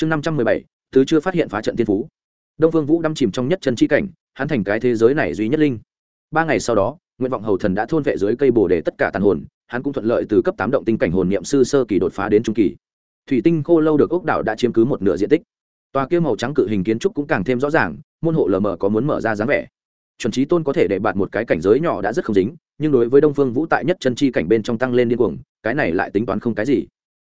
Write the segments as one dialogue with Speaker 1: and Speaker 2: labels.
Speaker 1: chương năm trăm mười bảy thứ chưa phát hiện phá trận tiên phú. Đông phương vũ đâm chìm trong nhất chân chi cảnh, hắn thành cái thế giới này duy nhất linh. Ba ngày sau đó, nguyện vọng hầu thần đã thôn vệ dưới cây bồ để tất cả tàn hồn, hắn cũng thuận lợi từ cấp tám động tinh cảnh hồn niệm sư sơ kỳ đột phá đến trung kỳ. Thủy tinh khô lâu được ốc đảo đã chiếm cứ một nửa diện tích. Tòa kia màu trắng cự hình kiến trúc cũng càng thêm rõ ràng, môn hộ lờ mờ có muốn mở ra dáng vẻ. Chuẩn trí tôn có thể để bạt một cái cảnh giới nhỏ đã rất không dính, nhưng đối với đông phương vũ tại nhất chân chi cảnh bên trong tăng lên điên cuồng, cái này lại tính toán không cái gì.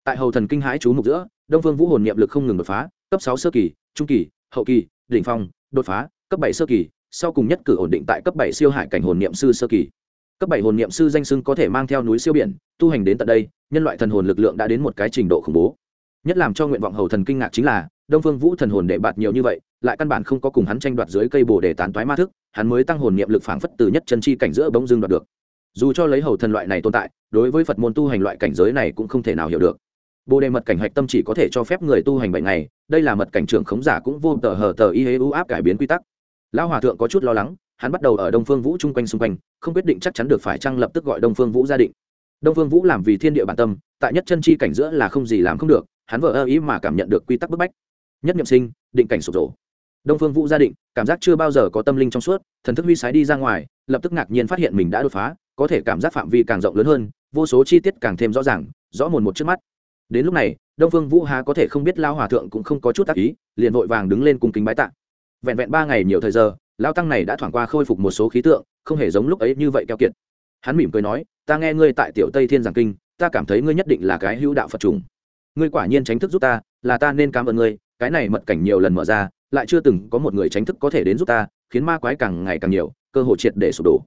Speaker 1: Tại hầu thần kinh hãi chú mục giữa đông phương vũ hồn niệm lực không ngừng đột phá, cấp sáu sơ kỳ, trung kỳ, hậu kỳ, đỉnh phong, đột phá, cấp bảy sơ kỳ, sau cùng nhất cử ổn định tại cấp bảy siêu hải cảnh hồn niệm sư sơ kỳ. Cấp bảy hồn niệm sư danh xưng có thể mang theo núi siêu biển, tu hành đến tận đây, nhân loại thần hồn lực lượng đã đến một cái trình độ khủng bố. Nhất làm cho nguyện vọng hầu thần kinh ngạc chính là, đông phương vũ thần hồn đệ bạt nhiều như vậy, lại căn bản không có cùng hắn tranh đoạt dưới cây bồ để tán toái ma thức, hắn mới tăng hồn niệm lực phảng phất từ nhất chân chi cảnh giữa bỗng dưng đoạt được. Dù cho lấy hầu thần loại này tồn tại, đối với phật môn tu hành loại cảnh giới này cũng không thể nào hiểu được bồ đề mật cảnh hạch tâm chỉ có thể cho phép người tu hành bảy ngày, đây là mật cảnh trưởng khống giả cũng vô tờ hờ tờ y hế ưu áp cải biến quy tắc. Lão hòa thượng có chút lo lắng, hắn bắt đầu ở đông phương vũ chung quanh xung quanh, không quyết định chắc chắn được phải chăng lập tức gọi đông phương vũ gia định. Đông phương vũ làm vì thiên địa bản tâm, tại nhất chân chi cảnh giữa là không gì làm không được, hắn vợ ơ ý mà cảm nhận được quy tắc bức bách. Nhất nhậm sinh, định cảnh sụp đổ. Đông phương vũ gia định, cảm giác chưa bao giờ có tâm linh trong suốt, thần thức huy sái đi ra ngoài, lập tức ngạc nhiên phát hiện mình đã đột phá, có thể cảm giác phạm vi càng rộng lớn hơn, vô số chi tiết càng thêm rõ ràng, rõ mồn một trước mắt đến lúc này, đông phương vũ há có thể không biết lao hòa thượng cũng không có chút tác ý, liền vội vàng đứng lên cùng kính bái tạ. Vẹn vẹn ba ngày nhiều thời giờ lao tăng này đã thoảng qua khôi phục một số khí tượng, không hề giống lúc ấy như vậy keo kiệt. Hắn mỉm cười nói, ta nghe ngươi tại tiểu tây thiên giảng kinh, ta cảm thấy ngươi nhất định là cái hữu đạo phật trùng ngươi quả nhiên tránh thức giúp ta, là ta nên cảm ơn ngươi, cái này mật cảnh nhiều lần mở ra, lại chưa từng có một người tránh thức có thể đến giúp ta, khiến ma quái càng ngày càng nhiều, cơ hội triệt để sụp đổ.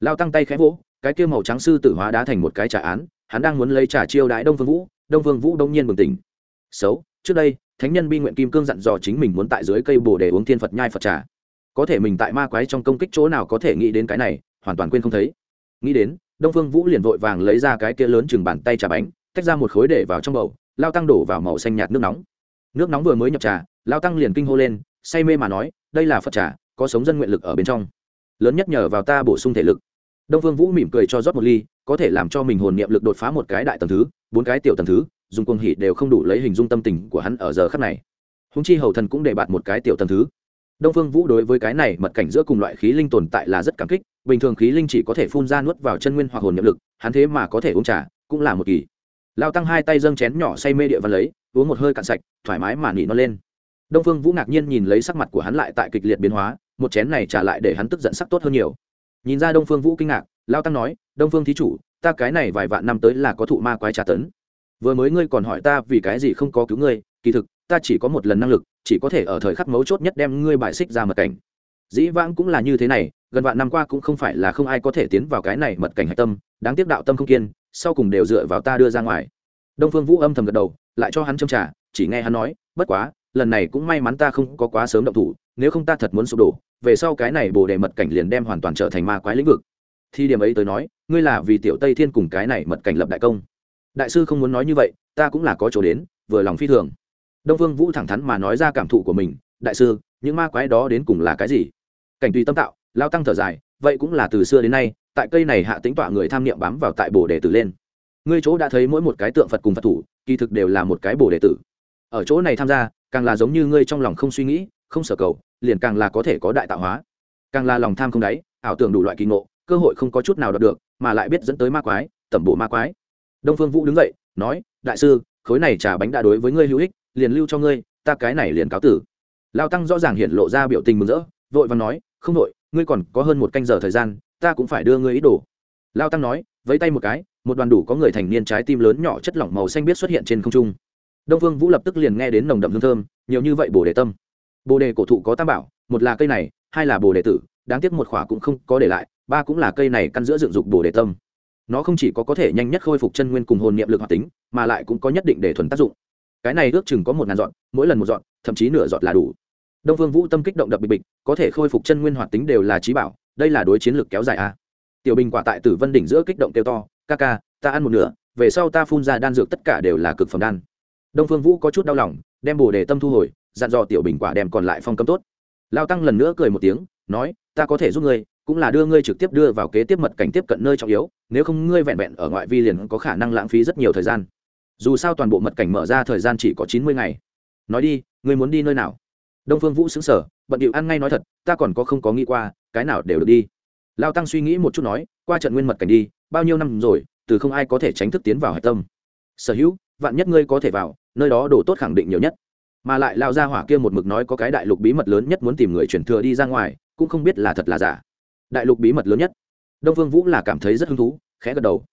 Speaker 1: Lao tăng tay khẽ vỗ, cái kia màu trắng sư tử hóa đá thành một cái trả án, hắn đang muốn lấy trả chiêu đãi đông phương vũ đông Vương vũ đông nhiên bừng tỉnh. Xấu, trước đây, thánh nhân bi nguyện kim cương dặn dò chính mình muốn tại dưới cây bồ để uống thiên phật nhai phật trà. Có thể mình tại ma quái trong công kích chỗ nào có thể nghĩ đến cái này, hoàn toàn quên không thấy. Nghĩ đến, đông phương vũ liền vội vàng lấy ra cái kia lớn chừng bàn tay trà bánh, tách ra một khối để vào trong bầu, lao tăng đổ vào màu xanh nhạt nước nóng. Nước nóng vừa mới nhập trà, lao tăng liền kinh hô lên, say mê mà nói, đây là phật trà, có sống dân nguyện lực ở bên trong. Lớn nhất nhờ vào ta bổ sung thể lực đông phương vũ mỉm cười cho rót một ly, có thể làm cho mình hồn niệm lực đột phá một cái đại tầng thứ, bốn cái tiểu tầng thứ, dùng cuồng hỉ đều không đủ lấy hình dung tâm tình của hắn ở giờ khắc này. Húng chi hầu thần cũng để bạt một cái tiểu tầng thứ. Đông phương vũ đối với cái này mật cảnh giữa cùng loại khí linh tồn tại là rất cảm kích, bình thường khí linh chỉ có thể phun ra nuốt vào chân nguyên hoặc hồn niệm lực, hắn thế mà có thể uống trà, cũng là một kỳ. Lao tăng hai tay dâng chén nhỏ say mê địa văn lấy, uống một hơi cạn sạch, thoải mái mà nỉ nó lên. Đông phương vũ ngạc nhiên nhìn lấy sắc mặt của hắn lại tại kịch liệt biến hóa, một chén này trả lại để hắn tức giận sắc tốt hơn nhiều nhìn ra đông phương vũ kinh ngạc, lao tăng nói, đông phương thí chủ, ta cái này vài vạn năm tới là có thụ ma quái trả tấn. Vừa mới ngươi còn hỏi ta vì cái gì không có cứu ngươi, kỳ thực, ta chỉ có một lần năng lực, chỉ có thể ở thời khắc mấu chốt nhất đem ngươi bài xích ra mật cảnh. Dĩ vãng cũng là như thế này, gần vạn năm qua cũng không phải là không ai có thể tiến vào cái này mật cảnh hạch tâm, đáng tiếc đạo tâm không kiên, sau cùng đều dựa vào ta đưa ra ngoài. Đông phương vũ âm thầm gật đầu, lại cho hắn châm trả chỉ nghe hắn nói, bất quá lần này cũng may mắn ta không có quá sớm động thủ, nếu không ta thật muốn sụp đổ, về sau cái này bồ đề mật cảnh liền đem hoàn toàn trở thành ma quái lĩnh vực. Thì điểm ấy tới nói, ngươi là vì tiểu tây thiên cùng cái này mật cảnh lập đại công. Đại sư không muốn nói như vậy, ta cũng là có chỗ đến, vừa lòng phi thường. Đông phương vũ thẳng thắn mà nói ra cảm thụ của mình, đại sư, những ma quái đó đến cùng là cái gì? Cảnh tùy tâm tạo, lao tăng thở dài, vậy cũng là từ xưa đến nay, tại cây này hạ tính tọa người tham niệm bám vào tại bồ đề tử lên. Ngươi chỗ đã thấy mỗi một cái tượng phật cùng phật thủ, kỳ thực đều là một cái bồ đề tử. Ở chỗ này tham gia càng là giống như ngươi trong lòng không suy nghĩ, không sở cầu, liền càng là có thể có đại tạo hóa. Càng là lòng tham không đáy, ảo tưởng đủ loại kỳ ngộ, cơ hội không có chút nào đạt được, mà lại biết dẫn tới ma quái, tẩm bộ ma quái. Đông phương vũ đứng dậy, nói, đại sư, khối này trà bánh đã đối với ngươi hữu ích, liền lưu cho ngươi, ta cái này liền cáo tử. Lao tăng rõ ràng hiện lộ ra biểu tình mừng rỡ, vội và nói, không đội ngươi còn có hơn một canh giờ thời gian, ta cũng phải đưa ngươi ý đồ. Lao tăng nói, vẫy tay một cái, một đoàn đủ có người thành niên trái tim lớn nhỏ chất lỏng màu xanh biết xuất hiện trên không trung đông vương vũ lập tức liền nghe đến nồng đậm hương thơm, nhiều như vậy bồ đề tâm. Bồ đề cổ thụ có tam bảo, một là cây này, hai là bồ đề tử, đáng tiếc một khỏa cũng không có để lại, ba cũng là cây này căn giữa dựng dục bồ đề tâm. Nó không chỉ có có thể nhanh nhất khôi phục chân nguyên cùng hồn niệm lực hoạt tính, mà lại cũng có nhất định để thuần tác dụng. Cái này ước chừng có một ngàn dọn, mỗi lần một dọn, thậm chí nửa dọn là đủ. Đông phương vũ tâm kích động đập bịch bịch, có thể khôi phục chân nguyên hoạt tính đều là trí bảo, đây là đối chiến lược kéo dài a tiểu bình quả tại tử vân đỉnh giữa kích động kêu to, ca ca, ta ăn một nửa, về sau ta phun ra đan dược tất cả đều là cực phẩm đan đông phương vũ có chút đau lòng, đem bồ đề tâm thu hồi, dặn dò tiểu bình quả đem còn lại phong cấm tốt. Lao tăng lần nữa cười một tiếng, nói, ta có thể giúp ngươi, cũng là đưa ngươi trực tiếp đưa vào kế tiếp mật cảnh tiếp cận nơi trọng yếu, nếu không ngươi vẹn vẹn ở ngoại vi liền có khả năng lãng phí rất nhiều thời gian. Dù sao toàn bộ mật cảnh mở ra thời gian chỉ có chín mươi ngày. Nói đi, ngươi muốn đi nơi nào? Đông phương vũ xứng sở bận điệu ăn ngay nói thật, ta còn có không có nghĩ qua, cái nào đều được đi. Lao tăng suy nghĩ một chút nói, qua trận nguyên mật cảnh đi, bao nhiêu năm rồi, từ không ai có thể tránh thức tiến vào hạch tâm. Sở hữu vạn nhất ngươi có thể vào, nơi đó đồ tốt khẳng định nhiều nhất. Mà lại lao ra hỏa kia một mực nói có cái đại lục bí mật lớn nhất muốn tìm người chuyển thừa đi ra ngoài, cũng không biết là thật là giả. Đại lục bí mật lớn nhất. Đông phương vũ là cảm thấy rất hứng thú, khẽ gật đầu.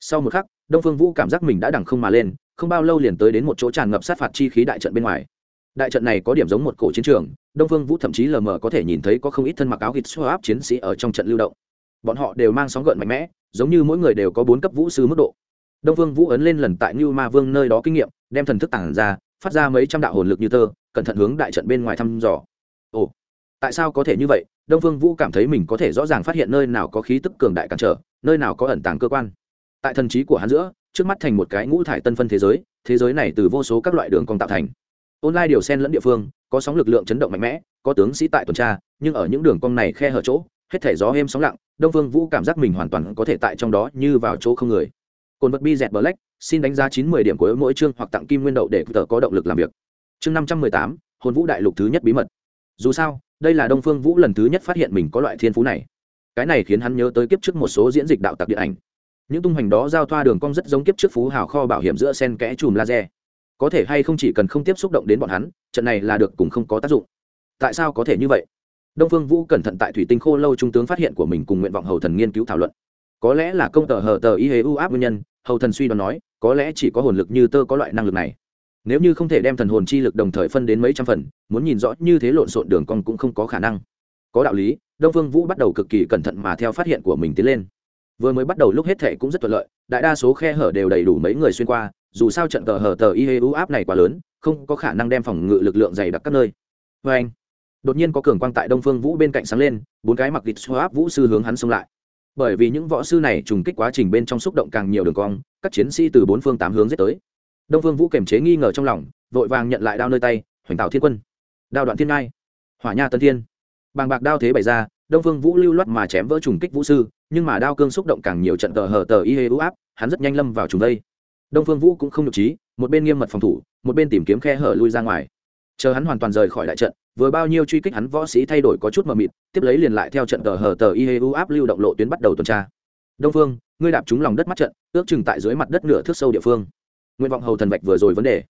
Speaker 1: Sau một khắc, đông phương vũ cảm giác mình đã đằng không mà lên, không bao lâu liền tới đến một chỗ tràn ngập sát phạt chi khí đại trận bên ngoài. Đại trận này có điểm giống một cổ chiến trường, đông phương vũ thậm chí lờ mờ có thể nhìn thấy có không ít thân mặc áo hít xô áp chiến sĩ ở trong trận lưu động. Bọn họ đều mang sóng gợn mạnh mẽ, giống như mỗi người đều có bốn cấp vũ sư mức độ đông Vương vũ ấn lên lần tại như ma vương nơi đó kinh nghiệm, đem thần thức tản ra, phát ra mấy trăm đạo hồn lực như tơ, cẩn thận hướng đại trận bên ngoài thăm dò. Ồ, tại sao có thể như vậy? Đông Vương vũ cảm thấy mình có thể rõ ràng phát hiện nơi nào có khí tức cường đại cản trở, nơi nào có ẩn tàng cơ quan. Tại thần trí của hắn giữa, trước mắt thành một cái ngũ thải tân phân thế giới thế giới này từ vô số các loại đường cong tạo thành. Online điều sen lẫn địa phương, có sóng lực lượng chấn động mạnh mẽ, có tướng sĩ tại tuần tra, nhưng ở những đường cong này khe hở chỗ, hết thể gió êm sóng lặng, đông phương vũ cảm giác mình hoàn toàn có thể tại trong đó như vào chỗ không người cồn vật bi dẹt black, xin đánh giá chín mươi điểm của mỗi chương hoặc tặng kim nguyên đậu để tờ có động lực làm việc. Chương năm trăm mười tám, hồn vũ đại lục thứ nhất bí mật. Dù sao, đây là đông phương vũ lần thứ nhất phát hiện mình có loại thiên phú này. Cái này khiến hắn nhớ tới kiếp trước một số diễn dịch đạo tặc điện ảnh. Những tung hành đó giao thoa đường cong rất giống kiếp trước phú hào kho bảo hiểm giữa sen kẽ chùm laser. Có thể hay không chỉ cần không tiếp xúc động đến bọn hắn, trận này là được cùng không có tác dụng. Tại sao có thể như vậy? Đông phương vũ cẩn thận tại thủy tinh khô lâu trung tướng phát hiện của mình cùng nguyện vọng hầu thần nghiên cứu thảo luận có lẽ là công tờ hờ tờ y hế u áp nguyên nhân, hầu thần suy đoán nói, có lẽ chỉ có hồn lực như tơ có loại năng lực này. Nếu như không thể đem thần hồn chi lực đồng thời phân đến mấy trăm phần, muốn nhìn rõ như thế lộn xộn đường cong cũng không có khả năng. Có đạo lý, đông phương vũ bắt đầu cực kỳ cẩn thận mà theo phát hiện của mình tiến lên. Vừa mới bắt đầu lúc hết thệ cũng rất thuận lợi, đại đa số khe hở đều đầy đủ mấy người xuyên qua, dù sao trận tờ hở tờ y hê u áp này quá lớn, không có khả năng đem phòng ngự lực lượng dày đặc các nơi. Vê anh đột nhiên có cường quang tại đông phương vũ bên cạnh sáng lên, bốn cái mặc địch xô áp vũ sư hướng hắn xông lại bởi vì những võ sư này trùng kích quá trình bên trong xúc động càng nhiều đường cong, các chiến sĩ từ bốn phương tám hướng giết tới. Đông phương vũ kiềm chế nghi ngờ trong lòng, vội vàng nhận lại đao nơi tay, hoành tạo thiên quân. Đao đoạn thiên ngai, hỏa nha tân thiên. Bàng bạc đao thế bày ra, đông phương vũ lưu loát mà chém vỡ trùng kích vũ sư, nhưng mà đao cương xúc động càng nhiều trận tờ hờ tờ y hê ưu áp, hắn rất nhanh lâm vào trùng đây đông phương vũ cũng không nhục trí một bên nghiêm mật phòng thủ, một bên tìm kiếm khe hở lui ra ngoài. Chờ hắn hoàn toàn rời khỏi đại trận vừa bao nhiêu truy kích hắn võ sĩ thay đổi có chút mờ mịt, tiếp lấy liền lại theo trận tờ hờ tờ y áp lưu động lộ tuyến bắt đầu tuần tra. Đông phương, ngươi đạp trúng lòng đất mắt trận, ước chừng tại dưới mặt đất nửa thước sâu địa phương. Nguyện vọng hầu thần vạch vừa rồi vấn đề.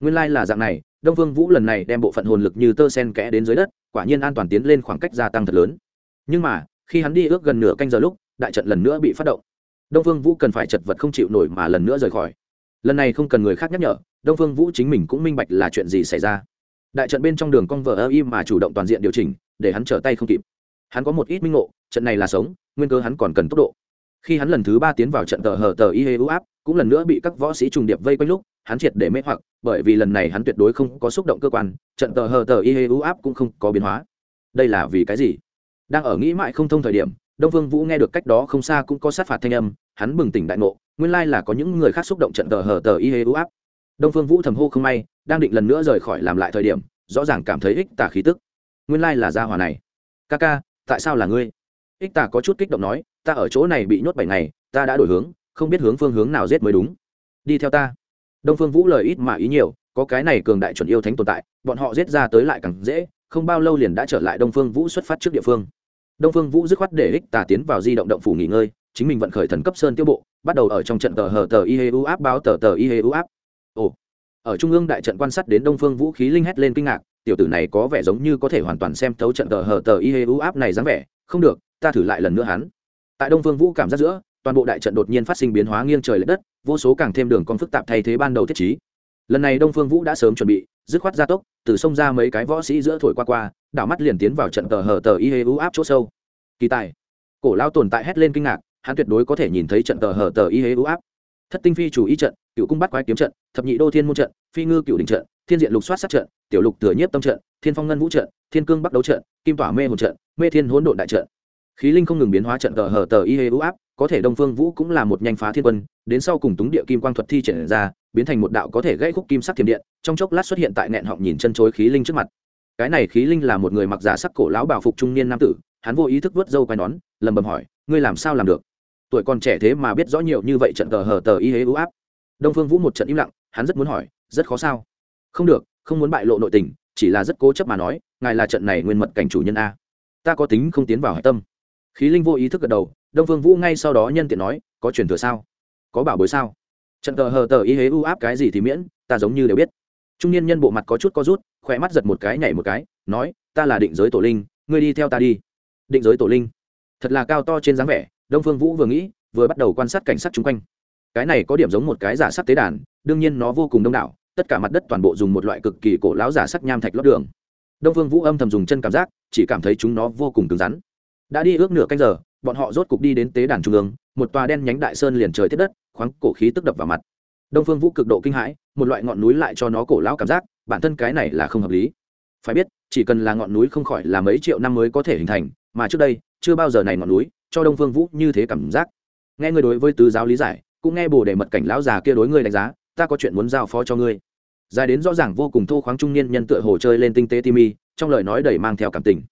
Speaker 1: Nguyên lai là dạng này, đông phương vũ lần này đem bộ phận hồn lực như tơ sen kẽ đến dưới đất, quả nhiên an toàn tiến lên khoảng cách gia tăng thật lớn. Nhưng mà, khi hắn đi ước gần nửa canh giờ lúc, đại trận lần nữa bị phát động. Đông phương vũ cần phải chật vật không chịu nổi mà lần nữa rời khỏi. Lần này không cần người khác nhắc nhở, đông phương vũ chính mình cũng minh bạch là chuyện gì xảy ra đại trận bên trong đường cong vờ ơ im mà chủ động toàn diện điều chỉnh, để hắn trở tay không kịp. Hắn có một ít minh ngộ, trận này là sống, nguyên cơ hắn còn cần tốc độ. Khi hắn lần thứ ba tiến vào trận tờ hờ tờ y hê u áp, cũng lần nữa bị các võ sĩ trùng điệp vây quanh lúc, hắn triệt để mê hoặc, bởi vì lần này hắn tuyệt đối không có xúc động cơ quan, trận tờ hờ tờ y hê u áp cũng không có biến hóa. Đây là vì cái gì? Đang ở nghĩ mãi không thông thời điểm, đông vương vũ nghe được cách đó không xa cũng có sát phạt thanh âm, hắn bừng tỉnh đại ngộ, nguyên lai là có những người khác xúc động trận tờ hờ tờ y hê u áp đông phương vũ thầm hô không may, đang định lần nữa rời khỏi làm lại thời điểm, rõ ràng cảm thấy ích tả khí tức. Nguyên lai là gia hỏa này. Ca ca, tại sao là ngươi? Ích tả có chút kích động nói, ta ở chỗ này bị nhốt bảy ngày, ta đã đổi hướng, không biết hướng phương hướng nào giết mới đúng. Đi theo ta. Đông phương vũ lời ít mà ý nhiều, có cái này cường đại chuẩn yêu thánh tồn tại, bọn họ giết ra tới lại càng dễ, không bao lâu liền đã trở lại đông phương vũ xuất phát trước địa phương. Đông phương vũ dứt khoát để ích tà tiến vào di động động phủ nghỉ ngơi, chính mình vận khởi thần cấp sơn tiêu bộ, bắt đầu ở trong trận tờ hờ tờ y hê u áp báo tờ tờ y hê u áp ồ ở trung ương đại trận quan sát đến đông phương vũ khí linh hét lên kinh ngạc, tiểu tử này có vẻ giống như có thể hoàn toàn xem thấu trận tờ hờ tờ y hê u áp này dáng vẻ, không được, ta thử lại lần nữa hắn. Tại đông phương vũ cảm giác giữa, toàn bộ đại trận đột nhiên phát sinh biến hóa nghiêng trời l ệ đất, vô số càng thêm đường con phức tạp thay thế ban đầu thiết trí. Lần này đông phương vũ đã sớm chuẩn bị, dứt khoát gia tốc, từ sông ra mấy cái võ sĩ giữa thổi qua qua, đảo mắt liền tiến vào trận tờ hờ tờ y hê u áp chỗ sâu. Kỳ tài. Cổ lao tồn tại hét lên kinh ngạc, hắn tuyệt đối có thể nhìn thấy trận tờ hờ tờ y hê u áp. Thất tinh phi chủ y trận cựu cung bắt quái kiếm trận, thập nhị đô thiên môn trận, phi ngư cựu đình trận, thiên diện lục soát sát trận, tiểu lục thừa nhiếp tâm trận, thiên phong ngân vũ trận, thiên cương bắc đấu trận, kim tỏa mê hồn trận, mê thiên hỗn độn đại trận. Khí linh không ngừng biến hóa trận cờ hờ tờ y hê u áp, có thể đông phương vũ cũng là một nhanh phá thiên quân, đến sau cùng túng địa kim quang thuật thi triển ra, biến thành một đạo có thể gãy khúc kim sắc thiểm điện, trong chốc lát xuất hiện tại nẹn họng nhìn chân chối khí linh trước mặt. Cái này khí linh là một người mặc giả sắc cổ lão bảo phục trung niên nam tử, hắn vô ý thức vớt râu quai nón lầm bầm hỏi, ngươi làm sao làm được? Tuổi còn trẻ thế mà biết rõ nhiều như vậy trận cờ hờ tờ y hế ưu áp đông phương vũ một trận im lặng, hắn rất muốn hỏi, rất khó sao? Không được, không muốn bại lộ nội tình, chỉ là rất cố chấp mà nói, ngài là trận này nguyên mật cảnh chủ nhân a. Ta có tính không tiến vào hải tâm. Khí linh vô ý thức gật đầu, đông phương vũ ngay sau đó nhân tiện nói, có truyền thừa sao? Có bảo bối sao? Trận tờ hờ tờ ý hế u áp cái gì thì miễn, ta giống như đều biết. Trung niên nhân bộ mặt có chút có rút khỏe mắt giật một cái nhảy một cái, nói, ta là định giới tổ linh, ngươi đi theo ta đi. Định giới tổ linh. Thật là cao to trên dáng vẻ, đông phương vũ vừa nghĩ, vừa bắt đầu quan sát cảnh sát chung quanh cái này có điểm giống một cái giả sắc tế đàn, đương nhiên nó vô cùng đông đảo, tất cả mặt đất toàn bộ dùng một loại cực kỳ cổ lão giả sắc nham thạch lót đường. Đông phương vũ âm thầm dùng chân cảm giác, chỉ cảm thấy chúng nó vô cùng cứng rắn. Đã đi ước nửa canh giờ, bọn họ rốt cục đi đến tế đàn trung ương, một tòa đen nhánh đại sơn liền trời thiết đất, khoáng cổ khí tức đập vào mặt. Đông phương vũ cực độ kinh hãi, một loại ngọn núi lại cho nó cổ lão cảm giác, bản thân cái này là không hợp lý. Phải biết, chỉ cần là ngọn núi không khỏi là mấy triệu năm mới có thể hình thành, mà trước đây, chưa bao giờ này ngọn núi, cho đông phương vũ như thế cảm giác. Nghe người đối với tứ giáo lý giải cũng nghe bồ để mật cảnh lão già kia đối ngươi đánh giá, ta có chuyện muốn giao phó cho ngươi. Dài đến rõ ràng vô cùng thô khoáng trung niên nhân tựa hồ chơi lên tinh tế timmy trong lời nói đầy mang theo cảm tình.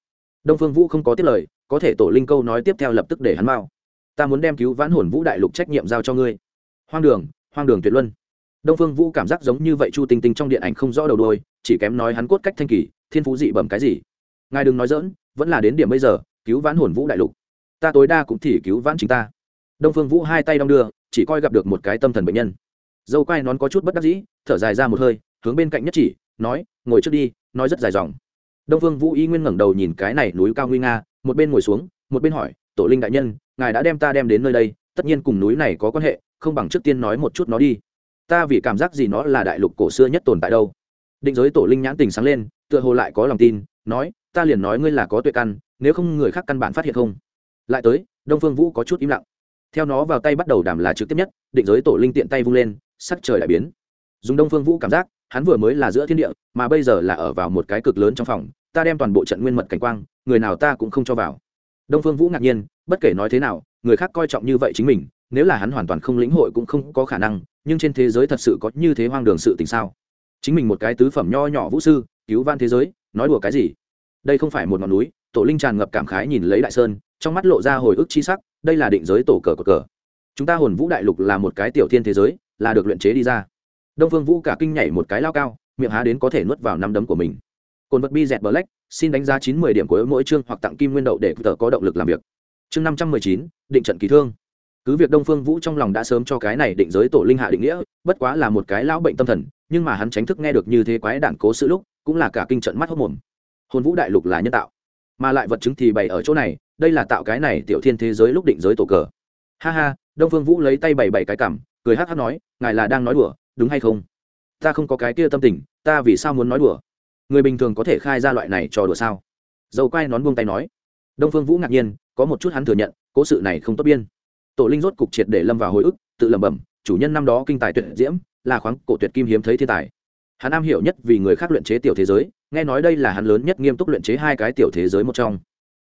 Speaker 1: Đông phương vũ không có tiếp lời, có thể tổ linh câu nói tiếp theo lập tức để hắn mau. Ta muốn đem cứu vãn hồn vũ đại lục trách nhiệm giao cho ngươi. Hoang đường hoang đường tuyệt luân. Đông phương vũ cảm giác giống như vậy chu tinh tinh trong điện ảnh không rõ đầu đôi chỉ kém nói hắn cốt cách thanh kỳ, thiên phú dị bẩm cái gì. Ngài đừng nói dỡn vẫn là đến điểm bây giờ, cứu vãn hồn vũ đại lục. Ta tối đa cũng thì cứu vãn chính ta. Đông phương vũ hai tay đong đưa chỉ coi gặp được một cái tâm thần bệnh nhân. Dâu quai nón có chút bất đắc dĩ, thở dài ra một hơi, hướng bên cạnh nhất chỉ, nói, ngồi trước đi, nói rất dài dòng. Đông phương vũ y nguyên ngẩng đầu nhìn cái này núi cao nguy nga, một bên ngồi xuống, một bên hỏi, tổ linh đại nhân, ngài đã đem ta đem đến nơi đây, tất nhiên cùng núi này có quan hệ, không bằng trước tiên nói một chút nó đi. Ta vì cảm giác gì nó là đại lục cổ xưa nhất tồn tại đâu. Định giới tổ linh nhãn tình sáng lên, tựa hồ lại có lòng tin, nói, ta liền nói ngươi là có tuệ căn, nếu không người khác căn bản phát hiện không. Lại tới, đông phương vũ có chút im lặng theo nó vào tay bắt đầu đảm là trực tiếp nhất, định giới tổ linh tiện tay vung lên, sắc trời đại biến. Dùng đông phương vũ cảm giác, hắn vừa mới là giữa thiên địa, mà bây giờ là ở vào một cái cực lớn trong phòng, ta đem toàn bộ trận nguyên mật cảnh quang, người nào ta cũng không cho vào. Đông phương vũ ngạc nhiên, bất kể nói thế nào, người khác coi trọng như vậy chính mình, nếu là hắn hoàn toàn không lĩnh hội cũng không có khả năng, nhưng trên thế giới thật sự có như thế hoang đường sự tình sao? Chính mình một cái tứ phẩm nho nhỏ vũ sư, cứu van thế giới, nói đùa cái gì? Đây không phải một ngọn núi, tổ linh tràn ngập cảm khái nhìn lấy đại sơn, trong mắt lộ ra hồi ức chi sắc đây là định giới tổ cờ cờ cờ. Chúng ta hồn vũ đại lục là một cái tiểu thiên thế giới, là được luyện chế đi ra. Đông phương vũ cả kinh nhảy một cái lao cao, miệng há đến có thể nuốt vào năm đấm của mình. Cồn vật bi dẹt black, xin đánh giá chín mươi điểm của mỗi chương hoặc tặng kim nguyên đậu để tờ có động lực làm việc. Chương năm trăm mười chín, định trận kỳ thương. Cứ việc đông phương vũ trong lòng đã sớm cho cái này định giới tổ linh hạ định nghĩa, bất quá là một cái lão bệnh tâm thần, nhưng mà hắn tránh thức nghe được như thế quái đản cố sự lúc, cũng là cả kinh trận mắt hốc mồm. Hồn vũ đại lục là nhân tạo, mà lại vật chứng thì bày ở chỗ này đây là tạo cái này tiểu thiên thế giới lúc định giới tổ cờ. Ha ha, đông phương vũ lấy tay bảy bảy cái cảm, cười hát hát nói, ngài là đang nói đùa, đúng hay không? Ta không có cái kia tâm tình, ta vì sao muốn nói đùa? Người bình thường có thể khai ra loại này trò đùa sao? Dầu quai nón buông tay nói. Đông phương vũ ngạc nhiên, có một chút hắn thừa nhận, cố sự này không tốt biên. Tổ linh rốt cục triệt để lâm vào hồi ức, tự lẩm bẩm, chủ nhân năm đó kinh tài tuyệt diễm, là khoáng cổ tuyệt kim hiếm thấy thiên tài. Hắn am hiểu nhất vì người khác luyện chế tiểu thế giới, nghe nói đây là hắn lớn nhất nghiêm túc luyện chế hai cái tiểu thế giới một trong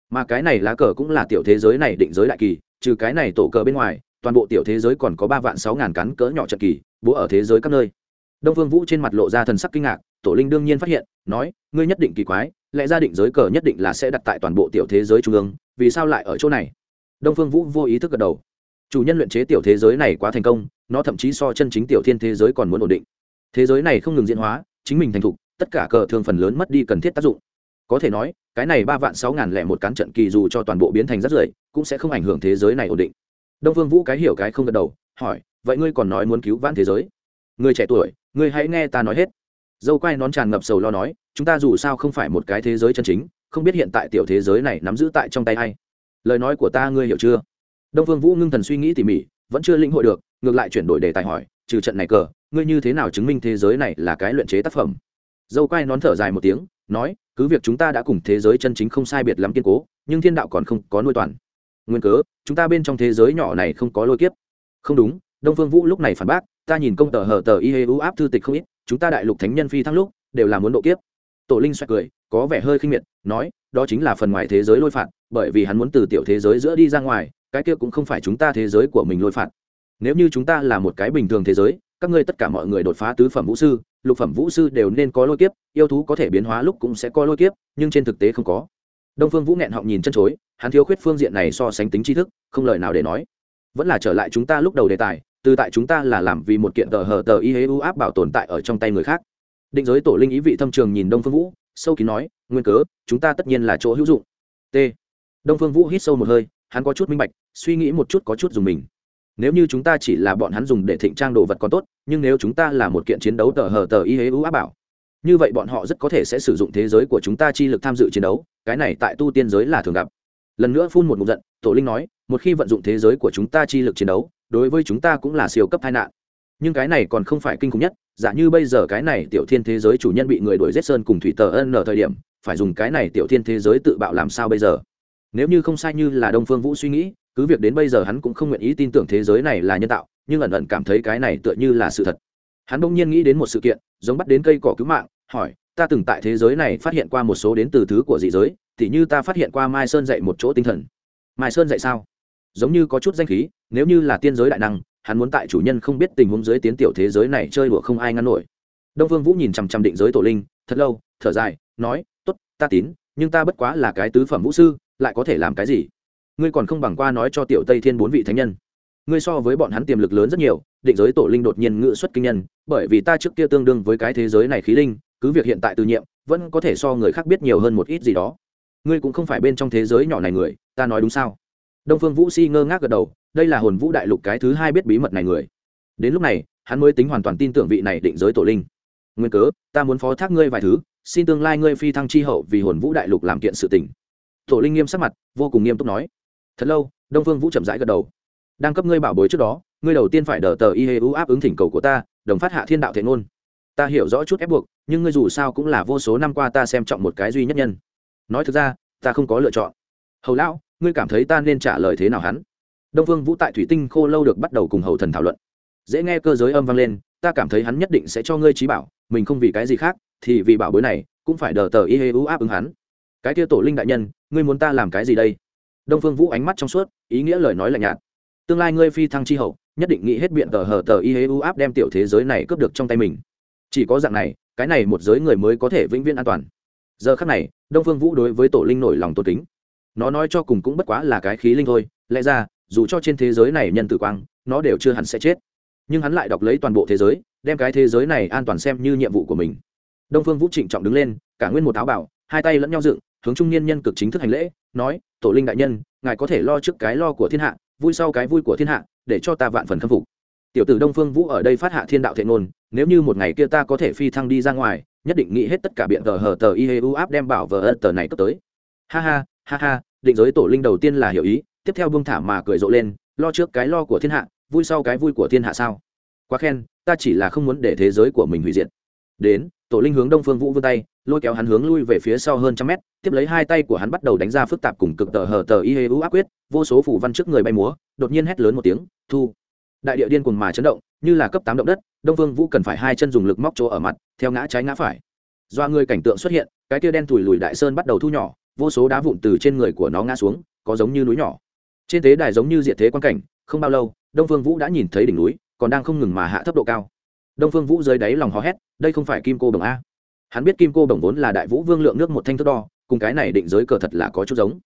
Speaker 1: mà cái này lá cờ cũng là tiểu thế giới này định giới đại kỳ, trừ cái này tổ cờ bên ngoài, toàn bộ tiểu thế giới còn có ba vạn sáu ngàn cắn cỡ nhỏ trận kỳ bố ở thế giới các nơi. Đông phương vũ trên mặt lộ ra thần sắc kinh ngạc, tổ linh đương nhiên phát hiện, nói, ngươi nhất định kỳ quái, lẽ ra định giới cờ nhất định là sẽ đặt tại toàn bộ tiểu thế giới trung ương, vì sao lại ở chỗ này? Đông phương vũ vô ý thức gật đầu. Chủ nhân luyện chế tiểu thế giới này quá thành công, nó thậm chí so chân chính tiểu thiên thế giới còn muốn ổn định. Thế giới này không ngừng diễn hóa, chính mình thành thục, tất cả cờ thường phần lớn mất đi cần thiết tác dụng có thể nói, cái này ba vạn sáu ngàn lẻ một cán trận kỳ dù cho toàn bộ biến thành rất rưởi, cũng sẽ không ảnh hưởng thế giới này ổn định. Đông phương vũ cái hiểu cái không gật đầu, hỏi, vậy ngươi còn nói muốn cứu vãn thế giới? Người trẻ tuổi, ngươi hãy nghe ta nói hết. Dâu quai nón tràn ngập sầu lo nói, chúng ta dù sao không phải một cái thế giới chân chính, không biết hiện tại tiểu thế giới này nắm giữ tại trong tay hay lời nói của ta ngươi hiểu chưa? Đông phương vũ ngưng thần suy nghĩ tỉ mỉ, vẫn chưa lĩnh hội được, ngược lại chuyển đổi đề tài hỏi, trừ trận này cờ, ngươi như thế nào chứng minh thế giới này là cái luyện chế tác phẩm? Dâu quai nón thở dài một tiếng, nói, cứ việc chúng ta đã cùng thế giới chân chính không sai biệt lắm kiên cố, nhưng thiên đạo còn không có nuôi toàn. Nguyên cớ, chúng ta bên trong thế giới nhỏ này không có lôi kiếp. Không đúng, đông phương vũ lúc này phản bác, ta nhìn công tờ hở tờ y hê u áp thư tịch không ít, chúng ta đại lục thánh nhân phi thăng lúc, đều là muốn độ kiếp. Tổ linh xoay cười, có vẻ hơi khinh miệt, nói, đó chính là phần ngoài thế giới lôi phạt, bởi vì hắn muốn từ tiểu thế giới giữa đi ra ngoài, cái kia cũng không phải chúng ta thế giới của mình lôi phạt. Nếu như chúng ta là một cái bình thường thế giới, các ngươi tất cả mọi người đột phá tứ phẩm vũ sư lục phẩm vũ sư đều nên có lôi kiếp, yêu thú có thể biến hóa lúc cũng sẽ có lôi kiếp, nhưng trên thực tế không có. Đông phương vũ nghẹn họng nhìn chân chối, hắn thiếu khuyết phương diện này so sánh tính tri thức, không lời nào để nói. Vẫn là trở lại chúng ta lúc đầu đề tài, từ tại chúng ta là làm vì một kiện tờ hờ tờ y hế u áp bảo tồn tại ở trong tay người khác. Định giới tổ linh ý vị thâm trường nhìn đông phương vũ, sâu kín nói, nguyên cớ, chúng ta tất nhiên là chỗ hữu dụng. T. Đông phương vũ hít sâu một hơi, hắn có chút minh bạch, suy nghĩ một chút có chút dùng mình nếu như chúng ta chỉ là bọn hắn dùng để thịnh trang đồ vật còn tốt, nhưng nếu chúng ta là một kiện chiến đấu tờ hờ tờ y hế ưu áp bảo, như vậy bọn họ rất có thể sẽ sử dụng thế giới của chúng ta chi lực tham dự chiến đấu, cái này tại tu tiên giới là thường gặp. Lần nữa phun một ngụm giận, tổ linh nói, một khi vận dụng thế giới của chúng ta chi lực chiến đấu, đối với chúng ta cũng là siêu cấp tai nạn. Nhưng cái này còn không phải kinh khủng nhất, giả như bây giờ cái này tiểu thiên thế giới chủ nhân bị người đuổi giết sơn cùng thủy tờ ân ở thời điểm, phải dùng cái này tiểu thiên thế giới tự bạo làm sao bây giờ? Nếu như không sai như là đông phương vũ suy nghĩ cứ việc đến bây giờ hắn cũng không nguyện ý tin tưởng thế giới này là nhân tạo, nhưng ẩn ẩn cảm thấy cái này tựa như là sự thật. Hắn bỗng nhiên nghĩ đến một sự kiện, giống bắt đến cây cỏ cứu mạng, hỏi, ta từng tại thế giới này phát hiện qua một số đến từ thứ của dị giới, tỉ như ta phát hiện qua mai sơn dạy một chỗ tinh thần. Mai sơn dạy sao? Giống như có chút danh khí, nếu như là tiên giới đại năng, hắn muốn tại chủ nhân không biết tình huống giới tiến tiểu thế giới này chơi đùa không ai ngăn nổi. Đông vương vũ nhìn chằm chằm định giới tổ linh, thật lâu, thở dài, nói, tốt, ta tín, nhưng ta bất quá là cái tứ phẩm vũ sư, lại có thể làm cái gì? Ngươi còn không bằng qua nói cho tiểu tây thiên bốn vị thánh nhân. Ngươi so với bọn hắn tiềm lực lớn rất nhiều, định giới tổ linh đột nhiên ngự xuất kinh nhân, bởi vì ta trước kia tương đương với cái thế giới này khí linh, cứ việc hiện tại từ nhiệm, vẫn có thể so người khác biết nhiều hơn một ít gì đó. Ngươi cũng không phải bên trong thế giới nhỏ này người, ta nói đúng sao? Đông phương vũ si ngơ ngác gật đầu, đây là hồn vũ đại lục cái thứ hai biết bí mật này người. Đến lúc này, hắn mới tính hoàn toàn tin tưởng vị này định giới tổ linh. Nguyên cớ, ta muốn phó thác ngươi vài thứ, xin tương lai ngươi phi thăng chi hậu vì hồn vũ đại lục làm kiện sự tình. Tổ linh nghiêm sắc mặt, vô cùng nghiêm túc nói thật lâu, đông phương vũ chậm rãi gật đầu. Đang cấp ngươi bảo bối trước đó, ngươi đầu tiên phải đờ tờ y hê u áp ứng thỉnh cầu của ta, đồng phát hạ thiên đạo thể ngôn. Ta hiểu rõ chút ép buộc, nhưng ngươi dù sao cũng là vô số năm qua ta xem trọng một cái duy nhất nhân. Nói thực ra, ta không có lựa chọn. Hầu lão, ngươi cảm thấy ta nên trả lời thế nào hắn? Đông phương vũ tại thủy tinh khô lâu được bắt đầu cùng hầu thần thảo luận. Dễ nghe cơ giới âm vang lên, ta cảm thấy hắn nhất định sẽ cho ngươi trí bảo, mình không vì cái gì khác, thì vì bảo bối này, cũng phải đờ tờ y hê u áp ứng hắn. Cái kia tổ linh đại nhân, ngươi muốn ta làm cái gì đây? Đông phương vũ ánh mắt trong suốt, ý nghĩa lời nói lạnh nhạt. Tương lai ngươi phi thăng chi hậu, nhất định nghĩ hết biện tờ hờ tờ y hê u áp đem tiểu thế giới này cướp được trong tay mình. Chỉ có dạng này, cái này một giới người mới có thể vĩnh viễn an toàn. Giờ khắc này, đông phương vũ đối với tổ linh nổi lòng tôn kính. Nó nói cho cùng cũng bất quá là cái khí linh thôi, lẽ ra, dù cho trên thế giới này nhân tử quang, nó đều chưa hẳn sẽ chết. Nhưng hắn lại đọc lấy toàn bộ thế giới, đem cái thế giới này an toàn xem như nhiệm vụ của mình. Đông phương vũ trịnh trọng đứng lên, cả nguyên một áo bảo hai tay lẫn nhau dựng hướng trung niên nhân cực chính thức hành lễ, nói, tổ linh đại nhân, ngài có thể lo trước cái lo của thiên hạ, vui sau cái vui của thiên hạ, để cho ta vạn phần khâm phục. Tiểu tử đông phương vũ ở đây phát hạ thiên đạo thệ ngôn, nếu như một ngày kia ta có thể phi thăng đi ra ngoài, nhất định nghĩ hết tất cả biện tờ hờ tờ y hê u áp đem bảo vờ ân tờ này cấp tới. Ha ha ha ha, định giới tổ linh đầu tiên là hiểu ý, tiếp theo buông thả mà cười rộ lên, lo trước cái lo của thiên hạ, vui sau cái vui của thiên hạ sao? Quá khen, ta chỉ là không muốn để thế giới của mình hủy diệt. Đến, tổ linh hướng đông phương vũ vươn tay lôi kéo hắn hướng lui về phía sau hơn trăm mét, tiếp lấy hai tay của hắn bắt đầu đánh ra phức tạp cùng cực tờ hờ tờ y hê u ác quyết, vô số phủ văn trước người bay múa, đột nhiên hét lớn một tiếng, thu! Đại địa điên cuồng mà chấn động, như là cấp tám động đất, đông Vương vũ cần phải hai chân dùng lực móc chỗ ở mặt, theo ngã trái ngã phải. Do người cảnh tượng xuất hiện, cái tia đen thùi lùi đại sơn bắt đầu thu nhỏ, vô số đá vụn từ trên người của nó ngã xuống, có giống như núi nhỏ. Trên tế đài giống như diện thế quan cảnh, không bao lâu, đông phương vũ đã nhìn thấy đỉnh núi, còn đang không ngừng mà hạ thấp độ cao. Đông phương vũ dưới đáy lòng hò hét, đây không phải kim cô đồng a hắn biết kim cô đồng vốn là đại vũ vương lượng nước một thanh thước đo, cùng cái này định giới cờ thật là có chút giống.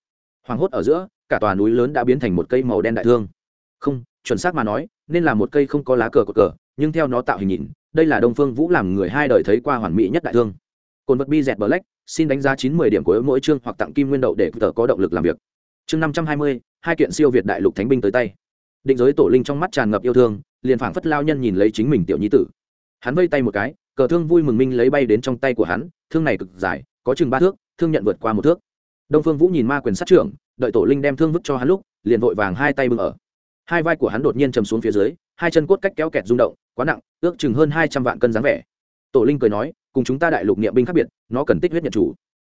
Speaker 1: Hoàng hốt ở giữa, cả tòa núi lớn đã biến thành một cây màu đen đại thương. Không, chuẩn xác mà nói, nên là một cây không có lá cờ cột cờ, nhưng theo nó tạo hình nhìn, đây là đông phương vũ làm người hai đời thấy qua hoàn mỹ nhất đại thương. Cồn vật bi dẹt black, xin đánh giá chín mươi điểm của mỗi chương hoặc tặng kim nguyên đậu để tờ có động lực làm việc. Chương năm trăm hai mươi, hai kiện siêu việt đại lục thánh binh tới tay. Định giới tổ linh trong mắt tràn ngập yêu thương, liền phảng phất lao nhân nhìn lấy chính mình tiểu nhi tử. Hắn vây tay một cái cờ thương vui mừng minh lấy bay đến trong tay của hắn, thương này cực dài, có chừng ba thước, thương nhận vượt qua một thước. Đông phương vũ nhìn ma quyền sát trưởng, đợi tổ linh đem thương vứt cho hắn lúc, liền vội vàng hai tay bưng ở. Hai vai của hắn đột nhiên chầm xuống phía dưới, hai chân cốt cách kéo kẹt rung động, quá nặng, ước chừng hơn hai trăm vạn cân dáng vẻ. Tổ linh cười nói, cùng chúng ta đại lục niệm binh khác biệt, nó cần tích huyết nhận chủ.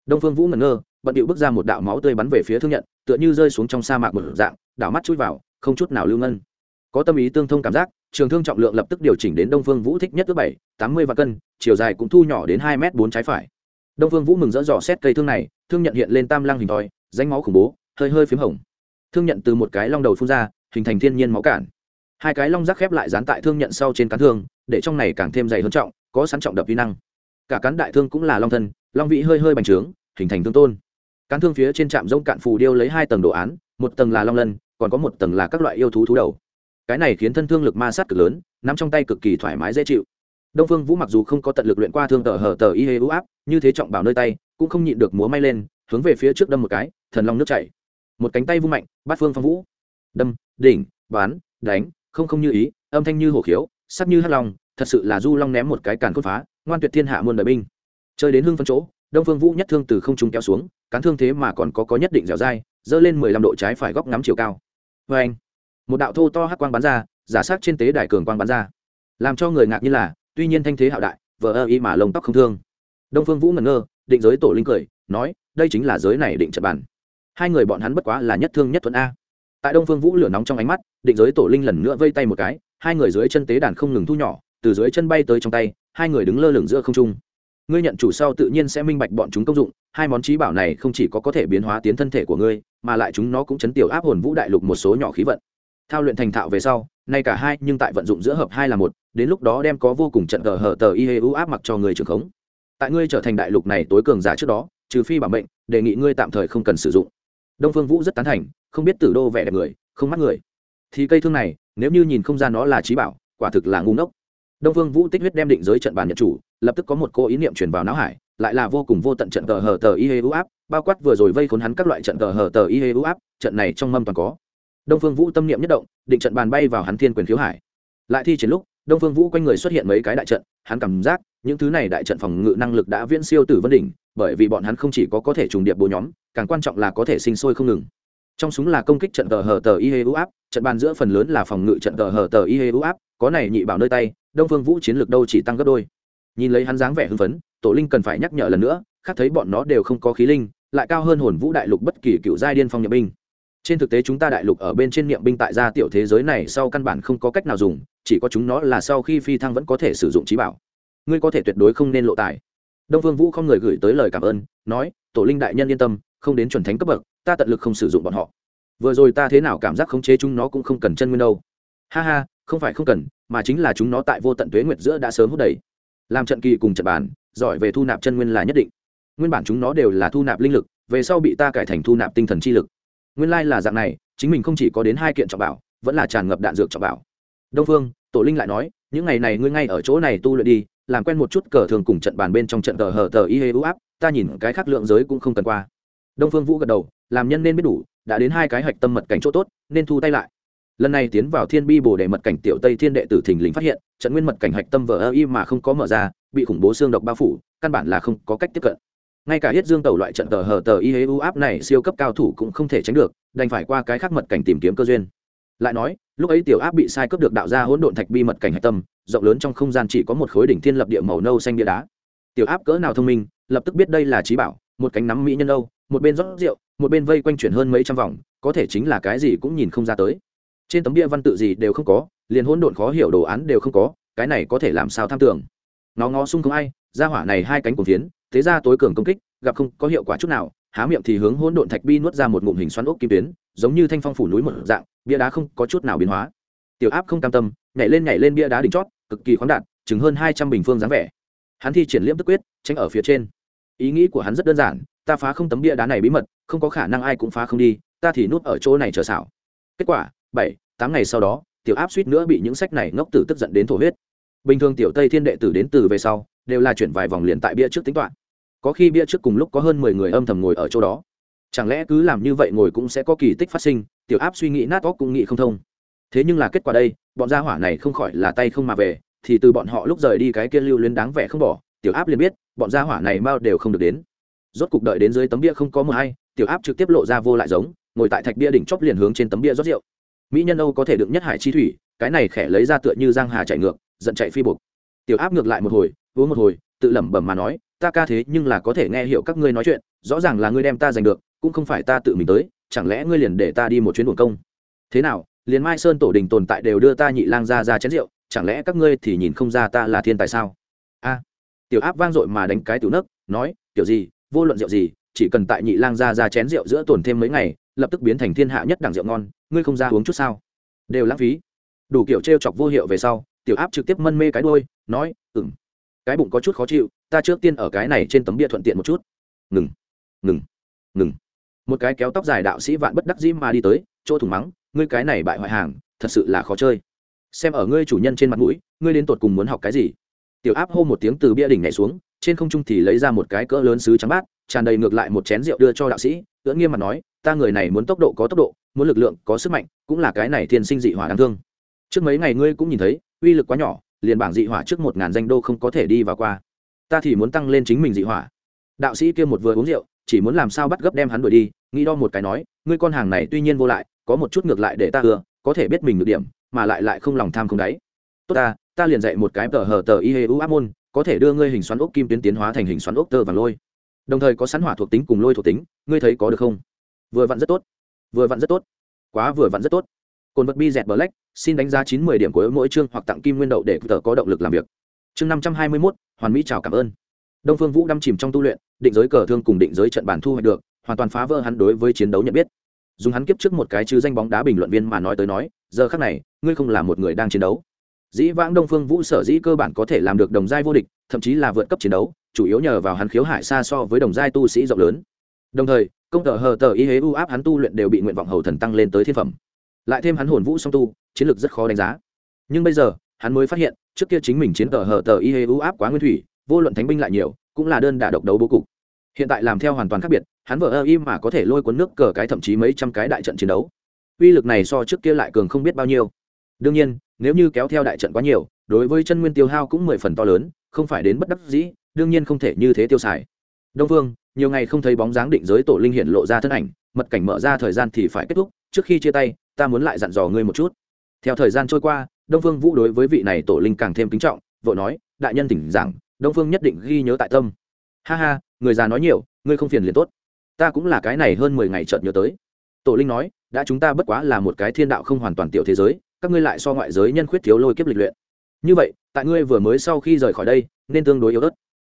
Speaker 1: Đông phương vũ ngẩn ngơ, bận điệu bước ra một đạo máu tươi bắn về phía thương nhận, tựa như rơi xuống trong sa mạc một dạng, đảo mắt chui vào, không chút nào lưu ngân. Có tâm ý tương thông cảm giác trường thương trọng lượng lập tức điều chỉnh đến đông phương vũ thích nhất ước bảy, tám mươi vạn cân, chiều dài cũng thu nhỏ đến hai m bốn trái phải. Đông phương vũ mừng rỡ dò xét cây thương này, thương nhận hiện lên tam lăng hình thoi, danh máu khủng bố, hơi hơi p h í m hồng. Thương nhận từ một cái long đầu phun ra, hình thành thiên nhiên máu cản. Hai cái long rác khép lại dán tại thương nhận sau trên cán thương, để trong này càng thêm dày hơn trọng, có sẵn trọng đập vi năng. Cả cán đại thương cũng là long thân, long vị hơi hơi bành trướng, hình thành thương tôn. Cán thương phía trên trạm rông cạn phù điêu lấy hai tầng đồ án, một tầng là long lân, còn có một tầng là các loại yêu thú thú đầu cái này khiến thân thương lực ma sát cực lớn, nắm trong tay cực kỳ thoải mái dễ chịu. Đông phương vũ mặc dù không có tận lực luyện qua thương tờ hờ tờ y hê ưu áp, như thế trọng bảo nơi tay, cũng không nhịn được múa may lên, hướng về phía trước đâm một cái, thần long nước chảy. Một cánh tay vung mạnh bát phương phong vũ. Đâm, đỉnh bán đánh, không không như ý, âm thanh như hổ khiếu, sắc như hắc long, thật sự là du long ném một cái càn khôn phá, ngoan tuyệt thiên hạ muôn đời binh. Chơi đến hương phân chỗ, đông phương vũ nhất thương từ không trung kéo xuống, cán thương thế mà còn có có nhất định dẻo dai dơ lên mười lăm độ trái phải góc ngắm chiều cao. Vê anh một đạo thô to hắc quang bắn ra, giả sắc trên tế đài cường quang bắn ra. Làm cho người ngạc như là, tuy nhiên thanh thế hạo đại, vờ ơ y mà lông tóc không thương. Đông phương vũ ngẩn ngơ, định giới tổ linh cười, nói, đây chính là giới này định trận bản. hai người bọn hắn bất quá là nhất thương nhất thuận a. Tại đông phương vũ lửa nóng trong ánh mắt, định giới tổ linh lần nữa vây tay một cái, hai người dưới chân tế đàn không ngừng thu nhỏ, từ dưới chân bay tới trong tay, hai người đứng lơ lửng giữa không trung. Ngươi nhận chủ sau tự nhiên sẽ minh bạch bọn chúng công dụng, hai món trí bảo này không chỉ có có thể biến hóa tiến thân thể của ngươi, mà lại chúng nó cũng chấn tiểu áp hồn vũ đại lục một số nhỏ khí vận thao luyện thành thạo về sau, nay cả hai nhưng tại vận dụng giữa hợp hai là một, đến lúc đó đem có vô cùng trận cờ hở tờ y hê ưu áp mặc cho người trưởng khống. Tại ngươi trở thành đại lục này tối cường giả trước đó, trừ phi bảo mệnh, đề nghị ngươi tạm thời không cần sử dụng. Đông phương vũ rất tán thành, không biết tử đô vẻ đẹp người, không mắt người. Thì cây thương này, nếu như nhìn không ra nó là trí bảo, quả thực là ngu ngốc. Đông phương vũ tích huyết đem định giới trận bàn nhận chủ, lập tức có một cô ý niệm truyền vào não hải, lại là vô cùng vô tận trận cờ hờ tờ y hê ưu áp, bao quát vừa rồi vây khốn hắn các loại trận cờ hờ tờ y hê ưu áp, trận này trong mâm toàn có đông phương vũ tâm niệm nhất động, định trận bàn bay vào hắn thiên quyền khiếu hải. Lại thi triển lúc, đông phương vũ quanh người xuất hiện mấy cái đại trận, hắn cảm giác, những thứ này đại trận phòng ngự năng lực đã viễn siêu tử vân đỉnh, bởi vì bọn hắn không chỉ có có thể trùng điệp bố nhóm, càng quan trọng là có thể sinh sôi không ngừng. Trong súng là công kích trận tờ hờ tờ y hê u áp, trận bàn giữa phần lớn là phòng ngự trận tờ hờ tờ y hê u áp, có này nhị bảo nơi tay, đông phương vũ chiến lược đâu chỉ tăng gấp đôi. Nhìn lấy hắn dáng vẻ hưng phấn, tổ linh cần phải nhắc nhở lần nữa, khác thấy bọn nó đều không có khí linh, lại cao hơn hồn vũ đại lục bất kỳ cựu giai điên phong nhập binh trên thực tế chúng ta đại lục ở bên trên niệm binh tại gia tiểu thế giới này sau căn bản không có cách nào dùng, chỉ có chúng nó là sau khi phi thăng vẫn có thể sử dụng trí bảo. Ngươi có thể tuyệt đối không nên lộ tài đông phương vũ không người gửi tới lời cảm ơn, nói, tổ linh đại nhân yên tâm, không đến chuẩn thánh cấp bậc, ta tận lực không sử dụng bọn họ. Vừa rồi ta thế nào cảm giác khống chế chúng nó cũng không cần chân nguyên đâu. Ha ha, không phải không cần, mà chính là chúng nó tại vô tận tuế nguyệt giữa đã sớm hút đầy. Làm trận kỳ cùng trận bàn giỏi về thu nạp chân nguyên là nhất định. Nguyên bản chúng nó đều là thu nạp linh lực, về sau bị ta cải thành thu nạp tinh thần chi lực nguyên lai là dạng này, chính mình không chỉ có đến hai kiện trọng bảo, vẫn là tràn ngập đạn dược trọng bảo. Đông phương, tổ linh lại nói, những ngày này ngươi ngay ở chỗ này tu luyện đi, làm quen một chút cờ thường cùng trận bàn bên trong trận cờ hờ tờ y hê u áp, ta nhìn cái khác lượng giới cũng không cần qua. Đông phương vũ gật đầu, làm nhân nên biết đủ, đã đến hai cái hạch tâm mật cảnh chỗ tốt, nên thu tay lại. Lần này tiến vào thiên bi bồ đề mật cảnh tiểu tây thiên đệ tử thình lình phát hiện, trận nguyên mật cảnh hạch tâm vờ ơ y mà không có mở ra, bị khủng bố xương độc bao phủ, căn bản là không có cách tiếp cận ngay cả hết dương tàu loại trận tờ hờ tờ y hế u áp này siêu cấp cao thủ cũng không thể tránh được, đành phải qua cái khác mật cảnh tìm kiếm cơ duyên. Lại nói, lúc ấy tiểu áp bị sai cấp được đạo ra hỗn độn thạch bi mật cảnh hạch tâm, rộng lớn trong không gian chỉ có một khối đỉnh thiên lập địa màu nâu xanh bia đá. Tiểu áp cỡ nào thông minh, lập tức biết đây là trí bảo, một cánh nắm mỹ nhân âu, một bên rót rượu, một bên vây quanh chuyển hơn mấy trăm vòng, có thể chính là cái gì cũng nhìn không ra tới. Trên tấm bia văn tự gì đều không có, liền hỗn độn khó hiểu đồ án đều không có, cái này có thể làm sao tham tưởng. Nó ngó sung không ai ra hỏa này hai cánh cuồng phiến thế ra tối cường công kích, gặp không có hiệu quả chút nào, há miệng thì hướng hỗn độn thạch bi nuốt ra một ngụm hình xoắn ốc kim tuyến, giống như thanh phong phủ núi một dạng, bia đá không có chút nào biến hóa. Tiểu áp không cam tâm, nhảy lên nhảy lên bia đá đỉnh chót, cực kỳ khoáng đạt, chừng hơn hai trăm bình phương dáng vẻ. Hắn thi triển liễm tức quyết, tránh ở phía trên. Ý nghĩ của hắn rất đơn giản, ta phá không tấm bia đá này bí mật, không có khả năng ai cũng phá không đi, ta thì nuốt ở chỗ này chờ xảo. Kết quả, bảy, tám ngày sau đó, tiểu áp suýt nữa bị những sách này ngốc tử tức giận đến thổ huyết. Bình thường tiểu tây thiên đệ tử đến từ về sau, đều là chuyển vài vòng liền tại bia trước tính toán có khi bia trước cùng lúc có hơn mười người âm thầm ngồi ở chỗ đó. Chẳng lẽ cứ làm như vậy ngồi cũng sẽ có kỳ tích phát sinh, tiểu áp suy nghĩ nát óc cũng nghĩ không thông. Thế nhưng là kết quả đây, bọn gia hỏa này không khỏi là tay không mà về, thì từ bọn họ lúc rời đi cái kia lưu luyến đáng vẻ không bỏ, tiểu áp liền biết, bọn gia hỏa này mau đều không được đến. Rốt cục đợi đến dưới tấm bia không có mờ hay, tiểu áp trực tiếp lộ ra vô lại giống, ngồi tại thạch bia đỉnh chóp liền hướng trên tấm bia rót rượu. Mỹ nhân âu có thể đựng nhất hải chi thủy, cái này khẽ lấy ra tựa như giang hà chạy ngược, giận chạy phi buộc tiểu áp ngược lại một hồi, uống một hồi, tự lẩm bẩm mà nói ta ca thế nhưng là có thể nghe hiểu các ngươi nói chuyện, rõ ràng là ngươi đem ta giành được, cũng không phải ta tự mình tới, chẳng lẽ ngươi liền để ta đi một chuyến buồn công? Thế nào, liền mai sơn tổ đình tồn tại đều đưa ta nhị lang ra ra chén rượu, chẳng lẽ các ngươi thì nhìn không ra ta là thiên tài sao? A, tiểu áp vang dội mà đánh cái tiểu nấc, nói, tiểu gì, vô luận rượu gì, chỉ cần tại nhị lang ra ra chén rượu giữa tổn thêm mấy ngày, lập tức biến thành thiên hạ nhất đẳng rượu ngon, ngươi không ra uống chút sao? Đều lãng phí. Đủ kiểu t chọc vô hiệu về sau, tiểu áp trực tiếp mân mê cái đôi nói ừng cái bụng có chút khó chịu, ta trước tiên ở cái này trên tấm bia thuận tiện một chút. Ngừng ngừng ngừng. Một cái kéo tóc dài đạo sĩ vạn bất đắc dĩ mà đi tới, chỗ thủng mắng, ngươi cái này bại hoại hàng, thật sự là khó chơi. Xem ở ngươi chủ nhân trên mặt mũi, ngươi đến tột cùng muốn học cái gì? Tiểu áp hô một tiếng từ bia đỉnh nhảy xuống, trên không trung thì lấy ra một cái cỡ lớn sứ trắng bát, tràn đầy ngược lại một chén rượu đưa cho đạo sĩ, ưỡn nghiêm mặt nói, ta người này muốn tốc độ có tốc độ, muốn lực lượng có sức mạnh, cũng là cái này thiên sinh dị hỏa đáng thương. Trước mấy ngày ngươi cũng nhìn thấy, uy lực quá nhỏ liền bảng dị hỏa trước một ngàn danh đô không có thể đi vào qua. Ta thì muốn tăng lên chính mình dị hỏa. Đạo sĩ kia một vừa uống rượu, chỉ muốn làm sao bắt gấp đem hắn đuổi đi, nghĩ đo một cái nói, ngươi con hàng này tuy nhiên vô lại, có một chút ngược lại để ta ưa, có thể biết mình được điểm, mà lại lại không lòng tham không đáy. Tốt ta ta liền dạy một cái tờ hờ tờ y hê u áp môn, có thể đưa ngươi hình xoắn ốc kim tuyến tiến hóa thành hình xoắn ốc tơ và lôi. Đồng thời có sắn hỏa thuộc tính cùng lôi thuộc tính, ngươi thấy có được không? Vừa vặn rất tốt, vừa vặn rất tốt, quá vừa vặn rất tốt cồn vật bi dẹt black, xin đánh giá chín mươi điểm của mỗi chương hoặc tặng kim nguyên đậu để tờ có động lực làm việc. Chương năm trăm hai mươi mốt, hoàn mỹ chào cảm ơn. Đông phương vũ đâm chìm trong tu luyện, định giới cờ thương cùng định giới trận bản thu hoạch được, hoàn toàn phá vỡ hắn đối với chiến đấu nhận biết. Dùng hắn kiếp trước một cái chứ danh bóng đá bình luận viên mà nói tới nói, giờ khác này, ngươi không là một người đang chiến đấu. Dĩ vãng đông phương vũ sở dĩ cơ bản có thể làm được đồng giai vô địch, thậm chí là vượt cấp chiến đấu, chủ yếu nhờ vào hắn khiếu hải xa so với đồng giai tu sĩ rộng lớn. Đồng thời, công tờ hờ tờ y hế u áp hắn tu luyện đều bị nguyện vọng hầu thần tăng lên tới thiên phẩm lại thêm hắn hồn vũ song tu, chiến lược rất khó đánh giá. Nhưng bây giờ, hắn mới phát hiện, trước kia chính mình chiến tờ hờ tờ y hê u áp quá nguyên thủy, vô luận thánh binh lại nhiều, cũng là đơn đả độc đấu bố cục. Hiện tại làm theo hoàn toàn khác biệt, hắn vợ ơ im mà có thể lôi cuốn nước cờ cái thậm chí mấy trăm cái đại trận chiến đấu. Uy lực này so trước kia lại cường không biết bao nhiêu. Đương nhiên, nếu như kéo theo đại trận quá nhiều, đối với chân nguyên tiêu hao cũng mười phần to lớn, không phải đến bất đắc dĩ, đương nhiên không thể như thế tiêu xài. Đông phương nhiều ngày không thấy bóng dáng định giới tổ linh hiện lộ ra thân ảnh, mật cảnh mở ra thời gian thì phải kết thúc, trước khi chia tay ta muốn lại dặn dò ngươi một chút. Theo thời gian trôi qua, đông phương vũ đối với vị này tổ linh càng thêm kính trọng, vội nói, đại nhân tỉnh giảng, đông phương nhất định ghi nhớ tại tâm. Ha ha, người già nói nhiều, ngươi không phiền liền tốt. Ta cũng là cái này hơn mười ngày chợt nhớ tới. Tổ linh nói, đã chúng ta bất quá là một cái thiên đạo không hoàn toàn tiểu thế giới, các ngươi lại so ngoại giới nhân khuyết thiếu lôi kiếp lịch luyện. Như vậy, tại ngươi vừa mới sau khi rời khỏi đây, nên tương đối yếu ớt.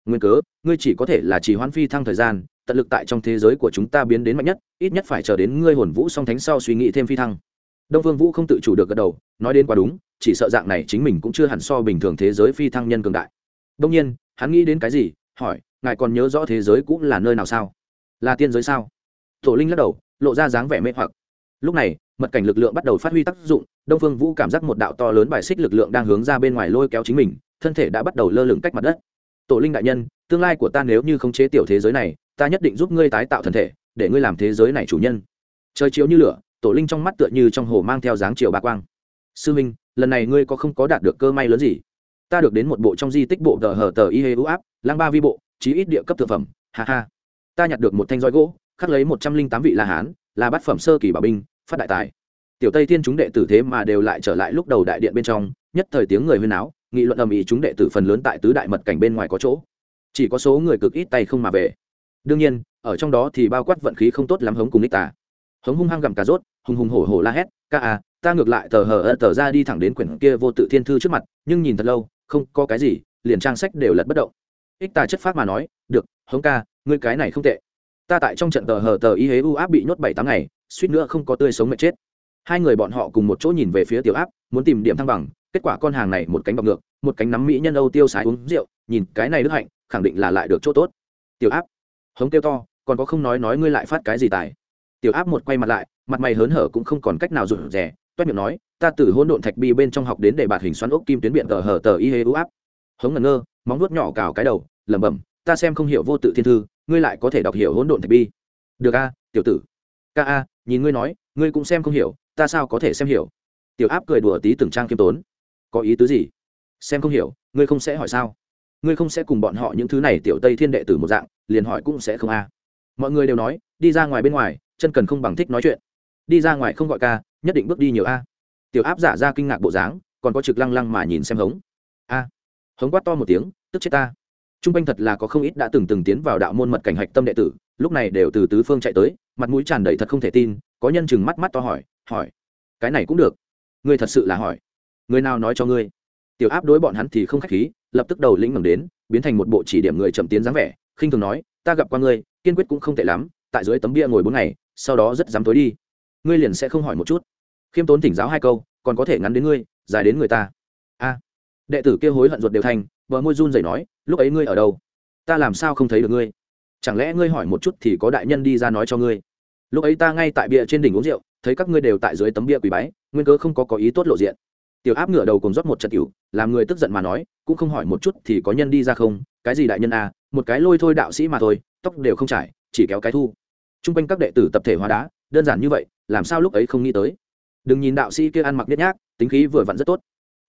Speaker 1: Nguyên cớ, ngươi chỉ có thể là chỉ hoãn phi thăng thời gian tận lực tại trong thế giới của chúng ta biến đến mạnh nhất, ít nhất phải chờ đến ngươi hồn vũ song thánh sau suy nghĩ thêm phi thăng. Đông phương vũ không tự chủ được gật đầu, nói đến quá đúng, chỉ sợ dạng này chính mình cũng chưa hẳn so bình thường thế giới phi thăng nhân cường đại. Đông nhiên, hắn nghĩ đến cái gì, hỏi, ngài còn nhớ rõ thế giới cũng là nơi nào sao? Là tiên giới sao? Tổ linh lắc đầu, lộ ra dáng vẻ mê hoặc. Lúc này, mật cảnh lực lượng bắt đầu phát huy tác dụng, đông phương vũ cảm giác một đạo to lớn bài xích lực lượng đang hướng ra bên ngoài lôi kéo chính mình, thân thể đã bắt đầu lơ lửng cách mặt đất. Tổ linh đại nhân, tương lai của ta nếu như không chế tiểu thế giới này ta nhất định giúp ngươi tái tạo thần thể, để ngươi làm thế giới này chủ nhân. Trời chiếu như lửa, tổ linh trong mắt tựa như trong hồ mang theo dáng chiều bạc quang. Sư minh, lần này ngươi có không có đạt được cơ may lớn gì? Ta được đến một bộ trong di tích bộ tờ hờ tờ y hê u áp, lang ba vi bộ, chí ít địa cấp thực phẩm, ha ha. Ta nhặt được một thanh roi gỗ, khắc lấy một trăm linh tám vị la hán, là bát phẩm sơ kỳ bảo binh, phát đại tài. Tiểu tây thiên chúng đệ tử thế mà đều lại trở lại lúc đầu đại điện bên trong, nhất thời tiếng người huyên áo nghị luận ầm ĩ chúng đệ tử phần lớn tại tứ đại mật cảnh bên ngoài có chỗ. Chỉ có số người cực ít tay không mà về đương nhiên, ở trong đó thì bao quát vận khí không tốt lắm hống cùng ních tà. Hống hung hăng gặm cà rốt, hùng hùng hổ hổ la hét, ca à ta ngược lại tờ hờ ơ tờ ra đi thẳng đến quyển kia vô tự thiên thư trước mặt, nhưng nhìn thật lâu, không có cái gì, liền trang sách đều lật bất động. Ích tà chất phát mà nói, được, hống ca, ngươi cái này không tệ. Ta tại trong trận tờ hờ tờ y hế u áp bị nhốt bảy tám ngày, suýt nữa không có tươi sống mệt chết. Hai người bọn họ cùng một chỗ nhìn về phía tiểu áp, muốn tìm điểm thăng bằng, kết quả con hàng này một cánh bọc ngược, một cánh nắm mỹ nhân âu tiêu xài uống rượu, nhìn cái này đức hạnh, khẳng định là lại được chỗ tốt. Tiểu áp hống kêu to, còn có không nói nói ngươi lại phát cái gì tài. Tiểu áp một quay mặt lại, mặt mày hớn hở cũng không còn cách nào rụt rè, toét miệng nói, ta từ hôn độn thạch bi bên trong học đến để bạt hình xoắn ốc kim tuyến biện tờ hở tờ y hê u áp. Hống ngẩn ngơ, móng nuốt nhỏ cào cái đầu, lẩm bẩm, ta xem không hiểu vô tự thiên thư, ngươi lại có thể đọc hiểu hỗn độn thạch bi. Được a, tiểu tử. Ca a, nhìn ngươi nói, ngươi cũng xem không hiểu, ta sao có thể xem hiểu? Tiểu áp cười đùa tí từng trang kiêm tốn. Có ý tứ gì? Xem không hiểu, ngươi không sẽ hỏi sao? Ngươi không sẽ cùng bọn họ những thứ này tiểu tây thiên đệ tử một dạng, liền hỏi cũng sẽ không a. Mọi người đều nói, đi ra ngoài bên ngoài, chân cần không bằng thích nói chuyện. Đi ra ngoài không gọi ca, nhất định bước đi nhiều a. Tiểu áp giả ra kinh ngạc bộ dáng, còn có trực lăng lăng mà nhìn xem hống. A. Hống quát to một tiếng, tức chết ta. T r u n g quanh thật là có không ít đã từng từng tiến vào đạo môn mật cảnh hạch tâm đệ tử, lúc này đều từ tứ phương chạy tới, mặt mũi tràn đầy thật không thể tin, có nhân chừng mắt mắt to hỏi hỏi, cái này cũng được. Ngươi thật sự là hỏi. Người nào nói cho ngươi? Tiểu áp đối bọn hắn thì không k h á c h khí lập tức đầu lĩnh ngẩng đến, biến thành một bộ chỉ điểm người chậm tiến dáng vẻ, khinh thường nói, ta gặp qua ngươi, kiên quyết cũng không tệ lắm, tại dưới tấm bia ngồi bốn ngày, sau đó rất dám tối đi. Ngươi liền sẽ không hỏi một chút. Khiêm tốn thỉnh giáo hai câu, còn có thể ngắn đến ngươi, dài đến người ta. A. Đệ tử kia hối hận ruột đều thành vợ môi run rẩy nói, lúc ấy ngươi ở đâu? Ta làm sao không thấy được ngươi? Chẳng lẽ ngươi hỏi một chút thì có đại nhân đi ra nói cho ngươi? Lúc ấy ta ngay tại bia trên đỉnh uống rượu, thấy các ngươi đều tại dưới tấm bia quỳ bái, nguyên cớ không có có ý tốt lộ diện tiểu áp ngựa đầu cùng rót một trận tiểu, làm người tức giận mà nói, cũng không hỏi một chút thì có nhân đi ra không? Cái gì đại nhân à một cái lôi thôi đạo sĩ mà thôi, tóc đều không trải, chỉ kéo cái thu. Trung quanh các đệ tử tập thể hóa đá, đơn giản như vậy, làm sao lúc ấy không nghĩ tới? Đừng nhìn đạo sĩ kia ăn mặc biết nhác, tính khí vừa vặn rất tốt.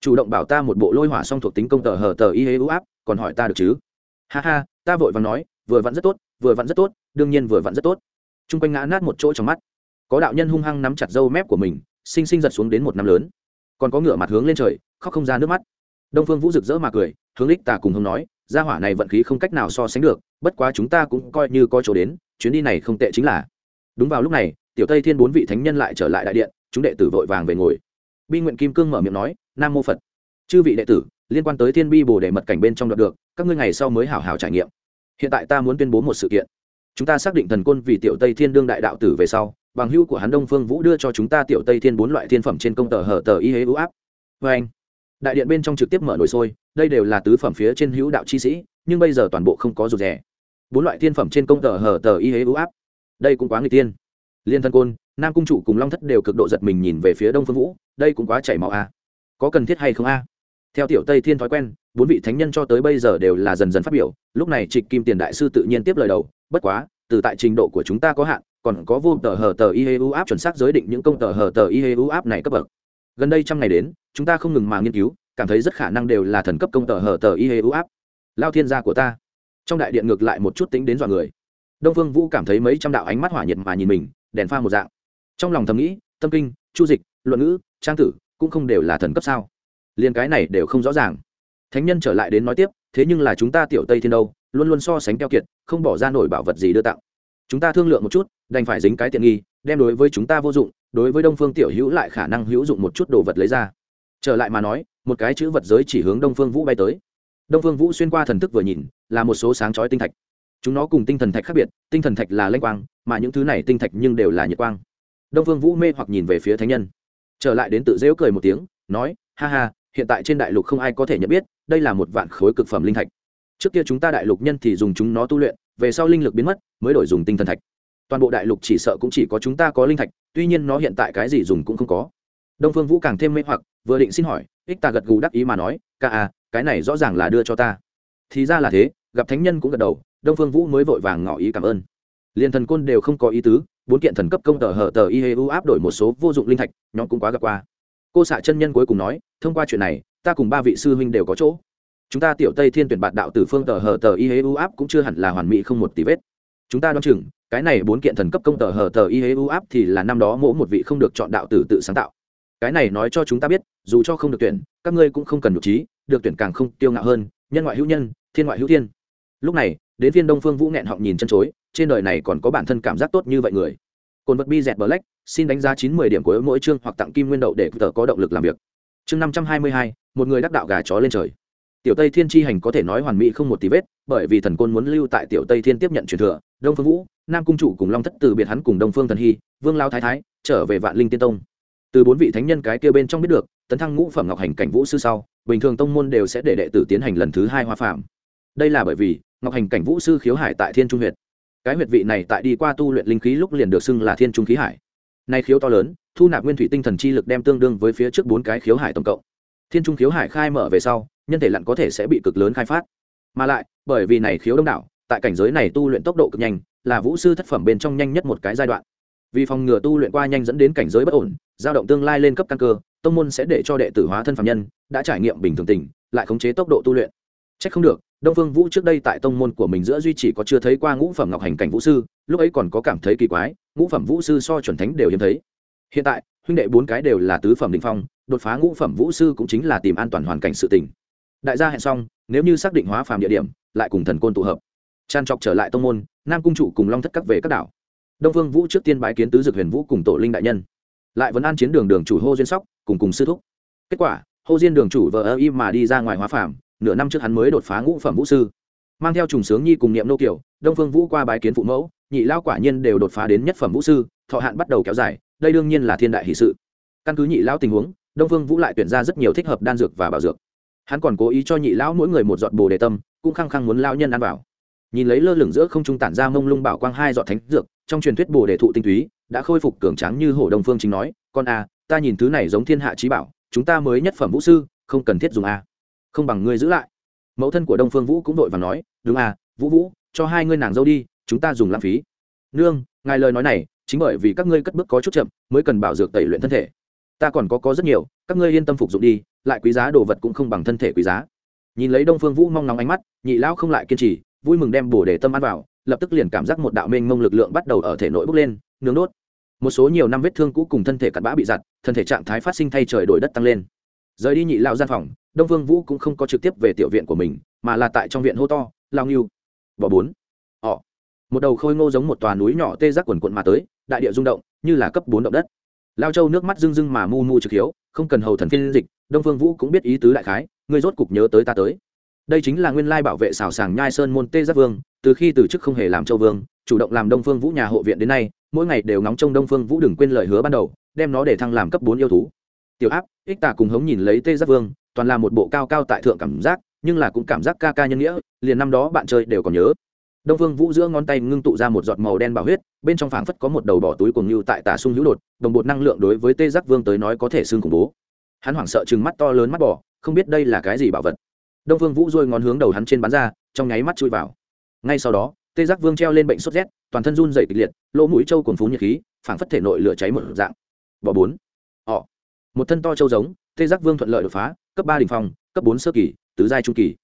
Speaker 1: Chủ động bảo ta một bộ lôi hỏa song thuộc tính công tờ hờ tờ y hế ưu áp, còn hỏi ta được chứ? Ha ha, ta vội vàng nói, vừa vặn rất tốt, vừa vặn rất tốt, đương nhiên vừa vặn rất tốt. Trung quanh ngã nát một chỗ trong mắt. Có đạo nhân hung hăng nắm chặt râu mép của mình xinh xinh giật xuống đến một năm lớn còn có ngựa mặt hướng lên trời, khóc không ra nước mắt. Đông phương vũ rực rỡ mà cười, hướng lích tà cùng hông nói, gia hỏa này vận khí không cách nào so sánh được, bất quá chúng ta cũng coi như có chỗ đến, chuyến đi này không tệ chính là. Đúng vào lúc này, tiểu tây thiên bốn vị thánh nhân lại trở lại đại điện, chúng đệ tử vội vàng về ngồi. Bi nguyện kim cương mở miệng nói, nam mô phật. Chư vị đệ tử, liên quan tới thiên bi bồ đề mật cảnh bên trong đoạt được, các ngươi ngày sau mới hảo hảo trải nghiệm. Hiện tại ta muốn tuyên bố một sự kiện. Chúng ta xác định thần côn vì tiểu tây thiên đương đại đạo tử về sau bằng hữu của hắn đông phương vũ đưa cho chúng ta tiểu tây thiên bốn loại thiên phẩm trên công tờ hở tờ y hế ưu áp. Vê anh, đại điện bên trong trực tiếp mở nồi sôi, đây đều là tứ phẩm phía trên hữu đạo chi sĩ, nhưng bây giờ toàn bộ không có rụt rẻ bốn loại thiên phẩm trên công tờ hở tờ y hế ưu áp. Đây cũng quá người tiên liên thân côn, nam cung chủ cùng long thất đều cực độ giật mình nhìn về phía đông phương vũ, đây cũng quá chảy máu a. Có cần thiết hay không a? Theo tiểu tây thiên thói quen, bốn vị thánh nhân cho tới bây giờ đều là dần dần phát biểu, lúc này trịch kim tiền đại sư tự nhiên tiếp lời đầu, bất quá, từ tại trình độ của chúng ta có hạn còn có vô tờ hờ tờ ieu áp chuẩn xác giới định những công tờ hờ tờ ieu áp này cấp bậc. Gần đây trăm ngày đến, chúng ta không ngừng mà nghiên cứu, cảm thấy rất khả năng đều là thần cấp công tờ hờ tờ ieu áp. Lao thiên gia của ta. Trong đại điện ngược lại một chút tính đến dọa người. Đông phương vũ cảm thấy mấy trăm đạo ánh mắt hỏa nhiệt mà nhìn mình, đèn pha một dạng. Trong lòng thầm nghĩ, tâm kinh, chu dịch, luận ngữ, trang tử, cũng không đều là thần cấp sao? Liền cái này đều không rõ ràng. Thánh nhân trở lại đến nói tiếp, thế nhưng là chúng ta tiểu tây thiên đâu, luôn luôn so sánh keo kiệt, không bỏ ra nổi bảo vật gì đưa tặng chúng ta thương lượng một chút, đành phải dính cái tiện nghi, đem đối với chúng ta vô dụng, đối với đông phương tiểu hữu lại khả năng hữu dụng một chút đồ vật lấy ra. Trở lại mà nói, một cái chữ vật giới chỉ hướng đông phương vũ bay tới. Đông phương vũ xuyên qua thần thức vừa nhìn, là một số sáng chói tinh thạch. Chúng nó cùng tinh thần thạch khác biệt, tinh thần thạch là lanh quang, mà những thứ này tinh thạch nhưng đều là nhiệt quang. Đông phương vũ mê hoặc nhìn về phía thánh nhân. Trở lại đến tự dễu cười một tiếng, nói, ha ha, hiện tại trên đại lục không ai có thể nhận biết, đây là một vạn khối cực phẩm linh thạch. Trước kia chúng ta đại lục nhân thì dùng chúng nó tu luyện về sau linh lực biến mất, mới đổi dùng tinh thần thạch. Toàn bộ đại lục chỉ sợ cũng chỉ có chúng ta có linh thạch, tuy nhiên nó hiện tại cái gì dùng cũng không có. Đông phương vũ càng thêm mê hoặc, vừa định xin hỏi, ích ta gật gù đắc ý mà nói, ca à cái này rõ ràng là đưa cho ta. Thì ra là thế, gặp thánh nhân cũng gật đầu, đông phương vũ mới vội vàng ngỏ ý cảm ơn. Liền thần côn đều không có ý tứ, bốn kiện thần cấp công tờ hở tờ y hê u áp đổi một số vô dụng linh thạch, nhóm cũng quá gặp qua. Cô xạ chân nhân cuối cùng nói, thông qua chuyện này, ta cùng ba vị sư huynh đều có chỗ chúng ta tiểu tây thiên tuyển bạt đạo từ phương tờ hờ tờ y hế u áp cũng chưa hẳn là hoàn mỹ không một tí vết. Chúng ta đoán chừng, cái này bốn kiện thần cấp công tờ hờ tờ y hế u áp thì là năm đó mỗi một vị không được chọn đạo tử tự sáng tạo. Cái này nói cho chúng ta biết, dù cho không được tuyển, các ngươi cũng không cần nhục trí, được tuyển càng không tiêu ngạo hơn, nhân ngoại hữu nhân, thiên ngoại hữu thiên. Lúc này, đến viên đông phương vũ nghẹn họng nhìn chân chối, trên đời này còn có bản thân cảm giác tốt như vậy người. Cồn vật bi dẹt black, xin đánh giá chín mươi điểm của mỗi chương hoặc tặng kim nguyên đậu để tờ có động lực làm việc. Chương năm trăm hai mươi hai, một người đắc đạo gà chó lên trời tiểu tây thiên tri hành có thể nói hoàn mỹ không một tí vết, bởi vì thần côn muốn lưu tại tiểu tây thiên tiếp nhận truyền thừa, đông phương vũ, nam cung chủ cùng long thất từ biệt hắn cùng đông phương thần hy, vương lao thái thái, trở về vạn linh tiên tông. Từ bốn vị thánh nhân cái kia bên trong biết được, tấn thăng ngũ phẩm ngọc hành cảnh vũ sư sau, bình thường tông môn đều sẽ để đệ tử tiến hành lần thứ hai hoa phạm đây là bởi vì, ngọc hành cảnh vũ sư khiếu hải tại thiên trung huyệt. Cái huyệt vị này tại đi qua tu luyện linh khí lúc liền được xưng là thiên trung khí hải. Nay khiếu to lớn, thu nạp nguyên thủy tinh thần chi lực đem tương đương với phía trước bốn cái khiếu hải tổng cộng thiên trung khiếu hải khai mở về sau nhân thể lặn có thể sẽ bị cực lớn khai phát. Mà lại bởi vì này khiếu đông đảo tại cảnh giới này tu luyện tốc độ cực nhanh là vũ sư thất phẩm bên trong nhanh nhất một cái giai đoạn. Vì phòng ngừa tu luyện qua nhanh dẫn đến cảnh giới bất ổn giao động tương lai lên cấp căn cơ tông môn sẽ để cho đệ tử hóa thân phạm nhân đã trải nghiệm bình thường tình lại khống chế tốc độ tu luyện. Chắc không được, Đông Phương Vũ trước đây tại tông môn của mình giữa duy chỉ có chưa thấy qua ngũ phẩm ngọc hành cảnh vũ sư, lúc ấy còn có cảm thấy kỳ quái, ngũ phẩm vũ sư so chuẩn thánh đều hiếm thấy. Hiện tại, huynh đệ bốn cái đều là tứ phẩm đỉnh phong, đột phá ngũ phẩm vũ sư cũng chính là tìm an toàn hoàn cảnh sự tình. Đại gia hẹn xong, nếu như xác định hóa phàm địa điểm, lại cùng thần côn tụ hợp. Chan trọc trở lại tông môn, Nam cung chủ cùng Long thất các về các đảo. Đông Phương Vũ trước tiên bái kiến tứ dược huyền vũ cùng tổ linh đại nhân, lại vẫn an chiến đường đường chủ hô duyên sóc, cùng cùng sư thúc. Kết quả, hô diên đường chủ vờ im mà đi ra ngoài hóa phàm, nửa năm trước hắn mới đột phá ngũ phẩm vũ sư mang theo trùng sướng nhi cùng niệm nô kiểu đông phương vũ qua bái kiến phụ mẫu nhị lao quả nhiên đều đột phá đến nhất phẩm vũ sư thọ hạn bắt đầu kéo dài đây đương nhiên là thiên đại hỷ sự. Căn cứ nhị lão tình huống, đông phương vũ lại tuyển ra rất nhiều thích hợp đan dược và bảo dược. Hắn còn cố ý cho nhị lão mỗi người một giọt bồ đề tâm, cũng khăng khăng muốn lao nhân ăn vào. Nhìn lấy lơ lửng giữa không trung tản ra mông lung bảo quang hai giọt thánh dược, trong truyền thuyết bồ đề thụ tinh túy, đã khôi phục cường tráng như hổ đông phương chính nói, con a ta nhìn thứ này giống thiên hạ trí bảo, chúng ta mới nhất phẩm vũ sư, không cần thiết dùng a không bằng ngươi giữ lại. Mẫu thân của đông phương vũ cũng vội và nói, đúng à vũ vũ, cho hai ngươi nàng dâu đi, chúng ta dùng lãng phí. Nương, ngài lời nói này chính bởi vì các ngươi cất bước có chút chậm, mới cần bảo dược tẩy luyện thân thể. Ta còn có có rất nhiều, các ngươi yên tâm phục dụng đi, lại quý giá đồ vật cũng không bằng thân thể quý giá. Nhìn lấy đông phương vũ mong nóng ánh mắt, nhị lão không lại kiên trì, vui mừng đem bổ để tâm ăn vào, lập tức liền cảm giác một đạo mênh mông lực lượng bắt đầu ở thể nội bốc lên, nướng đốt. Một số nhiều năm vết thương cũ cùng thân thể cặn bã bị giặt, thân thể trạng thái phát sinh thay trời đổi đất tăng lên. Rời đi nhị lão gian phòng, đông vương vũ cũng không có trực tiếp về tiểu viện của mình, mà là tại trong viện hô to lao nghiêu bỏ bốn một đầu khôi ngô giống một tòa núi nhỏ tê giác quần quận mà tới, đại địa rung động, như là cấp bốn động đất. Lao châu nước mắt rưng rưng mà mu mu trực hiếu, không cần hầu thần phiên dịch, đông phương vũ cũng biết ý tứ đại khái, ngươi rốt cục nhớ tới ta tới. Đây chính là nguyên lai bảo vệ xào sàng nhai sơn môn tê giác vương, từ khi từ chức không hề làm châu vương, chủ động làm đông phương vũ nhà hộ viện đến nay, mỗi ngày đều ngóng trông đông phương vũ đừng quên lời hứa ban đầu, đem nó để thăng làm cấp bốn yêu thú. Tiểu áp, ích tà cùng hống nhìn lấy tê giác vương, toàn là một bộ cao cao tại thượng cảm giác, nhưng là cũng cảm giác ca ca nhân nghĩa, liền năm đó bạn chơi đều còn nhớ đông vương vũ giữa ngón tay ngưng tụ ra một giọt màu đen bảo huyết, bên trong phảng phất có một đầu bỏ túi cuồng như tại tả sung hữu đột, đồng bột năng lượng đối với tê giác vương tới nói có thể xương khủng bố. Hắn hoảng sợ chừng mắt to lớn mắt bỏ không biết đây là cái gì bảo vật. Đông vương vũ dôi ngón hướng đầu hắn trên bắn ra, trong nháy mắt chui vào. Ngay sau đó, tê giác vương treo lên bệnh sốt rét, toàn thân run dày kịch liệt, lỗ mũi trâu cuồn phú nhiệt khí, phảng phất thể nội lửa cháy một dạng. Bỏ bốn. Họ một thân to trâu giống, tê giác vương thuận lợi đột phá, cấp ba đỉnh phong, cấp bốn sơ kỳ, tứ giai trung kỳ.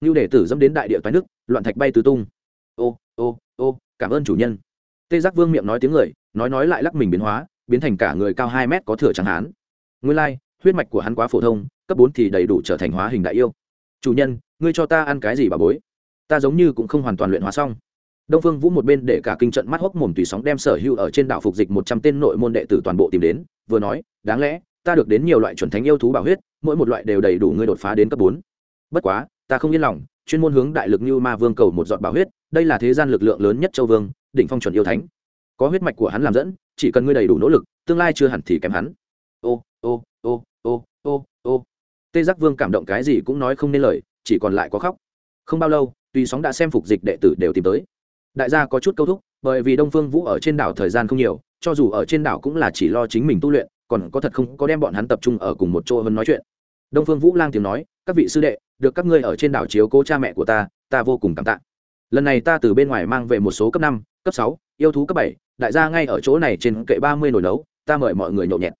Speaker 1: Như đệ tử dẫm đến đại địa toái nước, loạn thạch bay tứ tung ô ô ô, cảm ơn chủ nhân. Tê giác vương miệng nói tiếng người, nói nói lại lắc mình biến hóa, biến thành cả người cao hai mét có thừa chẳng hán. Nguyên lai, huyết mạch của hắn quá phổ thông, cấp bốn thì đầy đủ trở thành hóa hình đại yêu. Chủ nhân, ngươi cho ta ăn cái gì bà bối? Ta giống như cũng không hoàn toàn luyện hóa xong. Đông phương vũ một bên để cả kinh trận mắt hốc mồm tùy sóng đem sở hữu ở trên đảo phục dịch một trăm tên nội môn đệ tử toàn bộ tìm đến, vừa nói, đáng lẽ, ta được đến nhiều loại chuẩn thánh yêu thú bảo huyết, mỗi một loại đều đầy đủ ngươi đột phá đến cấp bốn. Bất quá, ta không yên lòng chuyên môn hướng đại lực như ma vương cầu một giọt bảo huyết, đây là thế gian lực lượng lớn nhất châu vương, đỉnh phong chuẩn yêu thánh. Có huyết mạch của hắn làm dẫn, chỉ cần ngươi đầy đủ nỗ lực, tương lai chưa hẳn thì kém hắn. Ô ô ô ô ô ô. Tê giác vương cảm động cái gì cũng nói không nên lời, chỉ còn lại có khóc. Không bao lâu, tuy sóng đã xem phục dịch đệ tử đều tìm tới. Đại gia có chút câu thúc, bởi vì đông phương vũ ở trên đảo thời gian không nhiều, cho dù ở trên đảo cũng là chỉ lo chính mình tu luyện, còn có thật không có đem bọn hắn tập trung ở cùng một chỗ hơn nói chuyện. Đông phương vũ lang tiếng nói các vị sư đệ, được các ngươi ở trên đảo chiếu cố cha mẹ của ta ta vô cùng cảm tạ. Lần này ta từ bên ngoài mang về một số cấp năm, cấp sáu, yêu thú cấp bảy, đại gia ngay ở chỗ này trên kệ ba mươi nồi nấu, ta mời mọi người nhộn nhẹt.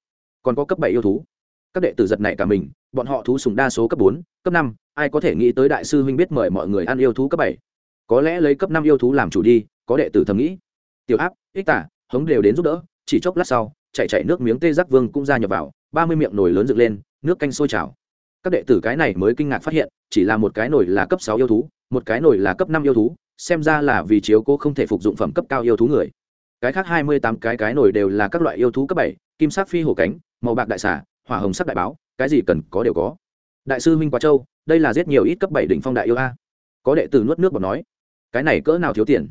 Speaker 1: Còn có cấp bảy yêu thú. Các đệ tử giật này cả mình, bọn họ thú sùng đa số cấp bốn, cấp năm, ai có thể nghĩ tới đại sư huynh biết mời mọi người ăn yêu thú cấp bảy. Có lẽ lấy cấp năm yêu thú làm chủ đi, có đệ tử thầm nghĩ. Tiểu áp, ích tả, hống đều đến giúp đỡ, chỉ chốc lát sau, chạy chạy nước miếng tê giác vương cũng ra nhập vào, ba mươi miệng nồi lớn dựng lên, nước canh sôi trào các đệ tử cái này mới kinh ngạc phát hiện, chỉ là một cái nồi là cấp sáu yêu thú, một cái nồi là cấp năm yêu thú, xem ra là vì chiếu cố không thể phục dụng phẩm cấp cao yêu thú người. Cái khác hai mươi tám cái cái nồi đều là các loại yêu thú cấp bảy, kim sắc phi hổ cánh, màu bạc đại xả hỏa hồng sắc đại báo, cái gì cần có đều có. Đại sư minh quá châu, đây là giết nhiều ít cấp bảy đỉnh phong đại yêu a. Có đệ tử nuốt nước bọt nói, cái này cỡ nào thiếu tiền?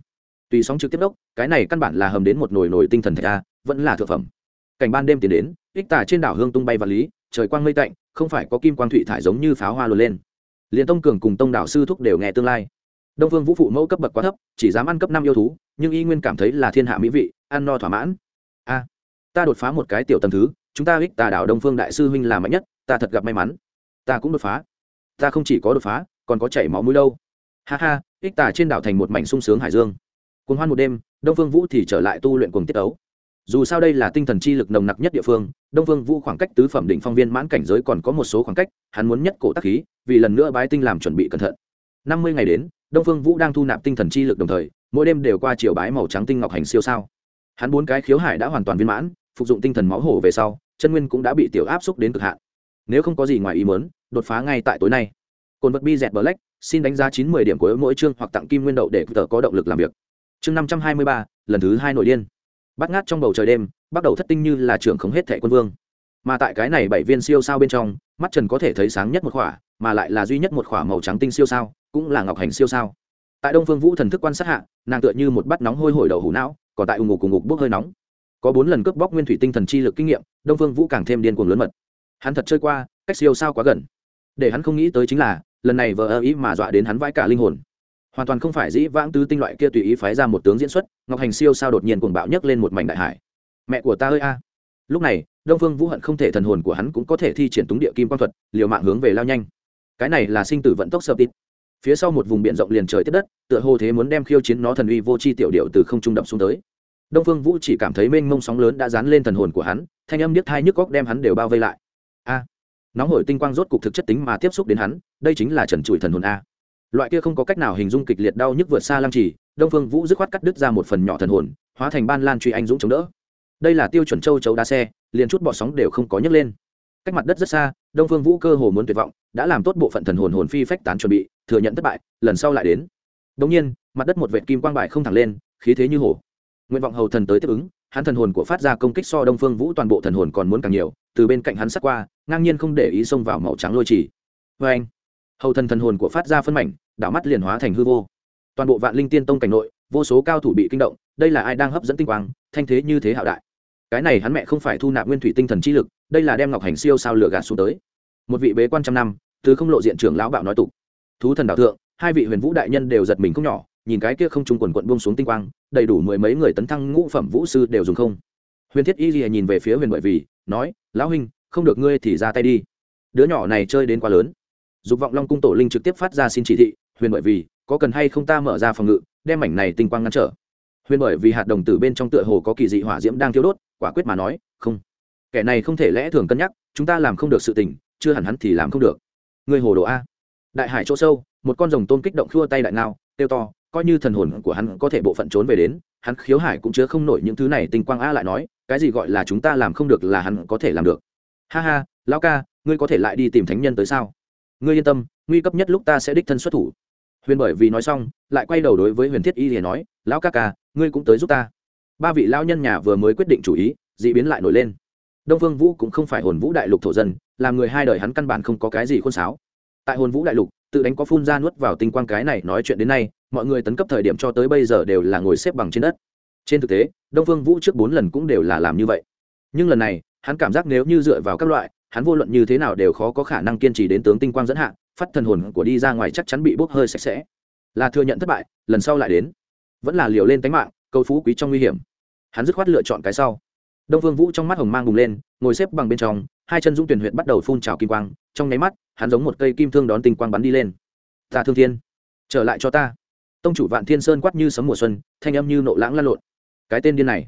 Speaker 1: Tùy sóng trực tiếp đốc, cái này căn bản là hầm đến một nồi nồi tinh thần thạch a, vẫn là thực phẩm. Cảnh ban đêm tiến đến, ích tả trên đảo hương tung bay và lý trời quang mây tạnh, không phải có kim quang thụy thải giống như pháo hoa luồn lên. Liền tông cường cùng tông đạo sư thúc đều nghe tương lai. Đông phương vũ phụ mẫu cấp bậc quá thấp, chỉ dám ăn cấp năm yêu thú, nhưng y nguyên cảm thấy là thiên hạ mỹ vị, ăn no thỏa mãn. A, ta đột phá một cái tiểu tầm thứ, chúng ta ích tà đảo đông phương đại sư huynh là mạnh nhất, ta thật gặp may mắn. Ta cũng đột phá. Ta không chỉ có đột phá, còn có chảy máu mũi đâu. Ha ha, ích tà trên đảo thành một mảnh sung sướng hải dương. Cuồng hoan một đêm, đông phương vũ thì trở lại tu luyện cuồng tiết ấu dù sao đây là tinh thần chi lực nồng nặc nhất địa phương, đông phương vũ khoảng cách tứ phẩm định phong viên mãn cảnh giới còn có một số khoảng cách, hắn muốn nhất cổ tác khí, vì lần nữa bái tinh làm chuẩn bị cẩn thận. Năm mươi ngày đến, đông phương vũ đang thu nạp tinh thần chi lực đồng thời, mỗi đêm đều qua chiều bái màu trắng tinh ngọc hành siêu sao. Hắn bốn cái khiếu hải đã hoàn toàn viên mãn, phục dụng tinh thần máu hổ về sau, chân nguyên cũng đã bị tiểu áp xúc đến cực hạn. Nếu không có gì ngoài ý muốn, đột phá ngay tại tối nay. Cồn vật bi dẹt black xin đánh giá chín mươi điểm của mỗi chương hoặc tặng kim nguyên đậu để tờ có động lực làm việc. Chương năm trăm hai mươi ba, lần thứ hai nội điên bắt ngát trong bầu trời đêm, bắt đầu thất tinh như là trưởng không hết thẻ quân vương. Mà tại cái này bảy viên siêu sao bên trong, mắt trần có thể thấy sáng nhất một khỏa, mà lại là duy nhất một khỏa màu trắng tinh siêu sao, cũng là ngọc hành siêu sao. Tại đông phương vũ thần thức quan sát hạ, nàng tựa như một bát nóng hôi hổi đầu hủ não, còn tại ù ngục cùng ngục bốc hơi nóng. Có bốn lần cướp bóc nguyên thủy tinh thần chi lực kinh nghiệm, đông phương vũ càng thêm điên cuồng lớn mật. Hắn thật chơi qua, cách siêu sao quá gần. Để hắn không nghĩ tới chính là, lần này vờ ơ ý mà dọa đến hắn vãi cả linh hồn hoàn toàn không phải dĩ vãng tứ tinh loại kia tùy ý phái ra một tướng diễn xuất, ngọc hành siêu sao đột nhiên cuồng bạo nhấc lên một mảnh đại hải. Mẹ của ta ơi a. Lúc này, đông phương vũ hận không thể thần hồn của hắn cũng có thể thi triển túng địa kim quang thuật, liều mạng hướng về lao nhanh. Cái này là sinh tử vận tốc sơ tít. Phía sau một vùng biển rộng liền trời tiếp đất, tựa hồ thế muốn đem khiêu chiến nó thần uy vô c h i tiểu điệu từ không trung đập xuống tới. Đông phương vũ chỉ cảm thấy mênh mông sóng lớn đã dán lên thần hồn của hắn, thanh âm niết thai nhức góc đem hắn đều bao vây lại. A. Nóng hổi tinh quang rốt cục thực chất tính mà tiếp xúc đến hắn, đây chính là trần trụi thần hồn a loại kia không có cách nào hình dung kịch liệt đau nhức vượt xa lăng trì, đông phương vũ dứt khoát cắt đứt ra một phần nhỏ thần hồn, hóa thành ban lan truy anh dũng chống đỡ. Đây là tiêu chuẩn châu chấu đá xe, liền chút bọ sóng đều không có nhấc lên. Cách mặt đất rất xa, đông phương vũ cơ hồ muốn tuyệt vọng, đã làm tốt bộ phận thần hồn hồn phi phách tán chuẩn bị, thừa nhận thất bại, lần sau lại đến. Đống nhiên, mặt đất một vệt kim quang bại không thẳng lên, khí thế như hồ. nguyện vọng hầu thần tới tiếp ứng, hắn thần hồn của phát ra công kích so đông phương vũ toàn bộ thần hồn còn muốn càng nhiều, từ bên cạnh hắn sắt qua, ngang nhiên không để ý xông vào màu trắng lôi trì. Vê anh hầu thần thần hồn của phát ra phân mảnh đảo mắt liền hóa thành hư vô. Toàn bộ vạn linh tiên tông cảnh nội, vô số cao thủ bị kinh động, đây là ai đang hấp dẫn tinh quang, thanh thế như thế hạo đại. Cái này hắn mẹ không phải thu nạp nguyên thủy tinh thần chi lực, đây là đem ngọc hành siêu sao lửa gạt xuống tới. Một vị bế quan trăm năm, từ không lộ diện trưởng lão bạo nói tục. Thú thần đạo thượng, hai vị huyền vũ đại nhân đều giật mình không nhỏ, nhìn cái kia không trung quần quận buông xuống tinh quang, đầy đủ mười mấy người tấn thăng ngũ phẩm vũ sư đều dùng không. Huyền thiết y lìa nhìn về phía huyền bởi vì, nói, lão huynh, không được ngươi thì ra tay đi. Đứa nhỏ này chơi đến quá lớn. Dục vọng long cung tổ linh trực tiếp phát ra xin chỉ thị huyền bởi vì, có cần hay không ta mở ra phòng ngự, đem mảnh này tinh quang ngăn trở? Huyền bởi vì hạt đồng tử bên trong tựa hồ có kỳ dị hỏa diễm đang thiêu đốt, quả quyết mà nói, không. Kẻ này không thể lẽ thường cân nhắc, chúng ta làm không được sự tình, chưa hẳn hắn thì làm không được. Người hồ đồ a. Đại hải chỗ sâu, một con rồng tôm kích động khua tay đại ngao tiêu to, coi như thần hồn của hắn có thể bộ phận trốn về đến, hắn khiếu hải cũng chứa không nổi những thứ này tinh quang a lại nói, cái gì gọi là chúng ta làm không được là hắn có thể làm được. Ha ha, lão ca, ngươi có thể lại đi tìm thánh nhân tới sao? Ngươi yên tâm, nguy cấp nhất lúc ta sẽ đích thân xuất thủ. Huyền bởi vì nói xong, lại quay đầu đối với huyền thiết y thì nói, lão ca ca, ngươi cũng tới giúp ta. Ba vị lão nhân nhà vừa mới quyết định chủ ý d ị biến lại nổi lên. Đông phương vũ cũng không phải hồn vũ đại lục thổ dân làm người hai đời hắn căn bản không có cái gì khôn sáo. Tại hồn vũ đại lục, tự đánh có phun ra nuốt vào tinh quang cái này nói chuyện đến nay, mọi người tấn cấp thời điểm cho tới bây giờ đều là ngồi xếp bằng trên đất. Trên thực tế, đông phương vũ trước bốn lần cũng đều là làm như vậy. Nhưng lần này, hắn cảm giác nếu như dựa vào các loại hắn vô luận như thế nào đều khó có khả năng kiên trì đến tướng tinh quang dẫn hạ, phát thần hồn của đi ra ngoài chắc chắn bị bốc hơi sạch sẽ. Là thừa nhận thất bại, lần sau lại đến. Vẫn là liều lên tánh mạng, câu phú quý trong nguy hiểm. Hắn dứt khoát lựa chọn cái sau. Đông phương vũ trong mắt hồng mang bùng lên, ngồi xếp bằng bên trong, hai chân dũng tuyển huyện bắt đầu phun trào kim quang, trong nháy mắt, hắn giống một cây kim thương đón tinh quang bắn đi lên. Ta thương thiên, trở lại cho ta. Tông chủ vạn thiên sơn quát như sấm mùa xuân, thanh âm như nộ lãng lan lộn. Cái tên điên này,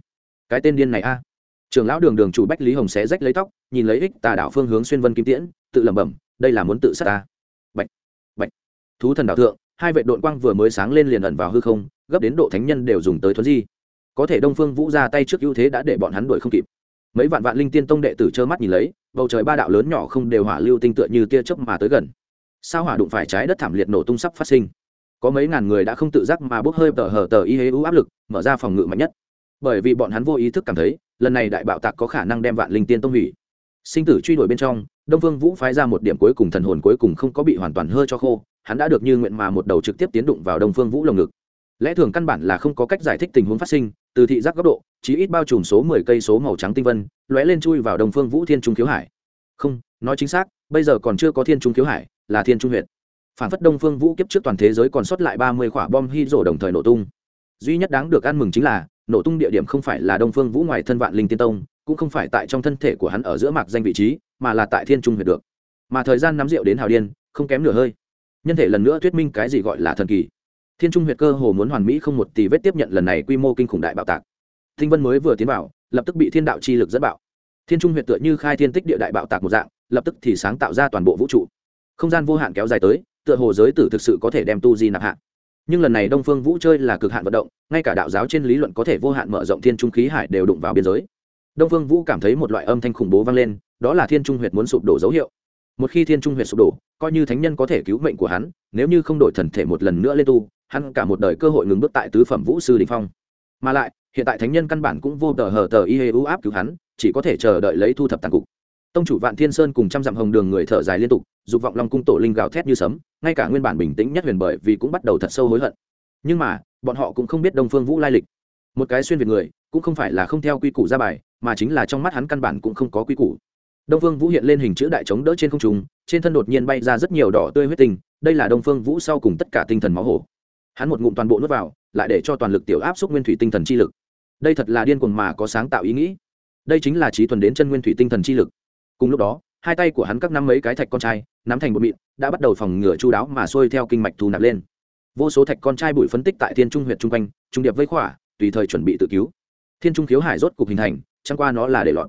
Speaker 1: cái tên điên này a trường lão đường đường chủ bách lý hồng xé rách lấy tóc, nhìn lấy ích tà đảo phương hướng xuyên vân kim tiễn, tự lẩm bẩm, đây là muốn tự sát ta. Bạch bạch. Thú thần đạo thượng, hai vệ đội quang vừa mới sáng lên liền ẩn vào hư không, gấp đến độ thánh nhân đều dùng tới thuấn di. Có thể đông phương vũ ra tay trước ưu thế đã để bọn hắn đuổi không kịp. Mấy vạn vạn linh tiên tông đệ tử trơ mắt nhìn lấy, bầu trời ba đạo lớn nhỏ không đều hỏa lưu tinh tựa như tia chớp mà tới gần. Sao hỏa đụng phải trái đất thảm liệt nổ tung sắp phát sinh. Có mấy ngàn người đã không tự giác mà bốc hơi tờ hờ tờ y hế ưu áp lực, mở ra phòng ngự mạnh nhất bởi vì bọn hắn vô ý thức cảm thấy, lần này đại bạo tạc có khả năng đem vạn linh tiên tông hủy. Sinh tử truy đuổi bên trong, đông phương vũ phái ra một điểm cuối cùng thần hồn cuối cùng không có bị hoàn toàn hơi cho khô, hắn đã được như nguyện mà một đầu trực tiếp tiến đụng vào đông phương vũ lồng ngực. Lẽ thường căn bản là không có cách giải thích tình huống phát sinh, từ thị giác góc độ chỉ ít bao trùm số mười cây số màu trắng tinh vân, lóe lên chui vào đông phương vũ thiên trung khiếu hải. Không, nói chính xác, bây giờ còn chưa có thiên trung khiếu hải, là thiên trung huyện phản phất đông phương vũ kiếp trước toàn thế giới còn sót lại ba mươi quả bom hy rổ đồng thời nổ tung. Duy nhất đáng được ăn mừng chính là nổ tung địa điểm không phải là đông phương vũ ngoài thân vạn linh tiên tông, cũng không phải tại trong thân thể của hắn ở giữa mạc danh vị trí, mà là tại thiên trung huyệt được. Mà thời gian nắm rượu đến hào điên, không kém nửa hơi. Nhân thể lần nữa thuyết minh cái gì gọi là thần kỳ. Thiên trung huyệt cơ hồ muốn hoàn mỹ không một tỷ vết tiếp nhận lần này quy mô kinh khủng đại bạo tạc. Thinh vân mới vừa tiến vào, lập tức bị thiên đạo chi lực dẫn bạo. Thiên trung huyệt tựa như khai thiên tích địa đại bạo tạc một dạng, lập tức thì sáng tạo ra toàn bộ vũ trụ. Không gian vô hạn kéo dài tới, tựa hồ giới tử thực sự có thể đem tu di nạp hạ nhưng lần này đông phương vũ chơi là cực hạn vận động ngay cả đạo giáo trên lý luận có thể vô hạn mở rộng thiên trung khí hải đều đụng vào biên giới đông phương vũ cảm thấy một loại âm thanh khủng bố vang lên đó là thiên trung huyệt muốn sụp đổ dấu hiệu một khi thiên trung huyệt sụp đổ coi như thánh nhân có thể cứu mệnh của hắn nếu như không đổi thần thể một lần nữa lên tu hắn cả một đời cơ hội ngừng bước tại tứ phẩm vũ sư đình phong mà lại hiện tại thánh nhân căn bản cũng vô tờ hờ tờ y hê u áp cứu hắn chỉ có thể chờ đợi lấy thu thập tàn cục tông chủ vạn thiên sơn cùng trăm dặm hồng đường người thở dài liên tục dục vọng long cung tổ linh gào thét như sấm ngay cả nguyên bản bình tĩnh nhất huyền bởi vì cũng bắt đầu thật sâu hối hận. Nhưng mà, bọn họ cũng không biết đông phương vũ lai lịch. Một cái xuyên việt người, cũng không phải là không theo quy củ ra bài, mà chính là trong mắt hắn căn bản cũng không có quy củ. Đông phương vũ hiện lên hình chữ đại chống đỡ trên không trung, trên thân đột nhiên bay ra rất nhiều đỏ tươi huyết tinh, đây là đông phương vũ sau cùng tất cả tinh thần máu hổ. Hắn một ngụm toàn bộ nuốt vào, lại để cho toàn lực tiểu áp xúc nguyên thủy tinh thần chi lực. Đây thật là điên cuồng mà có sáng tạo ý nghĩ. Đây chính là trí thuần đến chân nguyên thủy tinh thần chi lực. Cùng lúc đó hai tay của hắn các năm mấy cái thạch con trai, nắm thành một mịn, đã bắt đầu phòng ngừa chu đáo mà xuôi theo kinh mạch thu nạp lên. Vô số thạch con trai bụi phân tích tại thiên trung huyện chung quanh, trung điệp vây khỏa, tùy thời chuẩn bị tự cứu. Thiên trung khiếu hải rốt cục hình thành, chẳng qua nó là để lọt.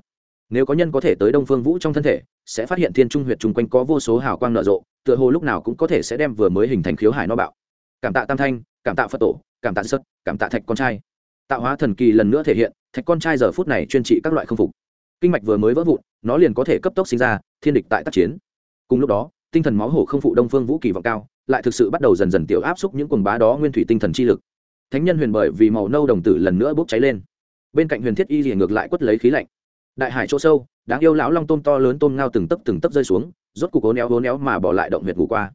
Speaker 1: Nếu có nhân có thể tới đông phương vũ trong thân thể, sẽ phát hiện thiên trung huyện chung quanh có vô số hào quang nở rộ, tựa hồ lúc nào cũng có thể sẽ đem vừa mới hình thành khiếu hải nó bạo. Cảm tạ tam thanh, cảm tạ phật tổ, cảm tạ sất cảm tạ thạch con trai. Tạo hóa thần kỳ lần nữa thể hiện, thạch con trai giờ phút này chuyên trị các loại không phục kinh mạch vừa mới vỡ vụn, nó liền có thể cấp tốc sinh ra thiên địch tại tác chiến. Cùng lúc đó, tinh thần máu hổ không phụ đông phương vũ kỳ vọng cao, lại thực sự bắt đầu dần dần tiểu áp xúc những quần bá đó nguyên thủy tinh thần chi lực. Thánh nhân huyền bởi vì màu nâu đồng tử lần nữa bốc cháy lên. Bên cạnh huyền thiết y thì ngược lại quất lấy khí lạnh. Đại hải chỗ sâu, đáng yêu lão long tôm to lớn tôm ngao từng tấc từng tấc rơi xuống, rốt cục cố néo cố néo mà bỏ lại động huyệt ngủ qua.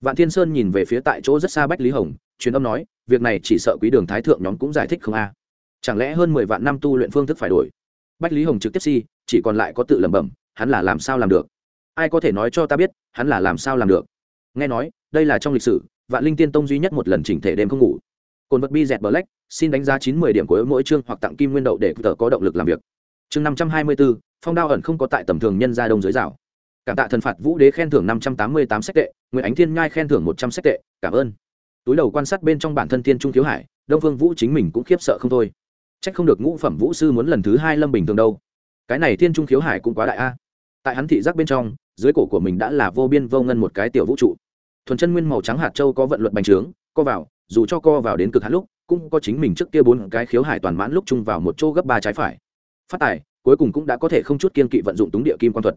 Speaker 1: Vạn thiên sơn nhìn về phía tại chỗ rất xa bách lý hồng, truyền âm nói, việc này chỉ sợ quý đường thái thượng nhóm cũng giải thích không a. Chẳng lẽ hơn mười vạn năm tu luyện phương thức phải đổi? Bách lý hồng trực tiếp si, chỉ còn lại có tự lẩm bẩm, hắn là làm sao làm được? Ai có thể nói cho ta biết, hắn là làm sao làm được? Nghe nói, đây là trong lịch sử, vạn linh tiên tông duy nhất một lần chỉnh thể đêm không ngủ. Cồn vật bi dẹt black, xin đánh giá chín mươi điểm của mỗi chương hoặc tặng kim nguyên đậu để tờ có động lực làm việc. Chương năm trăm hai mươi bốn phong đao ẩn không có tại tầm thường nhân gia đông giới rào. Cảm tạ thần phạt vũ đế khen thưởng năm trăm tám mươi tám sách tệ, nguyễn ánh thiên nhai khen thưởng một trăm sách tệ, cảm ơn. Túi đầu quan sát bên trong bản thân thiên trung thiếu hải, đông phương vũ chính mình cũng khiếp sợ không thôi c h ắ c không được ngũ phẩm vũ sư muốn lần thứ hai lâm bình thường đâu. Cái này thiên trung thiếu hải cũng quá đại a. Tại hắn thị giác bên trong, dưới cổ của mình đã là vô biên vô ngân một cái tiểu vũ trụ. Thuần chân nguyên màu trắng hạt châu có vận luật bành trướng, co vào, dù cho co vào đến cực hạn lúc, cũng có chính mình trước kia bốn cái khiếu hải toàn mãn lúc chung vào một chỗ gấp ba trái phải. Phát tài, cuối cùng cũng đã có thể không chút kiên kỵ vận dụng túng địa kim quan thuật.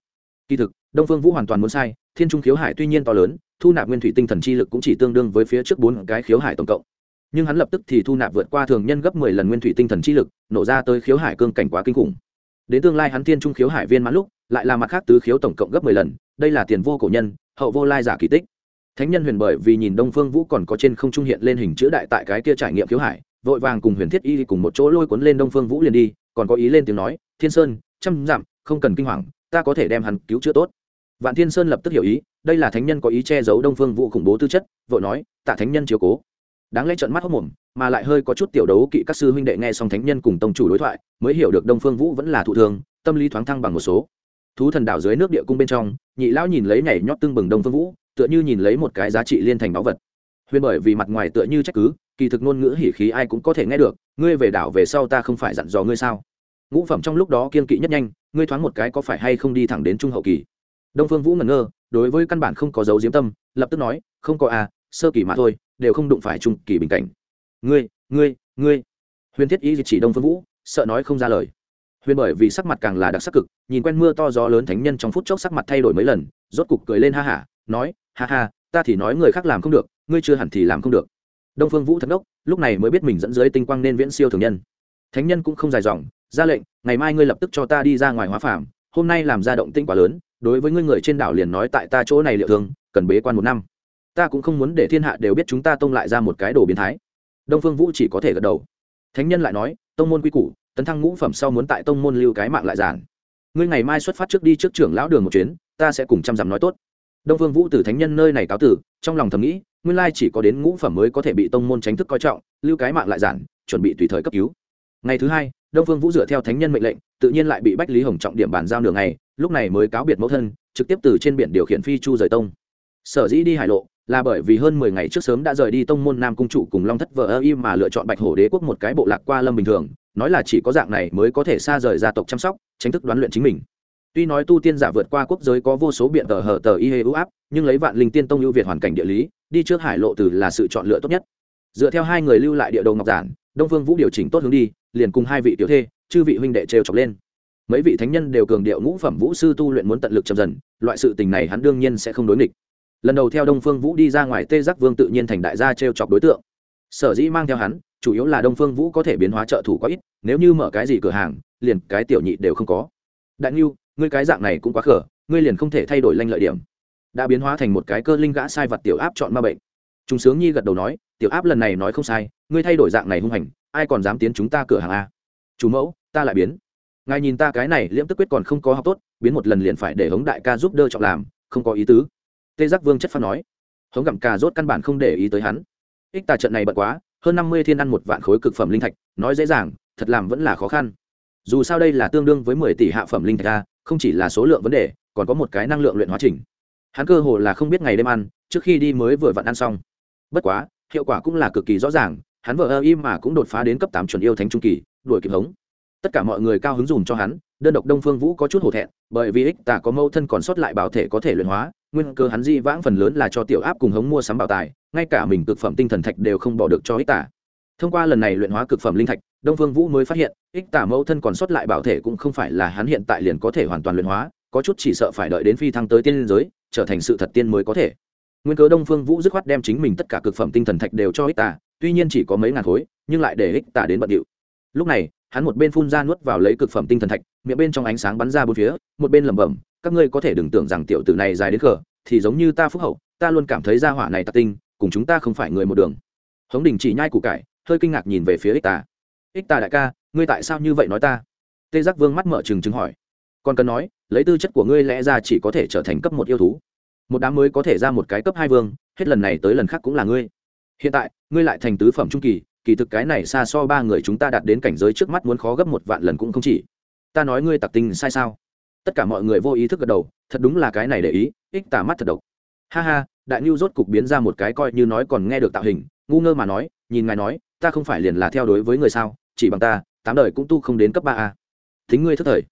Speaker 1: Kỳ thực, đông phương vũ hoàn toàn muốn sai, thiên trung khiếu hải tuy nhiên to lớn, thu nạp nguyên thủy tinh thần chi lực cũng chỉ tương đương với phía trước bốn cái khiếu hải tổng cộng nhưng hắn lập tức thì thu nạp vượt qua thường nhân gấp mười lần nguyên thủy tinh thần chi lực, nổ ra tới khiếu hải cương cảnh quá kinh khủng. Đến tương lai hắn thiên trung khiếu hải viên mãn lúc, lại là mặt khác tứ khiếu tổng cộng gấp mười lần, đây là tiền vô cổ nhân, hậu vô lai giả kỳ tích. Thánh nhân huyền bởi vì nhìn đông phương vũ còn có trên không trung hiện lên hình chữ đại tại cái kia trải nghiệm khiếu hải, vội vàng cùng huyền thiết y cùng một chỗ lôi cuốn lên đông phương vũ liền đi, còn có ý lên tiếng nói, thiên sơn, trăm dặm, không cần kinh hoàng, ta có thể đem hắn cứu chữa tốt. Vạn thiên sơn lập tức hiểu ý, đây là thánh nhân có ý che giấu đông phương vũ khủng bố tư chất, vội nói, tạ thánh nhân chiếu cố đáng lẽ trợn mắt hốc mồm, mà lại hơi có chút tiểu đấu kỵ các sư huynh đệ nghe xong thánh nhân cùng tông chủ đối thoại, mới hiểu được đông phương vũ vẫn là thụ thường tâm lý thoáng thăng bằng một số. Thú thần đảo dưới nước địa cung bên trong, nhị lão nhìn lấy nhảy nhót tương bừng đông phương vũ, tựa như nhìn lấy một cái giá trị liên thành báu vật. Huyền bởi vì mặt ngoài tựa như trách cứ, kỳ thực ngôn ngữ hỉ khí ai cũng có thể nghe được, ngươi về đảo về sau ta không phải dặn dò ngươi sao? Ngũ phẩm trong lúc đó kiên kỵ nhất nhanh, ngươi thoáng một cái có phải hay không đi thẳng đến trung hậu kỳ? Đông phương vũ ngẩn ngơ, đối với căn bản không có dấu diếm tâm, lập tức nói, không có à sơ kỳ mà thôi đều không đụng phải trung kỳ bình cảnh. Ngươi ngươi ngươi. Huyền thiết Y chỉ đông phương vũ, sợ nói không ra lời. Huyền bởi vì sắc mặt càng là đặc sắc cực, nhìn quen mưa to gió lớn thánh nhân trong phút chốc sắc mặt thay đổi mấy lần, rốt cục cười lên ha hả, nói, ha ha, ta thì nói người khác làm không được, ngươi chưa hẳn thì làm không được. Đông phương vũ thật đốc lúc này mới biết mình dẫn dưới tinh quang nên viễn siêu thường nhân. Thánh nhân cũng không dài dòng, ra lệnh, ngày mai ngươi lập tức cho ta đi ra ngoài hóa phàm, hôm nay làm ra động tinh quá lớn, đối với ngươi người trên đảo liền nói tại ta chỗ này liệu thương, cần bế quan một năm ta cũng không muốn để thiên hạ đều biết chúng ta tông lại ra một cái đồ biến thái. Đông phương vũ chỉ có thể gật đầu. Thánh nhân lại nói, tông môn quy củ, tấn thăng ngũ phẩm sau muốn tại tông môn lưu cái mạng lại giản. Ngươi ngày mai xuất phát trước đi trước trưởng lão đường một chuyến, ta sẽ cùng chăm dặm nói tốt. Đông phương vũ từ thánh nhân nơi này cáo tử, trong lòng thầm nghĩ, nguyên lai chỉ có đến ngũ phẩm mới có thể bị tông môn tránh thức coi trọng, lưu cái mạng lại giản, chuẩn bị tùy thời cấp cứu. Ngày thứ hai, đông phương vũ dựa theo thánh nhân mệnh lệnh, tự nhiên lại bị bách lý hồng trọng điểm bàn giao nửa ngày, lúc này mới cáo biệt mẫu thân, trực tiếp từ trên biển điều khiển phi chu rời tông sở dĩ đi hải lộ là bởi vì hơn mười ngày trước sớm đã rời đi tông môn nam cung trụ cùng long thất vợ ơ y mà lựa chọn bạch hổ đế quốc một cái bộ lạc qua lâm bình thường, nói là chỉ có dạng này mới có thể xa rời gia tộc chăm sóc, tránh thức đoán luyện chính mình. Tuy nói tu tiên giả vượt qua quốc giới có vô số biện tờ hở tờ y hê ưu áp, nhưng lấy vạn linh tiên tông ưu việt hoàn cảnh địa lý, đi trước hải lộ từ là sự chọn lựa tốt nhất. Dựa theo hai người lưu lại địa đồ ngọc giản, đông vương vũ điều chỉnh tốt hướng đi, liền cùng hai vị tiểu thê, chư vị huynh đệ trêu chọc lên. Mấy vị thánh nhân đều cường điệu ngũ phẩm vũ sư tu luyện muốn tận lực chậm dần, loại sự tình này hắn đương nhiên sẽ không đối nghịch lần đầu theo đông phương vũ đi ra ngoài tê giác vương tự nhiên thành đại gia trêu chọc đối tượng. Sở dĩ mang theo hắn, chủ yếu là đông phương vũ có thể biến hóa trợ thủ quá ít, nếu như mở cái gì cửa hàng, liền cái tiểu nhị đều không có. Đại ngưu, ngươi cái dạng này cũng quá khở ngươi liền không thể thay đổi lanh lợi điểm. Đã biến hóa thành một cái cơ linh gã sai vật tiểu áp chọn ma bệnh. Chúng sướng nhi gật đầu nói, tiểu áp lần này nói không sai, ngươi thay đổi dạng này hung hành, ai còn dám tiến chúng ta cửa hàng a? Chủ mẫu, ta lại biến. Ngài nhìn ta cái này liễm tức quyết còn không có học tốt, biến một lần liền phải để hống đại ca giúp đỡ trọng làm, không có ý tứ tê giác vương chất phát nói, hống gặm cà rốt căn bản không để ý tới hắn. Ích tà trận này bận quá, hơn năm mươi thiên ăn một vạn khối cực phẩm linh thạch, nói dễ dàng, thật làm vẫn là khó khăn. Dù sao đây là tương đương với mười tỷ hạ phẩm linh thạch a, không chỉ là số lượng vấn đề, còn có một cái năng lượng luyện hóa trình. Hắn cơ hồ là không biết ngày đêm ăn, trước khi đi mới vừa vặn ăn xong. Bất quá, hiệu quả cũng là cực kỳ rõ ràng, hắn vợ ơ im mà cũng đột phá đến cấp tám chuẩn yêu thánh trung kỳ, đuổi kịp hống. Tất cả mọi người cao hứng dùm cho hắn, đơn độc đông phương vũ có chút hổ thẹn, bởi vì ích tà có mâu thân còn sót lại bảo thể có thể luyện hóa nguyên cơ hắn di vãng phần lớn là cho tiểu áp cùng hống mua sắm bảo tài, ngay cả mình cực phẩm tinh thần thạch đều không bỏ được cho ích tả. Thông qua lần này luyện hóa cực phẩm linh thạch, đông phương vũ mới phát hiện, ích tả mẫu thân còn sót lại bảo thể cũng không phải là hắn hiện tại liền có thể hoàn toàn luyện hóa, có chút chỉ sợ phải đợi đến phi thăng tới tiên giới, trở thành sự thật tiên mới có thể. Nguyên cớ đông phương vũ dứt khoát đem chính mình tất cả cực phẩm tinh thần thạch đều cho ích tả, tuy nhiên chỉ có mấy ngàn khối, nhưng lại để ích tả đến bận điệu. Lúc này, hắn một bên phun ra nuốt vào lấy cực phẩm tinh thần thạch, miệng bên trong ánh sáng bắn ra bốn phía, một bên lẩm bẩm các ngươi có thể đừng tưởng rằng tiểu tử này dài đến cỡ, thì giống như ta phúc hậu ta luôn cảm thấy gia hỏa này tạc tinh cùng chúng ta không phải người một đường. Hống đình chỉ nhai củ cải hơi kinh ngạc nhìn về phía ích ta, ích ta đại ca ngươi tại sao như vậy nói ta? Tê giác vương mắt mở trừng trừng hỏi. Còn cần nói lấy tư chất của ngươi lẽ ra chỉ có thể trở thành cấp một yêu thú. Một đám mới có thể ra một cái cấp hai vương hết lần này tới lần khác cũng là ngươi. Hiện tại ngươi lại thành tứ phẩm trung kỳ kỳ thực cái này xa so ba người chúng ta đạt đến cảnh giới trước mắt muốn khó gấp một vạn lần cũng không chỉ. Ta nói ngươi tặc tinh sai sao? Tất cả mọi người vô ý thức gật đầu, thật đúng là cái này để ý, ích tả mắt thật độc. Ha ha, đại nhu rốt cục biến ra một cái coi như nói còn nghe được tạo hình, ngu ngơ mà nói, nhìn ngài nói, ta không phải liền là theo đối với người sao, chỉ bằng ta, tám đời cũng tu không đến cấp ba a. Thính ngươi thất thời.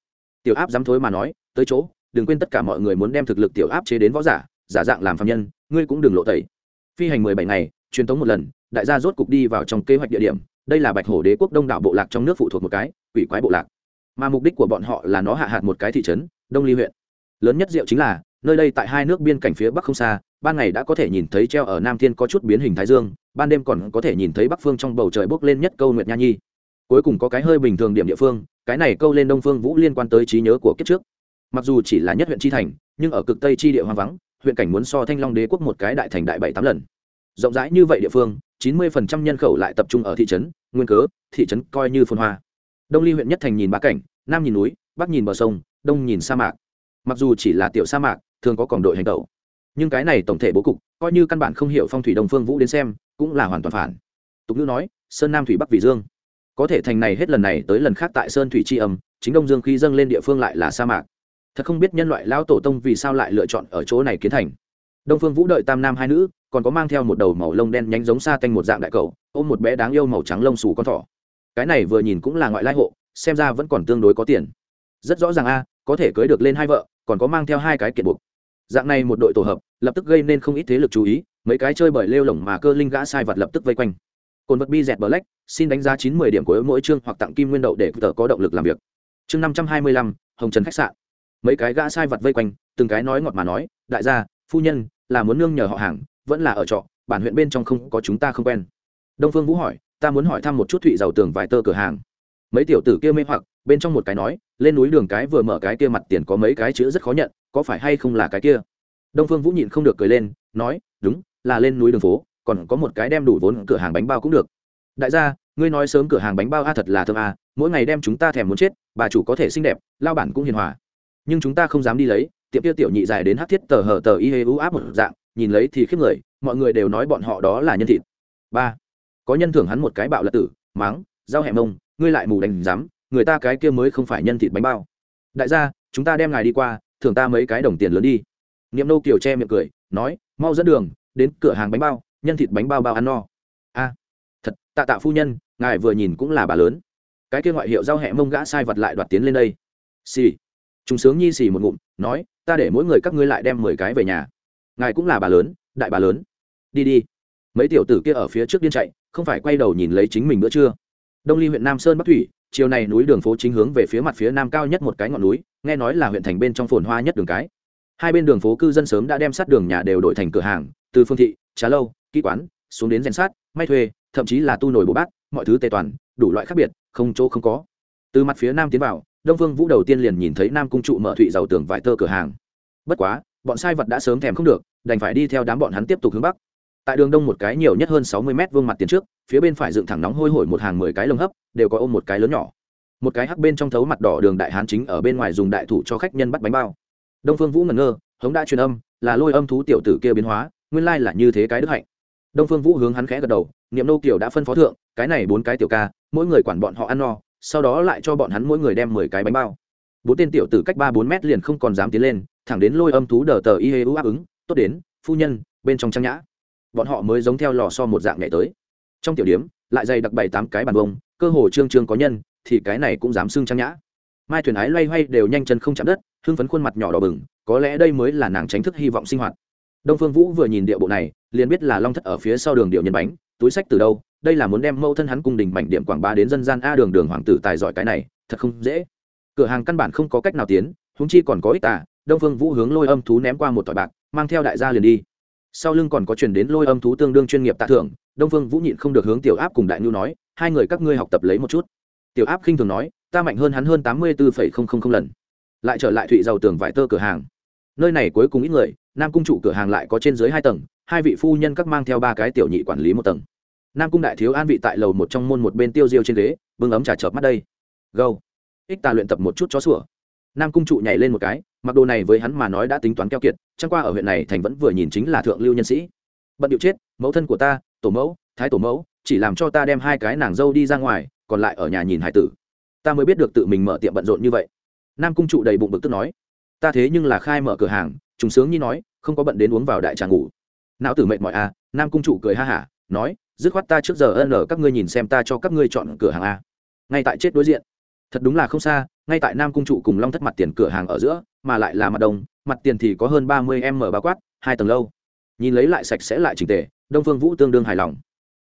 Speaker 1: Tiểu áp dám thối mà nói, tới chỗ, đừng quên tất cả mọi người muốn đem thực lực tiểu áp chế đến võ giả giả dạng làm phạm nhân, ngươi cũng đừng lộ tẩy. Phi hành mười bảy ngày, truyền thống một lần, đại gia rốt cục đi vào trong kế hoạch địa điểm, đây là bạch hổ đế quốc đông đảo bộ lạc trong nước phụ thuộc một cái, quỷ quái bộ lạc mà mục đích của bọn họ là nó hạ hạt một cái thị trấn, đông ly huyện. Lớn nhất diệu chính là, nơi đây tại hai nước biên cảnh phía bắc không xa, ban ngày đã có thể nhìn thấy treo ở nam thiên có chút biến hình thái dương, ban đêm còn có thể nhìn thấy bắc phương trong bầu trời bốc lên nhất câu nguyệt nha nhi. Cuối cùng có cái hơi bình thường điểm địa phương, cái này câu lên đông phương vũ liên quan tới trí nhớ của kiếp trước. Mặc dù chỉ là nhất huyện tri thành, nhưng ở cực tây tri địa hoang vắng, huyện cảnh muốn so thanh long đế quốc một cái đại thành đại bảy tám lần. Rộng rãi như vậy địa phương, chín mươi phần trăm nhân khẩu lại tập trung ở thị trấn, nguyên cớ, thị trấn coi như phồn hoa đông ly huyện nhất thành nhìn ba cảnh, nam nhìn núi, bắc nhìn bờ sông, đông nhìn sa mạc. Mặc dù chỉ là tiểu sa mạc, thường có còn đội hành tẩu. Nhưng cái này tổng thể bố cục, coi như căn bản không hiểu phong thủy đông phương vũ đến xem, cũng là hoàn toàn phản. Tục ngữ nói, sơn nam thủy bắc vị dương. Có thể thành này hết lần này tới lần khác tại sơn thủy tri âm, chính đông dương khi dâng lên địa phương lại là sa mạc. Thật không biết nhân loại lão tổ tông vì sao lại lựa chọn ở chỗ này kiến thành. Đông phương vũ đợi tam nam hai nữ, còn có mang theo một đầu màu lông đen nhánh giống sa tanh một dạng đại cầu, ôm một bé đáng yêu màu trắng lông xù con thỏ cái này vừa nhìn cũng là ngoại lai hộ, xem ra vẫn còn tương đối có tiền. Rất rõ ràng a, có thể cưới được lên hai vợ, còn có mang theo hai cái kiệt buộc. Dạng này một đội tổ hợp, lập tức gây nên không ít thế lực chú ý, mấy cái chơi bởi lêu lỏng mà cơ linh gã sai vật lập tức vây quanh. Cồn vật bi dẹt black, xin đánh giá chín mươi điểm của mỗi chương hoặc tặng kim nguyên đậu để tờ có động lực làm việc. Chương năm trăm hai mươi lăm, hồng trần khách sạn. Mấy cái gã sai vật vây quanh, từng cái nói ngọt mà nói, đại gia, phu nhân, là muốn nương nhờ họ hàng, vẫn là ở trọ, bản huyện bên trong không có chúng ta không quen. Đông phương vũ hỏi ta muốn hỏi thăm một chút thụy giàu tường vài tơ cửa hàng. Mấy tiểu tử kia mê hoặc, bên trong một cái nói, lên núi đường cái vừa mở cái kia mặt tiền có mấy cái chữ rất khó nhận, có phải hay không là cái kia? Đông phương vũ nhịn không được cười lên, nói, đúng, là lên núi đường phố, còn có một cái đem đủ vốn cửa hàng bánh bao cũng được. Đại gia, ngươi nói sớm cửa hàng bánh bao a, thật là thơm a, mỗi ngày đem chúng ta thèm muốn chết, bà chủ có thể xinh đẹp, lao bản cũng hiền hòa. Nhưng chúng ta không dám đi lấy, tiệm kia tiểu nhị dài đến hát thiết tờ hờ tờ y hê u áp một dạng, nhìn lấy thì khiếp người, mọi người đều nói bọn họ đó là nhân thịt. Ba có nhân thưởng hắn một cái bạo lật tử, máng dao hẹn mông, ngươi lại mù đánh dám người ta cái kia mới không phải nhân thịt bánh bao. Đại gia, chúng ta đem ngài đi qua, thưởng ta mấy cái đồng tiền lớn đi. Niệm nô kiều che miệng cười, nói, mau dẫn đường, đến cửa hàng bánh bao, nhân thịt bánh bao bao ăn no. A, thật, tạ tạ phu nhân, ngài vừa nhìn cũng là bà lớn. Cái kia ngoại hiệu giao hẹ mông gã sai vật lại đoạt tiến lên đây. Xì. Chúng sướng nhi xì một ngụm, nói, ta để mỗi người các ngươi lại đem mười cái về nhà. Ngài cũng là bà lớn, đại bà lớn. Đi đi. Mấy tiểu tử kia ở phía trước điên chạy không phải quay đầu nhìn lấy chính mình bữa trưa đông ly huyện nam sơn bắc thủy, chiều này núi đường phố chính hướng về phía mặt phía nam cao nhất một cái ngọn núi, nghe nói là huyện thành bên trong phồn hoa nhất đường cái. Hai bên đường phố cư dân sớm đã đem sát đường nhà đều đổi thành cửa hàng, từ phương thị, trà lâu kỹ quán, xuống đến rèn sát may thuê, thậm chí là tu nổi bộ bát, mọi thứ tề toàn, đủ loại khác biệt, không chỗ không có. Từ mặt phía nam tiến vào, đông phương vũ đầu tiên liền nhìn thấy nam cung trụ mở thụy giàu tường vải tơ cửa hàng. Bất quá, bọn sai vật đã sớm thèm không được, đành phải đi theo đám bọn hắn tiếp tục hướng bắc tại đường đông một cái nhiều nhất hơn sáu mươi mét vuông mặt tiền trước, phía bên phải dựng thẳng nóng hôi hổi một hàng mười cái lồng hấp, đều có ôm một cái lớn nhỏ. Một cái hắc bên trong thấu mặt đỏ đường đại hán chính ở bên ngoài dùng đại thủ cho khách nhân bắt bánh bao. Đông phương vũ ngẩn ngơ, hống đã truyền âm, là lôi âm thú tiểu tử kia biến hóa, nguyên lai là như thế cái đức hạnh. Đông phương vũ hướng hắn khẽ gật đầu, niệm nô kiều đã phân phó thượng, cái này bốn cái tiểu ca, mỗi người quản bọn họ ăn no, sau đó lại cho bọn hắn mỗi người đem mười cái bánh bao. Bốn tên tiểu tử cách ba bốn mét liền không còn dám tiến lên, thẳng đến lôi âm thú đờ tờ y hê u áp ứng, tốt đến, phu nhân, bên trong trang nhã bọn họ mới giống theo lò so một dạng nhảy tới. Trong tiểu điếm lại dày đặc bảy tám cái bàn bông cơ hồ trương trương có nhân, thì cái này cũng dám xưng trang nhã. Mai thuyền ái loay hoay đều nhanh chân không chạm đất, hưng phấn khuôn mặt nhỏ đỏ bừng, có lẽ đây mới là nàng tránh thức hy vọng sinh hoạt. Đông phương vũ vừa nhìn địa bộ này, liền biết là long thất ở phía sau đường điệu nhân bánh, túi sách từ đâu, đây là muốn đem mâu thân hắn cung đình mảnh điểm quảng bá đến dân gian a đường đường hoàng tử tài giỏi cái này, thật không dễ. Cửa hàng căn bản không có cách nào tiến húng chi còn có ích tả đông phương vũ hướng lôi âm thú ném qua một tỏi bạc, mang theo đại gia liền đi sau lưng còn có chuyển đến lôi âm thú tương đương chuyên nghiệp tạ thưởng, đông phương vũ nhịn không được hướng tiểu áp cùng đại nhu nói, hai người các ngươi học tập lấy một chút. Tiểu áp khinh thường nói, ta mạnh hơn hắn hơn tám mươi bốn lần. Lại trở lại thụy giàu tường vải tơ cửa hàng. Nơi này cuối cùng ít người, nam cung trụ cửa hàng lại có trên dưới hai tầng, hai vị phu nhân các mang theo ba cái tiểu nhị quản lý một tầng. Nam cung đại thiếu an vị tại lầu một trong môn một bên tiêu diêu trên ghế, bưng ấm trà chợp mắt đây. Gâu. Ích ta luyện tập một chút chó sủa nam cung trụ nhảy lên một cái mặc đồ này với hắn mà nói đã tính toán keo kiệt chẳng qua ở huyện này thành vẫn vừa nhìn chính là thượng lưu nhân sĩ. Bận điệu chết mẫu thân của ta tổ mẫu thái tổ mẫu chỉ làm cho ta đem hai cái nàng dâu đi ra ngoài còn lại ở nhà nhìn hải tử. Ta mới biết được tự mình mở tiệm bận rộn như vậy. Nam cung trụ đầy bụng bực tức nói. Ta thế nhưng là khai mở cửa hàng trùng sướng như nói không có bận đến uống vào đại trà ngủ. Não tử mệt mỏi a à, nam cung trụ cười ha hả nói dứt khoát ta trước giờ ân ở các ngươi nhìn xem ta cho các ngươi chọn cửa hàng a ngay tại chết đối diện. Thật đúng là không xa ngay tại nam cung trụ cùng long thất mặt tiền cửa hàng ở giữa, mà lại là mặt đông mặt tiền thì có hơn ba mươi m bao quát, hai tầng lâu. Nhìn lấy lại sạch sẽ lại trình tề, đông phương vũ tương đương hài lòng.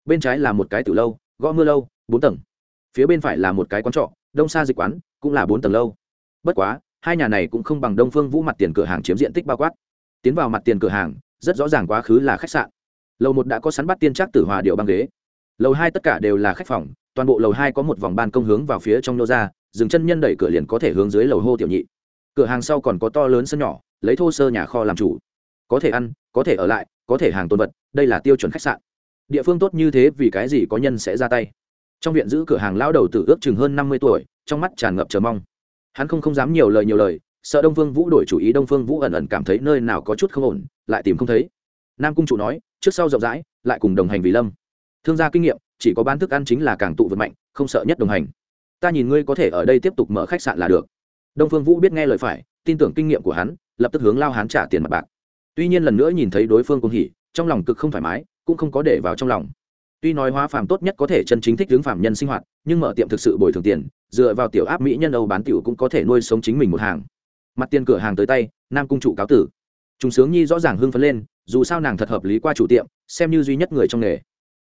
Speaker 1: Bên trái là một cái từ lâu, gõ mưa lâu, bốn tầng. Phía bên phải là một cái quán trọ, đông xa dịch quán, cũng là bốn tầng lâu. Bất quá, hai nhà này cũng không bằng đông phương vũ mặt tiền cửa hàng chiếm diện tích bao quát. Tiến vào mặt tiền cửa hàng, rất rõ ràng quá khứ là khách sạn. Lầu một đã có sắn bắt tiên trác tử hòa điệu băng ghế. Lầu hai tất cả đều là khách phòng toàn bộ lầu hai có một vòng ban công hướng vào phía trong nô ra dừng chân nhân đẩy cửa liền có thể hướng dưới lầu hô tiểu nhị. Cửa hàng sau còn có to lớn sân nhỏ, lấy thô sơ nhà kho làm chủ. Có thể ăn, có thể ở lại, có thể hàng tồn vật, đây là tiêu chuẩn khách sạn. Địa phương tốt như thế vì cái gì có nhân sẽ ra tay? Trong viện giữ cửa hàng lao đầu tử ước chừng hơn năm mươi tuổi, trong mắt tràn ngập chờ mong. Hắn không không dám nhiều lời nhiều lời, sợ đông phương vũ đổi chủ ý, đông phương vũ ẩn ẩn cảm thấy nơi nào có chút không ổn, lại tìm không thấy. Nam cung chủ nói, trước sau rộng rãi, lại cùng đồng hành vì lâm. Thương gia kinh nghiệm chỉ có bán thức ăn chính là càng tụ vượt mạnh, không sợ nhất đồng hành. Ta nhìn ngươi có thể ở đây tiếp tục mở khách sạn là được. Đông phương vũ biết nghe lời phải, tin tưởng kinh nghiệm của hắn, lập tức hướng lao hán trả tiền mặt bạc. Tuy nhiên lần nữa nhìn thấy đối phương cùng hỉ, trong lòng cực không thoải mái, cũng không có để vào trong lòng. Tuy nói hóa phàm tốt nhất có thể chân chính thích hướng phàm nhân sinh hoạt, nhưng mở tiệm thực sự bồi thường tiền, dựa vào tiểu áp mỹ nhân âu bán tiểu cũng có thể nuôi sống chính mình một hàng. Mặt tiền cửa hàng tới tay, nam cung chủ cáo tử. Chúng sướng nhi rõ ràng hưng phấn lên, dù sao nàng thật hợp lý qua chủ tiệm, xem như duy nhất người trong nghề.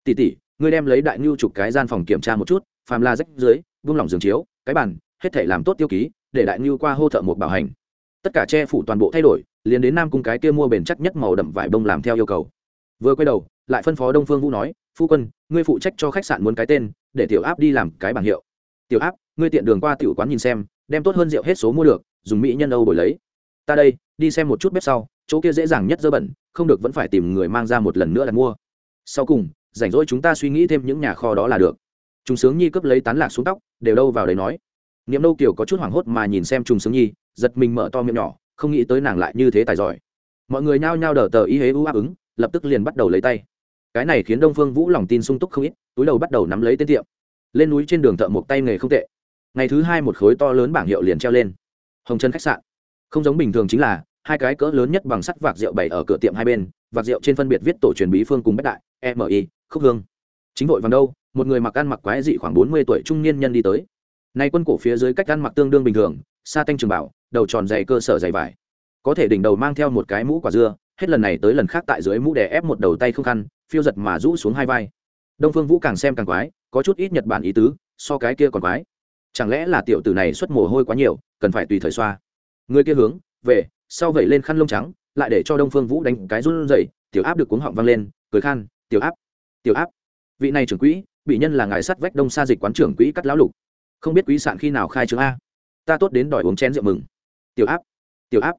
Speaker 1: Tỷ tỷ ngươi đem lấy đại nhu chụp cái gian phòng kiểm tra một chút, phàm la rách dưới buông lỏng giường chiếu, cái bàn, hết thể làm tốt tiêu ký, để đại nhu qua hô thợ một bảo hành. Tất cả che phủ toàn bộ thay đổi, liền đến nam cung cái kia mua bền chắc nhất màu đậm vải bông làm theo yêu cầu. Vừa quay đầu, lại phân phó đông phương vũ nói, phu quân, ngươi phụ trách cho khách sạn muốn cái tên, để tiểu áp đi làm cái bảng hiệu. Tiểu áp, ngươi tiện đường qua tiểu quán nhìn xem, đem tốt hơn rượu hết số mua được, dùng mỹ nhân âu đổi lấy. Ta đây, đi xem một chút bếp sau, chỗ kia dễ dàng nhất dơ bẩn, không được vẫn phải tìm người mang ra một lần nữa đặt mua. Sau cùng rảnh rỗi chúng ta suy nghĩ thêm những nhà kho đó là được. Trùng sướng nhi cướp lấy tán lạc xuống tóc, đều đâu vào đấy nói. Niệm đâu kiểu có chút hoảng hốt mà nhìn xem trùng sướng nhi, giật mình mở to miệng nhỏ, không nghĩ tới nàng lại như thế tài giỏi. Mọi người nhao nhao đờ tờ ý hế u áp ứng, lập tức liền bắt đầu lấy tay. Cái này khiến đông phương vũ lòng tin sung túc không ít, túi đầu bắt đầu nắm lấy tên tiệm. Lên núi trên đường thợ một tay nghề không tệ. Ngày thứ hai một khối to lớn bảng hiệu liền treo lên. Hồng chân khách sạn. Không giống bình thường chính là, hai cái cỡ lớn nhất bằng sắt vạc rượu bày ở cửa tiệm hai bên, vạc rượu trên phân biệt viết tổ truyền bí phương cùng bách đại mi khúc hương. Chính vội vàng đâu, một người mặc ăn mặc quái dị khoảng bốn mươi tuổi trung niên nhân đi tới. Nay quân cổ phía dưới cách ăn mặc tương đương bình thường, sa tanh trường bảo, đầu tròn dày cơ sở dày vải. Có thể đỉnh đầu mang theo một cái mũ quả dưa, hết lần này tới lần khác tại dưới mũ đè ép một đầu tay không khăn, phiêu giật mà rũ xuống hai vai. Đông phương vũ càng xem càng quái, có chút ít nhật bản ý tứ, so cái kia còn quái. Chẳng lẽ là tiểu tử này xuất mồ hôi quá nhiều, cần phải tùy thời xoa? Người kia hướng, về, sau vẩy lên khăn lông trắng, lại để cho đông phương vũ đánh cái run rẩy, tiểu áp được cuống họng vang lên, cười khan, tiểu áp tiểu áp. Vị này trưởng quỹ, bị nhân là ngài sắt vách đông xa dịch quán trưởng quỹ cắt lão lục. Không biết quý sạn khi nào khai trương a? Ta tốt đến đòi uống chén rượu mừng. Tiểu áp tiểu áp.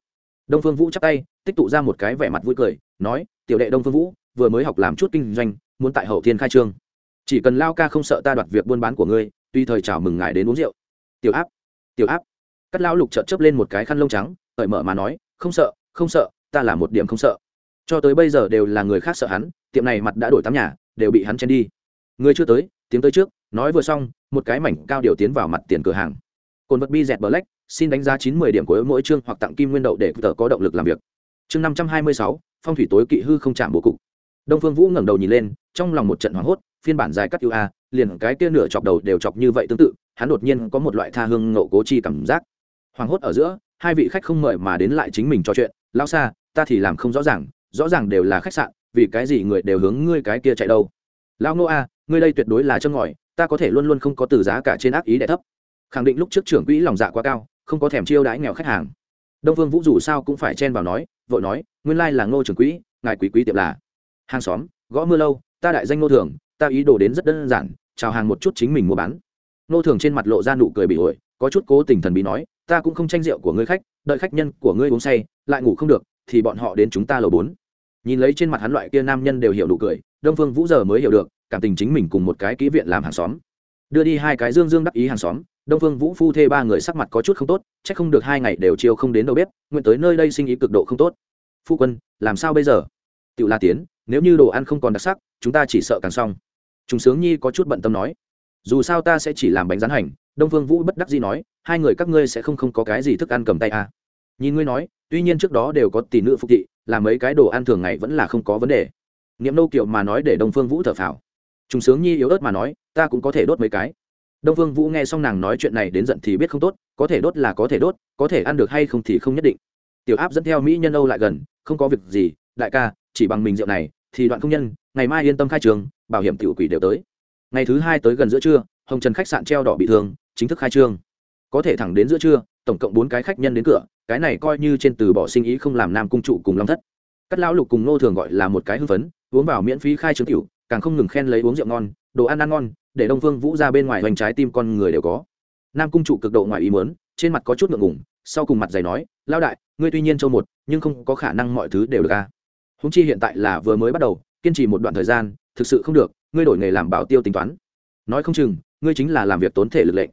Speaker 1: Đông phương vũ chắp tay, tích tụ ra một cái vẻ mặt vui cười, nói, tiểu đệ đông phương vũ, vừa mới học làm chút kinh doanh, muốn tại hậu thiên khai trương. Chỉ cần lao ca không sợ ta đoạt việc buôn bán của ngươi, tuy thời chào mừng ngài đến uống rượu. Tiểu áp tiểu áp. Cắt lão lục chợt chớp lên một cái khăn lông trắng, cởi mở mà nói, không sợ không sợ, ta là một điểm không sợ. Cho tới bây giờ đều là người khác sợ hắn, tiệm này mặt đã đổi tắm nhà đều bị hắn chen đi. Người chưa tới, tiếng tới trước, nói vừa xong, một cái mảnh cao điều tiến vào mặt tiền cửa hàng. Cồn vật bi dẹt black, xin đánh giá chín mươi điểm của mỗi chương hoặc tặng kim nguyên đậu để tờ có động lực làm việc. Chương năm trăm hai mươi sáu, phong thủy tối kỵ hư không chạm bố cục. Đông phương vũ ngẩng đầu nhìn lên, trong lòng một trận hoảng hốt, phiên bản dài cắt ưu a, liền cái kia nửa chọc đầu đều chọc như vậy tương tự, hắn đột nhiên có một loại tha hương ngộ cố chi cảm giác. Hoảng hốt ở giữa, hai vị khách không mời mà đến lại chính mình trò chuyện lao xa ta thì làm không rõ ràng rõ ràng đều là khách sạn vì cái gì người đều hướng ngươi cái kia chạy đâu? Lao nô a, ngươi đây tuyệt đối là châm ngòi, ta có thể luôn luôn không có từ giá cả trên ác ý đẻ thấp. Khẳng định lúc trước trưởng quỹ lòng dạ quá cao, không có thèm chiêu đãi nghèo khách hàng. Đông phương vũ dù sao cũng phải chen vào nói, vội nói, nguyên lai là ngô trưởng quỹ, ngài quý quý tiệm là. Hàng xóm, gõ mưa lâu, ta đại danh ngô thường, ta ý đồ đến rất đơn giản, chào hàng một chút chính mình mua bán. Ngô thường trên mặt lộ ra nụ cười bị ổi, có chút cố tình thần bí nói, ta cũng không tranh rượu của ngươi khách, đợi khách nhân của ngươi uống say, lại ngủ không được, thì bọn họ đến chúng ta lầu bốn nhìn lấy trên mặt hắn loại kia nam nhân đều hiểu đủ cười, đông phương vũ giờ mới hiểu được, cảm tình chính mình cùng một cái kỹ viện làm hàng xóm. Đưa đi hai cái dương dương đắc ý hàng xóm, đông phương vũ phu thê ba người sắc mặt có chút không tốt c h ắ c không được hai ngày đều chiều không đến đâu bếp, nguyện tới nơi đây sinh ý cực độ không tốt. Phu quân, làm sao bây giờ? Tự la tiến, nếu như đồ ăn không còn đặc sắc, chúng ta chỉ sợ càng xong. Chúng sướng nhi có chút bận tâm nói. Dù sao ta sẽ chỉ làm bánh rán hành, đông phương vũ bất đắc dĩ nói, hai người các ngươi sẽ không không có cái gì thức ăn cầm tay à. nhìn ngươi nói, tuy nhiên trước đó đều có tỷ nữ phục thị là mấy cái đồ ăn thường ngày vẫn là không có vấn đề. Niệm nô kiệu mà nói để đông phương vũ thở phào. Chúng sướng nhi yếu ớt mà nói, ta cũng có thể đốt mấy cái. Đông phương vũ nghe xong nàng nói chuyện này đến giận thì biết không tốt, có thể đốt là có thể đốt, có thể ăn được hay không thì không nhất định. Tiểu áp dẫn theo mỹ nhân âu lại gần, không có việc gì, đại ca, chỉ bằng mình rượu này, thì đoạn công nhân, ngày mai yên tâm khai trường, bảo hiểm tiểu quỷ đều tới. Ngày thứ hai tới gần giữa trưa, hồng trần khách sạn treo đỏ bị thương, chính thức khai trương. Có thể thẳng đến giữa trưa tổng cộng bốn cái khách nhân đến cửa, cái này coi như trên từ bỏ sinh ý không làm nam cung trụ cùng long thất. Cắt lão lục cùng nô thường gọi là một cái hưng phấn, uống vào miễn phí khai trương tiểu, càng không ngừng khen lấy uống rượu ngon, đồ ăn ăn ngon, để đông phương vũ ra bên ngoài hoành trái tim con người đều có. Nam cung trụ cực độ ngoài ý muốn, trên mặt có chút ngượng ngủng sau cùng mặt dày nói lao đại, ngươi tuy nhiên châu một, nhưng không có khả năng mọi thứ đều được a. À. húng chi hiện tại là vừa mới bắt đầu, kiên trì một đoạn thời gian, thực sự không được, ngươi đổi nghề làm bảo tiêu tính toán. Nói không chừng, ngươi chính là làm việc tốn thể lực lệnh.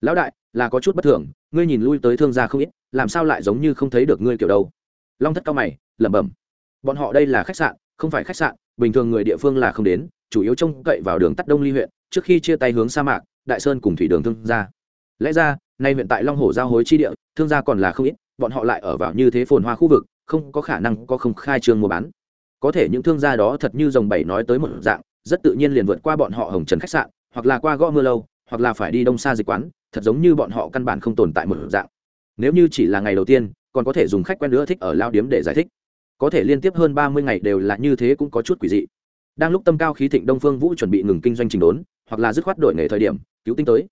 Speaker 1: Lão đại là có chút bất thường, ngươi nhìn lui tới thương gia không ít, làm sao lại giống như không thấy được ngươi kiểu đâu? Long thất cao mày, lẩm bẩm. Bọn họ đây là khách sạn, không phải khách sạn, bình thường người địa phương là không đến, chủ yếu trông cậy vào đường tắt đông ly huyện, trước khi chia tay hướng sa mạc, đại sơn cùng thủy đường thương gia. Lẽ ra, nay huyện tại long hồ giao hối chi địa, thương gia còn là không ít, bọn họ lại ở vào như thế phồn hoa khu vực, không có khả năng có không khai trương mua bán. Có thể những thương gia đó thật như dòng bảy nói tới một dạng, rất tự nhiên liền vượt qua bọn họ hồng trần khách sạn, hoặc là qua gõ mưa lâu, hoặc là phải đi đông xa dịch quán thật giống như bọn họ căn bản không tồn tại một dạng. Nếu như chỉ là ngày đầu tiên, còn có thể dùng khách quen nữa thích ở lao điếm để giải thích. Có thể liên tiếp hơn ba mươi ngày đều là như thế cũng có chút quỷ dị. Đang lúc tâm cao khí thịnh đông phương vũ chuẩn bị ngừng kinh doanh trình đốn, hoặc là dứt khoát đổi nghề thời điểm, cứu tinh tới.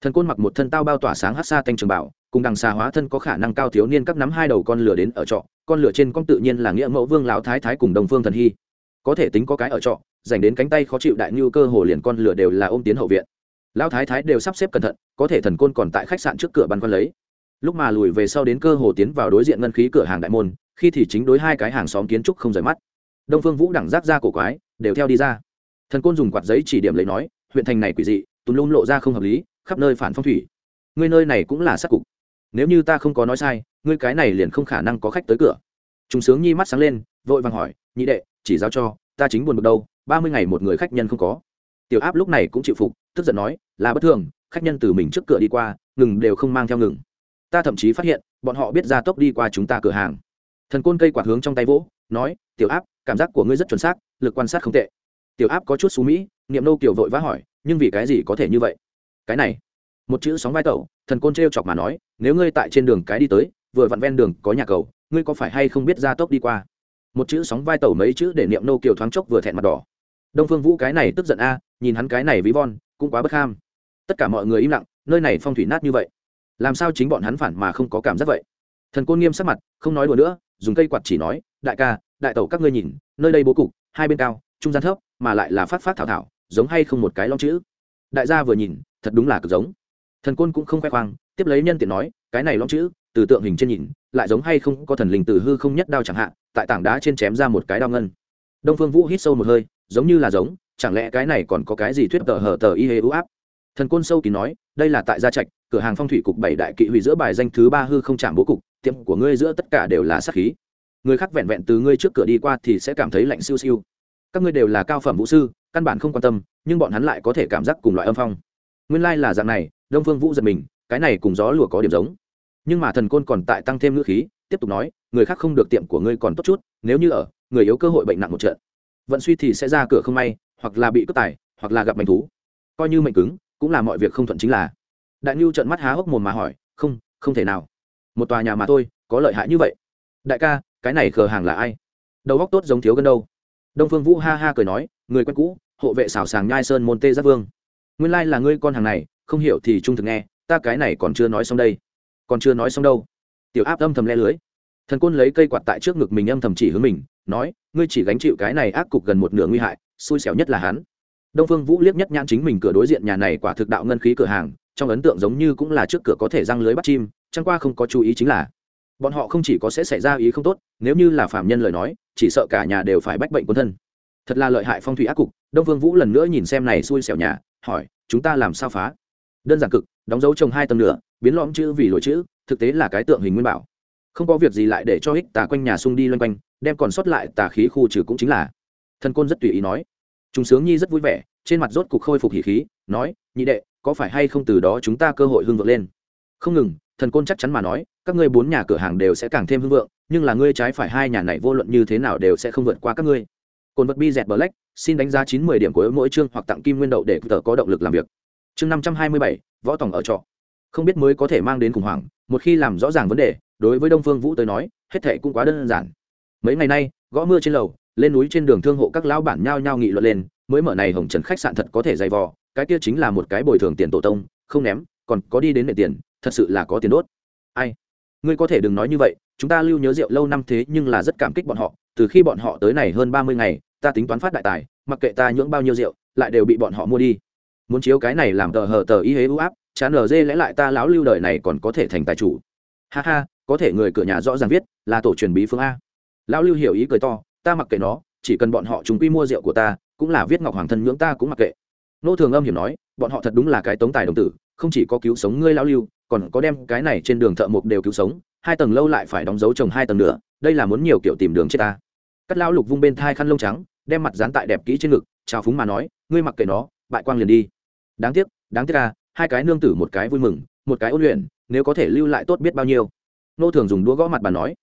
Speaker 1: Thần côn mặc một thân tao bao tỏa sáng hát xa thanh trường bảo, cùng đằng xà hóa thân có khả năng cao thiếu niên các nắm hai đầu con lửa đến ở trọ, con lửa trên con tự nhiên là nghĩa mẫu vương lão thái thái cùng đồng phương thần hy. Có thể tính có cái ở trọ, dành đến cánh tay khó chịu đại như cơ hồ liền con lửa đều là ôm tiến hậu viện lão thái thái đều sắp xếp cẩn thận, có thể thần côn còn tại khách sạn trước cửa băn quan lấy. Lúc mà lùi về sau đến cơ hồ tiến vào đối diện ngân khí cửa hàng đại môn, khi thì chính đối hai cái hàng xóm kiến trúc không rời mắt. Đông phương vũ đẳng giác ra cổ quái, đều theo đi ra. Thần côn dùng quạt giấy chỉ điểm lấy nói, huyện thành này quỷ dị, tùm lum lộ ra không hợp lý, khắp nơi phản phong thủy. Ngươi nơi này cũng là sắc cục. Nếu như ta không có nói sai, ngươi cái này liền không khả năng có khách tới cửa. Chúng sướng nhi mắt sáng lên, vội vàng hỏi, nhị đệ, chỉ giao cho, ta chính buồn bực đâu, ba mươi ngày một người khách nhân không có. Tiểu áp lúc này cũng chịu phục tức giận nói, là bất thường, khách nhân từ mình trước cửa đi qua, ngừng đều không mang theo ngừng. Ta thậm chí phát hiện, bọn họ biết ra tốc đi qua chúng ta cửa hàng. Thần côn cây quạt hướng trong tay vỗ, nói, tiểu áp, cảm giác của ngươi rất chuẩn xác, lực quan sát không tệ. Tiểu áp có chút xú mỹ, niệm nô kiều vội vã hỏi, nhưng vì cái gì có thể như vậy? Cái này. Một chữ sóng vai tẩu, thần côn t r e o chọc mà nói, nếu ngươi tại trên đường cái đi tới, vừa vặn ven đường có nhà cầu, ngươi có phải hay không biết ra tốc đi qua? Một chữ sóng vai tẩu mấy chữ để niệm nô kiều thoáng chốc vừa thẹn mặt đỏ. Đông phương vũ cái này tức giận a, nhìn hắn cái này ví von cũng quá bất ham tất cả mọi người im lặng, nơi này phong thủy nát như vậy. Làm sao chính bọn hắn phản mà không có cảm giác vậy? Thần côn nghiêm sắc mặt, không nói đùa nữa, dùng cây quạt chỉ nói, đại ca, đại tẩu các ngươi nhìn, nơi đây bố cục, hai bên cao, trung gian thấp, mà lại là phát phát thảo thảo, giống hay không một cái long chữ? Đại gia vừa nhìn, thật đúng là cực giống. Thần côn cũng không khoe khoang, tiếp lấy nhân tiện nói, cái này long chữ, từ tượng hình trên nhìn, lại giống hay không có thần linh từ hư không nhất đao chẳng hạn, tại tảng đá trên chém ra một cái đao ngân. Đông phương vũ hít sâu một hơi, giống như là giống chẳng lẽ cái này còn có cái gì thuyết tờ hở tờ y hê ưu áp? Thần côn sâu kỳ nói, đây là tại gia trạch, cửa hàng phong thủy cục bảy đại kỵ hủy giữa bài danh thứ ba hư không chạm bố cục, tiệm của ngươi giữa tất cả đều là sát khí. Người khác vẹn vẹn từ ngươi trước cửa đi qua thì sẽ cảm thấy lạnh siêu siêu. Các ngươi đều là cao phẩm vũ sư, căn bản không quan tâm, nhưng bọn hắn lại có thể cảm giác cùng loại âm phong. Nguyên lai、like、là dạng này, đông phương vũ giật mình, cái này cùng gió lùa có điểm giống. Nhưng mà thần côn còn tại tăng thêm ngữ khí, tiếp tục nói, người khác không được tiệm của ngươi còn tốt chút, nếu như ở, người yếu cơ hội bệnh nặng một trận. Vận suy thì sẽ ra cửa không may hoặc là bị cướp tài, hoặc là gặp mảnh thú. Coi như mệnh cứng, cũng là mọi việc không thuận chính là. Đại ngưu trợn mắt há hốc mồm mà hỏi, không không thể nào. Một tòa nhà mà thôi, có lợi hại như vậy. Đại ca, cái này khờ hàng là ai? Đầu góc tốt giống thiếu gần đâu. Đông phương vũ ha ha cười nói, người quen cũ, hộ vệ xảo sàng nhai sơn môn tê giác vương. Nguyên lai là ngươi con hàng này, không hiểu thì trung thực nghe, ta cái này còn chưa nói xong đây. Còn chưa nói xong đâu. Tiểu áp âm thầm le lưới. Thần côn lấy cây quạt tại trước ngực mình âm thầm chỉ hướng mình, nói, ngươi chỉ gánh chịu cái này ác cục gần một nửa nguy hại xui xẻo nhất là hắn. Đông phương vũ liếc nhất nhãn chính mình cửa đối diện nhà này quả thực đạo ngân khí cửa hàng, trong ấn tượng giống như cũng là trước cửa có thể răng lưới bắt chim, chẳng qua không có chú ý chính là, bọn họ không chỉ có sẽ xảy ra ý không tốt, nếu như là phạm nhân lời nói, chỉ sợ cả nhà đều phải bách bệnh quân thân. Thật là lợi hại phong thủy ác cục, đông vương vũ lần nữa nhìn xem này xui xẻo nhà, hỏi, chúng ta làm sao phá? Đơn giản cực, đóng dấu trồng hai tầng nữa biến lõm chữ vì lỗi chữ, thực tế là cái tượng hình nguyên bảo. Không có việc gì lại để cho hích tà quanh nhà xung đi loanh quanh, đem còn sót lại tà khí khu trừ cũng chính là thần côn rất tùy ý nói. Chúng sướng nhi rất vui vẻ, trên mặt rốt cục khôi phục hỉ khí, nói, nhị đệ, có phải hay không từ đó chúng ta cơ hội hưng vượng lên? Không ngừng, thần côn chắc chắn mà nói, các ngươi bốn nhà cửa hàng đều sẽ càng thêm hưng vượng, nhưng là ngươi trái phải hai nhà này vô luận như thế nào đều sẽ không vượt qua các ngươi. Cồn vật bi dẹt black, xin đánh giá chín mươi điểm của mỗi chương hoặc tặng kim nguyên đậu để tờ có động lực làm việc. Chương năm trăm hai mươi bảy, võ tòng ở trọ. Không biết mới có thể mang đến khủng hoảng, một khi làm rõ ràng vấn đề, đối với đông phương vũ tới nói, hết thệ cũng quá đơn giản. Mấy ngày nay, gõ mưa trên lầu lên núi trên đường thương hộ các lão bản nhao nhao nghị luận lên, mới mở này hồng trần khách sạn thật có thể dày vò, cái kia chính là một cái bồi thường tiền tổ tông, không ném, còn có đi đến nệ tiền, thật sự là có tiền đốt. Ai? Ngươi có thể đừng nói như vậy, chúng ta lưu nhớ rượu lâu năm thế nhưng là rất cảm kích bọn họ, từ khi bọn họ tới này hơn ba mươi ngày, ta tính toán phát đại tài, mặc kệ ta nhưỡng bao nhiêu rượu, lại đều bị bọn họ mua đi. Muốn chiếu cái này làm tờ hờ tờ y hế ưu áp, chán ở dê lẽ lại ta lão lưu đời này còn có thể thành tài chủ. Ha ha, có thể người cửa nhà rõ ràng viết, là tổ truyền bí phương a. Lão lưu hiểu ý cười to ta mặc kệ nó, chỉ cần bọn họ chúng quy mua rượu của ta, cũng là viết ngọc hoàng thân nhưỡng ta cũng mặc kệ. Nô thường âm hiểm nói, bọn họ thật đúng là cái tống tài đồng tử, không chỉ có cứu sống ngươi lão lưu, còn có đem cái này trên đường thợ mộc đều cứu sống, hai tầng lâu lại phải đóng dấu trồng hai tầng nữa, đây là muốn nhiều kiểu tìm đường chết ta. Cắt lão lục vung bên thai khăn lông trắng, đem mặt dán tại đẹp kỹ trên ngực, chào phúng mà nói, ngươi mặc kệ nó, bại quang liền đi. Đáng tiếc đáng tiếc à hai cái nương tử một cái vui mừng, một cái ôn luyện, nếu có thể lưu lại tốt biết bao nhiêu. Nô thường dùng đũa gõ mặt bà nói,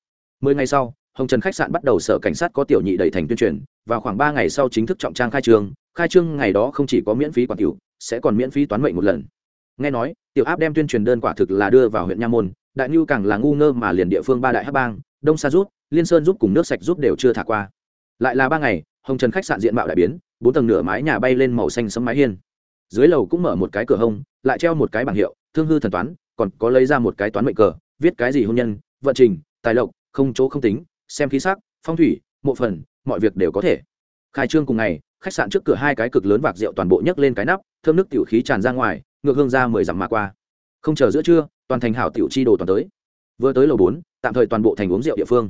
Speaker 1: mười ngày sau hồng trần khách sạn bắt đầu sở cảnh sát có tiểu nhị đầy thành tuyên truyền và khoảng ba ngày sau chính thức trọng trang khai trương khai trương ngày đó không chỉ có miễn phí quản cửu sẽ còn miễn phí toán mệnh một lần. Nghe nói, tiểu áp đem tuyên truyền đơn quả thực là đưa vào huyện nha môn, đại nhu càng là ngu ngơ mà liền địa phương ba đại hắc bang, đông sa rút, liên sơn giúp cùng nước sạch giúp đều chưa thả qua. Lại là ba ngày, hồng trần khách sạn diện mạo đại biến, bốn tầng nửa mái nhà bay lên màu xanh sấm mái hiên. Dưới lầu cũng mở một cái cửa hông, lại treo một cái bảng hiệu, thương hư thần toán, còn có lấy ra một cái toán mệnh cờ, viết cái gì hôn nhân, vận trình, tài lộc, không chỗ không tính xem khí sắc, phong thủy, mộ phần, mọi việc đều có thể. Khai trương cùng ngày, khách sạn trước cửa hai cái cực lớn vạc rượu toàn bộ nhấc lên cái nắp, thơm nước tiểu khí tràn ra ngoài, ngược hương ra mười dặm mà qua. Không chờ giữa trưa, toàn thành hảo tiểu chi đồ toàn tới. Vừa tới lầu bốn, tạm thời toàn bộ thành uống rượu địa phương.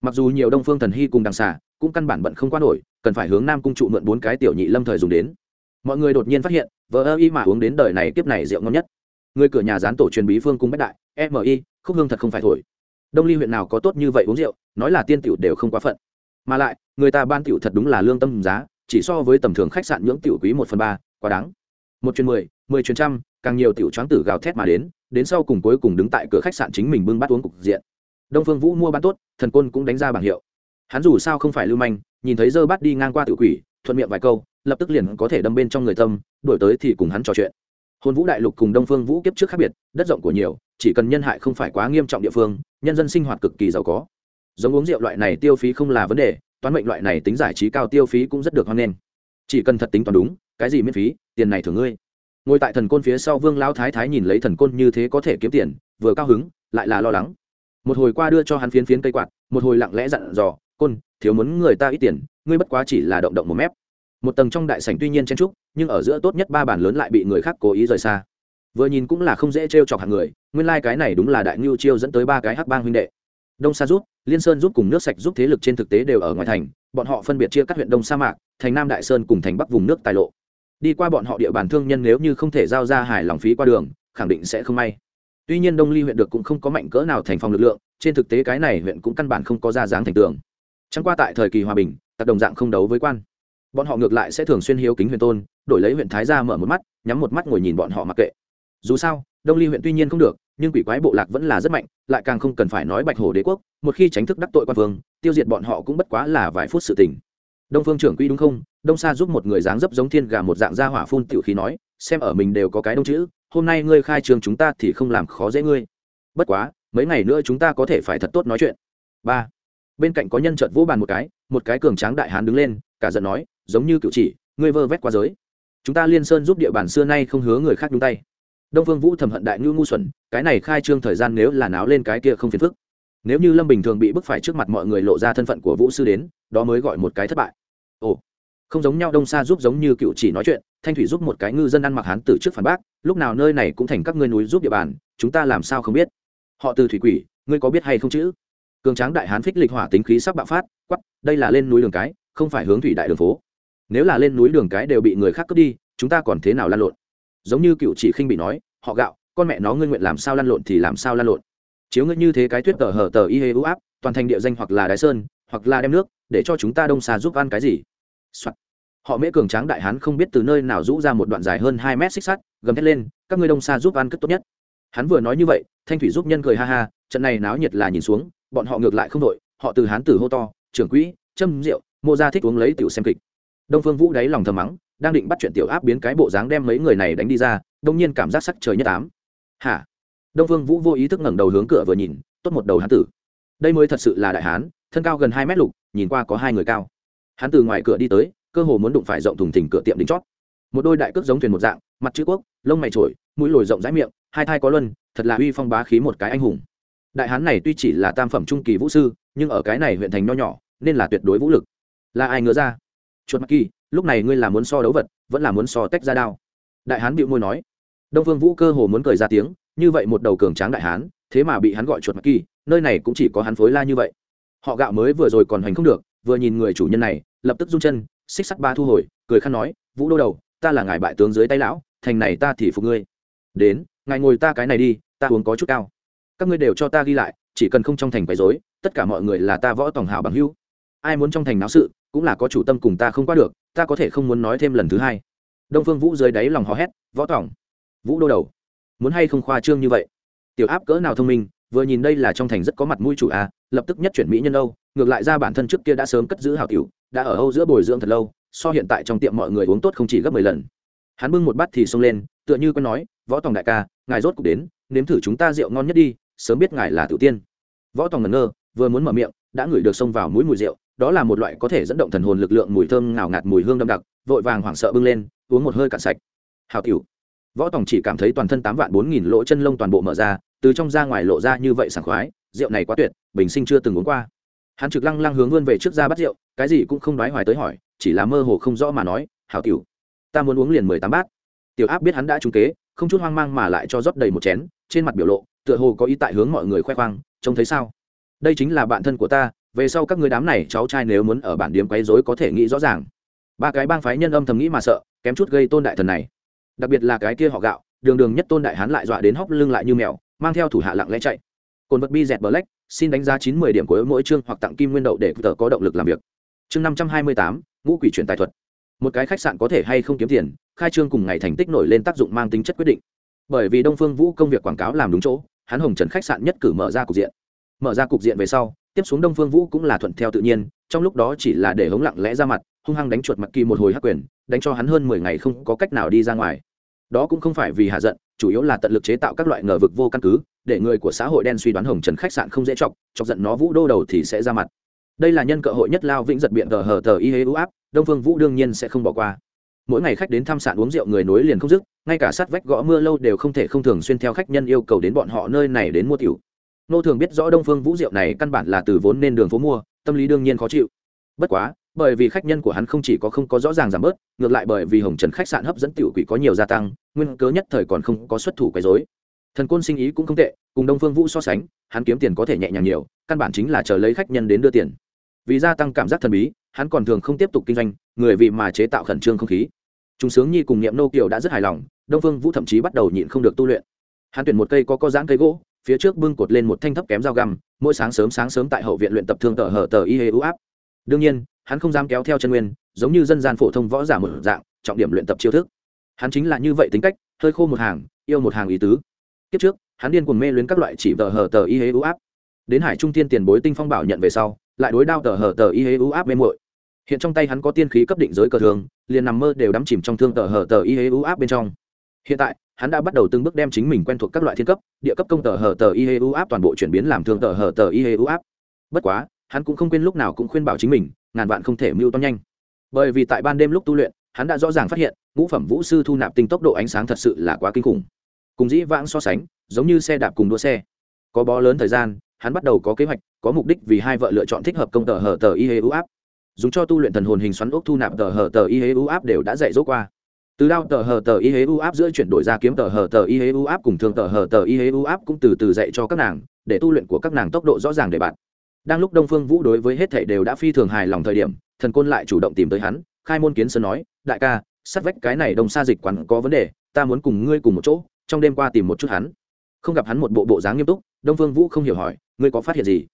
Speaker 1: Mặc dù nhiều đông phương thần hy cùng đằng xả cũng căn bản bận không qua nổi, cần phải hướng nam cung trụ mượn bốn cái tiểu nhị lâm thời dùng đến. Mọi người đột nhiên phát hiện vợ ơ y mà uống đến đời này kiếp này rượu ngon nhất. Người cửa nhà gián tổ truyền bí phương cung bách đại mi khúc hương thật không phải thổi đông ly huyện nào có tốt như vậy uống rượu, nói là tiên tiểu đều không quá phận. Mà lại, người ta ban tiểu thật đúng là lương tâm giá, chỉ so với tầm thường khách sạn nhưỡng tiểu quý một phần ba, quá đáng. Một chuyến mười mười chuyến trăm, càng nhiều tiểu choáng tử gào thét mà đến đến sau cùng cuối cùng đứng tại cửa khách sạn chính mình bưng bát uống cục diện. Đông phương vũ mua bán tốt, thần côn cũng đánh ra bảng hiệu. Hắn dù sao không phải lưu manh, nhìn thấy dơ bát đi ngang qua tự quỷ, thuận miệng vài câu, lập tức liền có thể đâm bên trong người tâm, đổi tới thì cùng hắn trò chuyện. Hôn vũ đại lục cùng đông phương vũ kiếp trước khác biệt, đất rộng của nhiều chỉ cần nhân hại không phải quá nghiêm trọng địa phương, nhân dân sinh hoạt cực kỳ giàu có. Giống uống rượu loại này tiêu phí không là vấn đề, toán mệnh loại này tính giải trí cao tiêu phí cũng rất được hoan nghênh. Chỉ cần thật tính toán đúng, cái gì miễn phí, tiền này thưởng ngươi. Ngồi tại thần côn phía sau vương lão thái thái nhìn lấy thần côn như thế có thể kiếm tiền, vừa cao hứng, lại là lo lắng. Một hồi qua đưa cho hắn phiến phiến cây quạt, một hồi lặng lẽ dặn dò, côn, thiếu muốn người ta ít tiền, ngươi bất quá chỉ là động động một mép. Một tầng trong đại sảnh tuy nhiên chen trúc nhưng ở giữa tốt nhất ba bàn lớn lại bị người khác cố ý rời xa vừa nhìn cũng là không dễ t r e o chọc hàng người, nguyên lai、like、cái này đúng là đại ngưu chiêu dẫn tới ba cái hắc bang huynh đệ. Đông sa giúp liên sơn giúp cùng nước sạch giúp thế lực trên thực tế đều ở ngoài thành, bọn họ phân biệt chia các huyện đông sa mạc, thành nam đại sơn cùng thành bắc vùng nước tài lộ. Đi qua bọn họ địa bàn thương nhân nếu như không thể giao ra hải lòng phí qua đường, khẳng định sẽ không may. Tuy nhiên đông ly huyện được cũng không có mạnh cỡ nào thành phòng lực lượng, trên thực tế cái này huyện cũng căn bản không có ra dáng thành tường. Chẳng qua tại thời kỳ hòa bình, tặc đồng dạng không đấu với quan. Bọn họ ngược lại sẽ thường xuyên hiếu kính huyền tôn, đổi lấy huyện thái gia mở một mắt, nhắm một mắt ngồi nhìn bọn họ mặc kệ dù sao, đông ly huyện tuy nhiên không được, nhưng quỷ quái bộ lạc vẫn là rất mạnh, lại càng không cần phải nói bạch hổ đế quốc, một khi tránh thức đắc tội quan vương, tiêu diệt bọn họ cũng bất quá là vài phút sự tình. Đông phương trưởng quỹ đúng không? Đông sa giúp một người dáng dấp giống thiên gà một dạng da hỏa phun tiểu khí nói, xem ở mình đều có cái đông chữ, hôm nay ngươi khai trường chúng ta thì không làm khó dễ ngươi. Bất quá, mấy ngày nữa chúng ta có thể phải thật tốt nói chuyện. Ba. Bên cạnh có nhân trợt vỗ bàn một cái một cái cường tráng đại hán đứng lên, cả giận nói, giống như cựu chỉ, ngươi vơ vét qua giới. Chúng ta liên sơn giúp địa bàn xưa nay không hứa người khác nhúng tay đông phương vũ thầm hận đại ngư ngu xuẩn, cái này khai trương thời gian nếu là náo lên cái kia không phiền phức. Nếu như lâm bình thường bị bức phải trước mặt mọi người lộ ra thân phận của vũ sư đến, đó mới gọi một cái thất bại. Ồ, không giống nhau đông xa giúp giống như cựu chỉ nói chuyện, thanh thủy giúp một cái ngư dân ăn mặc hán từ trước phản bác, lúc nào nơi này cũng thành các ngươi núi giúp địa bàn, chúng ta làm sao không biết? Họ từ thủy quỷ, ngươi có biết hay không chữ cường tráng đại hán phích lịch hỏa tính khí sắp bạo phát quắp đây là lên núi đường cái, không phải hướng thủy đại đường phố. Nếu là lên núi đường cái đều bị người khác cướp đi, chúng ta còn thế nào lan lộn? Giống như cựu chỉ khinh bị nói, họ gạo, con mẹ nó ngươi nguyện làm sao lan lộn thì làm sao lan lộn. Chiếu ngươi như thế cái tuyết tờ hở tờ y hê ưu áp, toàn thành địa danh hoặc là đái sơn, hoặc là đem nước, để cho chúng ta đông xa giúp ăn cái gì、Soạn. họ mễ cường tráng đại hán không biết từ nơi nào rũ ra một đoạn dài hơn hai mét xích sắt, gầm thét lên, các ngươi đông xa giúp ăn cất tốt nhất. Hắn vừa nói như vậy, thanh thủy giúp nhân cười ha ha, trận này náo nhiệt là nhìn xuống, bọn họ ngược lại không đội, họ từ hán tử hô to, trưởng quỹ, châm rượu, mô ra thích uống lấy tiểu xem kịch. Đông phương vũ đáy lòng thầm mắng đang định bắt chuyện tiểu áp biến cái bộ dáng đem mấy người này đánh đi ra, đông nhiên cảm giác sắc trời nhất ám. Hả? Đông phương vũ vô ý thức ngẩng đầu hướng cửa vừa nhìn, tốt một đầu hán tử. Đây mới thật sự là đại hán, thân cao gần hai mét lục, nhìn qua có hai người cao. Hán từ ngoài cửa đi tới, cơ hồ muốn đụng phải rộng thùng thình cửa tiệm đính chót. Một đôi đại cước giống thuyền một dạng, mặt chữ quốc, lông mày trổi, mũi lồi rộng rãi miệng, hai thai có luân, thật là uy phong bá khí một cái anh hùng. Đại hán này tuy chỉ là tam phẩm trung kỳ vũ sư, nhưng ở cái này huyện thành nho nhỏ, nên là tuyệt đối vũ lực. Là ai ngứa ra? Chuột mặc kỳ lúc này ngươi là muốn so đấu vật, vẫn là muốn so tách ra đao. Đại hán bịu môi nói. Đông phương vũ cơ hồ muốn cười ra tiếng, như vậy một đầu cường tráng đại hán, thế mà bị hắn gọi chuột mặc kỳ, nơi này cũng chỉ có hắn phối la như vậy. Họ gạo mới vừa rồi còn hành không được, vừa nhìn người chủ nhân này, lập tức run chân, xích sắt ba thu hồi, cười khăn nói, vũ đô đầu, ta là ngài bại tướng dưới tay lão, thành này ta thì phục ngươi. Đến, ngài ngồi ta cái này đi, ta uống có chút cao. Các ngươi đều cho ta ghi lại, chỉ cần không trong thành quấy rối, tất cả mọi người là ta võ tòng hảo bằng hữu. Ai muốn trong thành náo sự, cũng là có chủ tâm cùng ta không qua được ta có thể không muốn nói thêm lần thứ hai. Đông phương vũ dưới đáy lòng hò hét võ tỏng vũ đô đầu muốn hay không khoa trương như vậy? Tiểu áp cỡ nào thông minh vừa nhìn đây là trong thành rất có mặt mũi chủ à, lập tức nhất chuyển mỹ nhân âu ngược lại ra bản thân trước kia đã sớm cất giữ hảo tiểu đã ở âu giữa bồi dưỡng thật lâu so hiện tại trong tiệm mọi người uống tốt không chỉ gấp mười lần. Hắn bưng một bát thì xông lên tựa như quen nói võ tòng đại ca ngài rốt cục đến nếm thử chúng ta rượu ngon nhất đi sớm biết ngài là tự tiên. Võ tòng ngẩn ngơ vừa muốn mở miệng đã ngửi được xông vào mũi mùi rượu đó là một loại có thể dẫn động thần hồn lực lượng mùi thơm ngào ngạt mùi hương đậm đặc, vội vàng hoảng sợ bưng lên, uống một hơi cạn sạch. Hào cựu võ tòng chỉ cảm thấy toàn thân tám vạn bốn nghìn lỗ chân lông toàn bộ mở ra, từ trong ra ngoài lộ ra như vậy sảng khoái, rượu này quá tuyệt, bình sinh chưa từng uống qua. Hắn trực lăng lăng hướng vươn về trước ra bắt rượu, cái gì cũng không đoái hoài tới hỏi, chỉ là mơ hồ không rõ mà nói hảo cựu ta muốn uống liền mười tám bát. Tiểu áp biết hắn đã trúng kế, không chút hoang mang mà lại cho rót đầy một chén, trên mặt biểu lộ, tựa hồ có ý tại hướng mọi người khoe khoang, trông thấy sao? Đây chính là bạn thân của ta về sau các người đám này cháu trai nếu muốn ở bản điếm quấy rối có thể nghĩ rõ ràng. Ba cái bang phái nhân âm thầm nghĩ mà sợ, kém chút gây tôn đại thần này. Đặc biệt là cái kia họ gạo, đường đường nhất tôn đại hán lại dọa đến hóc lưng lại như mèo, mang theo thủ hạ lặng lẽ chạy. Cồn vật bi dẹt black, xin đánh giá chín mươi điểm của mỗi chương hoặc tặng kim nguyên đậu để tờ có động lực làm việc. Chương năm trăm hai mươi tám, ngũ quỷ chuyển tài thuật. Một cái khách sạn có thể hay không kiếm tiền, khai trương cùng ngày thành tích nổi lên tác dụng mang tính chất quyết định. Bởi vì đông phương vũ công việc quảng cáo làm đúng chỗ, hắn hồng trần khách sạn nhất cử mở ra cục diện. Mở ra cục diện về sau tiếp xuống đông phương vũ cũng là thuận theo tự nhiên, trong lúc đó chỉ là để hống lặng lẽ ra mặt, hung hăng đánh chuột mặt kỳ một hồi hắc quyền, đánh cho hắn hơn mười ngày không có cách nào đi ra ngoài. Đó cũng không phải vì hạ giận, chủ yếu là tận lực chế tạo các loại ngờ vực vô căn cứ, để người của xã hội đen suy đoán hồng trần khách sạn không dễ chọc chọc giận nó vũ đô đầu thì sẽ ra mặt. Đây là nhân cơ hội nhất lao vĩnh giật biện tờ hờ tờ y hế ưu áp, đông phương vũ đương nhiên sẽ không bỏ qua. Mỗi ngày khách đến thăm sạn uống rượu người nối liền không dứt, ngay cả sát vách gõ mưa lâu đều không thể không thường xuyên theo khách nhân yêu cầu đến bọn họ nơi này đến mua tiểu nô thường biết rõ đông phương vũ rượu này căn bản là từ vốn nên đường phố mua, tâm lý đương nhiên khó chịu. Bất quá, bởi vì khách nhân của hắn không chỉ có không có rõ ràng giảm bớt, ngược lại bởi vì hồng trần khách sạn hấp dẫn tiểu quỷ có nhiều gia tăng, nguyên cớ nhất thời còn không có xuất thủ quấy dối thần côn sinh ý cũng không tệ, cùng đông phương vũ so sánh, hắn kiếm tiền có thể nhẹ nhàng nhiều, căn bản chính là chờ lấy khách nhân đến đưa tiền. Vì gia tăng cảm giác thần bí, hắn còn thường không tiếp tục kinh doanh, người vì mà chế tạo khẩn trương không khí. Chúng sướng nhi cùng niệm nô kiều đã rất hài lòng, đông phương vũ thậm chí bắt đầu nhịn không được tu luyện. Hắn tuyển một cây có có dáng cây gỗ phía trước bưng cột lên một thanh thấp kém dao găm, mỗi sáng sớm sáng sớm tại hậu viện luyện tập thương tờ hở tờ y hê ưu áp. Đương nhiên, hắn không dám kéo theo chân nguyên, giống như dân gian phổ thông võ giả một dạng, trọng điểm luyện tập chiêu thức. Hắn chính là như vậy tính cách, hơi khô một hàng, yêu một hàng ý tứ. Kiếp trước, hắn điên cuồng mê luyến các loại chỉ tờ hở tờ y hê ưu áp. Đến hải trung tiên tiền bối tinh phong bảo nhận về sau, lại đối đao tờ hở tờ y hê ưu áp mê muội. Hiện trong tay hắn có tiên khí cấp định giới cờ thường, liền nằm mơ đều đắm chìm trong thương tờ hở tờ y hê ưu áp bên trong hiện tại, hắn đã bắt đầu từng bước đem chính mình quen thuộc các loại thiên cấp, địa cấp công tờ hờ tờ y áp toàn bộ chuyển biến làm thương tờ hờ tờ y áp. Bất quá, hắn cũng không quên lúc nào cũng khuyên bảo chính mình, ngàn vạn không thể mưu to nhanh. Bởi vì tại ban đêm lúc tu luyện, hắn đã rõ ràng phát hiện, ngũ phẩm vũ sư thu nạp tinh tốc độ ánh sáng thật sự là quá kinh khủng. Cùng dĩ vãng so sánh, giống như xe đạp cùng đua xe. Có bó lớn thời gian, hắn bắt đầu có kế hoạch, có mục đích vì hai vợ lựa chọn thích hợp công tờ hở tờ y áp. Dùng cho tu luyện thần hồn hình xoắn ốc thu nạp tờ hở tờ y áp đều đã dạy dỗ qua từ đao tờ hờ tờ y hế u áp giữa chuyển đổi ra kiếm tờ hờ tờ y hế u áp cùng thường tờ hờ tờ y hế u áp cũng từ từ dạy cho các nàng, để tu luyện của các nàng tốc độ rõ ràng để bạn. Đang lúc đông phương vũ đối với hết thảy đều đã phi thường hài lòng thời điểm, thần côn lại chủ động tìm tới hắn, khai môn kiến sơn nói, đại ca, sát vách cái này đông xa dịch quán có vấn đề, ta muốn cùng ngươi cùng một chỗ, trong đêm qua tìm một chút hắn. Không gặp hắn một bộ bộ dáng nghiêm túc, đông phương vũ không hiểu hỏi, ngươi có phát hiện gì?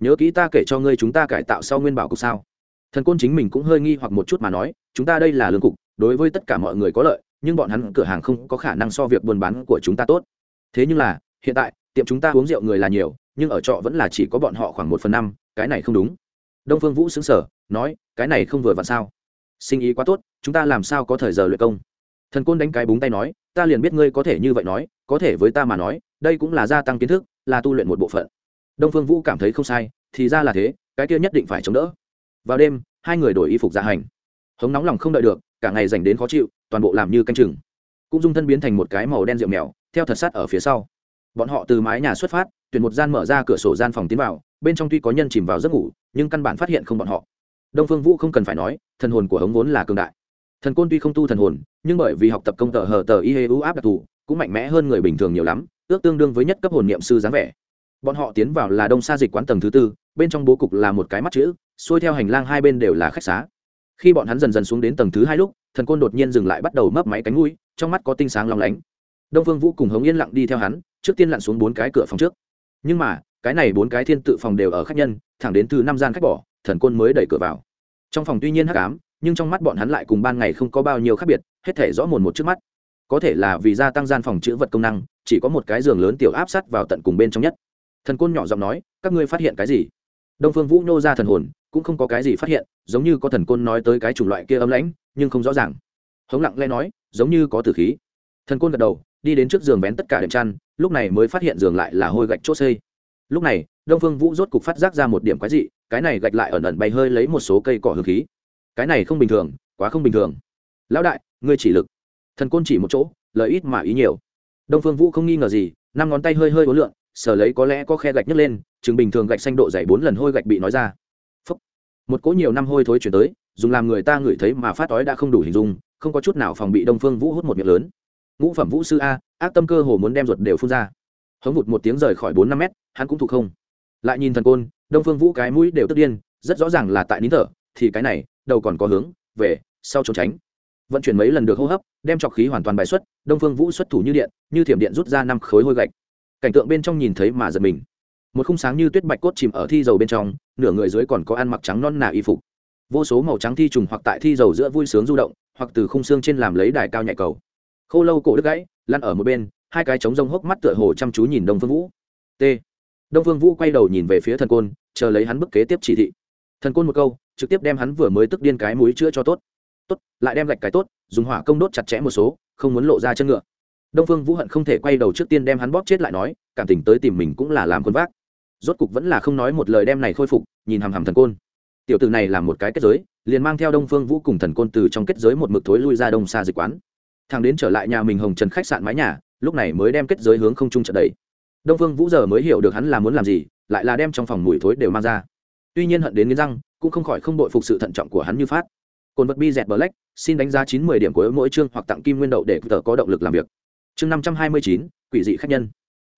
Speaker 1: Nhớ kỹ ta kể cho ngươi chúng ta cải tạo sau nguyên bảo cục sao? Thần côn chính mình cũng hơi nghi hoặc một chút mà nói, chúng ta đây là lương cục đối với tất cả mọi người có lợi, nhưng bọn hắn cửa hàng không có khả năng so việc buôn bán của chúng ta tốt. Thế nhưng là, hiện tại, tiệm chúng ta uống rượu người là nhiều, nhưng ở trọ vẫn là chỉ có bọn họ khoảng một phần năm, cái này không đúng. Đông phương vũ xứng sở nói, cái này không vừa vặn sao? Sinh ý quá tốt, chúng ta làm sao có thời giờ luyện công? Thần côn đánh cái búng tay nói, ta liền biết ngươi có thể như vậy nói, có thể với ta mà nói, đây cũng là gia tăng kiến thức, là tu luyện một bộ phận. Đông phương vũ cảm thấy không sai, thì ra là thế, cái kia nhất định phải chống đỡ. Vào đêm, hai người đổi y phục ra hành hống nóng lòng không đợi được, cả ngày dành đến khó chịu, toàn bộ làm như canh chừng. Cũng dung thân biến thành một cái màu đen rượu mèo, theo thật sát ở phía sau. Bọn họ từ mái nhà xuất phát, tuyển một gian mở ra cửa sổ gian phòng tiến vào, bên trong tuy có nhân chìm vào giấc ngủ, nhưng căn bản phát hiện không bọn họ. Đông phương vũ không cần phải nói, thần hồn của hống vốn là cường đại. Thần côn tuy không tu thần hồn, nhưng bởi vì học tập công tờ hờ tờ y hê ưu áp đặc thù, cũng mạnh mẽ hơn người bình thường nhiều lắm, ước tương đương với nhất cấp hồn niệm sư dáng vẻ. Bọn họ tiến vào là đông sa dịch quán tầng thứ tư, bên trong bố cục là một cái mắt chữ, xuôi theo hành lang hai bên đều là khách xá khi bọn hắn dần dần xuống đến tầng thứ hai lúc, thần côn đột nhiên dừng lại bắt đầu mấp máy cánh mũi, trong mắt có tinh sáng long lánh. Đông phương vũ cùng hống yên lặng đi theo hắn, trước tiên lặn xuống bốn cái cửa phòng trước. Nhưng mà, cái này bốn cái thiên tự phòng đều ở khách nhân, thẳng đến từ năm gian khách bỏ, thần côn mới đẩy cửa vào. Trong phòng tuy nhiên hắc ám, nhưng trong mắt bọn hắn lại cùng ban ngày không có bao nhiêu khác biệt, hết thể rõ mồn một trước mắt. Có thể là vì gia tăng gian phòng chữ vật công năng, chỉ có một cái giường lớn tiểu áp sát vào tận cùng bên trong nhất. Thần côn nhỏ giọng nói, các ngươi phát hiện cái gì? Đông phương vũ nô ra thần hồn cũng không có cái gì phát hiện, giống như có thần côn nói tới cái chủng loại kia âm lãnh, nhưng không rõ ràng. Hống lặng lẽ nói, giống như có tử khí. Thần côn gật đầu, đi đến trước giường vén tất cả đệm chăn, lúc này mới phát hiện giường lại là hôi gạch chốt xây. Lúc này, đông phương vũ rốt cục phát giác ra một điểm quái dị, cái này gạch lại ẩn ẩn bay hơi lấy một số cây cỏ hương khí. Cái này không bình thường, quá không bình thường. Lão đại, ngươi chỉ lực. Thần côn chỉ một chỗ lợi ít mà ý nhiều. Đông phương vũ không nghi ngờ gì, năm ngón tay hơi hơi ố lượn, sở lấy có lẽ có khe gạch nhấc lên, chừng bình thường gạch xanh độ dày bốn lần hôi gạch bị nói ra một cỗ nhiều năm hôi thối chuyển tới, dùng làm người ta ngửi thấy mà phát ói đã không đủ hình dung, không có chút nào phòng bị đông phương vũ hút một miệng lớn. Ngũ phẩm vũ sư a, ác tâm cơ hồ muốn đem ruột đều phun ra. Hống vụt một tiếng rời khỏi bốn năm mét, hắn cũng thụ không. Lại nhìn thần côn, đông phương vũ cái mũi đều tức điên, rất rõ ràng là tại nín thở, thì cái này, đầu còn có hướng, về, sau trốn tránh. Vận chuyển mấy lần được hô hấp, đem trọc khí hoàn toàn bài xuất, đông phương vũ xuất thủ như điện, như thiểm điện rút ra năm khối hôi gạch. Cảnh tượng bên trong nhìn thấy mà giật mình một khung sáng như tuyết bạch cốt chìm ở thi dầu bên trong, nửa người dưới còn có ăn mặc trắng non nà y phục. Vô số màu trắng thi trùng hoặc tại thi dầu giữa vui sướng du động, hoặc từ khung xương trên làm lấy đài cao nhạy cầu. Khô lâu cổ đứt gãy, lăn ở một bên, hai cái trống rông hốc mắt tựa hồ chăm chú nhìn đông phương vũ. T. Đông phương vũ quay đầu nhìn về phía thần côn, chờ lấy hắn bức kế tiếp chỉ thị. Thần côn một câu, trực tiếp đem hắn vừa mới tức điên cái mũi chữa cho tốt. Tốt, lại đem gạch cái tốt, dùng hỏa công đốt chặt chẽ một số, không muốn lộ ra chân ngựa. Đông phương vũ hận không thể quay đầu trước tiên đem hắn bóp chết lại nói, cảm tình tới tìm mình cũng là làm quân vác rốt cục vẫn là không nói một lời đem này khôi phục, nhìn hằm hằm thần côn. Tiểu tử này làm một cái kết giới, liền mang theo đông phương vũ cùng thần côn từ trong kết giới một mực thối lui ra đông xa dịch quán. Thằng đến trở lại nhà mình hồng trần khách sạn mái nhà, lúc này mới đem kết giới hướng không trung trận đầy đông phương vũ giờ mới hiểu được hắn là muốn làm gì, lại là đem trong phòng mùi thối đều mang ra. Tuy nhiên hận đến nghiến răng, cũng không khỏi không đội phục sự thận trọng của hắn như phát. Cồn vật bi dẹt black, xin đánh giá chín mươi điểm của mỗi chương hoặc tặng kim nguyên đậu để tờ có động lực làm việc. Chương năm trăm hai mươi chín, quỷ dị khách nhân.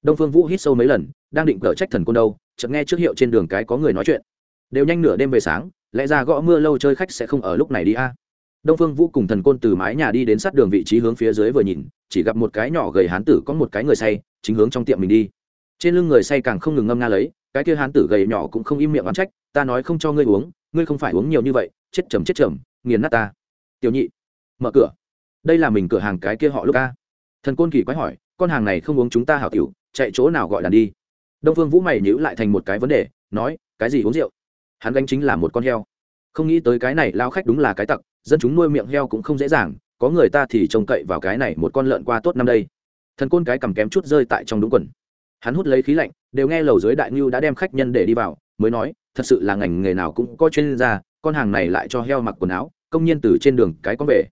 Speaker 1: Đông phương vũ hít sâu mấy lần đang định cờ trách thần côn đâu chợt nghe trước hiệu trên đường cái có người nói chuyện. Đều nhanh nửa đêm về sáng lẽ ra gõ mưa lâu chơi khách sẽ không ở lúc này đi a. Đông phương vũ cùng thần côn từ mái nhà đi đến sát đường vị trí hướng phía dưới vừa nhìn chỉ gặp một cái nhỏ gầy hán tử có một cái người say chính hướng trong tiệm mình đi. Trên lưng người say càng không ngừng ngâm nga lấy cái kia hán tử gầy nhỏ cũng không im miệng oán trách ta nói không cho ngươi uống ngươi không phải uống nhiều như vậy chết chầm chết chầm, nghiền nát ta. Tiểu nhị mở cửa. Đây là mình cửa hàng cái kia họ lúc a thần côn kỳ quái hỏi con hàng này không uống chúng ta hảo tiểu chạy chỗ nào gọi đàn đi? Đông phương vũ mày nhữ lại thành một cái vấn đề, nói, cái gì uống rượu? Hắn gánh chính là một con heo. Không nghĩ tới cái này lao khách đúng là cái tặc, dân chúng nuôi miệng heo cũng không dễ dàng, có người ta thì trông cậy vào cái này một con lợn qua tốt năm đây. Thần côn cái cầm kém chút rơi tại trong đúng quần. Hắn hút lấy khí lạnh, đều nghe lầu dưới đại ngưu đã đem khách nhân để đi vào, mới nói, thật sự là ngành nghề nào cũng có chuyên gia, con hàng này lại cho heo mặc quần áo, công nhiên từ trên đường cái con về.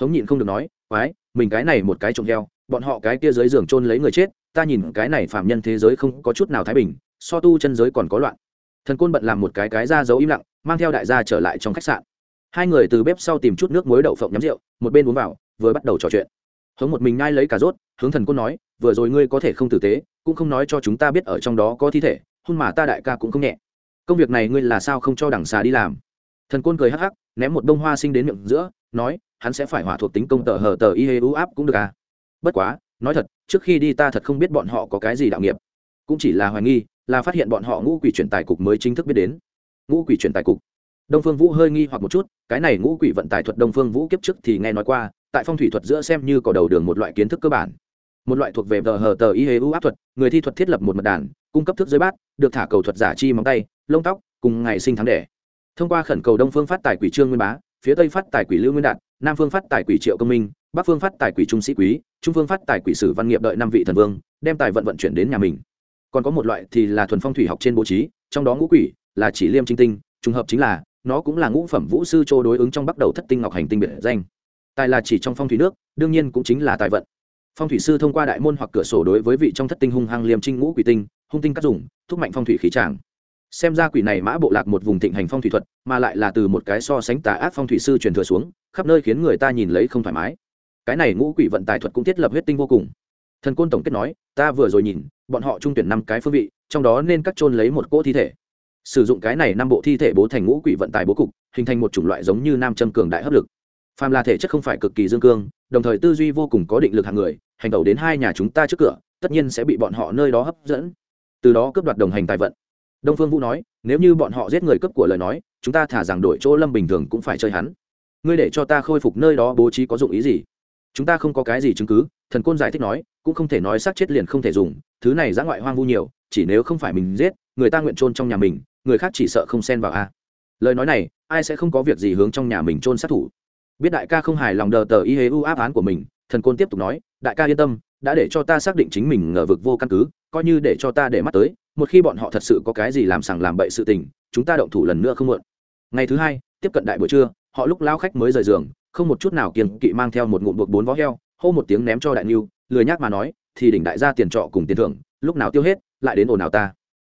Speaker 1: Hống nhịn không được nói, quái, mình cái này một cái trộm heo bọn họ cái kia dưới giường chôn lấy người chết, ta nhìn cái này phạm nhân thế giới không có chút nào thái bình, so tu chân giới còn có loạn. Thần côn bận làm một cái cái ra giấu im lặng, mang theo đại gia trở lại trong khách sạn. Hai người từ bếp sau tìm chút nước muối đậu phộng nhắm rượu, một bên uống vào, vừa bắt đầu trò chuyện. Hống một mình ngay lấy cà rốt, hướng thần côn nói, vừa rồi ngươi có thể không tử tế, cũng không nói cho chúng ta biết ở trong đó có thi thể, hôn mà ta đại ca cũng không nhẹ. Công việc này ngươi là sao không cho đằng xà đi làm? Thần côn cười hắc hắc, ném một bông hoa sinh đến miệng giữa, nói, hắn sẽ phải hỏa thuộc tính công tờ hờ tờ y hê u áp cũng được à? Bất quá, nói thật, trước khi đi ta thật không biết bọn họ có cái gì đạo nghiệp. Cũng chỉ là hoài nghi, là phát hiện bọn họ ngũ quỷ chuyển tài cục mới chính thức biết đến. Ngũ quỷ chuyển tài cục. Đông phương vũ hơi nghi hoặc một chút, cái này ngũ quỷ vận tài thuật đông phương vũ kiếp trước thì nghe nói qua, tại phong thủy thuật giữa xem như có đầu đường một loại kiến thức cơ bản. Một loại thuộc về tờ hờ tờ y hê u áp thuật, người thi thuật thiết lập một mật đàn, cung cấp thức dưới bát, được thả cầu thuật giả chi móng tay, lông tóc, cùng ngày sinh tháng đẻ. Thông qua khẩn cầu đông phương phát tài quỷ trương nguyên bá, phía tây phát tài quỷ lưu nguyên đạt, nam phương phát tài quỷ triệu công minh bắc phương phát tài quỷ trung sĩ quý, trung phương phát tài quỷ sử văn nghiệp đợi năm vị thần vương, đem tài vận vận chuyển đến nhà mình. Còn có một loại thì là thuần phong thủy học trên bố trí, trong đó ngũ quỷ là chỉ liêm trinh tinh, trùng hợp chính là, nó cũng là ngũ phẩm vũ sư châu đối ứng trong bắt đầu thất tinh ngọc hành tinh biệt danh. Tài là chỉ trong phong thủy nước, đương nhiên cũng chính là tài vận. Phong thủy sư thông qua đại môn hoặc cửa sổ đối với vị trong thất tinh hung hăng liêm trinh ngũ quỷ tinh, hung tinh cắt dùng, thúc mạnh phong thủy khí tràng. Xem ra quỷ này mã bộ lạc một vùng thịnh hành phong thủy thuật, mà lại là từ một cái so sánh tà ác phong thủy sư truyền thừa xuống, khắp nơi khiến người ta nhìn lấy không thoải mái cái này ngũ quỷ vận tài thuật cũng thiết lập huyết tinh vô cùng. Thần côn tổng kết nói, ta vừa rồi nhìn, bọn họ trung tuyển năm cái phương vị, trong đó nên cắt trôn lấy một cỗ thi thể. Sử dụng cái này năm bộ thi thể bố thành ngũ quỷ vận tài bố cục, hình thành một chủng loại giống như nam châm cường đại hấp lực. Phàm là thể chất không phải cực kỳ dương cương, đồng thời tư duy vô cùng có định lực hàng người, hành đầu đến hai nhà chúng ta trước cửa, tất nhiên sẽ bị bọn họ nơi đó hấp dẫn. Từ đó cướp đoạt đồng hành tài vận. Đông phương vũ nói, nếu như bọn họ giết người cướp của lời nói, chúng ta thả rằng đổi chỗ lâm bình thường cũng phải chơi hắn. Ngươi để cho ta khôi phục nơi đó bố trí có dụng ý gì? Chúng ta không có cái gì chứng cứ, thần côn giải thích nói, cũng không thể nói xác chết liền không thể dùng, thứ này giã ngoại hoang vu nhiều, chỉ nếu không phải mình giết, người ta nguyện trôn trong nhà mình, người khác chỉ sợ không xen vào a. Lời nói này, ai sẽ không có việc gì hướng trong nhà mình trôn sát thủ. Biết đại ca không hài lòng đờ tờ y hế u áp án của mình, thần côn tiếp tục nói, đại ca yên tâm, đã để cho ta xác định chính mình ngờ vực vô căn cứ, coi như để cho ta để mắt tới, một khi bọn họ thật sự có cái gì làm sằng làm bậy sự tình, chúng ta động thủ lần nữa không muộn. Ngày thứ hai, tiếp cận đại buổi trưa, họ lúc lao khách mới rời giường không một chút nào kiêng kỵ mang theo một ngụm buộc bốn vó heo, hô một tiếng ném cho đại niu lười nhác mà nói, thì đỉnh đại gia tiền trọ cùng tiền thưởng, lúc nào tiêu hết, lại đến ồn nào ta.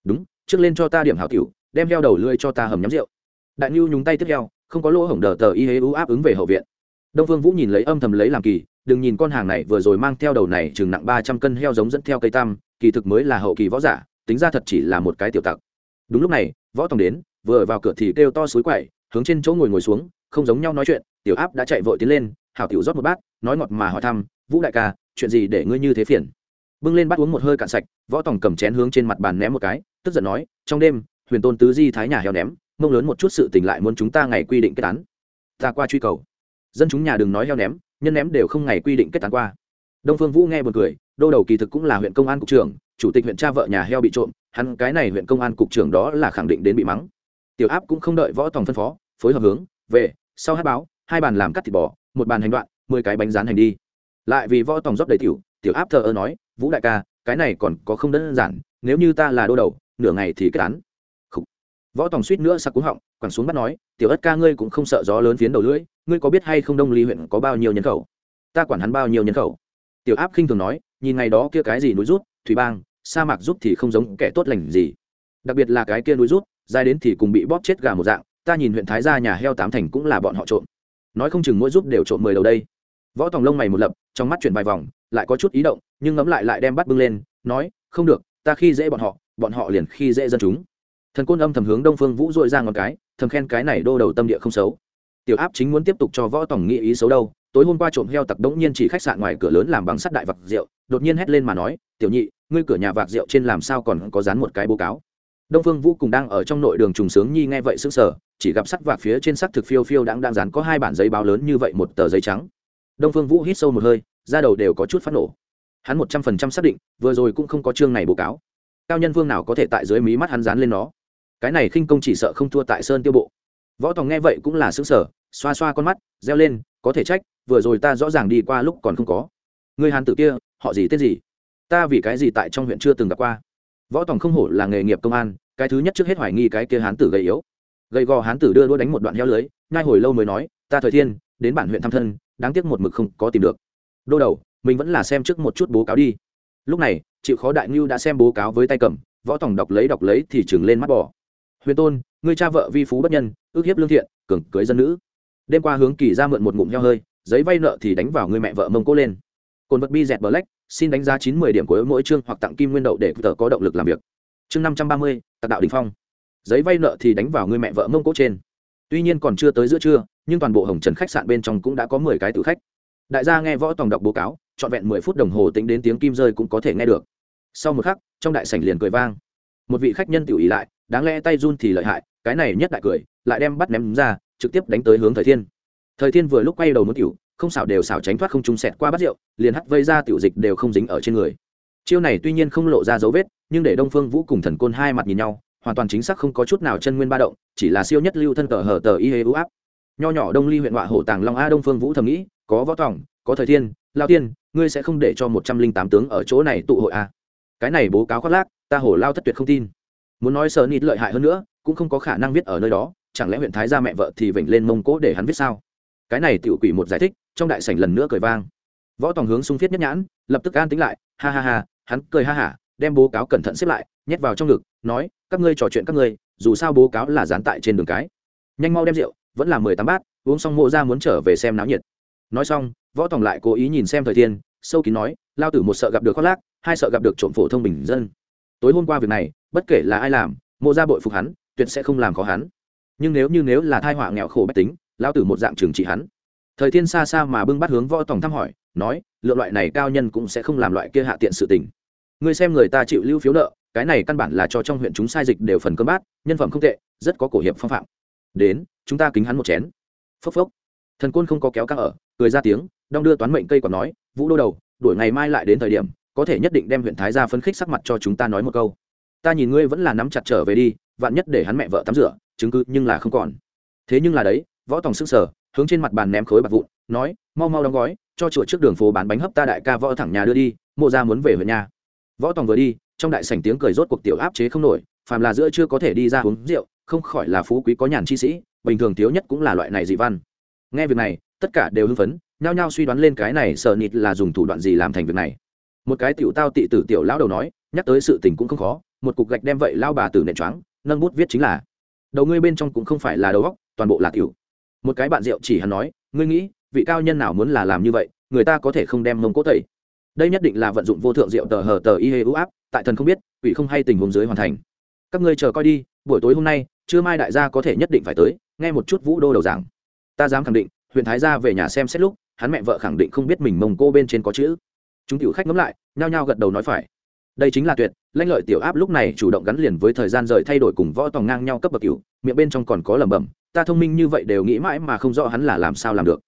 Speaker 1: Đúng, trước lên cho ta điểm hảo tiểu, đem heo đầu lưỡi cho ta hầm nhắm rượu. Đại niu nhúng tay tiếp heo, không có lỗ hổng đờ tờ y hế ú áp ứng về hậu viện. Đông phương vũ nhìn lấy âm thầm lấy làm kỳ, đừng nhìn con hàng này vừa rồi mang theo đầu này chừng nặng ba trăm cân heo giống dẫn theo cây tam, kỳ thực mới là hậu kỳ võ giả, tính ra thật chỉ là một cái tiểu tặc. Đúng lúc này, võ tòng đến, vừa vào cửa thì kêu to suối quậy, hướng trên chỗ ngồi ngồi xuống, không giống nhau nói chuyện tiểu áp đã chạy vội tiến lên, hảo tiểu rót một bát, nói ngọt mà hỏi thăm, vũ đại ca, chuyện gì để ngươi như thế phiền? Bưng lên bát uống một hơi cạn sạch, võ tòng cầm chén hướng trên mặt bàn ném một cái, tức giận nói, trong đêm, huyền tôn tứ di thái nhà heo ném, mông lớn một chút sự tình lại muốn chúng ta ngày quy định kết án. Ta qua truy cầu. Dân chúng nhà đừng nói heo ném, nhân ném đều không ngày quy định kết án qua. Đông phương vũ nghe buồn cười, đô đầu kỳ thực cũng là huyện công an cục trưởng, chủ tịch huyện cha vợ nhà heo bị trộm, hắn cái này huyện công an cục trưởng đó là khẳng định đến bị mắng. Tiểu áp cũng không đợi võ tòng phân phó, phối hợp hướng, về, sau hát báo hai bàn làm cắt thịt bò, một bàn hành đoạn, mười cái bánh rán hành đi. Lại vì võ tòng rót đầy tiểu tiểu áp thờ ơ nói, vũ đại ca, cái này còn có không đơn giản, nếu như ta là đô đầu, nửa ngày thì kết án. Võ tòng suýt nữa sặc cú họng, quẳng xuống bắt nói, tiểu ất ca ngươi cũng không sợ gió lớn phiến đầu lưỡi, ngươi có biết hay không đông ly huyện có bao nhiêu nhân khẩu? Ta quản hắn bao nhiêu nhân khẩu? Tiểu áp khinh thường nói, nhìn ngày đó kia cái gì núi rút, thủy bang, sa mạc rút thì không giống kẻ tốt lành gì. Đặc biệt là cái kia núi rút, dài đến thì cùng bị bóp chết gà một dạng, ta nhìn huyện thái gia nhà heo tám thành cũng là bọn họ trộm nói không chừng mỗi giúp đều trộm mười đầu đây. Võ tòng lông mày một lập, trong mắt chuyển vài vòng, lại có chút ý động, nhưng ngấm lại lại đem bắt bưng lên, nói, không được, ta khi dễ bọn họ bọn họ liền khi dễ dân chúng. Thần côn âm thầm hướng đông phương vũ dội ra ngọn cái, thầm khen cái này đô đầu tâm địa không xấu. Tiểu áp chính muốn tiếp tục cho võ tòng nghĩ ý xấu đâu, tối hôm qua trộm heo tặc đống nhiên chỉ khách sạn ngoài cửa lớn làm bằng sắt đại vạc rượu, đột nhiên hét lên mà nói, tiểu nhị, ngươi cửa nhà vạc rượu trên làm sao còn có dán một cái bố cáo? Đông phương vũ cùng đang ở trong nội đường trùng sướng nhi nghe vậy sững sờ, chỉ gặp sắc vạc phía trên sắc thực phiêu phiêu đang đang dán có hai bản giấy báo lớn như vậy một tờ giấy trắng. Đông phương vũ hít sâu một hơi, da đầu đều có chút phát nổ. Hắn một trăm phần trăm xác định, vừa rồi cũng không có chương này bố cáo. Cao nhân vương nào có thể tại dưới mí mắt hắn dán lên nó? Cái này khinh công chỉ sợ không thua tại sơn tiêu bộ. Võ tòng nghe vậy cũng là xứng sở xoa xoa con mắt, reo lên, có thể trách, vừa rồi ta rõ ràng đi qua lúc còn không có. Người hàn tử kia, họ gì tên gì? Ta vì cái gì tại trong huyện chưa từng gặp qua? Võ tòng không hổ là nghề nghiệp công an, cái thứ nhất trước hết hoài nghi cái kia hán tử gầy yếu. Gầy gò hán tử đưa đua đánh một đoạn heo lưới ngay hồi lâu mới nói, ta thời thiên, đến bản huyện thăm thân, đáng tiếc một mực không có tìm được. Đô đầu, mình vẫn là xem trước một chút bố cáo đi. Lúc này, chịu khó đại ngưu đã xem bố cáo với tay cầm, võ tòng đọc lấy đọc lấy thì chừng lên mắt bỏ huyền tôn, ngươi cha vợ vi phú bất nhân, ước hiếp lương thiện, cường cưới dân nữ. Đêm qua hướng kỳ ra mượn một ngụm heo hơi, giấy vay nợ thì đánh vào người mẹ vợ mông cố lên. Cồn vật bi dẹt black xin đánh giá chín mươi điểm của mỗi chương hoặc tặng kim nguyên đậu để tờ có động lực làm việc. Chương năm trăm ba mươi, tạc đạo đình phong. Giấy vay nợ thì đánh vào người mẹ vợ mông cố trên. Tuy nhiên còn chưa tới giữa trưa, nhưng toàn bộ hồng trần khách sạn bên trong cũng đã có mười cái tử khách. Đại gia nghe võ tòng đọc báo cáo, trọn vẹn mười phút đồng hồ tính đến tiếng kim rơi cũng có thể nghe được. Sau một khắc, trong đại sảnh liền cười vang. Một vị khách nhân tiểu ý lại, đáng lẽ tay run thì lợi hại, cái này nhất đại cười, lại đem bắt ném ra, trực tiếp đánh tới hướng thời thiên. Thời thiên vừa lúc quay đầu muốn tiểu không xảo đều xảo tránh thoát không trung sẹt qua bát rượu, liền hắt vây ra tiểu dịch đều không dính ở trên người. Chiêu này tuy nhiên không lộ ra dấu vết, nhưng để đông phương vũ cùng thần côn hai mặt nhìn nhau, hoàn toàn chính xác không có chút nào chân nguyên ba động, chỉ là siêu nhất lưu thân cờ hở tờ y hê ưu áp. Nho nhỏ đông ly huyện họa hổ tàng long a đông phương vũ thầm nghĩ, có võ tòng, có thời thiên, lao tiên, ngươi sẽ không để cho một trăm linh tám tướng ở chỗ này tụ hội a cái này bố cáo khoác lác, ta hổ lao thất tuyệt không tin. Muốn nói sợ nịt lợi hại hơn nữa, cũng không có khả năng viết ở nơi đó, chẳng lẽ huyện thái gia mẹ vợ thì vểnh lên mông cỗ để hắn viết sao? Cái này tiểu quỷ một giải thích, trong đại sảnh lần nữa cười vang. Võ tòng hướng sung phiết nhất nhãn, lập tức an tính lại, ha ha ha, hắn cười ha hả, đem bố cáo cẩn thận xếp lại, nhét vào trong ngực, nói, các ngươi trò chuyện các ngươi, dù sao bố cáo là dán tại trên đường cái. Nhanh mau đem rượu, vẫn là mười tám bát, uống xong mộ ra muốn trở về xem náo nhiệt. Nói xong, võ tòng lại cố ý nhìn xem thời thiên, sâu kín nói, lao tử một sợ gặp được khoác lác, hai sợ gặp được trộm phổ thông bình dân. Tối hôm qua việc này, bất kể là ai làm, mộ ra bội phục hắn, tuyệt sẽ không làm khó hắn. Nhưng nếu như nếu là thai họa nghèo khổ bách tính lao tử một dạng trường trị hắn. Thời thiên xa xa mà bưng bắt hướng võ tòng thăm hỏi, nói lựa loại này cao nhân cũng sẽ không làm loại kia hạ tiện sự tình. Ngươi xem người ta chịu lưu phiếu nợ, cái này căn bản là cho trong huyện chúng sai dịch đều phần cơm bát, nhân phẩm không tệ, rất có cổ hiệp phong phạm. Đến, chúng ta kính hắn một chén. Phốc phốc. Thần côn không có kéo các ở, cười ra tiếng, đong đưa toán mệnh cây còn nói, vũ đô đầu, đuổi ngày mai lại đến thời điểm, có thể nhất định đem huyện thái ra phấn khích sắc mặt cho chúng ta nói một câu. Ta nhìn ngươi vẫn là nắm chặt trở về đi, vạn nhất để hắn mẹ vợ tắm rửa, chứng cứ nhưng là không còn. Thế nhưng là đấy võ tòng sức sở hướng trên mặt bàn ném khối bạc vụn, nói, mau mau đóng gói, cho chùa trước đường phố bán bánh hấp ta đại ca võ thẳng nhà đưa đi, mộ ra muốn về huyện nhà. Võ tòng vừa đi, trong đại sảnh tiếng cười rốt cuộc tiểu áp chế không nổi, phàm là giữa chưa có thể đi ra uống rượu, không khỏi là phú quý có nhàn chi sĩ, bình thường thiếu nhất cũng là loại này dị văn. Nghe việc này, tất cả đều hưng phấn, nhao nhao suy đoán lên cái này sợ nịt là dùng thủ đoạn gì làm thành việc này. Một cái tiểu tao tị tử tiểu lão đầu nói, nhắc tới sự tình cũng không khó, một cục gạch đem vậy lao bà tử nện choáng, nâng bút viết chính là, đầu ngươi bên trong cũng không phải là đầu góc toàn bộ là tiểu một cái bạn rượu chỉ hắn nói, ngươi nghĩ, vị cao nhân nào muốn là làm như vậy, người ta có thể không đem mông cốt tẩy. Đây nhất định là vận dụng vô thượng rượu tờ hờ tờ y hê ưu áp, tại thần không biết, quỷ không hay tình huống dưới hoàn thành. Các ngươi chờ coi đi, buổi tối hôm nay chưa mai đại gia có thể nhất định phải tới, nghe một chút vũ đô đầu giảng. Ta dám khẳng định, huyện thái gia về nhà xem xét lúc, hắn mẹ vợ khẳng định không biết mình mông cô bên trên có chữ. Chúng tiểu khách ngẫm lại, nhao nhao gật đầu nói phải. Đây chính là tuyệt, lãnh lợi tiểu áp lúc này chủ động gắn liền với thời gian rời thay đổi cùng võ tòng ngang nhau cấp bậc cửu, miệng bên trong còn có lẩm bẩm ta thông minh như vậy đều nghĩ mãi mà không rõ hắn là làm sao làm được.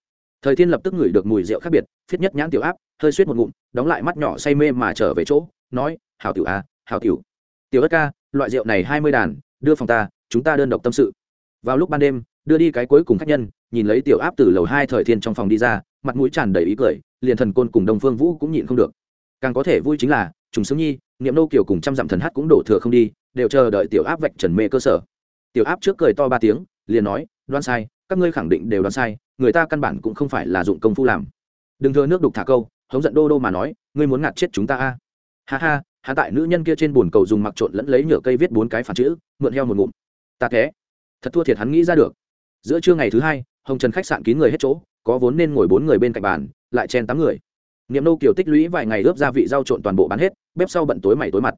Speaker 1: Thời thiên lập tức ngửi được mùi rượu khác biệt, phiết nhất nhãn tiểu áp, hơi suýt một ngụm, đóng lại mắt nhỏ say mê mà trở về chỗ, nói, hảo tiểu a, hảo tiểu. Tiểu đất ca, loại rượu này hai mươi đàn, đưa phòng ta, chúng ta đơn độc tâm sự. Vào lúc ban đêm, đưa đi cái cuối cùng khách nhân, nhìn lấy tiểu áp từ lầu hai thời thiên trong phòng đi ra, mặt mũi tràn đầy ý cười, liền thần côn cùng đông phương vũ cũng nhịn không được. Càng có thể vui chính là, trùng sướng nhi, niệm nô kiều cùng trăm dặm thần hát cũng đổ thừa không đi, đều chờ đợi tiểu áp vạch trần mê cơ sở. Tiểu áp trước cười to ba tiếng liền nói, đoán sai, các ngươi khẳng định đều đoán sai, người ta căn bản cũng không phải là dụng công phu làm. Đừng thừa nước đục thả câu, hống giận đô đô mà nói, ngươi muốn ngạt chết chúng ta a? Ha ha hạ tại nữ nhân kia trên bồn cầu dùng mặc trộn lẫn lấy nhựa cây viết bốn cái phản chữ, mượn heo một ngụm. Ta thế. Thật thua thiệt hắn nghĩ ra được. Giữa trưa ngày thứ hai, hồng trần khách sạn kín người hết chỗ, có vốn nên ngồi bốn người bên cạnh bàn, lại chen tám người. Niệm nô kiểu tích lũy vài ngày ướp gia vị rau trộn toàn bộ bán hết, bếp sau bận tối mày tối mặt.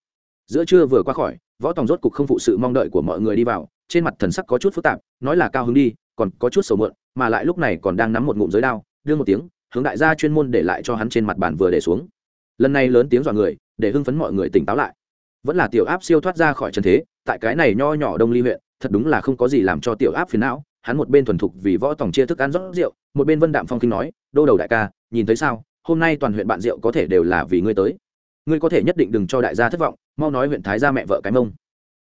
Speaker 1: Giữa trưa vừa qua khỏi, võ tòng rốt cục không phụ sự mong đợi của mọi người đi vào trên mặt thần sắc có chút phức tạp, nói là cao hứng đi, còn có chút sầu mượn mà lại lúc này còn đang nắm một ngụm giới đao, đưa một tiếng, hướng đại gia chuyên môn để lại cho hắn trên mặt bàn vừa để xuống. Lần này lớn tiếng dọa người, để hưng phấn mọi người tỉnh táo lại. Vẫn là tiểu áp siêu thoát ra khỏi trần thế, tại cái này nho nhỏ đông ly huyện, thật đúng là không có gì làm cho tiểu áp phiền não, hắn một bên thuần thục vì võ tòng chia thức ăn rót rượu, một bên vân đạm phong kinh nói, đô đầu đại ca, nhìn thấy sao, hôm nay toàn huyện bạn rượu có thể đều là vì ngươi tới. Ngươi có thể nhất định đừng cho đại gia thất vọng, mau nói huyện thái gia mẹ vợ cái mông.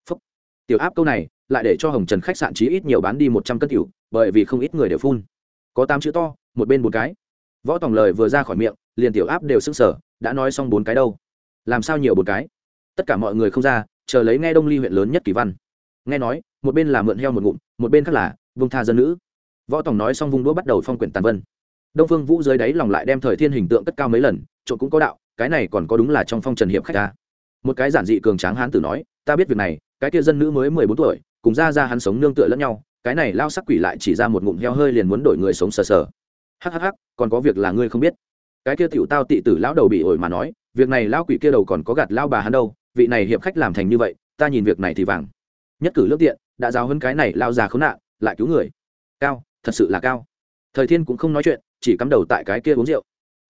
Speaker 1: Phúc. tiểu áp câu này lại để cho hồng trần khách sạn chí ít nhiều bán đi một trăm cân tiểu, bởi vì không ít người đều phun. Có tám chữ to, một bên bốn cái. Võ tòng lời vừa ra khỏi miệng, liền tiểu áp đều s ư n g sở đã nói xong bốn cái đâu. Làm sao nhiều bốn cái? Tất cả mọi người không ra, chờ lấy nghe đông ly huyện lớn nhất kỳ văn. Nghe nói, một bên là mượn heo một ngụm, một bên khác là vung tha dân nữ. Võ tòng nói xong vung đũa bắt đầu phong quyển tàn vân. Đông phương vũ dưới đáy lòng lại đem thời thiên hình tượng cất cao mấy lần trộn cũng có đạo, cái này còn có đúng là trong phong trần hiệp khách ta. Một cái giản dị cường tráng hán tử nói, ta biết việc này, cái kia dân nữ mới mười bốn tuổi cùng ra ra hắn sống nương tựa lẫn nhau, cái này lao sắc quỷ lại chỉ ra một ngụm heo hơi liền muốn đổi người sống sờ sờ. Hhh còn có việc là ngươi không biết. Cái kia tiểu tao tị tử lão đầu bị ổi mà nói, việc này lao quỷ kia đầu còn có gạt lao bà hắn đâu, vị này hiệp khách làm thành như vậy, ta nhìn việc này thì vàng. Nhất cử lước tiện, đã giáo hơn cái này lao già khốn nạn, lại cứu người. Cao, thật sự là cao. Thời thiên cũng không nói chuyện, chỉ cắm đầu tại cái kia uống rượu.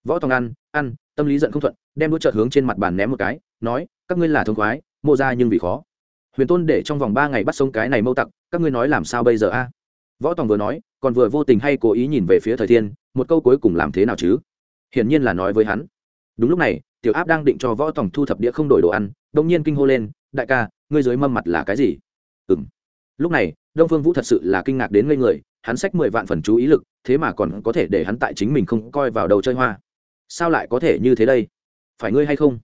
Speaker 1: Võ tòng ăn ăn, tâm lý giận không thuận, đem đũa trợt hướng trên mặt bàn ném một cái, nói, các ngươi là thông khoái mô ra nhưng vì khó huyền tôn để trong vòng ba ngày bắt sống cái này mâu tặc, các ngươi nói làm sao bây giờ a? Võ tòng vừa nói, còn vừa vô tình hay cố ý nhìn về phía thời thiên, một câu cuối cùng làm thế nào chứ? Hiển nhiên là nói với hắn. Đúng lúc này, tiểu áp đang định cho võ tòng thu thập đĩa không đổi đồ ăn đông nhiên kinh hô lên, đại ca, ngươi dưới mâm mặt là cái gì? Ừ m lúc này, đông phương vũ thật sự là kinh ngạc đến ngây người, hắn sách mười vạn phần chú ý lực, thế mà còn có thể để hắn tại chính mình không coi vào đầu chơi hoa. Sao lại có thể như thế đây? Phải ngươi hay không?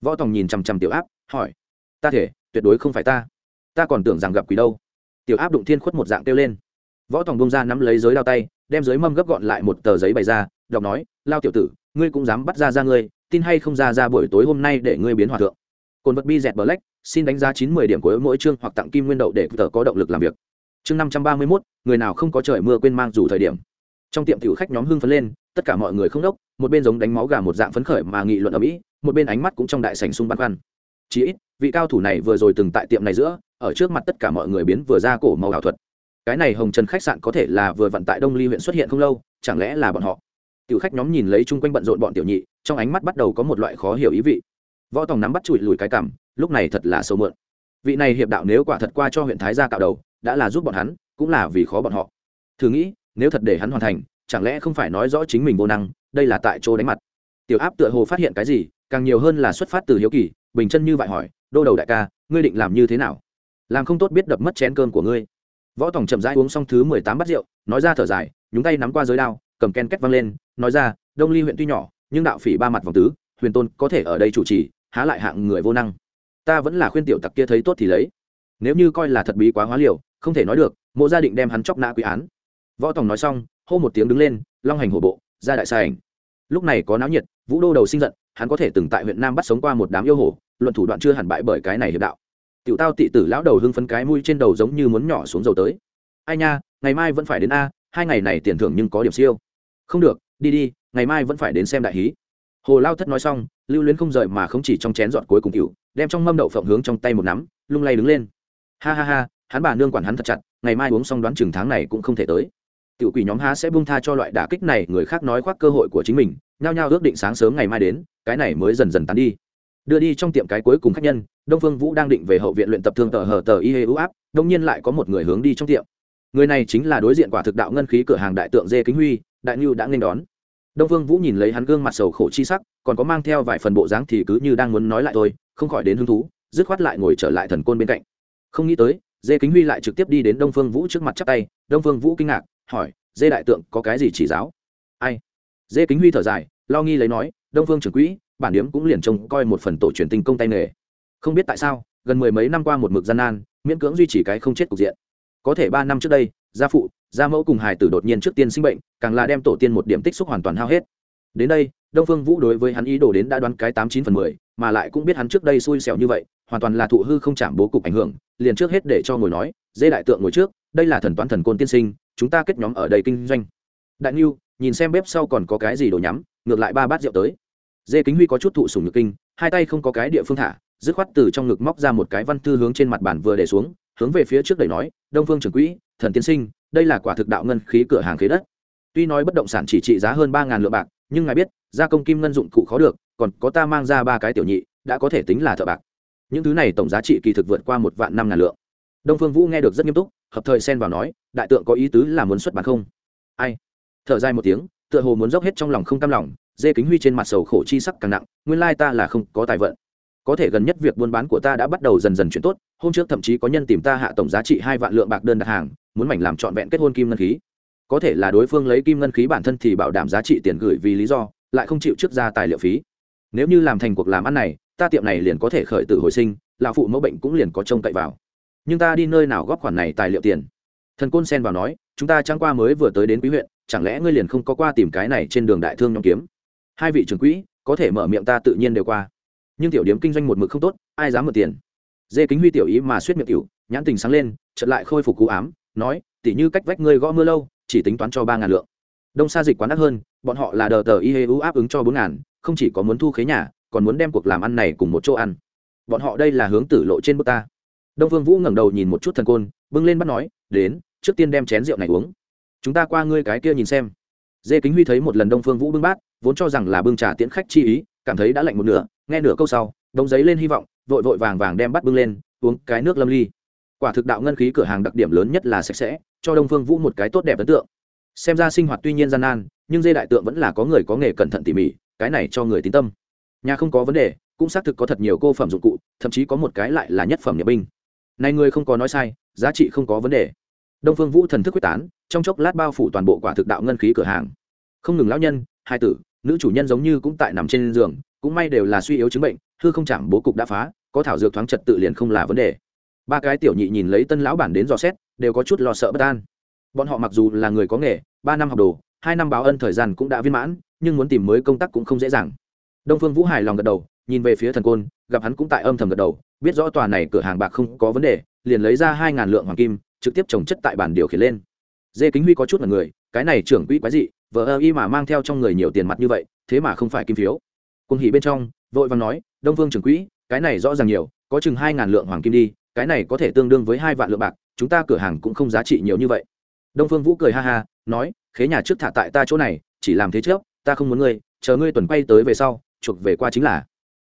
Speaker 1: Võ tòng nhìn chằm chằm tiểu áp, hỏi. Ta thể tuyệt đối không phải ta. Ta còn tưởng rằng gặp quỷ đâu. Tiểu áp đụng thiên khuất một dạng kêu lên. Võ tòng bông ra nắm lấy giới đao tay, đem giới mâm gấp gọn lại một tờ giấy bày ra, đọc nói, lao tiểu tử, ngươi cũng dám bắt ra ra ngươi, tin hay không ra ra buổi tối hôm nay để ngươi biến hòa thượng. Cồn vật bi dẹt black, xin đánh giá chín mươi điểm của mỗi chương hoặc tặng kim nguyên đậu để tờ có động lực làm việc. Chương năm trăm ba mươi mốt, người nào không có trời mưa quên mang dù thời điểm. Trong tiệm tiểu khách nhóm hưng phấn lên, tất cả mọi người không đốc, một bên giống đánh máu gà một dạng phấn khởi mà nghị luận ở mỹ, một bên ánh mắt cũng trong đại sành sung băn khoăn chí ít vị cao thủ này vừa rồi từng tại tiệm này giữa, ở trước mặt tất cả mọi người biến vừa ra cổ màu ảo thuật. Cái này hồng trần khách sạn có thể là vừa vận tại đông ly huyện xuất hiện không lâu, chẳng lẽ là bọn họ? Tiểu khách nhóm nhìn lấy chung quanh bận rộn bọn tiểu nhị, trong ánh mắt bắt đầu có một loại khó hiểu ý vị. Võ tòng nắm bắt chùi lùi cái cảm lúc này thật là sâu mượn. Vị này hiệp đạo nếu quả thật qua cho huyện thái gia cạo đầu, đã là giúp bọn hắn, cũng là vì khó bọn họ. Thử nghĩ, nếu thật để hắn hoàn thành, chẳng lẽ không phải nói rõ chính mình vô năng, đây là tại chỗ đánh mặt? Tiểu áp tựa hồ phát hiện cái gì, càng nhiều hơn là xuất phát từ hiếu kỳ, bình chân như vậy hỏi đô đầu đại ca, ngươi định làm như thế nào? Làm không tốt biết đập mất chén cơm của ngươi. Võ tòng chậm rãi uống xong thứ mười tám bát rượu, nói ra thở dài, nhúng tay nắm qua giới đao, cầm ken két văng lên, nói ra, đông ly huyện tuy nhỏ, nhưng đạo phỉ ba mặt vòng tứ, huyền tôn có thể ở đây chủ trì, há lại hạng người vô năng. Ta vẫn là khuyên tiểu tặc kia thấy tốt thì lấy. Nếu như coi là thật bí quá hóa liều, không thể nói được, mộ gia định đem hắn chóc nã quy án. Võ tòng nói xong, hô một tiếng đứng lên, long hành hổ bộ, ra đại sa ảnh lúc này có náo nhiệt, vũ đô đầu sinh giận hắn có thể từng tại huyện nam bắt sống qua một đám yêu hổ luận thủ đoạn chưa hẳn bại bởi cái này hiệp đạo. Tiểu tao tị tử lão đầu hưng phấn cái mũi trên đầu giống như muốn nhỏ xuống dầu tới. Ai nha, ngày mai vẫn phải đến a, hai ngày này tiền thưởng nhưng có điểm siêu. Không được, đi đi, ngày mai vẫn phải đến xem đại hí. Hồ lao thất nói xong, lưu luyến không rời mà không chỉ trong chén giọt cuối cùng cựu đem trong mâm đậu phộng hướng trong tay một nắm, lung lay đứng lên. Ha ha ha, hắn bà nương quản hắn thật chặt, ngày mai uống xong đoán chừng tháng này cũng không thể tới. Tiểu quỷ nhóm há sẽ buông tha cho loại đả kích này, người khác nói khoác cơ hội của chính mình, nhao nhao ước định sáng sớm ngày mai đến cái này mới dần dần tán đi. Đưa đi trong tiệm cái cuối cùng khách nhân, đông phương vũ đang định về hậu viện luyện tập thương tờ hờ tờ y hê ưu áp, đông nhiên lại có một người hướng đi trong tiệm. Người này chính là đối diện quả thực đạo ngân khí cửa hàng đại tượng dê kính huy, đại ngưu đã nên đón. Đông phương vũ nhìn lấy hắn gương mặt sầu khổ chi sắc, còn có mang theo vài phần bộ dáng thì cứ như đang muốn nói lại thôi, không khỏi đến hứng thú, dứt khoát lại ngồi trở lại thần côn bên cạnh. Không nghĩ tới, dê kính huy lại trực tiếp đi đến đông phương vũ trước mặt chắp tay, đông phương vũ kinh ngạc, hỏi, dê đại tượng có cái gì chỉ giáo? Ai? Dê kính huy thở dài, lo nghi lấy nói đông phương trưởng quỹ, bản điếm cũng liền trông coi một phần tổ truyền tinh công tay nghề. Không biết tại sao, gần mười mấy năm qua một mực gian nan, miễn cưỡng duy trì cái không chết cục diện. Có thể ba năm trước đây, gia phụ, gia mẫu cùng hài tử đột nhiên trước tiên sinh bệnh, càng là đem tổ tiên một điểm tích xúc hoàn toàn hao hết. Đến đây, đông phương vũ đối với hắn ý đồ đến đã đoán cái tám chín phần mười, mà lại cũng biết hắn trước đây xui xẻo như vậy, hoàn toàn là thụ hư không chạm bố cục ảnh hưởng, liền trước hết để cho ngồi nói, dê đại tượng ngồi trước, đây là thần toán thần côn tiên sinh, chúng ta kết nhóm ở đây kinh doanh. Đại niu nhìn xem bếp sau còn có cái gì đồ nhắm ngược lại ba bát rượu tới. Dê kính huy có chút thụ sùng nhược kinh, hai tay không có cái địa phương thả, dứt khoát từ trong ngực móc ra một cái văn thư hướng trên mặt bàn vừa để xuống, hướng về phía trước đẩy nói, đông phương trưởng quỹ, thần tiên sinh, đây là quả thực đạo ngân khí cửa hàng khế đất. Tuy nói bất động sản chỉ trị giá hơn ba ngàn lượng bạc, nhưng ngài biết, gia công kim ngân dụng cụ khó được, còn có ta mang ra ba cái tiểu nhị, đã có thể tính là thợ bạc. Những thứ này tổng giá trị kỳ thực vượt qua một vạn năm ngàn lượng. Đông phương vũ nghe được rất nghiêm túc, hợp thời xen vào nói, đại tượng có ý tứ là muốn xuất bán không? Ai? Thở dài một tiếng tựa hồ muốn dốc hết trong lòng không cam lòng, dê kính huy trên mặt sầu khổ chi sắc càng nặng, nguyên lai ta là không có tài vận. Có thể gần nhất việc buôn bán của ta đã bắt đầu dần dần chuyển tốt, hôm trước thậm chí có nhân tìm ta hạ tổng giá trị hai vạn lượng bạc đơn đặt hàng, muốn mảnh làm trọn vẹn kết hôn kim ngân khí. Có thể là đối phương lấy kim ngân khí bản thân thì bảo đảm giá trị tiền gửi vì lý do, lại không chịu trước ra tài liệu phí. Nếu như làm thành cuộc làm ăn này, ta tiệm này liền có thể khởi tử hồi sinh lão phụ mẫu bệnh cũng liền có trông cậy vào. Nhưng ta đi nơi nào góp khoản này tài liệu tiền? Thần côn sen vào nói, chúng ta chẳng qua mới vừa tới đến quý huyện chẳng lẽ ngươi liền không có qua tìm cái này trên đường đại thương nhóm kiếm? Hai vị trưởng quỹ, có thể mở miệng ta tự nhiên đều qua. Nhưng tiểu điếm kinh doanh một mực không tốt, ai dám mượn tiền? Dê kính huy tiểu ý mà suýt miệng tiểu, nhãn tình sáng lên, chợt lại khôi phục cú ám, nói, tỉ như cách vách ngươi gõ mưa lâu, chỉ tính toán cho ba ngàn lượng. Đông sa dịch quán đắt hơn, bọn họ là đờ tờ y hê áp ứng cho bốn ngàn, không chỉ có muốn thu khế nhà, còn muốn đem cuộc làm ăn này cùng một chỗ ăn. Bọn họ đây là hướng tử lộ trên bước ta. Đông vương vũ ngẩng đầu nhìn một chút thần côn, bưng lên bắt nói, đến, trước tiên đem chén rượu này uống chúng ta qua ngươi cái kia nhìn xem. Dê kính huy thấy một lần đông phương vũ bưng bát, vốn cho rằng là bưng trà tiễn khách chi ý, cảm thấy đã lạnh một nửa, nghe nửa câu sau, đống giấy lên hy vọng, vội vội vàng vàng đem bắt bưng lên, uống cái nước lâm ly. Quả thực đạo ngân khí cửa hàng đặc điểm lớn nhất là sạch sẽ, cho đông phương vũ một cái tốt đẹp ấn tượng. Xem ra sinh hoạt tuy nhiên gian nan, nhưng dê đại tượng vẫn là có người có nghề cẩn thận tỉ mỉ, cái này cho người tín tâm. Nhà không có vấn đề, cũng xác thực có thật nhiều cô phẩm dụng cụ, thậm chí có một cái lại là nhất phẩm nhập binh. Này người không có nói sai, giá trị không có vấn đề đông phương vũ thần thức quyết tán, trong chốc lát bao phủ toàn bộ quả thực đạo ngân khí cửa hàng. Không ngừng lão nhân, hai tử, nữ chủ nhân giống như cũng tại nằm trên giường, cũng may đều là suy yếu chứng bệnh, hư không chạm bố cục đã phá, có thảo dược thoáng trật tự liền không là vấn đề. Ba cái tiểu nhị nhìn lấy tân lão bản đến dò xét, đều có chút lo sợ bất an. Bọn họ mặc dù là người có nghề, ba năm học đồ, hai năm báo ân thời gian cũng đã viên mãn, nhưng muốn tìm mới công tác cũng không dễ dàng. Đông phương vũ hài lòng gật đầu, nhìn về phía thần côn, gặp hắn cũng tại âm thầm gật đầu, biết rõ tòa này cửa hàng bạc không có vấn đề, liền lấy ra hai ngàn lượng hoàng kim trực tiếp trồng chất tại bản điều khiển lên. Dê kính huy có chút là người, cái này trưởng quỹ quái dị vợ ơ y mà mang theo trong người nhiều tiền mặt như vậy, thế mà không phải kim phiếu. Cùng hỉ bên trong, vội vàng nói, đông phương trưởng quỹ, cái này rõ ràng nhiều, có chừng hai ngàn lượng hoàng kim đi, cái này có thể tương đương với hai vạn lượng bạc, chúng ta cửa hàng cũng không giá trị nhiều như vậy. Đông phương vũ cười ha ha, nói, khế nhà trước thả tại ta chỗ này, chỉ làm thế trước, ta không muốn ngươi, chờ ngươi tuần quay tới về sau, chuộc về qua chính là.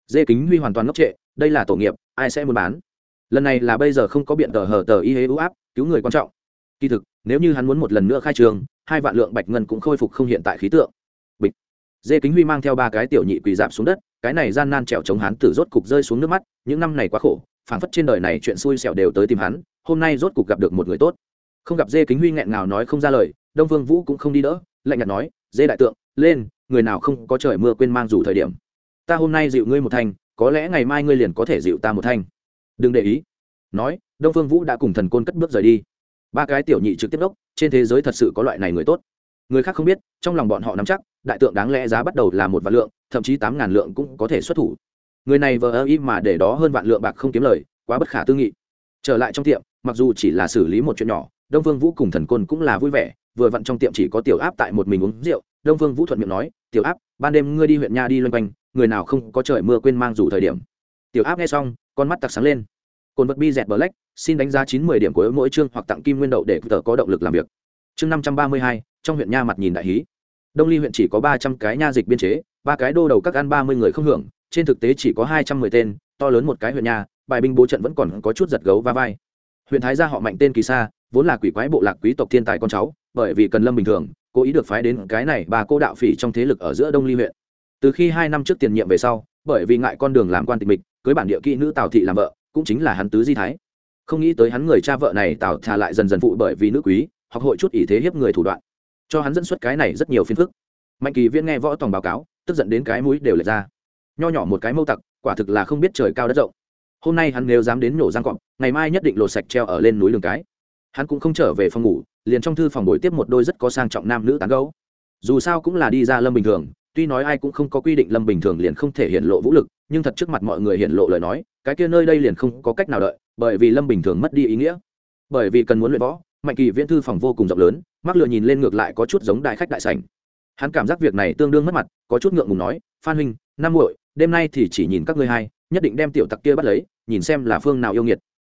Speaker 1: Dê kính huy hoàn toàn ngốc trệ, đây là tổ nghiệp, ai sẽ muốn bán? Lần này là bây giờ không có biện tờ hờ tờ y hế ưu áp cứu người quan trọng. Kỳ thực, nếu như hắn muốn một lần nữa khai trường, hai vạn lượng bạch ngân cũng khôi phục không hiện tại khí tượng. Bịch. Dê kính huy mang theo ba cái tiểu nhị quỳ dạp xuống đất, cái này gian nan trèo chống hắn tử rốt cục rơi xuống nước mắt, những năm này quá khổ, phảng phất trên đời này chuyện xui xẻo đều tới tìm hắn, hôm nay rốt cục gặp được một người tốt. Không gặp dê kính huy nghẹn ngào nói không ra lời, đông vương vũ cũng không đi đỡ, lạnh nhạt nói, dê đại tượng, lên, người nào không có trời mưa quên mang dù thời điểm. Ta hôm nay dịu ngươi một thanh, có lẽ ngày mai ngươi liền có thể dịu ta một thanh. Đừng để ý. Nói đông phương vũ đã cùng thần côn cất bước rời đi. Ba cái tiểu nhị trực tiếp đốc, trên thế giới thật sự có loại này người tốt. Người khác không biết, trong lòng bọn họ nắm chắc, đại tượng đáng lẽ giá bắt đầu là một vạn lượng, thậm chí tám ngàn lượng cũng có thể xuất thủ. Người này vờ ơ y mà để đó hơn vạn lượng bạc không kiếm lời, quá bất khả tư nghị. Trở lại trong tiệm, mặc dù chỉ là xử lý một chuyện nhỏ, đông phương vũ cùng thần côn cũng là vui vẻ, vừa vặn trong tiệm chỉ có tiểu áp tại một mình uống rượu, đông phương vũ thuận miệng nói, tiểu áp, ban đêm ngươi đi huyện nha đi loanh quanh, người nào không có trời mưa quên mang dù thời điểm. Tiểu áp nghe xong, con mắt tặc sáng lên. Cồn vật bi dẹt bờ lách xin đánh giá chín mươi điểm của mỗi chương hoặc tặng kim nguyên đậu để tờ có động lực làm việc. Chương năm trăm ba mươi hai, trong huyện nha mặt nhìn đại hí. Đông ly huyện chỉ có ba trăm cái nha dịch biên chế, ba cái đô đầu các ăn ba mươi người không hưởng, trên thực tế chỉ có hai trăm mười tên, to lớn một cái huyện nha, bài binh bố trận vẫn còn có chút giật gấu va vai. Huyện thái gia họ mạnh tên kỳ sa, vốn là quỷ quái bộ lạc quý tộc thiên tài con cháu, bởi vì cần lâm bình thường, cố ý được phái đến cái này bà cô đạo phỉ trong thế lực ở giữa đông ly huyện. Từ khi hai năm trước tiền nhiệm về sau, bởi vì ngại con đường làm quan tịch mịch, cưới bản địa kỹ nữ tào thị làm vợ, cũng chính là hắn tứ di thái không nghĩ tới hắn người cha vợ này tào thà lại dần dần phụ bởi vì nữ quý hoặc hội chút ý thế hiếp người thủ đoạn. Cho hắn dẫn xuất cái này rất nhiều phiền phức. Mạnh kỳ viễn nghe võ tòng báo cáo, tức giận đến cái mũi đều lệch ra. Nho nhỏ một cái mâu tặc, quả thực là không biết trời cao đất rộng. Hôm nay hắn nếu dám đến nổ giang cọp, ngày mai nhất định lột sạch treo ở lên núi đường cái. Hắn cũng không trở về phòng ngủ, liền trong thư phòng buổi tiếp một đôi rất có sang trọng nam nữ tán gấu dù sao cũng là đi ra lâm bình thường, tuy nói ai cũng không có quy định lâm bình thường liền không thể hiện lộ vũ lực nhưng thật trước mặt mọi người hiện lộ lời nói, cái kia nơi đây liền không có cách nào đợi, bởi vì lâm bình thường mất đi ý nghĩa. Bởi vì cần muốn luyện võ, mạnh kỳ viễn thư phòng vô cùng rộng lớn mắc lựa nhìn lên ngược lại có chút giống đại khách đại sảnh. Hắn cảm giác việc này tương đương mất mặt, có chút ngượng ngùng nói, phan huynh, năm muội, đêm nay thì chỉ nhìn các ngươi hai, nhất định đem tiểu tặc kia bắt lấy, nhìn xem là phương nào yêu nghiệt.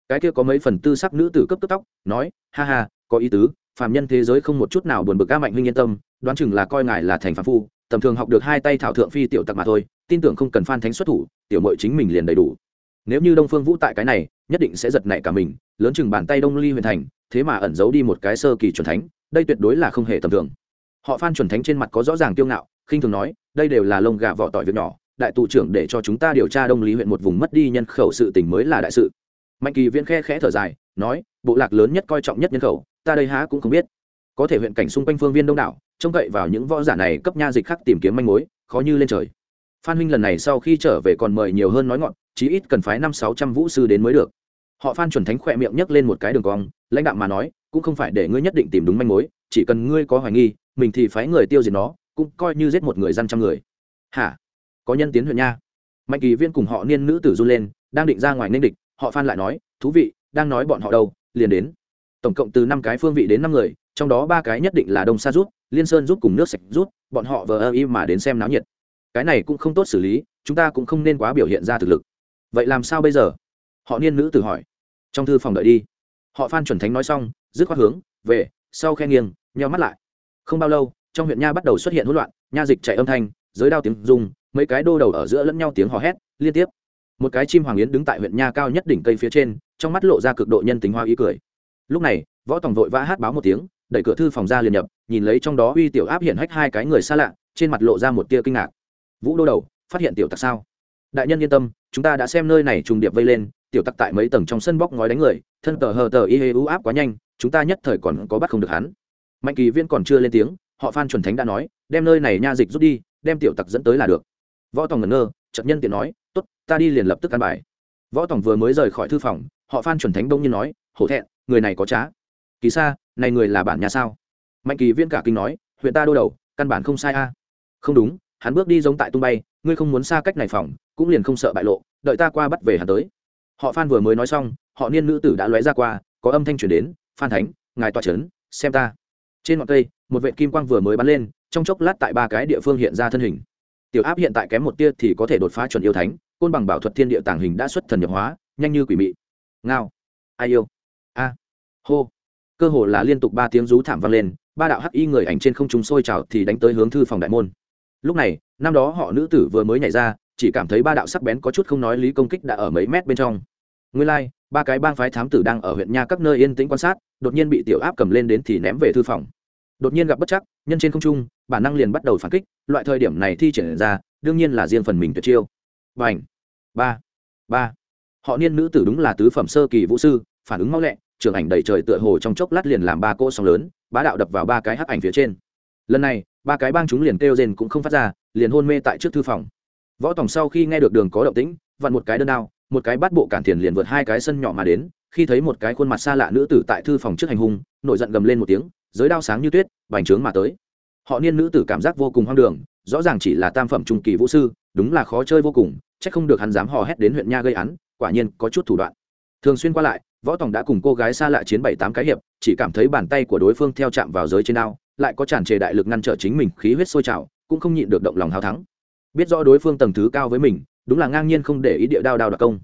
Speaker 1: Cái kia có mấy phần tư sắc nữ tử cấp tức tóc, nói, ha ha, có ý tứ, phàm nhân thế giới không một chút nào buồn bực ca mạnh huynh yên tâm, đoán chừng là coi ngài là thành phàm phu tầm thường học được hai tay thảo thượng phi tiểu tặc mà thôi, tin tưởng không cần phan thánh xuất thủ, tiểu mội chính mình liền đầy đủ. Nếu như đông phương vũ tại cái này, nhất định sẽ giật nảy cả mình, lớn chừng bàn tay đông ly huyền thành, thế mà ẩn giấu đi một cái sơ kỳ chuẩn thánh, đây tuyệt đối là không hề tầm thường. Họ phan chuẩn thánh trên mặt có rõ ràng kiêu ngạo, khinh thường nói, đây đều là lông gà vỏ tỏi việc nhỏ, đại tụ trưởng để cho chúng ta điều tra đông lý huyện một vùng mất đi nhân khẩu sự tình mới là đại sự. Mạnh kỳ viễn khe khẽ thở dài, nói, bộ lạc lớn nhất coi trọng nhất nhân khẩu, ta đây há cũng không biết. Có thể huyện cảnh xung quanh phương viên đông đảo trông cậy vào những võ giả này cấp nha dịch khác tìm kiếm manh mối, khó như lên trời. Phan huynh lần này sau khi trở về còn mời nhiều hơn nói ngọn, chí ít cần phái năm sáu trăm vũ sư đến mới được. Họ phan chuẩn thánh khỏe miệng nhấc lên một cái đường cong, lãnh đạo mà nói, cũng không phải để ngươi nhất định tìm đúng manh mối, chỉ cần ngươi có hoài nghi, mình thì phái người tiêu diệt nó, cũng coi như giết một người dân trăm người. Hả? Có nhân tiến huyện nha. Mạnh kỳ viên cùng họ niên nữ tử run lên, đang định ra ngoài ninh địch, họ phan lại nói, thú vị, đang nói bọn họ đâu, liền đến. Tổng cộng từ năm cái phương vị đến năm người trong đó ba cái nhất định là đông sa rút, liên sơn rút cùng nước sạch rút, bọn họ vờ ơ y mà đến xem náo nhiệt. Cái này cũng không tốt xử lý, chúng ta cũng không nên quá biểu hiện ra thực lực. Vậy làm sao bây giờ? Họ niên nữ tự hỏi. Trong thư phòng đợi đi. Họ phan chuẩn thánh nói xong, dứt khoát hướng, về, sau khe nghiêng, nheo mắt lại. Không bao lâu, trong huyện nha bắt đầu xuất hiện hỗn loạn, nha dịch chạy âm thanh, giới đao tiếng rung, mấy cái đô đầu ở giữa lẫn nhau tiếng hò hét, liên tiếp. Một cái chim hoàng yến đứng tại huyện nha cao nhất đỉnh cây phía trên, trong mắt lộ ra cực độ nhân tính hoa ý cười. Lúc này, võ tòng vội vã hát báo một tiếng đẩy cửa thư phòng ra liền nhập, nhìn lấy trong đó uy tiểu áp hiện hách hai cái người xa lạ, trên mặt lộ ra một tia kinh ngạc. Vũ đô đầu, phát hiện tiểu tặc sao? Đại nhân yên tâm, chúng ta đã xem nơi này trùng điệp vây lên, tiểu tặc tại mấy tầng trong sân bóc ngói đánh người, thân tờ hờ tờ y hê u áp quá nhanh, chúng ta nhất thời còn có bắt không được hắn. Mạnh kỳ viên còn chưa lên tiếng, họ phan chuẩn thánh đã nói, đem nơi này nha dịch rút đi, đem tiểu tặc dẫn tới là được. Võ tòng ngẩn ngơ, chợt nhân tiện nói t ố t ta đi liền lập tức căn bài. Võ tòng vừa mới rời khỏi thư phòng, họ phan chuẩn thánh đông nhiên nói, hổ thẹn, người này có trá. Kỳ xa này người là bản nhà sao? Mạnh kỳ viên cả kinh nói, huyện ta đô đầu, căn bản không sai a. Không đúng, hắn bước đi giống tại tung bay, ngươi không muốn xa cách này phòng, cũng liền không sợ bại lộ, đợi ta qua bắt về hắn tới. Họ phan vừa mới nói xong, họ niên nữ tử đã lóe ra qua, có âm thanh chuyển đến, phan thánh, ngài tọa trấn, xem ta. Trên ngọn cây, một vệ kim quang vừa mới bắn lên, trong chốc lát tại ba cái địa phương hiện ra thân hình. Tiểu áp hiện tại kém một tia thì có thể đột phá chuẩn yêu thánh, côn bằng bảo thuật thiên địa tàng hình đã xuất thần nhập hóa, nhanh như quỷ mị. Ngao. Ai yêu? A. Hô cơ hồ là liên tục ba tiếng rú thảm vang lên ba đạo hắc y người ảnh trên không trung sôi trào thì đánh tới hướng thư phòng đại môn. Lúc này năm đó họ nữ tử vừa mới nhảy ra chỉ cảm thấy ba đạo sắc bén có chút không nói lý công kích đã ở mấy mét bên trong. Nguyên lai、like, ba cái bang phái thám tử đang ở huyện nha các nơi yên tĩnh quan sát đột nhiên bị tiểu áp cầm lên đến thì ném về thư phòng. Đột nhiên gặp bất chắc nhân trên không trung bản năng liền bắt đầu phản kích loại thời điểm này thi triển ra đương nhiên là riêng phần mình tuyệt chiêu. Và ảnh ba! Ba! Họ niên nữ tử đúng là tứ phẩm sơ kỳ vũ sư phản ứng mau lẹ trường ảnh đầy trời tựa hồ trong chốc lát liền làm ba cỗ sóng lớn, bá đạo đập vào ba cái hắc ảnh phía trên. Lần này, ba cái bang chúng liền kêu rên cũng không phát ra, liền hôn mê tại trước thư phòng. Võ tòng sau khi nghe được đường có động tĩnh, vặn một cái đơn đao, một cái bắt bộ cản thiền liền vượt hai cái sân nhỏ mà đến, khi thấy một cái khuôn mặt xa lạ nữ tử tại thư phòng trước hành hung, nổi giận gầm lên một tiếng, giới đao sáng như tuyết, bành trướng mà tới. Họ niên nữ tử cảm giác vô cùng hoang đường, rõ ràng chỉ là tam phẩm trung kỳ vũ sư, đúng là khó chơi vô cùng c h ắ c không được hắn dám hò hét đến huyện nha gây án, quả nhiên có chút thủ đoạn. Thường xuyên qua lại võ tòng đã cùng cô gái xa lạ chiến bảy tám cái hiệp, chỉ cảm thấy bàn tay của đối phương theo chạm vào giới trên đao lại có tràn trề đại lực ngăn trở chính mình khí huyết sôi trào, cũng không nhịn được động lòng hào thắng. Biết rõ đối phương tầng thứ cao với mình, đúng là ngang nhiên không để ý địa đao đao đặc công.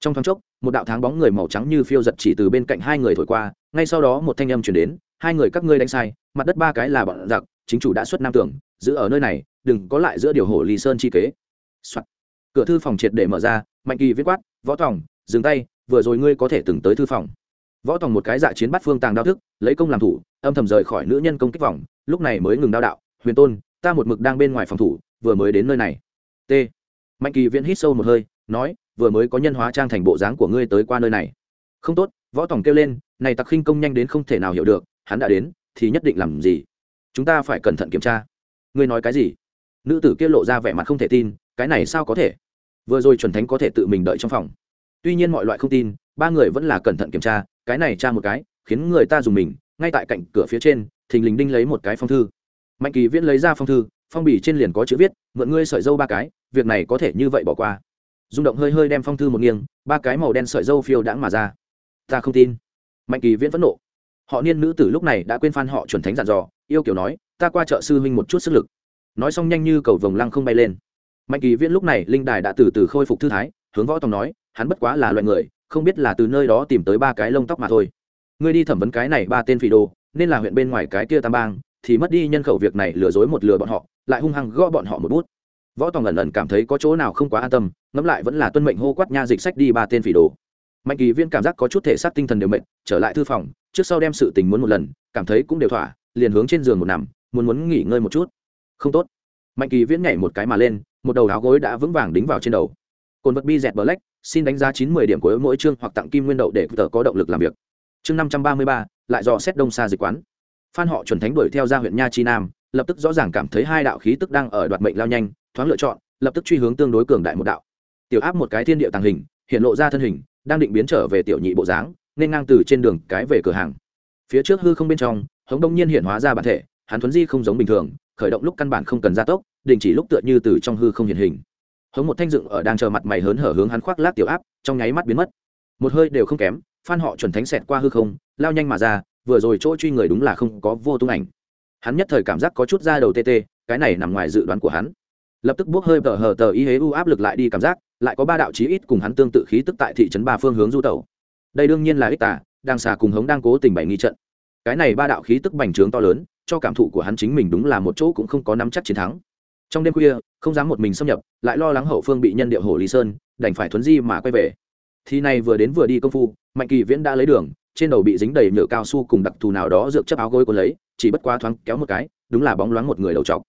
Speaker 1: Trong thoáng chốc, một đạo tháng bóng người màu trắng như phiêu giật chỉ từ bên cạnh hai người thổi qua, ngay sau đó một thanh âm chuyển đến, hai người các ngươi đánh sai, mặt đất ba cái là bọn giặc, chính chủ đã xuất nam tưởng, giữ ở nơi này, đừng có lại giữa điều hồ ly sơn chi kế、Soạn. cửa thư phòng triệt để mở ra, mạnh kỳ viết quát, võ tòng, dừng tay vừa rồi ngươi có thể từng tới thư phòng. Võ tòng một cái dạ chiến bắt phương tàng đao thức, lấy công làm thủ, âm thầm rời khỏi nữ nhân công kích vòng, lúc này mới ngừng đao đạo, huyền tôn, ta một mực đang bên ngoài phòng thủ, vừa mới đến nơi này. T. Mạnh kỳ viễn hít sâu một hơi, nói, vừa mới có nhân hóa trang thành bộ dáng của ngươi tới qua nơi này. Không tốt, võ tòng kêu lên, này tặc khinh công nhanh đến không thể nào hiểu được, hắn đã đến, thì nhất định làm gì? Chúng ta phải cẩn thận kiểm tra. Ngươi nói cái gì? Nữ tử kia lộ ra vẻ mặt không thể tin, cái này sao có thể? Vừa rồi chuẩn thánh có thể tự mình đợi trong phòng tuy nhiên mọi loại không tin, ba người vẫn là cẩn thận kiểm tra, cái này tra một cái, khiến người ta dùng mình, ngay tại cạnh cửa phía trên, thình lình đinh lấy một cái phong thư. Mạnh kỳ viễn lấy ra phong thư, phong bì trên liền có chữ viết, mượn ngươi sợi dâu ba cái, việc này có thể như vậy bỏ qua. Rung động hơi hơi đem phong thư một nghiêng, ba cái màu đen sợi dâu phiêu đãng mà ra. Ta không tin. Mạnh kỳ viễn phẫn nộ. Họ niên nữ tử lúc này đã quên phan họ chuẩn thánh dặn dò, yêu kiểu nói, ta qua chợ sư huynh một chút sức lực. Nói xong nhanh như cầu vồng lăng không bay lên. Mạnh kỳ viễn lúc này linh đài đã từ từ khôi phục thư thái hướng võ tòng nói, hắn bất quá là loại người, không biết là từ nơi đó tìm tới ba cái lông tóc mà thôi. Ngươi đi thẩm vấn cái này ba tên phỉ đồ, nên là huyện bên ngoài cái kia tam bang, thì mất đi nhân khẩu việc này lừa dối một lừa bọn họ, lại hung hăng gõ bọn họ một bút. Võ tòng ẩn ẩn cảm thấy có chỗ nào không quá an tâm, ngẫm lại vẫn là tuân mệnh hô quát nha dịch sách đi ba tên phỉ đồ. Mạnh kỳ viên cảm giác có chút thể xác tinh thần đều mệt, trở lại thư phòng, trước sau đem sự tình muốn một lần, cảm thấy cũng đều thỏa, liền hướng trên giường một nằm, muốn muốn nghỉ ngơi một chút. Không tốt. Mạnh kỳ viễn nhảy một cái mà lên, một đầu áo gối đã vững vàng đính vào trên đầu cồn vật bi dẹt black, xin đánh giá chín mươi điểm của mỗi chương hoặc tặng kim nguyên đậu để tờ có động lực làm việc. Chương năm trăm ba mươi ba, lại dò xét đông xa dịch quán. Phan họ chuẩn thánh đuổi theo ra huyện nha chi nam, lập tức rõ ràng cảm thấy hai đạo khí tức đang ở đoạt mệnh lao nhanh, thoáng lựa chọn, lập tức truy hướng tương đối cường đại một đạo. Tiểu áp một cái thiên địa tàng hình, hiện lộ ra thân hình, đang định biến trở về tiểu nhị bộ dáng, nên ngang từ trên đường cái về cửa hàng. Phía trước hư không bên trong, hống đông nhiên hiện hóa ra bản thể, hắn thuấn di không giống bình thường, khởi động lúc căn bản không cần gia tốc, đình chỉ lúc tựa như từ trong hư không hiện hình hống một thanh dựng ở đang chờ mặt mày hớn hở hướng hắn khoác lác tiểu áp, trong nháy mắt biến mất. Một hơi đều không kém, phan họ chuẩn thánh xẹt qua hư không, lao nhanh mà ra, vừa rồi chỗ truy người đúng là không có vô tung ảnh. Hắn nhất thời cảm giác có chút ra đầu tê tê, cái này nằm ngoài dự đoán của hắn. Lập tức bước hơi tờ hờ tờ y hế u áp lực lại đi cảm giác, lại có ba đạo chí ít cùng hắn tương tự khí tức tại thị trấn ba phương hướng du tẩu. Đây đương nhiên là ích tả, đang xà cùng hống đang cố tình bày nghi trận. Cái này ba đạo khí tức bành trướng to lớn, cho cảm thụ của hắn chính mình đúng là một chỗ cũng không có nắm chắc chiến thắng trong đêm khuya, không dám một mình xâm nhập, lại lo lắng hậu phương bị nhân điệu hồ lý sơn, đành phải thuấn di mà quay về. Thì này vừa đến vừa đi công phu, mạnh kỳ viễn đã lấy đường, trên đầu bị dính đầy nhựa cao su cùng đặc thù nào đó dược chấp áo gối cuốn lấy, chỉ bất quá thoáng kéo một cái, đúng là bóng loáng một người đầu trọc.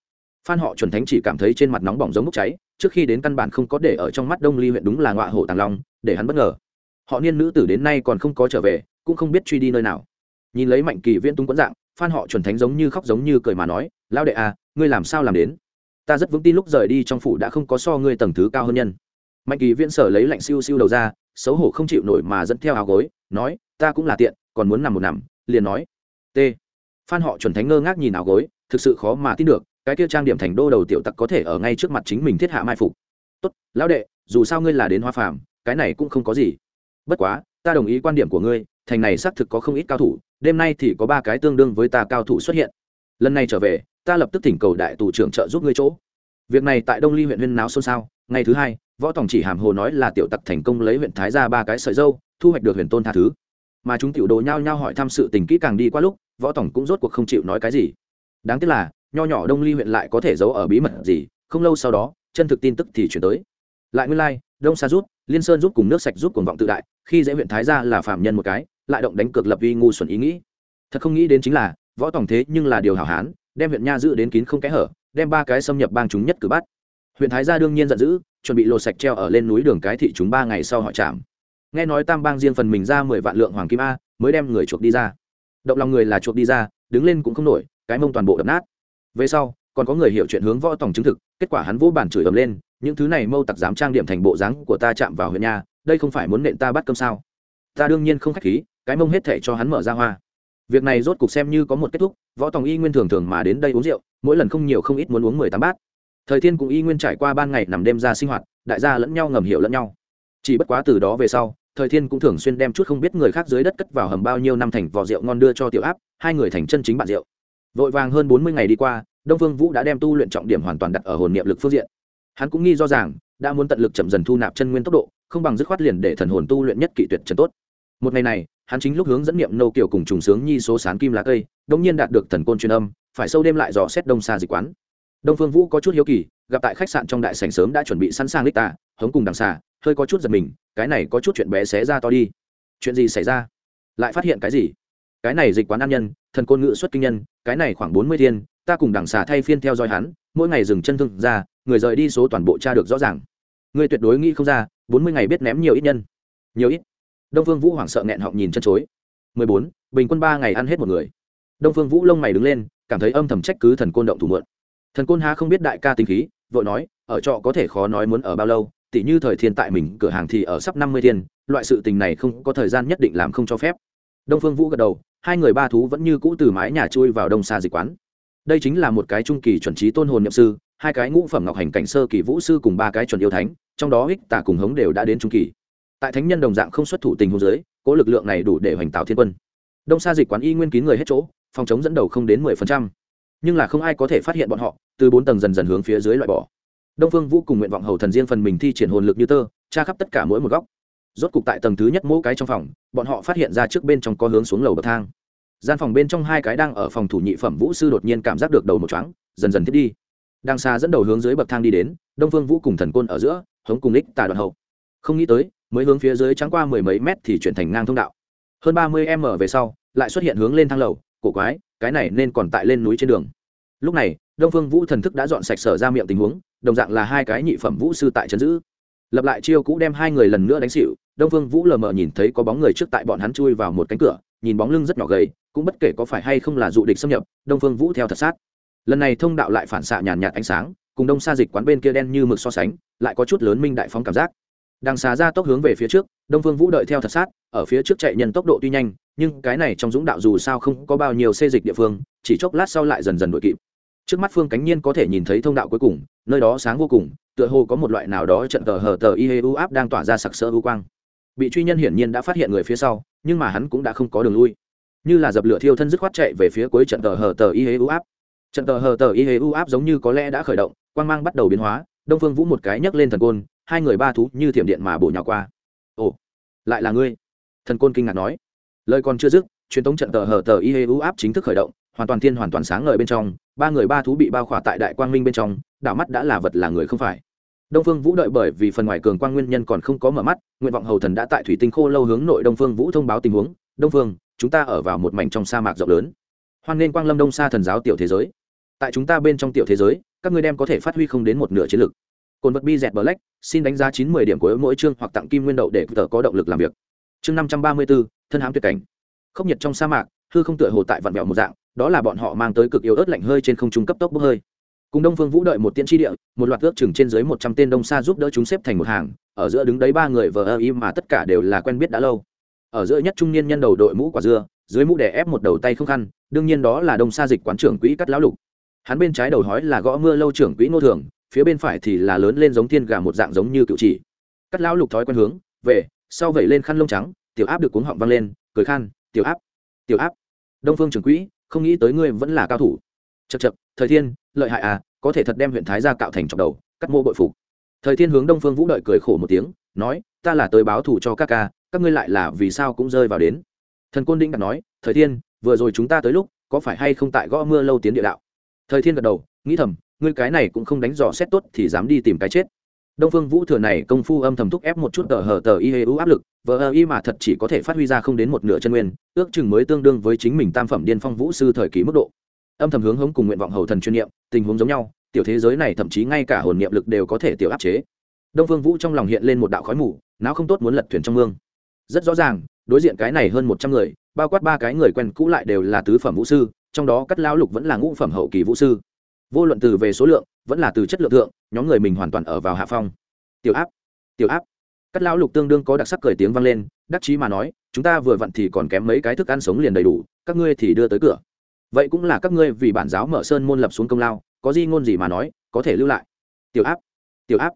Speaker 1: Phan họ chuẩn thánh chỉ cảm thấy trên mặt nóng bỏng giống bốc cháy, trước khi đến căn bản không có để ở trong mắt đông ly huyện đúng là ngọa hổ tàng long, để hắn bất ngờ. Họ niên nữ tử đến nay còn không có trở về, cũng không biết truy đi nơi nào. Nhìn lấy mạnh kỳ viễn tung quẫn dạng, phan họ chuẩn thánh giống như khóc giống như cười mà nói lao đệ à ngươi làm sao làm đến? Ta rất vững tin lúc rời đi trong phủ đã không có so ngươi tầng thứ cao hơn nhân. Mạnh kỳ viễn sở lấy lạnh siêu siêu đầu ra, xấu hổ không chịu nổi mà dẫn theo áo gối, nói, ta cũng là tiện, còn muốn nằm một nằm, liền nói. T. Phan họ chuẩn thánh ngơ ngác nhìn áo gối, thực sự khó mà tin được, cái kia trang điểm thành đô đầu tiểu tặc có thể ở ngay trước mặt chính mình thiết hạ mai phục. Tốt, lão đệ, dù sao ngươi là đến hoa phàm, cái này cũng không có gì. Bất quá, ta đồng ý quan điểm của ngươi, thành này xác thực có không ít cao thủ, đêm nay thì có ba cái tương đương với ta cao thủ xuất hiện. Lần này trở về ta lập tức thỉnh cầu đại tù trưởng trợ giúp ngươi chỗ. Việc này tại đông ly huyện huyên náo xôn xao, ngày thứ hai, võ tòng chỉ hàm hồ nói là tiểu tặc thành công lấy huyện thái ra ba cái sợi dâu, thu hoạch được huyền tôn tha thứ. Mà chúng tiểu đồ nhao nhao hỏi thăm sự tình kỹ càng đi qua lúc, võ tòng cũng rốt cuộc không chịu nói cái gì. Đáng tiếc là, nho nhỏ đông ly huyện lại có thể giấu ở bí mật gì, không lâu sau đó, chân thực tin tức thì chuyển tới. Lại nguyên lai, đông sa rút liên sơn rút cùng nước sạch rút cùng vọng tự đại, khi dễ huyện thái ra là phạm nhân một cái, lại động đánh cược lập uy ngu xuẩn ý nghĩ. Thật không nghĩ đến chính là, võ tòng thế nhưng là điều hảo hán đem huyện nha giữ đến kín không kẽ hở, đem ba cái xâm nhập bang chúng nhất cử bắt. Huyện thái gia đương nhiên giận dữ, chuẩn bị lột sạch treo ở lên núi đường cái thị chúng ba ngày sau họ chạm. Nghe nói tam bang riêng phần mình ra mười vạn lượng hoàng kim a, mới đem người chuộc đi ra. Động lòng người là chuộc đi ra, đứng lên cũng không nổi, cái mông toàn bộ đập nát. Về sau, còn có người hiểu chuyện hướng võ tổng chứng thực, kết quả hắn vỗ bản chửi ầm lên, những thứ này mâu tặc dám trang điểm thành bộ dáng của ta chạm vào huyện nhà đây không phải muốn nện ta bắt cơm sao? Ta đương nhiên không khách khí, cái mông hết thể cho hắn mở ra hoa việc này rốt cục xem như có một kết thúc, võ tòng y nguyên thường thường mà đến đây uống rượu, mỗi lần không nhiều không ít muốn uống mười tám bát. Thời thiên cũng y nguyên trải qua ban ngày nằm đêm ra sinh hoạt, đại gia lẫn nhau ngầm hiểu lẫn nhau. Chỉ bất quá từ đó về sau, thời thiên cũng thường xuyên đem chút không biết người khác dưới đất cất vào hầm bao nhiêu năm thành vò rượu ngon đưa cho tiểu áp, hai người thành chân chính bạn rượu. Vội vàng hơn bốn mươi ngày đi qua, đông phương vũ đã đem tu luyện trọng điểm hoàn toàn đặt ở hồn niệm lực phương diện. Hắn cũng nghi do rằng, đã muốn tận lực chậm dần thu nạp chân nguyên tốc độ, không bằng dứt khoát liền để thần hồn tu luyện nhất kỷ tuyệt trần tốt một ngày này, hắn chính lúc hướng dẫn niệm nâu kiểu cùng trùng sướng nhi số sán kim lá cây, đông nhiên đạt được thần côn truyền âm, phải sâu đêm lại dò xét đông xa dịch quán. Đông phương vũ có chút hiếu kỳ, gặp tại khách sạn trong đại sảnh sớm đã chuẩn bị sẵn sàng lít tạ hống cùng đằng xà hơi có chút giật mình, cái này có chút chuyện bé xé ra to đi. Chuyện gì xảy ra? Lại phát hiện cái gì? Cái này dịch quán an nhân, thần côn ngự xuất kinh nhân, cái này khoảng bốn mươi thiên, ta cùng đằng xà thay phiên theo dõi hắn, mỗi ngày dừng chân thương ra, người rời đi số toàn bộ tra được rõ ràng. Người tuyệt đối nghĩ không ra, bốn mươi ngày biết ném nhiều ít nhân. Nhiều ít? Đông phương vũ hoảng sợ nghẹn họng nhìn chân chối. Mười bốn, bình quân ba ngày ăn hết một người. Đông phương vũ lông mày đứng lên, cảm thấy âm thầm trách cứ thần côn động thủ mượn. Thần côn há không biết đại ca tính khí, vội nói, ở trọ có thể khó nói muốn ở bao lâu, tỉ như thời thiên tại mình, cửa hàng thì ở sắp năm mươi thiên, loại sự tình này không có thời gian nhất định làm không cho phép. Đông phương vũ gật đầu, hai người ba thú vẫn như cũ từ mái nhà chui vào đông xa dịch quán. Đây chính là một cái trung kỳ chuẩn trí tôn hồn nhậm sư, hai cái ngũ phẩm ngọc hành cảnh sơ kỳ vũ sư cùng ba cái chuẩn yêu thánh, trong đó ích tà cùng hống đều đã đến trung kỳ tại thánh nhân đồng dạng không xuất thủ tình hôn giới cố lực lượng này đủ để hoành tạo thiên quân. Đông sa dịch quán y nguyên kín người hết chỗ, phòng chống dẫn đầu không đến mười phần trăm. Nhưng là không ai có thể phát hiện bọn họ, từ bốn tầng dần dần hướng phía dưới loại bỏ. Đông phương vũ cùng nguyện vọng hầu thần riêng phần mình thi triển hồn lực như tơ, tra khắp tất cả mỗi một góc. Rốt cục tại tầng thứ nhất mỗi cái trong phòng, bọn họ phát hiện ra trước bên trong có hướng xuống lầu bậc thang. Gian phòng bên trong hai cái đang ở phòng thủ nhị phẩm vũ sư đột nhiên cảm giác được đầu một chóng dần dần thiết đi. Đang xa dẫn đầu hướng dưới bậc thang đi đến, đông phương vũ cùng thần côn ở giữa, hống cùng ích tà đoạn hậu. Không nghĩ tới mới hướng phía dưới trắng qua mười mấy mét thì chuyển thành ngang thông đạo. Hơn ba mươi m về sau, lại xuất hiện hướng lên thang lầu, cổ quái, cái này nên còn tại lên núi trên đường. Lúc này, đông phương vũ thần thức đã dọn sạch sở ra miệng tình huống, đồng dạng là hai cái nhị phẩm vũ sư tại trấn giữ. Lập lại chiêu cũ đem hai người lần nữa đánh xịu đông phương vũ lờ mờ nhìn thấy có bóng người trước tại bọn hắn chui vào một cánh cửa, nhìn bóng lưng rất nhỏ gầy, cũng bất kể có phải hay không là dụ địch xâm nhập, đông phương vũ theo thật sát. Lần này thông đạo lại phản xạ nhàn nhạt ánh sáng, cùng đông xa dịch quán bên kia đen như mực so sánh, lại có chút lớn minh đại phóng cảm giác đang xà ra tốc hướng về phía trước, đông phương vũ đợi theo thật sát, ở phía trước chạy nhân tốc độ tuy nhanh, nhưng cái này trong dũng đạo dù sao không có bao nhiêu xê dịch địa phương, chỉ chốc lát sau lại dần dần đội kịp. Trước mắt phương cánh nhiên có thể nhìn thấy thông đạo cuối cùng, nơi đó sáng vô cùng, tựa hồ có một loại nào đó trận tờ hờ tờ y u áp đang tỏa ra sặc sỡ u quang. Bị truy nhân hiển nhiên đã phát hiện người phía sau, nhưng mà hắn cũng đã không có đường lui. Như là dập lửa thiêu thân dứt khoát chạy về phía cuối trận tờ hờ tờ y u áp. Trận tờ hờ tờ y u áp giống như có lẽ đã khởi động, quang mang bắt đầu biến hóa đông phương vũ một cái nhấc lên thần côn, hai người ba thú như thiểm điện mà bổ nhào qua. Ồ, lại là ngươi? Thần côn kinh ngạc nói. Lời còn chưa dứt, truyền thống trận tờ hờ tờ y u áp chính thức khởi động, hoàn toàn thiên hoàn toàn sáng ngời bên trong, ba người ba thú bị bao khỏa tại đại quang minh bên trong, đảo mắt đã là vật là người không phải. Đông phương vũ đợi bởi vì phần ngoài cường quang nguyên nhân còn không có mở mắt, nguyện vọng hầu thần đã tại thủy tinh khô lâu hướng nội đông phương vũ thông báo tình huống. Đông phương, chúng ta ở vào một mảnh trong sa mạc rộng lớn. Hoan nên quang lâm đông xa thần giáo tiểu thế giới tại chúng ta bên trong tiểu thế giới, các ngươi đem có thể phát huy không đến một nửa chiến lực. Cồn vật bi dẹt black, xin đánh giá chín mươi điểm của mỗi chương hoặc tặng kim nguyên đậu để tờ có động lực làm việc. Chương năm trăm ba mươi bốn thân hám tuyệt cảnh. Khốc nhiệt trong sa mạc, hư không tựa hồ tại vạn vẹo một dạng, đó là bọn họ mang tới cực yếu ớt lạnh hơi trên không trung cấp tốc bốc hơi. Cùng đông phương vũ đợi một tiên tri địa, một loạt ước chừng trên dưới một trăm tên đông xa giúp đỡ chúng xếp thành một hàng, ở giữa đứng đấy ba người vờ ơ im mà tất cả đều là quen biết đã lâu. Ở giữa nhất trung niên nhân đầu đội mũ quả dưa, dưới mũ đè ép một đầu tay không khăn, đương nhiên đó là đông xa dịch quán trưởng quỹ cắt lão lục hắn bên trái đầu hói là gõ mưa lâu trưởng quỹ ngô thường, phía bên phải thì là lớn lên giống thiên gà một dạng giống như cựu chỉ. Cắt lão lục thói quen hướng, về, sau vẩy lên khăn lông trắng, tiểu áp được cuống họng văng lên, cười khan, tiểu áp tiểu áp. Đông phương trưởng quỹ, không nghĩ tới ngươi vẫn là cao thủ. Chật chật thời thiên, lợi hại à có thể thật đem huyện thái gia cạo thành trọc đầu, cắt mô bội phục. Thời thiên hướng đông phương vũ đợi cười khổ một tiếng, nói, ta là tới báo thù cho các ca, các ngươi lại là vì sao cũng rơi vào đến. Thần côn đĩnh đặt nói, thời thiên, vừa rồi chúng ta tới lúc, có phải hay không tại gõ mưa lâu tiến địa đạo? Thời thiên gật đầu, nghĩ thầm, ngươi cái này cũng không đánh dò xét tốt thì dám đi tìm cái chết. Đông phương vũ thừa này công phu âm thầm thúc ép một chút tờ hờ tờ y hê ưu áp lực, vờ ơ y mà thật chỉ có thể phát huy ra không đến một nửa chân nguyên, ước chừng mới tương đương với chính mình tam phẩm điên phong vũ sư thời kỳ mức độ. Âm thầm hướng hống cùng nguyện vọng hầu thần chuyên niệm, tình huống giống nhau, tiểu thế giới này thậm chí ngay cả hồn niệm lực đều có thể tiểu áp chế. Đông phương vũ trong lòng hiện lên một đạo khói mù, não không tốt muốn lật thuyền trong mương. Rất rõ ràng, đối diện cái này hơn một trăm người, bao quát ba cái người quen cũ lại đều là tứ phẩm vũ sư trong đó cắt lão lục vẫn là ngũ phẩm hậu kỳ vũ sư. Vô luận từ về số lượng, vẫn là từ chất lượng thượng, nhóm người mình hoàn toàn ở vào hạ phong. Tiểu áp tiểu áp. Cắt lão lục tương đương có đặc sắc cười tiếng vang lên, đắc chí mà nói, chúng ta vừa vặn thì còn kém mấy cái thức ăn sống liền đầy đủ, các ngươi thì đưa tới cửa. Vậy cũng là các ngươi vì bản giáo mở sơn môn lập xuống công lao, có gì ngôn gì mà nói, có thể lưu lại. Tiểu áp tiểu áp.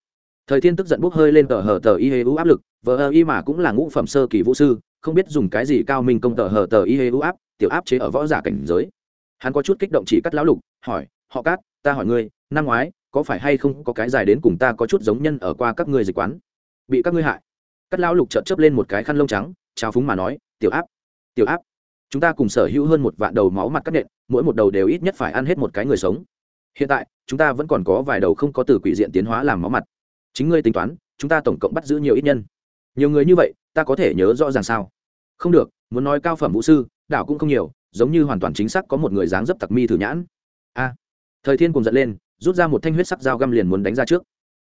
Speaker 1: Thời thiên tức giận bốc hơi lên tờ hờ tờ y hê u áp lực, vờ hờ y mà cũng là ngũ phẩm sơ kỳ vũ sư, không biết dùng cái gì cao minh công tờ hờ tờ y hê u áp, tiểu áp chế ở võ giả cảnh giới hắn có chút kích động chỉ cắt lão lục, hỏi, họ cát, ta hỏi ngươi, năm ngoái, có phải hay không có cái dài đến cùng ta có chút giống nhân ở qua các ngươi dịch quán? Bị các ngươi hại. Cắt lão lục chợt chớp lên một cái khăn lông trắng, trao phúng mà nói, tiểu áp tiểu áp, chúng ta cùng sở hữu hơn một vạn đầu máu mặt cắt nện, mỗi một đầu đều ít nhất phải ăn hết một cái người sống. Hiện tại, chúng ta vẫn còn có vài đầu không có từ quỷ diện tiến hóa làm máu mặt. Chính ngươi tính toán, chúng ta tổng cộng bắt giữ nhiều ít nhân. Nhiều người như vậy, ta có thể nhớ rõ ràng sao? Không được, muốn nói cao phẩm vũ sư, đảo cũng không nhiều giống như hoàn toàn chính xác có một người dáng dấp tặc mi thử nhãn. A, thời thiên cùng giận lên, rút ra một thanh huyết sắc dao găm liền muốn đánh ra trước.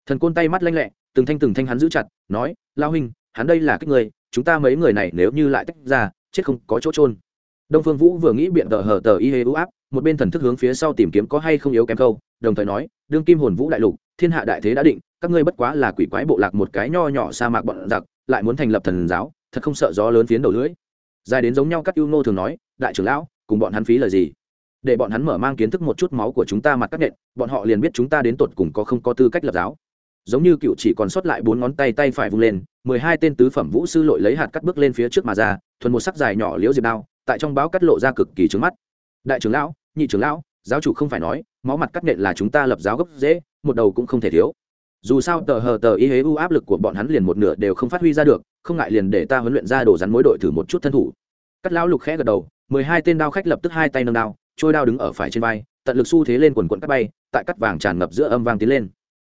Speaker 1: Thần côn tay mắt lanh lẹ, từng thanh từng thanh hắn giữ chặt, nói lao huynh, hắn đây là cái người, chúng ta mấy người này nếu như lại tách ra, chết không có chỗ trôn đông phương vũ vừa nghĩ biện tờ hờ tờ y hê ưu áp, một bên thần thức hướng phía sau tìm kiếm có hay không yếu kém câu, đồng thời nói, đương kim hồn vũ đại lục, thiên hạ đại thế đã định, các ngươi bất quá là quỷ quái bộ lạc một cái nho nhỏ sa mạc bọn giặc, lại muốn thành lập thần giáo, thật không sợ gió lớn phiến đầu lưỡi dài đến giống nhau các ưu nô thường nói, đại trưởng lão, cùng bọn hắn phí lời gì? Để bọn hắn mở mang kiến thức một chút máu của chúng ta mặt cắt nện bọn họ liền biết chúng ta đến tột cùng có không có tư cách lập giáo. Giống như cựu chỉ còn sót lại bốn ngón tay tay phải vung lên, mười hai tên tứ phẩm vũ sư lội lấy hạt cắt bước lên phía trước mà ra, thuần một sắc dài nhỏ liễu diệp đao, tại trong báo cắt lộ ra cực kỳ trứng mắt. Đại trưởng lão, nhị trưởng lão, giáo chủ không phải nói, máu mặt cắt nện là chúng ta lập giáo gốc dễ, một đầu cũng không thể thiếu dù sao tờ hờ tờ y hế u áp lực của bọn hắn liền một nửa đều không phát huy ra được, không ngại liền để ta huấn luyện ra đồ rắn mối đội thử một chút thân thủ. Cắt lão lục khẽ gật đầu, mười hai tên đao khách lập tức hai tay nâng đao, trôi đao đứng ở phải trên vai, tận lực xu thế lên quần quận cắt bay, tại cắt vàng tràn ngập giữa âm vang tiến lên.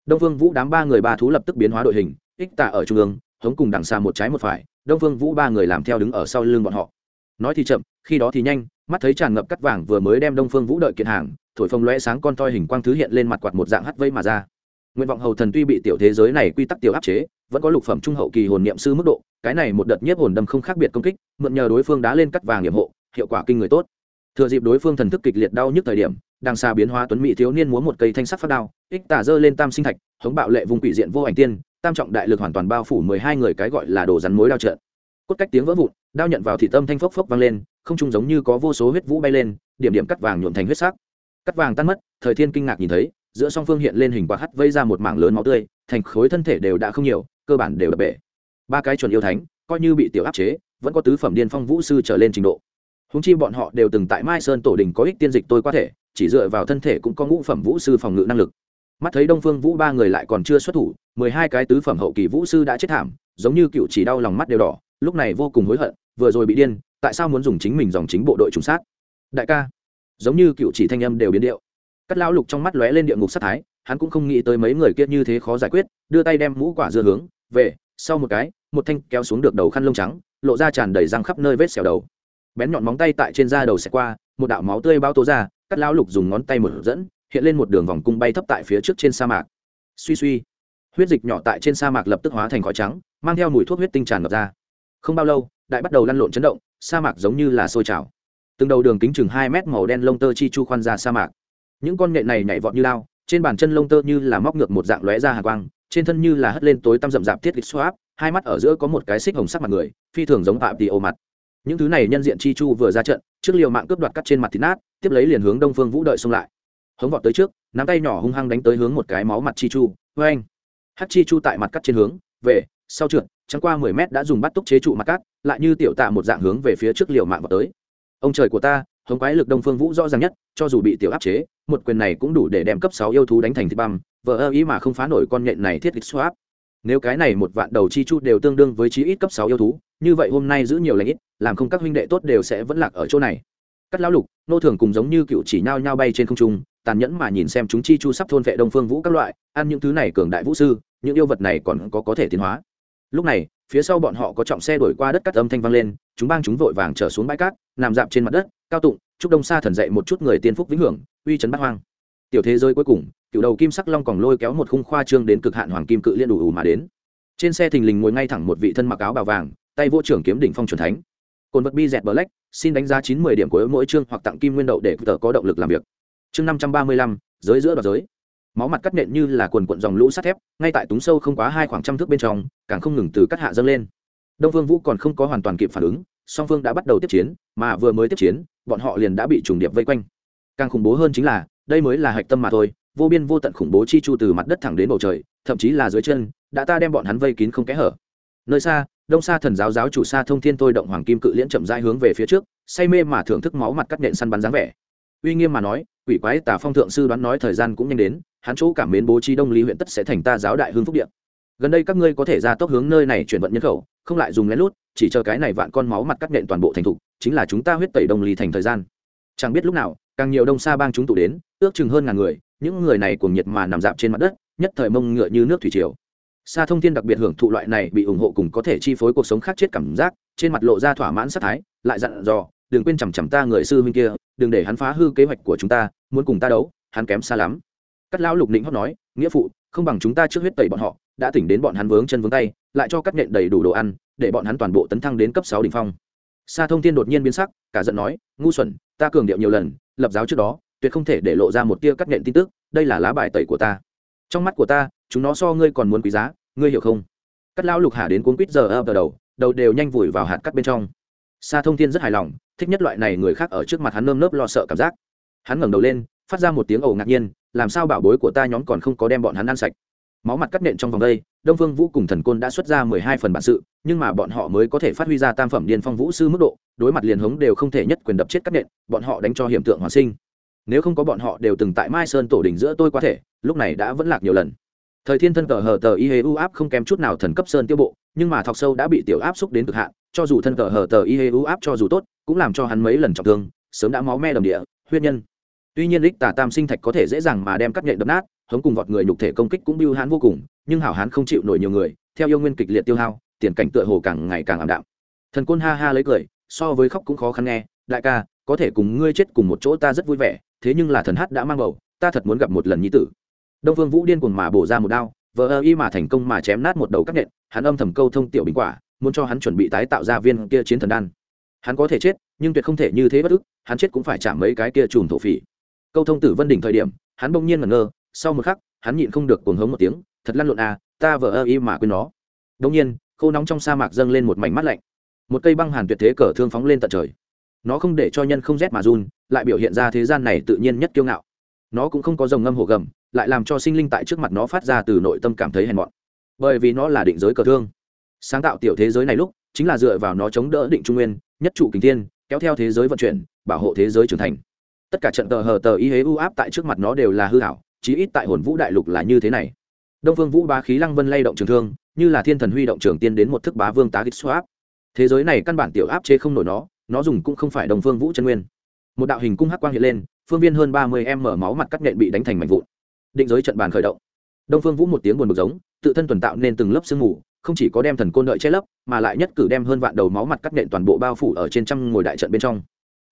Speaker 1: Đông Phương vũ đám ba người ba thú lập tức biến hóa đội hình, ích tạ ở trung ương, hống cùng đằng xa một trái một phải, đông phương vũ ba người làm theo đứng ở sau lưng bọn họ. Nói thì chậm, khi đó thì nhanh, mắt thấy tràn ngập cắt vàng vừa mới đem đông phương vũ đợi kiện hàng, thổi phồng lóe sáng con toi hình quang thứ hiện lên mặt quạt một dạng hắt vây mà ra nguyện vọng hầu thần tuy bị tiểu thế giới này quy tắc tiểu áp chế, vẫn có lục phẩm trung hậu kỳ hồn niệm sư mức độ, cái này một đợt nhiếp hồn đâm không khác biệt công kích, mượn nhờ đối phương đá lên cắt vàng nhiệm hộ, hiệu quả kinh người tốt. Thừa dịp đối phương thần thức kịch liệt đau nhức thời điểm, đang xa biến hóa tuấn mỹ thiếu niên múa một cây thanh sắc phát đao, ích tả dơ lên tam sinh thạch, hống bạo lệ vùng quỷ diện vô ảnh tiên, tam trọng đại lực hoàn toàn bao phủ mười hai người cái gọi là đồ rắn mối đao trợn. Cốt cách tiếng vỡ vụn, đao nhận vào thị tâm thanh phốc phốc vang lên, không trung giống như có vô số huyết vũ bay lên, điểm điểm cắt vàng nhuộm thành huyết sắc. Cắt vàng tan mất, thời thiên kinh ngạc nhìn thấy giữa song phương hiện lên hình quạt hắt vây ra một mảng lớn máu tươi, thành khối thân thể đều đã không nhiều, cơ bản đều đập bể. Ba cái chuẩn yêu thánh, coi như bị tiểu áp chế, vẫn có tứ phẩm điên phong vũ sư trở lên trình độ. Húng chi bọn họ đều từng tại mai sơn tổ đình có ích tiên dịch tôi qua thể, chỉ dựa vào thân thể cũng có ngũ phẩm vũ sư phòng ngự năng lực. Mắt thấy đông phương vũ ba người lại còn chưa xuất thủ, mười hai cái tứ phẩm hậu kỳ vũ sư đã chết thảm, giống như cựu chỉ đau lòng mắt đều đỏ, lúc này vô cùng hối hận, vừa rồi bị điên, tại sao muốn dùng chính mình dòng chính bộ đội trùng sát? Đại ca, giống như cựu chỉ thanh âm đều biến điệu cắt lão lục trong mắt lóe lên địa ngục sát thái, hắn cũng không nghĩ tới mấy người kia như thế khó giải quyết, đưa tay đem mũ quả dưa hướng, về, sau một cái, một thanh kéo xuống được đầu khăn lông trắng, lộ ra tràn đầy răng khắp nơi vết xẻo đầu. Bén nhọn móng tay tại trên da đầu xẹt qua, một đạo máu tươi bao tố ra, cắt lão lục dùng ngón tay một dẫn, hiện lên một đường vòng cung bay thấp tại phía trước trên sa mạc. Suy suy, huyết dịch nhỏ tại trên sa mạc lập tức hóa thành khói trắng, mang theo mùi thuốc huyết tinh tràn ngập ra. Không bao lâu, đại bắt đầu lăn lộn chấn động, sa mạc giống như là sôi trào. Từng đầu đường kính chừng hai mét màu đen lông tơ chi chu khoan ra sa mạc những con nhện này nhảy vọt như lao, trên bàn chân lông tơ như là móc ngược một dạng lóe ra hà quang, trên thân như là hất lên tối tăm rậm rạp thiết kịch xoáp, hai mắt ở giữa có một cái xích hồng sắc mặt người, phi thường giống phạm tì ô mặt. Những thứ này nhân diện chi chu vừa ra trận, trước liều mạng cướp đoạt cắt trên mặt thịt nát, tiếp lấy liền hướng đông phương vũ đợi xông lại. Hống vọt tới trước, nắm tay nhỏ hung hăng đánh tới hướng một cái máu mặt chi chu vê anh hắt chi chu tại mặt cắt trên hướng, về, sau trượt, chẳng qua mười mét đã dùng bắt túc chế trụ mặt cắt, lại như tiểu tạ một dạng hướng về phía trước liều mạng vào tới. Ông trời của ta hống quái lực đông phương vũ rõ ràng nhất, cho dù bị tiểu áp chế, một quyền này cũng đủ để đem cấp sáu yêu thú đánh thành thịt băm vợ ơ ý mà không phá nổi con nhện này thiết kích swap. Nếu cái này một vạn đầu chi chu đều tương đương với chí ít cấp sáu yêu thú, như vậy hôm nay giữ nhiều lãnh ít, làm không các huynh đệ tốt đều sẽ vẫn lạc ở chỗ này. Cắt lão lục, nô thường cùng giống như cựu chỉ nhao nhao bay trên không trung, tàn nhẫn mà nhìn xem chúng chi chu sắp thôn vệ đông phương vũ các loại, ăn những thứ này cường đại vũ sư, những yêu vật này còn có có thể tiến hóa. Lúc này, phía sau bọn họ có trọng xe đổi qua đất cắt âm thanh vang lên, chúng bang chúng vội vàng trở xuống bãi cát, nằm dạp trên mặt đất cao tụng, chúc đông xa thần dậy một chút người tiên phúc vĩnh hưởng, uy trấn bát hoang. Tiểu thế giới cuối cùng, cựu đầu kim sắc long còn lôi kéo một khung khoa trương đến cực hạn hoàng kim cự liên đủ ủ mà đến. Trên xe thình lình ngồi ngay thẳng một vị thân mặc áo bào vàng, tay vô trưởng kiếm đỉnh phong truyền thánh. Cồn vật bi dẹt black, xin đánh giá chín mươi điểm của mỗi chương hoặc tặng kim nguyên đậu để tờ có động lực làm việc. Chương năm trăm ba mươi lăm, giới giữa đoạt giới. Máu mặt cắt nện như là quần quận dòng lũ sắt thép, ngay tại túng sâu không quá hai khoảng trăm thước bên trong, càng không ngừng từ cắt hạ dâng lên. Đông vương vũ còn không có hoàn toàn kịp phản ứng song phương đã bắt đầu tiếp chiến, mà vừa mới tiếp chiến, bọn họ liền đã bị trùng điệp vây quanh. Càng khủng bố hơn chính là, đây mới là hạch tâm mà thôi, vô biên vô tận khủng bố chi chu từ mặt đất thẳng đến bầu trời, thậm chí là dưới chân, đã ta đem bọn hắn vây kín không kẽ hở. Nơi xa, đông xa thần giáo giáo chủ xa thông thiên tôi động hoàng kim cự liễn chậm rãi hướng về phía trước, say mê mà thưởng thức máu mặt cắt nện săn bắn dáng vẻ. Uy nghiêm mà nói, quỷ quái tả phong thượng sư đoán nói thời gian cũng nhanh đến, hắn chỗ cảm mến bố trí đông lý huyện tất sẽ thành ta giáo đại hương phúc điện gần đây các ngươi có thể ra tốc hướng nơi này chuyển vận nhân khẩu, không lại dùng lén lút chỉ chờ cái này vạn con máu mặt cắt nện toàn bộ thành thục chính là chúng ta huyết tẩy đông ly thành thời gian chẳng biết lúc nào càng nhiều đông xa bang chúng tụ đến ước chừng hơn ngàn người những người này cuồng nhiệt mà nằm dạp trên mặt đất nhất thời mông ngựa như nước thủy triều Sa Thông Thiên đặc biệt hưởng thụ loại này bị ủng hộ cùng có thể chi phối cuộc sống khác chết cảm giác, trên mặt lộ ra thỏa mãn sát thái, lại dặn dò, đừng quên chằm chằm ta người sư huynh kia, đừng để hắn phá hư kế hoạch của chúng ta, muốn cùng ta đấu, hắn kém xa lắm. Cắt lão Lục Nịnh hót nói, nghĩa phụ, không bằng chúng ta trước huyết tẩy bọn họ, đã tỉnh đến bọn hắn vướng chân vướng tay, lại cho cắt nện đầy đủ đồ ăn, để bọn hắn toàn bộ tấn thăng đến cấp sáu đỉnh phong. Sa Thông Thiên đột nhiên biến sắc, cả giận nói, ngu xuẩn, ta cường điệu nhiều lần, lập giáo trước đó, tuyệt không thể để lộ ra một tia cắt nện tin tức, đây là lá bài tẩy của ta. Trong mắt của ta, chúng nó so ngươi còn muốn quý giá, ngươi hiểu không cắt lão lục hà đến cuốn quýt giờ ập đầu đầu đều nhanh vùi vào hạt cắt bên trong sa thông thiên rất hài lòng thích nhất loại này người khác ở trước mặt hắn nơm nớp lo sợ cảm giác hắn ngẩng đầu lên phát ra một tiếng ồ ngạc nhiên làm sao bảo bối của ta nhóm còn không có đem bọn hắn ăn sạch máu mặt cắt nện trong vòng đây đông phương vũ cùng thần côn đã xuất ra mười hai phần bản sự, nhưng mà bọn họ mới có thể phát huy ra tam phẩm điên phong vũ sư mức độ, đối mặt liền hống đều không thể nhất quyền đập chết các nện, bọn họ đánh cho hiểm tượng hoàn sinh. Nếu không có bọn họ đều từng tại mai sơn tổ đỉnh giữa tôi quá thể, lúc này đã vẫn lạc nhiều lần. Thời thiên thân cờ hờ tờ y hê u áp không kém chút nào thần cấp sơn tiêu bộ, nhưng mà thọc sâu đã bị tiểu áp xúc đến cực hạn, cho dù thân cờ hờ tờ y hê u áp cho dù tốt, cũng làm cho hắn mấy lần trọng thương, sớm đã máu me đầm địa, huyết nhân tuy nhiên lích tà tam sinh thạch có thể dễ dàng mà đem cắt nhện đập nát, hống cùng vọt người nhục thể công kích cũng biêu hãn vô cùng, nhưng hảo hán không chịu nổi nhiều người, theo yêu nguyên kịch liệt tiêu hao, tiền cảnh tựa hồ càng ngày càng ảm đạm. Thần côn ha ha lấy cười, so với khóc cũng khó khăn nghe, đại ca, có thể cùng ngươi chết cùng một chỗ ta rất vui vẻ, thế nhưng là thần hát đã mang bầu, ta thật muốn gặp một lần nhi tử. Đông phương vũ điên cuồng mà bổ ra một đao, vờ ơ y mà thành công mà chém nát một đầu cắt nện hắn âm thầm câu thông tiểu bình quả, muốn cho hắn chuẩn bị tái tạo ra viên kia chiến thần đan. Hắn có thể chết, nhưng tuyệt không thể như thế bất ức, hắn chết cũng phải trả mấy cái kia chùm thổ phỉ câu thông tử vân đỉnh thời điểm, hắn bỗng nhiên ngẩn ngơ, sau một khắc, hắn nhịn không được cuồng hống một tiếng, thật lăn lộn à ta vờ ơ y mà quên nó. Đông nhiên, khô nóng trong sa mạc dâng lên một mảnh mắt lạnh. Một cây băng hàn tuyệt thế cờ thương phóng lên tận trời. Nó không để cho nhân không rét mà run, lại biểu hiện ra thế gian này tự nhiên nhất kiêu ngạo. Nó cũng không có dòng ngâm hổ gầm, lại làm cho sinh linh tại trước mặt nó phát ra từ nội tâm cảm thấy hèn mọn. Bởi vì nó là định giới cờ thương. Sáng tạo tiểu thế giới này lúc, chính là dựa vào nó chống đỡ định trung nguyên, nhất trụ kính thiên, kéo theo thế giới vận chuyển, bảo hộ thế giới trưởng thành tất cả trận tờ hờ tờ y hế u áp tại trước mặt nó đều là hư hảo, chí ít tại hồn vũ đại lục là như thế này. Đông phương vũ bá khí lăng vân lay động trường thương, như là thiên thần huy động trường tiên đến một thức bá vương tá kích xoáp. Thế giới này căn bản tiểu áp chế không nổi nó nó dùng cũng không phải đồng phương vũ chân nguyên. Một đạo hình cung hắc quang hiện lên, phương viên hơn ba mươi em mở máu mặt cắt nện bị đánh thành mảnh vụn. Định giới trận bàn khởi động. Đông phương vũ một tiếng buồn bực giống, tự thân tuần tạo nên từng lớp sương mù, không chỉ có đem thần côn đợi che lấp, mà lại nhất cử đem hơn vạn đầu máu mặt cắt nện toàn bộ bao phủ ở trên trăm ngồi đại trận bên trong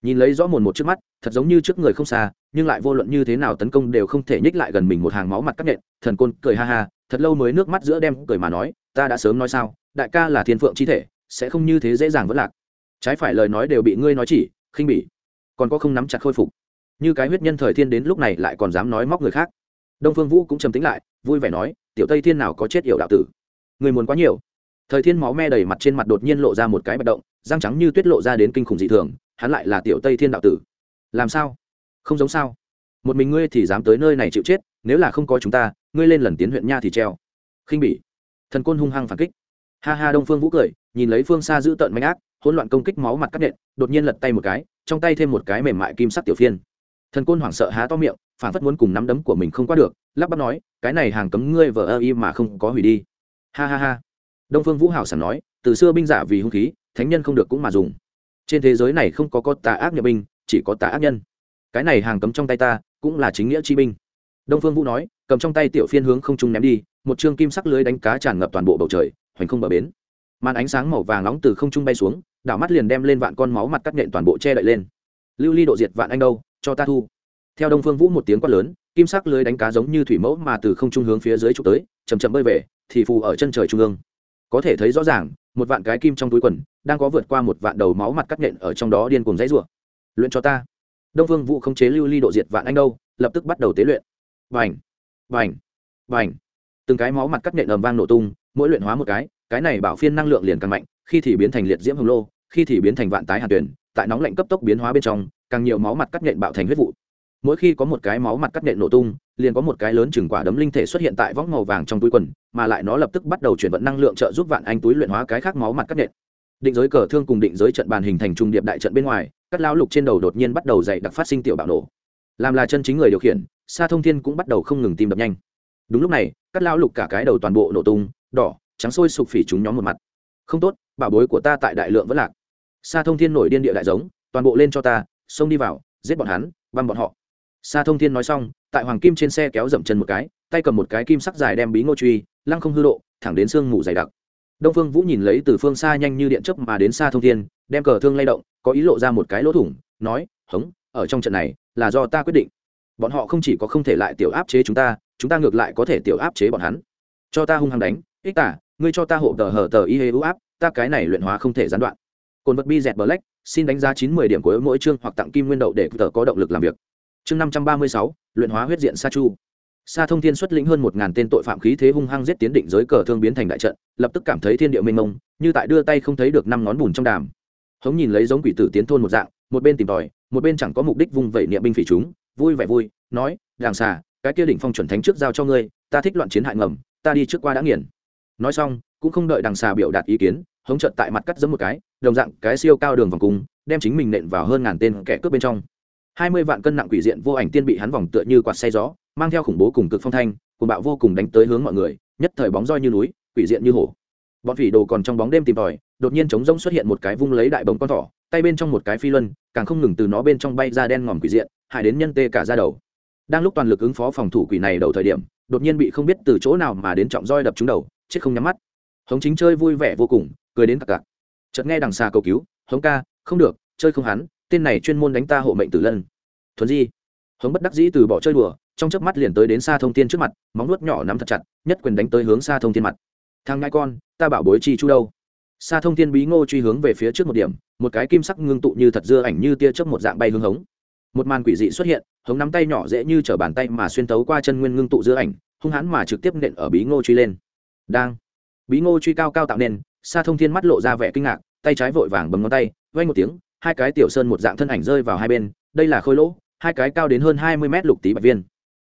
Speaker 1: nhìn lấy rõ mồn một trước mắt, thật giống như trước người không xa, nhưng lại vô luận như thế nào tấn công đều không thể nhích lại gần mình một hàng máu mặt cắt nện thần côn cười ha ha, thật lâu mới nước mắt giữa đem cười mà nói, ta đã sớm nói sao, đại ca là thiên phượng chi thể, sẽ không như thế dễ dàng vất lạc. Trái phải lời nói đều bị ngươi nói chỉ, khinh bỉ. Còn có không nắm chặt khôi phục. Như cái huyết nhân thời thiên đến lúc này lại còn dám nói móc người khác. Đông phương vũ cũng trầm tính lại, vui vẻ nói, tiểu tây thiên nào có chết yểu đạo tử? Người muốn quá nhiều. Thời thiên máu me đầy mặt trên mặt đột nhiên lộ ra một cái bạch động, răng trắng như tuyết lộ ra đến kinh khủng dị thường hắn lại là tiểu tây thiên đạo tử. Làm sao? Không giống sao? Một mình ngươi thì dám tới nơi này chịu chết, nếu là không có chúng ta, ngươi lên lần tiến huyện nha thì treo. Khinh bỉ. Thần côn hung hăng phản kích. Ha ha, đông phương vũ cười, nhìn lấy phương xa giữ tợn manh ác, hỗn loạn công kích máu mặt cắt nện, đột nhiên lật tay một cái, trong tay thêm một cái mềm mại kim sắc tiểu phiên. Thần côn hoảng sợ há to miệng, phản phất muốn cùng nắm đấm của mình không qua được, lắp bắp nói, cái này hàng cấm ngươi vờ ơ y mà không có hủy đi. Ha ha ha. Đông phương vũ hảo sảng nói, từ xưa binh giả vì hung khí, thánh nhân không được cũng mà dùng trên thế giới này không có có tà ác nhập binh, chỉ có tà ác nhân. Cái này hàng cấm trong tay ta, cũng là chính nghĩa chi binh. Đông phương vũ nói, cầm trong tay tiểu phiên hướng không trung ném đi, một chương kim sắc lưới đánh cá tràn ngập toàn bộ bầu trời, hoành không bờ bến. Màn ánh sáng màu vàng nóng từ không trung bay xuống, đảo mắt liền đem lên vạn con máu mặt cắt nhện toàn bộ che đậy lên. Lưu ly độ diệt vạn anh đâu, cho ta thu. Theo đông phương vũ một tiếng quát lớn, kim sắc lưới đánh cá giống như thủy mẫu mà từ không trung hướng phía dưới trục tới chầm chậm bơi về, thì phù ở chân trời trung ương. Có thể thấy rõ ràng, một vạn cái kim trong túi quần đang có vượt qua một vạn đầu máu mặt cắt nện ở trong đó điên cuồng dãy rủa. Luyện cho ta. Đông phương vũ không chế lưu ly độ diệt vạn anh đâu, lập tức bắt đầu tế luyện. Vành vành vành từng cái máu mặt cắt nện ầm vang nổ tung, mỗi luyện hóa một cái cái này bảo phiên năng lượng liền càng mạnh, khi thì biến thành liệt diễm hồng lô, khi thì biến thành vạn tái hàn tuyển, tại nóng lạnh cấp tốc biến hóa bên trong, càng nhiều máu mặt cắt nện bạo thành huyết vụ. Mỗi khi có một cái máu mặt cắt nện nổ tung, liền có một cái lớn chừng quả đấm linh thể xuất hiện tại võng màu vàng trong túi quần, mà lại nó lập tức bắt đầu chuyển vận năng lượng trợ giúp vạn anh túi luyện hóa cái khác máu mặt cắt nện định giới cờ thương cùng định giới trận bàn hình thành trung điệp đại trận bên ngoài, các lao lục trên đầu đột nhiên bắt đầu dày đặc phát sinh tiểu bạo nổ. Làm là chân chính người điều khiển xa thông thiên cũng bắt đầu không ngừng tìm đập nhanh. Đúng lúc này, các lao lục cả cái đầu toàn bộ nổ tung, đỏ, trắng sôi sục phỉ chúng nhóm một mặt. Không tốt, bảo bối của ta tại đại lượng vẫn lạc. Xa thông thiên nổi điên địa đại giống, toàn bộ lên cho ta, xông đi vào, giết bọn hắn, băm bọn họ. Xa thông thiên nói xong, tại hoàng kim trên xe kéo dậm chân một cái, tay cầm một cái kim sắc dài đem bí ngô truy, lăng không hư độ, thẳng đến sương mù dày đặc đông phương vũ nhìn lấy từ phương xa nhanh như điện chấp mà đến xa thông thiên, đem cờ thương lay động, có ý lộ ra một cái lỗ thủng, nói, hống, ở trong trận này, là do ta quyết định. Bọn họ không chỉ có không thể lại tiểu áp chế chúng ta chúng ta ngược lại có thể tiểu áp chế bọn hắn. Cho ta hung hăng đánh, ích tả, ngươi cho ta hộ tờ hở tờ y hê ưu áp, ta cái này luyện hóa không thể gián đoạn. Cồn vật bi dẹt black, xin đánh giá chín mươi điểm của mỗi chương hoặc tặng kim nguyên đậu để tờ có động lực làm việc. Chương năm trăm ba mươi sáu, luyện hóa huyết diện sa chu sa thông thiên xuất lĩnh hơn một ngàn tên tội phạm khí thế hung hăng giết tiến định giới cờ thương biến thành đại trận, lập tức cảm thấy thiên địa mênh mông, như tại đưa tay không thấy được năm ngón bùn trong đàm. Hống nhìn lấy giống quỷ tử tiến thôn một dạng, một bên tìm tòi, một bên chẳng có mục đích vung vẩy niệm binh phỉ chúng, vui vẻ vui, nói, đàng xà cái kia đỉnh phong chuẩn thánh trước giao cho ngươi, ta thích loạn chiến hại ngầm, ta đi trước qua đã nghiền. Nói xong, cũng không đợi đằng xà biểu đạt ý kiến, hống chợt tại mặt cắt giẫm một cái, đồng dạng cái siêu cao đường vòng cung, đem chính mình nện vào hơn ngàn tên kẻ cướp bên trong hai mươi vạn cân nặng quỷ diện vô ảnh tiên bị hắn vòng tựa như quạt say gió, mang theo khủng bố cùng cực phong thanh cùng bạo vô cùng đánh tới hướng mọi người, nhất thời bóng roi như núi, quỷ diện như hổ. Bọn phỉ đồ còn trong bóng đêm tìm tòi, đột nhiên trống rỗng xuất hiện một cái vung lấy đại bồng con thỏ, tay bên trong một cái phi luân, càng không ngừng từ nó bên trong bay ra đen ngòm quỷ diện, hại đến nhân tê cả ra đầu. Đang lúc toàn lực ứng phó phòng thủ quỷ này đầu thời điểm, đột nhiên bị không biết từ chỗ nào mà đến trọng roi đập trúng đầu, chết không nhắm mắt. Hống chính chơi vui vẻ vô cùng, cười đến cặc cặc. Chợt nghe đằng xa cầu cứu, hống ca, không được, chơi không hắn tên này chuyên môn đánh ta hộ mệnh tử lân. Thuần di, hống bất đắc dĩ từ bỏ chơi đùa, trong chớp mắt liền tới đến xa thông tiên trước mặt, móng nuốt nhỏ nắm thật chặt, nhất quyền đánh tới hướng xa thông tiên mặt. Thằng ngai con, ta bảo bối chi chu đâu? Xa thông tiên bí ngô truy hướng về phía trước một điểm, một cái kim sắc ngưng tụ như thật dưa ảnh như tia chớp một dạng bay hướng hống. Một màn quỷ dị xuất hiện, hống nắm tay nhỏ dễ như t bàn tay mà xuyên tấu qua chân nguyên ngưng tụ dưa ảnh, hung hãn mà trực tiếp nện ở bí ngô truy lên. Đang, bí ngô truy cao cao tạo nên xa thông thiên mắt lộ ra vẻ kinh ngạc, tay trái vội vàng bấm ngón tay vay một tiếng hai cái tiểu sơn một dạng thân ảnh rơi vào hai bên, đây là khôi lỗ, hai cái cao đến hơn hai mươi mét lục tí bạch viên.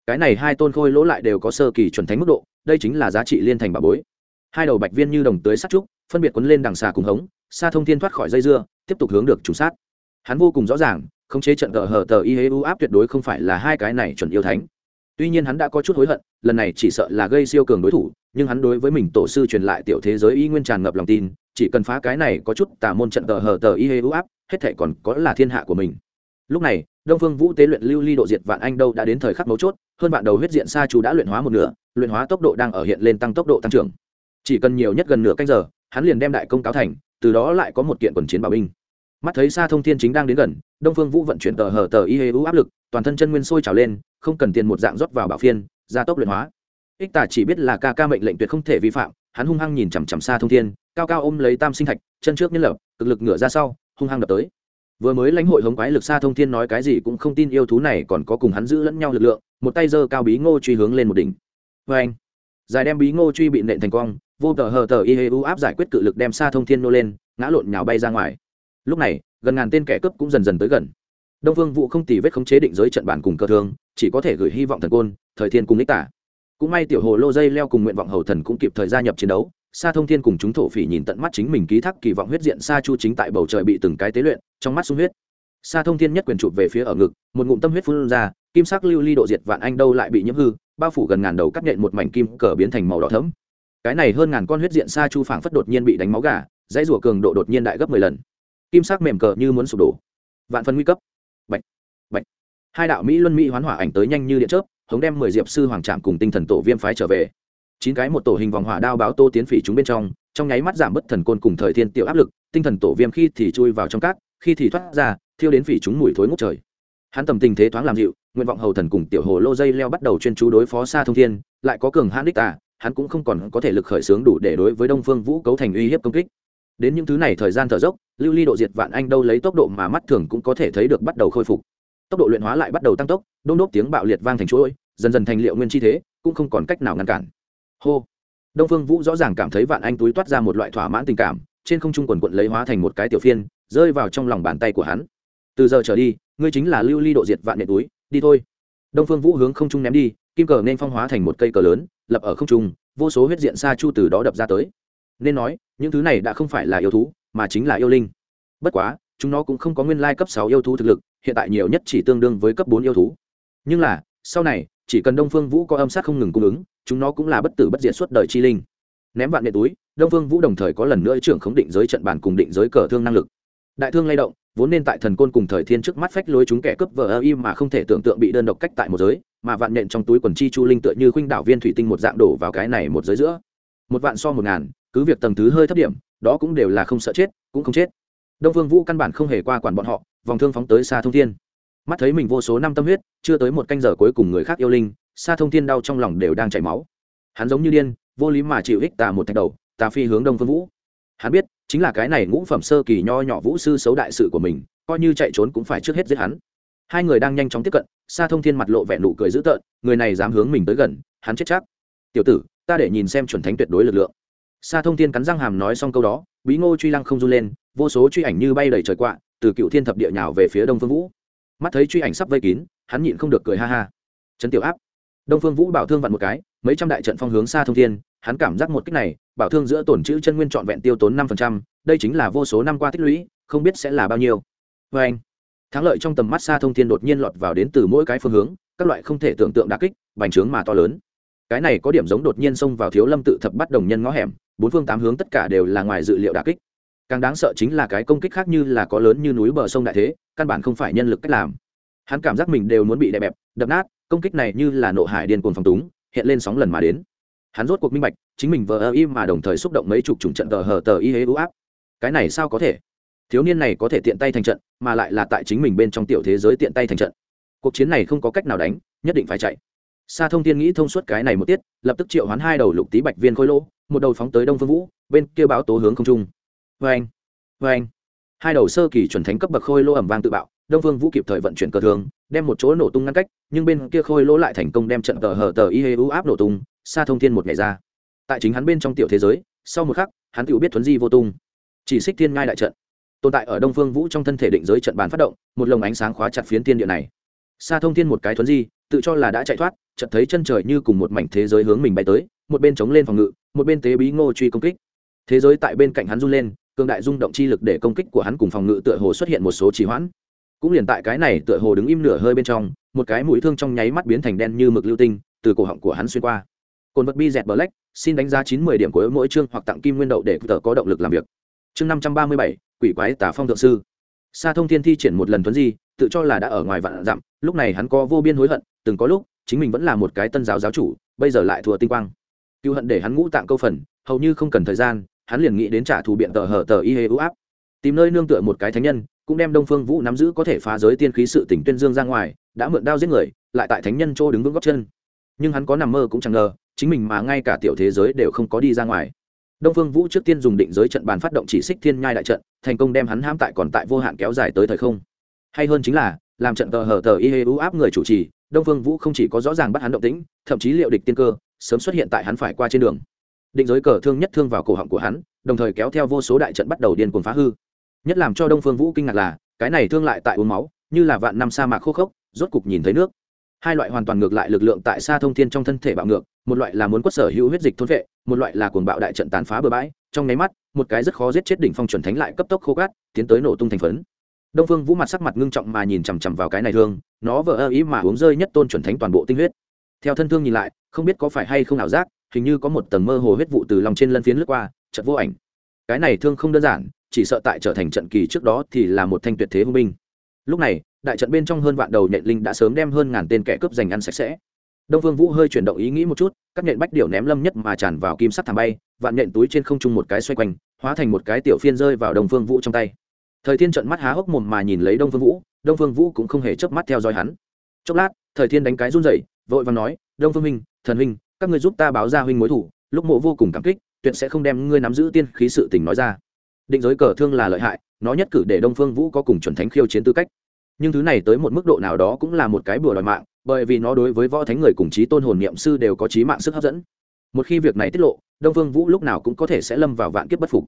Speaker 1: Cái này hai tôn khôi lỗ lại đều có sơ kỳ chuẩn thánh mức độ, đây chính là giá trị liên thành bà bối. Hai đầu bạch viên như đồng tới sát trúc, phân biệt quấn lên đằng xà cùng hống xa thông thiên thoát khỏi dây dưa, tiếp tục hướng được trùng sát. Hắn vô cùng rõ ràng, khống chế trận cờ hở tờ y hê u áp tuyệt đối không phải là hai cái này chuẩn yêu thánh. Tuy nhiên hắn đã có chút hối hận, lần này chỉ sợ là gây siêu cường đối thủ, nhưng hắn đối với mình tổ sư truyền lại tiểu thế giới y nguyên tràn ngập lòng tin, chỉ cần phá cái này có chút tả môn trận tờ hở tờ y hê u áp hết thể còn có là thiên hạ của mình. Lúc này, đông phương vũ tế luyện lưu ly độ diệt vạn anh đâu đã đến thời khắc mấu chốt, hơn bạn đầu huyết diện sa chú đã luyện hóa một nửa, luyện hóa tốc độ đang ở hiện lên tăng tốc độ tăng trưởng. Chỉ cần nhiều nhất gần nửa canh giờ, hắn liền đem đại công cáo thành, từ đó lại có một kiện quần chiến bảo binh. Mắt thấy xa thông thiên chính đang đến gần, đông phương vũ vận chuyển tờ hờ tờ y hê u áp lực, toàn thân chân nguyên sôi trào lên, không cần tiền một dạng rót vào bảo phiên, gia tốc luyện hóa. Ích tả chỉ biết là ca ca mệnh lệnh tuyệt không thể vi phạm, hắn hung hăng nhìn chằm chằm xa thông thiên, cao cao ôm lấy tam sinh thạch, chân trước nhân lập, cực lực ngửa ra sau hung hăng đập tới. Vừa mới lãnh hội hống quái lực xa thông thiên nói cái gì cũng không tin yêu thú này còn có cùng hắn giữ lẫn nhau lực lượng, một tay giơ cao bí ngô truy hướng lên một đỉnh. Vê anh, dài đem bí ngô truy bị nện thành quang vô tờ hờ tờ y hê u áp giải quyết cự lực đem xa thông thiên nô lên, ngã lộn nhào bay ra ngoài. Lúc này, gần ngàn tên kẻ cướp cũng dần dần tới gần. Đông vương vụ không tì vết khống chế định giới trận bản cùng cơ thương, chỉ có thể gửi hy vọng thần côn, thời thiên cùng ních tả. Cũng may tiểu hồ lô dây leo cùng nguyện vọng hầu thần cũng kịp thời gia nhập chiến đấu sa thông thiên cùng chúng thổ phỉ nhìn tận mắt chính mình ký thác kỳ vọng huyết diện sa chu chính tại bầu trời bị từng cái tế luyện trong mắt sung huyết. Sa thông thiên nhất quyền chụp về phía ở ngực một ngụm tâm huyết phun ra kim sắc lưu ly độ diệt vạn anh đâu lại bị nhiễm hư bao phủ gần ngàn đầu cắt nhện một mảnh kim cờ biến thành màu đỏ thẫm. Cái này hơn ngàn con huyết diện sa chu phảng phất đột nhiên bị đánh máu gà dãy rủa cường độ đột nhiên đại gấp mười lần. Kim sắc mềm cờ như muốn sụp đổ. Vạn phần nguy cấp. Bạch, bạch. hai đạo mỹ luân mỹ hoán hỏa ảnh tới nhanh như điện chớp hống đem mười diệp sư hoàng trạm cùng tinh thần tổ viêm phái trở về chín cái một tổ hình vòng hỏa đao báo tô tiến phỉ chúng bên trong trong nháy mắt giảm bớt thần côn cùng thời thiên tiểu áp lực, tinh thần tổ viêm khi thì chui vào trong cát, khi thì thoát ra, thiêu đến phỉ chúng mùi thối ngút trời. Hắn tầm tình thế thoáng làm dịu, nguyện vọng hầu thần cùng tiểu hồ lô dây leo bắt đầu chuyên chú đối phó xa thông thiên, lại có cường hãn đích tà, hắn cũng không còn có thể lực khởi xướng đủ để đối với đông phương vũ cấu thành uy hiếp công kích. Đến những thứ này thời gian thở dốc, lưu ly độ diệt vạn anh đâu lấy tốc độ mà mắt thường cũng có thể thấy được bắt đầu khôi phục. Tốc độ luyện hóa lại bắt đầu tăng tốc, đôn đốt tiếng bạo liệt vang thành chuỗi, dần dần thành liệu nguyên chi thế, cũng không còn cách nào ngăn cản hô. Đông phương vũ rõ ràng cảm thấy vạn anh túi toát ra một loại thỏa mãn tình cảm, trên không trung quần quận lấy hóa thành một cái tiểu phiên, rơi vào trong lòng bàn tay của hắn. Từ giờ trở đi, ngươi chính là lưu ly độ diệt vạn nệ túi, đi thôi. Đông phương vũ hướng không trung ném đi, kim cờ nên phong hóa thành một cây cờ lớn, lập ở không trung, vô số huyết diện xa chu từ đó đập ra tới. Nên nói, những thứ này đã không phải là yêu thú, mà chính là yêu linh. Bất quá, chúng nó cũng không có nguyên lai cấp sáu yêu thú thực lực, hiện tại nhiều nhất chỉ tương đương với cấp bốn yêu thú. Nhưng là, sau này, chỉ cần đông phương vũ có âm sát không ngừng cung ứng chúng nó cũng là bất tử bất diệt suốt đời chi linh. Ném vạn nệ túi, đông phương vũ đồng thời có lần nữa trưởng khống định giới trận bàn cùng định giới cờ thương năng lực. Đại thương lay động, vốn nên tại thần côn cùng thời thiên trước mắt phách lối chúng kẻ cướp vờ ơ im mà không thể tưởng tượng bị đơn độc cách tại một giới, mà vạn nện trong túi quần chi chu linh tựa như khuynh đảo viên thủy tinh một dạng đổ vào cái này một giới giữa. Một vạn so một ngàn, cứ việc tầng thứ hơi thấp điểm, đó cũng đều là không sợ chết, cũng không chết. Đông phương vũ căn bản không hề qua quản bọn họ, vòng thương phóng tới xa thông thiên. Mắt thấy mình vô số năm tâm huyết, chưa tới một canh giờ cuối cùng người khác yêu linh xa thông thiên đau trong lòng đều đang chảy máu. Hắn giống như điên, vô lý mà chịu ích tà một thạch đầu, tà phi hướng đông phương vũ. Hắn biết, chính là cái này ngũ phẩm sơ kỳ nho nhỏ vũ sư xấu đại sự của mình, coi như chạy trốn cũng phải trước hết giết hắn. Hai người đang nhanh chóng tiếp cận xa thông thiên mặt lộ vẻ nụ cười dữ tợn, người này dám hướng mình tới gần, hắn chết chắc. Tiểu tử, ta để nhìn xem chuẩn thánh tuyệt đối lực lượng. Xa thông thiên cắn răng hàm nói xong câu đó, bí ngô truy lăng không run lên, vô số truy ảnh như bay đầy trời quạ, từ cựu thiên thập địa nhào về phía đông phương vũ. Mắt thấy truy ảnh sắp vây kín, hắn nhịn không được cười ha ha. Trấn tiểu áp đông phương vũ bảo thương vặn một cái, mấy trăm đại trận phong hướng xa thông thiên, hắn cảm giác một cách này, bảo thương giữa tổn chữ chân nguyên trọn vẹn tiêu tốn năm phần trăm, đây chính là vô số năm qua tích lũy, không biết sẽ là bao nhiêu. Vê anh, thắng lợi trong tầm mắt xa thông thiên đột nhiên lọt vào đến từ mỗi cái phương hướng, các loại không thể tưởng tượng đà kích, bành trướng mà to lớn. Cái này có điểm giống đột nhiên xông vào thiếu lâm tự thập bắt đồng nhân ngõ hẻm, bốn phương tám hướng tất cả đều là ngoài dự liệu đà kích. Càng đáng sợ chính là cái công kích khác như là có lớn như núi bờ sông đại thế, căn bản không phải nhân lực cách làm. Hắn cảm giác mình đều muốn bị đè bẹp, đập nát công kích này như là nộ hải điên cuồng phòng túng, hiện lên sóng lần mà đến. Hắn rốt cuộc minh bạch, chính mình vờ ơ im mà đồng thời xúc động mấy chục chủng trận tờ hờ tờ y hế ưu áp. Cái này sao có thể? Thiếu niên này có thể tiện tay thành trận, mà lại là tại chính mình bên trong tiểu thế giới tiện tay thành trận. Cuộc chiến này không có cách nào đánh, nhất định phải chạy. Sa thông tiên nghĩ thông suốt cái này một tiết, lập tức triệu hoán hai đầu lục tí bạch viên khôi lỗ, một đầu phóng tới đông phương vũ, bên kia báo tố hướng không trung. Vê anh vê anh hai đầu sơ kỳ chuẩn thánh cấp bậc khôi lỗ ẩm vang tự bạo đông phương vũ kịp thời vận chuyển cờ thường, đem một chỗ nổ tung ngăn cách, nhưng bên kia khôi lỗ lại thành công đem trận cờ hờ tờ y hê u áp nổ tung, sa thông thiên một ngày ra. Tại chính hắn bên trong tiểu thế giới, sau một khắc, hắn tự biết thuấn di vô tung. Chỉ xích thiên ngai đại trận. Tồn tại ở đông phương vũ trong thân thể định giới trận bàn phát động, một lồng ánh sáng khóa chặt phiến tiên địa này. Sa thông thiên một cái thuấn di, tự cho là đã chạy thoát, chợt thấy chân trời như cùng một mảnh thế giới hướng mình bay tới, một bên chống lên phòng ngự, một bên tế bí ngô truy công kích. Thế giới tại bên cạnh hắn run lên, cường đại rung động chi lực để công kích của hắn cùng phòng ngự tựa hồ xuất hiện một số trì hoãn cũng liền tại cái này tựa hồ đứng im nửa hơi bên trong, một cái mũi thương trong nháy mắt biến thành đen như mực lưu tinh, từ cổ họng của hắn xuyên qua. Cồn vật bi dẹt black, xin đánh giá chín mươi điểm của mỗi chương hoặc tặng kim nguyên đậu để tờ có động lực làm việc. Chương năm trăm ba mươi bảy, quỷ quái tả phong thượng sư. Sa thông thiên thi triển một lần tuấn di, tự cho là đã ở ngoài vạn dặm, lúc này hắn có vô biên hối hận, từng có lúc, chính mình vẫn là một cái tân giáo giáo chủ, bây giờ lại thua tinh quang. Cựu hận để hắn ngũ tạng câu phần, hầu như không cần thời gian, hắn liền nghĩ đến trả thù biện tờ hở tờ y hê ưu áp. Tìm nơi nương tựa một cái thánh nhân cũng đem đông phương vũ nắm giữ có thể phá giới tiên khí sự tỉnh tuyên dương ra ngoài, đã mượn đao giết người, lại tại thánh nhân chỗ đứng vững góc chân. Nhưng hắn có nằm mơ cũng chẳng ngờ, chính mình mà ngay cả tiểu thế giới đều không có đi ra ngoài. Đông phương vũ trước tiên dùng định giới trận bàn phát động chỉ xích thiên nhai đại trận, thành công đem hắn hãm tại còn tại vô hạn kéo dài tới thời không. Hay hơn chính là, làm trận tờ hở tờ y hê ưu áp người chủ trì, đông phương vũ không chỉ có rõ ràng bắt hắn động tĩnh, thậm chí liệu địch tiên cơ, sớm xuất hiện tại hắn phải qua trên đường. Định giới cờ thương nhất thương vào cổ họng của hắn, đồng thời kéo theo vô số đại trận bắt đầu điên cuồng phá hư nhất làm cho đông phương vũ kinh ngạc là, cái này thương lại tại uống máu, như là vạn năm sa mạc khô khốc, rốt cục nhìn thấy nước. Hai loại hoàn toàn ngược lại lực lượng tại xa thông thiên trong thân thể bạo ngược, một loại là muốn quất sở hữu huyết dịch thôn vệ, một loại là cuồng bạo đại trận tàn phá bừa bãi, trong nháy mắt, một cái rất khó giết chết đỉnh phong chuẩn thánh lại cấp tốc khô cát, tiến tới nổ tung thành phấn. Đông phương vũ mặt sắc mặt ngưng trọng mà nhìn chằm chằm vào cái này thương, nó vỡ ơ ý mà uống rơi nhất tôn chuẩn thánh toàn bộ tinh huyết. Theo thân thương nhìn lại, không biết có phải hay không ảo giác, hình như có một tầng mơ hồ huyết vụ từ lòng trên lân phiến lướt qua chật vô ảnh cái này thương không đơn giản, chỉ sợ tại trở thành trận kỳ trước đó thì là một thanh tuyệt thế hung binh. Lúc này, đại trận bên trong hơn vạn đầu nhện linh đã sớm đem hơn ngàn tên kẻ cướp giành ăn sạch sẽ. Đông phương vũ hơi chuyển động ý nghĩ một chút, các nhện bách điểu ném lâm nhất mà tràn vào kim sắt thảm bay, vạn nhện túi trên không trung một cái xoay quanh, hóa thành một cái tiểu phiên rơi vào đông phương vũ trong tay. Thời thiên trận mắt há hốc mồm mà nhìn lấy đông phương vũ, đông phương vũ cũng không hề chớp mắt theo dõi hắn. Chốc lát, thời thiên đánh cái run rẩy, vội vàng nói, đông phương huynh, thần huynh, các ngươi giúp ta báo ra huynh mối thủ, lúc mộ vô cùng cảm kích tuyệt sẽ không đem ngươi nắm giữ tiên khí sự tình nói ra. Định giới cờ thương là lợi hại, nó nhất cử để đông phương vũ có cùng chuẩn thánh khiêu chiến tư cách. Nhưng thứ này tới một mức độ nào đó cũng là một cái bừa đòi mạng, bởi vì nó đối với võ thánh người cùng trí tôn hồn niệm sư đều có trí mạng sức hấp dẫn. Một khi việc này tiết lộ, đông phương vũ lúc nào cũng có thể sẽ lâm vào vạn kiếp bất phục.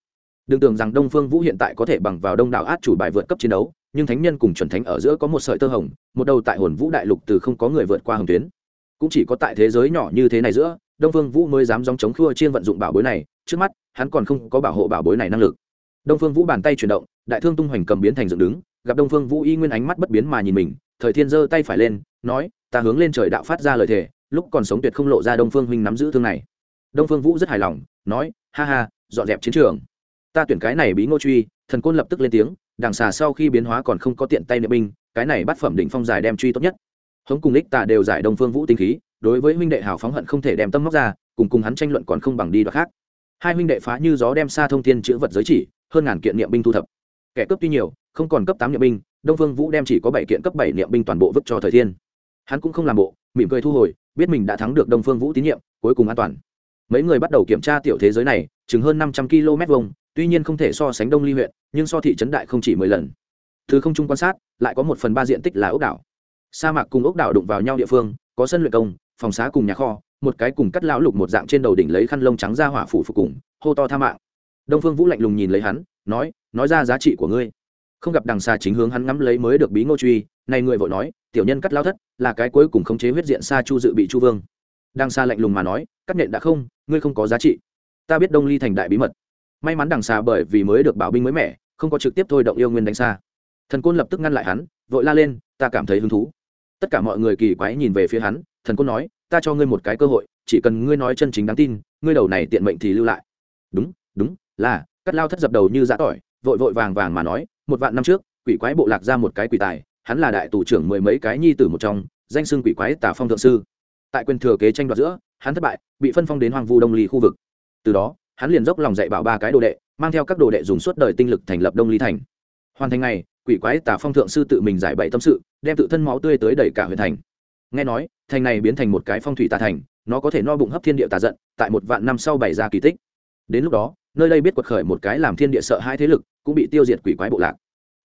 Speaker 1: Đừng tưởng rằng đông phương vũ hiện tại có thể bằng vào đông đảo át chủ bài vượt cấp chiến đấu, nhưng thánh nhân cùng chuẩn thánh ở giữa có một sợi tơ hồng, một đầu tại hồn vũ đại lục từ không có người vượt qua hồng tuyến. Cũng chỉ có tại thế giới nhỏ như thế này giữa đông phương vũ mới dám dòng chống khua chiên vận dụng bảo bối này, trước mắt, hắn còn không có bảo hộ bảo bối này năng lực. Đông phương vũ bàn tay chuyển động, đại thương tung hoành cầm biến thành dựng đứng, gặp đông phương vũ y nguyên ánh mắt bất biến mà nhìn mình, thời thiên giơ tay phải lên, nói, ta hướng lên trời đạo phát ra lời thề, lúc còn sống tuyệt không lộ ra đông phương huynh nắm giữ thương này. Đông phương vũ rất hài lòng, nói, ha ha, dọn dẹp chiến trường. Ta tuyển cái này bí ngô truy, thần côn lập tức lên tiếng, đằng xà sau khi biến hóa còn không có tiện tay niệm binh, cái này bắt phẩm định phong giải đem truy tốt nhất. Hống cùng lích tà đều giải đông phương vũ tinh khí đối với huynh đệ hào phóng hận không thể đem tâm móc ra, cùng cùng hắn tranh luận còn không bằng đi đoạt khác. Hai huynh đệ phá như gió đem xa thông thiên chữ vật giới chỉ, hơn ngàn kiện niệm binh thu thập. Kẻ cướp tuy nhiều, không còn cấp tám niệm binh, đông phương vũ đem chỉ có bảy kiện cấp bảy niệm binh toàn bộ vứt cho thời thiên. Hắn cũng không làm bộ, mỉm cười thu hồi, biết mình đã thắng được đông phương vũ tín nhiệm, cuối cùng an toàn. Mấy người bắt đầu kiểm tra tiểu thế giới này, chừng hơn năm trăm km vông tuy nhiên không thể so sánh đông ly huyện, nhưng so thị trấn đại không chỉ mười lần. Thứ không trung quan sát, lại có một phần ba diện tích là ốc đảo. Sa mạc cùng ốc đảo đụng vào nhau địa phương, có sân luyện công phòng xá cùng nhà kho, một cái cùng cắt lão lục một dạng trên đầu đỉnh lấy khăn lông trắng ra hỏa phủ phục cùng, hô to tha mạng. Đông phương vũ lạnh lùng nhìn lấy hắn, nói nói ra giá trị của ngươi. Không gặp đằng xa chính hướng hắn ngắm lấy mới được bí ngô truy, này người vội nói, tiểu nhân cắt lao thất, là cái cuối cùng khống chế huyết diện xa chu dự bị chu vương. Đằng xa lạnh lùng mà nói, cắt nện đã không, ngươi không có giá trị. Ta biết đông ly thành đại bí mật. May mắn đằng xa bởi vì mới được bảo binh mới mẻ, không có trực tiếp thôi động yêu nguyên đánh xa. Thần côn lập tức ngăn lại hắn, vội la lên, ta cảm thấy hứng thú. Tất cả mọi người kỳ quái nhìn về phía hắn thần côn nói, ta cho ngươi một cái cơ hội, chỉ cần ngươi nói chân chính đáng tin, ngươi đầu này tiện mệnh thì lưu lại. Đúng đúng, là, cắt lao thất dập đầu như giã tỏi, vội vội vàng vàng mà nói, một vạn năm trước, quỷ quái bộ lạc ra một cái quỷ tài, hắn là đại tù trưởng mười mấy cái nhi tử một trong, danh xưng quỷ quái tả phong thượng sư. Tại quyền thừa kế tranh đoạt giữa, hắn thất bại, bị phân phong đến hoàng vu đông ly khu vực. Từ đó, hắn liền dốc lòng dạy bảo ba cái đồ đệ, mang theo các đồ đệ dùng suốt đời tinh lực thành lập đông ly thành. Hoàn thành này quỷ quái tả phong thượng sư tự mình giải bày tâm sự, đem tự thân máu tươi tới đẩy cả huyện thành nghe nói, thành này biến thành một cái phong thủy tà thành, nó có thể no bụng hấp thiên địa tà giận, tại một vạn năm sau bày ra kỳ tích. Đến lúc đó, nơi đây biết quật khởi một cái làm thiên địa sợ hai thế lực, cũng bị tiêu diệt quỷ quái bộ lạc.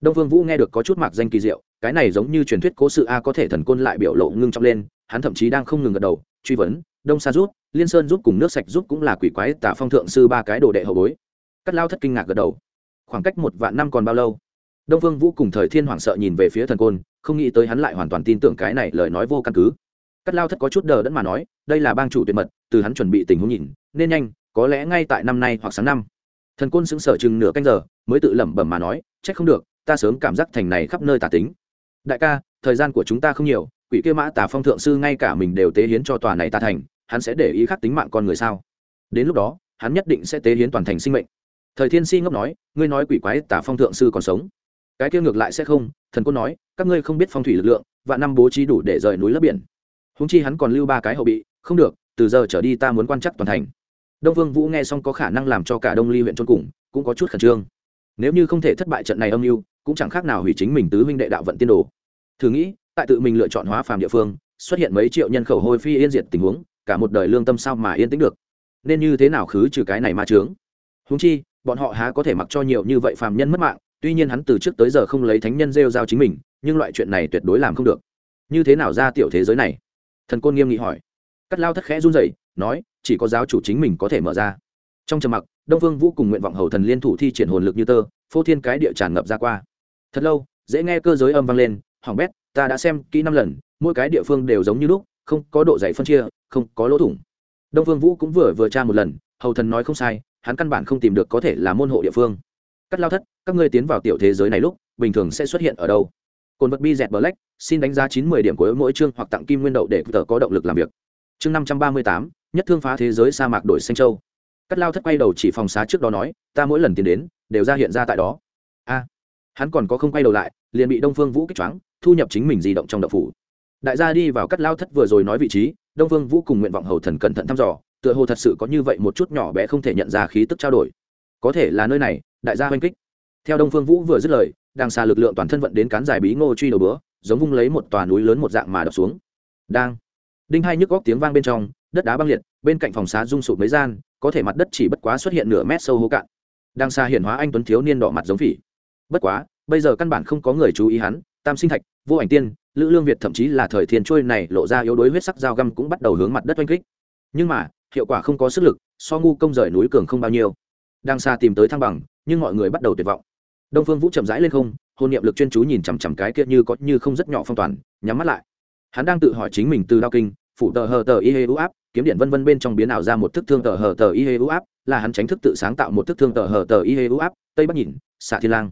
Speaker 1: Đông vương vũ nghe được có chút mạc danh kỳ diệu, cái này giống như truyền thuyết cố sự a có thể thần côn lại biểu lộ ngưng trọng lên, hắn thậm chí đang không ngừng gật đầu, truy vấn, đông sa rút liên sơn giúp cùng nước sạch giúp cũng là quỷ quái tả phong thượng sư ba cái đồ đệ hậu bối. Cắt lao thất kinh ngạc gật đầu. Khoảng cách một vạn năm còn bao lâu? Đông vương vũ cùng thời thiên hoảng sợ nhìn về phía thần côn, không nghĩ tới hắn lại hoàn toàn tin tưởng cái này lời nói vô căn cứ. Cắt lao thất có chút đờ đẫn mà nói, đây là bang chủ tuyệt mật, từ hắn chuẩn bị tình huống nhìn, nên nhanh, có lẽ ngay tại năm nay hoặc sáng năm. Thần côn sững sờ chừng nửa canh giờ, mới tự lẩm bẩm mà nói trách không được, ta sớm cảm giác thành này khắp nơi tà tính. Đại ca, thời gian của chúng ta không nhiều, quỷ kia mã tà phong thượng sư ngay cả mình đều tế hiến cho tòa này ta thành, hắn sẽ để ý khắc tính mạng con người sao? Đến lúc đó, hắn nhất định sẽ tế hiến toàn thành sinh mệnh. Thời thiên si ngốc nói, ngươi nói quỷ quái tà phong thượng sư còn sống? Cái kia ngược lại sẽ không, thần côn nói, các ngươi không biết phong thủy lực lượng và năm bố trí đủ để rời núi lấp biển. Húng chi hắn còn lưu ba cái hậu bị, không được, từ giờ trở đi ta muốn quan chắc toàn thành. Đông vương vũ nghe xong có khả năng làm cho cả đông ly huyện trôn cùng, cũng có chút khẩn trương. Nếu như không thể thất bại trận này âm mưu, cũng chẳng khác nào hủy chính mình tứ huynh đệ đạo vận tiên đồ. Thử nghĩ, tại tự mình lựa chọn hóa phàm địa phương, xuất hiện mấy triệu nhân khẩu hôi phi yên diệt tình huống, cả một đời lương tâm sao mà yên tĩnh được? Nên như thế nào khứ trừ cái này ma trướng húng chi, bọn họ há có thể mặc cho nhiều như vậy phàm nhân mất mạng tuy nhiên hắn từ trước tới giờ không lấy thánh nhân rêu giao chính mình, nhưng loại chuyện này tuyệt đối làm không được. Như thế nào ra tiểu thế giới này? Thần côn nghiêm nghị hỏi. Cắt lao thất khẽ run rẩy, nói, chỉ có giáo chủ chính mình có thể mở ra. Trong trầm mặc, đông phương vũ cùng nguyện vọng hầu thần liên thủ thi triển hồn lực như tơ, phô thiên cái địa tràn ngập ra qua. Thật lâu, dễ nghe cơ giới âm vang lên hỏng bét, ta đã xem kỹ năm lần, mỗi cái địa phương đều giống như lúc, không có độ dày phân chia, không có lỗ thủng. Đông phương vũ cũng vừa vừa tra một lần, hầu thần nói không sai, hắn căn bản không tìm được có thể là môn hộ địa phương cắt lao thất, các ngươi tiến vào tiểu thế giới này lúc, bình thường sẽ xuất hiện ở đâu? Cồn vật bi dẹt bờ lách xin đánh giá chín mươi điểm của mỗi chương hoặc tặng kim nguyên đậu để tờ có động lực làm việc. Chương năm trăm ba mươi tám, nhất thương phá thế giới sa mạc đổi xanh châu. Cắt lao thất quay đầu chỉ phòng xá trước đó nói, ta mỗi lần tiến đến, đều ra hiện ra tại đó. A, hắn còn có không quay đầu lại, liền bị đông phương vũ kích choáng, thu nhập chính mình di động trong đậu phủ. Đại gia đi vào cắt lao thất vừa rồi nói vị trí, đông phương vũ cùng nguyện vọng hầu thần cẩn thận thăm dò, tựa hồ thật sự có như vậy một chút nhỏ bé không thể nhận ra khí tức trao đổi. Có thể là nơi này đại gia oanh kích. Theo đông phương vũ vừa dứt lời, đang xa lực lượng toàn thân vận đến cán dài bí ngô truy đầu bữa, giống vung lấy một tòa núi lớn một dạng mà đập xuống. Đang. Đinh hai nhức góc tiếng vang bên trong, đất đá băng liệt, bên cạnh phòng xá rung sụp mấy gian, có thể mặt đất chỉ bất quá xuất hiện nửa mét sâu hố cạn. Đang xa hiển hóa anh tuấn thiếu niên đỏ mặt giống phỉ. Bất quá, bây giờ căn bản không có người chú ý hắn, tam sinh thạch, vô ảnh tiên, lữ lương việt thậm chí là thời thiên trôi này lộ ra yếu đuối huyết sắc dao găm cũng bắt đầu hướng mặt đất oanh kích. Nhưng mà, hiệu quả không có sức lực, so ngu công rời núi cường không bao nhiêu. Đang xa tìm tới thăng bằng nhưng mọi người bắt đầu tuyệt vọng. Đông phương vũ chậm rãi lên không hôn niệm lực chuyên chú nhìn chằm chằm cái kia như có như không rất nhỏ phong toàn, nhắm mắt lại. Hắn đang tự hỏi chính mình từ đao kinh, phủ tờ hờ tờ y hê u áp, kiếm điện vân vân bên trong biến ảo ra một thức thương tờ hờ tờ y hê u áp, là hắn tránh thức tự sáng tạo một thức thương tờ hờ tờ y hê u áp, tây bắc nhìn, xạ thiên lang.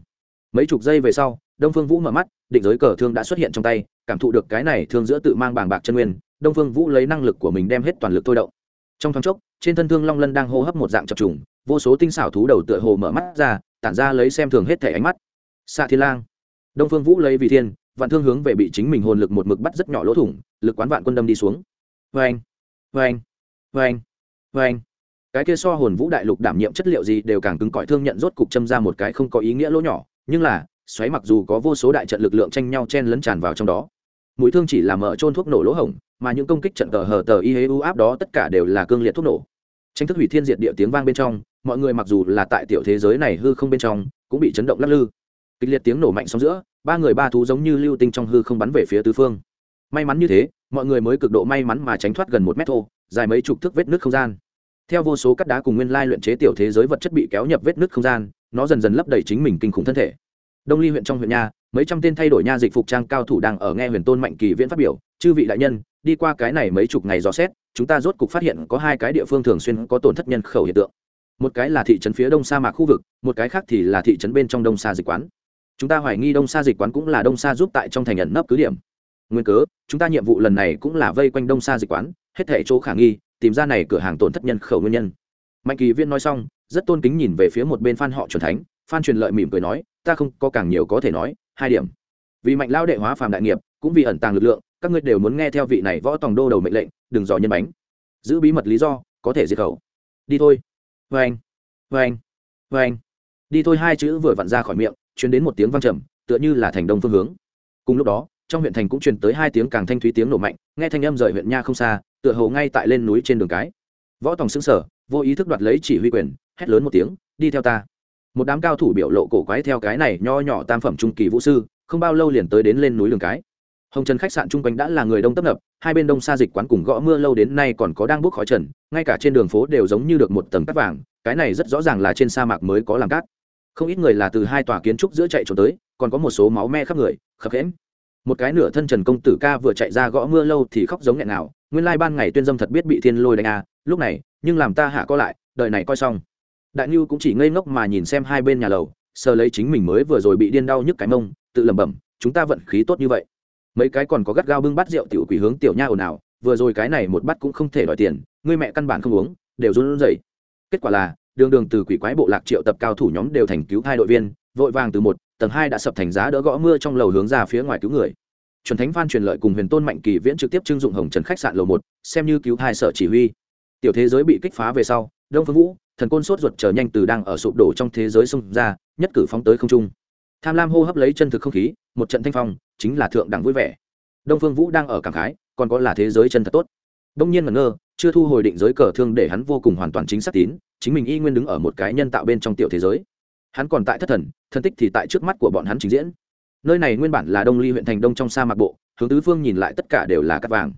Speaker 1: Mấy chục giây về sau, đông phương vũ mở mắt, định giới cờ thương đã xuất hiện trong tay, cảm thụ được cái này thương giữa tự mang bàng bạc chân nguyên, đông phương vũ lấy năng lực của mình đem hết toàn lực thôi động. Trong thoáng chốc, trên thân thương long lân đang hô hấp một dạng chập trùng vô số tinh xảo thú đầu tựa hồ mở mắt ra, tản ra lấy xem thường hết thể ánh mắt. Xạ thiên lang. Đông phương vũ lấy vì thiên, vạn thương hướng về bị chính mình hồn lực một mực bắt rất nhỏ lỗ thủng, lực quán vạn quân đâm đi xuống. Vê anh vê anh vê anh vê anh cái kia so hồn vũ đại lục đảm nhiệm chất liệu gì đều càng cứng cỏi thương nhận rốt cục châm ra một cái không có ý nghĩa lỗ nhỏ, nhưng là, xoáy mặc dù có vô số đại trận lực lượng tranh nhau chen lấn tràn vào trong đó, mũi thương chỉ là mở trôn thuốc nổ lỗ hổng, mà những công kích trận tờ hờ tờ y hế u áp đó tất cả đều là cương liệt thuốc nổ. Tranh thức hủy thiên diệt địa tiếng vang bên trong mọi người mặc dù là tại tiểu thế giới này hư không bên trong, cũng bị chấn động lắc lư. Kịch liệt tiếng nổ mạnh sóng giữa, ba người ba thú giống như lưu tinh trong hư không bắn về phía tứ phương. May mắn như thế, mọi người mới cực độ may mắn mà tránh thoát gần một mét thô, dài mấy chục thước vết nước không gian. Theo vô số cắt đá cùng nguyên lai luyện chế tiểu thế giới vật chất bị kéo nhập vết nước không gian, nó dần dần lấp đầy chính mình kinh khủng thân thể. Đông ly huyện trong huyện nha, mấy trăm tên thay đổi nha dịch phục trang cao thủ đang ở nghe huyền tôn mạnh kỳ viễn phát biểu, chư vị đại nhân, đi qua cái này mấy chục ngày dò xét, chúng ta rốt cục phát hiện có hai cái địa phương thường xuyên có tổn thất nhân khẩu hiện tượng một cái là thị trấn phía đông sa mạc khu vực, một cái khác thì là thị trấn bên trong đông sa dịch quán. Chúng ta hoài nghi đông sa dịch quán cũng là đông sa giúp tại trong thành ẩn nấp cứ điểm. Nguyên cớ, chúng ta nhiệm vụ lần này cũng là vây quanh đông sa dịch quán, hết thể chỗ khả nghi, tìm ra này cửa hàng tổn thất nhân khẩu nguyên nhân. Mạnh kỳ viên nói xong, rất tôn kính nhìn về phía một bên phan họ truyền thánh, phan truyền lợi mỉm cười nói, ta không có càng nhiều có thể nói, hai điểm. Vì mạnh lao đệ hóa phàm đại nghiệp, cũng vì ẩn tàng lực lượng, các ngươi đều muốn nghe theo vị này võ tòng đô đầu mệnh lệnh, đừng dò nhân bánh. Giữ bí mật lý do, có thể diệt khẩu. Đi thôi vê anh vê anh vê anh. Đi thôi, hai chữ vừa vặn ra khỏi miệng chuyến đến một tiếng vang trầm, tựa như là thành đông phương hướng. Cùng lúc đó, trong huyện thành cũng truyền tới hai tiếng càng thanh thúy tiếng nổ mạnh, nghe thanh âm rời huyện nha không xa, tựa hồ ngay tại lên núi trên đường cái. Võ tòng xứng sở vô ý thức đoạt lấy chỉ huy quyền, hét lớn một tiếng, đi theo ta. Một đám cao thủ biểu lộ cổ quái theo cái này nho nhỏ tam phẩm trung kỳ vũ sư, không bao lâu liền tới đến lên núi đường cái hồng trần khách sạn chung quanh đã là người đông tấp nập hai bên đông xa dịch quán cùng gõ mưa lâu đến nay còn có đang bốc khói trần ngay cả trên đường phố đều giống như được một tầng cát vàng cái này rất rõ ràng là trên sa mạc mới có làm cát. Không ít người là từ hai tòa kiến trúc giữa chạy trốn tới còn có một số máu me khắp người khập khẽm một cái nửa thân trần công tử ca vừa chạy ra gõ mưa lâu thì khóc giống nghẹn nào nguyên lai ban ngày tuyên dâm thật biết bị thiên lôi đánh a à, lúc này nhưng làm ta hạ co lại đợi này coi xong. Đại ngưu cũng chỉ ngây ngốc mà nhìn xem hai bên nhà lầu sờ lấy chính mình mới vừa rồi bị điên đau nhức cái mông tự lẩm bẩm chúng ta vận khí tốt như vậy mấy cái còn có gắt gao bưng bát rượu tiểu quỷ hướng tiểu nha ồn ào, vừa rồi cái này một bát cũng không thể đòi tiền người mẹ căn bản không uống, đều run rẩy. Kết quả là, đường đường từ quỷ quái bộ lạc triệu tập cao thủ nhóm đều thành cứu hai đội viên, vội vàng từ một, tầng hai đã sập thành giá đỡ gõ mưa trong lầu hướng ra phía ngoài cứu người. Chuẩn thánh phan truyền lợi cùng huyền tôn mạnh kỳ viễn trực tiếp trưng dụng hồng trần khách sạn lầu một, xem như cứu hai sở chỉ huy. Tiểu thế giới bị kích phá về sau, đông phương vũ, thần côn sốt ruột chờ nhanh từ đang ở sụp đổ trong thế giới xông ra, nhất cử phóng tới không trung tham lam hô hấp lấy chân thực không khí, một trận thanh phong, chính là thượng đẳng vui vẻ. Đông phương vũ đang ở cảm khái, còn có là thế giới chân thật tốt. Đông nhiên ngẩn ngơ, chưa thu hồi định giới cờ thương để hắn vô cùng hoàn toàn chính xác tín, chính mình y nguyên đứng ở một cái nhân tạo bên trong tiểu thế giới. Hắn còn tại thất thần, thân tích thì tại trước mắt của bọn hắn trình diễn. Nơi này nguyên bản là đông ly huyện thành đông trong sa mạc bộ, hướng tứ phương nhìn lại tất cả đều là cát vàng.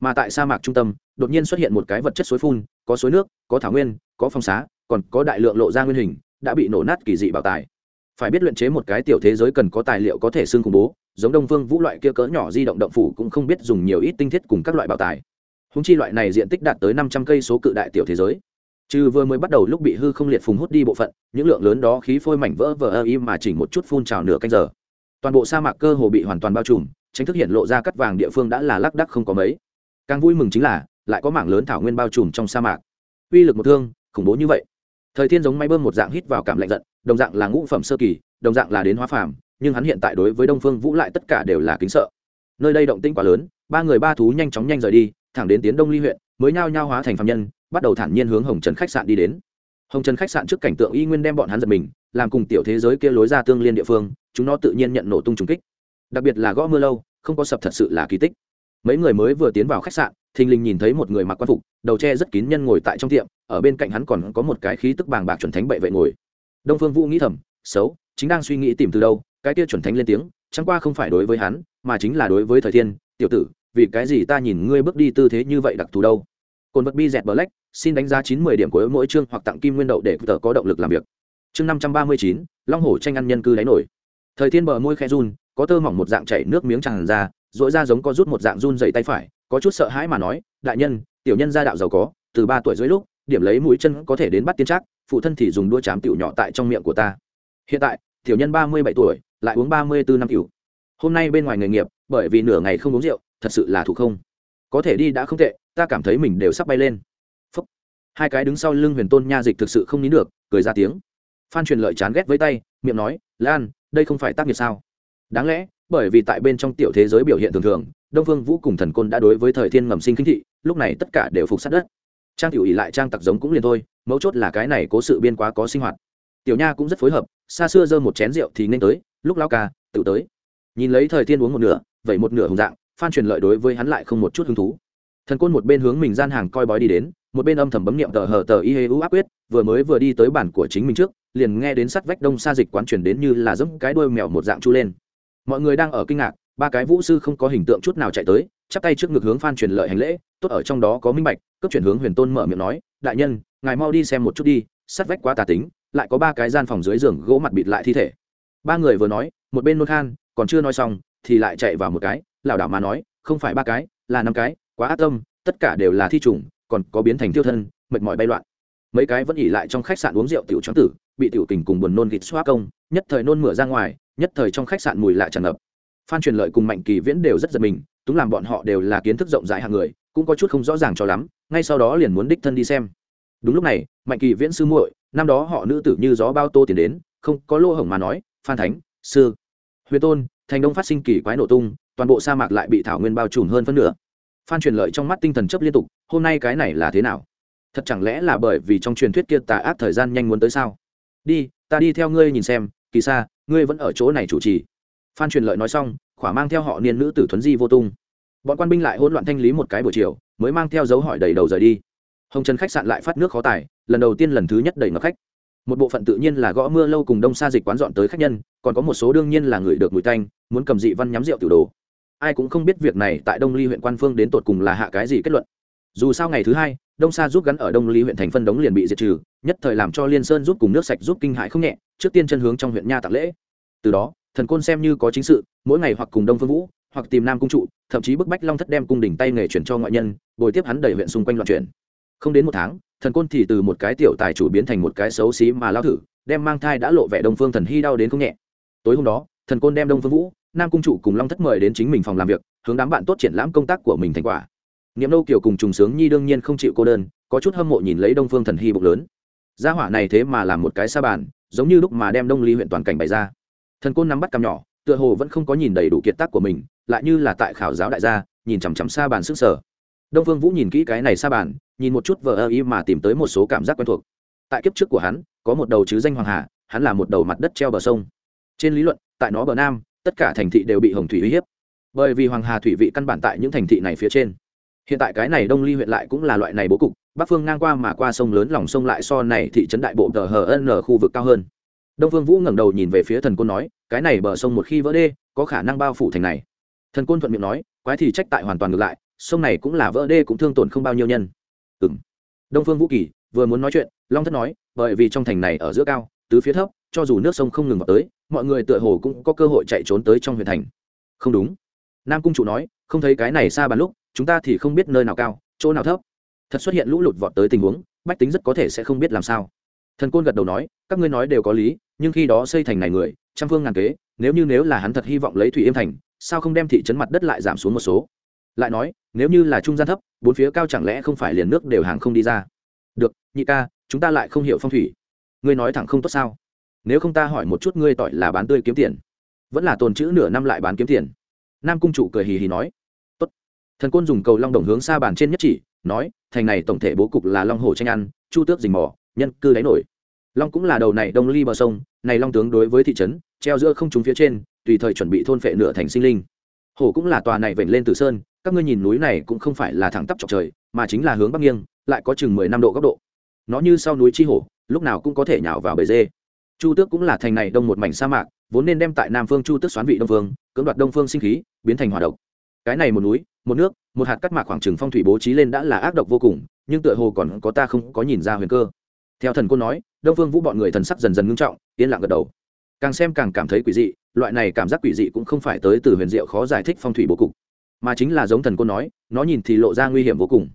Speaker 1: Mà tại sa mạc trung tâm, đột nhiên xuất hiện một cái vật chất suối phun, có suối nước, có thảo nguyên, có phong xá, còn có đại lượng lộ ra nguyên hình, đã bị nổ nát kỳ dị bảo tài phải biết luyện chế một cái tiểu thế giới cần có tài liệu có thể xương khủng bố, giống đông phương vũ loại kia cỡ nhỏ di động động phủ cũng không biết dùng nhiều ít tinh thiết cùng các loại bảo tài. Húng chi loại này diện tích đạt tới năm trăm cây số cự đại tiểu thế giới. Trừ vừa mới bắt đầu lúc bị hư không liệt phùng hút đi bộ phận, những lượng lớn đó khí phôi mảnh vỡ vờ ơ im mà chỉnh một chút phun trào nửa canh giờ. Toàn bộ sa mạc cơ hồ bị hoàn toàn bao trùm, tránh thức hiện lộ ra cắt vàng địa phương đã là lác đắc không có mấy. Càng vui mừng chính là, lại có mảng lớn thảo nguyên bao trùm trong sa mạc. Uy lực một thương, khủng bố như vậy thời thiên giống máy bơm một dạng hít vào cảm lạnh giận, đồng dạng là ngũ phẩm sơ kỳ, đồng dạng là đến hóa phàm, nhưng hắn hiện tại đối với đông phương vũ lại tất cả đều là kính sợ. Nơi đây động tĩnh quá lớn, ba người ba thú nhanh chóng nhanh rời đi, thẳng đến tiến đông ly huyện, mới nhao nhao hóa thành phạm nhân, bắt đầu thản nhiên hướng hồng trần khách sạn đi đến. Hồng trần khách sạn trước cảnh tượng y nguyên đem bọn hắn giật mình, làm cùng tiểu thế giới kia lối ra tương liên địa phương, chúng nó tự nhiên nhận nổ tung trùng kích. Đặc biệt là gõ mưa lâu, không có sập thật sự là kỳ tích mấy người mới vừa tiến vào khách sạn, thình lình nhìn thấy một người mặc quan phục, đầu tre rất kín nhân ngồi tại trong tiệm, ở bên cạnh hắn còn có một cái khí tức bàng bạc chuẩn thánh bệ vệ ngồi. Đông phương vũ nghĩ thầm, xấu, chính đang suy nghĩ tìm từ đâu, cái kia chuẩn thánh lên tiếng, chẳng qua không phải đối với hắn, mà chính là đối với thời thiên, tiểu tử, vì cái gì ta nhìn ngươi bước đi tư thế như vậy đặc thù đâu? Cồn vật bi dẹt black, xin đánh giá chín mươi điểm của mỗi chương hoặc tặng kim nguyên đậu để tờ có động lực làm việc. Chương năm trăm ba mươi chín, long hổ tranh ăn nhân cư đáy nổi. Thời thiên bờ môi khe run, có tơ mỏng một dạng chảy nước miếng tràn ra dội ra giống có rút một dạng run dày tay phải, có chút sợ hãi mà nói, đại nhân, tiểu nhân gia đạo giàu có, từ ba tuổi dưới lúc, điểm lấy mũi chân có thể đến bắt tiên trác, phụ thân thì dùng đua chám tiểu nhỏ tại trong miệng của ta. Hiện tại, tiểu nhân ba mươi bảy tuổi, lại uống ba mươi bốn năm tiểu. Hôm nay bên ngoài nghề nghiệp, bởi vì nửa ngày không uống rượu, thật sự là thủ không. Có thể đi đã không tệ, ta cảm thấy mình đều sắp bay lên. Phúc. hai cái đứng sau lưng huyền tôn nha dịch thực sự không nín được, cười ra tiếng. Phan truyền lợi chán ghét với tay, miệng nói, lan, đây không phải tác nghiệp sao? Đáng lẽ bởi vì tại bên trong tiểu thế giới biểu hiện thường thường, đông phương vũ cùng thần côn đã đối với thời thiên ngầm sinh kinh thị, lúc này tất cả đều phục sát đất. Trang tiểu ỉ lại trang tặc giống cũng liền thôi, mấu chốt là cái này cố sự biên quá có sinh hoạt. Tiểu nha cũng rất phối hợp, xa xưa giơ một chén rượu thì nên tới, lúc lao ca, tự tới. Nhìn lấy thời thiên uống một nửa, vậy một nửa hùng dạng, phan truyền lợi đối với hắn lại không một chút hứng thú. Thần côn một bên hướng mình gian hàng coi bói đi đến, một bên âm thầm bấm niệm tờ hờ tờ y hê u áp quyết, vừa mới vừa đi tới bản của chính mình trước, liền nghe đến sắt vách đông xa dịch quán truyền đến như là giống cái đuôi mèo một dạng chu lên mọi người đang ở kinh ngạc, ba cái vũ sư không có hình tượng chút nào chạy tới, chắp tay trước ngực hướng phan truyền lợi hành lễ, tốt ở trong đó có minh bạch cấp chuyển hướng huyền tôn mở miệng nói, đại nhân, ngài mau đi xem một chút đi, sắt vách quá tà tính, lại có ba cái gian phòng dưới giường gỗ mặt bịt lại thi thể. Ba người vừa nói, một bên nôn khan, còn chưa nói xong, thì lại chạy vào một cái, lảo đảo mà nói, không phải ba cái, là năm cái, quá ác tâm, tất cả đều là thi trùng, còn có biến thành tiêu thân, mệt mỏi bay loạn. Mấy cái vẫn ỉ lại trong khách sạn uống rượu tiểu trắng tử, bị tiểu tình cùng buồn nôn gịt xoa công, nhất thời nôn mửa ra ngoài nhất thời trong khách sạn mùi lạ tràn ngập. Phan truyền lợi cùng mạnh kỳ viễn đều rất giật mình, túng làm bọn họ đều là kiến thức rộng rãi hàng người, cũng có chút không rõ ràng cho lắm, ngay sau đó liền muốn đích thân đi xem. Đúng lúc này, mạnh kỳ viễn sư muội, năm đó họ nữ tử như gió bao tô tiền đến, không có lô hổng mà nói, phan thánh, sư, huyền tôn, thành đông phát sinh kỳ quái nổ tung, toàn bộ sa mạc lại bị thảo nguyên bao trùm hơn phân nửa. Phan truyền lợi trong mắt tinh thần chấp liên tục, hôm nay cái này là thế nào? Thật chẳng lẽ là bởi vì trong truyền thuyết kia tà ác thời gian nhanh muốn tới sao? Đi, ta đi theo ngươi nhìn xem, kỳ sa ngươi vẫn ở chỗ này chủ trì. Phan truyền lợi nói xong, khỏa mang theo họ niên nữ tử thuấn di vô tung. Bọn quan binh lại hỗn loạn thanh lý một cái buổi chiều, mới mang theo dấu hỏi đầy đầu rời đi. Hồng trần khách sạn lại phát nước khó tài lần đầu tiên lần thứ nhất đầy ngập khách. Một bộ phận tự nhiên là gõ mưa lâu cùng đông xa dịch quán dọn tới khách nhân, còn có một số đương nhiên là người được mùi tanh, muốn cầm dị văn nhắm rượu tiểu đồ. Ai cũng không biết việc này tại đông ly huyện quan phương đến tột cùng là hạ cái gì kết luận. Dù sao ngày thứ hai đông sa giúp gắn ở đông ly huyện thành phân đống liền bị diệt trừ, nhất thời làm cho liên sơn giúp cùng nước sạch giúp kinh hại không nhẹ, trước tiên chân hướng trong huyện nha tạc lễ. Từ đó, thần côn xem như có chính sự, mỗi ngày hoặc cùng đông phương vũ, hoặc tìm nam cung trụ, thậm chí bức bách long thất đem cung đỉnh tay nghề chuyển cho ngoại nhân, bồi tiếp hắn đẩy huyện xung quanh loạn chuyển. Không đến một tháng, thần côn thì từ một cái tiểu tài chủ biến thành một cái xấu xí mà lao thử, đem mang thai đã lộ vẻ đông phương thần hy đau đến không nhẹ. Tối hôm đó, thần côn đem đông phương vũ, nam cung trụ cùng long thất mời đến chính mình phòng làm việc, hướng đám bạn tốt triển lãm công tác của mình thành quả niệm lâu kiều cùng trùng sướng nhi đương nhiên không chịu cô đơn, có chút hâm mộ nhìn lấy đông phương thần hy bụng lớn. Gia hỏa này thế mà làm một cái sa bàn, giống như lúc mà đem đông ly huyện toàn cảnh bày ra. Thần côn nắm bắt cằm nhỏ, tựa hồ vẫn không có nhìn đầy đủ kiệt tác của mình, lại như là tại khảo giáo đại gia, nhìn chằm chằm sa bàn sức sở. Đông phương vũ nhìn kỹ cái này sa bàn, nhìn một chút vờ ơ y mà tìm tới một số cảm giác quen thuộc. Tại kiếp trước của hắn, có một đầu chứ danh hoàng hà, hắn là một đầu mặt đất treo bờ sông. Trên lý luận, tại nó bờ nam, tất cả thành thị đều bị hồng thủy uy hiếp. Bởi vì hoàng hà thủy vị căn bản tại những thành thị này phía trên hiện tại cái này đông ly huyện lại cũng là loại này bố cục, bắc phương ngang qua mà qua sông lớn lòng sông lại so này thị trấn đại bộ tờ hờ n khu vực cao hơn. Đông phương vũ ngẩng đầu nhìn về phía thần côn nói, cái này bờ sông một khi vỡ đê, có khả năng bao phủ thành này. Thần côn thuận miệng nói, quái thì trách tại hoàn toàn ngược lại, sông này cũng là vỡ đê cũng thương tổn không bao nhiêu nhân. Ừ m đông phương vũ kỳ, vừa muốn nói chuyện, long thất nói, bởi vì trong thành này ở giữa cao, tứ phía thấp, cho dù nước sông không ngừng vào tới, mọi người tựa hồ cũng có cơ hội chạy trốn tới trong huyện thành. Không đúng. Nam cung chủ nói, không thấy cái này xa bàn lúc chúng ta thì không biết nơi nào cao, chỗ nào thấp. Thật xuất hiện lũ lụt vọt tới tình huống, bách tính rất có thể sẽ không biết làm sao. Thần côn gật đầu nói, các ngươi nói đều có lý, nhưng khi đó xây thành này người, trăm phương ngàn kế, nếu như nếu là hắn thật hy vọng lấy thủy yêm thành, sao không đem thị trấn mặt đất lại giảm xuống một số? Lại nói, nếu như là trung gian thấp, bốn phía cao chẳng lẽ không phải liền nước đều hàng không đi ra? Được, nhị ca, chúng ta lại không hiểu phong thủy. Ngươi nói thẳng không tốt sao? Nếu không ta hỏi một chút ngươi tỏi là bán tươi kiếm tiền. Vẫn là tồn chữ nửa năm lại bán kiếm tiền. Nam cung chủ cười hì hì nói thần côn dùng cầu long đồng hướng xa bàn trên nhất chỉ, nói, thành này tổng thể bố cục là long hồ tranh ăn, chu tước dình mỏ nhân cư đáy nổi. Long cũng là đầu này đông ly bờ sông, này long tướng đối với thị trấn, treo giữa không trúng phía trên, tùy thời chuẩn bị thôn phệ nửa thành sinh linh. Hồ cũng là tòa này vểnh lên từ sơn, các ngươi nhìn núi này cũng không phải là thẳng tắp chọc trời, mà chính là hướng bắc nghiêng, lại có chừng mười năm độ góc độ. Nó như sau núi chi hổ lúc nào cũng có thể nhào vào bể dê. Chu tước cũng là thành này đông một mảnh sa mạc, vốn nên đem tại nam phương chu tước xoán vị đông phương, cưỡng đoạt đông phương sinh khí, biến thành hỏa độc cái này một núi, một nước, một hạt cắt mạc khoảng trừng phong thủy bố trí lên đã là ác độc vô cùng, nhưng tựa hồ còn có ta không có nhìn ra huyền cơ. Theo thần cô nói, đông phương vũ bọn người thần sắc dần dần ngưng trọng, yên lặng gật đầu. Càng xem càng cảm thấy quỷ dị, loại này cảm giác quỷ dị cũng không phải tới từ huyền diệu khó giải thích phong thủy bố cục, mà chính là giống thần côn nói, nó nhìn thì lộ ra nguy hiểm vô cùng.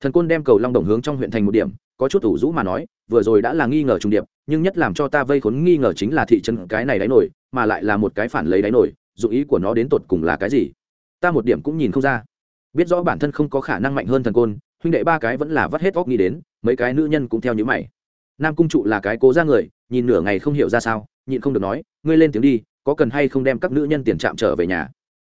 Speaker 1: Thần côn đem cầu long đồng hướng trong huyện thành một điểm, có chút ủ rũ mà nói, vừa rồi đã là nghi ngờ trung điệp, nhưng nhất làm cho ta vây khốn nghi ngờ chính là thị trấn cái này đáy nổi, mà lại là một cái phản lấy đáy nổi, dụng ý của nó đến tột cùng là cái gì? Ta một điểm cũng nhìn không ra. Biết rõ bản thân không có khả năng mạnh hơn thần côn, huynh đệ ba cái vẫn là vắt hết óc nghĩ đến, mấy cái nữ nhân cũng theo như mày. Nam cung trụ là cái cố ra người, nhìn nửa ngày không hiểu ra sao, nhịn không được nói, ngươi lên tiếng đi, có cần hay không đem các nữ nhân tiền trạm trở về nhà?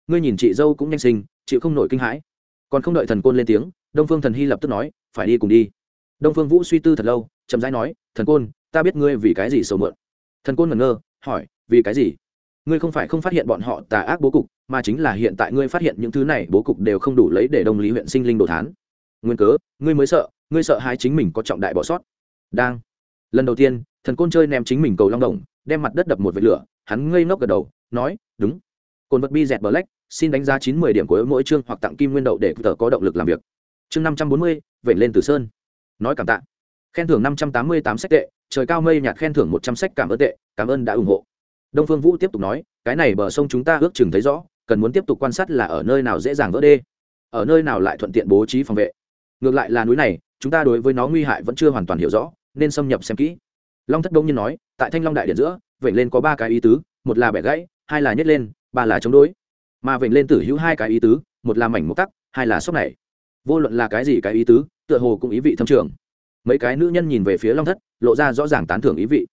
Speaker 1: Ngươi nhìn chị dâu cũng nhanh sinh chịu không nổi kinh hãi. Còn không đợi thần côn lên tiếng, đông phương thần hy lập tức nói, phải đi cùng đi. Đông phương vũ suy tư thật lâu, chậm rãi nói, thần côn, ta biết ngươi vì cái gì sầu mượn thần côn ngẩn ngơ, hỏi, vì cái gì? Ngươi không phải không phát hiện bọn họ tà ác bố cục, mà chính là hiện tại ngươi phát hiện những thứ này bố cục đều không đủ lấy để đồng lý huyện sinh linh đồ thán. Nguyên cớ, ngươi mới sợ, ngươi sợ hai chính mình có trọng đại bỏ sót. Đang. Lần đầu tiên, thần côn chơi ném chính mình cầu long đồng, đem mặt đất đập một vệt lửa, hắn ngây ngốc gật đầu, nói, đúng. Cồn vật bi dẹt black, xin đánh giá chín mươi điểm của mỗi chương hoặc tặng kim nguyên đậu để tờ có động lực làm việc. Chương năm trăm bốn mươi vẩy lên từ sơn. Nói cảm tạ. Khen thưởng năm trăm tám mươi tám sách tệ, trời cao mây nhạt khen thưởng một trăm sách cảm ơn tệ, cảm ơn đã ủng hộ đông phương vũ tiếp tục nói, cái này bờ sông chúng ta ước chừng thấy rõ, cần muốn tiếp tục quan sát là ở nơi nào dễ dàng vỡ đê, ở nơi nào lại thuận tiện bố trí phòng vệ. Ngược lại là núi này, chúng ta đối với nó nguy hại vẫn chưa hoàn toàn hiểu rõ, nên xâm nhập xem kỹ. Long thất đông nhiên nói, tại thanh long đại điện giữa, vểnh lên có ba cái ý tứ, một là bẻ gãy, hai là nhét lên, ba là chống đối. Mà vểnh lên tử hữu hai cái ý tứ, một là mảnh một tắc, hai là sốc này. Vô luận là cái gì cái ý tứ, tựa hồ cũng ý vị thâm trường. Mấy cái nữ nhân nhìn về phía long thất, lộ ra rõ ràng tán thưởng ý vị.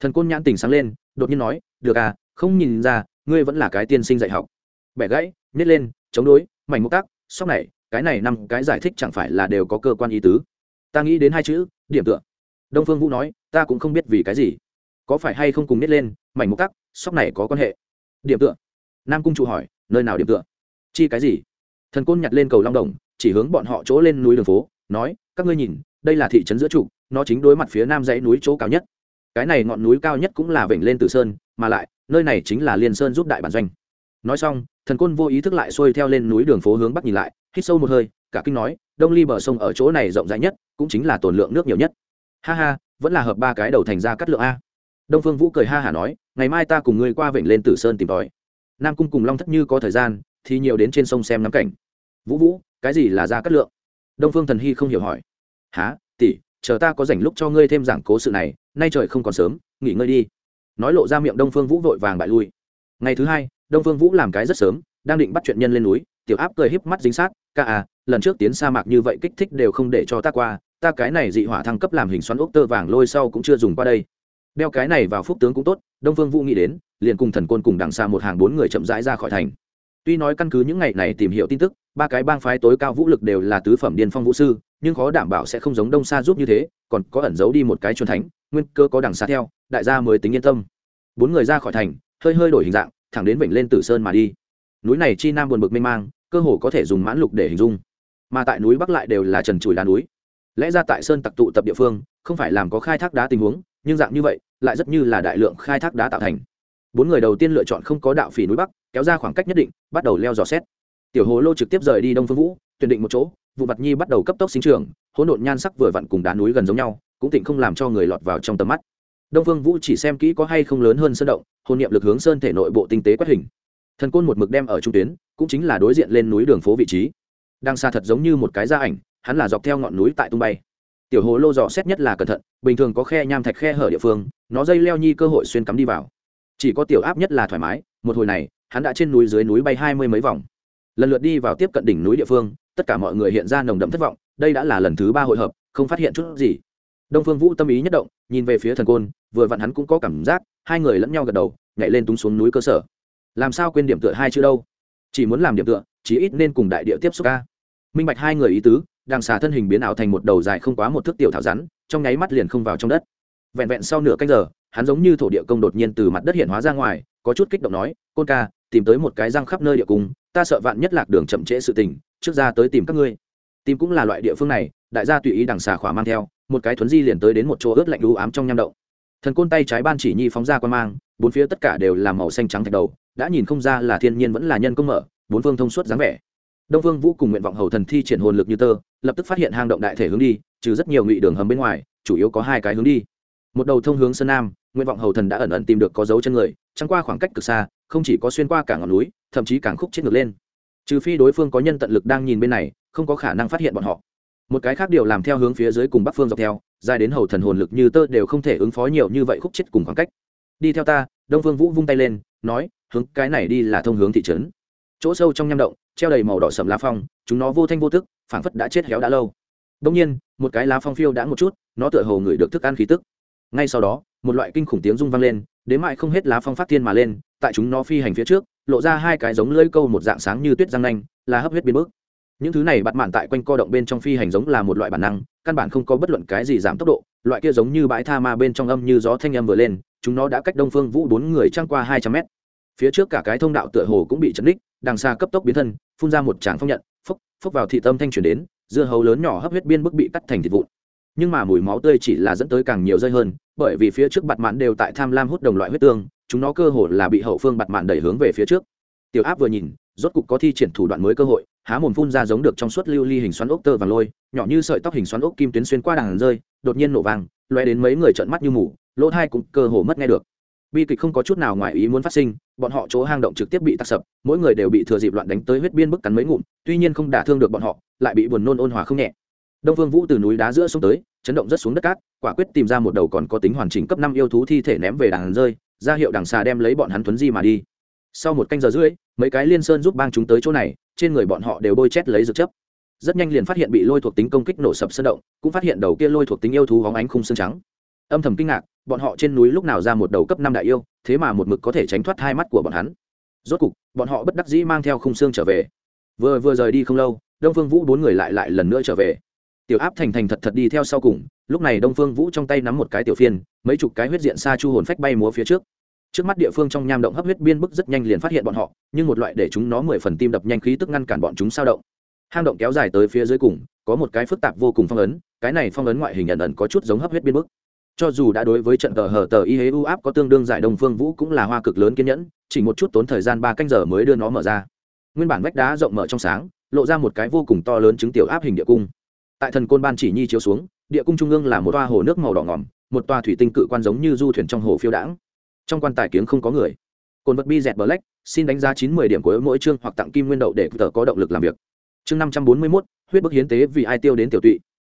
Speaker 1: Thần côn nhãn tình sáng lên đột nhiên nói, được à không nhìn ra, ngươi vẫn là cái tiên sinh dạy học. Bẻ gãy, nhét lên, chống đối, mảnh mục tắc, sóc này, cái này năm cái giải thích chẳng phải là đều có cơ quan ý tứ. Ta nghĩ đến hai chữ, điểm tựa. Đông phương vũ nói, ta cũng không biết vì cái gì. Có phải hay không cùng nhét lên, mảnh mục tắc, sóc này có quan hệ? Điểm tựa. Nam cung trụ hỏi, nơi nào điểm tựa? Chi cái gì? Thần côn nhặt lên cầu long đồng, chỉ hướng bọn họ chỗ lên núi đường phố, nói, các ngươi nhìn, đây là thị trấn giữa trụ, nó chính đối mặt phía nam dãy núi chỗ cao nhất cái này ngọn núi cao nhất cũng là vểnh lên từ sơn, mà lại, nơi này chính là liên sơn giúp đại bản doanh. Nói xong, thần côn vô ý thức lại xuôi theo lên núi đường phố hướng bắc nhìn lại, hít sâu một hơi, cả kinh nói, đông ly bờ sông ở chỗ này rộng rãi nhất, cũng chính là tồn lượng nước nhiều nhất. Ha ha, vẫn là hợp ba cái đầu thành ra cắt lượng a. Đông phương vũ cười ha hả nói, ngày mai ta cùng ngươi qua vịnh lên tử sơn tìm tòi. Nam cung cùng long thất như có thời gian, thì nhiều đến trên sông xem ngắm cảnh. Vũ vũ, cái gì là ra cắt lượng? Đông phương thần hy không hiểu hỏi. Há tỷ chờ ta có rảnh lúc cho ngươi thêm giảng cố sự này, nay trời không còn sớm, nghỉ ngơi đi. Nói lộ ra miệng đông phương vũ vội vàng bại lui. Ngày thứ hai, đông phương vũ làm cái rất sớm, đang định bắt chuyện nhân lên núi, tiểu áp cười híp mắt dính sát, ca à lần trước tiến sa mạc như vậy kích thích đều không để cho ta qua, ta cái này dị hỏa thăng cấp làm hình xoắn ốc tơ vàng lôi sau cũng chưa dùng qua đây. Đeo cái này vào phúc tướng cũng tốt, đông phương vũ nghĩ đến, liền cùng thần côn cùng đằng xa một hàng bốn người chậm rãi ra khỏi thành. Tuy nói căn cứ những ngày này tìm hiểu tin tức ba cái bang phái tối cao vũ lực đều là tứ phẩm điên phong vũ sư, nhưng khó đảm bảo sẽ không giống đông xa giúp như thế, còn có ẩn giấu đi một cái truyền thánh, nguyên cơ có đằng xa theo, đại gia mới tính yên tâm. Bốn người ra khỏi thành, hơi hơi đổi hình dạng, thẳng đến vịnh lên tử sơn mà đi. Núi này chi nam buồn bực mênh mang, cơ hồ có thể dùng mãn lục để hình dung. Mà tại núi bắc lại đều là trần trụi đá núi. Lẽ ra tại sơn tặc tụ tập địa phương, không phải làm có khai thác đá tình huống, nhưng dạng như vậy, lại rất như là đại lượng khai thác đá tạo thành. Bốn người đầu tiên lựa chọn không có đạo phỉ núi bắc, kéo ra khoảng cách nhất định, bắt đầu leo dò xét tiểu hồ lô trực tiếp rời đi đông phương vũ, tuyển định một chỗ, vụ mặt nhi bắt đầu cấp tốc sinh trưởng, hỗn độn nhan sắc vừa vặn cùng đá núi gần giống nhau, cũng tịnh không làm cho người lọt vào trong tầm mắt. Đông phương vũ chỉ xem kỹ có hay không lớn hơn sơn động, hồn niệm lực hướng sơn thể nội bộ tinh tế quét hình. Thần côn một mực đem ở trung tuyến, cũng chính là đối diện lên núi đường phố vị trí. Đang xa thật giống như một cái gia ảnh, hắn là dọc theo ngọn núi tại tung bay. Tiểu hồ lô dò xét nhất là cẩn thận, bình thường có khe nham thạch khe hở địa phương, nó dây leo nhi cơ hội xuyên cắm đi vào. Chỉ có tiểu áp nhất là thoải mái, một hồi này, hắn đã trên núi dưới núi bay hai mươi mấy vòng lần lượt đi vào tiếp cận đỉnh núi địa phương, tất cả mọi người hiện ra nồng đậm thất vọng, đây đã là lần thứ ba hội hợp, không phát hiện chút gì. Đông phương vũ tâm ý nhất động, nhìn về phía thần côn, vừa vặn hắn cũng có cảm giác, hai người lẫn nhau gật đầu, nhảy lên túng xuống núi cơ sở. Làm sao quên điểm tựa hai chữ đâu? Chỉ muốn làm điểm tựa, chí ít nên cùng đại địa tiếp xúc ca. Minh bạch hai người ý tứ, đang xà thân hình biến ảo thành một đầu dài không quá một thước tiểu thảo rắn, trong nháy mắt liền không vào trong đất. Vẹn vẹn sau nửa canh giờ, hắn giống như thổ địa công đột nhiên từ mặt đất hiện hóa ra ngoài, có chút kích động nói, côn ca, tìm tới một cái răng khắp nơi địa cung ta sợ vạn nhất lạc đường chậm trễ sự tình, trước ra tới tìm các ngươi. Tìm cũng là loại địa phương này, đại gia tùy ý đằng xà khỏa mang theo, một cái thuấn di liền tới đến một chỗ ướt lạnh lũ ám trong nham động. Thần côn tay trái ban chỉ nhi phóng ra quan mang, bốn phía tất cả đều là màu xanh trắng thạch đầu, đã nhìn không ra là thiên nhiên vẫn là nhân công mở, bốn phương thông suốt dáng vẻ. Đông phương vũ cùng nguyện vọng hầu thần thi triển hồn lực như tơ, lập tức phát hiện hang động đại thể hướng đi, trừ rất nhiều ngụy đường hầm bên ngoài, chủ yếu có hai cái hướng đi. Một đầu thông hướng sơn nam, nguyện vọng hầu thần đã ẩn ẩn tìm được có dấu chân người, chẳng qua khoảng cách cực xa không chỉ có xuyên qua cả ngọn núi, thậm chí càng khúc chết ngược lên. Trừ phi đối phương có nhân tận lực đang nhìn bên này, không có khả năng phát hiện bọn họ. Một cái khác điều làm theo hướng phía dưới cùng bắc phương dọc theo, dài đến hầu thần hồn lực như tơ đều không thể ứng phó nhiều như vậy khúc chết cùng khoảng cách. Đi theo ta, đông phương vũ vung tay lên, nói, hướng, cái này đi là thông hướng thị trấn. Chỗ sâu trong nham động, treo đầy màu đỏ sầm lá phong, chúng nó vô thanh vô tức, phảng phất đã chết héo đã lâu. Đông nhiên, một cái lá phong phiêu đã một chút, nó tựa hồ ngửi được thức ăn khí tức. Ngay sau đó, một loại kinh khủng tiếng rung vang lên, đến mại không hết lá phong phát thiên mà lên tại chúng nó phi hành phía trước, lộ ra hai cái giống lưỡi câu một dạng sáng như tuyết răng nanh, là hấp huyết biến mức những thứ này bặt mạn tại quanh co động bên trong phi hành giống là một loại bản năng, căn bản không có bất luận cái gì giảm tốc độ, loại kia giống như bãi tha ma bên trong âm như gió thanh âm vừa lên, chúng nó đã cách đông phương vũ bốn người trăng qua hai trăm mét. Phía trước cả cái thông đạo tựa hồ cũng bị chấn đích, đằng xa cấp tốc biến thân, phun ra một tràng phong nhận, phốc phốc vào thị tâm thanh chuyển đến, dưa hấu lớn nhỏ hấp huyết biên bức bị cắt thành thịt vụn. Nhưng mà mùi máu tươi chỉ là dẫn tới càng nhiều rơi hơn, bởi vì phía trước bạt mạn đều tại tham lam hút đồng loại huyết tương chúng nó cơ hồ là bị hậu phương bặt mạn đẩy hướng về phía trước. Tiểu áp vừa nhìn, rốt cục có thi triển thủ đoạn mới cơ hội, há mồm phun ra giống được trong suốt lưu ly hình xoắn ốc tơ và lôi, nhỏ như sợi tóc hình xoắn ốc kim tuyến xuyên qua đàn rơi, đột nhiên nổ vàng loe đến mấy người trợn mắt như mù, lỗ thai cũng cơ hồ mất nghe được. Bi kịch không có chút nào ngoài ý muốn phát sinh, bọn họ chỗ hang động trực tiếp bị tắc sập, mỗi người đều bị thừa dịp loạn đánh tới huyết biên bức cắn mấy ngụm, tuy nhiên không đả thương được bọn họ, lại bị buồn nôn ôn hòa không nhẹ. Đông phương vũ từ núi đá giữa xuống tới, chấn động rất xuống đất cát, quả quyết tìm ra một đầu còn có tính hoàn chỉnh cấp năm yêu thú thi thể ném về đàn rơi ra hiệu đằng xà đem lấy bọn hắn thuấn di mà đi. Sau một canh giờ rưỡi, mấy cái liên sơn giúp bang chúng tới chỗ này, trên người bọn họ đều bôi chét lấy dược chấp rất nhanh liền phát hiện bị lôi thuộc tính công kích nổ sập sơn động, cũng phát hiện đầu kia lôi thuộc tính yêu thú hóng ánh khung xương trắng. Âm thầm kinh ngạc, bọn họ trên núi lúc nào ra một đầu cấp năm đại yêu, thế mà một mực có thể tránh thoát hai mắt của bọn hắn. Rốt cục, bọn họ bất đắc dĩ mang theo khung xương trở về. Vừa vừa rời đi không lâu, đông phương vũ bốn người lại lại lần nữa trở về tiểu áp thành thành thật thật đi theo sau cùng, lúc này đông phương vũ trong tay nắm một cái tiểu phiên, mấy chục cái huyết diện xa chu hồn phách bay múa phía trước. Trước mắt địa phương trong nham động hấp huyết biên bức rất nhanh liền phát hiện bọn họ, nhưng một loại để chúng nó mười phần tim đập nhanh khí tức ngăn cản bọn chúng sao động. Hang động kéo dài tới phía dưới cùng, có một cái phức tạp vô cùng phong ấn, cái này phong ấn ngoại hình nhận ẩn có chút giống hấp huyết biên bức. Cho dù đã đối với trận tờ hờ tờ y hế u áp có tương đương giải đông phương vũ cũng là hoa cực lớn kiên nhẫn, chỉ một chút tốn thời gian ba canh giờ mới đưa nó mở ra. Nguyên bản vách đá rộng mở trong sáng, lộ ra một cái vô cùng to lớn chứng tiểu áp hình địa cung tại thần côn ban chỉ nhi chiếu xuống, địa cung trung ương là một toa hồ nước màu đỏ ngỏm một toa thủy tinh cự quan giống như du thuyền trong hồ phiêu đãng. Trong quan tài kiếng không có người. Cồn vật bi dẹt black, xin đánh giá chín mươi điểm của mỗi chương hoặc tặng kim nguyên đậu để tờ có động lực làm việc. Chương năm trăm bốn mươi mốt, huyết bức hiến tế vì ai tiêu đến tiểu tụy.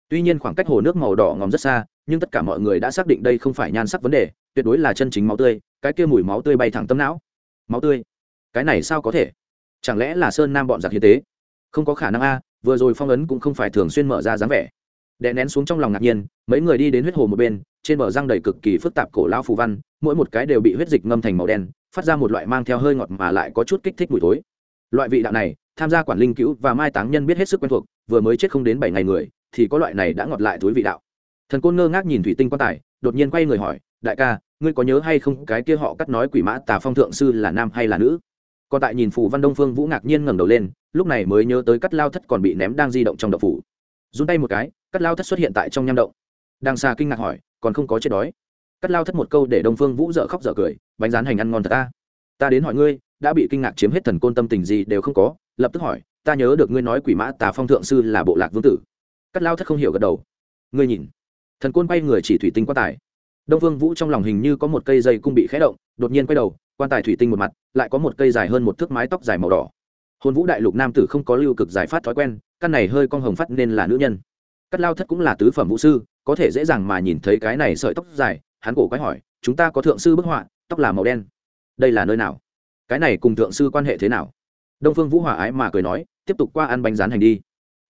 Speaker 1: Tuy nhiên khoảng cách hồ nước màu đỏ ngòm rất xa, nhưng tất cả mọi người đã xác định đây không phải nhan sắc vấn đề, tuyệt đối là chân chính máu tươi, cái kia mùi máu tươi bay thẳng tâm não. Máu tươi? Cái này sao có thể? Chẳng lẽ là sơn nam bọn giặc hiến tế? Không có khả năng a vừa rồi phong ấn cũng không phải thường xuyên mở ra dáng vẻ. Đè nén xuống trong lòng ngạc nhiên, mấy người đi đến huyết hồ một bên, trên bờ răng đầy cực kỳ phức tạp cổ lao phù văn, mỗi một cái đều bị huyết dịch ngâm thành màu đen, phát ra một loại mang theo hơi ngọt mà lại có chút kích thích mùi thối. Loại vị đạo này, tham gia quản linh cứu và mai táng nhân biết hết sức quen thuộc, vừa mới chết không đến bảy ngày người, thì có loại này đã ngọt lại túi vị đạo. Thần côn ngơ ngác nhìn thủy tinh quan tài, đột nhiên quay người hỏi, đại ca, ngươi có nhớ hay không cái kia họ cắt nói quỷ mã tà phong thượng sư là nam hay là nữ? Còn tại nhìn phù văn đông phương vũ ngạc nhiên ngẩng đầu lên, lúc này mới nhớ tới cắt lao thất còn bị ném đang di động trong đậu phủ. Run tay một cái, cắt lao thất xuất hiện tại trong nham động. Đang xa kinh ngạc hỏi, còn không có chết đói? Cắt lao thất một câu để đông phương vũ dở khóc dở cười, bánh rán hành ăn ngon thật ta. Ta đến hỏi ngươi, đã bị kinh ngạc chiếm hết thần côn tâm tình gì đều không có, lập tức hỏi, ta nhớ được ngươi nói quỷ mã tà phong thượng sư là bộ lạc vương tử. Cắt lao thất không hiểu gật đầu. Ngươi nhìn, thần côn quay người chỉ thủy tinh quá tài. Đông vương vũ trong lòng hình như có một cây dây cung bị khé động, đột nhiên quay đầu quan tài thủy tinh một mặt, lại có một cây dài hơn một thước mái tóc dài màu đỏ. Hồn vũ đại lục nam tử không có lưu cực giải phát thói quen, căn này hơi cong hồng phát nên là nữ nhân. Cắt lao thất cũng là tứ phẩm vũ sư, có thể dễ dàng mà nhìn thấy cái này sợi tóc dài, hắn cổ quái hỏi, chúng ta có thượng sư bức họa, tóc là màu đen. Đây là nơi nào? Cái này cùng thượng sư quan hệ thế nào? Đông phương vũ hòa ái mà cười nói, tiếp tục qua ăn bánh rán hành đi.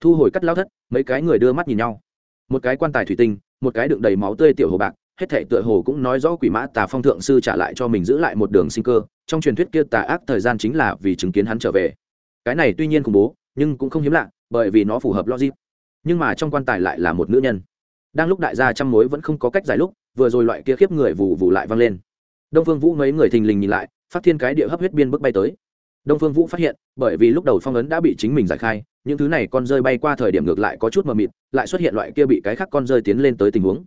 Speaker 1: Thu hồi cắt lao thất, mấy cái người đưa mắt nhìn nhau. Một cái quan tài thủy tinh, một cái đựng đầy máu tươi tiểu hồ bạc hết thể tựa hồ cũng nói rõ quỷ mã tà phong thượng sư trả lại cho mình giữ lại một đường sinh cơ. Trong truyền thuyết kia tà ác thời gian chính là vì chứng kiến hắn trở về. Cái này tuy nhiên khủng bố, nhưng cũng không hiếm lạ, bởi vì nó phù hợp logic. Nhưng mà trong quan tài lại là một nữ nhân. Đang lúc đại gia trăm mối vẫn không có cách giải lúc, vừa rồi loại kia khiếp người vù vù lại vang lên. Đông phương vũ mấy người thình lình nhìn lại, phát thiên cái địa hấp huyết biên bước bay tới. Đông phương vũ phát hiện, bởi vì lúc đầu phong ấn đã bị chính mình giải khai, những thứ này con rơi bay qua thời điểm ngược lại có chút mờ mịt, lại xuất hiện loại kia bị cái khác con rơi tiến lên tới tình huống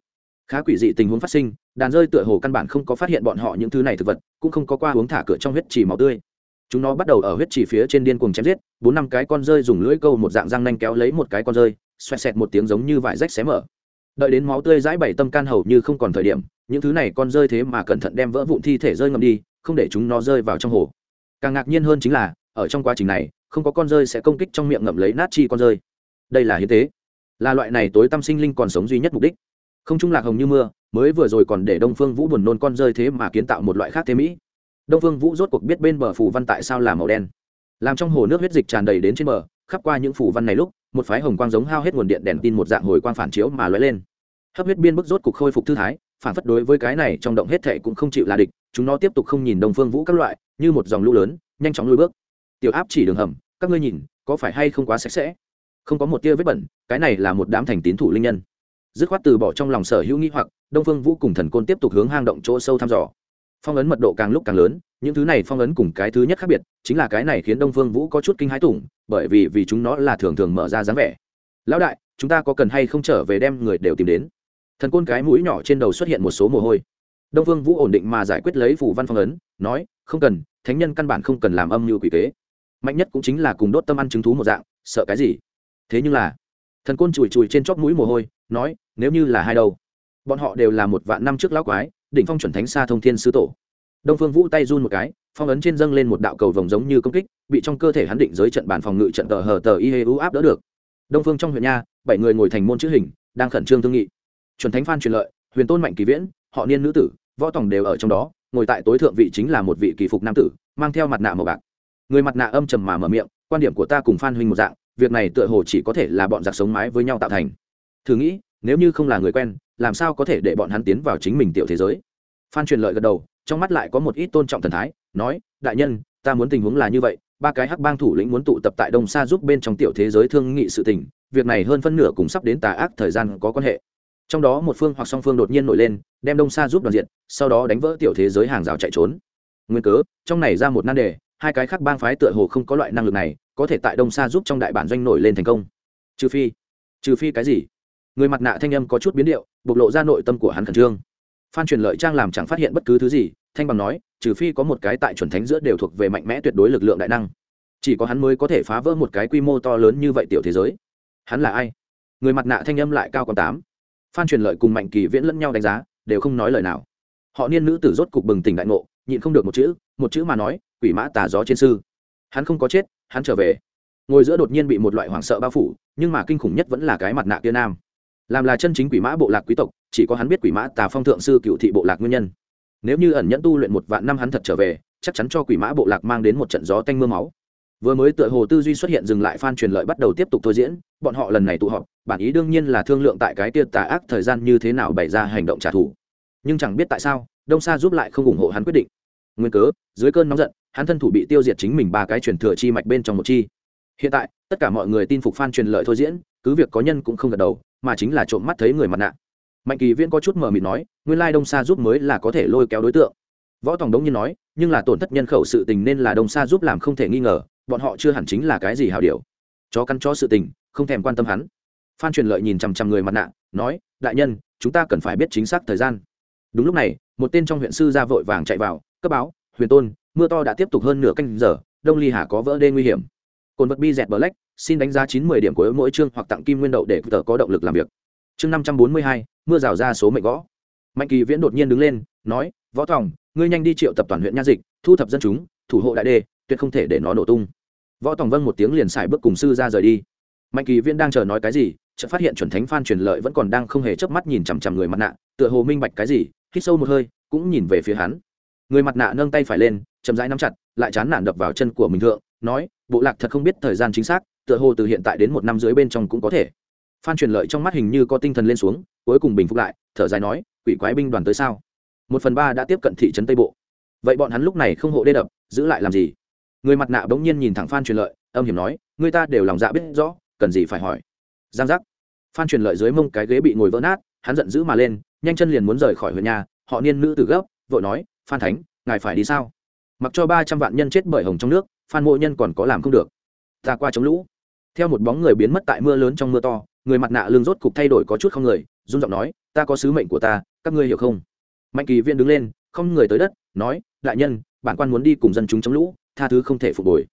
Speaker 1: khá quỷ dị tình huống phát sinh, đàn rơi tựa hồ căn bản không có phát hiện bọn họ những thứ này thực vật, cũng không có qua uống thả cửa trong huyết trì máu tươi. Chúng nó bắt đầu ở huyết trì phía trên điên cuồng chém giết, bốn năm cái con rơi dùng lưỡi câu một dạng răng nanh kéo lấy một cái con rơi, xoẹt xẹt một tiếng giống như vải rách xé mở. Đợi đến máu tươi dãi bảy tâm can hầu như không còn thời điểm, những thứ này con rơi thế mà cẩn thận đem vỡ vụn thi thể rơi ngầm đi, không để chúng nó rơi vào trong hồ. Càng ngạc nhiên hơn chính là, ở trong quá trình này, không có con rơi sẽ công kích trong miệng ngậm lấy nát chi con rơi. Đây là hiến tế. Là loại này tối tâm sinh linh còn sống duy nhất mục đích không trung lạc hồng như mưa, mới vừa rồi còn để đông phương vũ buồn nôn con rơi thế mà kiến tạo một loại khác thế mỹ. Đông phương vũ rốt cuộc biết bên bờ phù văn tại sao là màu đen. Làm trong hồ nước huyết dịch tràn đầy đến trên bờ, khắp qua những phù văn này lúc, một phái hồng quang giống hao hết nguồn điện đèn tin một dạng hồi quang phản chiếu mà lóe lên. Hấp huyết biên bức rốt cục khôi phục thư thái, phản phất đối với cái này trong động hết thệ cũng không chịu là địch, chúng nó tiếp tục không nhìn đông phương vũ các loại, như một dòng lũ lớn, nhanh chóng lùi bước. Tiểu áp chỉ đường hầm, các ngươi nhìn, có phải hay không quá sạch sẽ? Không có một tia vết bẩn, cái này là một đám thành tín thủ linh nhân dứt khoát từ bỏ trong lòng sở hữu nghĩ hoặc, đông phương vũ cùng thần côn tiếp tục hướng hang động chỗ sâu thăm dò. Phong ấn mật độ càng lúc càng lớn, những thứ này phong ấn cùng cái thứ nhất khác biệt, chính là cái này khiến đông phương vũ có chút kinh hãi tủng, bởi vì vì chúng nó là thường thường mở ra dáng vẻ. Lão đại, chúng ta có cần hay không trở về đem người đều tìm đến? Thần côn cái mũi nhỏ trên đầu xuất hiện một số mồ hôi. Đông phương vũ ổn định mà giải quyết lấy phủ văn phong ấn, nói, không cần, thánh nhân căn bản không cần làm âm mưu quỷ kế. Mạnh nhất cũng chính là cùng đốt tâm ăn chứng thú một dạng, sợ cái gì? Thế nhưng là, thần côn chùi chùi trên chóp mũi mồ hôi, nói nếu như là hai đâu. Bọn họ đều là một vạn năm trước lão quái, đỉnh phong chuẩn thánh xa thông thiên sư tổ. Đông phương vũ tay run một cái, phong ấn trên dâng lên một đạo cầu vồng giống như công kích, bị trong cơ thể hắn định giới trận bàn phòng ngự trận tờ hờ tờ y hê u áp đỡ được. Đông phương trong huyện nha, bảy người ngồi thành môn chữ hình, đang khẩn trương thương nghị. Chuẩn thánh phan truyền lợi, huyền tôn mạnh kỳ viễn, họ niên nữ tử, võ tòng đều ở trong đó, ngồi tại tối thượng vị chính là một vị kỳ phục nam tử, mang theo mặt nạ màu bạc. Người mặt nạ âm trầm mà mở miệng, quan điểm của ta cùng phan huynh một dạng, việc này tựa hồ chỉ có thể là bọn giặc sống mái với nhau tạo thành. Thử nghĩ nếu như không là người quen, làm sao có thể để bọn hắn tiến vào chính mình tiểu thế giới? Phan truyền lợi gật đầu, trong mắt lại có một ít tôn trọng thần thái, nói, đại nhân, ta muốn tình huống là như vậy, ba cái hắc bang thủ lĩnh muốn tụ tập tại đông xa giúp bên trong tiểu thế giới thương nghị sự tình, việc này hơn phân nửa cùng sắp đến tà ác thời gian có quan hệ. Trong đó một phương hoặc song phương đột nhiên nổi lên, đem đông xa giúp đoàn diện, sau đó đánh vỡ tiểu thế giới hàng rào chạy trốn. Nguyên cớ, trong này ra một nan đề, hai cái khác bang phái tựa hồ không có loại năng lực này, có thể tại đông xa giúp trong đại bản doanh nổi lên thành công. Trừ phi trừ phi cái gì? Người mặt nạ thanh âm có chút biến điệu, bộc lộ ra nội tâm của hắn khẩn trương. Phan truyền lợi trang làm chẳng phát hiện bất cứ thứ gì, thanh bằng nói, trừ phi có một cái tại chuẩn thánh giữa đều thuộc về mạnh mẽ tuyệt đối lực lượng đại năng. Chỉ có hắn mới có thể phá vỡ một cái quy mô to lớn như vậy tiểu thế giới. Hắn là ai? Người mặt nạ thanh âm lại cao còn tám. Phan truyền lợi cùng mạnh kỳ viễn lẫn nhau đánh giá, đều không nói lời nào. Họ niên nữ tử rốt cục bừng tỉnh đại ngộ, nhịn không được một chữ một chữ mà nói, quỷ mã tà gió trên sư. Hắn không có chết, hắn trở về. Ngồi giữa đột nhiên bị một loại hoảng sợ bao phủ, nhưng mà kinh khủng nhất vẫn là cái mặt nạ kia nam làm là chân chính quỷ mã bộ lạc quý tộc, chỉ có hắn biết quỷ mã tà phong thượng sư cựu thị bộ lạc nguyên nhân. Nếu như ẩn nhẫn tu luyện một vạn năm hắn thật trở về, chắc chắn cho quỷ mã bộ lạc mang đến một trận gió tanh mưa máu. Vừa mới tựa hồ tư duy xuất hiện dừng lại phan truyền lợi bắt đầu tiếp tục thôi diễn, bọn họ lần này tụ họp, bản ý đương nhiên là thương lượng tại cái tia tà ác thời gian như thế nào bày ra hành động trả thù. Nhưng chẳng biết tại sao, đông sa giúp lại không ủng hộ hắn quyết định. Nguyên cớ, dưới cơn nóng giận, hắn thân thủ bị tiêu diệt chính mình ba cái truyền thừa chi mạch bên trong một chi. Hiện tại, tất cả mọi người tin phục phan truyền lợi thôi diễn, cứ việc có nhân cũng không gật đầu mà chính là trộm mắt thấy người mặt nạ. Mạnh kỳ viễn có chút mờ mịt nói, nguyên lai đông sa giúp mới là có thể lôi kéo đối tượng. Võ tòng đống nhiên nói, nhưng là tổn thất nhân khẩu sự tình nên là đông sa giúp làm không thể nghi ngờ, bọn họ chưa hẳn chính là cái gì hào điều. Chó căn cho sự tình, không thèm quan tâm hắn. Phan truyền lợi nhìn chằm chằm người mặt nạ, nói, đại nhân, chúng ta cần phải biết chính xác thời gian. Đúng lúc này, một tên trong huyện sư ra vội vàng chạy vào, cấp báo, huyền tôn, mưa to đã tiếp tục hơn nửa canh giờ, đông ly hà có vỡ đê nguy hiểm. Cồn vật bi dẹt black xin đánh giá chín mươi điểm của mỗi chương hoặc tặng kim nguyên đậu để tờ có động lực làm việc. Chương năm trăm bốn mươi hai, mưa rào ra số mệnh gõ. Mạnh kỳ viễn đột nhiên đứng lên, nói, võ tòng, ngươi nhanh đi triệu tập toàn huyện nha dịch, thu thập dân chúng, thủ hộ đại đê, tuyệt không thể để nó nổ tung. Võ tòng vâng một tiếng liền xài bước cùng sư ra rời đi. Mạnh kỳ viễn đang chờ nói cái gì, chợt phát hiện chuẩn thánh phan truyền lợi vẫn còn đang không hề chớp mắt nhìn chằm chằm người mặt nạ, tựa hồ minh bạch cái gì, hít sâu một hơi, cũng nhìn về phía hắn. Người mặt nạ nâng tay phải lên, chậm rãi nắm chặt, lại chán nản đập vào chân của mình thượng, nói, bộ lạc thật không biết thời gian chính xác tựa hồ từ hiện tại đến một năm dưới bên trong cũng có thể. Phan truyền lợi trong mắt hình như có tinh thần lên xuống, cuối cùng bình phục lại, thở dài nói, quỷ quái binh đoàn tới sao? Một phần ba đã tiếp cận thị trấn tây bộ. Vậy bọn hắn lúc này không hộ đê đập, giữ lại làm gì? Người mặt nạ bỗng nhiên nhìn thẳng phan truyền lợi, âm hiểm nói, người ta đều lòng dạ biết rõ, cần gì phải hỏi. Giang giác. Phan truyền lợi dưới mông cái ghế bị ngồi vỡ nát, hắn giận dữ mà lên, nhanh chân liền muốn rời khỏi huyện nhà, họ niên nữ từ gấp, vội nói, phan thánh, ngài phải đi sao? Mặc cho ba trăm vạn nhân chết bởi hồng trong nước, phan mộ nhân còn có làm không được. Ta qua chống lũ theo một bóng người biến mất tại mưa lớn trong mưa to, người mặt nạ lương rốt cục thay đổi có chút không người, run giọng nói, ta có sứ mệnh của ta, các ngươi hiểu không? Mạnh kỳ viên đứng lên, không người tới đất, nói, đại nhân, bản quan muốn đi cùng dân chúng chống lũ, tha thứ không thể phục hồi.